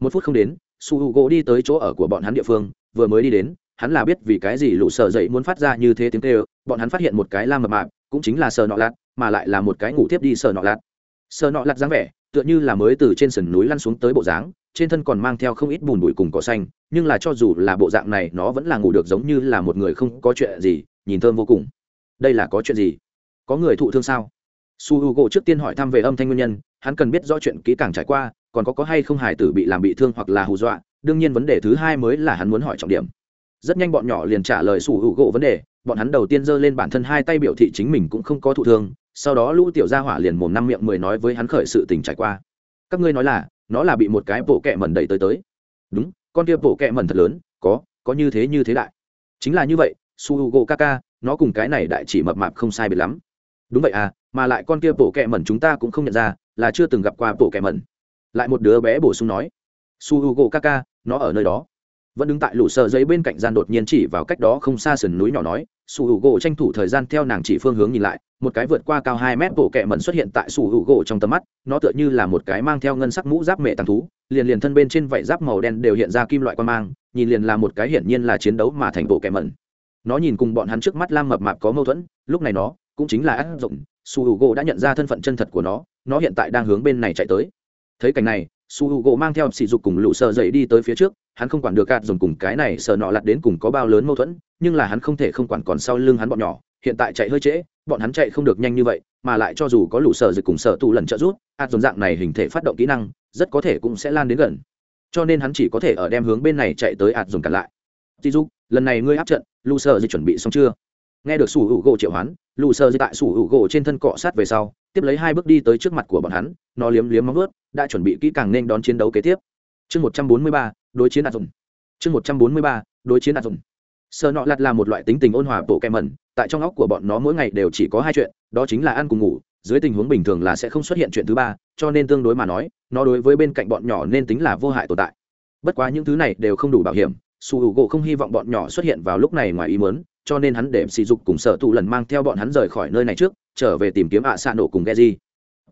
một phút không đến, su hữu gỗ đi tới chỗ ở của bọn hắn địa phương, vừa mới đi đến, hắn là biết vì cái gì lũ sợ dậy muốn phát ra như thế tiếng kêu, bọn hắn phát hiện một cái la mập mạp, cũng chính là sờ nọ lạt, mà lại là một cái ngủ tiếp đi sờ nọ lạt. Sờ nọ lạt dáng vẻ, tựa như là mới từ trên sườn núi lăn xuống tới bộ dáng, trên thân còn mang theo không ít bùn bụi cùng cỏ xanh, nhưng là cho dù là bộ dạng này, nó vẫn là ngủ được giống như là một người không có chuyện gì, nhìn thơm vô cùng. Đây là có chuyện gì? Có người thụ thương sao? Su h u gỗ trước tiên hỏi thăm về âm thanh nguyên nhân, hắn cần biết rõ chuyện kỹ càng trải qua còn có có hay không hải tử bị làm bị thương hoặc là hù dọa, đương nhiên vấn đề thứ hai mới là hắn muốn hỏi trọng điểm. Rất nhanh bọn nhỏ liền trả lời sủ hữu gỗ vấn đề, bọn hắn đầu tiên giơ lên bản thân hai tay biểu thị chính mình cũng không có thụ thương, sau đó lũ tiểu gia hỏa liền mồm năm miệng mười nói với hắn khởi sự tình trải qua. Các ngươi nói là, nó là bị một cái bộ kẹ mẩn đẩy tới tới. Đúng, con kia bộ kẹ mẩn thật lớn, có có như thế như thế đại. Chính là như vậy su h u g o kaka nó cùng cái này đại chỉ mập mạp không sai biệt lắm. Đúng vậy à mà lại con kia bộ kẹ mẩn chúng ta cũng không nhận ra, là chưa từng gặp qua bộ kẹ mẩn lại một đứa bé bổ sung nói, su h u gỗ ca ca nó ở nơi đó. Vẫn đứng tại lũ sợ giấy bên cạnh gian đột nhiên chỉ vào cách đó không xa sườn núi nhỏ nói, su h u gỗ tranh thủ thời gian theo nàng chỉ phương hướng nhìn lại, một cái vượt qua cao hai mét bộ kẹ mẩn xuất hiện tại su h u gỗ trong tầm mắt, nó tựa như là một cái mang theo ngân sắc mũ giáp mẹ tàng thú, liền liền thân bên trên vảy giáp màu đen đều hiện ra kim loại quan mang, nhìn liền là một cái hiển nhiên là chiến đấu mà thành bộ kẹ mẩn. Nó nhìn cùng bọn hắn trước mắt lam mập mạp có mâu thuẫn, lúc này nó cũng chính là ác dụng, su h u gỗ đã nhận ra thân phận chân thật của nó nó hiện tại đang hướng bên này chạy tới thấy cảnh này, su h u gỗ mang theo sỉ dục cùng lũ sợ dậy đi tới phía trước, hắn không quản được gạt dùng cùng cái này sợ nọ lặt đến cùng có bao lớn mâu thuẫn, nhưng là hắn không thể không quản còn sau lưng hắn bọn nhỏ, hiện tại chạy hơi trễ, bọn hắn chạy không được nhanh như vậy, mà lại cho dù có lũ sợ dịch cùng sợ tù lần trợ rút ạt dùng dạng này hình thể phát động kỹ năng, rất có thể cũng sẽ lan đến gần. Cho nên hắn chỉ có thể ở đem hướng bên này chạy tới ạt dùng cản lại. Tí dục, lần này ngươi áp trận, lũ sợ dịch chuẩn bị xong chưa? Nghe được sủ hữu gỗ triệu hoán, lũ sợ dịch tại sủ hữu gỗ trên thân cọ sát về sau, tiếp lấy hai bước đi tới trước mặt của bọn hắn, nó liếm liếm móng ướt đã chuẩn bị kỹ càng nên đón chiến đấu kế tiếp. Chương một trăm bốn mươi ba, đối chiến đạt dùng chương một trăm bốn mươi ba, đối chiến đạt dùng sợ nọ lặt là một loại tính tình ôn hòa bộ kẻ mẩn tại trong óc của bọn nó mỗi ngày đều chỉ có hai chuyện, đó chính là ăn cùng ngủ, dưới tình huống bình thường là sẽ không xuất hiện chuyện thứ ba, cho nên tương đối mà nói, nó đối với bên cạnh bọn nhỏ nên tính là vô hại tồn tại. Bất quá những thứ này đều không đủ bảo hiểm, su h gỗ không hy vọng bọn nhỏ xuất hiện vào lúc này ngoài ý mớn cho nên hắn để sỉ dục cùng sở tụ lần mang theo bọn hắn rời khỏi nơi này trước, trở về tìm kiếm ạ xạ nổ cùng ghe di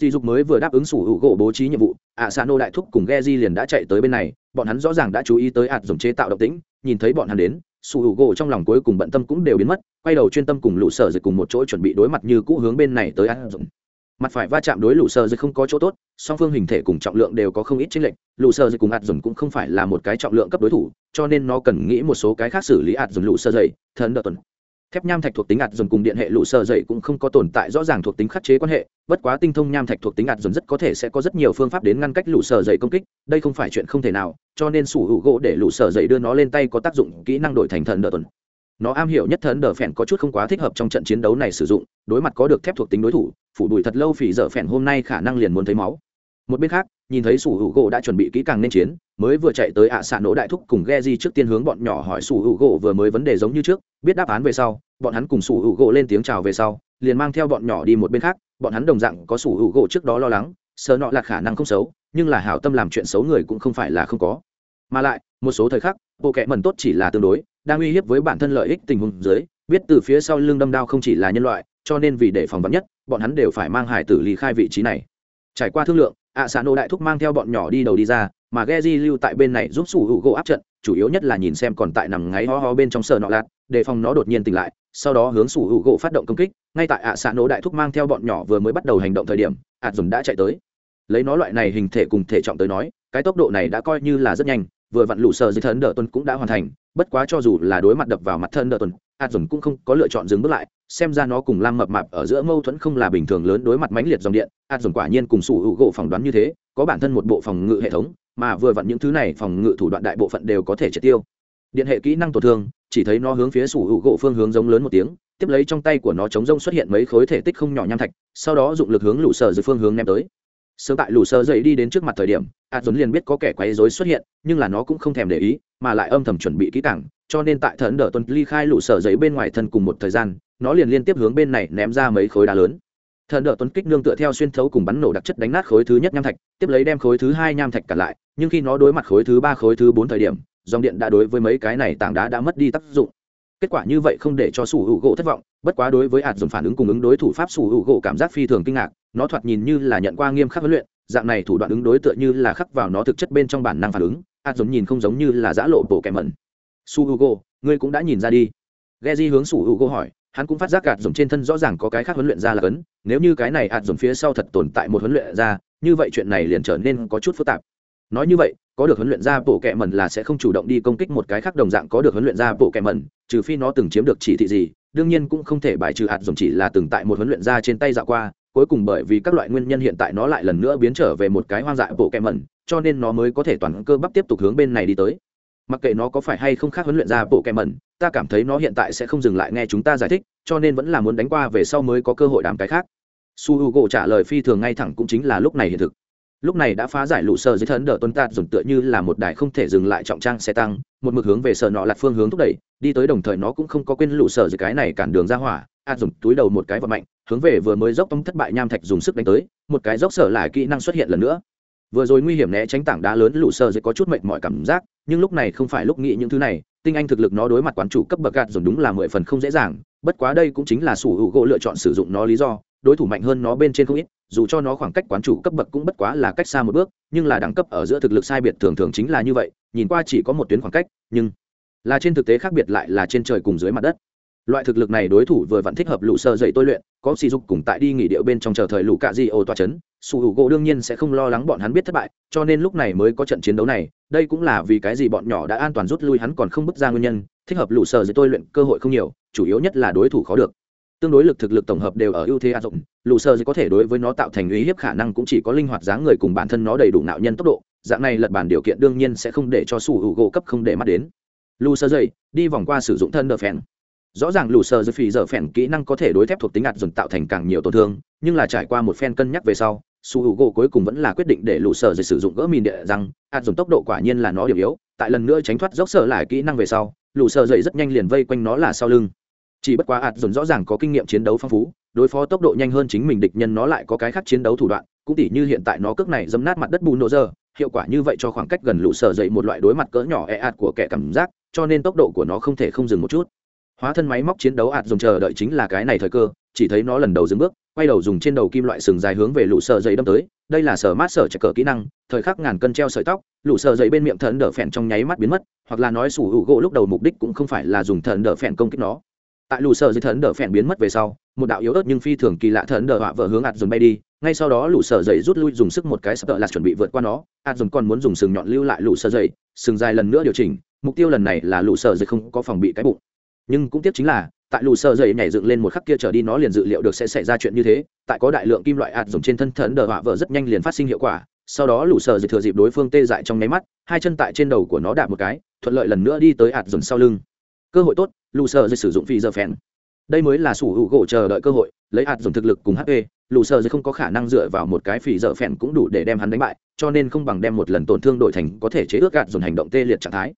sỉ dục mới vừa đáp ứng sủ hữu gỗ bố trí nhiệm vụ, ạ xạ đại thúc cùng Geji liền đã chạy tới bên này, bọn hắn rõ ràng đã chú ý tới ạt dùng chế tạo động tĩnh, nhìn thấy bọn hắn đến, sủ hữu gỗ trong lòng cuối cùng bận tâm cũng đều biến mất, quay đầu chuyên tâm cùng lũ sở dịch cùng một chỗ chuẩn bị đối mặt như cũ hướng bên này tới ạt dùng mặt phải va chạm đối lũ sơ dây không có chỗ tốt, song phương hình thể cùng trọng lượng đều có không ít chênh lệch, lũ sơ dây cùng ạt dùng cũng không phải là một cái trọng lượng cấp đối thủ, cho nên nó cần nghĩ một số cái khác xử lý ạt dùng lũ sơ dày, thần đợt tuần thép nham thạch thuộc tính ạt dồn cùng điện hệ lũ sơ dậy cũng không có tồn tại rõ ràng thuộc tính khắc chế quan hệ, bất quá tinh thông nham thạch thuộc tính ạt dồn rất có thể sẽ có rất nhiều phương pháp đến ngăn cách lũ sơ dậy công kích, đây không phải chuyện không thể nào, cho nên sủ hữu gỗ để lũ sơ dậy đưa nó lên tay có tác dụng kỹ năng đổi thành thần đỡ tuần. Nó am hiểu nhất thần đờ phèn có chút không quá thích hợp trong trận chiến đấu này sử dụng, đối mặt có được thép thuộc tính đối thủ, phủ đuổi thật lâu phỉ dở phèn hôm nay khả năng liền muốn thấy máu một bên khác, nhìn thấy sủ hữu gỗ đã chuẩn bị kỹ càng nên chiến, mới vừa chạy tới ạ xạ nổ đại thúc cùng ghe di trước tiên hướng bọn nhỏ hỏi sủ hữu gỗ vừa mới vấn đề giống như trước, biết đáp án về sau, bọn hắn cùng sủ hữu gỗ lên tiếng chào về sau, liền mang theo bọn nhỏ đi một bên khác, bọn hắn đồng dạng có sủ hữu gỗ trước đó lo lắng sợ nọ là khả năng không xấu, nhưng là hảo tâm làm chuyện xấu người cũng không phải là không có. Mà lại, một số thời khắc, bộ kệ mần tốt chỉ là tương đối, đang uy hiếp với bản thân lợi ích tình huống dưới, biết từ phía sau lưng đâm đao không chỉ là nhân loại, cho nên vì để phòng vắn nhất, bọn hắn đều phải mang hải tử ly khai vị trí này. Trải qua thương lượng ạ xạ nô đại thúc mang theo bọn nhỏ đi đầu đi ra, mà Geji lưu tại bên này giúp sủ hữu gỗ áp trận, chủ yếu nhất là nhìn xem còn tại nằm ngáy ho ho bên trong sờ nọ lạt đề phòng nó đột nhiên tỉnh lại, sau đó hướng sủ hữu gỗ phát động công kích, ngay tại ạ xạ nô đại thúc mang theo bọn nhỏ vừa mới bắt đầu hành động thời điểm ạt dùng đã chạy tới. Lấy nó loại này hình thể cùng thể trọng tới nói, cái tốc độ này đã coi như là rất nhanh, vừa vặn lũ sờ dưới thân đỡ tuần cũng đã hoàn thành, bất quá cho dù là đối mặt đập vào mặt thân đỡ tuần ạt dùng cũng không có lựa chọn dừng bước lại, xem ra nó cùng lam mập mạp ở giữa mâu thuẫn không là bình thường lớn đối mặt mãnh liệt dòng điện. Ạt dùng quả nhiên cùng sủ hữu gỗ phỏng đoán như thế, có bản thân một bộ phòng ngự hệ thống, mà vừa vặn những thứ này phòng ngự thủ đoạn đại bộ phận đều có thể triệt tiêu. Điện hệ kỹ năng tổn thương, chỉ thấy nó hướng phía sủ hữu gỗ phương hướng giống lớn một tiếng, tiếp lấy trong tay của nó chống rông xuất hiện mấy khối thể tích không nhỏ nham thạch, sau đó dụng lực hướng lũ sở dưới phương hướng ném tới sớm tại lũ sơ dậy đi đến trước mặt thời điểm ạt dồn liền biết có kẻ quấy rối xuất hiện, nhưng là nó cũng không thèm để ý, mà lại âm thầm chuẩn bị kỹ càng, cho nên tại thần đỡ tuần ly khai lũ sờ dậy bên ngoài thân cùng một thời gian, nó liền liên tiếp hướng bên này ném ra mấy khối đá lớn. Thần đỡ tuấn kích nương tựa theo xuyên thấu cùng bắn nổ đặc chất đánh nát khối thứ nhất nham thạch, tiếp lấy đem khối thứ hai nham thạch cả lại, nhưng khi nó đối mặt khối thứ ba, khối thứ bốn thời điểm, dòng điện đã đối với mấy cái này tảng đá đã mất đi tác dụng. Kết quả như vậy không để cho sủ hữu gỗ thất vọng, bất quá đối với ạt dùng phản ứng cùng ứng đối thủ pháp sủ hữu gỗ cảm giác phi thường kinh ngạc nó thoạt nhìn như là nhận qua nghiêm khắc huấn luyện, dạng này thủ đoạn ứng đối tựa như là khắc vào nó thực chất bên trong bản năng phản ứng, hạt giống nhìn không giống như là giã lộ bộ kẻ mẩn. Su hugo, ngươi cũng đã nhìn ra đi. Ghe di hướng su hugo hỏi, hắn cũng phát giác gạt dùng trên thân rõ ràng có cái khác huấn luyện ra là cấn, nếu như cái này hạt dùng phía sau thật tồn tại một huấn luyện ra, như vậy chuyện này liền trở nên có chút phức tạp. Nói như vậy, có được huấn luyện ra bộ kệ mẩn là sẽ không chủ động đi công kích một cái khác đồng dạng có được huấn luyện ra bộ kệ mẩn, trừ phi nó từng chiếm được chỉ thị gì, đương nhiên cũng không thể bài trừ hạt dùng chỉ là từng tại một huấn luyện ra trên tay dạo qua cuối cùng bởi vì các loại nguyên nhân hiện tại nó lại lần nữa biến trở về một cái hoang dại bộ kẹm mẩn, cho nên nó mới có thể toàn cơ bắp tiếp tục hướng bên này đi tới. Mặc kệ nó có phải hay không khác huấn luyện ra bộ kẹm mẩn, ta cảm thấy nó hiện tại sẽ không dừng lại nghe chúng ta giải thích, cho nên vẫn là muốn đánh qua về sau mới có cơ hội đám cái khác. Su h u gỗ trả lời phi thường ngay thẳng cũng chính là lúc này hiện thực. Lúc này đã phá giải lũ sơ dưới thân đỡ tuân tạt dùng tựa như là một đài không thể dừng lại trọng trang xe tăng, một mực hướng về sợ nọ lạt phương hướng thúc đẩy, đi tới đồng thời nó cũng không có quên lũ sơ dưới cái này cản đường ra hỏa, ạt dùng túi đầu một cái vật mạnh hướng về vừa mới dốc tông thất bại nham thạch dùng sức đánh tới, một cái dốc sở lại kỹ năng xuất hiện lần nữa. Vừa rồi nguy hiểm né tránh tảng đá lớn lũ sơ dễ có chút mệt mỏi cảm giác, nhưng lúc này không phải lúc nghĩ những thứ này, tinh anh thực lực nó đối mặt quán chủ cấp bậc gạt dùng đúng là mười phần không dễ dàng, bất quá đây cũng chính là sủ hữu gỗ lựa chọn sử dụng nó lý do, đối thủ mạnh hơn nó bên trên không ít, dù cho nó khoảng cách quán chủ cấp bậc cũng bất quá là cách xa một bước, nhưng là đẳng cấp ở giữa thực lực sai biệt thường thường chính là như vậy, nhìn qua chỉ có một tuyến khoảng cách, nhưng là trên thực tế khác biệt lại là trên trời cùng dưới mặt đất loại thực lực này đối thủ vừa vẫn thích hợp lũ sơ dậy tôi luyện, có sỉ dục cùng tại đi nghỉ điệu bên trong chờ thời lũ cạ di ô toa chấn. Su hữu gỗ đương nhiên sẽ không lo lắng bọn hắn biết thất bại, cho nên lúc này mới có trận chiến đấu này. Đây cũng là vì cái gì bọn nhỏ đã an toàn rút lui, hắn còn không bước ra nguyên nhân, thích hợp lũ sơ dậy tôi luyện cơ hội không nhiều, chủ yếu nhất là đối thủ khó được. Tương đối lực thực lực tổng hợp đều ở ưu thế áp dụng, lũ sơ dậy có thể đối với nó tạo thành uy hiếp khả năng cũng chỉ có linh hoạt dáng người cùng bản thân nó đầy đủ nạo nhân tốc độ. Dạng này lật bản điều kiện đương nhiên sẽ không để cho su hữu gỗ cấp không để mắt đến. Lũ sơ dậy, đi vòng qua sử dụng thân đờ phèn rõ ràng lù sờ dưới phì giờ phèn kỹ năng có thể đối thép thuộc tính ạt dồn tạo thành càng nhiều tổn thương, nhưng là trải qua một phen cân nhắc về sau, su h u gỗ cuối cùng vẫn là quyết định để lù sờ dưới sử dụng gỡ mìn địa rằng ạt dồn tốc độ quả nhiên là nó điểm yếu, tại lần nữa tránh thoát dốc sở lại kỹ năng về sau, lù sờ dậy rất nhanh liền vây quanh nó là sau lưng. Chỉ bất quá ạt dồn rõ ràng có kinh nghiệm chiến đấu phong phú, đối phó tốc độ nhanh hơn chính mình địch nhân nó lại có cái khác chiến đấu thủ đoạn, cũng tỉ như hiện tại nó cước này dấm nát mặt đất bù nổ giờ, hiệu quả như vậy cho khoảng cách gần lũ sờ dậy một loại đối mặt cỡ nhỏ e ạt của kẻ cảm giác, cho nên tốc độ của nó không thể không dừng một chút hóa thân máy móc chiến đấu ạt dùng chờ đợi chính là cái này thời cơ, chỉ thấy nó lần đầu dừng bước, quay đầu dùng trên đầu kim loại sừng dài hướng về lũ sợ dậy đâm tới, đây là sở mát sở chạy cờ kỹ năng, thời khắc ngàn cân treo sợi tóc, lũ sợ dậy bên miệng thần đỡ phèn trong nháy mắt biến mất, hoặc là nói sủ hữu gỗ lúc đầu mục đích cũng không phải là dùng thần đỡ phèn công kích nó. Tại lũ sợ dậy thần đỡ phèn biến mất về sau, một đạo yếu ớt nhưng phi thường kỳ lạ thần đỡ họa vợ hướng ạt dùng bay đi, ngay sau đó lũ sợ dậy rút lui dùng sức một cái sợ là chuẩn bị vượt qua nó, ạt dùng còn muốn dùng sừng nhọn lưu lại lũ sợ dậy, sừng dài lần nữa điều chỉnh, mục tiêu lần này là lũ sợ dậy không có phòng bị cái bụng nhưng cũng tiếp chính là, tại lù sơ dậy nhảy dựng lên một khắc kia trở đi nó liền dự liệu được sẽ xảy ra chuyện như thế, tại có đại lượng kim loại ạt dùng trên thân thần đờ họa vợ rất nhanh liền phát sinh hiệu quả, sau đó lù sơ dậy thừa dịp đối phương tê dại trong nháy mắt, hai chân tại trên đầu của nó đạp một cái, thuận lợi lần nữa đi tới ạt dùng sau lưng. Cơ hội tốt, lù sơ dậy sử dụng phi giờ phèn. Đây mới là sủ hữu gỗ chờ đợi cơ hội, lấy ạt dùng thực lực cùng hp lù sơ dậy không có khả năng dựa vào một cái phi giờ phèn cũng đủ để đem hắn đánh bại, cho nên không bằng đem một lần tổn thương đổi thành có thể chế ước ạt dùng hành động tê liệt trạng thái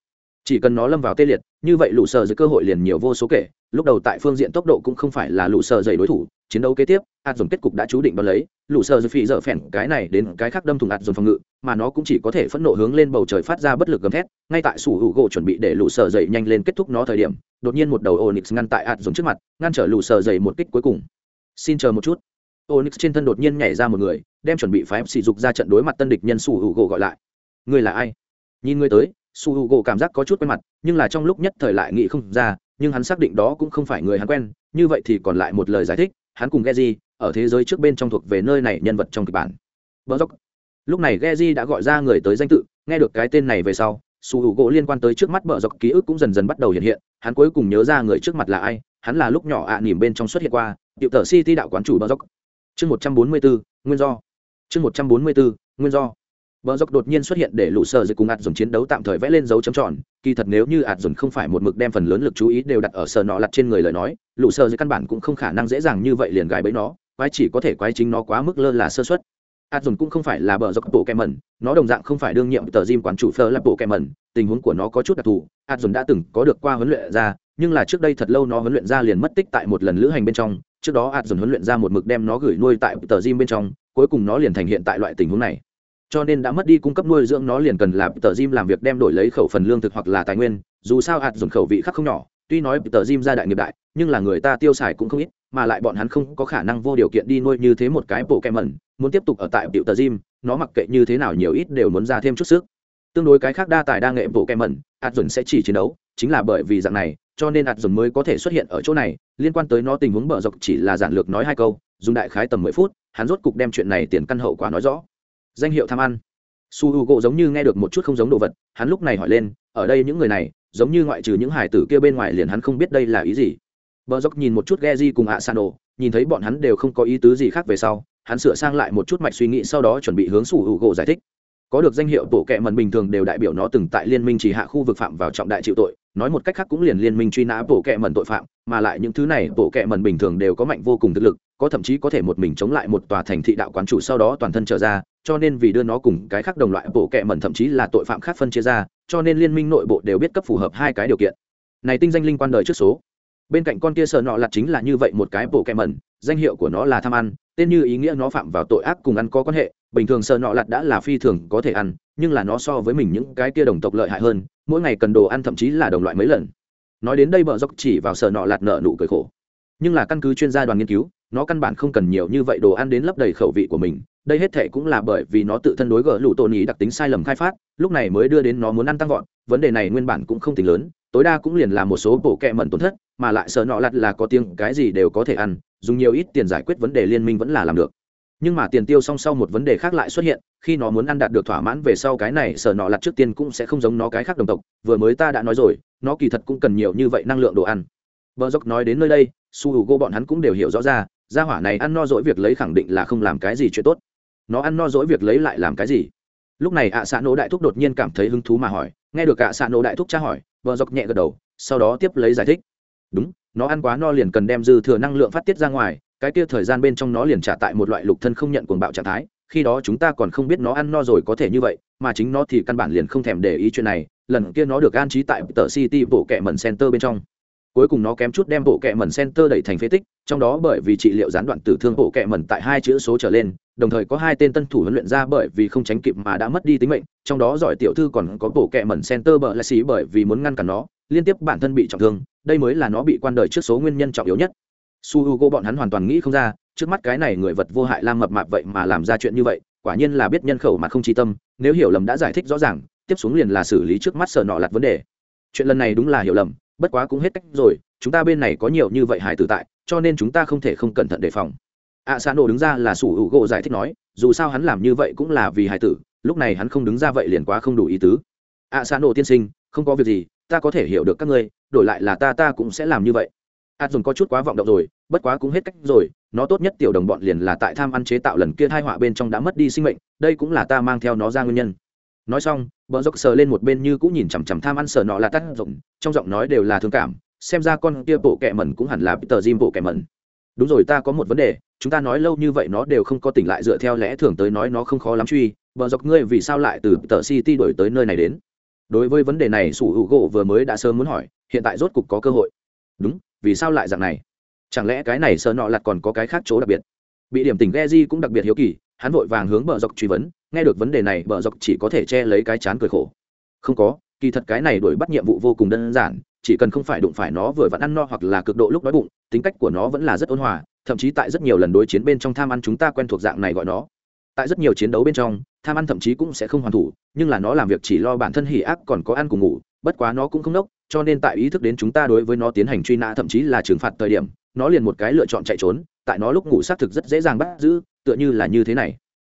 chỉ cần nó lâm vào tê liệt, như vậy lũ sợ dưới cơ hội liền nhiều vô số kể. Lúc đầu tại phương diện tốc độ cũng không phải là lũ sợ dày đối thủ, chiến đấu kế tiếp, ạt dùng kết cục đã chú định đo lấy. Lũ sợ dưới phi dở phèn cái này đến cái khác đâm thùng ạt dùng phòng ngự, mà nó cũng chỉ có thể phẫn nộ hướng lên bầu trời phát ra bất lực gầm thét. Ngay tại sủ hữu gỗ chuẩn bị để lũ sợ dày nhanh lên kết thúc nó thời điểm, đột nhiên một đầu onyx ngăn tại ạt dùng trước mặt, ngăn trở lũ sợ dày một kích cuối cùng. Xin chờ một chút. Onyx trên thân đột nhiên nhảy ra một người, đem chuẩn bị phái sỉ dục ra trận đối mặt tân địch nhân sủ hữu gỗ gọi lại. Người là ai? Nhìn người tới su h u gỗ cảm giác có chút quen mặt nhưng là trong lúc nhất thời lại nghĩ không ra nhưng hắn xác định đó cũng không phải người hắn quen như vậy thì còn lại một lời giải thích hắn cùng Geji ở thế giới trước bên trong thuộc về nơi này nhân vật trong kịch bản. Bờ dốc. Lúc này Geji đã gọi ra người tới danh tự, nghe được cái tên này về sau, Su Hữu Gỗ liên quan tới trước mắt bờ dốc ký ức cũng dần dần bắt đầu hiện hiện, hắn cuối cùng nhớ ra người trước mặt là ai, hắn là lúc nhỏ ạ à, nỉm bên trong xuất hiện qua, tiểu tờ City đạo quán chủ bờ dốc. Chương 144, nguyên do. Chương 144, nguyên do. Bờ dọc đột nhiên xuất hiện để lũ sở dịch cùng ạt dồn chiến đấu tạm thời vẽ lên dấu chấm tròn. Kỳ thật nếu như ạt dồn không phải một mực đem phần lớn lực chú ý đều đặt ở sờ nọ lặt trên người lời nói, lũ sở dịch căn bản cũng không khả năng dễ dàng như vậy liền gài bẫy nó, quái chỉ có thể quái chính nó quá mức lơ là sơ suất. ạt dồn cũng không phải là bờ dọc bộ kẹm mẩn, nó đồng dạng không phải đương nhiệm tờ Jim quán chủ phơ là bộ kẹm mẩn, tình huống của nó có chút đặc thù. ạt dồn đã từng có được qua huấn luyện ra, nhưng là trước đây thật lâu nó huấn luyện ra liền mất tích tại một lần lữ hành bên trong. Trước đó ạt dồn huấn luyện ra một mực đem nó gửi nuôi tại tờ Jim bên trong, cuối cùng nó liền thành hiện tại loại tình huống này cho nên đã mất đi cung cấp nuôi dưỡng nó liền cần làm tờ Jim làm việc đem đổi lấy khẩu phần lương thực hoặc là tài nguyên, dù sao hạt dùng khẩu vị khác không nhỏ, tuy nói tờ Jim ra đại nghiệp đại, nhưng là người ta tiêu xài cũng không ít, mà lại bọn hắn không có khả năng vô điều kiện đi nuôi như thế một cái bộ kem mẩn muốn tiếp tục ở tại biểu tờ Jim, nó mặc kệ như thế nào nhiều ít đều muốn ra thêm chút sức. Tương đối cái khác đa tài đa nghệ bộ kem mẩn hạt dùng sẽ chỉ chiến đấu, chính là bởi vì dạng này, cho nên hạt dùng mới có thể xuất hiện ở chỗ này, liên quan tới nó tình huống bờ dọc chỉ là giản lược nói hai câu, dùng đại khái tầm mười phút, hắn rốt cục đem chuyện này tiền căn hậu quả nói rõ danh hiệu tham ăn. Su h u gỗ giống như nghe được một chút không giống đồ vật, hắn lúc này hỏi lên, ở đây những người này, giống như ngoại trừ những hải tử kia bên ngoài liền hắn không biết đây là ý gì? Bờ dốc nhìn một chút ghe di cùng ạ san đồ nhìn thấy bọn hắn đều không có ý tứ gì khác về sau, hắn sửa sang lại một chút mạch suy nghĩ sau đó chuẩn bị hướng su h u gỗ giải thích. Có được danh hiệu bộ kệ mần bình thường đều đại biểu nó từng tại liên minh chỉ hạ khu vực phạm vào trọng đại chịu tội, nói một cách khác cũng liền liên minh truy nã bộ kệ mần tội phạm, mà lại những thứ này bộ kệ mần bình thường đều có mạnh vô cùng thực lực, có thậm chí có thể một mình chống lại một tòa thành thị đạo quán chủ sau đó toàn thân trở ra cho nên vì đưa nó cùng cái khác đồng loại bộ kệ mẩn thậm chí là tội phạm khác phân chia ra, cho nên liên minh nội bộ đều biết cấp phù hợp hai cái điều kiện. Này tinh danh linh quan đời trước số. Bên cạnh con kia sợ nọ lật chính là như vậy một cái bộ kệ mẩn, danh hiệu của nó là tham ăn, tên như ý nghĩa nó phạm vào tội ác cùng ăn có quan hệ, bình thường sợ nọ lật đã là phi thường có thể ăn, nhưng là nó so với mình những cái kia đồng tộc lợi hại hơn, mỗi ngày cần đồ ăn thậm chí là đồng loại mấy lần. Nói đến đây bợ dốc chỉ vào sợ nọ lật nợ nụ cười khổ. Nhưng là căn cứ chuyên gia đoàn nghiên cứu, nó căn bản không cần nhiều như vậy đồ ăn đến lấp đầy khẩu vị của mình đây hết thể cũng là bởi vì nó tự thân đối gỡ lũ tôn ý đặc tính sai lầm khai phát lúc này mới đưa đến nó muốn ăn tăng vọt vấn đề này nguyên bản cũng không tính lớn tối đa cũng liền là một số bộ kẹ mẩn tổn thất mà lại sợ nọ lặt là có tiếng cái gì đều có thể ăn dùng nhiều ít tiền giải quyết vấn đề liên minh vẫn là làm được nhưng mà tiền tiêu song sau một vấn đề khác lại xuất hiện khi nó muốn ăn đạt được thỏa mãn về sau cái này sợ nọ lặt trước tiên cũng sẽ không giống nó cái khác đồng tộc vừa mới ta đã nói rồi nó kỳ thật cũng cần nhiều như vậy năng lượng đồ ăn Bờ dốc nói đến nơi đây, su hữu gỗ bọn hắn cũng đều hiểu rõ ra, gia hỏa này ăn no dỗi việc lấy khẳng định là không làm cái gì chuyện tốt. Nó ăn no dỗi việc lấy lại làm cái gì? Lúc này ạ xạ nổ đại thúc đột nhiên cảm thấy hứng thú mà hỏi, nghe được ạ xạ nổ đại thúc tra hỏi, vợ dốc nhẹ gật đầu, sau đó tiếp lấy giải thích. Đúng, nó ăn quá no liền cần đem dư thừa năng lượng phát tiết ra ngoài, cái kia thời gian bên trong nó liền trả tại một loại lục thân không nhận cuồng bạo trạng thái, khi đó chúng ta còn không biết nó ăn no rồi có thể như vậy, mà chính nó thì căn bản liền không thèm để ý chuyện này, lần kia nó được an trí tại tờ City bộ kẹ mẩn center bên trong cuối cùng nó kém chút đem bộ kẹ mẩn center đẩy thành phế tích, trong đó bởi vì trị liệu gián đoạn tử thương bộ kẹ mẩn tại hai chữ số trở lên, đồng thời có hai tên tân thủ huấn luyện ra bởi vì không tránh kịp mà đã mất đi tính mệnh, trong đó giỏi tiểu thư còn có bộ kẹ mẩn center bờ lại xí bởi vì muốn ngăn cản nó, liên tiếp bản thân bị trọng thương, đây mới là nó bị quan đời trước số nguyên nhân trọng yếu nhất. Su h u g o bọn hắn hoàn toàn nghĩ không ra, trước mắt cái này người vật vô hại lam mập mạp vậy mà làm ra chuyện như vậy, quả nhiên là biết nhân khẩu mà không chi tâm, nếu hiểu lầm đã giải thích rõ ràng, tiếp xuống liền là xử lý trước mắt sở nọ lặt vấn đề. Chuyện lần này đúng là hiểu lầm bất quá cũng hết cách rồi, chúng ta bên này có nhiều như vậy hải tử tại, cho nên chúng ta không thể không cẩn thận đề phòng. Ạ xa nổ đứng ra là sủ hữu gỗ giải thích nói, dù sao hắn làm như vậy cũng là vì hải tử, lúc này hắn không đứng ra vậy liền quá không đủ ý tứ. Ạ xa nổ tiên sinh, không có việc gì, ta có thể hiểu được các ngươi, đổi lại là ta ta cũng sẽ làm như vậy. Ạt dùng có chút quá vọng động rồi, bất quá cũng hết cách rồi, nó tốt nhất tiểu đồng bọn liền là tại tham ăn chế tạo lần kia thai họa bên trong đã mất đi sinh mệnh, đây cũng là ta mang theo nó ra nguyên nhân. Nói xong bờ dốc sờ lên một bên như cũng nhìn chằm chằm tham ăn sờ nọ là tắt rộng trong giọng nói đều là thương cảm, xem ra con kia bộ kẹ mẩn cũng hẳn là tờ Jim bộ kẹ mẩn. Đúng rồi, ta có một vấn đề, chúng ta nói lâu như vậy nó đều không có tỉnh lại dựa theo lẽ thường tới nói nó không khó lắm truy, bờ dọc ngươi vì sao lại từ tờ city đổi tới nơi này đến? Đối với vấn đề này, sủ hữu gỗ vừa mới đã sớm muốn hỏi, hiện tại rốt cục có cơ hội. Đúng, vì sao lại dạng này? Chẳng lẽ cái này sờ nọ lặt còn có cái khác chỗ đặc biệt? Bị điểm tỉnh ghe di cũng đặc biệt hiếu kỳ hắn vội vàng hướng bờ dọc truy vấn, nghe được vấn đề này, bờ dọc chỉ có thể che lấy cái chán cười khổ. Không có, kỳ thật cái này đổi bắt nhiệm vụ vô cùng đơn giản, chỉ cần không phải đụng phải nó vừa vặn ăn no hoặc là cực độ lúc đói bụng, tính cách của nó vẫn là rất ôn hòa, thậm chí tại rất nhiều lần đối chiến bên trong tham ăn chúng ta quen thuộc dạng này gọi nó. Tại rất nhiều chiến đấu bên trong, tham ăn thậm chí cũng sẽ không hoàn thủ, nhưng là nó làm việc chỉ lo bản thân hỉ ác còn có ăn cùng ngủ, bất quá nó cũng không nốc, cho nên tại ý thức đến chúng ta đối với nó tiến hành truy nã thậm chí là trừng phạt thời điểm, nó liền một cái lựa chọn chạy trốn, tại nó lúc ngủ xác thực rất dễ dàng bắt giữ tựa như là như thế này.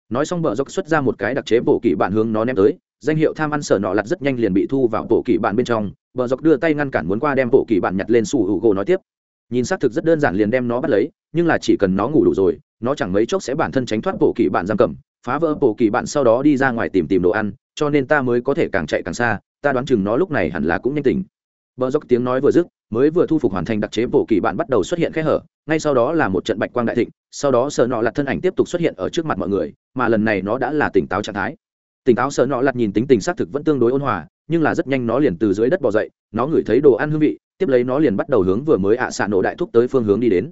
Nói xong bờ dốc xuất ra một cái đặc chế bổ kỵ bản hướng nó ném tới, danh hiệu tham ăn sở nọ lặt rất nhanh liền bị thu vào bộ kỵ bản bên trong, bờ dốc đưa tay ngăn cản muốn qua đem bộ kỵ bản nhặt lên sủ hữu gỗ nói tiếp. Nhìn xác thực rất đơn giản liền đem nó bắt lấy, nhưng là chỉ cần nó ngủ đủ rồi, nó chẳng mấy chốc sẽ bản thân tránh thoát bộ kỵ bản giam cầm, phá vỡ bộ kỵ bản sau đó đi ra ngoài tìm tìm đồ ăn, cho nên ta mới có thể càng chạy càng xa, ta đoán chừng nó lúc này hẳn là cũng nhanh tỉnh. Bờ dốc tiếng nói vừa dứt mới vừa thu phục hoàn thành đặc chế bộ kỳ bạn bắt đầu xuất hiện khe hở, ngay sau đó là một trận bạch quang đại thịnh, sau đó sợ nọ lặt thân ảnh tiếp tục xuất hiện ở trước mặt mọi người, mà lần này nó đã là tỉnh táo trạng thái. Tỉnh táo sợ nọ lặt nhìn tính tình xác thực vẫn tương đối ôn hòa, nhưng là rất nhanh nó liền từ dưới đất bỏ dậy, nó ngửi thấy đồ ăn hương vị, tiếp lấy nó liền bắt đầu hướng vừa mới ạ xạ nổ đại thúc tới phương hướng đi đến.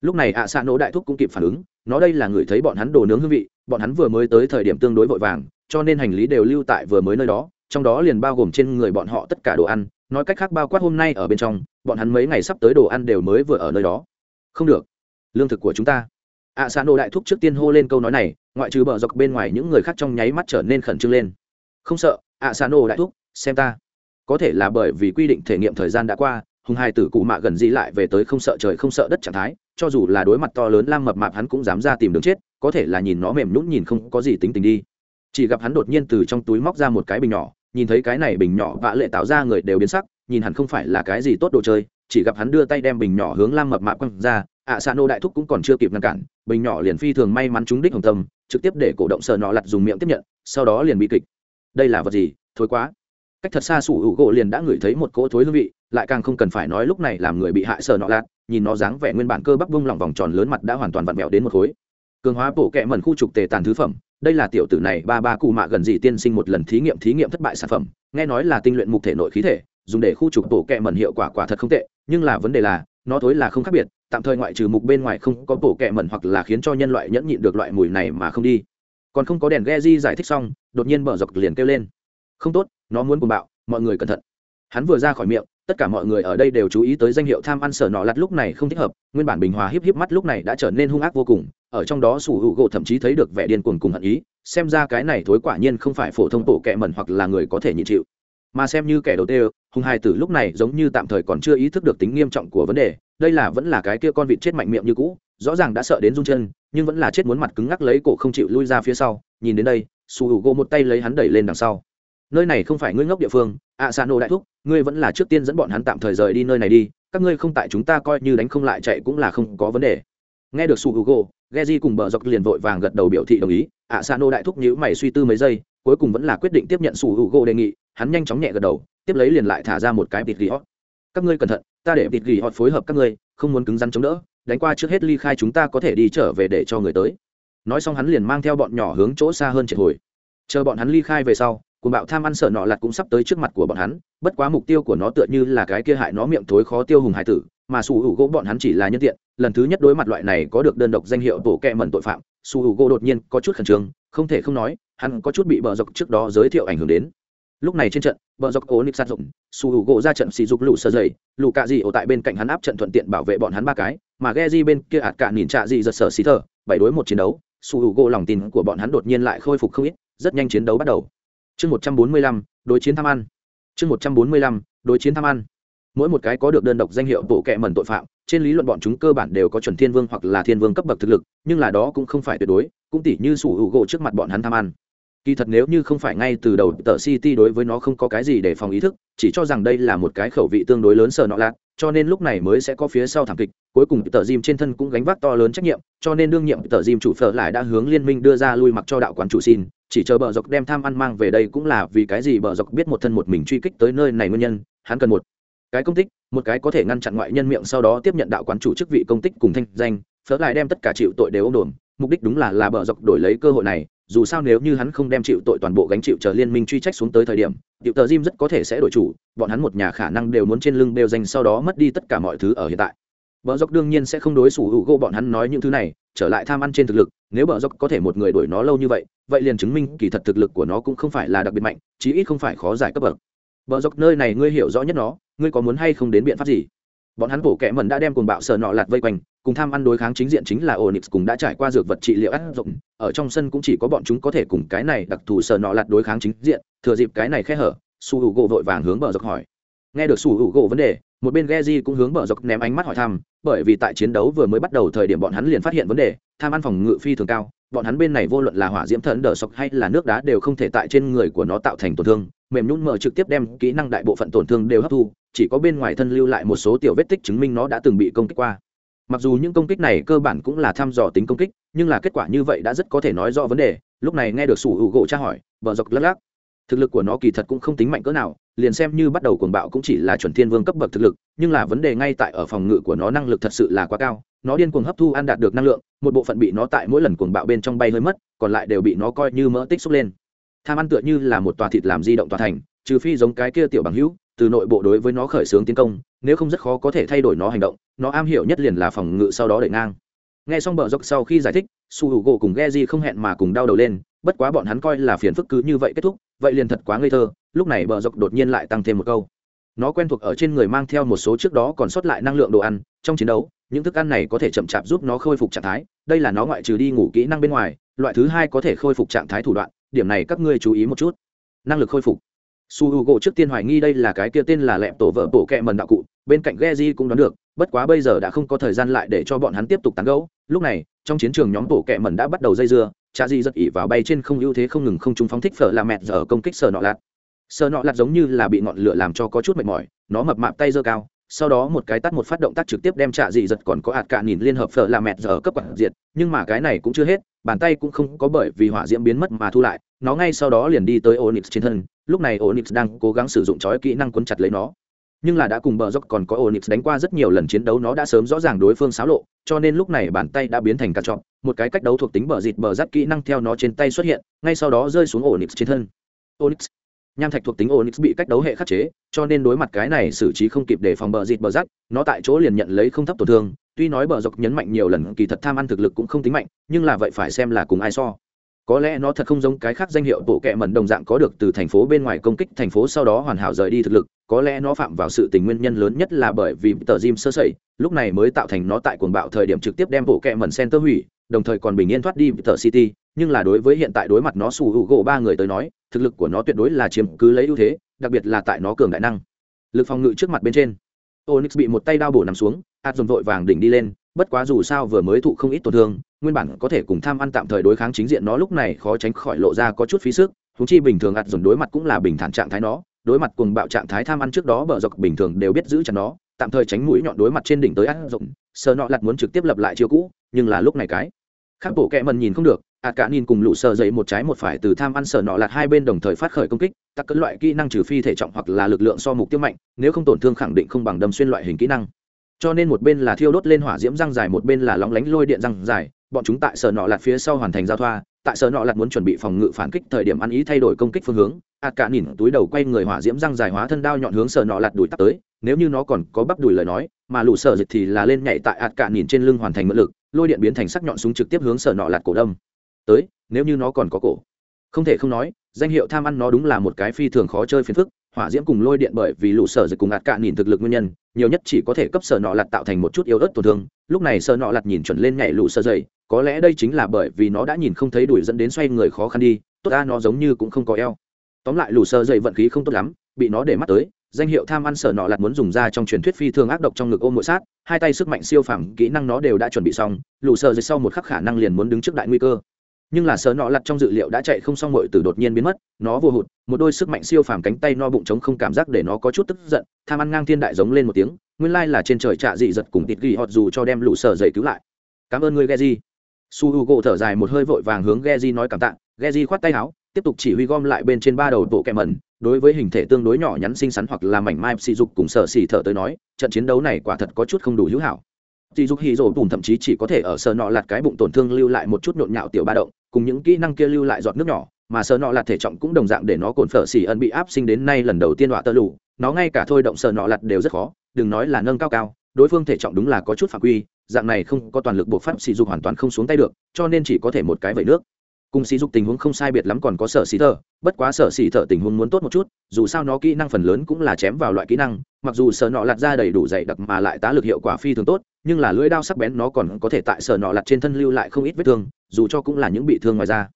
Lúc này ạ xạ nổ đại thúc cũng kịp phản ứng, nó đây là ngửi thấy bọn hắn đồ nướng hương vị, bọn hắn vừa mới tới thời điểm tương đối vội vàng, cho nên hành lý đều lưu tại vừa mới nơi đó, trong đó liền bao gồm trên người bọn họ tất cả đồ ăn, nói cách khác bao quát hôm nay ở bên trong bọn hắn mấy ngày sắp tới đồ ăn đều mới vừa ở nơi đó. Không được. Lương thực của chúng ta. Ạ à, xã nô đại thúc trước tiên hô lên câu nói này ngoại trừ bờ dọc bên ngoài những người khác trong nháy mắt trở nên khẩn trương lên. Không sợ ạ à, xã nô đại thúc xem ta. Có thể là bởi vì quy định thể nghiệm thời gian đã qua hùng hai tử cụ mạ gần dĩ lại về tới không sợ trời không sợ đất trạng thái cho dù là đối mặt to lớn lam mập mạp hắn cũng dám ra tìm đường chết có thể là nhìn nó mềm nhũn nhìn không có gì tính tình đi. Chỉ gặp hắn đột nhiên từ trong túi móc ra một cái bình nhỏ nhìn thấy cái này bình nhỏ vạ lệ tạo ra người đều biến sắc nhìn hẳn không phải là cái gì tốt đồ chơi, chỉ gặp hắn đưa tay đem bình nhỏ hướng lam mập mạp quăng ra, ạ xạ nô đại thúc cũng còn chưa kịp ngăn cản, bình nhỏ liền phi thường may mắn trúng đích hồng tâm, trực tiếp để cổ động sờ nọ lặt dùng miệng tiếp nhận, sau đó liền bị kịch. Đây là vật gì? Thối quá. Cách thật xa sủ hữu gỗ liền đã ngửi thấy một cỗ thối hương vị, lại càng không cần phải nói lúc này làm người bị hại sờ nọ lạt, nhìn nó dáng vẻ nguyên bản cơ bắp vung lòng vòng tròn lớn mặt đã hoàn toàn vặn vẹo đến một khối. Cường hóa bổ kẹ mẩn khu trục tề tàn thứ phẩm, đây là tiểu tử này ba ba cụ mạ gần gì tiên sinh một lần thí nghiệm thí nghiệm thất bại sản phẩm, nghe nói là tinh luyện mục thể nội khí thể dùng để khu trục bộ kẹ mẩn hiệu quả quả thật không tệ, nhưng là vấn đề là, nó thối là không khác biệt, tạm thời ngoại trừ mục bên ngoài không có bộ kẹ mẩn hoặc là khiến cho nhân loại nhẫn nhịn được loại mùi này mà không đi. Còn không có đèn ghe di giải thích xong, đột nhiên bờ dọc liền kêu lên. Không tốt, nó muốn cùng bạo, mọi người cẩn thận. Hắn vừa ra khỏi miệng, tất cả mọi người ở đây đều chú ý tới danh hiệu tham ăn sở nọ lặt lúc này không thích hợp, nguyên bản bình hòa híp híp mắt lúc này đã trở nên hung ác vô cùng, ở trong đó sủ hữu gỗ thậm chí thấy được vẻ điên cuồng cùng hận ý, xem ra cái này thối quả nhiên không phải phổ thông bộ kẹ mẩn hoặc là người có thể nhịn chịu mà xem như kẻ đầu tiên hung hai tử lúc này giống như tạm thời còn chưa ý thức được tính nghiêm trọng của vấn đề đây là vẫn là cái kia con vịt chết mạnh miệng như cũ rõ ràng đã sợ đến run chân nhưng vẫn là chết muốn mặt cứng ngắc lấy cổ không chịu lui ra phía sau nhìn đến đây su hữu gỗ một tay lấy hắn đẩy lên đằng sau. Nơi này không phải ngươi ngốc địa phương ạ xa nô đại thúc ngươi vẫn là trước tiên dẫn bọn hắn tạm thời rời đi nơi này đi các ngươi không tại chúng ta coi như đánh không lại chạy cũng là không có vấn đề. Nghe được su hữu gỗ Geji cùng bờ dọc liền vội vàng gật đầu biểu thị đồng ý, ạ xa nô đại thúc nhíu mày suy tư mấy giây, cuối cùng vẫn là quyết định tiếp nhận Sủ Hữu Gỗ đề nghị, hắn nhanh chóng nhẹ gật đầu, tiếp lấy liền lại thả ra một cái vịt ghi hót. Các ngươi cẩn thận, ta để vịt ghi hót phối hợp các ngươi, không muốn cứng rắn chống đỡ, đánh qua trước hết ly khai chúng ta có thể đi trở về để cho người tới. Nói xong hắn liền mang theo bọn nhỏ hướng chỗ xa hơn triệt hồi. Chờ bọn hắn ly khai về sau, cùng bạo tham ăn sợ nọ lặt cũng sắp tới trước mặt của bọn hắn, bất quá mục tiêu của nó tựa như là cái kia hại nó miệng thối khó tiêu hùng hải tử, mà su Hữu Gỗ bọn hắn chỉ là nhân tiện, lần thứ nhất đối mặt loại này có được đơn độc danh hiệu tổ kẹ mẩn tội phạm su hữu u gỗ đột nhiên có chút khẩn trương không thể không nói hắn có chút bị bờ dọc trước đó giới thiệu ảnh hưởng đến lúc này trên trận, bờ dọc ố nịp sát dụng, su h u gỗ ra trận xì dục lũ sơ dày lũ cạ dị ở tại bên cạnh hắn áp trận thuận tiện bảo vệ bọn hắn ba cái, mà ghe di bên kia ạt cả nhìn trạ dị giật sở xì thờ, bảy đối một chiến đấu, su h u gỗ lòng tin của bọn hắn đột nhiên lại khôi phục không ít, rất nhanh chiến đấu bắt đầu. Chương một trăm bốn mươi lăm, đối chiến tham ăn. Chương một trăm bốn mươi lăm, đối chiến tham ăn. Mỗi một cái có được đơn độc danh hiệu bộ kệ mẩn tội phạm, trên lý luận bọn chúng cơ bản đều có chuẩn thiên vương hoặc là thiên vương cấp bậc thực lực, nhưng là đó cũng không phải tuyệt đối, cũng tỉ như sủ hữu gỗ trước mặt bọn hắn tham ăn kỳ thật nếu như không phải ngay từ đầu tờ city đối với nó không có cái gì để phòng ý thức, chỉ cho rằng đây là một cái khẩu vị tương đối lớn sờ nọ lạc, cho nên lúc này mới sẽ có phía sau thảm kịch, cuối cùng tờ Jim trên thân cũng gánh vác to lớn trách nhiệm, cho nên đương nhiệm tờ Jim chủ phở lại đã hướng liên minh đưa ra lui mặc cho đạo quán chủ xin, chỉ chờ bờ dọc đem tham ăn mang về đây cũng là vì cái gì bờ dọc biết một thân một mình truy kích tới nơi này nguyên nhân, hắn cần một cái công tích, một cái có thể ngăn chặn ngoại nhân miệng sau đó tiếp nhận đạo quán chủ chức vị công tích cùng thanh danh, phở lại đem tất cả chịu tội đều ông đồn mục đích đúng là là bờ dọc đổi lấy cơ hội này dù sao nếu như hắn không đem chịu tội toàn bộ gánh chịu chờ liên minh truy trách xuống tới thời điểm điệu tờ Jim rất có thể sẽ đổi chủ, bọn hắn một nhà khả năng đều muốn trên lưng đều danh sau đó mất đi tất cả mọi thứ ở hiện tại. Bờ dốc đương nhiên sẽ không đối xử hữu gỗ bọn hắn nói những thứ này, trở lại tham ăn trên thực lực, nếu bờ dốc có thể một người đuổi nó lâu như vậy vậy liền chứng minh kỳ thật thực lực của nó cũng không phải là đặc biệt mạnh, chí ít không phải khó giải cấp bậc. Bờ dốc nơi này ngươi hiểu rõ nhất nó, ngươi có muốn hay không đến biện pháp gì? Bọn hắn bổ kẹ mần đã đem cùng bạo sờ nọ lạt vây quanh cùng tham ăn đối kháng chính diện chính là onyx cùng đã trải qua dược vật trị liệu áp dụng. Ở trong sân cũng chỉ có bọn chúng có thể cùng cái này đặc thù sờ nọ lật đối kháng chính diện. Thừa dịp cái này khe hở, su hữu gỗ vội vàng hướng bờ dọc hỏi. Nghe được su hữu gỗ vấn đề, một bên Geji cũng hướng bờ dọc ném ánh mắt hỏi thăm, bởi vì tại chiến đấu vừa mới bắt đầu thời điểm bọn hắn liền phát hiện vấn đề, tham ăn phòng ngự phi thường cao, bọn hắn bên này vô luận là hỏa diễm thần đỡ sọc hay là nước đá đều không thể tại trên người của nó tạo thành tổn thương, mềm nhũn mở trực tiếp đem kỹ năng đại bộ phận tổn thương đều hấp thu, chỉ có bên ngoài thân lưu lại một số tiểu vết tích chứng minh nó đã từng bị công kích qua mặc dù những công kích này cơ bản cũng là thăm dò tính công kích, nhưng là kết quả như vậy đã rất có thể nói rõ vấn đề. Lúc này nghe được sủ hữu gỗ tra hỏi, vợ dọc lắc lắc. Thực lực của nó kỳ thật cũng không tính mạnh cỡ nào, liền xem như bắt đầu cuồng bạo cũng chỉ là chuẩn thiên vương cấp bậc thực lực, nhưng là vấn đề ngay tại ở phòng ngự của nó năng lực thật sự là quá cao. Nó điên cuồng hấp thu ăn đạt được năng lượng, một bộ phận bị nó tại mỗi lần cuồng bạo bên trong bay hơi mất, còn lại đều bị nó coi như mỡ tích xúc lên. Tham ăn tựa như là một tòa thịt làm di động tòa thành, trừ phi giống cái kia tiểu bằng hữu từ nội bộ đối với nó khởi xướng tiến công, nếu không rất khó có thể thay đổi nó hành động, nó am hiểu nhất liền là phòng ngự sau đó đẩy ngang. Nghe xong bờ dốc sau khi giải thích, su hữu gỗ cùng ghe di không hẹn mà cùng đau đầu lên, bất quá bọn hắn coi là phiền phức cứ như vậy kết thúc, vậy liền thật quá ngây thơ, lúc này bờ dốc đột nhiên lại tăng thêm một câu. Nó quen thuộc ở trên người mang theo một số trước đó còn sót lại năng lượng đồ ăn, trong chiến đấu, những thức ăn này có thể chậm chạp giúp nó khôi phục trạng thái, đây là nó ngoại trừ đi ngủ kỹ năng bên ngoài, loại thứ hai có thể khôi phục trạng thái thủ đoạn, điểm này các ngươi chú ý một chút. Năng lực khôi phục su h u gỗ trước tiên hoài nghi đây là cái kia tên là lẹp tổ vợ bộ kẹ mần đạo cụ, bên cạnh ghe di cũng đoán được, bất quá bây giờ đã không có thời gian lại để cho bọn hắn tiếp tục tán gẫu. Lúc này, trong chiến trường nhóm bộ kẹ mần đã bắt đầu dây dưa, cha di giật ỉ vào bay trên không ưu thế không ngừng không chúng phóng thích phở là mẹt giờ công kích sờ nọ lạt. Sờ nọ lạt giống như là bị ngọn lửa làm cho có chút mệt mỏi, nó mập mạp tay giơ cao, sau đó một cái tắt một phát động tác trực tiếp đem trạ dị giật còn có ạt cạn nhìn liên hợp phở là mẹt giờ cấp quản diệt, nhưng mà cái này cũng chưa hết, bàn tay cũng không có bởi vì hỏa diễm biến mất mà thu lại, nó ngay sau đó liền đi tới onyx trên thân lúc này onyx đang cố gắng sử dụng chói kỹ năng cuốn chặt lấy nó. Nhưng là đã cùng bờ dốc còn có onyx đánh qua rất nhiều lần chiến đấu, nó đã sớm rõ ràng đối phương xáo lộ, cho nên lúc này bàn tay đã biến thành cát trọn. Một cái cách đấu thuộc tính bờ dịt bờ rắt kỹ năng theo nó trên tay xuất hiện, ngay sau đó rơi xuống onyx trên thân. Onyx. Nham thạch thuộc tính onyx bị cách đấu hệ khắc chế, cho nên đối mặt cái này xử trí không kịp để phòng bờ dịt bờ rắt nó tại chỗ liền nhận lấy không thấp tổn thương. Tuy nói bờ dọc nhấn mạnh nhiều lần, kỳ thật tham ăn thực lực cũng không tính mạnh, nhưng là vậy phải xem là cùng ai so có lẽ nó thật không giống cái khác danh hiệu bộ kệ mẩn đồng dạng có được từ thành phố bên ngoài công kích thành phố sau đó hoàn hảo rời đi thực lực có lẽ nó phạm vào sự tình nguyên nhân lớn nhất là bởi vì tờ Jim sơ sẩy lúc này mới tạo thành nó tại cuồng bạo thời điểm trực tiếp đem bộ kệ mẩn center hủy đồng thời còn bình yên thoát đi tờ city nhưng là đối với hiện tại đối mặt nó sủ hữu gỗ ba người tới nói thực lực của nó tuyệt đối là chiếm cứ lấy ưu thế đặc biệt là tại nó cường đại năng. Lực phòng ngự trước mặt bên trên. Onyx bị một tay đao bổ nằm xuống, ạt dồn vội vàng đỉnh đi lên, bất quá dù sao vừa mới thụ không ít tổn thương, nguyên bản có thể cùng tham ăn tạm thời đối kháng chính diện nó lúc này khó tránh khỏi lộ ra có chút phí sức, huống chi bình thường ạt dồn đối mặt cũng là bình thản trạng thái nó, đối mặt cùng bạo trạng thái tham ăn trước đó bờ dọc bình thường đều biết giữ chặt nó, tạm thời tránh mũi nhọn đối mặt trên đỉnh tới ắt dồn, Sợ nọ lặt muốn trực tiếp lập lại chiêu cũ, nhưng là lúc này cái khác bộ kẹ mần nhìn không được ạt cả nhìn cùng lũ sợ dậy một trái một phải từ tham ăn sợ nọ lạt hai bên đồng thời phát khởi công kích tắc cấn loại kỹ năng trừ phi thể trọng hoặc là lực lượng so mục tiêu mạnh nếu không tổn thương khẳng định không bằng đâm xuyên loại hình kỹ năng. Cho nên một bên là thiêu đốt lên hỏa diễm răng dài một bên là lóng lánh lôi điện răng dài bọn chúng tại sở nọ lạt phía sau hoàn thành giao thoa, tại sở nọ lạt muốn chuẩn bị phòng ngự phản kích thời điểm ăn ý thay đổi công kích phương hướng, ạt cả nhìn túi đầu quay người hỏa diễm răng dài hóa thân đao nhọn hướng sở nọ lạt đuổi tắt tới, nếu như nó còn có bắp đùi lời nói, mà lũ sở dịch thì là lên nhảy tại ạt cả nhìn trên lưng hoàn thành mượn lực, lôi điện biến thành sắc nhọn súng trực tiếp hướng sở nọ lạt cổ đâm. Tới, nếu như nó còn có cổ. Không thể không nói, danh hiệu tham ăn nó đúng là một cái phi thường khó chơi phiền phức, hỏa diễm cùng lôi điện bởi vì lũ sở dịch cùng ạt cạn nhìn thực lực nguyên nhân, nhiều nhất chỉ có thể cấp sở nọ lặt tạo thành một chút yếu ớt tổn thương, lúc này sở nọ lặt nhìn chuẩn lên nhảy lũ sở dày có lẽ đây chính là bởi vì nó đã nhìn không thấy đuổi dẫn đến xoay người khó khăn đi, tốt ta nó giống như cũng không có eo. Tóm lại lù sơ dậy vận khí không tốt lắm, bị nó để mắt tới, danh hiệu tham ăn sở nọ lạt muốn dùng ra trong truyền thuyết phi thường ác độc trong ngực ôm mội sát, hai tay sức mạnh siêu phẳng kỹ năng nó đều đã chuẩn bị xong, Lù sơ dậy sau một khắc khả năng liền muốn đứng trước đại nguy cơ. Nhưng là sở nọ lặt trong dự liệu đã chạy không xong mội từ đột nhiên biến mất, nó vô hụt, một đôi sức mạnh siêu phàm cánh tay no bụng trống không cảm giác để nó có chút tức giận, tham ăn ngang thiên đại giống lên một tiếng, nguyên lai là trên trời trạ dị giật cùng tịt ghi họt dù cho đem lũ sở dậy cứu lại. Cảm ơn ngươi gì su h u gỗ thở dài một hơi vội vàng hướng geji nói cảm tạ. Geji khoát tay áo, tiếp tục chỉ huy gom lại bên trên ba đầu bộ kẹ mẩn. Đối với hình thể tương đối nhỏ nhắn xinh xắn hoặc là mảnh mai sỉ dục cùng sợ xỉ thở tới nói, trận chiến đấu này quả thật có chút không đủ hữu hảo. Sỉ dục hì rổ bùn thậm chí chỉ có thể ở sở nọ lạt cái bụng tổn thương lưu lại một chút nhộn nhạo tiểu ba động, cùng những kỹ năng kia lưu lại giọt nước nhỏ, mà sở nọ lạt thể trọng cũng đồng dạng để nó cồn phở xỉ ẩn bị áp sinh đến nay lần đầu tiên đọa tơ lù nó ngay cả thôi động sở nọ lạt đều rất khó, đừng nói là nâng cao cao, đối phương thể trọng đúng là có chút phạm quy dạng này không có toàn lực buộc phát sỉ dục hoàn toàn không xuống tay được, cho nên chỉ có thể một cái vẩy nước. Cùng sỉ dục tình huống không sai biệt lắm còn có sở xỉ thở, bất quá sở xỉ thở tình huống muốn tốt một chút, dù sao nó kỹ năng phần lớn cũng là chém vào loại kỹ năng, mặc dù sở nọ lặt ra đầy đủ dày đặc mà lại tá lực hiệu quả phi thường tốt, nhưng là lưỡi đao sắc bén nó còn có thể tại sở nọ lặt trên thân lưu lại không ít vết thương, dù cho cũng là những bị thương ngoài ra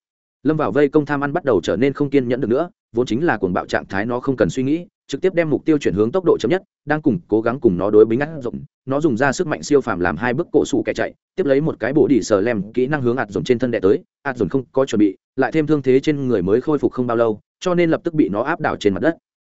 lâm vào vây công tham ăn bắt đầu trở nên không kiên nhẫn được nữa vốn chính là cuồng bạo trạng thái nó không cần suy nghĩ, trực tiếp đem mục tiêu chuyển hướng tốc độ chậm nhất, đang cùng cố gắng cùng nó đối bính ngắt rộng. Nó dùng ra sức mạnh siêu phàm làm hai bước cổ sủ kẻ chạy, tiếp lấy một cái bộ đỉ sờ lem kỹ năng hướng ạt dồn trên thân đệ tới ạt dồn không có chuẩn bị, lại thêm thương thế trên người mới khôi phục không bao lâu, cho nên lập tức bị nó áp đảo trên mặt đất.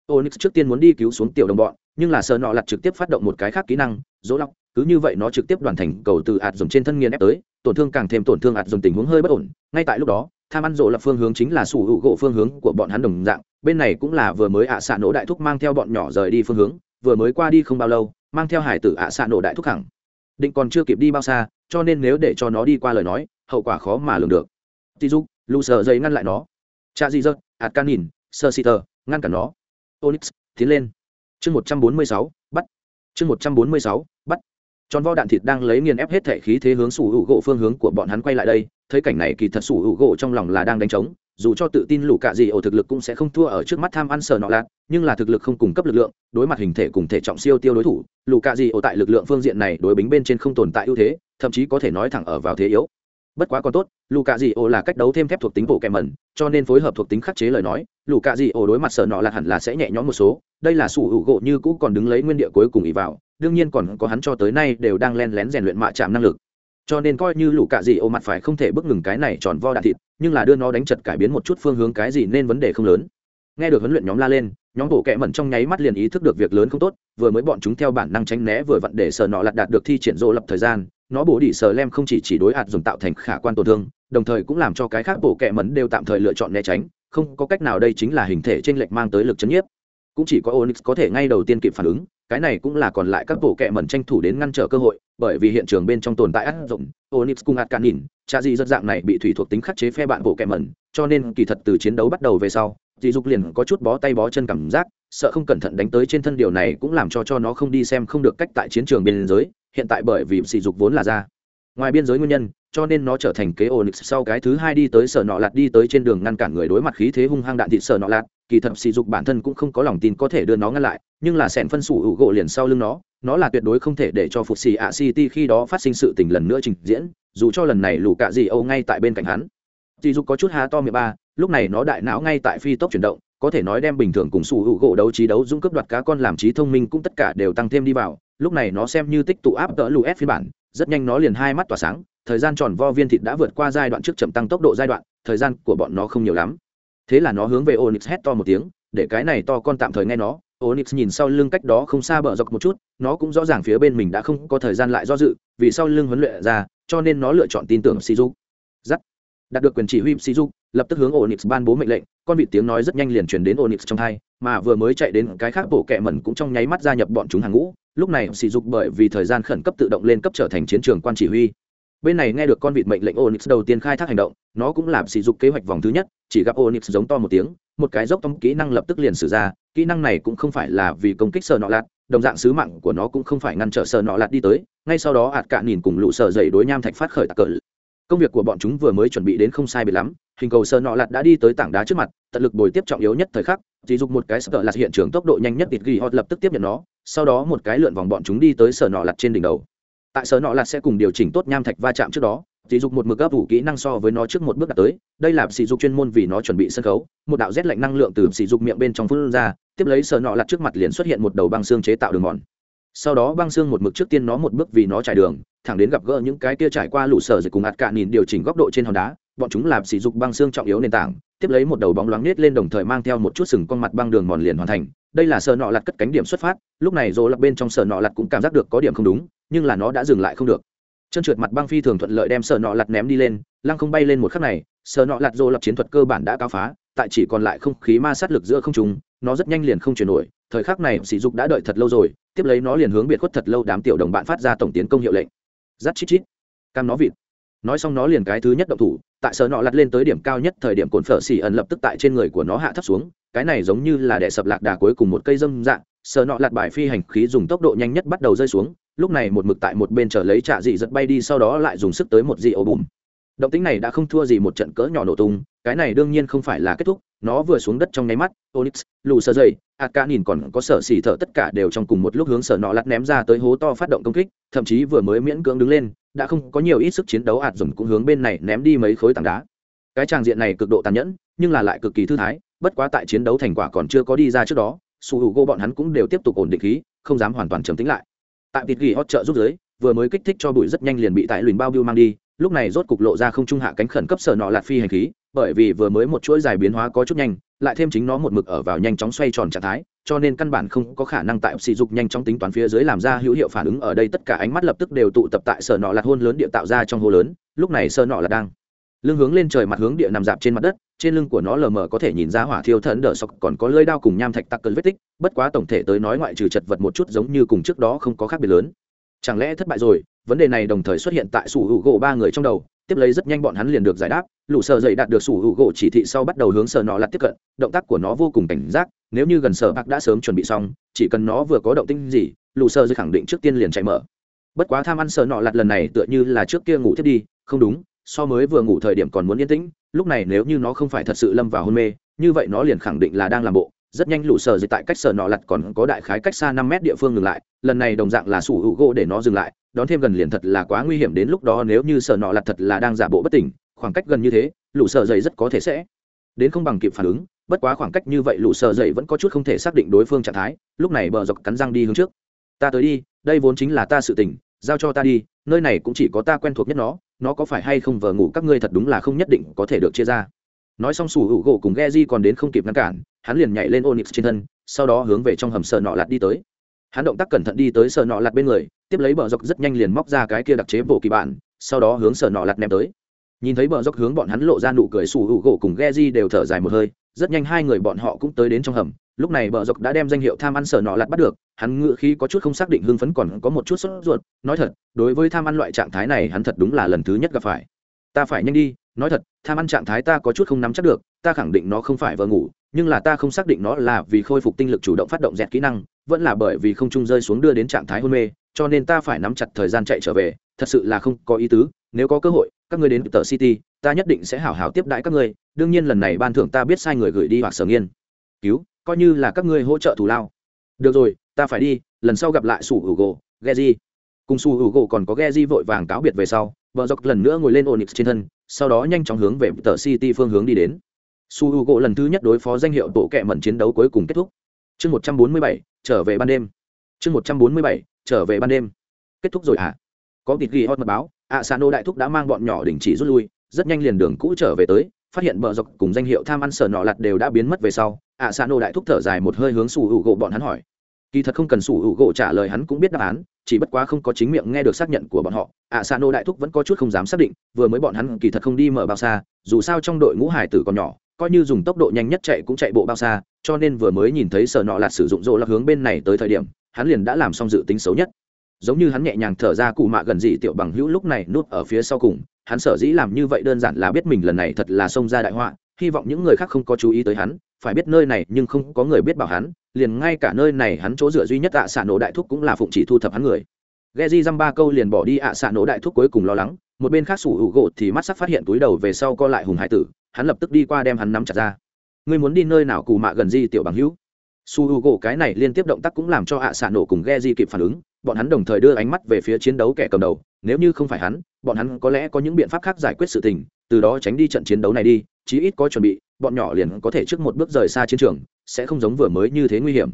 Onyx trước tiên muốn đi cứu xuống tiểu đồng bọn, nhưng là sờ nọ lặt trực tiếp phát động một cái khác kỹ năng, dỗ lọc, cứ như vậy nó trực tiếp đoàn thành cầu từ ạt dồn trên thân nghiền ép tới, tổn thương càng thêm tổn thương ạt dồn tình huống hơi bất ổn, ngay tại lúc đó tham ăn rộ là phương hướng chính là sủ hữu gỗ phương hướng của bọn hắn đồng dạng, bên này cũng là vừa mới ạ xạ nổ đại thúc mang theo bọn nhỏ rời đi phương hướng, vừa mới qua đi không bao lâu, mang theo hải tử ạ xạ nổ đại thúc hẳn. Định còn chưa kịp đi bao xa, cho nên nếu để cho nó đi qua lời nói, hậu quả khó mà lường được. Tí dục, lù sờ dây ngăn lại nó. Cha di dơ ạt can nhìn, sơ si tờ, ngăn cản nó. Onyx, tiến lên. Chương một trăm bốn mươi sáu, bắt. Chương một trăm bốn mươi sáu, bắt. Tròn vo đạn thịt đang lấy nghiền ép hết thể khí thế hướng sủ hữu gỗ phương hướng của bọn hắn quay lại đây thấy cảnh này kỳ thật sủ hữu gỗ trong lòng là đang đánh trống, dù cho tự tin lũ cạ gì ổ thực lực cũng sẽ không thua ở trước mắt tham ăn sờ nọ lạc nhưng là thực lực không cung cấp lực lượng, đối mặt hình thể cùng thể trọng siêu tiêu đối thủ, lũ cạ gì ổ tại lực lượng phương diện này đối bính bên trên không tồn tại ưu thế, thậm chí có thể nói thẳng ở vào thế yếu. Bất quá còn tốt, lũ cạ gì ổ là cách đấu thêm thép thuộc tính bộ kèm mẩn, cho nên phối hợp thuộc tính khắc chế lời nói, lũ cạ gì ổ đối mặt sờ nọ là hẳn là sẽ nhẹ nhõm một số, đây là sủ hữu gỗ như cũ còn đứng lấy nguyên địa cuối cùng ý vào, đương nhiên còn có hắn cho tới nay đều đang len lén rèn luyện mạ chạm năng lực cho nên coi như lũ cạ gì ô mặt phải không thể bước ngừng cái này tròn vo đạn thịt, nhưng là đưa nó đánh chật cải biến một chút phương hướng cái gì nên vấn đề không lớn. Nghe được huấn luyện nhóm la lên, nhóm bộ kẹ mẩn trong nháy mắt liền ý thức được việc lớn không tốt, vừa mới bọn chúng theo bản năng tránh né vừa vặn để sờ nọ lặt đạt được thi triển rộ lập thời gian, nó bổ đỉ sờ lem không chỉ chỉ đối hạt dùng tạo thành khả quan tổn thương, đồng thời cũng làm cho cái khác bộ kẹ mẩn đều tạm thời lựa chọn né tránh, không có cách nào đây chính là hình thể t r ê n lệch mang tới lực c h ấ n nhiếp. Cũng chỉ có onyx có thể ngay đầu tiên kịp phản ứng cái này cũng là còn lại các bộ kệ mẩn tranh thủ đến ngăn trở cơ hội, bởi vì hiện trường bên trong tồn tại ác dụng, onyx cùng ạt cạn nhìn cha dị rất dạng này bị thủy thuộc tính khắc chế phe bạn bộ kệ mẩn, cho nên kỳ thật từ chiến đấu bắt đầu về sau, dị dục liền có chút bó tay bó chân cảm giác, sợ không cẩn thận đánh tới trên thân điều này cũng làm cho cho nó không đi xem không được cách tại chiến trường biên giới, hiện tại bởi vì dị dục vốn là ra. Ngoài biên giới nguyên nhân, cho nên nó trở thành kế onyx sau cái thứ hai đi tới sở nọ lạt đi tới trên đường ngăn cản người đối mặt khí thế hung hăng đạn thịt sở nọ lạt kỳ thật sỉ dục bản thân cũng không có lòng tin có thể đưa nó ngăn lại, nhưng là sẻn phân sủ hữu gỗ liền sau lưng nó nó là tuyệt đối không thể để cho phục xì ạ city khi đó phát sinh sự tình lần nữa trình diễn, dù cho lần này lù cạ gì âu ngay tại bên cạnh hắn. Sỉ dục có chút há to miệng ba, lúc này nó đại não ngay tại phi tốc chuyển động, có thể nói đem bình thường cùng sủ hữu gỗ đấu trí đấu dũng cướp đoạt cá con làm trí thông minh cũng tất cả đều tăng thêm đi vào, lúc này nó xem như tích tụ áp đỡ lù ép phiên bản, rất nhanh nó liền hai mắt tỏa sáng, thời gian tròn vo viên thịt đã vượt qua giai đoạn trước chậm tăng tốc độ giai đoạn, thời gian của bọn nó không nhiều lắm thế là nó hướng về onyx hét to một tiếng, để cái này to con tạm thời nghe nó. Onyx nhìn sau lưng cách đó không xa bờ dọc một chút, nó cũng rõ ràng phía bên mình đã không có thời gian lại do dự, vì sau lưng huấn luyện ra, cho nên nó lựa chọn tin tưởng shizu giắt. Đạt được quyền chỉ huy shizu lập tức hướng onyx ban bố mệnh lệnh, con vịt tiếng nói rất nhanh liền truyền đến onyx trong hai, mà vừa mới chạy đến cái khác bổ kẹ mẩn cũng trong nháy mắt gia nhập bọn chúng hàng ngũ. Lúc này sỉ dục bởi vì thời gian khẩn cấp tự động lên cấp trở thành chiến trường quan chỉ huy bên này nghe được con vịt mệnh lệnh onyx đầu tiên khai thác hành động, nó cũng làm sử dụng kế hoạch vòng thứ nhất, chỉ gặp onyx giống to một tiếng, một cái dốc tông kỹ năng lập tức liền sử ra, kỹ năng này cũng không phải là vì công kích sờ nọ lạt, đồng dạng sứ mạng của nó cũng không phải ngăn trở sờ nọ lạt đi tới, ngay sau đó ạt cạn nhìn cùng lũ sờ dậy đối nham thạch phát khởi tạc cỡ. Công việc của bọn chúng vừa mới chuẩn bị đến không sai biệt lắm, hình cầu sờ nọ lạt đã đi tới tảng đá trước mặt, tận lực bồi tiếp trọng yếu nhất thời khắc chỉ dục một cái sợ lạt hiện trường tốc độ nhanh nhất tịt ghi hot lập tức tiếp nhận nó, sau đó một cái lượn vòng bọn chúng đi tới sờ nọ lạt trên đỉnh đầu tại sở nọ là sẽ cùng điều chỉnh tốt nham thạch va chạm trước đó Sử dục một mực ấp ủ kỹ năng so với nó trước một bước đạt tới, đây là sỉ dục chuyên môn vì nó chuẩn bị sân khấu, một đạo rét lạnh năng lượng từ sỉ dục miệng bên trong phun ra, tiếp lấy sở nọ lặt trước mặt liền xuất hiện một đầu băng xương chế tạo đường mòn. Sau đó băng xương một mực trước tiên nó một bước vì nó trải đường, thẳng đến gặp gỡ những cái kia trải qua lũ sở rồi cùng ạt cạn nhìn điều chỉnh góc độ trên hòn đá, bọn chúng làm sỉ dục băng xương trọng yếu nền tảng tiếp lấy một đầu bóng loáng nết lên đồng thời mang theo một chút sừng con mặt băng đường mòn liền hoàn thành. Đây là sợ nọ lặt cất cánh điểm xuất phát, lúc này rô lặt bên trong sợ nọ lặt cũng cảm giác được có điểm không đúng, nhưng là nó đã dừng lại không được. Chân trượt mặt băng phi thường thuận lợi đem sợ nọ lặt ném đi lên, lăng không bay lên một khắc này sợ nọ lặt rô lập chiến thuật cơ bản đã cao phá, tại chỉ còn lại không khí ma sát lực giữa không trùng nó rất nhanh liền không chuyển nổi thời khắc này sỉ dục đã đợi thật lâu rồi, tiếp lấy nó liền hướng biệt khuất thật lâu đám tiểu đồng bạn phát ra tổng tiến công hiệu lệnh. Giắt chít chít. Cam nó vịt. Nói xong nó liền cái thứ nhất động thủ tại sở nọ lặt lên tới điểm cao nhất thời điểm cồn phở xỉ ẩn lập tức tại trên người của nó hạ thấp xuống, cái này giống như là đè sập lạc đà cuối cùng một cây dâm dạng, sở nọ lặt bài phi hành khí dùng tốc độ nhanh nhất bắt đầu rơi xuống, lúc này một mực tại một bên trở lấy trạ dị giật bay đi sau đó lại dùng sức tới một dị ổ bùm. Động tính này đã không thua gì một trận cỡ nhỏ nổ tung, cái này đương nhiên không phải là kết thúc nó vừa xuống đất trong nháy mắt, onyx, lù sơ dây aka nhìn còn có sở xỉ thở tất cả đều trong cùng một lúc hướng sở nọ lặt ném ra tới hố to phát động công kích, thậm chí vừa mới miễn cưỡng đứng lên, đã không có nhiều ít sức chiến đấu ạt dùng cũng hướng bên này ném đi mấy khối tảng đá. Cái tràng diện này cực độ tàn nhẫn, nhưng là lại cực kỳ thư thái, bất quá tại chiến đấu thành quả còn chưa có đi ra trước đó, su hữu gô bọn hắn cũng đều tiếp tục ổn định khí, không dám hoàn toàn trầm tính lại. Tại vịt ghi hot trợ giúp giới vừa mới kích thích cho bụi rất nhanh liền bị tại lùn bao biêu mang đi, lúc này rốt cục lộ ra không trung hạ cánh khẩn cấp sở nọ lạt phi hành khí bởi vì vừa mới một chuỗi dài biến hóa có chút nhanh, lại thêm chính nó một mực ở vào nhanh chóng xoay tròn trạng thái, cho nên căn bản không có khả năng tại sỉ dục nhanh chóng tính toán phía dưới làm ra hữu hiệu phản ứng. Ở đây tất cả ánh mắt lập tức đều tụ tập tại sở nọ lạt hôn lớn địa tạo ra trong hô lớn, lúc này sở nọ lạt đang lưng hướng lên trời mặt hướng địa nằm dạp trên mặt đất, trên lưng của nó lờ mờ có thể nhìn ra hỏa thiêu thần đỡ sọc, còn có lưỡi đao cùng nham thạch tắc cơn vết tích, bất quá tổng thể tới nói ngoại trừ chật vật một chút giống như cùng trước đó không có khác biệt lớn. Chẳng lẽ thất bại rồi? Vấn đề này đồng thời xuất hiện tại sủ hữu gỗ ba người trong đầu tiếp lấy rất nhanh bọn hắn liền được giải đáp, lũ sợ dậy đạt được sủ hữu gỗ chỉ thị sau bắt đầu hướng sợ nọ lặt tiếp cận, động tác của nó vô cùng cảnh giác, nếu như gần sợ bạc đã sớm chuẩn bị xong, chỉ cần nó vừa có động tinh gì, lũ sợ dậy khẳng định trước tiên liền chạy mở. Bất quá tham ăn sợ nọ lặt lần này tựa như là trước kia ngủ thiết đi, không đúng, so mới vừa ngủ thời điểm còn muốn yên tĩnh, lúc này nếu như nó không phải thật sự lâm vào hôn mê, như vậy nó liền khẳng định là đang làm bộ. Rất nhanh lũ sợ dậy tại cách sợ nọ lặt còn có đại khái cách xa năm mét địa phương ngừng lại, lần này đồng dạng là sủ hữu gỗ để nó dừng lại đón thêm gần liền thật là quá nguy hiểm đến lúc đó nếu như sợ nọ lặt thật là đang giả bộ bất tỉnh, khoảng cách gần như thế, lũ sợ dậy rất có thể sẽ đến không bằng kịp phản ứng, bất quá khoảng cách như vậy lũ sợ dậy vẫn có chút không thể xác định đối phương trạng thái, lúc này bờ dọc cắn răng đi hướng trước. Ta tới đi, đây vốn chính là ta sự tình, giao cho ta đi, nơi này cũng chỉ có ta quen thuộc nhất nó nó có phải hay không vờ ngủ các ngươi thật đúng là không nhất định có thể được chia ra. Nói xong sủ hữu gỗ cùng ghe di còn đến không kịp ngăn cản, hắn liền nhảy lên onyx trên thân, sau đó hướng về trong hầm sợ nọ lặt đi tới hắn động tác cẩn thận đi tới sở nọ lặt bên người, tiếp lấy bờ dọc rất nhanh liền móc ra cái kia đặc chế bộ kỳ bản, sau đó hướng sở nọ lặt ném tới. Nhìn thấy bờ dọc hướng bọn hắn lộ ra nụ cười sủ hữu gỗ cùng ghe di đều thở dài một hơi, rất nhanh hai người bọn họ cũng tới đến trong hầm. Lúc này bờ dọc đã đem danh hiệu tham ăn sở nọ lặt bắt được, hắn ngự khí có chút không xác định hưng phấn còn có một chút sốt ruột, nói thật, đối với tham ăn loại trạng thái này hắn thật đúng là lần thứ nhất gặp phải. Ta phải nhanh đi, nói thật, tham ăn trạng thái ta có chút không nắm chắc được, ta khẳng định nó không phải vợ ngủ nhưng là ta không xác định nó là vì khôi phục tinh lực chủ động phát động dẹt kỹ năng, vẫn là bởi vì không trung rơi xuống đưa đến trạng thái hôn mê, cho nên ta phải nắm chặt thời gian chạy trở về, thật sự là không có ý tứ, nếu có cơ hội, các ngươi đến tờ city, ta nhất định sẽ hảo hảo tiếp đãi các ngươi, đương nhiên lần này ban thưởng ta biết sai người gửi đi hoặc sở nghiên. Cứu, coi như là các ngươi hỗ trợ thù lao. Được rồi, ta phải đi, lần sau gặp lại sủ hữu gỗ geji cùng sủ hữu gỗ còn có geji vội vàng cáo biệt về sau vợ dọc lần nữa ngồi lên onyx trên thân, sau đó nhanh chóng hướng về tờ city phương hướng đi đến su hữu gỗ lần thứ nhất đối phó danh hiệu bộ kệ mẩn chiến đấu cuối cùng kết thúc. Chương một trăm bốn mươi bảy, trở về ban đêm. Chương một trăm bốn mươi bảy, trở về ban đêm. Kết thúc rồi à có vịt ghi hot mật báo, ạ xa O đại thúc đã mang bọn nhỏ đình chỉ rút lui, rất nhanh liền đường cũ trở về tới, phát hiện bờ dọc cùng danh hiệu tham ăn sờ nọ lặt đều đã biến mất về sau, ạ xa O đại thúc thở dài một hơi hướng su h u gỗ bọn hắn hỏi. Kỳ thật không cần sủ hữu gỗ trả lời hắn cũng biết đáp án, chỉ bất quá không có chính miệng nghe được xác nhận của bọn họ, ạ xa nô đại thúc vẫn có chút không dám xác định, vừa mới bọn hắn kỳ thật không đi mở bao xa, dù sao trong đội ngũ hải tử còn nhỏ coi như dùng tốc độ nhanh nhất chạy cũng chạy bộ bao xa, cho nên vừa mới nhìn thấy sở nọ lạt sử dụng rộ lạc hướng bên này tới thời điểm, hắn liền đã làm xong dự tính xấu nhất. Giống như hắn nhẹ nhàng thở ra cụ mạ gần dị tiểu bằng hữu lúc này nuốt ở phía sau cùng, hắn sở dĩ làm như vậy đơn giản là biết mình lần này thật là xông ra đại họa, hy vọng những người khác không có chú ý tới hắn, phải biết nơi này nhưng không có người biết bảo hắn, liền ngay cả nơi này hắn chỗ dựa duy nhất ạ à xạ nổ đại thúc cũng là phụng chỉ thu thập hắn người. Ghe di dăm ba câu liền bỏ đi ạ à xạ nổ đại thúc cuối cùng lo lắng, một bên khác sủ hữu gỗ thì mắt sắc phát hiện túi đầu về sau co lại hùng hải tử hắn lập tức đi qua đem hắn nắm chặt ra. Ngươi muốn đi nơi nào cù mạ gần di tiểu bằng hữu? Su h u gỗ cái này liên tiếp động tác cũng làm cho ạ à xạ nổ cùng ghe di kịp phản ứng, bọn hắn đồng thời đưa ánh mắt về phía chiến đấu kẻ cầm đầu, nếu như không phải hắn, bọn hắn có lẽ có những biện pháp khác giải quyết sự tình, từ đó tránh đi trận chiến đấu này đi, chí ít có chuẩn bị, bọn nhỏ liền có thể trước một bước rời xa chiến trường, sẽ không giống vừa mới như thế nguy hiểm.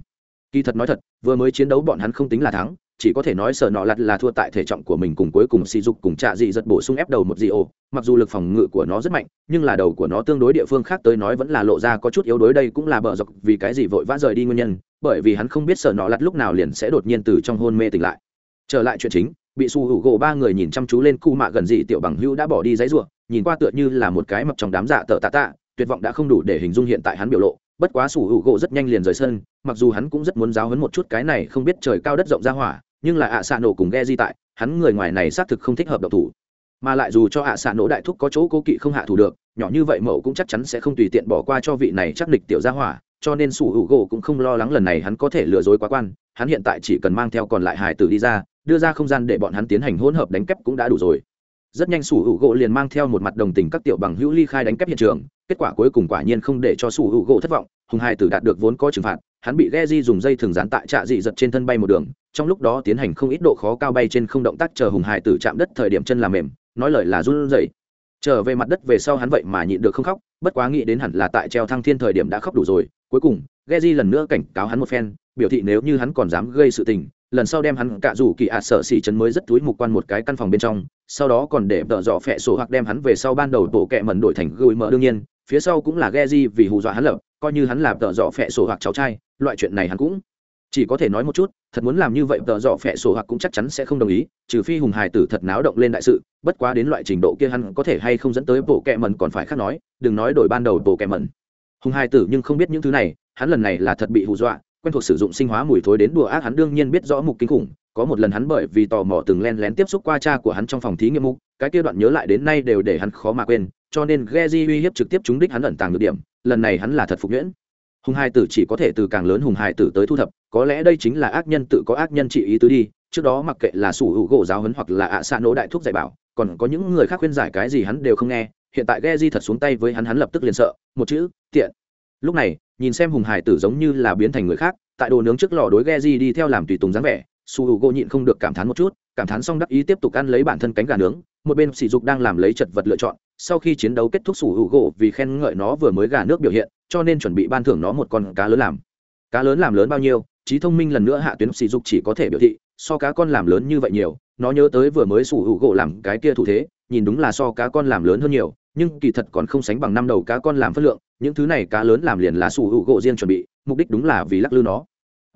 Kỳ thật nói thật, vừa mới chiến đấu bọn hắn không tính là thắng chỉ có thể nói sợ nọ lặt là thua tại thể trọng của mình cùng cuối cùng sỉ dục cùng trạ dị giật bổ sung ép đầu một dị ổ. Mặc dù lực phòng ngự của nó rất mạnh, nhưng là đầu của nó tương đối địa phương khác tới nói vẫn là lộ ra có chút yếu đối đây cũng là bờ dọc vì cái gì vội vã rời đi nguyên nhân, bởi vì hắn không biết sợ nọ lặt lúc nào liền sẽ đột nhiên từ trong hôn mê tỉnh lại. Trở lại chuyện chính, bị su hữu gỗ ba người nhìn chăm chú lên khu mạ gần dị tiểu bằng hữu đã bỏ đi giấy ruộng nhìn qua tựa như là một cái mập trong đám dạ tợ tạ tạ, tuyệt vọng đã không đủ để hình dung hiện tại hắn biểu lộ. Bất quá sủ hữu gỗ rất nhanh liền rời sân, mặc dù hắn cũng rất muốn giáo hấn một chút cái này không biết trời cao đất rộng ra hỏa nhưng là ạ xạ nổ cùng ghe di tại, hắn người ngoài này xác thực không thích hợp độc thủ. Mà lại dù cho ạ xạ nổ đại thúc có chỗ cố kỵ không hạ thủ được, nhỏ như vậy mậu cũng chắc chắn sẽ không tùy tiện bỏ qua cho vị này chắc địch tiểu gia hỏa, cho nên sủ hữu gỗ cũng không lo lắng lần này hắn có thể lừa dối quá quan, hắn hiện tại chỉ cần mang theo còn lại hải tử đi ra, đưa ra không gian để bọn hắn tiến hành hỗn hợp đánh kép cũng đã đủ rồi rất nhanh sủ hữu gỗ liền mang theo một mặt đồng tình các tiểu bằng hữu ly khai đánh kép hiện trường, kết quả cuối cùng quả nhiên không để cho sủ hữu gỗ thất vọng, hùng hải tử đạt được vốn có trừng phạt, hắn bị ghe di dùng dây thường dán tại trạ dị giật trên thân bay một đường, trong lúc đó tiến hành không ít độ khó cao bay trên không động tác chờ hùng hải tử chạm đất thời điểm chân làm mềm, nói lời là run rẩy. Trở về mặt đất về sau hắn vậy mà nhịn được không khóc, bất quá nghĩ đến hẳn là tại treo thăng thiên thời điểm đã khóc đủ rồi, cuối cùng, ghe di lần nữa cảnh cáo hắn một phen, biểu thị nếu như hắn còn dám gây sự tình lần sau đem hắn cạ rủ kỳ ạt sợ xỉ chấn mới rất túi mục quan một cái căn phòng bên trong, sau đó còn để vợ dọ phẹ sổ hoặc đem hắn về sau ban đầu tổ kẹ mẩn đổi thành gửi mở đương nhiên, phía sau cũng là ghe di vì hù dọa hắn lập, coi như hắn làm tợ dọ phẹ sổ hoặc cháu trai, loại chuyện này hắn cũng chỉ có thể nói một chút, thật muốn làm như vậy tợ dọ phẹ sổ hoặc cũng chắc chắn sẽ không đồng ý, trừ phi hùng hài tử thật náo động lên đại sự, bất quá đến loại trình độ kia hắn có thể hay không dẫn tới bộ kẹ mẩn còn phải khác nói, đừng nói đổi ban đầu bộ kẹ mẩn. Hùng hài tử nhưng không biết những thứ này, hắn lần này là thật bị hù dọa quen thuộc sử dụng sinh hóa mùi thối đến đùa ác hắn đương nhiên biết rõ mục kinh khủng. Có một lần hắn bởi vì tò mò từng len lén tiếp xúc qua cha của hắn trong phòng thí nghiệm mục, cái kia đoạn nhớ lại đến nay đều để hắn khó mà quên, cho nên Geji uy hiếp trực tiếp trúng đích hắn ẩn tàng được điểm, lần này hắn là thật phục nhuyễn. Hùng hai tử chỉ có thể từ càng lớn hùng hai tử tới thu thập, có lẽ đây chính là ác nhân tự có ác nhân trị ý tứ đi, trước đó mặc kệ là sủ hữu gỗ giáo hấn hoặc là ạ xạ nỗ đại thuốc dạy bảo, còn có những người khác khuyên giải cái gì hắn đều không nghe, hiện tại Geji thật xuống tay với hắn hắn lập tức liền sợ, một chữ, tiện. Lúc này nhìn xem hùng hải tử giống như là biến thành người khác, tại đồ nướng trước lò đối ghe di đi theo làm tùy tùng dáng vẻ, su h u gỗ nhịn không được cảm thán một chút, cảm thán xong đắc ý tiếp tục ăn lấy bản thân cánh gà nướng, một bên sỉ dục đang làm lấy chật vật lựa chọn, sau khi chiến đấu kết thúc su h u gỗ vì khen ngợi nó vừa mới gà nước biểu hiện, cho nên chuẩn bị ban thưởng nó một con cá lớn làm. Cá lớn làm lớn bao nhiêu, trí thông minh lần nữa hạ tuyến sỉ dục chỉ có thể biểu thị, so cá con làm lớn như vậy nhiều, nó nhớ tới vừa mới su h u gỗ làm cái kia thủ thế, nhìn đúng là so cá con làm lớn hơn nhiều, nhưng kỳ thật còn không sánh bằng năm đầu cá con làm phất lượng những thứ này cá lớn làm liền là sủ hữu gỗ riêng chuẩn bị, mục đích đúng là vì lắc lư nó.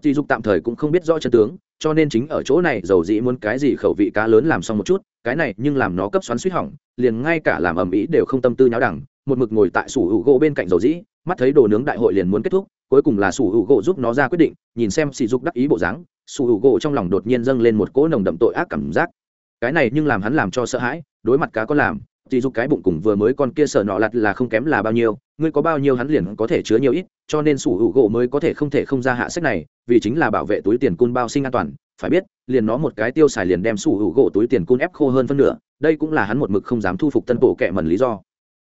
Dì dục tạm thời cũng không biết rõ chân tướng, cho nên chính ở chỗ này dầu dĩ muốn cái gì khẩu vị cá lớn làm xong một chút, cái này nhưng làm nó cấp xoắn suýt hỏng, liền ngay cả làm ầm ĩ đều không tâm tư nháo đẳng, một mực ngồi tại sủ hữu gỗ bên cạnh dầu dĩ, mắt thấy đồ nướng đại hội liền muốn kết thúc, cuối cùng là sủ hữu gỗ giúp nó ra quyết định, nhìn xem sỉ dục đắc ý bộ dáng, sủ hữu gỗ trong lòng đột nhiên dâng lên một cỗ nồng đậm tội ác cảm giác. Cái này nhưng làm hắn làm cho sợ hãi, đối mặt cá có làm thì dục cái bụng cùng vừa mới con kia sợ nọ lặt là không kém là bao nhiêu, ngươi có bao nhiêu hắn liền có thể chứa nhiều ít, cho nên sủ hữu gỗ mới có thể không thể không ra hạ sách này, vì chính là bảo vệ túi tiền cun bao sinh an toàn. Phải biết, liền nó một cái tiêu xài liền đem sủ hữu gỗ túi tiền cun ép khô hơn phân nửa, đây cũng là hắn một mực không dám thu phục tân bộ kệ mần lý do.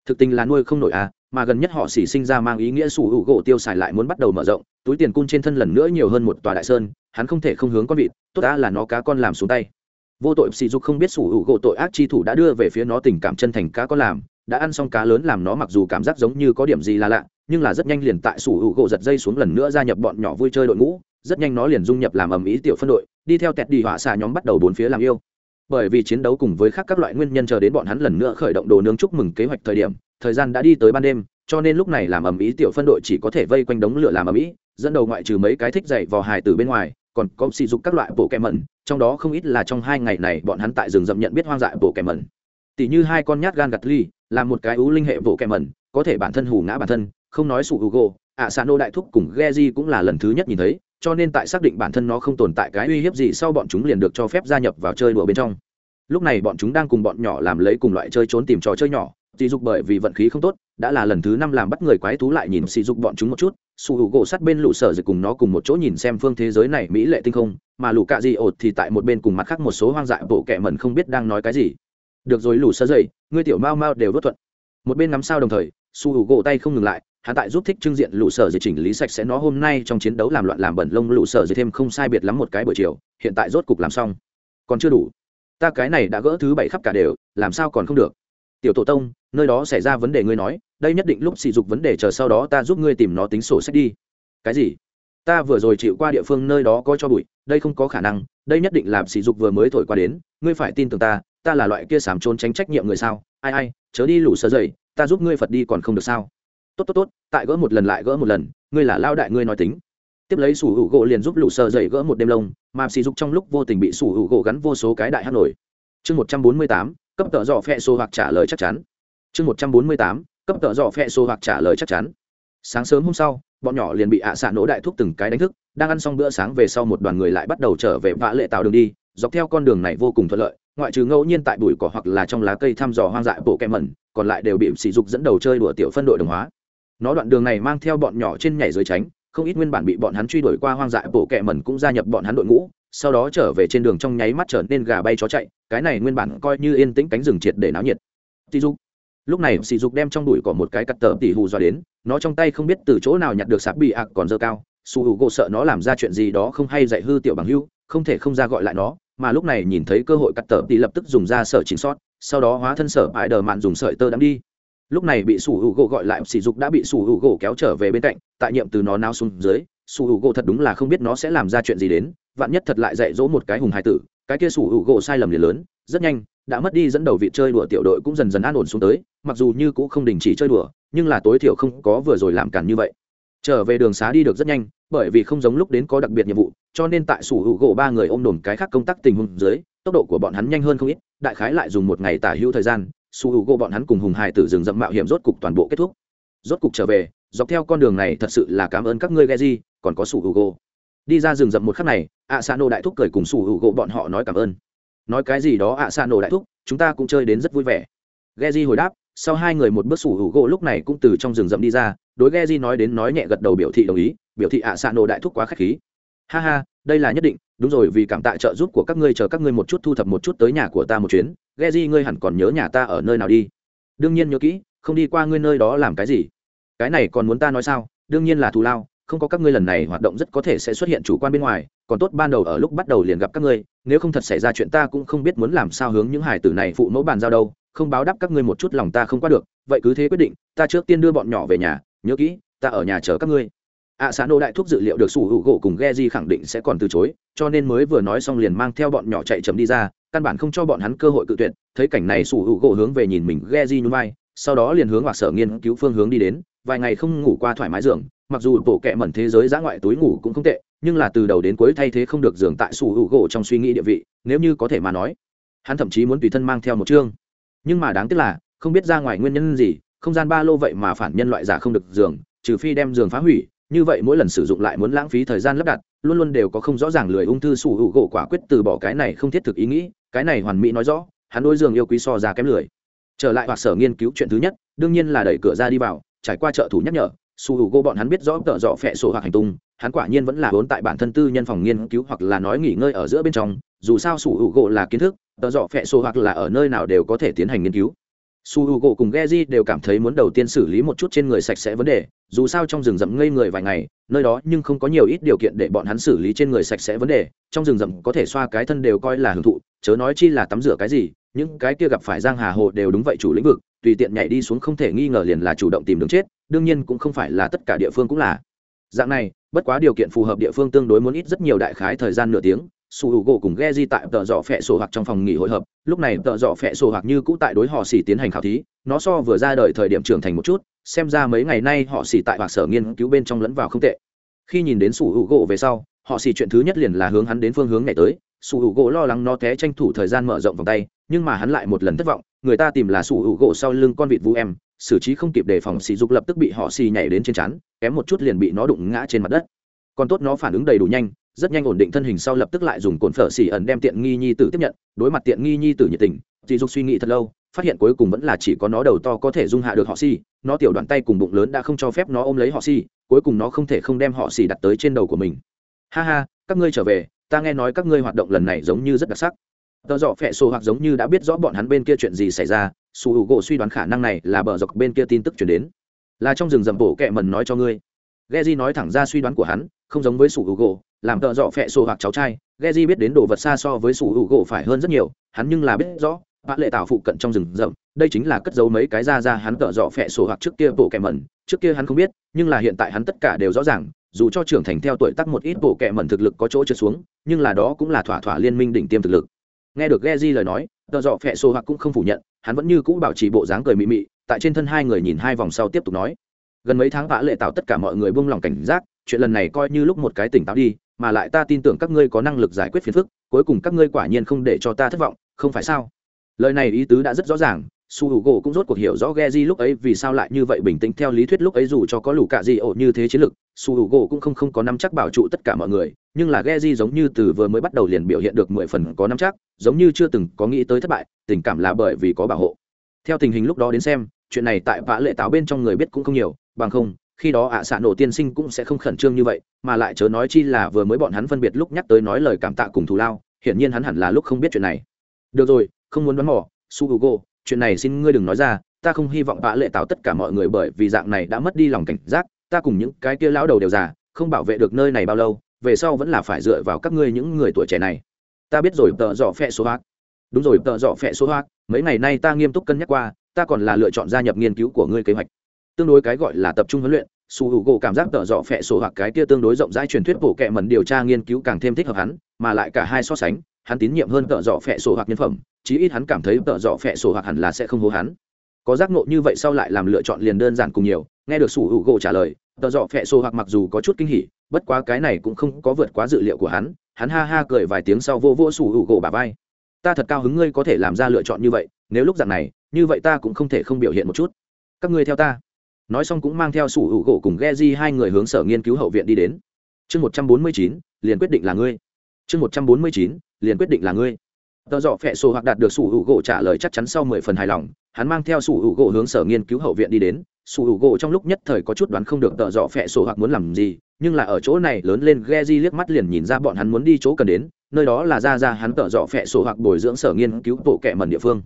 Thực tình là nuôi không nổi à mà gần nhất họ xỉ sinh ra mang ý nghĩa sủ hữu gỗ tiêu xài lại muốn bắt đầu mở rộng, túi tiền cun trên thân lần nữa nhiều hơn một tòa đại sơn, hắn không thể không hướng con vịt, tốt đã là nó cá con làm xuống tay vô tội sỉ dục không biết sủ hữu gỗ tội ác chi thủ đã đưa về phía nó tình cảm chân thành cá có làm, đã ăn xong cá lớn làm nó mặc dù cảm giác giống như có điểm gì là lạ, nhưng là rất nhanh liền tại sủ hữu gỗ giật dây xuống lần nữa gia nhập bọn nhỏ vui chơi đội ngũ, rất nhanh nó liền dung nhập làm ầm ĩ tiểu phân đội, đi theo tẹt đi họa xà nhóm bắt đầu bốn phía làm yêu. Bởi vì chiến đấu cùng với khác các loại nguyên nhân chờ đến bọn hắn lần nữa khởi động đồ nướng chúc mừng kế hoạch thời điểm, thời gian đã đi tới ban đêm, cho nên lúc này làm ầm ĩ tiểu phân đội chỉ có thể vây quanh đống lửa làm ầm ĩ, dẫn đầu ngoại trừ mấy cái thích dậy vào hài từ bên ngoài còn có sỉ dục các loại bộ kẹm mẩn, trong đó không ít là trong hai ngày này bọn hắn tại rừng rậm nhận biết hoang dại bộ kẹm mẩn. Tỷ như hai con nhát gan gặt ly, là một cái ú linh hệ bộ kẹm mẩn, có thể bản thân hù ngã bản thân, không nói sụ hugo, ạ xà nô đại thúc cùng geji cũng là lần thứ nhất nhìn thấy, cho nên tại xác định bản thân nó không tồn tại cái uy hiếp gì sau bọn chúng liền được cho phép gia nhập vào chơi đùa bên trong. Lúc này bọn chúng đang cùng bọn nhỏ làm lấy cùng loại chơi trốn tìm trò chơi nhỏ, sỉ dục bởi vì vận khí không tốt, đã là lần thứ năm làm bắt người quái thú lại nhìn sỉ dục bọn chúng một chút sủ hữu gỗ sắt bên lũ sở dịch cùng nó cùng một chỗ nhìn xem phương thế giới này mỹ lệ tinh không, mà lũ cạ di ột thì tại một bên cùng mặt khác một số hoang dại bộ kẻ mẩn không biết đang nói cái gì. Được rồi lũ sơ dậy, ngươi tiểu mau mau đều vất thuận. Một bên ngắm sao đồng thời su hữu gỗ tay không ngừng lại, hắn tại giúp thích trưng diện lũ sở dịch chỉnh lý sạch sẽ nó hôm nay trong chiến đấu làm loạn làm bẩn lông lũ sở dịch thêm không sai biệt lắm một cái buổi chiều, hiện tại rốt cục làm xong. Còn chưa đủ. Ta cái này đã gỡ thứ bảy khắp cả đều, làm sao còn không được? Tiểu tổ tông, nơi đó xảy ra vấn đề ngươi nói, đây nhất định lúc sỉ dục vấn đề chờ sau đó ta giúp ngươi tìm nó tính sổ sách đi. Cái gì? Ta vừa rồi chịu qua địa phương nơi đó có cho bụi, đây không có khả năng, đây nhất định làm sỉ dục vừa mới thổi qua đến, ngươi phải tin tưởng ta ta là loại kia sám trốn tránh trách nhiệm người sao? Ai ai, chớ đi lủ sơ dậy, ta giúp ngươi phật đi còn không được sao? Tốt tốt tốt, tại gỡ một lần lại gỡ một lần, ngươi là lao đại ngươi nói tính. Tiếp lấy sủ hữu gỗ liền giúp lũ sợ dậy gỡ một đêm lông, mà sỉ dục trong lúc vô tình bị sủ hữu gỗ gắn vô số cái đại hát nổi. Chương một trăm bốn mươi tám cấp tợ dọ phe số hoặc trả lời chắc chắn. Chương một trăm bốn mươi tám, cấp tợ dọ phe số hoặc trả lời chắc chắn. Sáng sớm hôm sau, bọn nhỏ liền bị ạ xạ nổ đại thuốc từng cái đánh thức, đang ăn xong bữa sáng về sau một đoàn người lại bắt đầu trở về vã lệ tạo đường đi, dọc theo con đường này vô cùng thuận lợi, ngoại trừ ngẫu nhiên tại bụi cỏ hoặc là trong lá cây thăm dò hoang dại bộ kem mẩn, còn lại đều bị sỉ dục dẫn đầu chơi đùa tiểu phân đội đồng hóa. Nó đoạn đường này mang theo bọn nhỏ trên nhảy dưới tránh, không ít nguyên bản bị bọn hắn truy đuổi qua hoang dại bộ kẹ mẩn cũng gia nhập bọn hắn đội ngũ sau đó trở về trên đường trong nháy mắt trở nên gà bay chó chạy, cái này nguyên bản coi như yên tĩnh cánh rừng triệt để náo nhiệt. Tỷ dục. Lúc này sỉ dục đem trong đùi có một cái cắt tờ tỉ hù dọa đến, nó trong tay không biết từ chỗ nào nhặt được sạp bị ạc còn dơ cao. Su hữu gỗ sợ nó làm ra chuyện gì đó không hay dạy hư tiểu bằng hưu không thể không ra gọi lại nó, mà lúc này nhìn thấy cơ hội cắt tờ tỉ lập tức dùng ra sở chính sót, sau đó hóa thân sở bãi đờ mạn dùng sợi tơ đắm đi. Lúc này bị sủ hữu gỗ gọi lại sỉ dục đã bị sủ hữu gỗ kéo trở về bên cạnh, tại nhiệm từ nó nao xuống dưới sủ hữu gỗ thật đúng là không biết nó sẽ làm ra chuyện gì đến vạn nhất thật lại dạy dỗ một cái hùng hài tử, cái kia sủ hữu gỗ sai lầm liền lớn, rất nhanh, đã mất đi dẫn đầu vị chơi đùa tiểu đội cũng dần dần an ổn xuống tới, mặc dù như cũng không đình chỉ chơi đùa, nhưng là tối thiểu không có vừa rồi làm cản như vậy. Trở về đường xá đi được rất nhanh, bởi vì không giống lúc đến có đặc biệt nhiệm vụ, cho nên tại sủ hữu gỗ ba người ôm đồn cái khác công tác tình huống dưới, tốc độ của bọn hắn nhanh hơn không ít, đại khái lại dùng một ngày tả hữu thời gian, sủ hữu gỗ bọn hắn cùng hùng hài tử rừng rậm mạo hiểm rốt cục toàn bộ kết thúc. Rốt cục trở về, dọc theo con đường này thật sự là cảm ơn các ngươi ghe di còn có sủ hữu gỗ đi ra rừng rậm một khắc này ạ xạ nổ đại thúc cười cùng sủ hữu gỗ bọn họ nói cảm ơn. Nói cái gì đó ạ xạ nổ đại thúc, chúng ta cũng chơi đến rất vui vẻ. Ghe di hồi đáp, sau hai người một bước sủ hữu gỗ lúc này cũng từ trong rừng rậm đi ra, đối ghe di nói đến nói nhẹ gật đầu biểu thị đồng ý, biểu thị ạ xạ nổ đại thúc quá k h á c h khí. Ha ha, đây là nhất định, đúng rồi, vì cảm tạ trợ giúp của các ngươi chờ các ngươi một chút thu thập một chút tới nhà của ta một chuyến ghe di ngươi hẳn còn nhớ nhà ta ở nơi nào đi. Đương nhiên nhớ kỹ, không đi qua ngươi nơi đó làm cái gì. Cái này còn muốn ta nói sao? Đương nhiên là thù lao không có các ngươi lần này hoạt động rất có thể sẽ xuất hiện chủ quan bên ngoài, còn tốt ban đầu ở lúc bắt đầu liền gặp các ngươi, nếu không thật xảy ra chuyện ta cũng không biết muốn làm sao hướng những hải tử này phụ mẫu bàn giao đâu, không báo đáp các ngươi một chút lòng ta không qua được, vậy cứ thế quyết định, ta trước tiên đưa bọn nhỏ về nhà, nhớ kỹ, ta ở nhà chờ các ngươi. Ạ xã nô đại thuốc dự liệu được sủ hữu gỗ cùng ghe di khẳng định sẽ còn từ chối, cho nên mới vừa nói xong liền mang theo bọn nhỏ chạy chấm đi ra, căn bản không cho bọn hắn cơ hội cự tuyệt, thấy cảnh này sủ hữu gỗ hướng về nhìn mình ghe di nhún vai, sau đó liền hướng hoặc sở nghiên cứu phương hướng đi đến vài ngày không ngủ qua thoải mái giường, mặc dù bộ kệ mẩn thế giới giã ngoại túi ngủ cũng không tệ, nhưng là từ đầu đến cuối thay thế không được giường tại sủ hữu gỗ trong suy nghĩ địa vị, nếu như có thể mà nói, hắn thậm chí muốn tùy thân mang theo một chương. Nhưng mà đáng tiếc là, không biết ra ngoài nguyên nhân gì, không gian ba lô vậy mà phản nhân loại giả không được giường, trừ phi đem giường phá hủy, như vậy mỗi lần sử dụng lại muốn lãng phí thời gian lắp đặt, luôn luôn đều có không rõ ràng lười ung thư sủ hữu gỗ quả quyết từ bỏ cái này không thiết thực ý nghĩ, cái này hoàn mỹ nói rõ, hắn đối giường yêu quý so ra kém lười. Trở lại hoặc sở nghiên cứu chuyện thứ nhất, đương nhiên là đẩy cửa ra đi vào trải qua trợ thủ nhắc nhở, su h u gỗ bọn hắn biết rõ tợ dọ phẹ sổ hoặc hành tung, hắn quả nhiên vẫn là vốn tại bản thân tư nhân phòng nghiên cứu hoặc là nói nghỉ ngơi ở giữa bên trong, dù sao su h u gỗ là kiến thức, tợ dọ phẹ sổ hoặc là ở nơi nào đều có thể tiến hành nghiên cứu. Su h u gỗ cùng Geji đều cảm thấy muốn đầu tiên xử lý một chút trên người sạch sẽ vấn đề, dù sao trong rừng rậm ngây người vài ngày, nơi đó nhưng không có nhiều ít điều kiện để bọn hắn xử lý trên người sạch sẽ vấn đề, trong rừng rậm có thể xoa cái thân đều coi là hưởng thụ, chớ nói chi là tắm rửa cái gì, những cái kia gặp phải giang hà hồ đều đúng vậy chủ lĩnh vực tùy tiện nhảy đi xuống không thể nghi ngờ liền là chủ động tìm đường chết, đương nhiên cũng không phải là tất cả địa phương cũng là. Dạng này, bất quá điều kiện phù hợp địa phương tương đối muốn ít rất nhiều đại khái thời gian nửa tiếng, su hữu gỗ cùng ghe di tại tợ dọ phẹ sổ hoặc trong phòng nghỉ hội hợp, lúc này tợ dọ phẹ sổ hoặc như cũ tại đối họ xỉ tiến hành khảo thí, nó so vừa ra đời thời điểm trưởng thành một chút, xem ra mấy ngày nay họ xỉ tại hoặc sở nghiên cứu bên trong lẫn vào không tệ. Khi nhìn đến su hữu gỗ về sau, họ xỉ chuyện thứ nhất liền là hướng hắn đến phương hướng này tới, su hữu gỗ lo lắng nó té tranh thủ thời gian mở rộng vòng tay, nhưng mà hắn lại một lần thất vọng người ta tìm là sủ hữu gỗ sau lưng con vịt vũ em, xử trí không kịp đề phòng xì dục lập tức bị họ xì nhảy đến trên chắn kém một chút liền bị nó đụng ngã trên mặt đất. Còn tốt nó phản ứng đầy đủ nhanh, rất nhanh ổn định thân hình sau lập tức lại dùng cồn phở xì ẩn đem tiện nghi nhi tử tiếp nhận, đối mặt tiện nghi nhi tử nhiệt tình xì dục suy nghĩ thật lâu, phát hiện cuối cùng vẫn là chỉ có nó đầu to có thể dung hạ được họ xì, nó tiểu đoạn tay cùng bụng lớn đã không cho phép nó ôm lấy họ xì, cuối cùng nó không thể không đem họ xì đặt tới trên đầu của mình. Ha ha, các ngươi trở về, ta nghe nói các ngươi hoạt động lần này giống như rất đặc sắc tờ dọ phẹ sổ hoặc giống như đã biết rõ bọn hắn bên kia chuyện gì xảy ra, su h u gỗ suy đoán khả năng này là bờ dọc bên kia tin tức chuyển đến. Là trong rừng rậm bổ kẹ mần nói cho ngươi. Ghe nói thẳng ra suy đoán của hắn, không giống với su h u gỗ, làm tợ dọ phẹ sổ hoặc cháu trai. Ghe biết đến đồ vật xa so với su h u gỗ phải hơn rất nhiều, hắn nhưng là biết rõ, bạ lệ tạo phụ cận trong rừng rậm, đây chính là cất giấu mấy cái ra ra hắn tợ dọ phẹ sổ hoặc trước kia bộ kẻ mần trước kia hắn không biết, nhưng là hiện tại hắn tất cả đều rõ ràng, dù cho trưởng thành theo tuổi tác một ít bộ kẻ mẩn thực lực có chỗ trượt xuống, nhưng là đó cũng là thỏa thỏa liên minh đỉnh tiêm thực lực nghe được Geji lời nói tờ dọ phẹ sổ hoặc cũng không phủ nhận, hắn vẫn như cũ bảo trì bộ dáng cười mị mị, tại trên thân hai người nhìn hai vòng sau tiếp tục nói. Gần mấy tháng vã lệ tạo tất cả mọi người buông lòng cảnh giác, chuyện lần này coi như lúc một cái tỉnh táo đi, mà lại ta tin tưởng các ngươi có năng lực giải quyết phiền phức, cuối cùng các ngươi quả nhiên không để cho ta thất vọng, không phải sao? Lời này ý tứ đã rất rõ ràng su h u gỗ cũng rốt cuộc hiểu rõ ghe di lúc ấy vì sao lại như vậy bình tĩnh theo lý thuyết lúc ấy dù cho có lũ cạ di ổ như thế chiến lực, su h u gỗ cũng không không có nắm chắc bảo trụ tất cả mọi người, nhưng là ghe di giống như từ vừa mới bắt đầu liền biểu hiện được mười phần có nắm chắc, giống như chưa từng có nghĩ tới thất bại, tình cảm là bởi vì có bảo hộ. Theo tình hình lúc đó đến xem, chuyện này tại vã lệ táo bên trong người biết cũng không nhiều, bằng không, khi đó ạ à xạ nổ tiên sinh cũng sẽ không khẩn trương như vậy, mà lại chớ nói chi là vừa mới bọn hắn phân biệt lúc nhắc tới nói lời cảm tạ cùng thù lao, hiển nhiên hắn hẳn là lúc không biết chuyện này. Được rồi, không muốn đoán mò, su h u g chuyện này xin ngươi đừng nói ra, ta không hy vọng vã lệ tạo tất cả mọi người bởi vì dạng này đã mất đi lòng cảnh giác, ta cùng những cái kia lão đầu đều già, không bảo vệ được nơi này bao lâu, về sau vẫn là phải dựa vào các ngươi những người tuổi trẻ này. Ta biết rồi, tợ dọ phẹ số hoác. Đúng rồi, tợ dọ phẹ số hoác, mấy ngày nay ta nghiêm túc cân nhắc qua, ta còn là lựa chọn gia nhập nghiên cứu của ngươi kế hoạch. Tương đối cái gọi là tập trung huấn luyện, su hữu gỗ cảm giác tợ dọ phẹ sổ hoặc cái kia tương đối rộng rãi truyền thuyết bổ kệ mẩn điều tra nghiên cứu càng thêm thích hợp hắn, mà lại cả hai so sánh, hắn tín nhiệm hơn tợ dọ phẹ sổ hoặc nhân phẩm chí ít hắn cảm thấy tợ dọ phẹ sổ hoặc hẳn là sẽ không hô hắn. Có giác nộ như vậy sau lại làm lựa chọn liền đơn giản cùng nhiều, nghe được sủ hữu gỗ trả lời, tợ dọ phẹ sổ hoặc mặc dù có chút kinh hỉ, bất quá cái này cũng không có vượt quá dự liệu của hắn hắn ha ha cười vài tiếng sau vô vô sủ hữu gỗ bà vai. Ta thật cao hứng ngươi có thể làm ra lựa chọn như vậy, nếu lúc dạng này, như vậy ta cũng không thể không biểu hiện một chút. Các ngươi theo ta. Nói xong cũng mang theo sủ hữu gỗ cùng ghe di hai người hướng sở nghiên cứu hậu viện đi đến. Chương một trăm bốn mươi chín, liền quyết định là ngươi. Chương một trăm bốn mươi chín, liền quyết định là ngươi tờ dọ phẹ sổ hoặc đạt được sủ hữu gỗ trả lời chắc chắn sau mười phần hài lòng, hắn mang theo sủ hữu gỗ hướng sở nghiên cứu hậu viện đi đến. Sủ hữu gỗ trong lúc nhất thời có chút đoán không được tờ dọ phẹ sổ hoặc muốn làm gì, nhưng là ở chỗ này lớn lên ghe di liếc mắt liền nhìn ra bọn hắn muốn đi chỗ cần đến, nơi đó là ra ra hắn tờ dọ phẹ sổ hoặc bồi dưỡng sở nghiên cứu bộ kệ mẩn địa phương.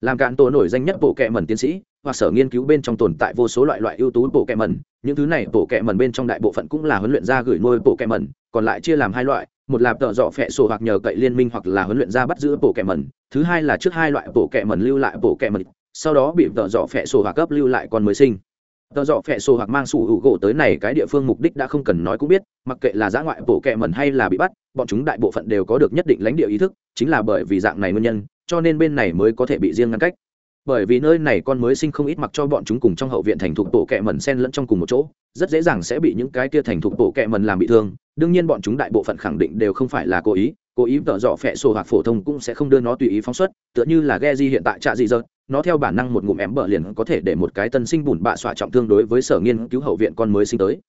Làm cạn tổ nổi danh nhất bộ kệ mẩn tiến sĩ, hoặc sở nghiên cứu bên trong tồn tại vô số loại loại ưu tú bộ kệ mẩn, những thứ này bộ kệ mẩn bên trong đại bộ phận cũng là huấn luyện ra gửi nuôi bộ kệ mẩn, còn lại chia làm hai loại một là tợ dọ phẹ sổ hoặc nhờ cậy liên minh hoặc là huấn luyện ra bắt giữ bộ kẹ mẩn. Thứ hai là trước hai loại bộ kẹ mẩn lưu lại bộ kẹ mẩn, sau đó bị tợ dọ phẹ sổ hoặc cấp lưu lại con mới sinh. Tợ dọ phẹ sổ hoặc mang sủ hữu gỗ tới này cái địa phương mục đích đã không cần nói cũng biết, mặc kệ là giã ngoại bộ kẹ mẩn hay là bị bắt, bọn chúng đại bộ phận đều có được nhất định lãnh địa ý thức, chính là bởi vì dạng này nguyên nhân, cho nên bên này mới có thể bị riêng ngăn cách bởi vì nơi này con mới sinh không ít mặc cho bọn chúng cùng trong hậu viện thành thục bộ kẹ mẩn sen lẫn trong cùng một chỗ, rất dễ dàng sẽ bị những cái kia thành thục bộ kẹ mẩn làm bị thương. Đương nhiên bọn chúng đại bộ phận khẳng định đều không phải là cố ý cố ý tợ dọ phẹ sổ hoặc phổ thông cũng sẽ không đưa nó tùy ý phóng xuất, tựa như là ghe di hiện tại trạ dị dợt nó theo bản năng một ngụm ém bờ liền có thể để một cái tân sinh bùn bạ xọa trọng thương đối với sở nghiên cứu hậu viện con mới sinh tới.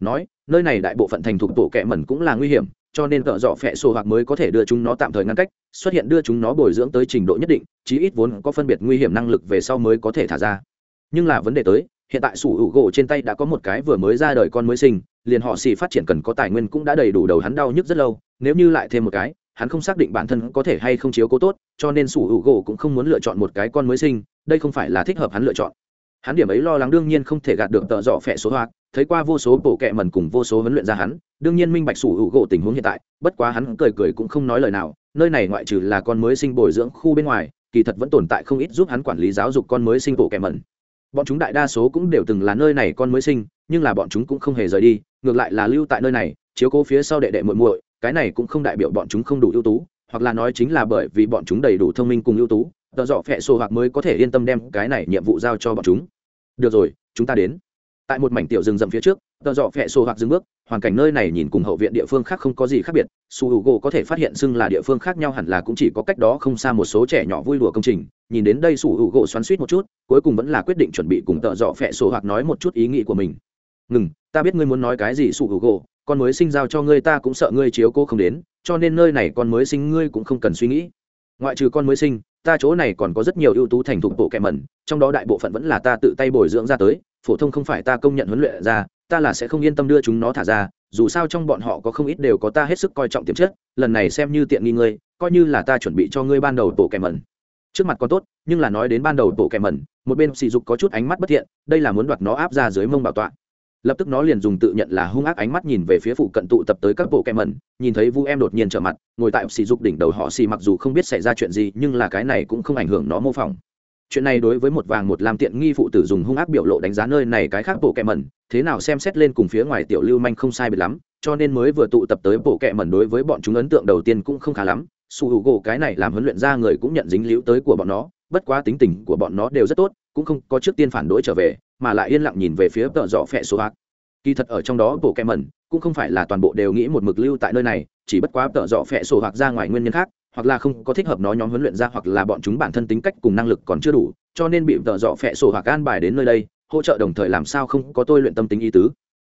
Nói, nơi này đại bộ phận thành thục tổ kẹ mẩn cũng là nguy hiểm cho nên tợ dọ phẹ sổ hoặc mới có thể đưa chúng nó tạm thời ngăn cách, xuất hiện đưa chúng nó bồi dưỡng tới trình độ nhất định, chí ít vốn có phân biệt nguy hiểm năng lực về sau mới có thể thả ra. Nhưng là vấn đề tới, hiện tại sủ hữu gỗ trên tay đã có một cái vừa mới ra đời con mới sinh, liền họ xì phát triển cần có tài nguyên cũng đã đầy đủ đầu hắn đau nhức rất lâu, nếu như lại thêm một cái, hắn không xác định bản thân có thể hay không chiếu cố tốt, cho nên sủ hữu gỗ cũng không muốn lựa chọn một cái con mới sinh, đây không phải là thích hợp hắn lựa chọn hắn điểm ấy lo lắng đương nhiên không thể gạt được tợ dọ phẹ số hoạt thấy qua vô số bộ kệ mẩn cùng vô số huấn luyện ra hắn, đương nhiên minh bạch sủ hữu gỗ tình huống hiện tại, bất quá hắn cười cười cũng không nói lời nào, nơi này ngoại trừ là con mới sinh bồi dưỡng khu bên ngoài, kỳ thật vẫn tồn tại không ít giúp hắn quản lý giáo dục con mới sinh bộ kệ mẩn. bọn chúng đại đa số cũng đều từng là nơi này con mới sinh, nhưng là bọn chúng cũng không hề rời đi, ngược lại là lưu tại nơi này, chiếu cố phía sau đệ đệ muội muội, cái này cũng không đại biểu bọn chúng không đủ ưu tú, hoặc là nói chính là bởi vì bọn chúng đầy đủ thông minh cùng ưu tú, tợ dọ phẹ sổ hoặc mới có thể yên tâm đem cái này nhiệm vụ giao cho bọn chúng được rồi, chúng ta đến. Tại một mảnh tiểu rừng rậm phía trước, tờ dọ phẹ sổ hoặc dừng bước, hoàn cảnh nơi này nhìn cùng hậu viện địa phương khác không có gì khác biệt. Su h u gỗ có thể phát hiện xưng là địa phương khác nhau hẳn là cũng chỉ có cách đó không xa một số trẻ nhỏ vui đùa công trình. Nhìn đến đây su h u gỗ xoắn suýt một chút, cuối cùng vẫn là quyết định chuẩn bị cùng tợ dọ phẹ sổ hoặc nói một chút ý nghĩ của mình. Ngừng, ta biết ngươi muốn nói cái gì su h u gỗ con mới sinh giao cho ngươi ta cũng sợ ngươi chiếu cô không đến, cho nên nơi này con mới sinh ngươi cũng không cần suy nghĩ. Ngoại trừ con mới sinh ta chỗ này còn có rất nhiều ưu tú thành thục bộ kẹ mẩn, trong đó đại bộ phận vẫn là ta tự tay bồi dưỡng ra tới, phổ thông không phải ta công nhận huấn luyện ra, ta là sẽ không yên tâm đưa chúng nó thả ra, dù sao trong bọn họ có không ít đều có ta hết sức coi trọng tiềm chất, lần này xem như tiện nghi ngươi, coi như là ta chuẩn bị cho ngươi ban đầu tổ kẻ mẩn. Trước mặt còn tốt, nhưng là nói đến ban đầu tổ kẻ mẩn, một bên sỉ dục có chút ánh mắt bất thiện, đây là muốn đoạt nó áp ra dưới mông bảo tọa lập tức nó liền dùng tự nhận là hung ác ánh mắt nhìn về phía phụ cận tụ tập tới các bộ kẹm mẩn, nhìn thấy vu em đột nhiên trở mặt, ngồi tại sỉ dục đỉnh đầu họ xì mặc dù không biết xảy ra chuyện gì, nhưng là cái này cũng không ảnh hưởng nó mô phỏng. Chuyện này đối với một vàng một làm tiện nghi phụ tử dùng hung ác biểu lộ đánh giá nơi này cái khác bộ kẹ mẩn, thế nào xem xét lên cùng phía ngoài tiểu lưu manh không sai biệt lắm, cho nên mới vừa tụ tập tới bộ kẹ mẩn đối với bọn chúng ấn tượng đầu tiên cũng không khá lắm. Su hữu gỗ cái này làm huấn luyện ra người cũng nhận dính líu tới của bọn nó, bất quá tính tình của bọn nó đều rất tốt, cũng không có trước tiên phản đối trở về mà lại yên lặng nhìn về phía tợ dọ phẹ số ác. Kỳ thật ở trong đó, bộ kẹ mẩn cũng không phải là toàn bộ đều nghĩ một mực lưu tại nơi này, chỉ bất quá tợ dọ phẹ sổ hoặc ra ngoài nguyên nhân khác, hoặc là không có thích hợp nó nhóm huấn luyện ra, hoặc là bọn chúng bản thân tính cách cùng năng lực còn chưa đủ, cho nên bị tợ dọ phẹ sổ hoặc an bài đến nơi đây, hỗ trợ đồng thời làm sao không có tôi luyện tâm tính ý tứ.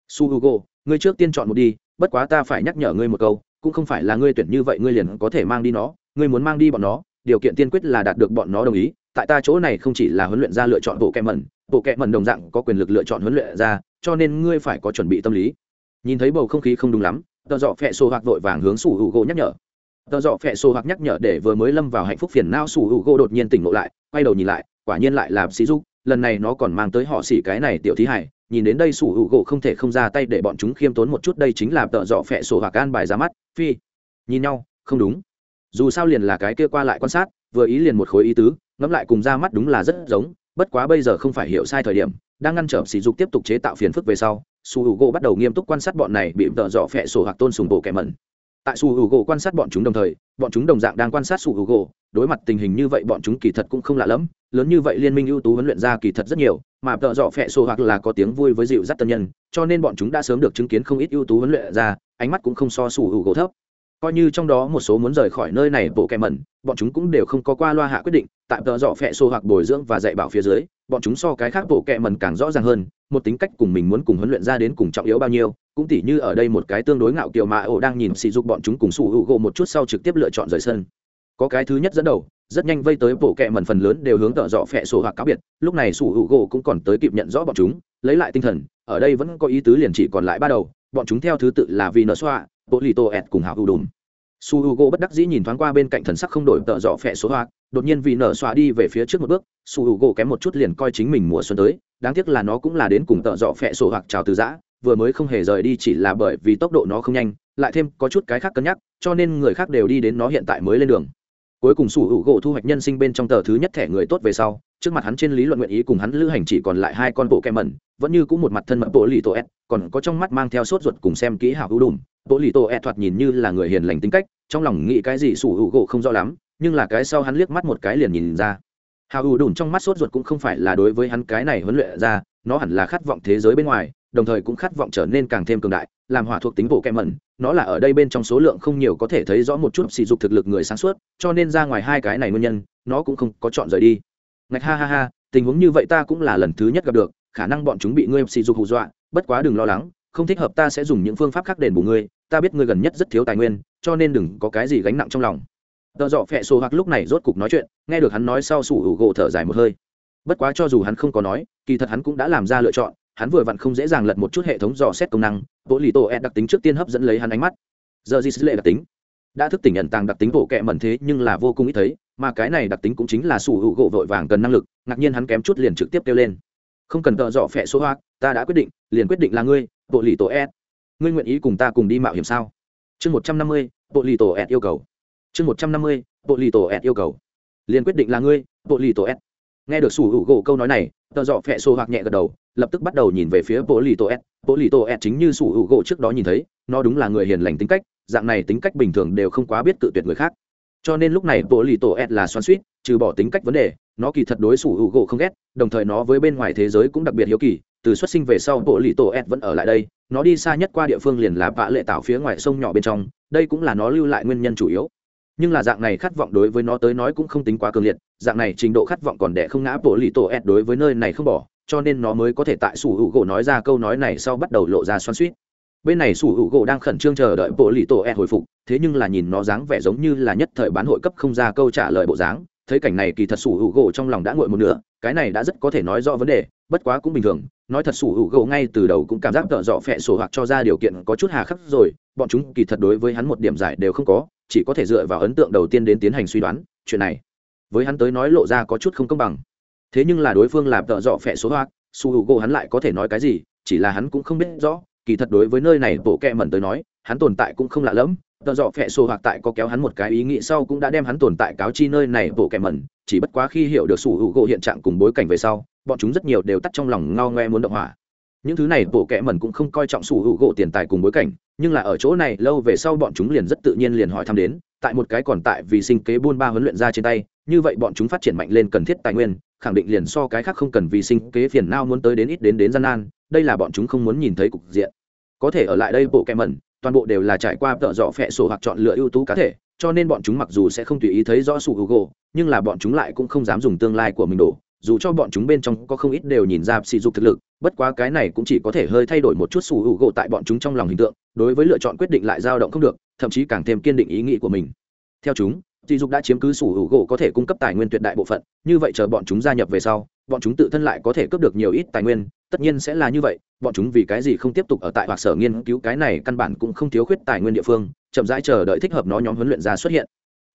Su hugo, ngươi trước tiên chọn một đi, bất quá ta phải nhắc nhở ngươi một câu, cũng không phải là ngươi tuyển như vậy ngươi liền có thể mang đi nó, ngươi muốn mang đi bọn nó, điều kiện tiên quyết là đạt được bọn nó đồng ý, tại ta chỗ này không chỉ là huấn luyện ra lựa chọn bộ kẹ mẩn bộ kệ mẩn đồng dạng có quyền lực lựa chọn huấn luyện ra, cho nên ngươi phải có chuẩn bị tâm lý. Nhìn thấy bầu không khí không đúng lắm, tợ dọ phẹ sổ hoặc vội vàng hướng sủ hữu gỗ nhắc nhở. Tợ dọ phẹ sổ hoặc nhắc nhở để vừa mới lâm vào hạnh phúc phiền não sủ hữu gỗ đột nhiên tỉnh ngộ lại, quay đầu nhìn lại, quả nhiên lại là sĩ dục, lần này nó còn mang tới họ xỉ cái này tiểu thí hải, nhìn đến đây sủ hữu gỗ không thể không ra tay để bọn chúng khiêm tốn một chút, đây chính là tợ dọ phẹ sổ hoặc an bài ra mắt, phi. Nhìn nhau, không đúng. Dù sao liền là cái kia qua lại quan sát, vừa ý liền một khối ý tứ, ngẫm lại cùng ra mắt đúng là rất giống bất quá bây giờ không phải hiểu sai thời điểm, đang ngăn trở sỉ dục tiếp tục chế tạo phiền phức về sau, su h u gỗ bắt đầu nghiêm túc quan sát bọn này bị vợ dọ phẹ sổ hoặc tôn sùng bộ kẻ mẩn. Tại su h u gỗ quan sát bọn chúng đồng thời, bọn chúng đồng dạng đang quan sát su h u gỗ đối mặt tình hình như vậy bọn chúng kỳ thật cũng không lạ lẫm, lớn như vậy liên minh ưu tú huấn luyện ra kỳ thật rất nhiều, mà vợ dọ phẹ sổ hoặc là có tiếng vui với dịu dắt tân nhân, cho nên bọn chúng đã sớm được chứng kiến không ít ưu tú huấn luyện ra, ánh mắt cũng không so sủ hữu gỗ thấp coi như trong đó một số muốn rời khỏi nơi này bộ kẹ mẩn, bọn chúng cũng đều không có qua loa hạ quyết định, tại tờ dọ phẹ sổ hoặc bồi dưỡng và dạy bảo phía dưới, bọn chúng so cái khác bộ kẹ mẩn càng rõ ràng hơn, một tính cách cùng mình muốn cùng huấn luyện ra đến cùng trọng yếu bao nhiêu, cũng tỉ như ở đây một cái tương đối ngạo kiều mà ổ đang nhìn sỉ dục bọn chúng cùng sủ hữu gỗ một chút sau trực tiếp lựa chọn rời sân. Có cái thứ nhất dẫn đầu, rất nhanh vây tới bộ kẹ mẩn phần lớn đều hướng tợ dọ phẹ sổ hoặc cá biệt, lúc này sủ hữu gỗ cũng còn tới kịp nhận rõ bọn chúng, lấy lại tinh thần, ở đây vẫn có ý tứ liền chỉ còn lại ba đầu, bọn chúng theo thứ tự là vì nợ xoa bộ lì tô ẹt cùng hào hữu đùm. Su h u g o bất đắc dĩ nhìn thoáng qua bên cạnh thần sắc không đổi tợ dọ phẹ số hoa, đột nhiên vì nở xoa đi về phía trước một bước, su h u g o kém một chút liền coi chính mình mùa xuân tới, đáng tiếc là nó cũng là đến cùng tợ dọ phẹ sổ hoặc trào từ giã, vừa mới không hề rời đi chỉ là bởi vì tốc độ nó không nhanh, lại thêm có chút cái khác cân nhắc, cho nên người khác đều đi đến nó hiện tại mới lên đường. Cuối cùng su h u g o thu hoạch nhân sinh bên trong tờ thứ nhất thẻ người tốt về sau trước mặt hắn trên lý luận nguyện ý cùng hắn lữ hành chỉ còn lại hai con bộ kem mẩn, vẫn như cũng một mặt thân mật bộ lì tổ ed còn có trong mắt mang theo sốt ruột cùng xem kỹ hào hữu đùm. Bộ lì tổ ed thoạt nhìn như là người hiền lành tính cách, trong lòng nghĩ cái gì sủ hữu gỗ không rõ lắm, nhưng là cái sau hắn liếc mắt một cái liền nhìn ra. Hào hữu đùm trong mắt sốt ruột cũng không phải là đối với hắn cái này huấn luyện ra, nó hẳn là khát vọng thế giới bên ngoài, đồng thời cũng khát vọng trở nên càng thêm cường đại, làm hỏa thuộc tính bộ kem mẩn, nó là ở đây bên trong số lượng không nhiều có thể thấy rõ một chút sỉ dục thực lực người sáng suốt, cho nên ra ngoài hai cái này nguyên nhân, nó cũng không có chọn rời đi ngạch, ha ha ha, tình huống như vậy ta cũng là lần thứ nhất gặp được, khả năng bọn chúng bị ngươi sỉ dục hù dọa, bất quá đừng lo lắng, không thích hợp ta sẽ dùng những phương pháp khác đền bù ngươi, ta biết ngươi gần nhất rất thiếu tài nguyên, cho nên đừng có cái gì gánh nặng trong lòng. Tợ dọ phẹ sổ hoặc lúc này rốt cục nói chuyện, nghe được hắn nói sau sủ hữu gỗ thở dài một hơi. Bất quá cho dù hắn không có nói, kỳ thật hắn cũng đã làm ra lựa chọn, hắn vừa vặn không dễ dàng lật một chút hệ thống dò xét công năng bộ lì tổ ed đặc tính trước tiên hấp dẫn lấy hắn ánh mắt. Giờ di lệ đặc tính? Đã thức tỉnh nhận tàng đặc tính bộ kệ mẩn thế nhưng là vô cùng ít thấy mà cái này đặc tính cũng chính là sủ hữu gỗ vội vàng cần năng lực, ngạc nhiên hắn kém chút liền trực tiếp kêu lên. Không cần tợ dọ phẹ số hoa ta đã quyết định, liền quyết định là ngươi, bộ lì tổ ed ngươi nguyện ý cùng ta cùng đi mạo hiểm sao? Chương một trăm năm mươi, bộ lì tổ ed yêu cầu. Chương một trăm năm mươi, bộ lì tổ ed yêu cầu. Liền quyết định là ngươi, bộ lì tổ ed nghe được sủ hữu gỗ câu nói này, tợ dọ phẹ số hoặc nhẹ gật đầu, lập tức bắt đầu nhìn về phía bộ lì tổ ed bộ lì tổ ed chính như sủ hữu gỗ trước đó nhìn thấy, nó đúng là người hiền lành tính cách, dạng này tính cách bình thường đều không quá biết tự tuyệt người khác cho nên lúc này bộ lì tổ ed là xoan suýt, trừ bỏ tính cách vấn đề, nó kỳ thật đối xử hữu gỗ không ghét, đồng thời nó với bên ngoài thế giới cũng đặc biệt hiếu kỳ, từ xuất sinh về sau bộ lì tổ ed vẫn ở lại đây, nó đi xa nhất qua địa phương liền là vạ lệ tạo phía ngoài sông nhỏ bên trong, đây cũng là nó lưu lại nguyên nhân chủ yếu. Nhưng là dạng này khát vọng đối với nó tới nói cũng không tính quá cường liệt, dạng này trình độ khát vọng còn đẻ không ngã bộ lì tổ ed đối với nơi này không bỏ, cho nên nó mới có thể tại sủ hữu gỗ nói ra câu nói này sau bắt đầu lộ ra xoan suýt bên này sủ hữu gỗ đang khẩn trương chờ đợi bộ lì tổ e hồi phục, thế nhưng là nhìn nó dáng vẻ giống như là nhất thời bán hội cấp không ra câu trả lời bộ dáng. Thấy cảnh này kỳ thật sủ hữu gỗ trong lòng đã nguội một nửa, cái này đã rất có thể nói rõ vấn đề, bất quá cũng bình thường. Nói thật sủ hữu gỗ ngay từ đầu cũng cảm giác tợ dọ phẹ sổ hoặc cho ra điều kiện có chút hà khắc rồi, bọn chúng kỳ thật đối với hắn một điểm giải đều không có, chỉ có thể dựa vào ấn tượng đầu tiên đến tiến hành suy đoán, chuyện này với hắn tới nói lộ ra có chút không công bằng. Thế nhưng là đối phương làm tợ dọ phẹ số hoặc, sủ hữu gỗ hắn lại có thể nói cái gì, chỉ là hắn cũng không biết rõ kỳ thật đối với nơi này, bộ kẹ mẩn tới nói, hắn tồn tại cũng không lạ lẫm. Tợ dọ phẹ sổ hoặc tại có kéo hắn một cái ý nghĩ sau cũng đã đem hắn tồn tại cáo chi nơi này, bộ kẹ mẩn. Chỉ bất quá khi hiểu được sủ hữu gỗ hiện trạng cùng bối cảnh về sau, bọn chúng rất nhiều đều tắt trong lòng ngao ngoe muốn động hỏa. Những thứ này, bộ kẹ mẩn cũng không coi trọng sủ hữu gỗ tiền tài cùng bối cảnh, nhưng là ở chỗ này, lâu về sau bọn chúng liền rất tự nhiên liền hỏi thăm đến, tại một cái còn tại vì sinh kế buôn ba huấn luyện ra trên tay, như vậy bọn chúng phát triển mạnh lên cần thiết tài nguyên, khẳng định liền so cái khác không cần vì sinh kế phiền nao muốn tới đến ít đến đến gian nan đây là bọn chúng không muốn nhìn thấy cục diện. Có thể ở lại đây bộ kẹ mẩn, toàn bộ đều là trải qua tợ dọ phẹ sổ hoặc chọn lựa ưu tú cá thể, cho nên bọn chúng mặc dù sẽ không tùy ý thấy rõ sủ google nhưng là bọn chúng lại cũng không dám dùng tương lai của mình đổ, dù cho bọn chúng bên trong có không ít đều nhìn ra sỉ dục thực lực, bất quá cái này cũng chỉ có thể hơi thay đổi một chút sủ hữu gỗ tại bọn chúng trong lòng hình tượng, đối với lựa chọn quyết định lại dao động không được, thậm chí càng thêm kiên định ý nghĩ của mình. Theo chúng, sỉ dục đã chiếm cứ sủ hữu gỗ có thể cung cấp tài nguyên tuyệt đại bộ phận, như vậy chờ bọn chúng gia nhập về sau, bọn chúng tự thân lại có thể cướp được nhiều ít tài nguyên tất nhiên sẽ là như vậy, bọn chúng vì cái gì không tiếp tục ở tại hoặc sở nghiên cứu cái này căn bản cũng không thiếu khuyết tài nguyên địa phương, chậm rãi chờ đợi thích hợp nó nhóm huấn luyện ra xuất hiện.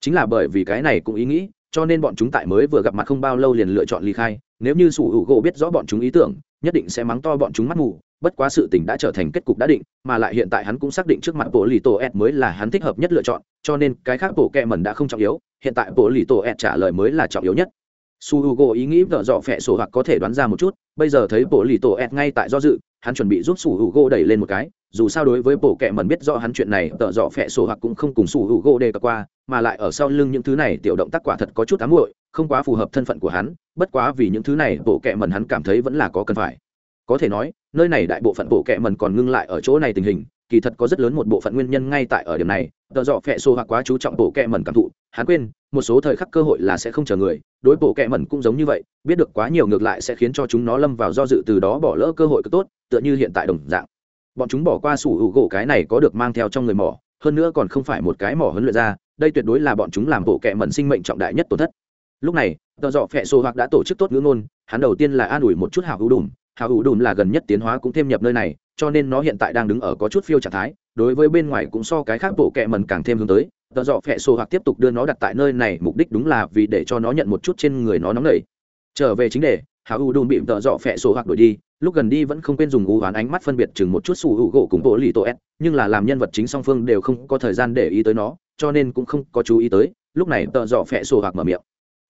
Chính là bởi vì cái này cũng ý nghĩ, cho nên bọn chúng tại mới vừa gặp mặt không bao lâu liền lựa chọn ly khai. Nếu như sủ hữu gỗ biết rõ bọn chúng ý tưởng, nhất định sẽ mắng to bọn chúng mắt mù, bất quá sự tình đã trở thành kết cục đã định, mà lại hiện tại hắn cũng xác định trước mặt bộ lì tổ ed mới là hắn thích hợp nhất lựa chọn, cho nên cái khác bộ kẹ mần đã không trọng yếu, hiện tại bộ lì tổ ed trả lời mới là trọng yếu nhất su h u g o ý nghĩ vợ dọ phẹ sổ hoặc có thể đoán ra một chút, bây giờ thấy bộ lì tổ ed ngay tại do dự, hắn chuẩn bị giúp su h u g o đẩy lên một cái, dù sao đối với bộ kệ mần biết rõ hắn chuyện này tợ dọ phẹ sổ hoặc cũng không cùng su h u g o đề cập qua, mà lại ở sau lưng những thứ này tiểu động tác quả thật có chút ám muội, không quá phù hợp thân phận của hắn, bất quá vì những thứ này bộ kệ mần hắn cảm thấy vẫn là có cần phải. Có thể nói, nơi này đại bộ phận bộ kệ mần còn ngưng lại ở chỗ này tình hình kỳ thật có rất lớn một bộ phận nguyên nhân ngay tại ở điểm này. Tờ dọ phẹ xô hoặc quá chú trọng bộ kẹ mẩn cảm thụ. Hắn quên, một số thời khắc cơ hội là sẽ không chờ người. Đối bộ kẹ mẩn cũng giống như vậy, biết được quá nhiều ngược lại sẽ khiến cho chúng nó lâm vào do dự từ đó bỏ lỡ cơ hội cực tốt, tựa như hiện tại đồng dạng. Bọn chúng bỏ qua sủ hữu gỗ cái này có được mang theo trong người mỏ, hơn nữa còn không phải một cái mỏ huấn luyện ra, đây tuyệt đối là bọn chúng làm bộ kẹ mẩn sinh mệnh trọng đại nhất tổn thất. Lúc này, tờ dọ phẹ xô hoặc đã tổ chức tốt ngữ ngôn, hắn đầu tiên là an ủi một chút hào hữu đùm hào ủ đùn là gần nhất tiến hóa cũng thêm nhập nơi này, cho nên nó hiện tại đang đứng ở có chút phiêu trạng thái, đối với bên ngoài cũng so cái khác bộ kẹ mần càng thêm hướng tới. Tợ dọ phẹ sổ hoặc tiếp tục đưa nó đặt tại nơi này, mục đích đúng là vì để cho nó nhận một chút trên người nó nóng nảy. Trở về chính đề, hào u đùn bị tợ dọ phẹ sổ hoặc đuổi đi, lúc gần đi vẫn không quên dùng u hoán ánh mắt phân biệt chừng một chút sủ hữu gỗ cùng bộ lì tổ s nhưng là làm nhân vật chính song phương đều không có thời gian để ý tới nó, cho nên cũng không có chú ý tới. Lúc này tợ dọ phẹ sổ hoặc mở miệng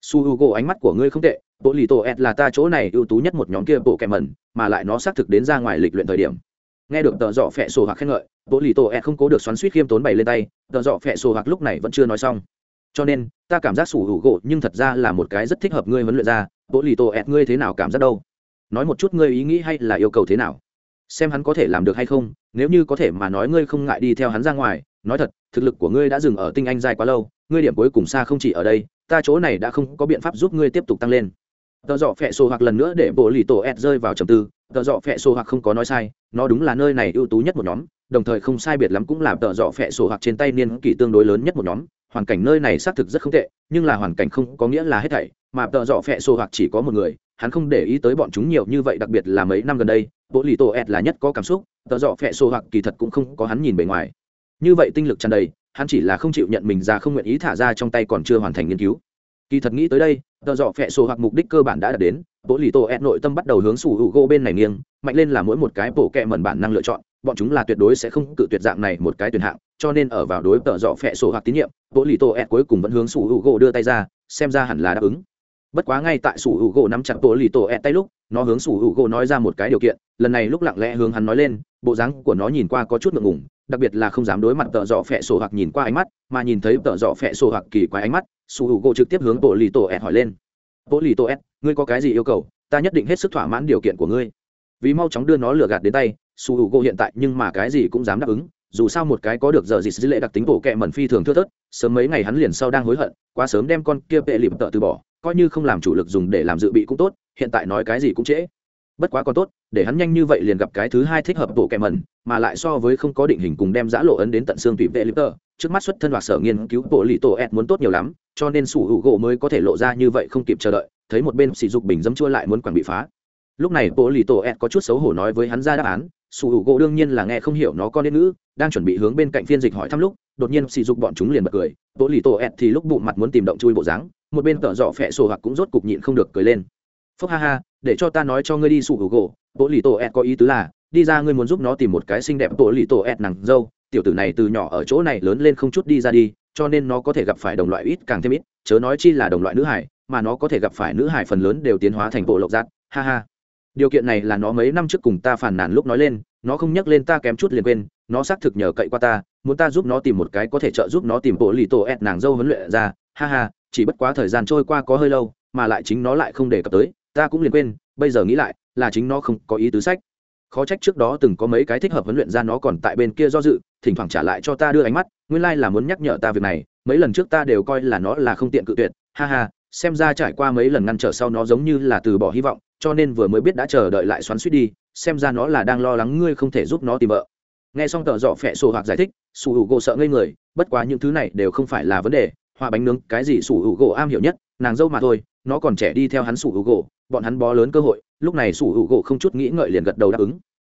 su h u g o ánh mắt của ngươi không tệ. Bộ lì tổ ed là ta chỗ này ưu tú nhất một nhóm kia bộ kèm mẩn, mà lại nó xác thực đến ra ngoài lịch luyện thời điểm. Nghe được tợ dọ phẹ sổ hoặc khen ngợi bộ lì tổ ed không cố được xoắn suýt khiêm tốn bày lên tay tợ dọ phẹ sổ hoặc lúc này vẫn chưa nói xong. Cho nên, ta cảm giác sủ hữu gỗ nhưng thật ra là một cái rất thích hợp ngươi huấn luyện ra. Bộ lì tổ ed, ngươi thế nào cảm giác đâu? Nói một chút ngươi ý nghĩ hay là yêu cầu thế nào? Xem hắn có thể làm được hay không, nếu như có thể mà nói ngươi không ngại đi theo hắn ra ngoài nói thật, thực lực của ngươi đã dừng ở tinh anh dài quá lâu, ngươi điểm cuối cùng xa không chỉ ở đây, ta chỗ này đã không có biện pháp giúp ngươi tiếp tục tăng lên. Tờ dọ phẹ sổ hoặc lần nữa để bộ lì tổ ed rơi vào trầm tư tờ dọ phẹ sổ hoặc không có nói sai, nó đúng là nơi này ưu tú nhất một nhóm, đồng thời không sai biệt lắm cũng là tờ dọ phẹ sổ hoặc trên tay niên kỷ tương đối lớn nhất một nhóm, hoàn cảnh nơi này xác thực rất không tệ, nhưng là hoàn cảnh không có nghĩa là hết thảy, mà tờ dọ phẹ sổ hoặc chỉ có một người, hắn không để ý tới bọn chúng nhiều như vậy, đặc biệt là mấy năm gần đây, bộ lì tổ ed là nhất có cảm xúc tờ dọ phẹ sổ hoặc kỳ thật cũng không có hắn nhìn bề ngoài như vậy tinh lực tràn đầy, hắn chỉ là không chịu nhận mình ra không nguyện ý thả ra trong tay còn chưa hoàn thành nghiên cứu. Kỳ thật nghĩ tới đây, tờ dọ phẹ sổ hoặc mục đích cơ bản đã đạt đến bộ lì tổ ép nội tâm bắt đầu hướng sủ hữu gỗ bên này nghiêng, mạnh lên là mỗi một cái bộ kẹ mẩn bản năng lựa chọn, bọn chúng là tuyệt đối sẽ không cự tuyệt dạng này một cái tuyển hạng, cho nên ở vào đối tờ dọ phẹ sổ hoặc tín nhiệm bộ lì tổ ép cuối cùng vẫn hướng sủ hữu gỗ đưa tay ra, xem ra hẳn là đáp ứng. Bất quá ngay tại sủ hữu gỗ nắm chặt bộ lì tổ ép tay lúc, nó hướng sủ hữu gỗ nói ra một cái điều kiện, lần này lúc lặng lẽ hướng hắn nói lên, bộ dáng của nó nhìn qua có chút ngượng ngùng đặc biệt là không dám đối mặt tợ dọ phẹ sổ hoặc nhìn qua ánh mắt, mà nhìn thấy tợ dọ phẹ sổ hoặc kỳ quái ánh mắt sủ hữu gỗ trực tiếp hướng bộ lì tổ ed hỏi lên. Bộ lì tổ ed ngươi có cái gì yêu cầu? Ta nhất định hết sức thỏa mãn điều kiện của ngươi. Vì mau chóng đưa nó lừa gạt đến tay, su h u hiện tại nhưng mà cái gì cũng dám đáp ứng, dù sao một cái có được giờ gì dữ lệ đặc tính bộ kệ mẩn phi thường thưa thớt, sớm mấy ngày hắn liền sau đang hối hận, quá sớm đem con kia bệ lịp tợ từ bỏ, coi như không làm chủ lực dùng để làm dự bị cũng tốt, hiện tại nói cái gì cũng trễ bất quá còn tốt, để hắn nhanh như vậy liền gặp cái thứ hai thích hợp bộ kệ mẩn, mà lại so với không có định hình cùng đem giã lộ ấn đến tận xương tùy vệ lip tơ, trước mắt xuất thân hoặc sở nghiên cứu bộ lì tổ ed muốn tốt nhiều lắm, cho nên sủ hữu gỗ mới có thể lộ ra như vậy không kịp chờ đợi, thấy một bên sỉ dục bình dấm chua lại muốn quản bị phá. Lúc này bộ lì tổ ed có chút xấu hổ nói với hắn ra đáp án, sủ hữu gỗ đương nhiên là nghe không hiểu nó con đến ngữ, đang chuẩn bị hướng bên cạnh phiên dịch hỏi thăm lúc, đột nhiên sỉ dục bọn chúng liền bật cười, bộ lì tổ ed thì lúc bụng mặt muốn tìm động chui bộ dáng, một bên tợ dọ phẹ sổ hoặc cũng rốt cục nhịn không được cười lên phúc ha ha, để cho ta nói cho ngươi đi sụ hữu gỗ bộ lì tổ ed có ý tứ là, đi ra ngươi muốn giúp nó tìm một cái xinh đẹp bộ lì tổ ed nàng dâu. Tiểu tử này từ nhỏ ở chỗ này lớn lên không chút đi ra đi, cho nên nó có thể gặp phải đồng loại ít càng thêm ít, chớ nói chi là đồng loại nữ hải, mà nó có thể gặp phải nữ hải phần lớn đều tiến hóa thành bộ lộc giác ha ha. Điều kiện này là nó mấy năm trước cùng ta phản nàn lúc nói lên, nó không nhắc lên ta kém chút liền quên, nó xác thực nhờ cậy qua ta, muốn ta giúp nó tìm một cái có thể trợ giúp nó tìm bộ lì tổ ẹt nàng dâu huấn luyện ra. Ha ha, chỉ bất quá thời gian trôi qua có hơi lâu, mà lại chính nó lại không đề cập tới ta cũng liền quên, bây giờ nghĩ lại, là chính nó không có ý tứ sách. Khó trách trước đó từng có mấy cái thích hợp huấn luyện ra nó còn tại bên kia do dự, thỉnh thoảng trả lại cho ta đưa ánh mắt, nguyên lai、like、là muốn nhắc nhở ta việc này, mấy lần trước ta đều coi là nó là không tiện cự tuyệt, ha ha, xem ra trải qua mấy lần ngăn trở sau nó giống như là từ bỏ hy vọng, cho nên vừa mới biết đã chờ đợi lại xoắn suýt đi, xem ra nó là đang lo lắng ngươi không thể giúp nó tìm vợ. Nghe xong tợ dọ phẹ sổ hoặc giải thích, sủ hữu gỗ sợ ngây người, bất quá những thứ này đều không phải là vấn đề hoa bánh nướng, cái gì sủ hữu gỗ am hiểu nhất, nàng dâu mà thôi nó còn trẻ đi theo hắn sủ hữu gỗ, bọn hắn bó lớn cơ hội, lúc này sủ hữu gỗ không chút nghĩ ngợi liền gật đầu đáp ứng.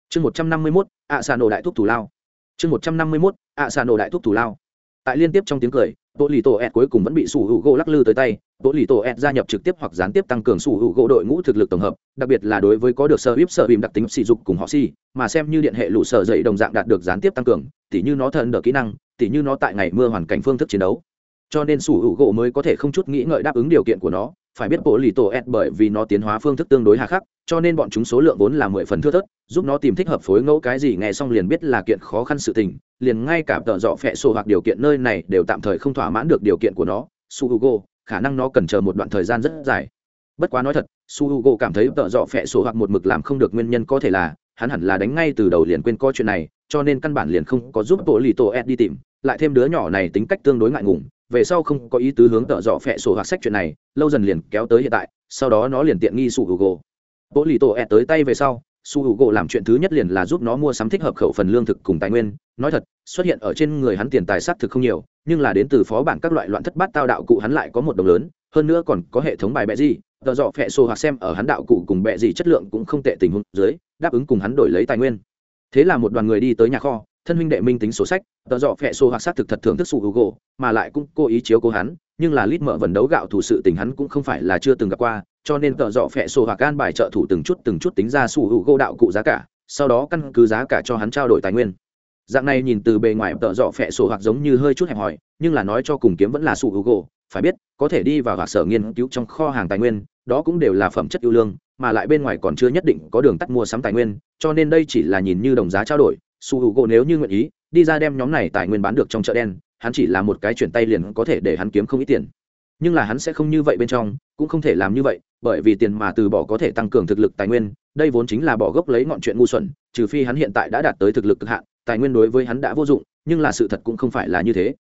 Chương một trăm năm mươi mốt, ạ xà nổ đại thuốc thủ lao. Chương một trăm năm mươi mốt, ạ xà nổ đại thuốc thủ lao. Tại liên tiếp trong tiếng cười bộ lì tổ ed cuối cùng vẫn bị sủ hữu gỗ lắc lư tới tay. Bộ lì tổ ed gia nhập trực tiếp hoặc gián tiếp tăng cường sủ hữu gỗ đội ngũ thực lực tổng hợp, đặc biệt là đối với có được sơ íp sơ bìm đặc tính sỉ dục cùng họ si, mà xem như điện hệ lũ sở dậy đồng dạng đạt được gián tiếp tăng cường, tỉ như nó thần đỡ kỹ năng, tỉ như nó tại ngày mưa hoàn cảnh phương thức chiến đấu cho nên sủ hữu gỗ mới có thể không chút nghĩ ngợi đáp ứng điều kiện của nó. Phải biết bộ lì tổ ed bởi vì nó tiến hóa phương thức tương đối hà khắc, cho nên bọn chúng số lượng vốn là mười phần thưa thớt, giúp nó tìm thích hợp phối ngẫu cái gì nghe xong liền biết là kiện khó khăn sự tình, liền ngay cả tợ dọ phẹ sổ hoặc điều kiện nơi này đều tạm thời không thỏa mãn được điều kiện của nó. Su hugo khả năng nó cần chờ một đoạn thời gian rất dài. Bất quá nói thật su hugo cảm thấy tợ dọ phẹ sổ hoặc một mực làm không được nguyên nhân có thể là, hắn hẳn là đánh ngay từ đầu liền quên coi chuyện này, cho nên căn bản liền không có giúp bộ lì tổ ed đi tìm, lại thêm đứa nhỏ này tính cách tương đối ngại ngùng về sau không có ý tứ hướng tợ dọ phẹ sổ hoặc sách chuyện này, lâu dần liền kéo tới hiện tại, sau đó nó liền tiện nghi su gỗ bố lì tổ ẹ tới tay về sau, su hữu gỗ làm chuyện thứ nhất liền là giúp nó mua sắm thích hợp khẩu phần lương thực cùng tài nguyên. Nói thật, xuất hiện ở trên người hắn tiền tài s thực không nhiều, nhưng là đến từ phó bản các loại loạn thất bát tao đạo cụ hắn lại có một đồng lớn, hơn nữa còn có hệ thống bài bẹ gì. Tờ dọ phẹ sổ hoặc xem ở hắn đạo cụ cùng bẹ gì chất lượng cũng không tệ tình huống dưới, đáp ứng cùng hắn đổi lấy tài nguyên. Thế là một đoàn người đi tới nhà kho thân huynh đệ minh tính sổ sách tờ dọ phẹ sổ hoặc xác thực thật thưởng thức sụ hữu gỗ mà lại cũng cố ý chiếu cố hắn, nhưng là lít mở vần đấu gạo thủ sự tình hắn cũng không phải là chưa từng gặp qua, cho nên tờ dọ phẹ sổ hoặc gan bài trợ thủ từng chút từng chút tính ra sụ hữu gỗ đạo cụ giá cả, sau đó căn cứ giá cả cho hắn trao đổi tài nguyên. Dạng này nhìn từ bề ngoài tợ dọ phẹ sổ hoặc giống như hơi chút hẹp hòi, nhưng là nói cho cùng kiếm vẫn là sụ hữu gỗ phải biết, có thể đi vào hoặc sở nghiên cứu trong kho hàng tài nguyên, đó cũng đều là phẩm chất ưu lương, mà lại bên ngoài còn chưa nhất định có đường tắt mua sắm tài nguyên, cho nên đây chỉ là nhìn như đồng giá trao đổi su hữu gỗ nếu như nguyện ý, đi ra đem nhóm này tài nguyên bán được trong chợ đen, hắn chỉ là một cái chuyển tay liền có thể để hắn kiếm không ít tiền. Nhưng là hắn sẽ không như vậy bên trong, cũng không thể làm như vậy, bởi vì tiền mà từ bỏ có thể tăng cường thực lực tài nguyên, đây vốn chính là bỏ gốc lấy ngọn chuyện ngu xuẩn, trừ phi hắn hiện tại đã đạt tới thực lực cực hạn, tài nguyên đối với hắn đã vô dụng, nhưng là sự thật cũng không phải là như thế.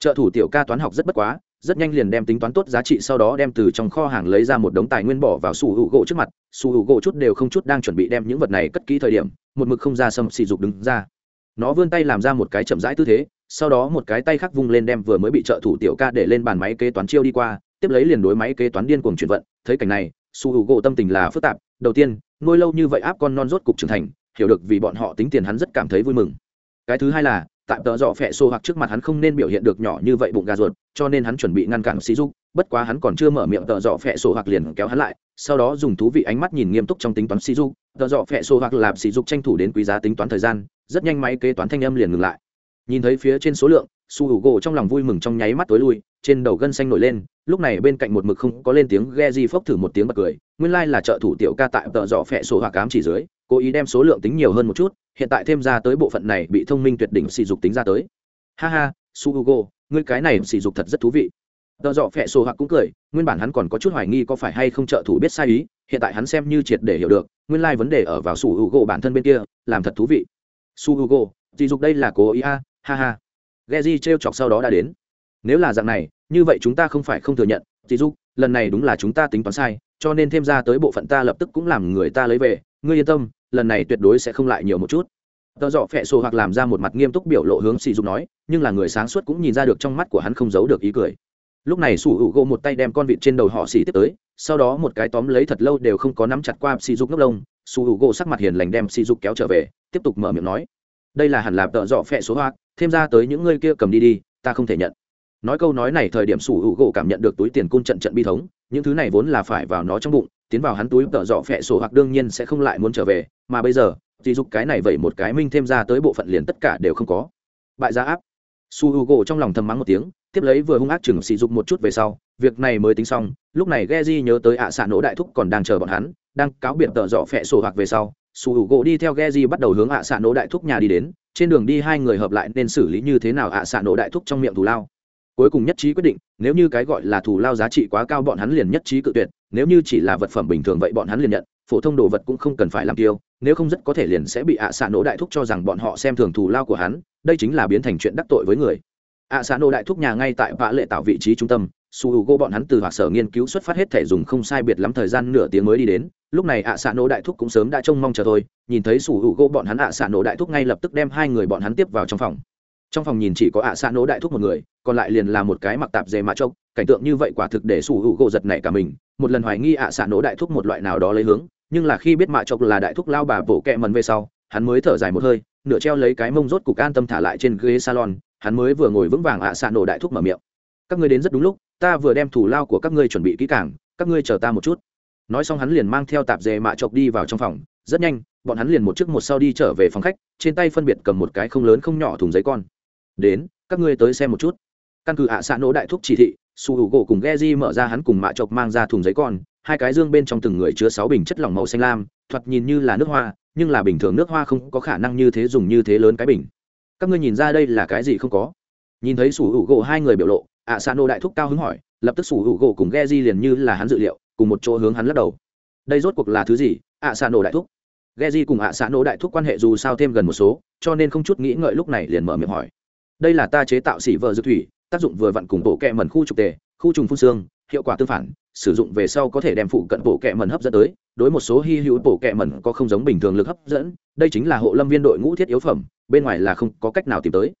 Trợ thủ tiểu ca toán học rất bất quá rất nhanh liền đem tính toán tốt giá trị sau đó đem từ trong kho hàng lấy ra một đống tài nguyên bỏ vào sủ hữu gỗ trước mặt. Sủ hữu gỗ chút đều không chút đang chuẩn bị đem những vật này cất kỹ thời điểm, một mực không ra sâm xì dục đứng ra. Nó vươn tay làm ra một cái chậm rãi tư thế, sau đó một cái tay khác vung lên đem vừa mới bị trợ thủ tiểu ca để lên bàn máy kế toán chiêu đi qua, tiếp lấy liền đối máy kế toán điên cuồng chuyển vận. Thấy cảnh này, su hữu gỗ tâm tình là phức tạp. Đầu tiên, nuôi lâu như vậy áp con non rốt cục trưởng thành, hiểu được vì bọn họ tính tiền hắn rất cảm thấy vui mừng. Cái thứ hai là tại tợ dọ phẹ xô hoặc trước mặt hắn không nên biểu hiện được nhỏ như vậy bụng gà ruột, cho nên hắn chuẩn bị ngăn cản sĩ dục, bất quá hắn còn chưa mở miệng tợ dọ phẹ xô hoặc liền kéo hắn lại, sau đó dùng thú vị ánh mắt nhìn nghiêm túc trong tính toán sĩ dục tợ dọ phẹ xô hoặc làm sĩ dục tranh thủ đến quý giá tính toán thời gian, rất nhanh máy kế toán thanh âm liền ngừng lại. Nhìn thấy phía trên số lượng, su hữu gỗ trong lòng vui mừng trong nháy mắt tối lui, trên đầu gân xanh nổi lên, lúc này bên cạnh một mực không có lên tiếng ghe di phốc thử một tiếng bật cười, nguyên lai、like、là trợ thủ tiểu ca tại tợ dọ phẹ sổ hoặc cám chỉ dưới, cố ý đem số lượng tính nhiều hơn một chút hiện tại thêm ra tới bộ phận này bị thông minh tuyệt đỉnh sỉ dục tính ra tới. Ha ha, su hugo, ngươi cái này sỉ dục thật rất thú vị. Tợ dọ phẹ sổ hoặc cũng cười, nguyên bản hắn còn có chút hoài nghi có phải hay không trợ thủ biết sai ý, hiện tại hắn xem như triệt để hiểu được, nguyên lai、like、vấn đề ở vào su hugo bản thân bên kia, làm thật thú vị. Su hugo, sỉ dục đây là cố ý a, ha ha. Geji treo chọc sau đó đã đến. Nếu là dạng này, như vậy chúng ta không phải không thừa nhận dì dục, lần này đúng là chúng ta tính toán sai, cho nên thêm ra tới bộ phận ta lập tức cũng làm người ta lấy về, ngươi yên tâm lần này tuyệt đối sẽ không lại nhiều một chút. Tợ dọ phẹ sổ hoặc làm ra một mặt nghiêm túc biểu lộ hướng sỉ dục nói, nhưng là người sáng suốt cũng nhìn ra được trong mắt của hắn không giấu được ý cười. Lúc này sủ hữu gỗ một tay đem con vịt trên đầu họ xỉ tiếp tới, sau đó một cái tóm lấy thật lâu đều không có nắm chặt qua sỉ dục nốc lông, sủ hữu gỗ sắc mặt hiền lành đem sỉ dục kéo trở về, tiếp tục mở miệng nói, đây là hẳn là tợ dọ phẹ số hoặc thêm ra tới những ngươi kia cầm đi đi, ta không thể nhận nói câu nói này thời điểm sủ hữu gỗ cảm nhận được túi tiền cung trận trận bi thống, những thứ này vốn là phải vào nó trong bụng, tiến vào hắn túi tợ dọ phẹ sổ hoặc đương nhiên sẽ không lại muốn trở về, mà bây giờ, thì dục cái này vậy một cái minh thêm ra tới bộ phận liền tất cả đều không có. Bại gia áp su h u gỗ trong lòng thầm mắng một tiếng, tiếp lấy vừa hung ác chừng sỉ dục một chút về sau, việc này mới tính xong, lúc này geji di nhớ tới ạ xạ nỗ đại thúc còn đang chờ bọn hắn, đang cáo biệt tợ dọ phẹ sổ hoặc về sau su h u gỗ đi theo geji di bắt đầu hướng ạ xạ nỗ đại thúc nhà đi đến, trên đường đi hai người hợp lại nên xử lý như thế nào ạ xạ nỗ đại thúc trong miệng thù lao cuối cùng nhất trí quyết định, nếu như cái gọi là thù lao giá trị quá cao bọn hắn liền nhất trí cự tuyệt, nếu như chỉ là vật phẩm bình thường vậy bọn hắn liền nhận, phổ thông đồ vật cũng không cần phải làm tiêu, nếu không rất có thể liền sẽ bị ạ xạ nổ đại thúc cho rằng bọn họ xem thường thù lao của hắn, đây chính là biến thành chuyện đắc tội với người. ạ xạ nổ đại thúc nhà ngay tại vã lệ tạo vị trí trung tâm, su h u g bọn hắn từ hoặc sở nghiên cứu xuất phát hết thể dùng không sai biệt lắm thời gian nửa tiếng mới đi đến, lúc này ạ xạ nổ đại thúc cũng sớm đã trông mong chờ thôi, nhìn thấy su h u g bọn hắn ạ xạ nổ đại thúc ngay lập tức đem hai người bọn hắn tiếp vào trong phòng. Trong phòng nhìn chỉ có ạ xạ nổ đại thúc một người còn lại liền là một cái mặc tạp dề mã trốc cảnh tượng như vậy quả thực để sủ hữu gỗ giật nảy cả mình, một lần hoài nghi ạ xạ nổ đại thúc một loại nào đó lấy hướng, nhưng là khi biết mạ trọc là đại thúc lao bà bổ kẹ mần về sau, hắn mới thở dài một hơi, nửa treo lấy cái mông rốt cục an tâm thả lại trên ghế salon, hắn mới vừa ngồi vững vàng ạ xạ nổ đại thúc mở miệng. Các ngươi đến rất đúng lúc, ta vừa đem thủ lao của các ngươi chuẩn bị kỹ càng, các ngươi chờ ta một chút. Nói xong hắn liền mang theo tạp dề mạ trọc đi vào trong phòng, rất nhanh, bọn hắn liền một trước một sau đi trở về phòng khách, trên tay phân biệt cầm một cái không lớn không nhỏ thùng giấy con. Đến, các ngươi tới xem một chút căn cứ ạ xạ nổ đại thúc chỉ thị, su h u gỗ cùng ghe di mở ra hắn cùng mạ chọc mang ra thùng giấy con, hai cái dương bên trong từng người chứa sáu bình chất lỏng màu xanh lam, thoạt nhìn như là nước hoa, nhưng là bình thường nước hoa không có khả năng như thế dùng như thế lớn cái bình. Các ngươi nhìn ra đây là cái gì không có? Nhìn thấy su h u gỗ hai người biểu lộ, ạ xạ nổ đại thúc cao hứng hỏi, lập tức su h u gỗ cùng ghe di liền như là hắn dự liệu, cùng một chỗ hướng hắn lắc đầu. Đây rốt cuộc là thứ gì? ạ xạ nổ đại thúc. Ghe di cùng ạ xạ nổ đại thúc quan hệ dù sao thêm gần một số, cho nên không chút nghĩ ngợi lúc này liền mở miệng hỏi. Đây là ta chế tạo xỉ vợ dược thủy tác dụng vừa vặn cùng bộ kẹ mẩn khu trục tề, khu trùng phun xương, hiệu quả tương phản, sử dụng về sau có thể đem phụ cận bộ kẹ mẩn hấp dẫn tới, đối một số hy hữu bộ kẹ mẩn có không giống bình thường lực hấp dẫn, đây chính là hộ lâm viên đội ngũ thiết yếu phẩm, bên ngoài là không có cách nào tìm tới.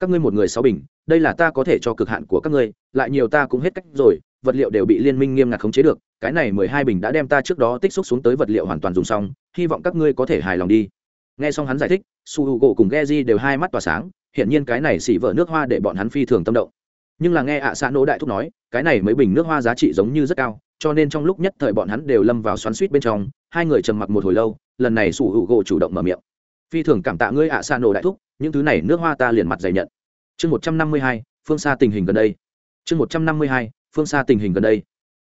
Các ngươi một người sáu bình, đây là ta có thể cho cực hạn của các ngươi, lại nhiều ta cũng hết cách rồi, vật liệu đều bị liên minh nghiêm ngặt khống chế được, cái này mười hai bình đã đem ta trước đó tích xúc xuống tới vật liệu hoàn toàn dùng xong, hy vọng các ngươi có thể hài lòng đi. Nghe xong hắn giải thích, su h u gỗ cùng ghe di đều hai mắt tỏa sáng hiện nhiên cái này xỉ vỡ nước hoa để bọn hắn phi thường tâm động. Nhưng là nghe ạ xã nỗ đại thúc nói, cái này mấy bình nước hoa giá trị giống như rất cao, cho nên trong lúc nhất thời bọn hắn đều lâm vào xoắn suýt bên trong, hai người trầm mặc một hồi lâu, lần này sủ hữu gỗ chủ động mở miệng. Phi thường cảm tạ ngươi ạ xã nô đại thúc, những thứ này nước hoa ta liền mặt dày nhận. Chương một trăm năm mươi hai, phương xa tình hình gần đây. Chương một trăm năm mươi hai, phương xa tình hình gần đây.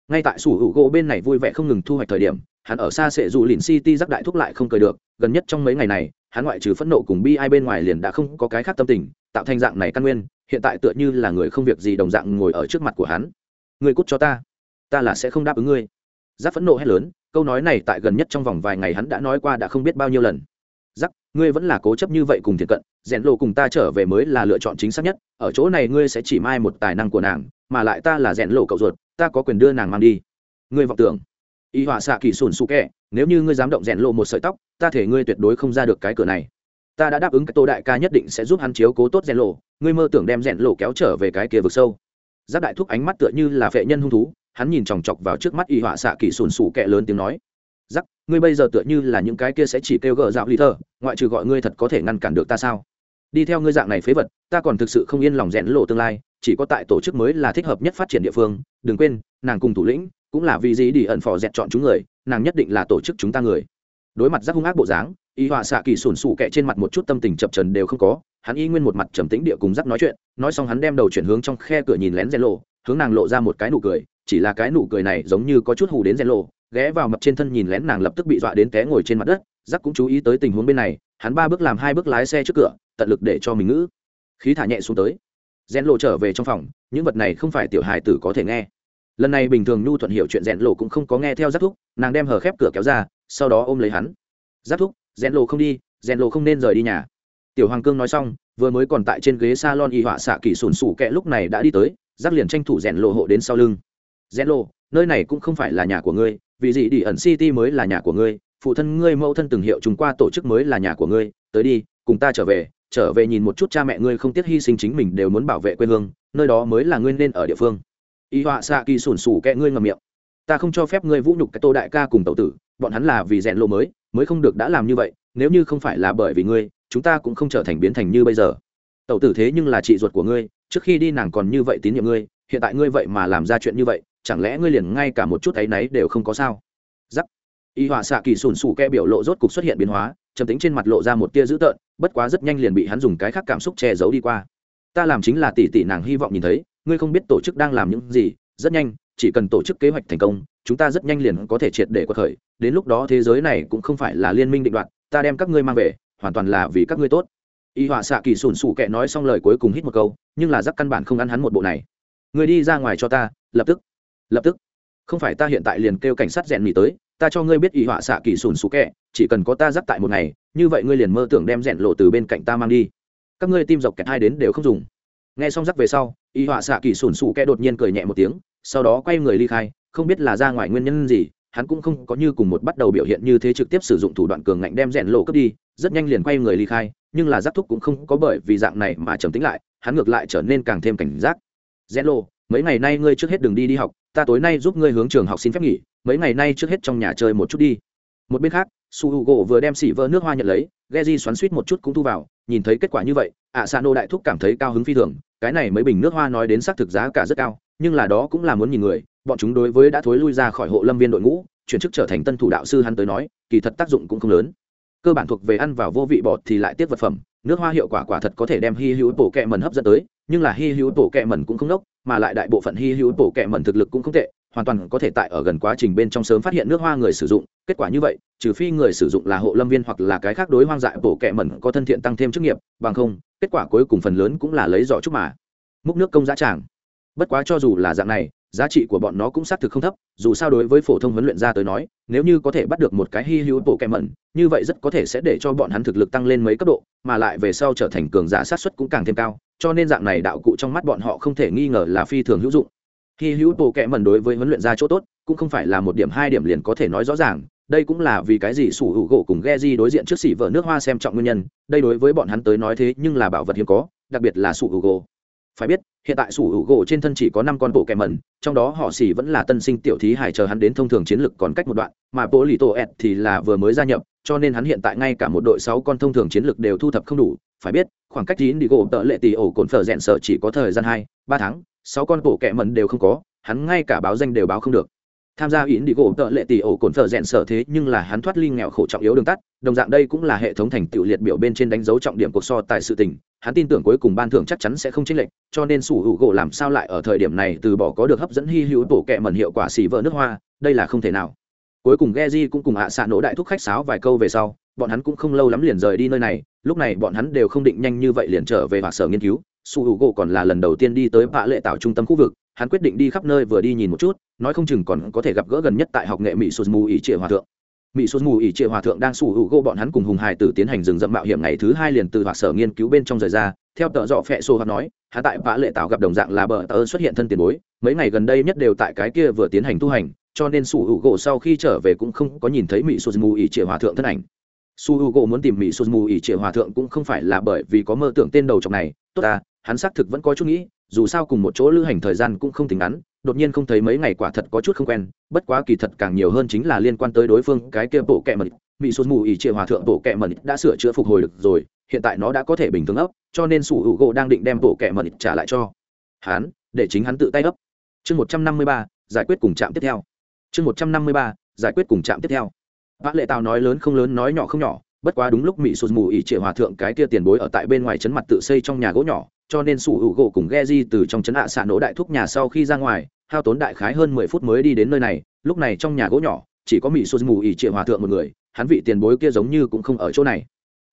Ngay tại sủ hữu gỗ bên này vui vẻ không ngừng thu hoạch thời điểm, hắn ở xa sẽ dù lìn city rắc đại thúc lại không cười được, gần nhất trong mấy ngày này hắn ngoại trừ phẫn nộ cùng bi ai bên ngoài liền đã không có cái khác tâm tình, tạo thành dạng này căn nguyên, hiện tại tựa như là người không việc gì đồng dạng ngồi ở trước mặt của hắn. Người cút cho ta ta là sẽ không đáp ứng ngươi. Giáp phẫn nộ hét lớn, câu nói này tại gần nhất trong vòng vài ngày hắn đã nói qua đã không biết bao nhiêu lần. Giắc ngươi vẫn là cố chấp như vậy cùng thiệt cận, rèn lộ cùng ta trở về mới là lựa chọn chính xác nhất, ở chỗ này ngươi sẽ chỉ mai một tài năng của nàng, mà lại ta là rèn lộ cậu ruột, ta có quyền đưa nàng mang đi. Ngươi vọng tưởng y họa xạ kỳ sùn sụ kẹ, nếu như ngươi dám động rèn lộ một sợi tóc, ta thể ngươi tuyệt đối không ra được cái cửa này. Ta đã đáp ứng cái tô đại ca nhất định sẽ giúp hắn chiếu cố tốt rèn lộ, ngươi mơ tưởng đem rèn lộ kéo trở về cái kia vực sâu. Giáp đại thúc ánh mắt tựa như là vệ nhân hung thú, hắn nhìn chòng chọc vào trước mắt y họa xạ kỳ sùn sụ kẹ lớn tiếng nói. Giắc ngươi bây giờ tựa như là những cái kia sẽ chỉ kêu gợ dạo ly thơ, ngoại trừ gọi ngươi thật có thể ngăn cản được ta sao? Đi theo ngươi dạng này phế vật, ta còn thực sự không yên lòng rèn lộ tương lai, chỉ có tại tổ chức mới là thích hợp nhất phát triển địa phương, đừng quên, nàng cùng thủ lĩnh cũng là vì gì đi ẩn phò dẹt chọn chúng người, nàng nhất định là tổ chức chúng ta người. Đối mặt giác hung ác bộ dáng, y họa xạ kỳ sùn sụ kẹ trên mặt một chút tâm tình chập trần đều không có, hắn y nguyên một mặt trầm tĩnh địa cùng giác nói chuyện, nói xong hắn đem đầu chuyển hướng trong khe cửa nhìn lén rèn lộ hướng nàng lộ ra một cái nụ cười, chỉ là cái nụ cười này giống như có chút hù đến rèn lộ ghé vào mập trên thân nhìn lén nàng lập tức bị dọa đến té ngồi trên mặt đất, giác cũng chú ý tới tình huống bên này, hắn ba bước làm hai bước lái xe trước cửa, tận lực để cho mình ngữ. Khí thả nhẹ xuống tới. Rèn lộ trở về trong phòng, những vật này không phải tiểu hài tử có thể nghe lần này bình thường nhu thuận hiểu chuyện rèn lộ cũng không có nghe theo giáp thúc, nàng đem hờ khép cửa kéo ra, sau đó ôm lấy hắn. Giáp thúc, rèn lộ không đi, rèn lộ không nên rời đi nhà. Tiểu hoàng cương nói xong, vừa mới còn tại trên ghế s a lon y họa xạ kỳ sùn sủ kẹ lúc này đã đi tới giáp liền tranh thủ rèn lộ hộ đến sau lưng. Rèn lộ nơi này cũng không phải là nhà của ngươi, vì gì đi ẩn city mới là nhà của ngươi, phụ thân ngươi mẫu thân từng hiệu chúng qua tổ chức mới là nhà của ngươi, tới đi, cùng ta trở về trở về nhìn một chút cha mẹ ngươi không tiếc hy sinh chính mình đều muốn bảo vệ quê hương, nơi đó mới là ngươi nên ở địa phương y họa xạ kỳ sủn sủ kẹ ngươi ngầm miệng. Ta không cho phép ngươi vũ nhục cái tô đại ca cùng tẩu tử, bọn hắn là vì rèn lộ mới mới không được đã làm như vậy, nếu như không phải là bởi vì ngươi, chúng ta cũng không trở thành biến thành như bây giờ. Tẩu tử thế nhưng là chị ruột của ngươi, trước khi đi nàng còn như vậy tín nhiệm ngươi, hiện tại ngươi vậy mà làm ra chuyện như vậy, chẳng lẽ ngươi liền ngay cả một chút áy náy đều không có sao? Giắc. Y họa xạ kỳ sùn sù ke biểu lộ rốt cục xuất hiện biến hóa, trầm tính trên mặt lộ ra một tia dữ tợn, bất quá rất nhanh liền bị hắn dùng cái khác cảm xúc che giấu đi qua ta làm chính là tỷ tỷ nàng hy vọng nhìn thấy ngươi không biết tổ chức đang làm những gì rất nhanh chỉ cần tổ chức kế hoạch thành công chúng ta rất nhanh liền có thể triệt để quật khởi. Đến lúc đó thế giới này cũng không phải là liên minh định đoạt ta đem các ngươi mang về hoàn toàn là vì các ngươi tốt. Y họa xạ kỳ sùn sù kệ nói xong lời cuối cùng hít một câu nhưng là giắc căn bản không ăn hắn một bộ này. Người đi ra ngoài cho ta lập tức lập tức. Không phải ta hiện tại liền kêu cảnh sát rèn mì tới ta cho ngươi biết y họa xạ kỳ sùn sù kệ, chỉ cần có ta dắt tại một ngày như vậy ngươi liền mơ tưởng đem rèn lộ từ bên cạnh ta mang đi các ngươi tim dọc kẹt hai đến đều không dùng. Nghe xong rắc về sau, y họa xạ kỳ sủn sụ kẹ đột nhiên cười nhẹ một tiếng, sau đó quay người ly khai, không biết là ra ngoài nguyên nhân gì, hắn cũng không có như cùng một bắt đầu biểu hiện như thế trực tiếp sử dụng thủ đoạn cường ngạnh đem rèn lộ cướp đi, rất nhanh liền quay người ly khai, nhưng là giác thúc cũng không có bởi vì dạng này mà trầm tính lại, hắn ngược lại trở nên càng thêm cảnh giác. Rèn lộ, mấy ngày nay ngươi trước hết đừng đi đi học, ta tối nay giúp ngươi hướng trường học xin phép nghỉ, mấy ngày nay trước hết trong nhà chơi một chút đi. Một bên khác, su h u gỗ vừa đem xỉ vỡ nước hoa nhận lấy ghe di xoắn suýt một chút cũng thu vào nhìn thấy kết quả như vậy, ạ sa nô đại thúc cảm thấy cao hứng phi thường, cái này mấy bình nước hoa nói đến xác thực giá cả rất cao, nhưng là đó cũng là muốn nhìn người, bọn chúng đối với đã thối lui ra khỏi hộ lâm viên đội ngũ, chuyển chức trở thành tân thủ đạo sư hắn tới nói, kỳ thật tác dụng cũng không lớn. Cơ bản thuộc về ăn vào vô vị bọt thì lại tiếp vật phẩm, nước hoa hiệu quả quả thật có thể đem hy hữu bổ kẹ mần hấp dẫn tới, nhưng là hy hữu bổ kẹ mần cũng không đốc, mà lại đại bộ phận hy hữu bổ kẹ mần thực lực cũng không tệ hoàn toàn có thể tại ở gần quá trình bên trong sớm phát hiện nước hoa người sử dụng. Kết quả như vậy, trừ phi người sử dụng là hộ lâm viên hoặc là cái khác đối hoang dại bổ kẹ mẩn có thân thiện tăng thêm chức nghiệp, bằng không, kết quả cuối cùng phần lớn cũng là lấy giỏ chúc mà. Múc nước công giá tràng. Bất quá cho dù là dạng này, giá trị của bọn nó cũng xác thực không thấp, dù sao đối với phổ thông huấn luyện gia tới nói, nếu như có thể bắt được một cái hy hữu bộ kèm mẩn, như vậy rất có thể sẽ để cho bọn hắn thực lực tăng lên mấy cấp độ, mà lại về sau trở thành cường giả sát xuất cũng càng thêm cao, cho nên dạng này đạo cụ trong mắt bọn họ không thể nghi ngờ là phi thường hữu dụng hy hữu bộ kệ mẩn đối với huấn luyện ra chỗ tốt, cũng không phải là một điểm hai điểm liền có thể nói rõ ràng. Đây cũng là vì cái gì sủ hữu gỗ cùng ghe di đối diện trước xỉ vợ nước hoa xem trọng nguyên nhân. Đây đối với bọn hắn tới nói thế nhưng là bảo vật hiếm có, đặc biệt là sủ hữu gỗ. Phải biết, hiện tại sủ hữu gỗ trên thân chỉ có năm con bộ kẹ mẩn, trong đó họ xỉ vẫn là tân sinh tiểu thí hải chờ hắn đến thông thường chiến lực còn cách một đoạn, mà bộ lì tổ ẹt thì là vừa mới gia nhập, cho nên hắn hiện tại ngay cả một đội sáu con thông thường chiến lực đều thu thập không đủ. Phải biết, khoảng cách chín đi gỗ tợ lệ tỷ ổ cồn phở rẽn sợ chỉ có thời gian hai, ba tháng sáu con bộ kẹ mẩn đều không có hắn ngay cả báo danh đều báo không được tham gia yến đi gỗ tợ lệ tỷ ổ cồn phở rẽn sợ thế nhưng là hắn thoát ly nghèo khổ trọng yếu đường tắt đồng dạng đây cũng là hệ thống thành tựu liệt biểu bên trên đánh dấu trọng điểm cuộc so tại sự tình hắn tin tưởng cuối cùng ban thưởng chắc chắn sẽ không chênh lệch, cho nên sủ hữu gỗ làm sao lại ở thời điểm này từ bỏ có được hấp dẫn hy hữu tổ kẹ mẩn hiệu quả xì vỡ nước hoa, đây là không thể nào. Cuối cùng Geji cũng cùng ạ xạ nổ đại thúc khách sáo vài câu về sau, bọn hắn cũng không lâu lắm liền rời đi nơi này, lúc này bọn hắn đều không định nhanh như vậy liền trở về hoặc sở nghiên cứu, su hữu gỗ còn là lần đầu tiên đi tới vạ lệ tạo trung tâm khu vực, hắn quyết định đi khắp nơi vừa đi nhìn một chút nói không chừng còn có thể gặp gỡ gần nhất tại học nghệ mỹ sụt mù ỉ trịa hòa thượng. Mỹ sụt mù ỉ trịa hòa thượng đang su hữu gỗ bọn hắn cùng hùng hải tử tiến hành rừng rậm mạo hiểm ngày thứ hai liền từ hoặc sở nghiên cứu bên trong rời ra. Theo tợ dọ phẹ xô hắn nói hạ tại vã lệ tạo gặp đồng dạng là bờ tờ xuất hiện thân tiền bối mấy ngày gần đây nhất đều tại cái kia vừa tiến hành tu hành cho nên sủ hữu gỗ sau khi trở về cũng không có nhìn thấy mỹ sụt mù ỉ trịa hòa thượng thân ảnh su h u gỗ muốn tìm mỹ sô mù ỉ trịa hòa thượng cũng không phải là bởi vì có mơ tưởng tên đầu chọc này. Tốt à hắn xác thực vẫn có chút nghĩ, dù sao cùng một chỗ lữ hành thời gian cũng không tính ngắn, đột nhiên không thấy mấy ngày quả thật có chút không quen, bất quá kỳ thật càng nhiều hơn chính là liên quan tới đối phương, cái kia bộ kẹ mật. Mỹ sô mù ỉ trịa hòa thượng bộ kẹ mật đã sửa chữa phục hồi được rồi, hiện tại nó đã có thể bình thường ấp, cho nên su h u gỗ đang định đem bộ kẹ mật trả lại cho hắn, để chính hắn tự tay ấp. Chương một trăm năm mươi ba, giải quyết cùng trạm tiếp theo. Chương một trăm năm mươi ba, giải quyết cùng trạm tiếp theo vã lệ tào nói lớn không lớn, nói nhỏ không nhỏ, bất quá đúng lúc mỹ sụt mù ỉ trịa hòa thượng cái kia tiền bối ở tại bên ngoài chấn mặt tự xây trong nhà gỗ nhỏ, cho nên sủ hữu gỗ cùng ghe di từ trong chấn hạ xạ nổ đại thúc nhà sau khi ra ngoài, hao tốn đại khái hơn mười phút mới đi đến nơi này, lúc này trong nhà gỗ nhỏ, chỉ có mỹ sụt mù ỉ trịa hòa thượng một người, hắn vị tiền bối kia giống như cũng không ở chỗ này.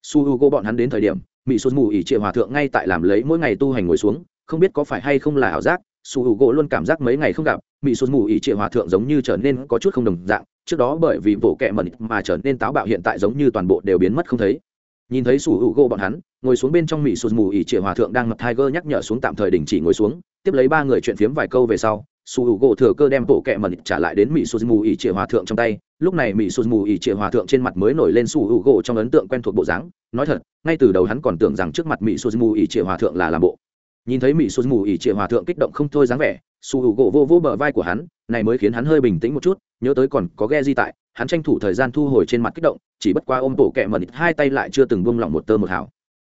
Su h u gỗ bọn hắn đến thời điểm mỹ sụt mù ỉ trịa hòa thượng ngay tại làm lấy mỗi ngày tu hành ngồi xuống, không biết có phải hay không là ảo giác su h u gỗ luôn cảm giác mấy ngày không gặp mỹ sụt mù ỉ trịa hòa thượng giống như trở nên có chút không đồng dạng trước đó bởi vì bộ kẹ mẩn mà trở nên táo bạo hiện tại giống như toàn bộ đều biến mất không thấy. Nhìn thấy sủ hữu gỗ bọn hắn, ngồi xuống bên trong mỹ sụt mù ỉ trịa hòa thượng đang mặt tiger nhắc nhở xuống tạm thời đình chỉ ngồi xuống, tiếp lấy ba người chuyện phiếm vài câu về sau, sủ hữu gỗ thừa cơ đem bộ kẹ mẩn trả lại đến mỹ sụt mù ỉ trịa hòa thượng trong tay. Lúc này mỹ sụt mù ỉ trịa hòa thượng trên mặt mới nổi lên sủ hữu gỗ trong ấn tượng quen thuộc bộ dáng. Nói thật, ngay từ đầu hắn còn tưởng rằng trước mặt mỹ sụt mù ỉ trịa hòa thượng là làm bộ. Nhìn thấy mỹ sụt mù ỉ trịa hòa thượng kích động không thôi dáng vẻ su hữu gỗ vô vô bờ vai của hắn này mới khiến hắn hơi bình tĩnh một chút nhớ tới còn có ghe di tại hắn tranh thủ thời gian thu hồi trên mặt kích động chỉ bất qua ôm bộ kẹ mẩn, hai tay lại chưa từng buông lỏng một tơ một hào.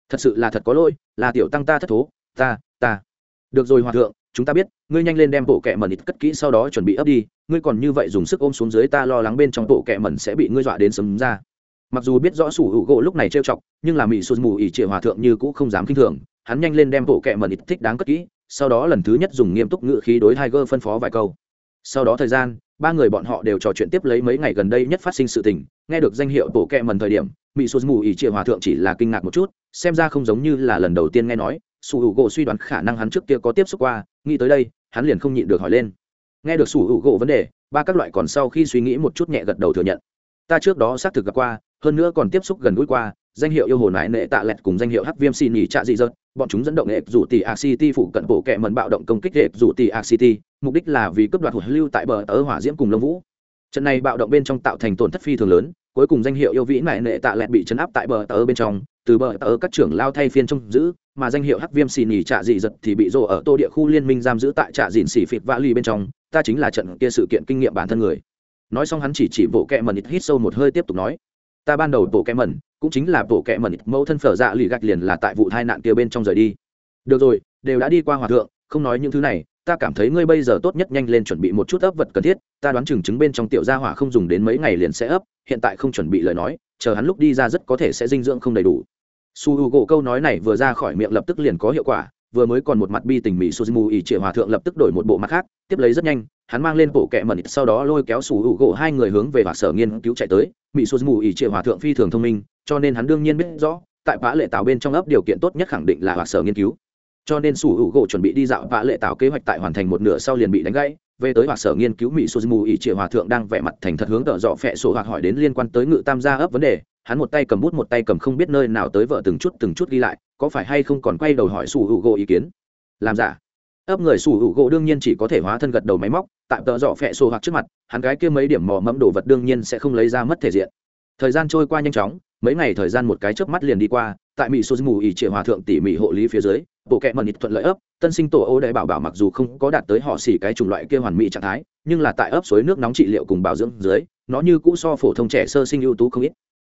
Thật sự là thật có lỗi là tiểu tăng ta thất thố ta ta. Được rồi hòa thượng chúng ta biết ngươi nhanh lên đem bộ kẹ mẩn cất kỹ sau đó chuẩn bị ấp đi ngươi còn như vậy dùng sức ôm xuống dưới ta lo lắng bên trong bộ kẹ mẩn sẽ bị ngươi dọa đến sấm ra. Mặc dù biết rõ sủ hữu gỗ lúc này trêu chọc nhưng là mỹ sụt mù ỉ trịa hòa thượng như cũng không dám k i n h thường hắn nhanh lên đem bộ kẹ mẩn thích đáng cất kỹ sau đó lần thứ nhất dùng nghiêm túc ngữ khí đối Tiger phân phó vài câu. Sau đó thời gian, ba người bọn họ đều trò chuyện tiếp lấy mấy ngày gần đây nhất phát sinh sự tình, nghe được danh hiệu tổ kẹ mần thời điểm, Mị Sụt Mù ỷ Triệu Hòa thượng chỉ là kinh ngạc một chút, xem ra không giống như là lần đầu tiên nghe nói, Sủ Hữu Gỗ suy đoán khả năng hắn trước kia có tiếp xúc qua, nghĩ tới đây, hắn liền không nhịn được hỏi lên. Nghe được Sủ Hữu Gỗ vấn đề, ba các loại còn sau khi suy nghĩ một chút nhẹ gật đầu thừa nhận. Ta trước đó xác thực gặp qua, hơn nữa còn tiếp xúc gần gũi qua, danh hiệu yêu hồ mãi nệ tạ lẹt cùng danh hiệu hắc viêm xin nhỉ trạ dị dợt bọn chúng dẫn động hệ rủ tỷ ACT city phụ cận bộ kệ mẩn bạo động công kích hệ rủ tỷ ACT, city mục đích là vì cướp đoạt hụt lưu tại bờ tớ hỏa diễm cùng lông vũ. Trận này bạo động bên trong tạo thành tổn thất phi thường lớn cuối cùng danh hiệu yêu vĩ mại nệ tạ lẹt bị chấn áp tại bờ tớ bên trong từ bờ tớ các trưởng lao thay phiên trông giữ mà danh hiệu hắc viêm xì nhì trạ dị giật thì bị rồ ở tô địa khu liên minh giam giữ tại trạ dìn xì phịt vã ly bên trong ta chính là trận kia sự kiện kinh nghiệm bản thân người. Nói xong hắn chỉ chỉ bộ kẹ mẩn hít sâu một hơi tiếp tục nói ta ban đầu bộ kẹ mẩn cũng chính là bộ kệ mẩn mẫu thân phở dạ lì gạch liền là tại vụ tai nạn kia bên trong rời đi. Được rồi, đều đã đi qua hòa thượng, không nói những thứ này, ta cảm thấy ngươi bây giờ tốt nhất nhanh lên chuẩn bị một chút ấp vật cần thiết, ta đoán chừng chứng bên trong tiểu gia hỏa không dùng đến mấy ngày liền sẽ ấp, hiện tại không chuẩn bị lời nói, chờ hắn lúc đi ra rất có thể sẽ dinh dưỡng không đầy đủ. Su h u gỗ câu nói này vừa ra khỏi miệng lập tức liền có hiệu quả vừa mới còn một mặt bi tình mỹ suzumu ỉ trịa hòa thượng lập tức đổi một bộ mặt khác, tiếp lấy rất nhanh, hắn mang lên bộ kẹ mẩn sau đó lôi kéo sủ hữu gỗ hai người hướng về hòa sở nghiên cứu chạy tới. Mỹ suzumu ỉ trịa hòa thượng phi thường thông minh, cho nên hắn đương nhiên biết rõ, tại vã lệ tạo bên trong ấp điều kiện tốt nhất khẳng định là hòa sở nghiên cứu. Cho nên sủ hữu gỗ chuẩn bị đi dạo vã lệ tạo kế hoạch tại hoàn thành một nửa sau liền bị đánh gãy. Về tới hoặc sở nghiên cứu, mỹ suzumu ỉ trịa hòa thượng đang vẻ mặt thành thật hướng tợ dọ phẹ sổ hoặc hỏi đến liên quan tới ngự tam gia ấp vấn đề. Hắn một tay cầm bút một tay cầm không biết nơi nào tới vợ từng chút từng chút ghi lại có phải hay không còn quay đầu hỏi sủ hữu gỗ ý kiến? Làm giả. Ấp người sủ hữu gỗ đương nhiên chỉ có thể hóa thân gật đầu máy móc tạm tợ dọ phẹ sổ hoặc trước mặt, hắn gái kia mấy điểm mò mẫm đồ vật đương nhiên sẽ không lấy ra mất thể diện. Thời gian trôi qua nhanh chóng, mấy ngày thời gian một cái chớp mắt liền đi qua, tại mỹ suzumu ỉ triệu hòa thượng tỉ mỉ hộ lý phía dưới, bộ kệ mần ít thuận lợi ấp, tân sinh tổ ô đại bảo bảo mặc dù không có đạt tới họ xỉ cái chủng loại kia hoàn mỹ trạng thái, nhưng là tại ấp suối nước nóng trị liệu cùng bảo dưỡng dưới, nó như cũ so phổ thông trẻ sơ sinh ưu tú không ít.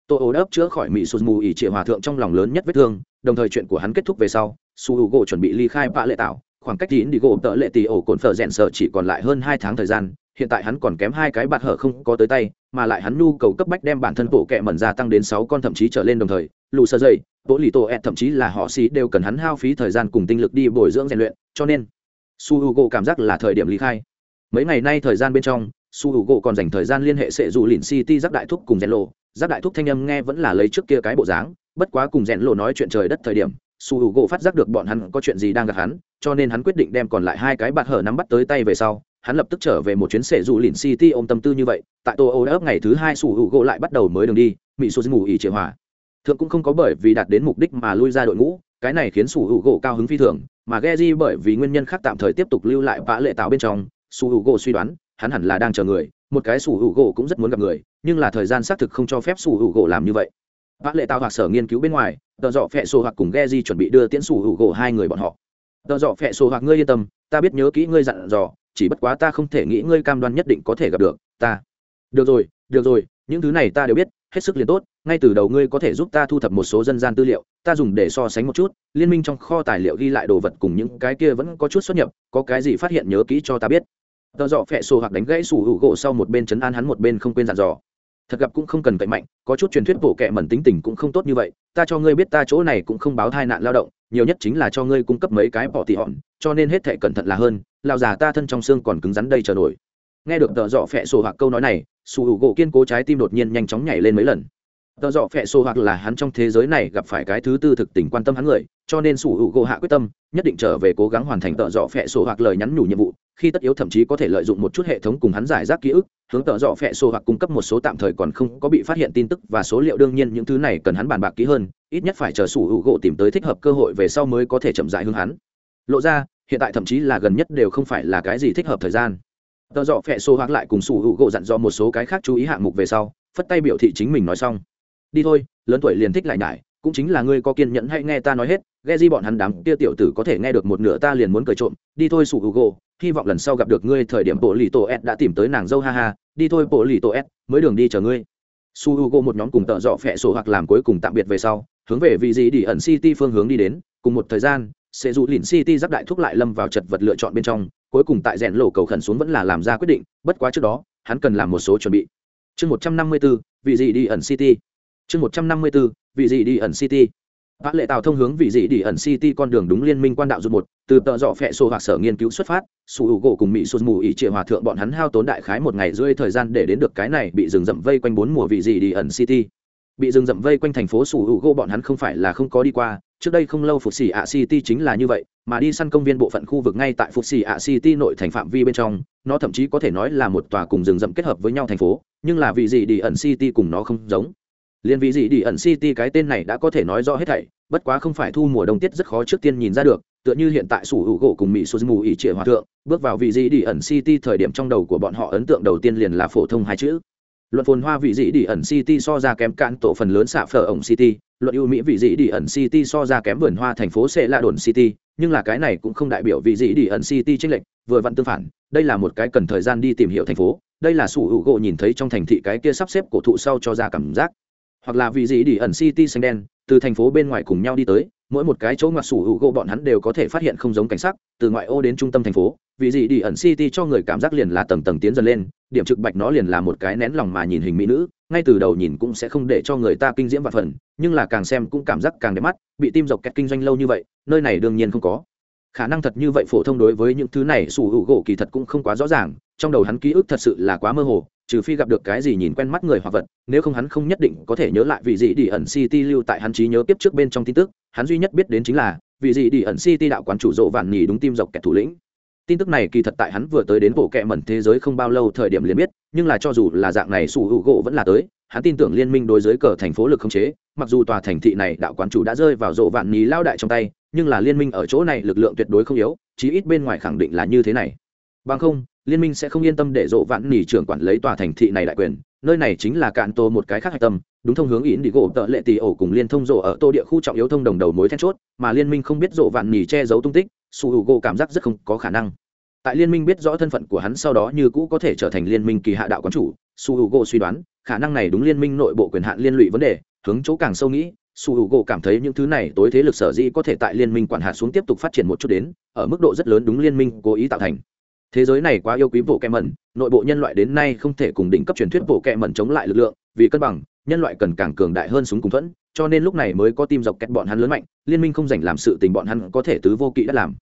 Tổ ô ấp chữa khỏi mỹ sụt mù ỉ triệu hòa thượng trong lòng lớn nhất vết thương đồng thời chuyện của hắn kết thúc về sau, su hữu gỗ chuẩn bị ly khai bạ lệ tạo khoảng cách tín đi gỗ tợ lệ tì ổ cồn phở rèn sợ chỉ còn lại hơn hai tháng thời gian, hiện tại hắn còn kém hai cái bạt hở không có tới tay, mà lại hắn nhu cầu cấp bách đem bản thân bộ kẹ mẩn gia tăng đến sáu con thậm chí trở lên đồng thời, lù sơ dây bộ lì tổ ẹt thậm chí là họ xí đều cần hắn hao phí thời gian cùng tinh lực đi bồi dưỡng rèn luyện, cho nên su h u gỗ cảm giác là thời điểm ly khai. Mấy ngày nay thời gian bên trong, su h u gỗ còn dành thời gian liên hệ sệ dù lìn city giáp đại thúc cùng rèn lộ. Giáp đại thúc thanh âm nghe vẫn là lấy trước kia cái bộ dáng bất quá cùng rèn lộ nói chuyện trời đất thời điểm, su h u gỗ phát giác được bọn hắn có chuyện gì đang gặp hắn, cho nên hắn quyết định đem còn lại hai cái bạt hở nắm bắt tới tay về sau, hắn lập tức trở về một chuyến sệ dù lìn city ôm tâm tư như vậy, tại tô ô ấp ngày thứ hai su h u gỗ lại bắt đầu mới đường đi mỹ su ngủ ỉ triệu hòa. Thượng cũng không có bởi vì đạt đến mục đích mà lui ra đội ngũ, cái này khiến su h u gỗ cao hứng phi thường, mà ghe di bởi vì nguyên nhân khác tạm thời tiếp tục lưu lại vã lệ tạo bên trong, su h u gỗ suy đoán, hắn hẳn là đang chờ người, một cái su h u gỗ cũng rất muốn gặp người, nhưng là thời gian xác thực không cho phép su h u gỗ làm như vậy vã lệ tạo hoặc sở nghiên cứu bên ngoài, tờ dọ phẹ sổ hoặc cùng ghe di chuẩn bị đưa tiễn sủ hữu gỗ hai người bọn họ. Tờ dọ phẹ sổ hoặc ngươi yên tâm, ta biết nhớ kỹ ngươi dặn dò, chỉ bất quá ta không thể nghĩ ngươi cam đoan nhất định có thể gặp được, ta. Được rồi được rồi, những thứ này ta đều biết, hết sức liền tốt, ngay từ đầu ngươi có thể giúp ta thu thập một số dân gian tư liệu, ta dùng để so sánh một chút, liên minh trong kho tài liệu ghi lại đồ vật cùng những cái kia vẫn có chút xuất nhập, có cái gì phát hiện nhớ kỹ cho ta biết. Tờ dọ phẹ sổ hoặc đánh gãy sủ hữu gỗ sau một bên chấn an hắn một bên không quên dặn dò thật gặp cũng không cần cậy mạnh, có chút truyền thuyết bổ kẹ mẩn tính tình cũng không tốt như vậy, ta cho ngươi biết ta chỗ này cũng không báo thai nạn lao động, nhiều nhất chính là cho ngươi cung cấp mấy cái bỏ tỉ hòn cho nên hết thể cẩn thận là hơn lao già ta thân trong xương còn cứng rắn đây chờ nổi. Nghe được tợ dọ phẹ sổ hoặc câu nói này sù hữu gỗ kiên cố trái tim đột nhiên nhanh chóng nhảy lên mấy lần tờ dọ phẹ xô hoặc là hắn trong thế giới này gặp phải cái thứ tư thực tình quan tâm hắn người, cho nên sủ hữu gỗ hạ quyết tâm, nhất định trở về cố gắng hoàn thành tờ dọ phẹ xô hoặc lời nhắn nhủ nhiệm vụ, khi tất yếu thậm chí có thể lợi dụng một chút hệ thống cùng hắn giải rác ký ức, hướng tờ dọ phẹ xô hoặc cung cấp một số tạm thời còn không có bị phát hiện tin tức và số liệu đương nhiên những thứ này cần hắn bàn bạc kỹ hơn, ít nhất phải chờ sủ hữu gỗ tìm tới thích hợp cơ hội về sau mới có thể chậm dại hướng hắn. Lộ ra, hiện tại thậm chí là gần nhất đều không phải là cái gì thích hợp thời gian. Tờ dọ phẹ xô hoặc lại cùng sủ hữu gỗ dặn dò một số cái khác chú ý hạng mục về sau, phất tay biểu thị chính mình nói xong đi thôi, lớn tuổi liền thích lại nhải, cũng chính là ngươi có kiên nhẫn hãy nghe ta nói hết, ghe di bọn hắn đám kia tiểu tử có thể nghe được một nửa ta liền muốn cười trộm, đi thôi sủ hữu gỗ hy vọng lần sau gặp được ngươi thời điểm bộ lì tổ s đã tìm tới nàng dâu ha ha, đi thôi bộ lì tổ s, mới đường đi chờ ngươi. Su h u g o một nhóm cùng tợ dọ phẹ sổ hoặc làm cuối cùng tạm biệt về sau, hướng về vị gì đi ẩn city phương hướng đi đến, cùng một thời gian, sẽ dụ lìn city giáp đại thúc lại lâm vào chật vật lựa chọn bên trong, cuối cùng tại rèn lộ cầu khẩn xuống vẫn là làm ra quyết định, bất quá trước đó, hắn cần làm một số chuẩn bị. Chương một trăm năm mươi bốn vị gì đi ẩn city chương một trăm năm mươi bốn vị gì đi ẩn city Vã lệ tàu thông hướng vị dị đi ẩn City con đường đúng liên minh quan đạo rụt một, từ tợ dọ phẹ sổ hoặc sở nghiên cứu xuất phát, sủ hữu gỗ cùng Mỹ sụt mù ỉ trịa hòa thượng bọn hắn hao tốn đại khái một ngày rưỡi thời gian để đến được cái này bị rừng rậm vây quanh bốn mùa vị dị đi ẩn City. Bị rừng rậm vây quanh thành phố sủ hữu gỗ bọn hắn không phải là không có đi qua, trước đây không lâu Phục Sĩ ạ City chính là như vậy, mà đi săn công viên bộ phận khu vực ngay tại Phục Sĩ ạ City nội thành phạm vi bên trong, nó thậm chí có thể nói là một tòa cùng rừng rậm kết hợp với nhau thành phố, nhưng là vị dị đi ẩn City cùng nó không giống liên vị gì đi ẩn city cái tên này đã có thể nói rõ hết thảy, bất quá không phải thu mùa đông tiết rất khó trước tiên nhìn ra được, tựa như hiện tại sủ hữu gỗ cùng mỹ số mù ỉ trịa hòa thượng, bước vào vị gì đi ẩn city thời điểm trong đầu của bọn họ ấn tượng đầu tiên liền là phổ thông hai chữ. Luận phồn hoa vị dị đi ẩn city so ra kém cạn tổ phần lớn xạ phở ổng city, luận ưu mỹ vị dị đi ẩn city so ra kém vườn hoa thành phố sẽ là đồn city, nhưng là cái này cũng không đại biểu vị dị đi ẩn city chênh lệch, vừa vặn tương phản, đây là một cái cần thời gian đi tìm hiểu thành phố, đây là sủ hữu gỗ nhìn thấy trong thành thị cái kia sắp xếp cổ thụ sau cho ra cảm giác hoặc là vì gì đi ẩn city xanh đen, từ thành phố bên ngoài cùng nhau đi tới, mỗi một cái chỗ ngoặt sủ hữu gỗ bọn hắn đều có thể phát hiện không giống cảnh sắc, từ ngoại ô đến trung tâm thành phố, vì gì đi ẩn city cho người cảm giác liền là tầng tầng tiến dần lên, điểm trực bạch nó liền là một cái nén lòng mà nhìn hình mỹ nữ, ngay từ đầu nhìn cũng sẽ không để cho người ta kinh diễm và phần, nhưng là càng xem cũng cảm giác càng đẹp mắt, bị tim dọc kẹt kinh doanh lâu như vậy, nơi này đương nhiên không có. Khả năng thật như vậy phổ thông đối với những thứ này, sủ hữu gỗ kỳ thật cũng không quá rõ ràng, trong đầu hắn ký ức thật sự là quá mơ hồ trừ phi gặp được cái gì nhìn quen mắt người hoặc vật, nếu không hắn không nhất định có thể nhớ lại vị gì đi ẩn city lưu tại hắn trí nhớ tiếp trước bên trong tin tức, hắn duy nhất biết đến chính là, vị gì đi ẩn city đạo quán chủ rộ vạn nhì đúng tim dọc kẻ thủ lĩnh. Tin tức này kỳ thật tại hắn vừa tới đến bộ kệ mẩn thế giới không bao lâu thời điểm liền biết, nhưng là cho dù là dạng này sủ hữu gỗ vẫn là tới, hắn tin tưởng liên minh đối với cờ thành phố lực không chế, mặc dù tòa thành thị này đạo quán chủ đã rơi vào rộ vạn nhì lao đại trong tay, nhưng là liên minh ở chỗ này lực lượng tuyệt đối không yếu, chí ít bên ngoài khẳng định là như thế này. Bằng không liên minh sẽ không yên tâm để dỗ vạn nỉ trưởng quản lấy tòa thành thị này đại quyền, nơi này chính là cạn tô một cái khác hạch tâm, đúng thông hướng ỉn đi gỗ tợ lệ tỷ ổ cùng liên thông rộ ở tô địa khu trọng yếu thông đồng đầu mối then chốt, mà liên minh không biết rộ vạn nỉ che giấu tung tích, su h u gỗ cảm giác rất không có khả năng. Tại liên minh biết rõ thân phận của hắn sau đó như cũ có thể trở thành liên minh kỳ hạ đạo quán chủ, su h u gỗ suy đoán, khả năng này đúng liên minh nội bộ quyền hạn liên lụy vấn đề, hướng chỗ càng sâu nghĩ, su h u gỗ cảm thấy những thứ này tối thế lực sở dĩ có thể tại liên minh quản hạt xuống tiếp tục phát triển một chút đến, ở mức độ rất lớn đúng liên minh cố ý tạo thành thế giới này quá yêu quý bộ kẹ mẩn, nội bộ nhân loại đến nay không thể cùng đỉnh cấp truyền thuyết bộ kẹ mẩn chống lại lực lượng, vì cân bằng, nhân loại cần càng cường đại hơn súng cùng thuẫn, cho nên lúc này mới có tim dọc kẹt bọn hắn lớn mạnh, liên minh không dành làm sự tình bọn hắn có thể tứ vô kỵ đã làm.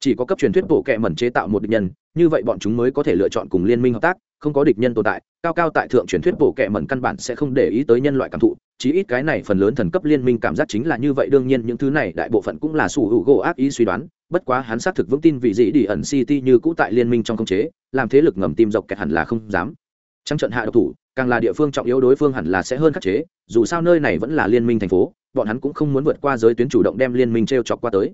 Chỉ có cấp truyền thuyết bộ kẹ mẩn chế tạo một địch nhân, như vậy bọn chúng mới có thể lựa chọn cùng liên minh hợp tác, không có địch nhân tồn tại, cao cao tại thượng truyền thuyết bộ kẹ mẩn căn bản sẽ không để ý tới nhân loại cảm thụ chí ít cái này phần lớn thần cấp liên minh cảm giác chính là như vậy, đương nhiên những thứ này đại bộ phận cũng là sủ hữu gỗ ác ý suy đoán, bất quá hắn xác thực vững tin vị dĩ đi ẩn city như cũ tại liên minh trong công chế, làm thế lực ngầm tim dọc kẹt hẳn là không dám. Trong trận hạ độc thủ, càng là địa phương trọng yếu đối phương hẳn là sẽ hơn khắc chế, dù sao nơi này vẫn là liên minh thành phố, bọn hắn cũng không muốn vượt qua giới tuyến chủ động đem liên minh t r e o chọc qua tới.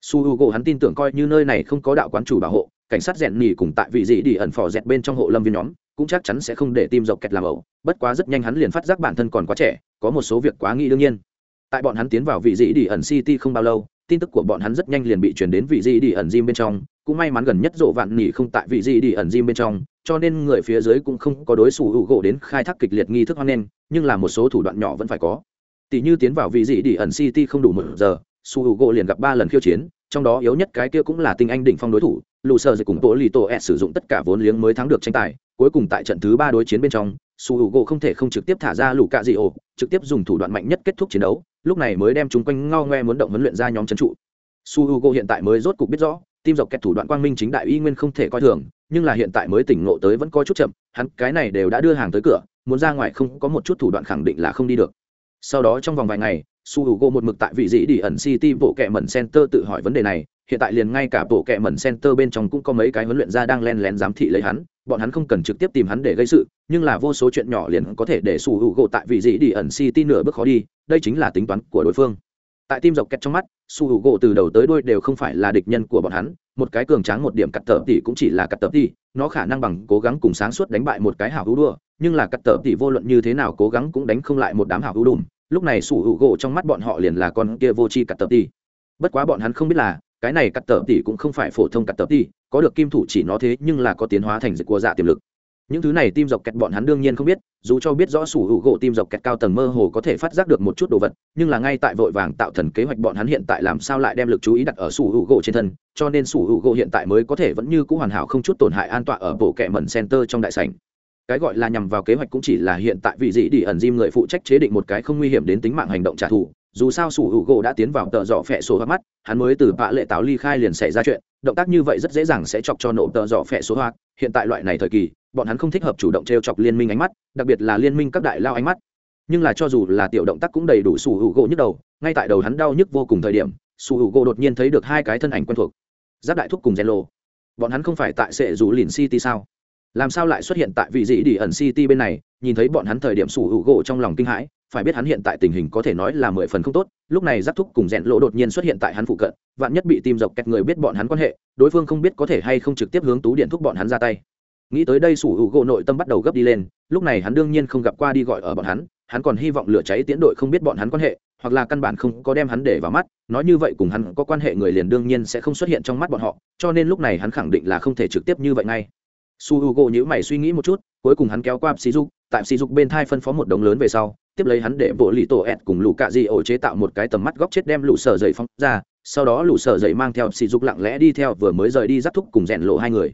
Su h u gỗ hắn tin tưởng coi như nơi này không có đạo quán chủ bảo hộ, cảnh sát rèn nhì cùng tại vị dị đi ẩn phò dẹt bên trong hộ lâm viên nhóm cũng chắc chắn sẽ không để tim dọc kẹt làm ẩu, bất quá rất nhanh hắn liền phát giác bản thân còn quá trẻ, có một số việc quá nghĩ đương nhiên. Tại bọn hắn tiến vào vị dĩ đi ẩn city không bao lâu, tin tức của bọn hắn rất nhanh liền bị chuyển đến vị dĩ đi ẩn gym bên trong, cũng may mắn gần nhất rộ vạn nỉ không tại vị dĩ đi ẩn gym bên trong, cho nên người phía dưới cũng không có đối xử hữu gỗ đến khai thác kịch liệt nghi thức hoan nghênh, nhưng là một số thủ đoạn nhỏ vẫn phải có. Tỷ như tiến vào vị dĩ đi ẩn city không đủ một giờ su hữu gỗ liền gặp ba lần khiêu chiến trong đó yếu nhất cái kia cũng là tinh anh đỉnh phong đối thủ lù sơ dịch cùng tổ lì tổ ẹ sử dụng tất cả vốn liếng mới thắng được tranh tài, cuối cùng tại trận thứ ba đối chiến bên trong, su hữu gỗ không thể không trực tiếp thả ra lù cạ dị ổ, trực tiếp dùng thủ đoạn mạnh nhất kết thúc chiến đấu, lúc này mới đem chúng quanh ngao ngoe muốn động huấn luyện ra nhóm trấn trụ. Su hữu gỗ hiện tại mới rốt cục biết rõ, tim dọc kẹt thủ đoạn quang minh chính đại y nguyên không thể coi thường, nhưng là hiện tại mới tỉnh ngộ tới vẫn có chút chậm, hắn cái này đều đã đưa hàng tới cửa, muốn ra ngoài không có một chút thủ đoạn khẳng định là không đi được. Sau đó trong vòng vài ngày su h u g một mực tại vị dĩ đi ẩn city bộ kệ mẩn center tự hỏi vấn đề này, hiện tại liền ngay cả bộ kệ mẩn center bên trong cũng có mấy cái huấn luyện gia đang len lén giám thị lấy hắn, bọn hắn không cần trực tiếp tìm hắn để gây sự, nhưng là vô số chuyện nhỏ liền có thể để su h u g tại vị dĩ đi ẩn city nửa bước khó đi, đây chính là tính toán của đối phương. Tại tim dọc kẹt trong mắt, su h u gỗ từ đầu tới đôi đều không phải là địch nhân của bọn hắn, một cái cường tráng một điểm cắt tờ tỷ cũng chỉ là cắt tờ tỷ nó khả năng bằng cố gắng cùng sáng suốt đánh bại một cái hảo hữu đua nhưng là cắt tờ tỷ vô luận như thế nào cố gắng cũng đánh không lại một đám hảo hữu đùm lúc này sủ hữu gỗ trong mắt bọn họ liền là con kia vô tri cắt tờ tỷ bất quá bọn hắn không biết là, cái này cắt tờ tỷ cũng không phải phổ thông cắt tờ tỷ có được kim thủ chỉ nó thế nhưng là có tiến hóa thành dịch của dạ tiềm lực. Những thứ này tim dọc kẹt bọn hắn đương nhiên không biết, dù cho biết rõ sủ hữu gỗ tim dọc kẹt cao tầng mơ hồ có thể phát giác được một chút đồ vật, nhưng là ngay tại vội vàng tạo thần kế hoạch bọn hắn hiện tại làm sao lại đem lực chú ý đặt ở sủ hữu gỗ trên thân, cho nên sủ hữu gỗ hiện tại mới có thể vẫn như c ũ hoàn hảo không chút tổn hại an tọa ở bộ kẹ mẩn center trong đại sảnh cái gọi là nhằm vào kế hoạch cũng chỉ là hiện tại vị dị đi ẩn diêm người phụ trách chế định một cái không nguy hiểm đến tính mạng hành động trả thù. Dù sao sủ hữu gỗ đã tiến vào tợ dọ phẹ số hoa mắt, hắn mới từ bạ lệ táo ly khai liền xảy ra chuyện. Động tác như vậy rất dễ dàng sẽ chọc cho nổ tợ dọ phẹ số hoa. Hiện tại loại này thời kỳ, bọn hắn không thích hợp chủ động t r e o chọc liên minh ánh mắt, đặc biệt là liên minh các đại lao ánh mắt. Nhưng là cho dù là tiểu động tác cũng đầy đủ sủ hữu gỗ nhức đầu, ngay tại đầu hắn đau nhức vô cùng thời điểm, sủ hữu gỗ đột nhiên thấy được hai cái thân ảnh quen thuộc. Giáp đại thúc cùng gen lô bọn hắn không phải tại sệ rủ lìn city sao? Làm sao lại xuất hiện tại vị dĩ đi ẩn city bên này? Nhìn thấy bọn hắn thời điểm sủ hữu gỗ trong lòng kinh hãi, phải biết hắn hiện tại tình hình có thể nói là mười phần không tốt. Lúc này giáp thúc cùng rèn lộ đột nhiên xuất hiện tại hắn phụ cận, vạn nhất bị tim dọc kẹt người biết bọn hắn quan hệ, đối phương không biết có thể hay không trực tiếp hướng tú điện thúc bọn hắn ra tay. Nghĩ tới đây sủ hữu gỗ nội tâm bắt đầu gấp đi lên, lúc này hắn đương nhiên không gặp qua đi gọi ở bọn hắn hắn còn hy vọng lửa cháy tiến đội không biết bọn hắn quan hệ, hoặc là căn bản không có đem hắn để vào mắt, nói như vậy cùng hắn có quan hệ người liền đương nhiên sẽ không xuất hiện trong mắt bọn họ, cho nên lúc này hắn khẳng định là không thể trực tiếp như vậy ngay su h u gỗ nhữ mày suy nghĩ một chút, cuối cùng hắn kéo qua sỉ dục, tại sỉ dục bên thai phân phó một đống lớn về sau, tiếp lấy hắn để bộ lì tổ ẹt cùng lũ cạ di ổ chế tạo một cái tầm mắt góc chết đem lũ sở dậy phóng ra, sau đó lũ sở dậy mang theo sỉ dục lặng lẽ đi theo vừa mới rời đi giáp thúc cùng rèn lộ hai người.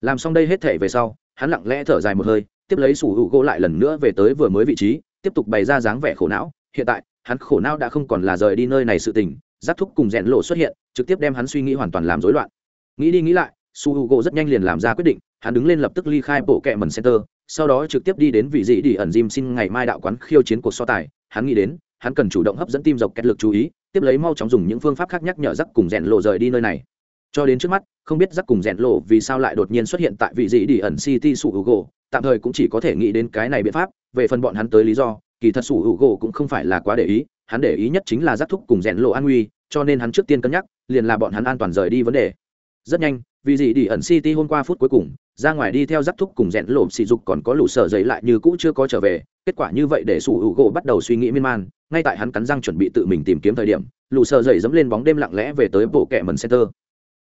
Làm xong đây hết thể về sau, hắn lặng lẽ thở dài một hơi, tiếp lấy sủ hữu gỗ lại lần nữa về tới vừa mới vị trí, tiếp tục bày ra dáng vẻ khổ não, hiện tại, hắn khổ não đã không còn là rời đi nơi này sự tình, giáp thúc cùng rèn lộ xuất hiện, trực tiếp đem hắn suy nghĩ hoàn toàn làm rối loạn. Nghĩ đi nghĩ lại su h u gỗ rất nhanh liền làm ra quyết định, hắn đứng lên lập tức ly khai bộ kẹ mần center, sau đó trực tiếp đi đến vị dị đi ẩn Jim xin ngày mai đạo quán khiêu chiến cuộc so tài. Hắn nghĩ đến, hắn cần chủ động hấp dẫn tim dọc kết lực chú ý, tiếp lấy mau chóng dùng những phương pháp khác nhắc nhở rắc cùng rèn lộ rời đi nơi này. Cho đến trước mắt, không biết rắc cùng rèn lộ vì sao lại đột nhiên xuất hiện tại vị dị đi ẩn city sủ hữu gỗ tạm thời cũng chỉ có thể nghĩ đến cái này biện pháp, về phần bọn hắn tới lý do, kỳ thật sủ hữu gỗ cũng không phải là quá để ý, hắn để ý nhất chính là rắc thúc cùng rèn lộ an nguy, cho nên hắn trước tiên cân nhắc, liền là bọn hắn an toàn rời đi vấn đề. Rất nhanh vì gì đi ẩn city hôm qua phút cuối cùng, ra ngoài đi theo giáp thúc cùng rẽn lộp xì dục còn có lũ sở giấy lại như cũ chưa có trở về. Kết quả như vậy để sủ hữu gỗ bắt đầu suy nghĩ miên man. Ngay tại hắn cắn răng chuẩn bị tự mình tìm kiếm thời điểm, lũ sở giấy dẫm lên bóng đêm lặng lẽ về tới bộ kẻ mần center.